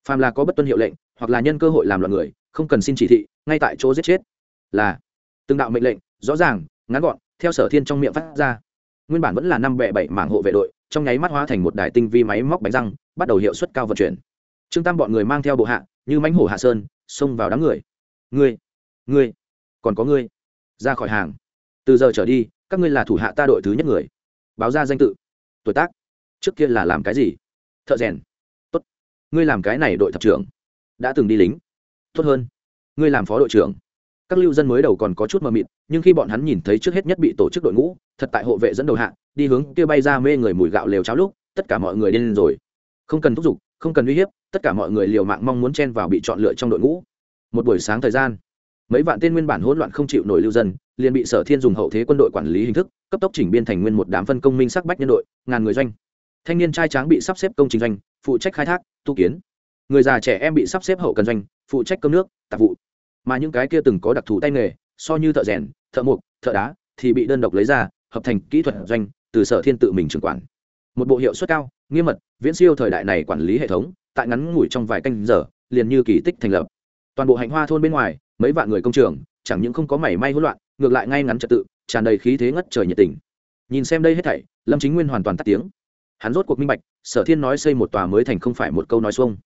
Phàm là có bất tuân hiệu lệnh, hoặc là nhân cơ hội làm loạn người, không cần xin chỉ thị, ngay tại chỗ giết chết. Là, từng đạo mệnh lệnh, rõ ràng, ngắn gọn, theo sở thiên trong miệng phát ra. Nguyên bản vẫn là năm bẹ bảy mảng hộ vệ đội trong nháy mắt hóa thành một đài tinh vi máy móc bánh răng, bắt đầu hiệu suất cao vận chuyển. Trương tam bọn người mang theo bộ hạ, như mánh hổ hạ sơn, xông vào đám người. Ngươi ngươi, còn có ngươi. Ra khỏi hàng. Từ giờ trở đi, các ngươi là thủ hạ ta đội thứ nhất người. Báo ra danh tự. Tuổi tác. Trước kia là làm cái gì? Thợ rèn. Tốt. Ngươi làm cái này đội thập trưởng. Đã từng đi lính. Tốt hơn. Ngươi làm phó đội trưởng. Các lưu dân mới đầu còn có chút mờ mịt nhưng khi bọn hắn nhìn thấy trước hết nhất bị tổ chức đội ngũ, thật tại hộ vệ dẫn đầu hạ, đi hướng kia bay ra mê người mùi gạo lều cháo lúc, tất cả mọi người điên lên rồi. Không cần thúc giục, không cần uy hiếp, tất cả mọi người liều mạng mong muốn chen vào bị chọn lựa trong đội ngũ. Một buổi sáng thời gian, mấy vạn tên nguyên bản hỗn loạn không chịu nổi lưu dân, liền bị sở thiên dùng hậu thế quân đội quản lý hình thức, cấp tốc chỉnh biên thành nguyên một đám phân công minh sắc bách nhân đội, ngàn người doanh. Thanh niên trai tráng bị sắp xếp công trình doanh, phụ trách khai thác, tu kiến. Người già trẻ em bị sắp xếp hậu cần doanh, phụ trách cơm nước, tạp vụ. Mà những cái kia từng có đặc thù tay nghề so như thợ rèn, thợ mộc, thợ đá thì bị đơn độc lấy ra, hợp thành kỹ thuật doanh từ sở thiên tự mình trưởng quản. Một bộ hiệu suất cao, nghiêm mật, viễn siêu thời đại này quản lý hệ thống, tại ngắn ngủi trong vài canh giờ, liền như kỳ tích thành lập. Toàn bộ hạnh hoa thôn bên ngoài, mấy vạn người công trường, chẳng những không có mảy may hỗn loạn, ngược lại ngay ngắn trật tự, tràn đầy khí thế ngất trời nhiệt tình. Nhìn xem đây hết thảy, lâm chính nguyên hoàn toàn tắt tiếng. Hắn rốt cuộc minh bạch, sở thiên nói xây một tòa mới thành không phải một câu nói xuông.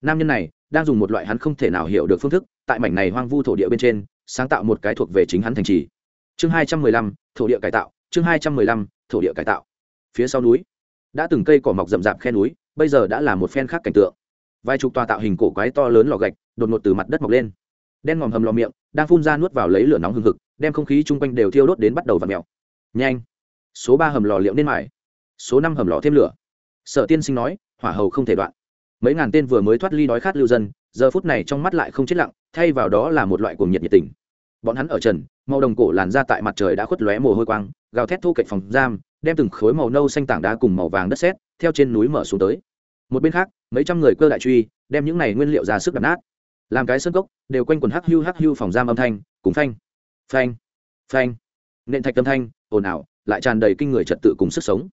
Nam nhân này, đang dùng một loại hắn không thể nào hiểu được phương thức, tại mảnh này hoang vu thổ địa bên trên sáng tạo một cái thuộc về chính hắn thành trì. Chương hai trăm mười lăm, thổ địa cải tạo. Chương hai trăm mười lăm, thổ địa cải tạo. Phía sau núi. Đã từng cây cỏ mọc rậm rạp khe núi, bây giờ đã là một phen khác cảnh tượng. Vài chục tòa tạo hình cổ quái to lớn lò gạch, đột ngột từ mặt đất mọc lên. Đen ngòm hầm lò miệng, đang phun ra nuốt vào lấy lửa nóng hừng hực, đem không khí chung quanh đều thiêu đốt đến bắt đầu v ặ mèo. Nhanh. Số ba hầm lò liệu nên mải số năm hầm lò thêm lửa. Sở tiên sinh nói, hỏa hầu không thể đoạn. Mấy ngàn tên vừa mới thoát ly đói khát lưu dân, giờ phút này trong mắt lại không chết lặng, thay vào đó là một loại cuồng nhiệt nhiệt tình bọn hắn ở trần, màu đồng cổ làn ra tại mặt trời đã khuất lóe mồ hôi quang, gào thét thu cạnh phòng giam, đem từng khối màu nâu xanh tảng đá cùng màu vàng đất sét, theo trên núi mở xuống tới. Một bên khác, mấy trăm người cơ đại truy, đem những này nguyên liệu ra sức đập nát. Làm cái sân cốc, đều quanh quần hắc hưu hắc hưu phòng giam âm thanh, cùng phanh phanh phanh. Nện thạch âm thanh, ồn ào, lại tràn đầy kinh người trật tự cùng sức sống.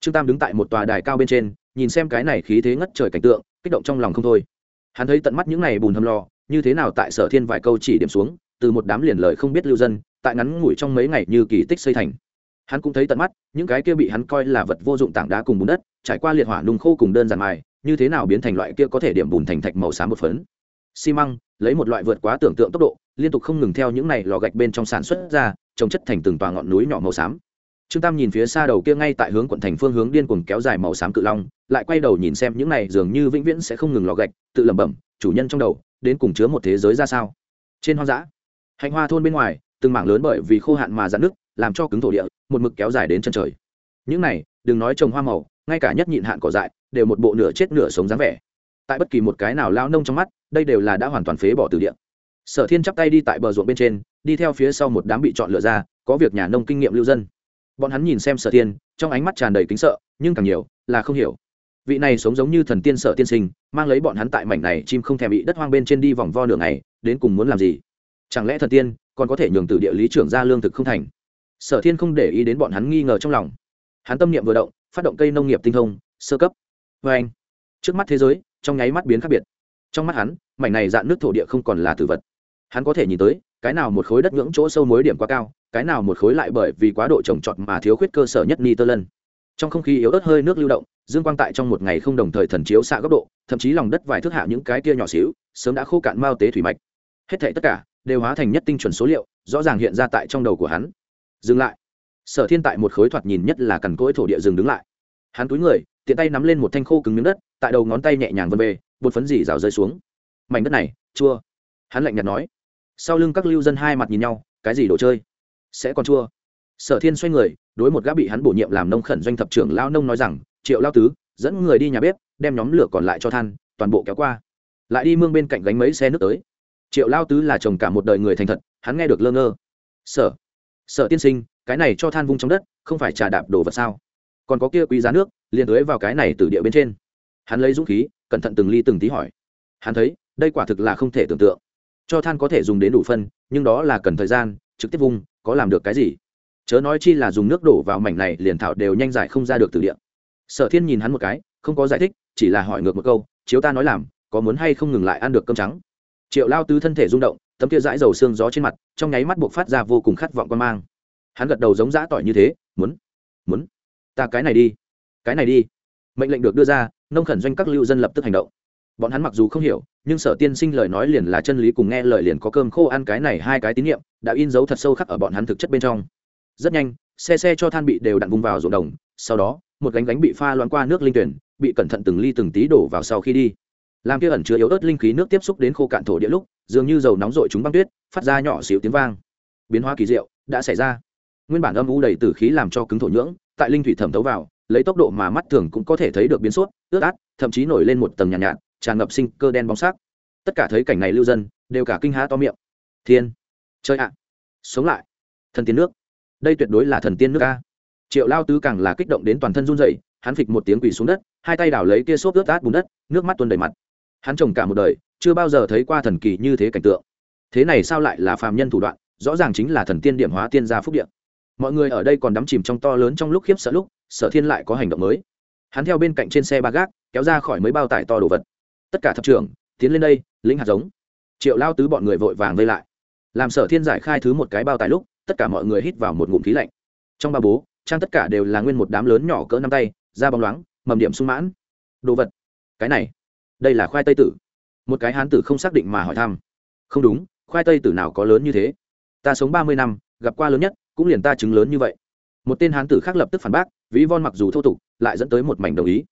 Trương tam đứng tại một tòa đài cao bên trên, nhìn xem cái này khí thế ngất trời cảnh tượng, kích động trong lòng không thôi. Hắn thấy tận mắt những này bùn thâm lò, như thế nào tại sở thiên vài câu chỉ điểm xuống từ một đám liền lời không biết lưu dân, tại ngắn ngủi trong mấy ngày như kỳ tích xây thành. Hắn cũng thấy tận mắt, những cái kia bị hắn coi là vật vô dụng tảng đá cùng bùn đất, trải qua liệt hỏa nung khô cùng đơn giản mài, như thế nào biến thành loại kia có thể điểm bùn thành thạch màu xám một phấn. Xi măng, lấy một loại vượt quá tưởng tượng tốc độ, liên tục không ngừng theo những này lò gạch bên trong sản xuất ra, trồng chất thành từng tòa ngọn núi nhỏ màu xám. Trương tam nhìn phía xa đầu kia ngay tại hướng quận thành phương hướng điên cuồng kéo dài màu xám cự long, lại quay đầu nhìn xem những này dường như vĩnh viễn sẽ không ngừng lò gạch, tự lẩm bẩm, chủ nhân trong đầu, đến cùng chứa một thế giới ra sao? Trên hoang dã hạnh hoa thôn bên ngoài, từng mảng lớn bởi vì khô hạn mà dạn nước làm cho cứng thổ địa, một mực kéo dài đến chân trời. Những này, đừng nói trồng hoa màu, ngay cả nhất nhịn hạn cỏ dại, đều một bộ nửa chết nửa sống dáng vẻ. Tại bất kỳ một cái nào lao nông trong mắt, đây đều là đã hoàn toàn phế bỏ từ địa. Sở thiên chắp tay đi tại bờ ruộng bên trên, đi theo phía sau một đám bị chọn lựa ra, có việc nhà nông kinh nghiệm lưu dân. Bọn hắn nhìn xem sở thiên, trong ánh mắt tràn đầy kính sợ, nhưng càng nhiều là không hiểu. Vị này sống giống như thần tiên sở tiên sinh, mang lấy bọn hắn tại mảnh này chim không thèm bị đất hoang bên trên đi vòng vo nửa ngày, đến cùng muốn làm gì? Chẳng lẽ thần tiên còn có thể nhường từ địa lý trưởng ra lương thực không thành? Sở thiên không để ý đến bọn hắn nghi ngờ trong lòng. Hắn tâm niệm vừa động, phát động cây nông nghiệp tinh thông, sơ cấp. Vê anh, trước mắt thế giới, trong nháy mắt biến khác biệt. Trong mắt hắn, mảnh này dạn nước thổ địa không còn là tử vật. Hắn có thể nhìn tới, cái nào một khối đất ngưỡng chỗ sâu mối điểm quá cao, cái nào một khối lại bởi vì quá độ trồng trọt mà thiếu khuyết cơ sở nhất ni tơ lân trong không khí yếu ớt hơi nước lưu động, dương quang tại trong một ngày không đồng thời thần chiếu xạ góc độ, thậm chí lòng đất vài thước hạ những cái kia nhỏ xíu, sớm đã khô cạn mao tế thủy mạch. Hết thảy tất cả đều hóa thành nhất tinh chuẩn số liệu, rõ ràng hiện ra tại trong đầu của hắn. Dừng lại. Sở thiên tại một khối thoạt nhìn nhất là cằn cỗi thổ địa rừng đứng lại. Hắn túi người, tiện tay nắm lên một thanh khô cứng miếng đất, tại đầu ngón tay nhẹ nhàng vân bề bột phấn dì rào rơi xuống. Mảnh đất này, chua. Hắn lạnh nhạt nói. Sau lưng các lưu dân hai mặt nhìn nhau, cái gì đồ chơi? Sẽ còn chua. Sở thiên xoay người, đối một gã bị hắn bổ nhiệm làm nông khẩn doanh thập trưởng lao nông nói rằng, triệu lao tứ, dẫn người đi nhà bếp, đem nhóm lửa còn lại cho than, toàn bộ kéo qua. Lại đi mương bên cạnh gánh mấy xe nước tới triệu lao tứ là chồng cả một đời người thành thật, hắn nghe được lơ ngơ. Sở sở tiên sinh, cái này cho than vung trong đất, không phải trà đạp đồ vật sao? Còn có kia quý giá nước, liền tưới vào cái này từ địa bên trên. Hắn lấy dũng khí, cẩn thận từng ly từng tí hỏi. Hắn thấy, đây quả thực là không thể tưởng tượng. Cho than có thể dùng đến đủ phân, nhưng đó là cần thời gian, trực tiếp vung, có làm được cái gì? Chớ nói chi là dùng nước đổ vào mảnh này liền thảo đều nhanh giải không ra được từ địa. Sở thiên nhìn hắn một cái, không có giải thích, chỉ là hỏi ngược một câu, chiếu ta nói làm, có muốn hay không ngừng lại ăn được cơm trắng? Triệu lao tứ thân thể rung động, tấm kia dãi dầu xương gió trên mặt, trong nháy mắt buộc phát ra vô cùng khát vọng quan mang. Hắn gật đầu giống dã tỏi như thế, muốn muốn, ta cái này đi, cái này đi. Mệnh lệnh được đưa ra, nông khẩn doanh các lưu dân lập tức hành động. Bọn hắn mặc dù không hiểu, nhưng sở tiên sinh lời nói liền là chân lý cùng nghe lời liền có cơm khô ăn cái này hai cái tín nhiệm, đã in dấu thật sâu khắc ở bọn hắn thực chất bên trong. Rất nhanh, xe xe cho than bị đều đặn vung vào ruộng đồng, sau đó, một gánh gánh bị pha loãng qua nước linh tuyển, bị cẩn thận từng ly từng tí đổ vào sau khi đi làm kia ẩn chứa yếu ớt linh khí nước tiếp xúc đến khô cạn thổ địa lúc dường như dầu nóng rội chúng băng tuyết phát ra nhỏ xíu tiếng vang. Biến hóa kỳ diệu đã xảy ra. Nguyên bản âm u đầy tử khí làm cho cứng thổ nhưỡng tại linh thủy thẩm thấu vào lấy tốc độ mà mắt thường cũng có thể thấy được biến suốt ướt át thậm chí nổi lên một tầng nhàn nhạt, nhạt tràn ngập sinh cơ đen bóng sắc. Tất cả thấy cảnh này lưu dân đều cả kinh há to miệng. Thiên. Chơi ạ. Sống lại. Thần tiên nước. Đây tuyệt đối là thần tiên nước a. triệu lao tứ càng là kích động đến toàn thân run rẩy, hắn phịch một tiếng quỳ xuống đất hai tay đảo lấy kia xốp ướt át bùn đất nước mắt tuôn đầy mặt hắn trồng cả một đời, chưa bao giờ thấy qua thần kỳ như thế cảnh tượng. Thế này sao lại là phàm nhân thủ đoạn, rõ ràng chính là thần tiên điểm hóa tiên gia phúc điện mọi người ở đây còn đắm chìm trong to lớn trong lúc khiếp sợ lúc, sở thiên lại có hành động mới. Hắn theo bên cạnh trên xe ba gác, kéo ra khỏi mấy bao tải to đồ vật. Tất cả thập trưởng, tiến lên đây, lĩnh hạt giống. Triệu lao tứ bọn người vội vàng vây lại. Làm sở thiên giải khai thứ một cái bao tải lúc, tất cả mọi người hít vào một ngụm khí lạnh. Trong ba bố, trang tất cả đều là nguyên một đám lớn nhỏ cỡ năm tay, da bóng loáng, mầm điểm sung mãn. Đồ vật. Cái này đây là khoai tây tử. Một cái hán tử không xác định mà hỏi thăm. Không đúng, khoai tây tử nào có lớn như thế? Ta sống ba mươi năm, gặp qua lớn nhất, cũng liền ta chứng lớn như vậy. Một tên hán tử khác lập tức phản bác, ví von mặc dù thô tục, lại dẫn tới một mảnh đồng ý.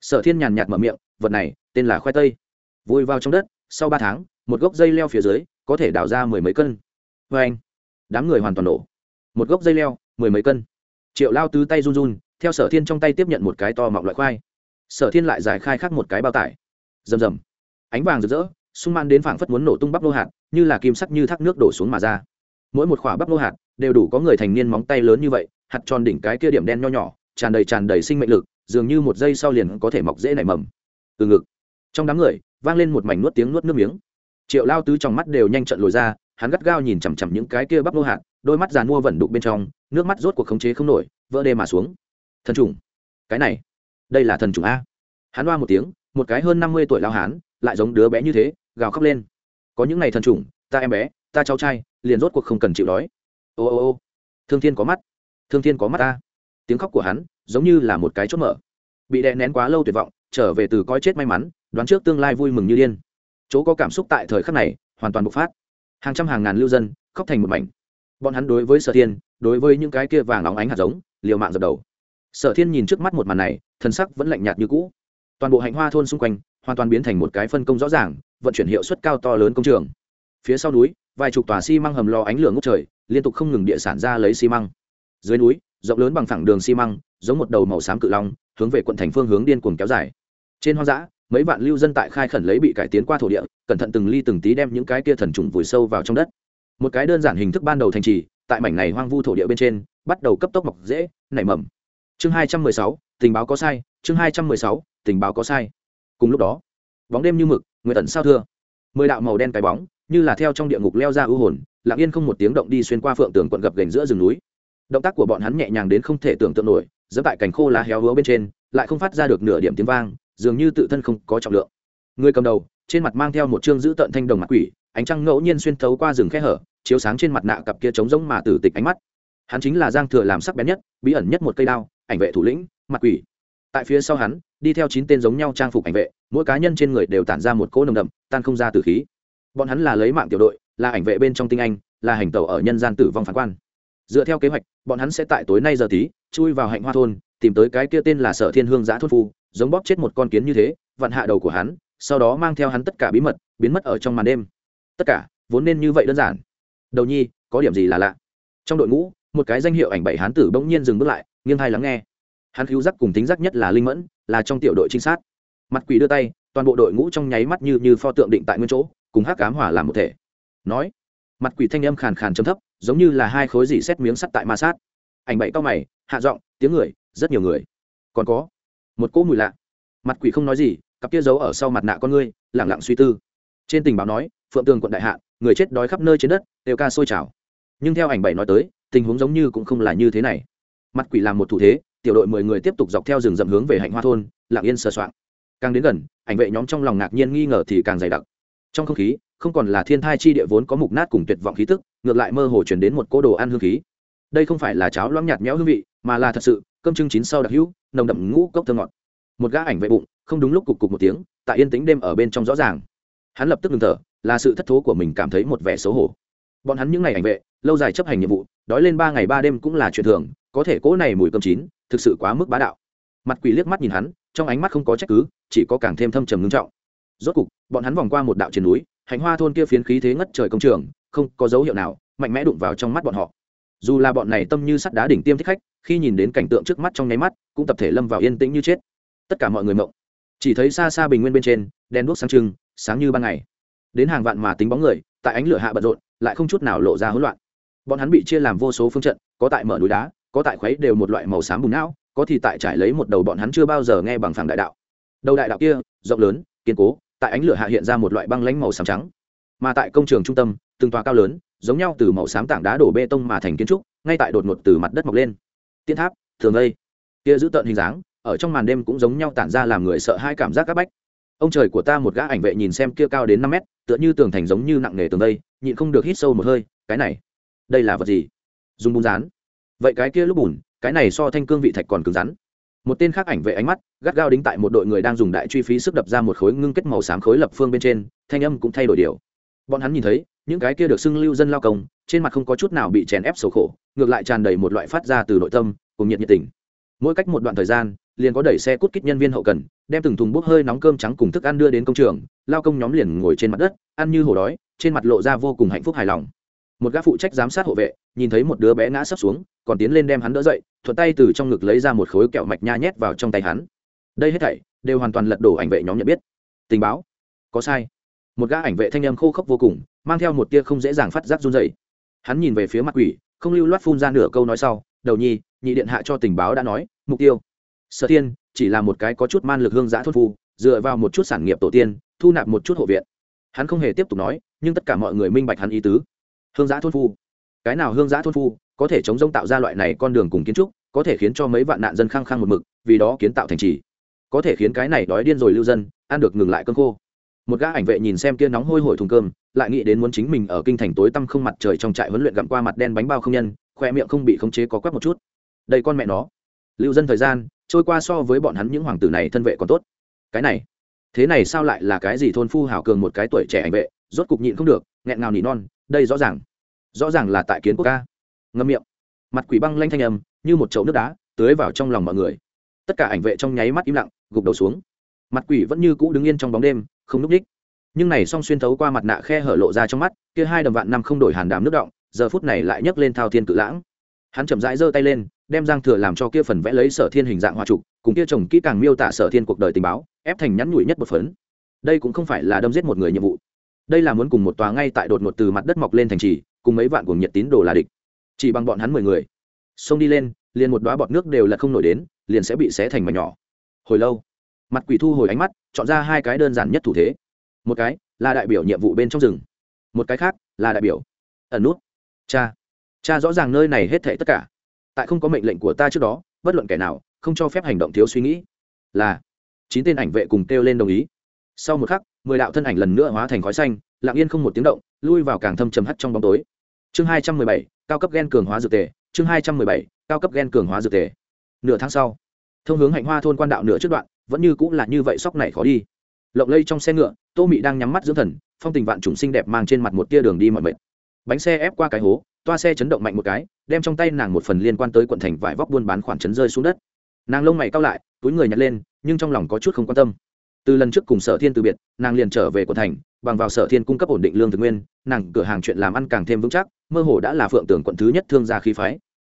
Sở thiên nhàn nhạt mở miệng, vật này, tên là khoai tây. Vùi vào trong đất, sau ba tháng, một gốc dây leo phía dưới, có thể đào ra mười mấy cân. Vê anh. Đám người hoàn toàn nổ. Một gốc dây leo, mười mấy cân. Triệu lao tứ tay run run, theo sở thiên trong tay tiếp nhận một cái to mọng loại khoai. Sở thiên lại giải khai khắc một cái bao tải rầm rầm. Ánh vàng rực rỡ sung man đến phảng phất muốn nổ tung bắp lô hạt, như là kim sắc như thác nước đổ xuống mà ra. Mỗi một khỏa bắp lô hạt đều đủ có người thành niên móng tay lớn như vậy, hạt tròn đỉnh cái kia điểm đen nho nhỏ, tràn đầy tràn đầy sinh mệnh lực, dường như một giây sau liền có thể mọc dễ nảy mầm. Từ ngực, trong đám người, vang lên một mảnh nuốt tiếng nuốt nước miếng. Triệu lao tứ trong mắt đều nhanh trận lồi ra, hắn gắt gao nhìn chằm chằm những cái kia bắp lô hạt, đôi mắt giàn mua vẩn đục bên trong, nước mắt rốt cuộc khống chế không nổi, vỡ đê mà xuống. Thần trùng, cái này, đây là thần trùng a. Hắn loa một tiếng một cái hơn năm mươi tuổi lao hán, lại giống đứa bé như thế, gào khóc lên. Có những ngày thần trùng, ta em bé, ta cháu trai, liền rốt cuộc không cần chịu đói. Ô ô ô. Thương thiên có mắt. Thương thiên có mắt ta. Tiếng khóc của hắn, giống như là một cái chốt mở. Bị đè nén quá lâu tuyệt vọng, trở về từ coi chết may mắn, đoán trước tương lai vui mừng như điên. Chỗ có cảm xúc tại thời khắc này, hoàn toàn bộc phát. Hàng trăm hàng ngàn lưu dân, khóc thành một mảnh. Bọn hắn đối với sở thiên, đối với những cái kia vàng óng ánh hạt giống, liều mạng dập đầu. Sở thiên nhìn trước mắt một màn này thân sắc vẫn lạnh nhạt như cũ toàn bộ hạnh hoa thôn xung quanh hoàn toàn biến thành một cái phân công rõ ràng, vận chuyển hiệu suất cao to lớn công trường. Phía sau núi, vài chục tòa xi măng hầm lò ánh lửa ngốc trời, liên tục không ngừng địa sản ra lấy xi măng. Dưới núi, rộng lớn bằng phẳng đường xi măng, giống một đầu màu xám cự long, hướng về quận thành phương hướng điên cuồng kéo dài. Trên hoang dã, mấy vạn lưu dân tại khai khẩn lấy bị cải tiến qua thổ địa, cẩn thận từng ly từng tí đem những cái kia thần trùng vùi sâu vào trong đất. Một cái đơn giản hình thức ban đầu thành trì, tại mảnh này hoang vu thổ địa bên trên, bắt đầu cấp tốc mọc dễ, nảy mầm. Chương hai trăm mười sáu, tình báo có sai, chương hai trăm mười sáu tình báo có sai. Cùng lúc đó, bóng đêm như mực, người tận sao thưa. Mười đạo màu đen cái bóng, như là theo trong địa ngục leo ra ưu hồn, lặng yên không một tiếng động đi xuyên qua phượng tường quận gập gành giữa rừng núi. Động tác của bọn hắn nhẹ nhàng đến không thể tưởng tượng nổi, giẫm tại cành khô lá héo hứa bên trên, lại không phát ra được nửa điểm tiếng vang, dường như tự thân không có trọng lượng. Người cầm đầu, trên mặt mang theo một chương giữ tận thanh đồng mặt quỷ, ánh trăng ngẫu nhiên xuyên thấu qua rừng khe hở, chiếu sáng trên mặt nạ cặp kia trống rỗng mà tử tịch ánh mắt. Hắn chính là giang thừa làm sắc bén nhất, bí ẩn nhất một cây đao, ảnh vệ thủ lĩnh, mặt quỷ tại phía sau hắn, đi theo chín tên giống nhau trang phục ảnh vệ, mỗi cá nhân trên người đều tản ra một cỗ nồng đậm, tan không ra từ khí. Bọn hắn là lấy mạng tiểu đội, là ảnh vệ bên trong tinh anh, là hành tẩu ở nhân gian tử vong phán quan. Dựa theo kế hoạch, bọn hắn sẽ tại tối nay giờ tí, chui vào hạnh hoa thôn, tìm tới cái kia tên là sở thiên hương giã thôn phu, giống bóp chết một con kiến như thế, vặn hạ đầu của hắn, sau đó mang theo hắn tất cả bí mật, biến mất ở trong màn đêm. Tất cả, vốn nên như vậy đơn giản. Đầu nhi, có điểm gì là lạ? Trong đội ngũ, một cái danh hiệu ảnh bảy hán tử bỗng nhiên dừng bước lại, nghiêng hai lắng nghe hắn cứu giác cùng tính giác nhất là linh mẫn, là trong tiểu đội trinh sát. Mặt quỷ đưa tay, toàn bộ đội ngũ trong nháy mắt như như pho tượng định tại nguyên chỗ, cùng hắc cám hỏa làm một thể. Nói, mặt quỷ thanh âm khàn khàn chấm thấp, giống như là hai khối dỉ xét miếng sắt tại ma sát. Ảnh bảy cao mày, hạ giọng, tiếng người, rất nhiều người. Còn có, một cỗ mùi lạ. Mặt quỷ không nói gì, cặp kia giấu ở sau mặt nạ con ngươi, lẳng lặng suy tư. Trên tình báo nói, phượng tường quận đại hạ, người chết đói khắp nơi trên đất, đều ca sôi trào. Nhưng theo ảnh bảy nói tới, tình huống giống như cũng không là như thế này. Mặt quỷ làm một thủ thế tiểu đội mười người tiếp tục dọc theo rừng rậm hướng về hạnh hoa thôn, lặng yên sờ soạng. Càng đến gần, ảnh vệ nhóm trong lòng ngạc nhiên nghi ngờ thì càng dày đặc. Trong không khí, không còn là thiên thai chi địa vốn có mục nát cùng tuyệt vọng khí tức, ngược lại mơ hồ chuyển đến một cỗ đồ ăn hương khí. Đây không phải là cháo loãng nhạt nhẽo hương vị, mà là thật sự, cơm trưng chín sau đặc hữu, nồng đậm ngũ cốc thơ ngọt. Một gã ảnh vệ bụng, không đúng lúc cục cục một tiếng, tại yên tĩnh đêm ở bên trong rõ ràng. Hắn lập tức ngừng thở, là sự thất thố của mình cảm thấy một vẻ xấu hổ. Bọn hắn những ngày ảnh vệ, lâu dài chấp hành nhiệm vụ, đói lên ba ngày ba đêm cũng là chuyện thường, có thể cỗ này mùi cơm chín thực sự quá mức bá đạo. Mặt quỷ liếc mắt nhìn hắn, trong ánh mắt không có trách cứ, chỉ có càng thêm thâm trầm ngưng trọng. Rốt cục, bọn hắn vòng qua một đạo trên núi, hành hoa thôn kia phiến khí thế ngất trời công trường, không có dấu hiệu nào, mạnh mẽ đụng vào trong mắt bọn họ. Dù là bọn này tâm như sắt đá đỉnh tiêm thích khách, khi nhìn đến cảnh tượng trước mắt trong nháy mắt, cũng tập thể lâm vào yên tĩnh như chết. Tất cả mọi người mộng. Chỉ thấy xa xa bình nguyên bên trên, đèn đuốc sáng trưng, sáng như ban ngày. Đến hàng vạn mà tính bóng người, tại ánh lửa hạ bận rộn, lại không chút nào lộ ra hỗn loạn. Bọn hắn bị chia làm vô số phương trận, có tại mở núi đá có tại khuấy đều một loại màu xám bùn não, có thì tại trải lấy một đầu bọn hắn chưa bao giờ nghe bằng phẳng đại đạo. Đầu đại đạo kia, rộng lớn, kiên cố, tại ánh lửa hạ hiện ra một loại băng lánh màu xám trắng. Mà tại công trường trung tâm, từng tòa cao lớn, giống nhau từ màu xám tảng đá đổ bê tông mà thành kiến trúc, ngay tại đột ngột từ mặt đất mọc lên. Tiên tháp, thường đây. Kia giữ tợn hình dáng, ở trong màn đêm cũng giống nhau tản ra làm người sợ hai cảm giác các bách. Ông trời của ta một gã ảnh vệ nhìn xem kia cao đến năm mét, tựa như tường thành giống như nặng nề tường đây, nhịn không được hít sâu một hơi, cái này, đây là vật gì? Dùng bùn rán vậy cái kia lúc bùn, cái này so thanh cương vị thạch còn cứng rắn. Một tên khác ảnh vệ ánh mắt, gắt gao đính tại một đội người đang dùng đại truy phí sức đập ra một khối ngưng kết màu xám khối lập phương bên trên, thanh âm cũng thay đổi điều. Bọn hắn nhìn thấy, những cái kia được xưng lưu dân lao công, trên mặt không có chút nào bị chèn ép sầu khổ, ngược lại tràn đầy một loại phát ra từ nội tâm, cùng nhiệt nhiệt tình. Mỗi cách một đoạn thời gian, liền có đẩy xe cút kít nhân viên hậu cần, đem từng thùng bốc hơi nóng cơm trắng cùng thức ăn đưa đến công trường, lao công nhóm liền ngồi trên mặt đất, ăn như hổ đói, trên mặt lộ ra vô cùng hạnh phúc hài lòng một gã phụ trách giám sát hộ vệ, nhìn thấy một đứa bé ngã sấp xuống, còn tiến lên đem hắn đỡ dậy, thuận tay từ trong ngực lấy ra một khối kẹo mạch nha nhét vào trong tay hắn. Đây hết thảy đều hoàn toàn lật đổ ảnh vệ nhóm nhận biết. Tình báo. Có sai. Một gã ảnh vệ thanh âm khô khốc vô cùng, mang theo một tia không dễ dàng phát giác run dậy hắn nhìn về phía mặt quỷ, không lưu loát phun ra nửa câu nói sau, đầu nhi, nhị điện hạ cho tình báo đã nói, mục tiêu. Sở tiên chỉ là một cái có chút man lực hương giã thôn phu, dựa vào một chút sản nghiệp tổ tiên, thu nạp một chút hộ viện. Hắn không hề tiếp tục nói, nhưng tất cả mọi người minh bạch hắn ý tứ hương giã thôn phu. Cái nào hương giã thôn phu, có thể chống rông tạo ra loại này con đường cùng kiến trúc, có thể khiến cho mấy vạn nạn dân khăng khăng một mực, vì đó kiến tạo thành trì. Có thể khiến cái này đói điên rồi lưu dân, ăn được ngừng lại cơn khô. Một gã ảnh vệ nhìn xem kia nóng hôi hổi thùng cơm, lại nghĩ đến muốn chính mình ở kinh thành tối tăm không mặt trời trong trại huấn luyện gặm qua mặt đen bánh bao không nhân, khoe miệng không bị khống chế có quét một chút. Đây con mẹ nó. Lưu dân thời gian, trôi qua so với bọn hắn những hoàng tử này thân vệ còn tốt. Cái này, thế này sao lại là cái gì thôn phu hào cường một cái tuổi trẻ ảnh vệ, rốt cục nhịn không được, nghẹn ngào nỉ non, đây rõ ràng rõ ràng là tại kiến quốc ca. Ngâm miệng. Mặt quỷ băng lanh thanh âm, như một chậu nước đá, tưới vào trong lòng mọi người. Tất cả ảnh vệ trong nháy mắt im lặng, gục đầu xuống. Mặt quỷ vẫn như cũ đứng yên trong bóng đêm, không núp ních. nhưng này song xuyên thấu qua mặt nạ khe hở lộ ra trong mắt, kia hai đầm vạn năm không đổi hàn đàm nước động, giờ phút này lại nhấc lên thao thiên cự lãng. Hắn chậm rãi giơ tay lên, đem giang thừa làm cho kia phần vẽ lấy sở thiên hình dạng hoa trục, cùng kia chồng kỹ càng miêu tả sở thiên cuộc đời tình báo, ép thành nhắn nhủi nhất một phấn. Đây cũng không phải là đâm giết một người nhiệm vụ. Đây là muốn cùng một tòa ngay tại đột ngột từ mặt đất mọc lên thành trì cùng mấy vạn cuồng nhiệt tín đồ là địch. Chỉ bằng bọn hắn mười người. Xông đi lên, liền một đoá bọt nước đều là không nổi đến, liền sẽ bị xé thành mảnh nhỏ. Hồi lâu, mặt quỷ thu hồi ánh mắt, chọn ra hai cái đơn giản nhất thủ thế. Một cái là đại biểu nhiệm vụ bên trong rừng. Một cái khác là đại biểu ẩn nút. Cha cha rõ ràng nơi này hết thệ tất cả. Tại không có mệnh lệnh của ta trước đó, bất luận kẻ nào không cho phép hành động thiếu suy nghĩ. Là, chín tên ảnh vệ cùng kêu lên đồng ý. Sau một khắc, mười đạo thân ảnh lần nữa hóa thành khói xanh, lặng yên không một tiếng động, lui vào càng thâm trầm hắt trong bóng tối chương hai trăm mười bảy, cao cấp g e n cường hóa dược tề, chương hai trăm mười bảy, cao cấp g e n cường hóa dược tề. Nửa tháng sau, thông hướng hạnh hoa thôn quan đạo nửa trước đoạn, vẫn như cũng là như vậy sóc này khó đi. Lộng lây trong xe ngựa, tô mị đang nhắm mắt dưỡng thần, phong tình vạn trùng xinh đẹp mang trên mặt một tia đường đi mọi mệt. Bánh xe ép qua cái hố, toa xe chấn động mạnh một cái, đem trong tay nàng một phần liên quan tới quận thành vải vóc buôn bán khoản chấn rơi xuống đất. Nàng lông mày cao lại, túi người nhặt lên, nhưng trong lòng có chút không quan tâm. Từ lần trước cùng sở thiên từ biệt, nàng liền trở về quận thành bằng vào sở thiên cung cấp ổn định lương thực nguyên, nàng cửa hàng chuyện làm ăn càng thêm vững chắc, mơ hồ đã là phượng tưởng quận thứ nhất thương gia khí phái.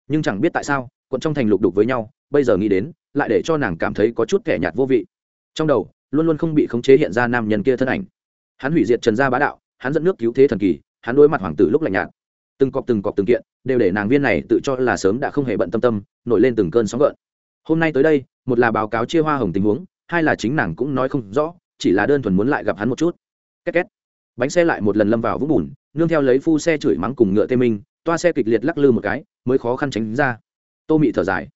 Nhưng chẳng biết tại sao, quận trong thành lục đục với nhau, bây giờ nghĩ đến, lại để cho nàng cảm thấy có chút kẻ nhạt vô vị. Trong đầu, luôn luôn không bị khống chế hiện ra nam nhân kia thân ảnh. Hắn hủy diệt trần gia bá đạo, hắn dẫn nước cứu thế thần kỳ, hắn đối mặt hoàng tử lúc lạnh nhạt. Từng cọc từng cọc từng kiện, đều để nàng viên này tự cho là sớm đã không hề bận tâm tâm, nổi lên từng cơn sóng gợn. Hôm nay tới đây, một là báo cáo chia hoa hồng tình huống, hai là chính nàng cũng nói không rõ, chỉ là đơn thuần muốn lại gặp hắn một chút két két. Bánh xe lại một lần lâm vào vũng bùn, nương theo lấy phu xe chửi mắng cùng ngựa tê minh, toa xe kịch liệt lắc lư một cái, mới khó khăn tránh ra. Tô mị thở dài.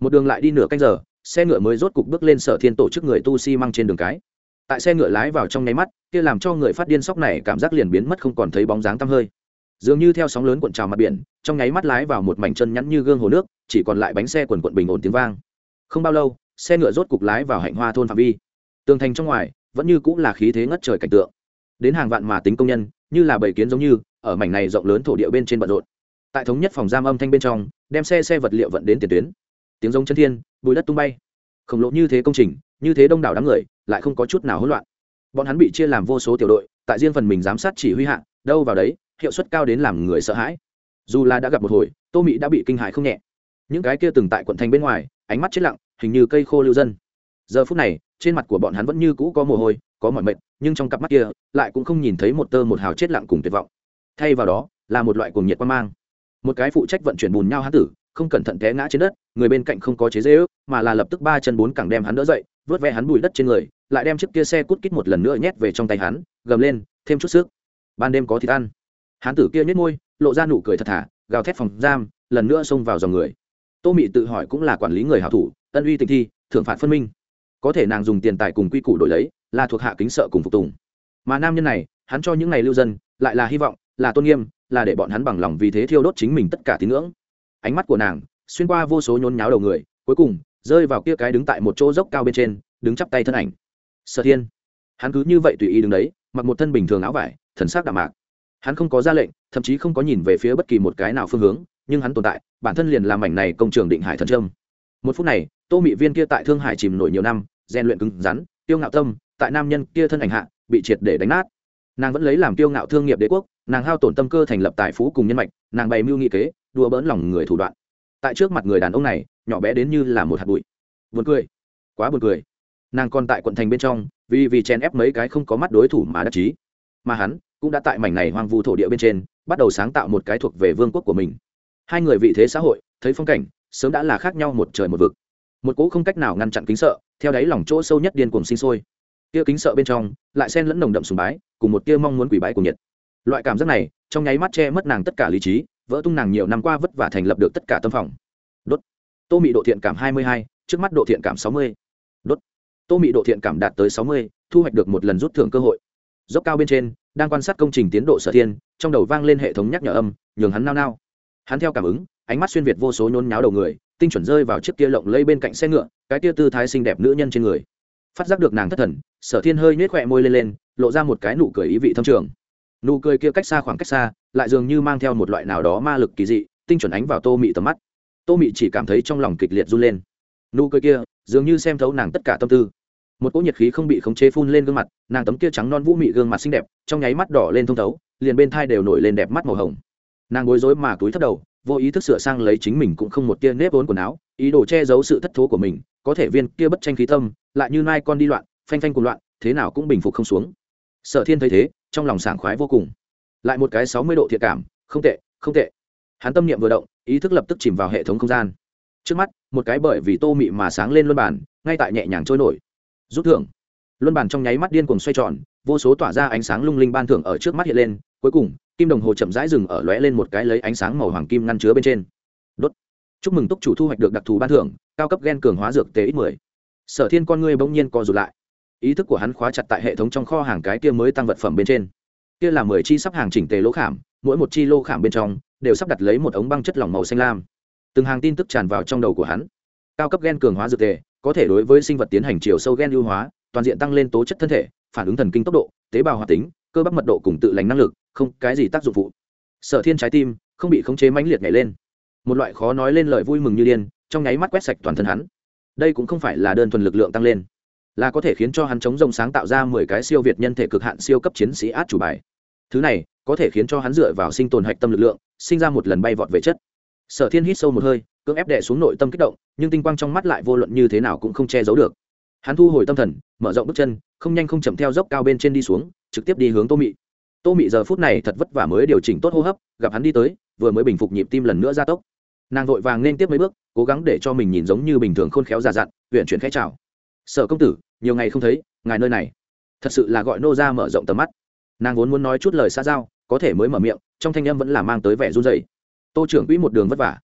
Một đường lại đi nửa canh giờ, xe ngựa mới rốt cục bước lên sở thiên tổ chức người tu si mang trên đường cái. Tại xe ngựa lái vào trong nháy mắt, kia làm cho người phát điên sóc này cảm giác liền biến mất không còn thấy bóng dáng tăm hơi. Dường như theo sóng lớn cuộn trào mặt biển, trong nháy mắt lái vào một mảnh chân nhắn như gương hồ nước, chỉ còn lại bánh xe quần quận bình ổn tiếng vang. Không bao lâu, xe ngựa rốt cục lái vào hạnh hoa thôn phạm vi. Tường thành trong ngoài, vẫn như cũng là khí thế ngất trời cảnh tượng đến hàng vạn mà tính công nhân, như là bầy kiến giống như, ở mảnh này rộng lớn thổ địa bên trên bận rộn. Tại thống nhất phòng giam âm thanh bên trong, đem xe xe vật liệu vận đến tiền tuyến. Tiếng giống chân thiên bùi đất tung bay. Khổng lồ như thế công trình, như thế đông đảo đám người, lại không có chút nào hỗn loạn. Bọn hắn bị chia làm vô số tiểu đội, tại riêng phần mình giám sát chỉ huy hạ, đâu vào đấy, hiệu suất cao đến làm người sợ hãi. Dù là đã gặp một hồi, tô mỹ đã bị kinh hại không nhẹ. Những cái kia từng tại quận thành bên ngoài, ánh mắt chết lặng, hình như cây khô lưu dân. Giờ phút này, trên mặt của bọn hắn vẫn như cũ có mồ hôi có mọi mệt nhưng trong cặp mắt kia lại cũng không nhìn thấy một tơ một hào chết lặng cùng tuyệt vọng. Thay vào đó là một loại cuồng nhiệt quan mang. Một cái phụ trách vận chuyển bùn nhau hán tử, không cẩn thận té ngã trên đất, người bên cạnh không có chế dễ ước mà là lập tức ba chân bốn cẳng đem hắn đỡ dậy, vớt ve hắn bùi đất trên người, lại đem chiếc kia xe cút kít một lần nữa nhét về trong tay hắn, gầm lên, thêm chút sức. Ban đêm có thịt ăn. Hán tử kia nhét môi, lộ ra nụ cười thật thà, gào thét phòng giam, lần nữa xông vào dòng người. Tô mị tự hỏi cũng là quản lý người hảo thủ, ân uy tình thi, thưởng phạt phân minh. Có thể nàng dùng tiền tài cùng quy củ đổi lấy là thuộc hạ kính sợ cùng phục tùng. Mà nam nhân này, hắn cho những ngày lưu dân, lại là hy vọng, là tôn nghiêm, là để bọn hắn bằng lòng vì thế thiêu đốt chính mình tất cả tín ngưỡng. Ánh mắt của nàng, xuyên qua vô số nhốn nháo đầu người, cuối cùng, rơi vào kia cái đứng tại một chỗ dốc cao bên trên, đứng chắp tay thân ảnh. Sở thiên, hắn cứ như vậy tùy ý đứng đấy, mặc một thân bình thường áo vải, thần sắc đạm mạc. Hắn không có ra lệnh, thậm chí không có nhìn về phía bất kỳ một cái nào phương hướng, nhưng hắn tồn tại, bản thân liền làm mảnh này công trường định hải thần trâm. Một phút này, tô mị viên kia tại thương hải chìm nổi nhiều năm, rèn luyện cứng rắn, tiêu ngạo tâm tại nam nhân kia thân ảnh hạ, bị triệt để đánh nát. Nàng vẫn lấy làm kiêu ngạo thương nghiệp đế quốc, nàng hao tổn tâm cơ thành lập tài phú cùng nhân mạch, nàng bày mưu nghị kế, đùa bỡn lòng người thủ đoạn. Tại trước mặt người đàn ông này, nhỏ bé đến như là một hạt bụi. Buồn cười. Quá buồn cười. Nàng còn tại quận thành bên trong, vì vì chèn ép mấy cái không có mắt đối thủ mà đắc chí. Mà hắn cũng đã tại mảnh này hoang vu thổ địa bên trên, bắt đầu sáng tạo một cái thuộc về vương quốc của mình. Hai người vị thế xã hội, thấy phong cảnh, sớm đã là khác nhau một trời một vực. Một cỗ không cách nào ngăn chặn kính sợ, theo đáy lòng chỗ sâu nhất điên cuồng sinh sôi tia kính sợ bên trong, lại xen lẫn nồng đậm sùng bái, cùng một tia mong muốn quỷ bái của nhiệt. Loại cảm giác này, trong nháy mắt che mất nàng tất cả lý trí, vỡ tung nàng nhiều năm qua vất vả thành lập được tất cả tâm phòng. Đốt. Tô mị độ thiện cảm hai mươi hai, trước mắt độ thiện cảm sáu mươi. Đốt. Tô mị độ thiện cảm đạt tới sáu mươi, thu hoạch được một lần rút thưởng cơ hội. Dốc cao bên trên, đang quan sát công trình tiến độ sở thiên, trong đầu vang lên hệ thống nhắc nhở âm, nhường hắn nao nao. Hắn theo cảm ứng, ánh mắt xuyên việt vô số nhôn nháo đầu người, tinh chuẩn rơi vào chiếc kia lộng lây bên cạnh xe ngựa, cái kia tư thái xinh đẹp nữ nhân trên người phát giác được nàng thất thần, sở thiên hơi nhếch khỏe môi lên lên, lộ ra một cái nụ cười ý vị thâm trường. Nụ cười kia cách xa khoảng cách xa, lại dường như mang theo một loại nào đó ma lực kỳ dị, tinh chuẩn ánh vào tô mị tầm mắt. Tô mị chỉ cảm thấy trong lòng kịch liệt run lên. Nụ cười kia, dường như xem thấu nàng tất cả tâm tư. Một cỗ nhiệt khí không bị khống chế phun lên gương mặt, nàng tấm kia trắng non vũ mị gương mặt xinh đẹp, trong nháy mắt đỏ lên thông thấu, liền bên thai đều nổi lên đẹp mắt màu hồng. Nàng bối rối mà túi thất đầu vô ý thức sửa sang lấy chính mình cũng không một tia nếp vốn quần áo, ý đồ che giấu sự thất thố của mình, có thể viên kia bất tranh khí tâm, lại như nai con đi loạn, phanh phanh cùng loạn, thế nào cũng bình phục không xuống. Sở thiên thấy thế, trong lòng sảng khoái vô cùng. Lại một cái sáu mươi độ thiệt cảm, không tệ không tệ. Hắn tâm niệm vừa động, ý thức lập tức chìm vào hệ thống không gian. Trước mắt, một cái bởi vì tô mị mà sáng lên luân bản ngay tại nhẹ nhàng trôi nổi. Rút thưởng. Luân bản trong nháy mắt điên cuồng xoay tròn, vô số tỏa ra ánh sáng lung linh ban thưởng ở trước mắt hiện lên, cuối cùng kim đồng hồ chậm rãi dừng ở lóe lên một cái lấy ánh sáng màu hoàng kim ngăn chứa bên trên. Đốt. Chúc mừng túc chủ thu hoạch được đặc thù ban thưởng, cao cấp gen cường hóa dược tế ít mười. Sở thiên con ngươi bỗng nhiên co rụt lại. Ý thức của hắn khóa chặt tại hệ thống trong kho hàng cái kia mới tăng vật phẩm bên trên. Kia là mười chi sắp hàng chỉnh tề lỗ khảm, mỗi một chi lô khảm bên trong đều sắp đặt lấy một ống băng chất lỏng màu xanh lam. Từng hàng tin tức tràn vào trong đầu của hắn. Cao cấp gen cường hóa dược tề có thể đối với sinh vật tiến hành chiều sâu gen ưu hóa, toàn diện tăng lên tố chất thân thể, phản ứng thần kinh tốc độ, tế bào hoạt tính, cơ bắp mật độ cùng tự lành năng lực không cái gì tác dụng phụ. Sở thiên trái tim không bị khống chế mãnh liệt nhảy lên. Một loại khó nói lên lời vui mừng như điên, trong nháy mắt quét sạch toàn thân hắn. Đây cũng không phải là đơn thuần lực lượng tăng lên, là có thể khiến cho hắn chống rồng sáng tạo ra mười cái siêu việt nhân thể cực hạn siêu cấp chiến sĩ át chủ bài. Thứ này có thể khiến cho hắn dựa vào sinh tồn hạch tâm lực lượng, sinh ra một lần bay vọt về chất. Sở thiên hít sâu một hơi, cưỡng ép đệ xuống nội tâm kích động, nhưng tinh quang trong mắt lại vô luận như thế nào cũng không che giấu được. Hắn thu hồi tâm thần, mở rộng bước chân, không nhanh không chậm theo dốc cao bên trên đi xuống, trực tiếp đi hướng tô mị tô mị giờ phút này thật vất vả mới điều chỉnh tốt hô hấp, gặp hắn đi tới, vừa mới bình phục nhịp tim lần nữa ra tốc. Nàng vội vàng nên tiếp mấy bước, cố gắng để cho mình nhìn giống như bình thường khôn khéo già dặn huyện chuyển khẽ chào. Sở công tử, nhiều ngày không thấy, ngài nơi này. Thật sự là gọi nô ra mở rộng tầm mắt. Nàng vốn muốn nói chút lời xa giao, có thể mới mở miệng, trong thanh âm vẫn là mang tới vẻ run dày tô trưởng quỹ một đường vất vả.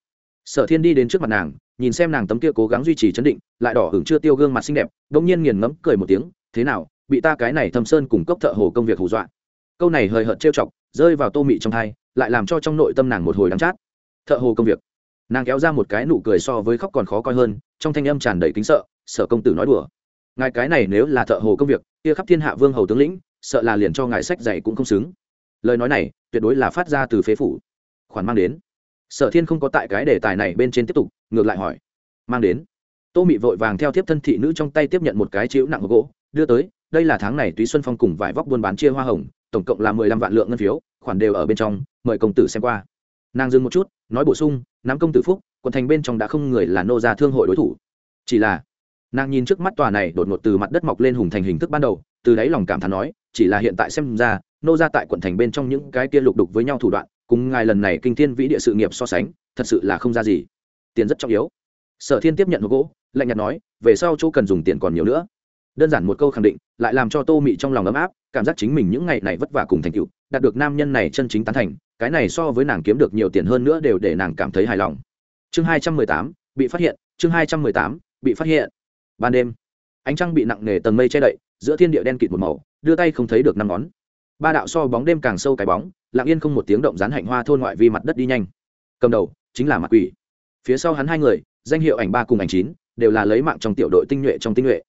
Sở thiên đi đến trước mặt nàng, nhìn xem nàng tấm kia cố gắng duy trì chấn định, lại đỏ hưởng chưa tiêu gương mặt xinh đẹp đ ỗ n g nhiên nghiền ngẫm, cười một tiếng, thế nào, bị ta cái này thâm sơn cùng cốc thợ hồ công việc hù dọa? Câu này hời hợt trêu chọc, rơi vào tô mị trong thai, lại làm cho trong nội tâm nàng một hồi đắng chát. Thợ hồ công việc. Nàng kéo ra một cái nụ cười so với khóc còn khó coi hơn, trong thanh âm tràn đầy kính sợ, sở công tử nói đùa. Ngài cái này nếu là thợ hồ công việc, kia khắp thiên hạ vương hầu tướng lĩnh, sợ là liền cho ngài sách dạy cũng không xứng. Lời nói này, tuyệt đối là phát ra từ phế phủ. Khoản mang đến. Sở thiên không có tại cái đề tài này bên trên tiếp tục, ngược lại hỏi, mang đến? Tô mị vội vàng theo tiếp thân thị nữ trong tay tiếp nhận một cái chiếu nặng gỗ, đưa tới, đây là tháng này túy xuân phong cùng vải vóc buôn bán chia hoa hồng tổng cộng là mười lăm vạn lượng ngân phiếu, khoản đều ở bên trong, mời công tử xem qua. Nàng dừng một chút, nói bổ sung nắm công tử phúc, quận thành bên trong đã không người là nô gia thương hội đối thủ. Chỉ là, nàng nhìn trước mắt tòa này đột ngột từ mặt đất mọc lên hùng thành hình thức ban đầu, từ đáy lòng cảm thán nói, chỉ là hiện tại xem ra, nô ra tại quận thành bên trong những cái kia lục đục với nhau thủ đoạn, cùng ngài lần này kinh thiên vĩ địa sự nghiệp so sánh, thật sự là không ra gì. Tiền rất trọng yếu. Sở thiên tiếp nhận một gỗ, lạnh nhạt nói, về sau chỗ cần dùng tiền còn nhiều nữa đơn giản một câu khẳng định, lại làm cho tô mị trong lòng ấm áp, cảm giác chính mình những ngày này vất vả cùng thành tựu, đạt được nam nhân này chân chính tán thành, cái này so với nàng kiếm được nhiều tiền hơn nữa đều để nàng cảm thấy hài lòng. Chương hai trăm mười tám, bị phát hiện, chương hai trăm mười tám, bị phát hiện. Ban đêm, ánh trăng bị nặng nề tầng mây che đậy, giữa thiên địa đen kịt một màu, đưa tay không thấy được năm ngón. Ba đạo so bóng đêm càng sâu cái bóng, lặng yên không một tiếng động rán hạnh hoa thôn ngoại vi mặt đất đi nhanh. Cầm đầu, chính là mặt quỷ. Phía sau hắn hai người, danh hiệu ảnh ba cùng ảnh chín, đều là lấy mạng trong tiểu đội tinh nhuệ trong tinh nhuệ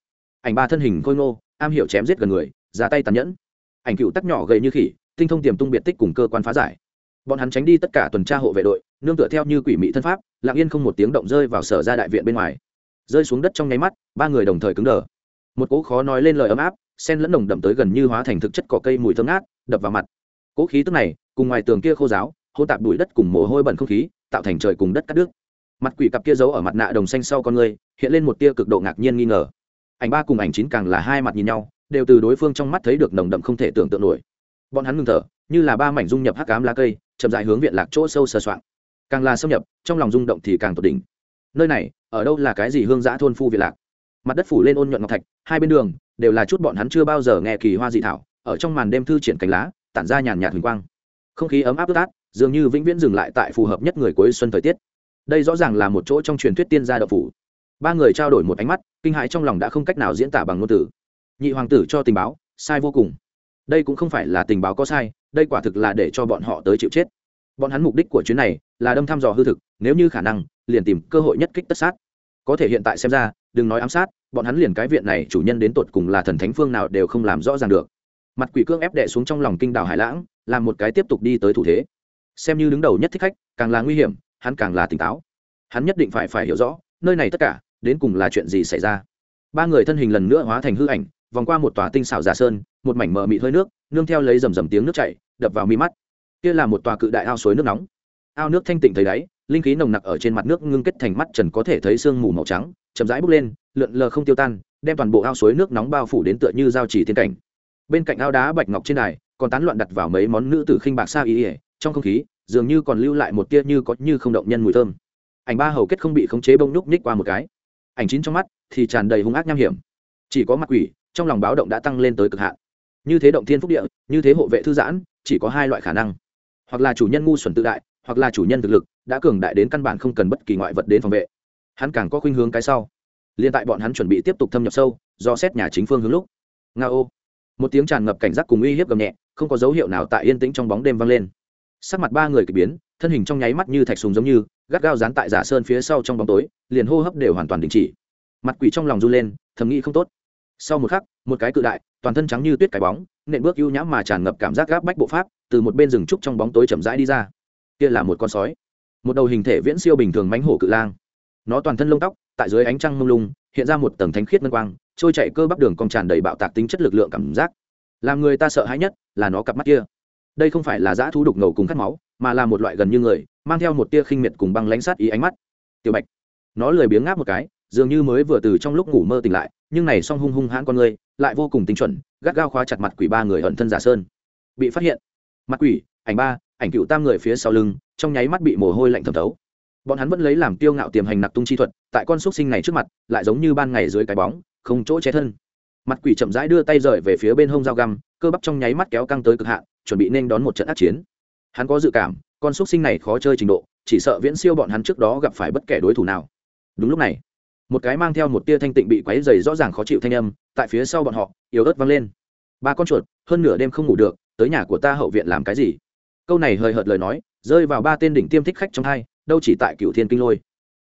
ảnh ba thân hình khôi ngô, am hiểu chém giết gần người, ra tay tàn nhẫn. Ảnh cựu tắc nhỏ gầy như khỉ, tinh thông tiềm tung biệt tích cùng cơ quan phá giải. Bọn hắn tránh đi tất cả tuần tra hộ vệ đội, nương tựa theo như quỷ mị thân pháp, lặng yên không một tiếng động rơi vào sở ra đại viện bên ngoài. Rơi xuống đất trong nháy mắt, ba người đồng thời cứng đờ. Một cỗ khó nói lên lời ấm áp, sen lẫn nồng đậm tới gần như hóa thành thực chất cỏ cây mùi thơm ngát, đập vào mặt. Cỗ khí tức này, cùng ngoài tường kia khô giáo hô tạp bụi đất cùng mồ hôi bẩn không khí, tạo thành trời cùng đất cắt đứt. Mặt quỷ cặp kia giấu ở mặt nạ đồng xanh sau con người, hiện lên một tia cực độ ngạc nhiên nghi ngờ ảnh ba cùng ảnh chín càng là hai mặt nhìn nhau, đều từ đối phương trong mắt thấy được nồng đậm không thể tưởng tượng nổi. Bọn hắn ngừng thở, như là ba mảnh dung nhập hắc cám lá cây, chậm dại hướng viện lạc chỗ sâu sờ soạn. càng là xâm nhập, trong lòng rung động thì càng tột đỉnh. Nơi này, ở đâu là cái gì hương giã thôn phu viện lạc? Mặt đất phủ lên ôn nhuận ngọc thạch, hai bên đường, đều là chút bọn hắn chưa bao giờ nghe kỳ hoa dị thảo, ở trong màn đêm thư triển cánh lá, tản ra nhàn nhạt huỳnh quang. Không khí ấm áp ướt át, dường như vĩnh viễn dừng lại tại phù hợp nhất người cuối xuân thời tiết. Đây rõ ràng là một chỗ trong truyền thuyết tiên gia đậu phủ ba người trao đổi một ánh mắt, kinh hãi trong lòng đã không cách nào diễn tả bằng ngôn từ. Nhị hoàng tử cho tình báo, sai vô cùng. Đây cũng không phải là tình báo có sai, đây quả thực là để cho bọn họ tới chịu chết. Bọn hắn mục đích của chuyến này là đâm thăm dò hư thực, nếu như khả năng, liền tìm cơ hội nhất kích tất sát. Có thể hiện tại xem ra, đừng nói ám sát, bọn hắn liền cái viện này chủ nhân đến tột cùng là thần thánh phương nào đều không làm rõ ràng được. Mặt quỷ cương ép đệ xuống trong lòng kinh đảo hải lãng, làm một cái tiếp tục đi tới thủ thế. Xem như đứng đầu nhất thích khách, càng là nguy hiểm, hắn càng là tỉnh táo. Hắn nhất định phải phải hiểu rõ, nơi này tất cả đến cùng là chuyện gì xảy ra? Ba người thân hình lần nữa hóa thành hư ảnh, vòng qua một tòa tinh xảo giả sơn, một mảnh mờ mịt hơi nước, nương theo lấy rầm rầm tiếng nước chảy, đập vào mi mắt. Kia là một tòa cự đại ao suối nước nóng. Ao nước thanh tịnh thấy đáy, linh khí nồng nặc ở trên mặt nước ngưng kết thành mắt trần có thể thấy sương mù màu trắng, chậm rãi bốc lên, lượn lờ không tiêu tan, đem toàn bộ ao suối nước nóng bao phủ đến tựa như giao chỉ thiên cảnh. Bên cạnh ao đá bạch ngọc trên đài, còn tán loạn đặt vào mấy món nữ tử khinh bạc sa ý ỉa trong không khí, dường như còn lưu lại một tia như có như không động nhân mùi thơm. Ảnh ba hầu kết không bị khống chế bông núc nhích qua một cái ảnh chín trong mắt thì tràn đầy hung ác nham hiểm. Chỉ có mặt quỷ, trong lòng báo động đã tăng lên tới cực hạn. Như thế động thiên phúc địa, như thế hộ vệ thư giãn, chỉ có hai loại khả năng. Hoặc là chủ nhân ngu xuẩn tự đại, hoặc là chủ nhân thực lực, đã cường đại đến căn bản không cần bất kỳ ngoại vật đến phòng vệ. Hắn càng có khuynh hướng cái sau. Liên tại bọn hắn chuẩn bị tiếp tục thâm nhập sâu, do xét nhà chính phương hướng lúc. Nga ô một tiếng tràn ngập cảnh giác cùng uy hiếp gầm nhẹ, không có dấu hiệu nào tại yên tĩnh trong bóng đêm vang lên. Sắc mặt ba người k ỳ biến, thân hình trong nháy mắt như thạch sùng giống như gắt gao dán tại giả sơn phía sau trong bóng tối, liền hô hấp đều hoàn toàn đình chỉ. Mặt quỷ trong lòng run lên, thầm nghĩ không tốt. Sau một khắc, một cái cự đại, toàn thân trắng như tuyết cái bóng, nện bước ưu nhãm mà tràn ngập cảm giác gáp bách bộ pháp, từ một bên rừng trúc trong bóng tối chậm rãi đi ra. Kia là một con sói. Một đầu hình thể viễn siêu bình thường mánh hổ cự lang. Nó toàn thân lông tóc, tại dưới ánh trăng mông lung, hiện ra một tầng thánh khiết ngân quang, trôi chạy cơ bắp đường cong tràn đầy bạo tạc tính chất lực lượng cảm giác. Làm người ta sợ hãi nhất là nó cặp mắt kia. Đây không phải là dã thú đục ngầu cùng cắt máu mà là một loại gần như người, mang theo một tia khinh miệt cùng băng lãnh sát ý ánh mắt. Tiểu bạch, nó lười biếng ngáp một cái, dường như mới vừa từ trong lúc ngủ mơ tỉnh lại, nhưng này song hung hung hãn con người, lại vô cùng tinh chuẩn, gắt gao khóa chặt mặt quỷ ba người ẩn thân giả sơn. Bị phát hiện. Mặt quỷ, ảnh ba, ảnh cựu tam người phía sau lưng, trong nháy mắt bị mồ hôi lạnh thẩm thấu. Bọn hắn vẫn lấy làm tiêu ngạo tiềm hành nặc tung chi thuật, tại con xúc sinh này trước mặt, lại giống như ban ngày dưới cái bóng, không chỗ che thân. Mặt quỷ chậm rãi đưa tay rời về phía bên hông dao găm, cơ bắp trong nháy mắt kéo căng tới cực hạn, chuẩn bị nên đón một trận ác chiến hắn có dự cảm, con xúc sinh này khó chơi trình độ, chỉ sợ viễn siêu bọn hắn trước đó gặp phải bất kể đối thủ nào. Đúng lúc này, một cái mang theo một tia thanh tịnh bị quáy dày rõ ràng khó chịu thanh âm, tại phía sau bọn họ, yếu ớt vang lên. Ba con chuột, hơn nửa đêm không ngủ được, tới nhà của ta hậu viện làm cái gì? Câu này hời hợt lời nói, rơi vào ba tên đỉnh tiêm thích khách trong hai, đâu chỉ tại cựu thiên kinh lôi.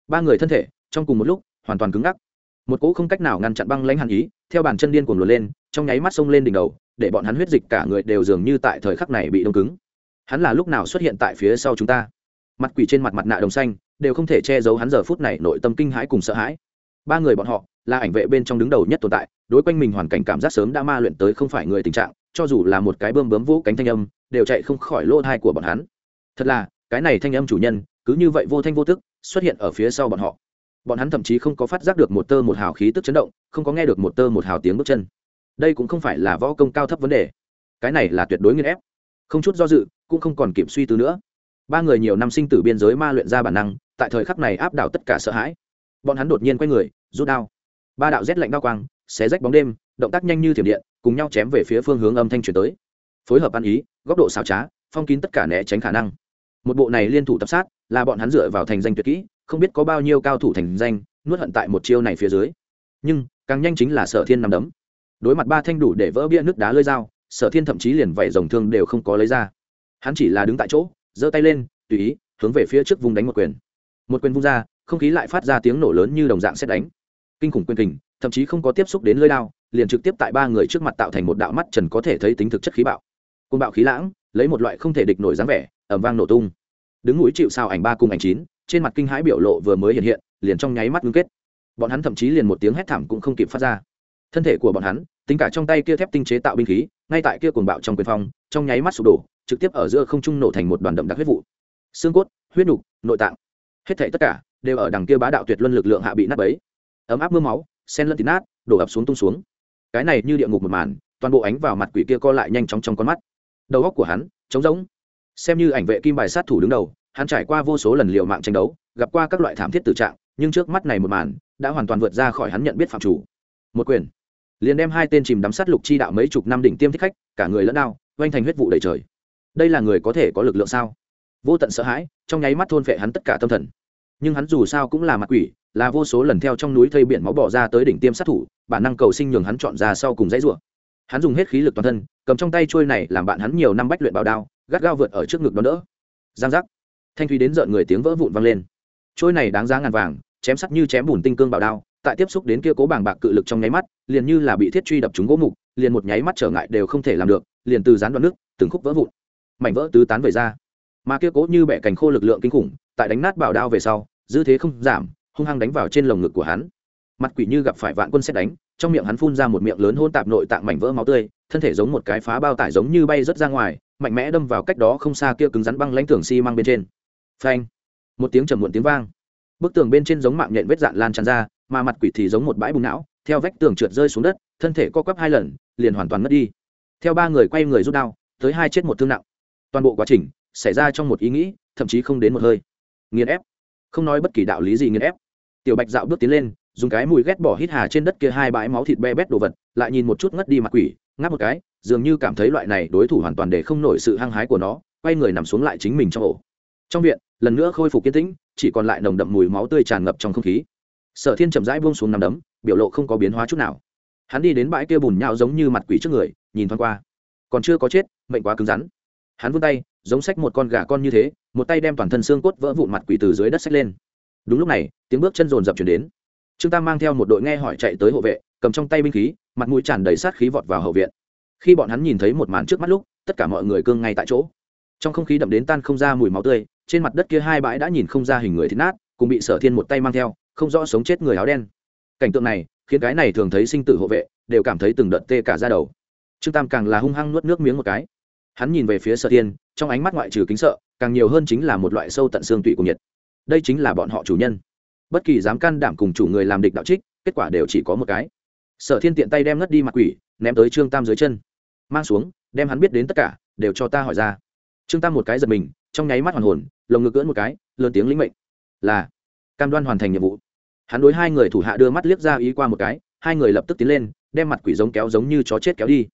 Ba người thân thể, trong cùng một lúc, hoàn toàn cứng ngắc. Một cỗ không cách nào ngăn chặn băng lãnh hàn ý, theo bàn chân điên cuồng luồn lên, trong nháy mắt xông lên đỉnh đầu, để bọn hắn huyết dịch cả người đều dường như tại thời khắc này bị đông cứng hắn là lúc nào xuất hiện tại phía sau chúng ta? Mặt quỷ trên mặt mặt nạ đồng xanh, đều không thể che giấu hắn giờ phút này nội tâm kinh hãi cùng sợ hãi. Ba người bọn họ, là ảnh vệ bên trong đứng đầu nhất tồn tại, đối quanh mình hoàn cảnh cảm giác sớm đã ma luyện tới không phải người tình trạng, cho dù là một cái bơm bướm vũ cánh thanh âm, đều chạy không khỏi lỗ thai của bọn hắn. Thật là, cái này thanh âm chủ nhân, cứ như vậy vô thanh vô tức, xuất hiện ở phía sau bọn họ. Bọn hắn thậm chí không có phát giác được một tơ một hào khí tức chấn động, không có nghe được một tơ một hào tiếng bước chân. Đây cũng không phải là võ công cao thấp vấn đề. Cái này là tuyệt đối nghiên ép không chút do dự, cũng không còn kịp suy tư nữa. Ba người nhiều năm sinh tử biên giới ma luyện ra bản năng, tại thời khắc này áp đảo tất cả sợ hãi. Bọn hắn đột nhiên quay người, rút đao. Ba đạo rét lạnh đao quang, xé rách bóng đêm, động tác nhanh như thiểm điện, cùng nhau chém về phía phương hướng âm thanh chuyển tới. Phối hợp ăn ý, góc độ xảo trá, phong kín tất cả né tránh khả năng. Một bộ này liên thủ tập sát, là bọn hắn dựa vào thành danh tuyệt kỹ, không biết có bao nhiêu cao thủ thành danh, nuốt hận tại một chiêu này phía dưới. Nhưng, càng nhanh chính là sở thiên nằm đấm. Đối mặt ba thanh đủ để vỡ bia nước đá lơi dao sở thiên thậm chí liền vẩy dòng thương đều không có lấy ra. Hắn chỉ là đứng tại chỗ, giơ tay lên, tùy ý, hướng về phía trước vùng đánh một quyền. Một quyền vung ra, không khí lại phát ra tiếng nổ lớn như đồng dạng xét đánh. Kinh khủng quyền kình, thậm chí không có tiếp xúc đến lơi đao, liền trực tiếp tại ba người trước mặt tạo thành một đạo mắt trần có thể thấy tính thực chất khí bạo. Côn bạo khí lãng, lấy một loại không thể địch nổi dáng vẻ ẩm vang nổ tung. Đứng núi chịu sao ảnh ba cùng ảnh chín, trên mặt kinh hãi biểu lộ vừa mới hiện hiện, liền trong nháy mắt ngưng kết. Bọn hắn thậm chí liền một tiếng hét thảm cũng không kịp phát ra. Thân thể của bọn hắn tính cả trong tay kia thép tinh chế tạo binh khí, ngay tại kia cuồng bạo trong quyền phong, trong nháy mắt sụp đổ, trực tiếp ở giữa không trung nổ thành một đoàn đậm đặc huyết vụ. Xương cốt, huyết nục, nội tạng, hết thảy tất cả đều ở đằng kia bá đạo tuyệt luân lực lượng hạ bị nát bấy. Ấm áp mưa máu, sen lẫn tín nát, đổ ập xuống tung xuống. Cái này như địa ngục một màn, toàn bộ ánh vào mặt quỷ kia co lại nhanh chóng trong con mắt. Đầu óc của hắn, trống rỗng. Xem như ảnh vệ kim bài sát thủ đứng đầu, hắn trải qua vô số lần liều mạng tranh đấu, gặp qua các loại thảm thiết tử trạng, nhưng trước mắt này một màn, đã hoàn toàn vượt ra khỏi hắn nhận biết phạm chủ. Một quyền liền đem hai tên chìm đắm sát lục chi đạo mấy chục năm đỉnh tiêm thích khách, cả người lẫn đao oanh thành huyết vụ đầy trời. Đây là người có thể có lực lượng sao? Vô tận sợ hãi, trong nháy mắt thôn phệ hắn tất cả tâm thần. Nhưng hắn dù sao cũng là mặt quỷ, là vô số lần theo trong núi thây biển máu bỏ ra tới đỉnh tiêm sát thủ, bản năng cầu sinh nhường hắn chọn ra sau cùng dãy rủa. Hắn dùng hết khí lực toàn thân, cầm trong tay trôi này làm bạn hắn nhiều năm bách luyện bảo đao, gắt gao vượt ở trước ngực đón đỡ. Giang giác. Thanh thúy đến rợn người tiếng vỡ vụn vang lên. Trôi này đáng giá ngàn vàng, chém sắt như chém bùn tinh cương bảo đao tại tiếp xúc đến kia cố bàng bạc cự lực trong nháy mắt, liền như là bị thiết truy đập trúng gỗ mục, liền một nháy mắt trở ngại đều không thể làm được, liền từ gián đoạn nước, từng khúc vỡ vụn. Mảnh vỡ tứ tán về ra. Mà kia cố như bẻ cành khô lực lượng kinh khủng, tại đánh nát bảo đao về sau, dư thế không giảm, hung hăng đánh vào trên lồng ngực của hắn. Mặt quỷ như gặp phải vạn quân xét đánh, trong miệng hắn phun ra một miệng lớn hôn tạp nội tạng mảnh vỡ máu tươi, thân thể giống một cái phá bao tải giống như bay rớt ra ngoài, mạnh mẽ đâm vào cách đó không xa kia cứng rắn băng lãnh tường mang bên trên. Phanh! Một tiếng trầm muộn tiếng vang. Bức tường bên trên giống mạng nhện vết dạn lan tràn ra mà mặt quỷ thì giống một bãi bùng não, theo vách tường trượt rơi xuống đất, thân thể co quắp hai lần, liền hoàn toàn mất đi. Theo ba người quay người rút đao, tới hai chết một thương nặng. Toàn bộ quá trình xảy ra trong một ý nghĩ, thậm chí không đến một hơi. Nghiền ép. Không nói bất kỳ đạo lý gì nghiền ép. Tiểu bạch dạo bước tiến lên, dùng cái mùi ghét bỏ hít hà trên đất kia hai bãi máu thịt be bét đồ vật, lại nhìn một chút ngất đi mặt quỷ, ngáp một cái, dường như cảm thấy loại này đối thủ hoàn toàn để không nổi sự hăng hái của nó, quay người nằm xuống lại chính mình trong ổ. Trong viện, lần nữa khôi phục kiên tĩnh, chỉ còn lại nồng đậm mùi máu tươi tràn ngập trong không khí sở thiên chậm rãi buông xuống nằm đấm, biểu lộ không có biến hóa chút nào. Hắn đi đến bãi kia bùn nhão giống như mặt quỷ trước người, nhìn thoáng qua. Còn chưa có chết, mệnh quá cứng rắn. Hắn vươn tay, giống xách một con gà con như thế, một tay đem toàn thân xương cốt vỡ vụn mặt quỷ từ dưới đất xách lên. Đúng lúc này, tiếng bước chân rồn rập chuyển đến. Trương tam mang theo một đội nghe hỏi chạy tới hộ vệ, cầm trong tay binh khí, mặt mũi tràn đầy sát khí vọt vào hậu viện. Khi bọn hắn nhìn thấy một màn trước mắt lúc, tất cả mọi người cương ngay tại chỗ. Trong không khí đậm đến tan không ra mùi máu tươi, trên mặt đất kia hai bãi đã nhìn không ra hình người thịt nát, cùng bị sở thiên một tay mang theo không rõ sống chết người áo đen. Cảnh tượng này khiến cái này thường thấy sinh tử hộ vệ đều cảm thấy từng đợt tê cả ra đầu. Trương tam càng là hung hăng nuốt nước miếng một cái. Hắn nhìn về phía sở thiên, trong ánh mắt ngoại trừ kính sợ, càng nhiều hơn chính là một loại sâu tận xương tụy của nhiệt. Đây chính là bọn họ chủ nhân. Bất kỳ dám can đảm cùng chủ người làm địch đạo trích, kết quả đều chỉ có một cái. Sở thiên tiện tay đem ngất đi mặt quỷ, ném tới trương tam dưới chân. Mang xuống, đem hắn biết đến tất cả, đều cho ta hỏi ra. Trương tam một cái giật mình, trong nháy mắt hoàn hồn, lồng ngực cưỡn một cái, lớn tiếng lĩnh mệnh. Là, cam đoan hoàn thành nhiệm vụ hắn đối hai người thủ hạ đưa mắt liếc ra ý qua một cái, hai người lập tức tiến lên, đem mặt quỷ giống kéo giống như chó chết kéo đi.